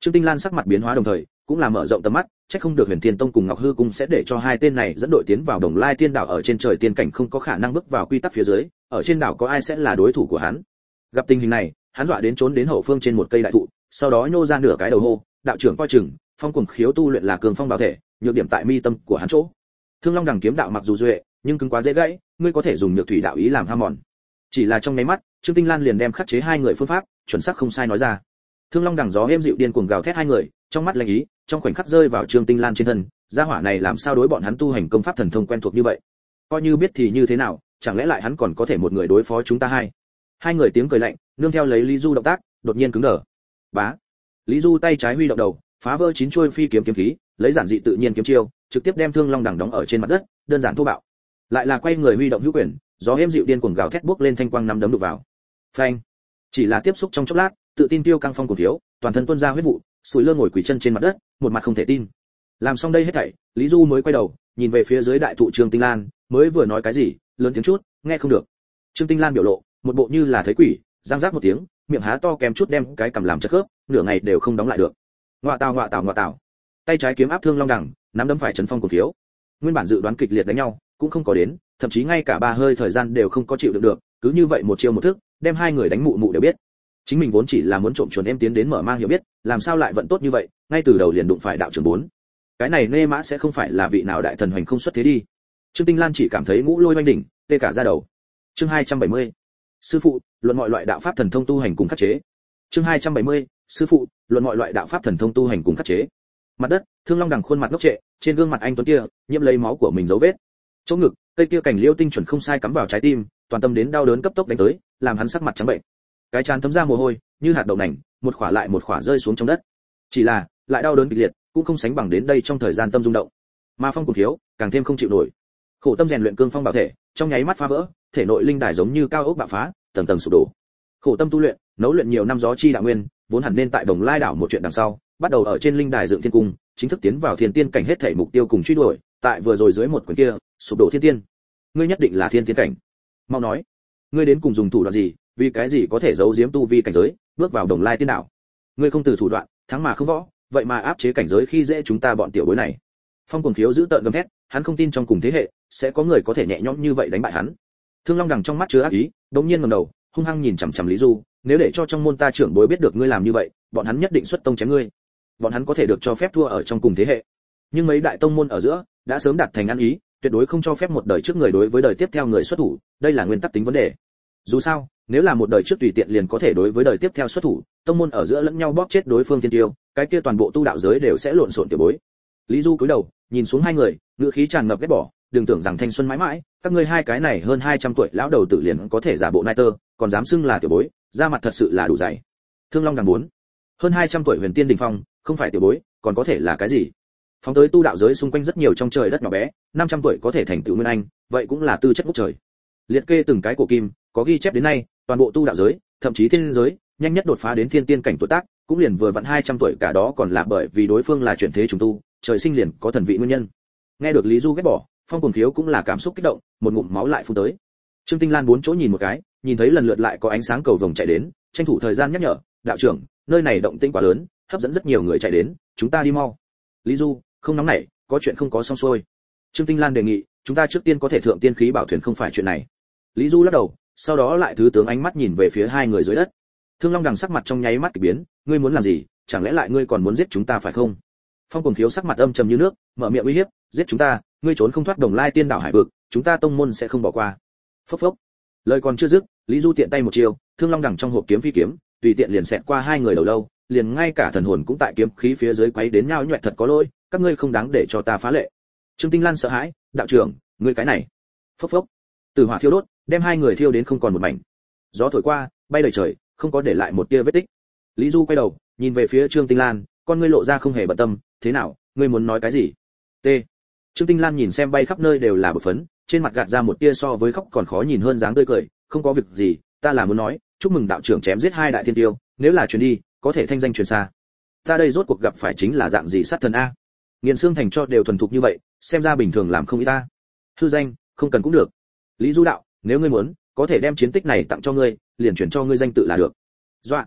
Trương tinh lan sắc mặt biến hóa đồng thời, cũng là mở rộng tầm mắt, chắc không được huyền tiên tông cùng ngọc hư cung sẽ để cho hai tên này dẫn đội tiến vào đồng lai tiên đảo ở trên trời tiên cảnh không có khả năng bước vào quy tắc phía dưới, ở trên đảo có ai sẽ là đối thủ của hắn. Gặp tình hình này, hắn dọa đến trốn đến hậu phương trên một cây đại thụ, sau đó nhô ra nửa cái đầu hô, đạo trưởng coi chừng, phong cùng khiếu tu luyện là cường phong bảo thể, nhược điểm tại mi tâm của hắn chỗ thương long đằng kiếm đạo mặc dù duệ, nhưng cứng quá dễ gãy, ngươi có thể dùng nhược thủy đạo ý làm ham mòn. Chỉ là trong nháy mắt, trương tinh lan liền đem khắc chế hai người phương pháp, chuẩn xác không sai nói ra. Thương long đằng gió êm dịu điên cuồng gào thét hai người, trong mắt lanh ý, trong khoảnh khắc rơi vào trương tinh lan trên thân, gia hỏa này làm sao đối bọn hắn tu hành công pháp thần thông quen thuộc như vậy? Coi như biết thì như thế nào, chẳng lẽ lại hắn còn có thể một người đối phó chúng ta hai? Hai người tiếng cười lạnh, nương theo lấy lý du động tác, đột nhiên cứng đờ. Bá. Lý du tay trái huy động đầu, phá vỡ chín chuôi phi kiếm kiếm khí, lấy giản dị tự nhiên kiếm chiêu trực tiếp đem thương long đằng đóng ở trên mặt đất, đơn giản thô bạo. Lại là quay người huy động hữu quyền, gió êm dịu điên cuồng gào thét bước lên thanh quang năm đấm đục vào. Phanh. Chỉ là tiếp xúc trong chốc lát, tự tin tiêu căng phong của thiếu, toàn thân tuôn ra huyết vụ, sủi lơ ngồi quỳ chân trên mặt đất, một mặt không thể tin. Làm xong đây hết thảy, lý du mới quay đầu, nhìn về phía dưới đại thụ trương tinh lan, mới vừa nói cái gì, lớn tiếng chút, nghe không được. Trương tinh lan biểu lộ, một bộ như là thấy quỷ, giang giác một tiếng, miệng há to kèm chút đem cái cầm làm chất khớp, nửa ngày đều không đóng lại được. Ngoạ tào ngoạ tào ngoạ tào tay trái kiếm áp thương long đẳng, nắm đấm phải chấn phong cổ thiếu nguyên bản dự đoán kịch liệt đánh nhau, cũng không có đến, thậm chí ngay cả ba hơi thời gian đều không có chịu được được, cứ như vậy một chiêu một thức, đem hai người đánh mụ mụ đều biết. Chính mình vốn chỉ là muốn trộm chuồn em tiến đến mở mang hiểu biết, làm sao lại vận tốt như vậy, ngay từ đầu liền đụng phải đạo trưởng bốn. Cái này nê mã sẽ không phải là vị nào đại thần hoành không xuất thế đi. Trương tinh lan chỉ cảm thấy ngũ lôi oanh đỉnh, tê cả ra đầu. Chương 270. sư phụ, luận mọi loại đạo pháp thần thông tu hành cùng khắc chế. Chương 270. sư phụ, luận mọi loại đạo pháp thần thông tu hành cùng khắc chế mặt đất, thương long đằng khuôn mặt ngốc trệ, trên gương mặt anh tuấn kia, nhiễm lấy máu của mình dấu vết. Chỗ ngực, cây kia cảnh liêu tinh chuẩn không sai cắm vào trái tim, toàn tâm đến đau đớn cấp tốc đánh tới, làm hắn sắc mặt trắng bệnh. Cái chán thấm ra mồ hôi, như hạt đậu nành, một khỏa lại một khỏa rơi xuống trong đất. Chỉ là, lại đau đớn kịch liệt, cũng không sánh bằng đến đây trong thời gian tâm rung động. Mà phong cùng thiếu, càng thêm không chịu nổi. Khổ tâm rèn luyện cương phong bảo thể, trong nháy mắt phá vỡ, thể nội linh đài giống như cao ốc bạo phá, tầng tầng sụp đổ. Khổ tâm tu luyện, nấu luyện nhiều năm gió chi đạo nguyên, vốn hẳn nên tại đồng lai đảo một chuyện đằng sau bắt đầu ở trên linh đài dựng thiên cung, chính thức tiến vào thiên tiên cảnh hết thể mục tiêu cùng truy đuổi, tại vừa rồi dưới một quyển kia, sụp đổ thiên tiên. Ngươi nhất định là thiên tiên cảnh. Mau nói, ngươi đến cùng dùng thủ đoạn gì, vì cái gì có thể giấu giếm tu vi cảnh giới, bước vào đồng lai tiên đạo? Ngươi không từ thủ đoạn, thắng mà không võ, vậy mà áp chế cảnh giới khi dễ chúng ta bọn tiểu bối này. Phong cuồng khiếu giữ tợn gầm thét, hắn không tin trong cùng thế hệ, sẽ có người có thể nhẹ nhõm như vậy đánh bại hắn. Thương long đằng trong mắt chứa ác ý đống nhiên ngẩng đầu, hung hăng nhìn chằm chằm lý du, nếu để cho trong môn ta trưởng bối biết được ngươi làm như vậy, bọn hắn nhất định xuất tông chém ngươi bọn hắn có thể được cho phép thua ở trong cùng thế hệ. Nhưng mấy đại tông môn ở giữa đã sớm đạt thành ăn ý, tuyệt đối không cho phép một đời trước người đối với đời tiếp theo người xuất thủ, đây là nguyên tắc tính vấn đề. Dù sao, nếu là một đời trước tùy tiện liền có thể đối với đời tiếp theo xuất thủ, tông môn ở giữa lẫn nhau bóp chết đối phương thiên tiêu, cái kia toàn bộ tu đạo giới đều sẽ lộn xộn tiểu bối. Lý du cúi đầu, nhìn xuống hai người, ngữ khí tràn ngập ghét bỏ, đừng tưởng rằng thanh xuân mãi mãi, các ngươi hai cái này hơn 200 tuổi lão đầu tử liền có thể giả bộ nai tơ, còn dám xưng là tiểu bối da mặt thật sự là đủ dày. Thương long đằng muốn hơn 200 tuổi huyền tiên đình phong không phải tiểu bối, còn có thể là cái gì? Phóng tới tu đạo giới xung quanh rất nhiều trong trời đất nhỏ bé 500 tuổi có thể thành tựu nguyên anh, vậy cũng là tư chất ngút trời. Liệt kê từng cái cổ kim, có ghi chép đến nay, toàn bộ tu đạo giới, thậm chí thiên giới, nhanh nhất đột phá đến thiên tiên cảnh tuổi tác, cũng liền vừa vặn 200 tuổi cả đó còn là bởi vì đối phương là chuyển thế trùng tu, trời sinh liền có thần vị nguyên nhân. Nghe được lý du ghét bỏ, phong cùng thiếu cũng là cảm xúc kích động, một ngụm máu lại phun tới. Trương tinh lan bốn chỗ nhìn một cái, nhìn thấy lần lượt lại có ánh sáng cầu vồng chạy đến, tranh thủ thời gian nhắc nhở, đạo trưởng, nơi này động tĩnh quá lớn hấp dẫn rất nhiều người chạy đến, chúng ta đi mau. Lý du, không nóng nảy, có chuyện không có xong xuôi. Trương tinh lan đề nghị, chúng ta trước tiên có thể thượng tiên khí bảo thuyền không phải chuyện này. Lý du lắc đầu, sau đó lại thứ tướng ánh mắt nhìn về phía hai người dưới đất. Thương long đằng sắc mặt trong nháy mắt kỳ biến, ngươi muốn làm gì, chẳng lẽ lại ngươi còn muốn giết chúng ta phải không? Phong cùng thiếu sắc mặt âm trầm như nước, mở miệng uy hiếp, giết chúng ta, ngươi trốn không thoát đồng lai tiên đảo hải vực, chúng ta tông môn sẽ không bỏ qua. Phốc phốc. Lời còn chưa dứt, lý du tiện tay một chiêu, thương long đằng trong hộp kiếm phi kiếm, tùy tiện liền xẹt qua hai người đầu lâu liền ngay cả thần hồn cũng tại kiếm khí phía dưới quấy đến nhau nhoẹt thật có lỗi, các ngươi không đáng để cho ta phá lệ. Trương tinh lan sợ hãi, đạo trưởng, ngươi cái này. Phốc phốc. Từ hỏa thiêu đốt, đem hai người thiêu đến không còn một mảnh. Gió thổi qua, bay đầy trời, không có để lại một tia vết tích. Lý du quay đầu, nhìn về phía trương tinh lan, con ngươi lộ ra không hề bận tâm, thế nào, ngươi muốn nói cái gì? T. Trương tinh lan nhìn xem bay khắp nơi đều là bột phấn, trên mặt gạt ra một tia so với khóc còn khó nhìn hơn dáng tươi cười, không có việc gì, ta là muốn nói, chúc mừng đạo trưởng chém giết hai đại thiên tiêu, nếu là truyền đi có thể thanh danh truyền xa. Ta đây rốt cuộc gặp phải chính là dạng gì sát thần a? Nghiền xương thành cho đều thuần thục như vậy, xem ra bình thường làm không ý ta Thư danh, không cần cũng được. Lý du đạo, nếu ngươi muốn, có thể đem chiến tích này tặng cho ngươi, liền chuyển cho ngươi danh tự là được. Dọa.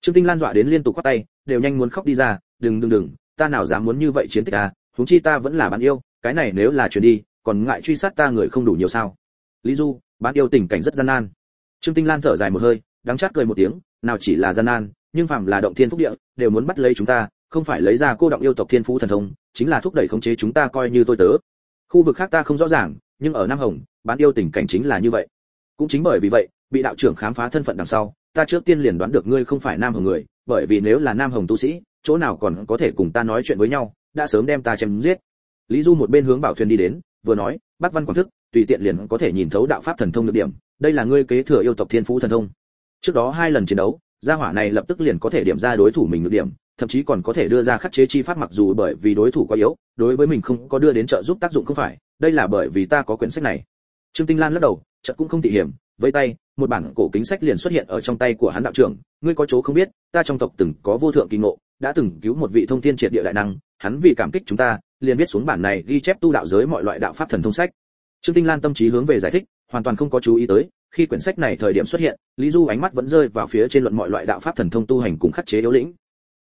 Trương tinh lan dọa đến liên tục quát tay, đều nhanh muốn khóc đi ra, đừng đừng đừng, ta nào dám muốn như vậy chiến tích à huống chi ta vẫn là bạn yêu, cái này nếu là chuyển đi, còn ngại truy sát ta người không đủ nhiều sao? Lý du, bạn yêu tình cảnh rất gian nan. Trương tinh lan thở dài một hơi, đắng chát cười một tiếng, nào chỉ là gian nan nhưng phạm là động thiên phúc địa, đều muốn bắt lấy chúng ta, không phải lấy ra cô động yêu tộc thiên phú thần thông, chính là thúc đẩy khống chế chúng ta coi như tôi tớ. Khu vực khác ta không rõ ràng, nhưng ở nam hồng, bán yêu tình cảnh chính là như vậy. Cũng chính bởi vì vậy, bị đạo trưởng khám phá thân phận đằng sau, ta trước tiên liền đoán được ngươi không phải nam hồng người, bởi vì nếu là nam hồng tu sĩ, chỗ nào còn có thể cùng ta nói chuyện với nhau, đã sớm đem ta chém giết. Lý du một bên hướng bảo thuyền đi đến, vừa nói, bác văn quảng thức, tùy tiện liền có thể nhìn thấu đạo pháp thần thông được điểm, đây là ngươi kế thừa yêu tộc thiên phú thần thông. Trước đó hai lần chiến đấu gia hỏa này lập tức liền có thể điểm ra đối thủ mình được điểm, thậm chí còn có thể đưa ra khắc chế chi pháp mặc dù bởi vì đối thủ quá yếu, đối với mình không có đưa đến trợ giúp tác dụng không phải, đây là bởi vì ta có quyển sách này. Trương tinh lan lắc đầu, chợt cũng không tỉ hiểm với tay, một bản cổ kính sách liền xuất hiện ở trong tay của hắn đạo trưởng, ngươi có chỗ không biết, ta trong tộc từng có vô thượng kỳ ngộ, đã từng cứu một vị thông thiên triệt địa đại năng, hắn vì cảm kích chúng ta, liền viết xuống bản này ghi chép tu đạo giới mọi loại đạo pháp thần thông sách. Trương tinh lan tâm trí hướng về giải thích, hoàn toàn không có chú ý tới khi quyển sách này thời điểm xuất hiện, lý du ánh mắt vẫn rơi vào phía trên luận mọi loại đạo pháp thần thông tu hành cùng khắc chế yếu lĩnh.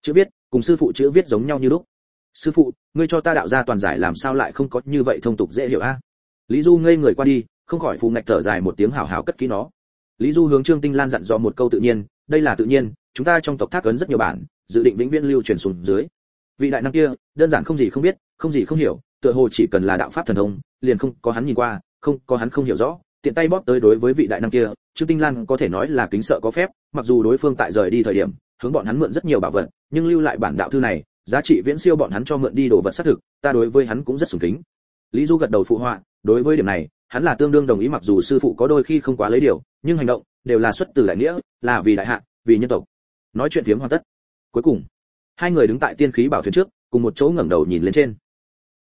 Chữ viết, cùng sư phụ chữ viết giống nhau như lúc. Sư phụ, ngươi cho ta đạo ra toàn giải làm sao lại không có như vậy thông tục dễ hiểu a? Lý du ngây người qua đi, không khỏi phù ngạch thở dài một tiếng hào hào cất kỹ nó. Lý du hướng trương tinh lan dặn dò một câu tự nhiên, đây là tự nhiên, chúng ta trong tộc thác ấn rất nhiều bản, dự định vĩnh viễn lưu truyền xuống dưới. Vị đại năng kia, đơn giản không gì không biết, không gì không hiểu, tựa hồ chỉ cần là đạo pháp thần thông, liền không có hắn nhìn qua, không có hắn không hiểu rõ tiện tay bóp tới đối với vị đại năng kia, trương tinh lan có thể nói là kính sợ có phép, mặc dù đối phương tại rời đi thời điểm, hướng bọn hắn mượn rất nhiều bảo vật, nhưng lưu lại bản đạo thư này, giá trị viễn siêu bọn hắn cho mượn đi đồ vật xác thực, ta đối với hắn cũng rất sùng kính. Lý du gật đầu phụ họa, đối với điểm này, hắn là tương đương đồng ý mặc dù sư phụ có đôi khi không quá lấy điều, nhưng hành động đều là xuất từ đại nghĩa, là vì đại hạ, vì nhân tộc. Nói chuyện phiếm hoàn tất. Cuối cùng, hai người đứng tại tiên khí bảo thuyền trước, cùng một chỗ ngẩng đầu nhìn lên trên.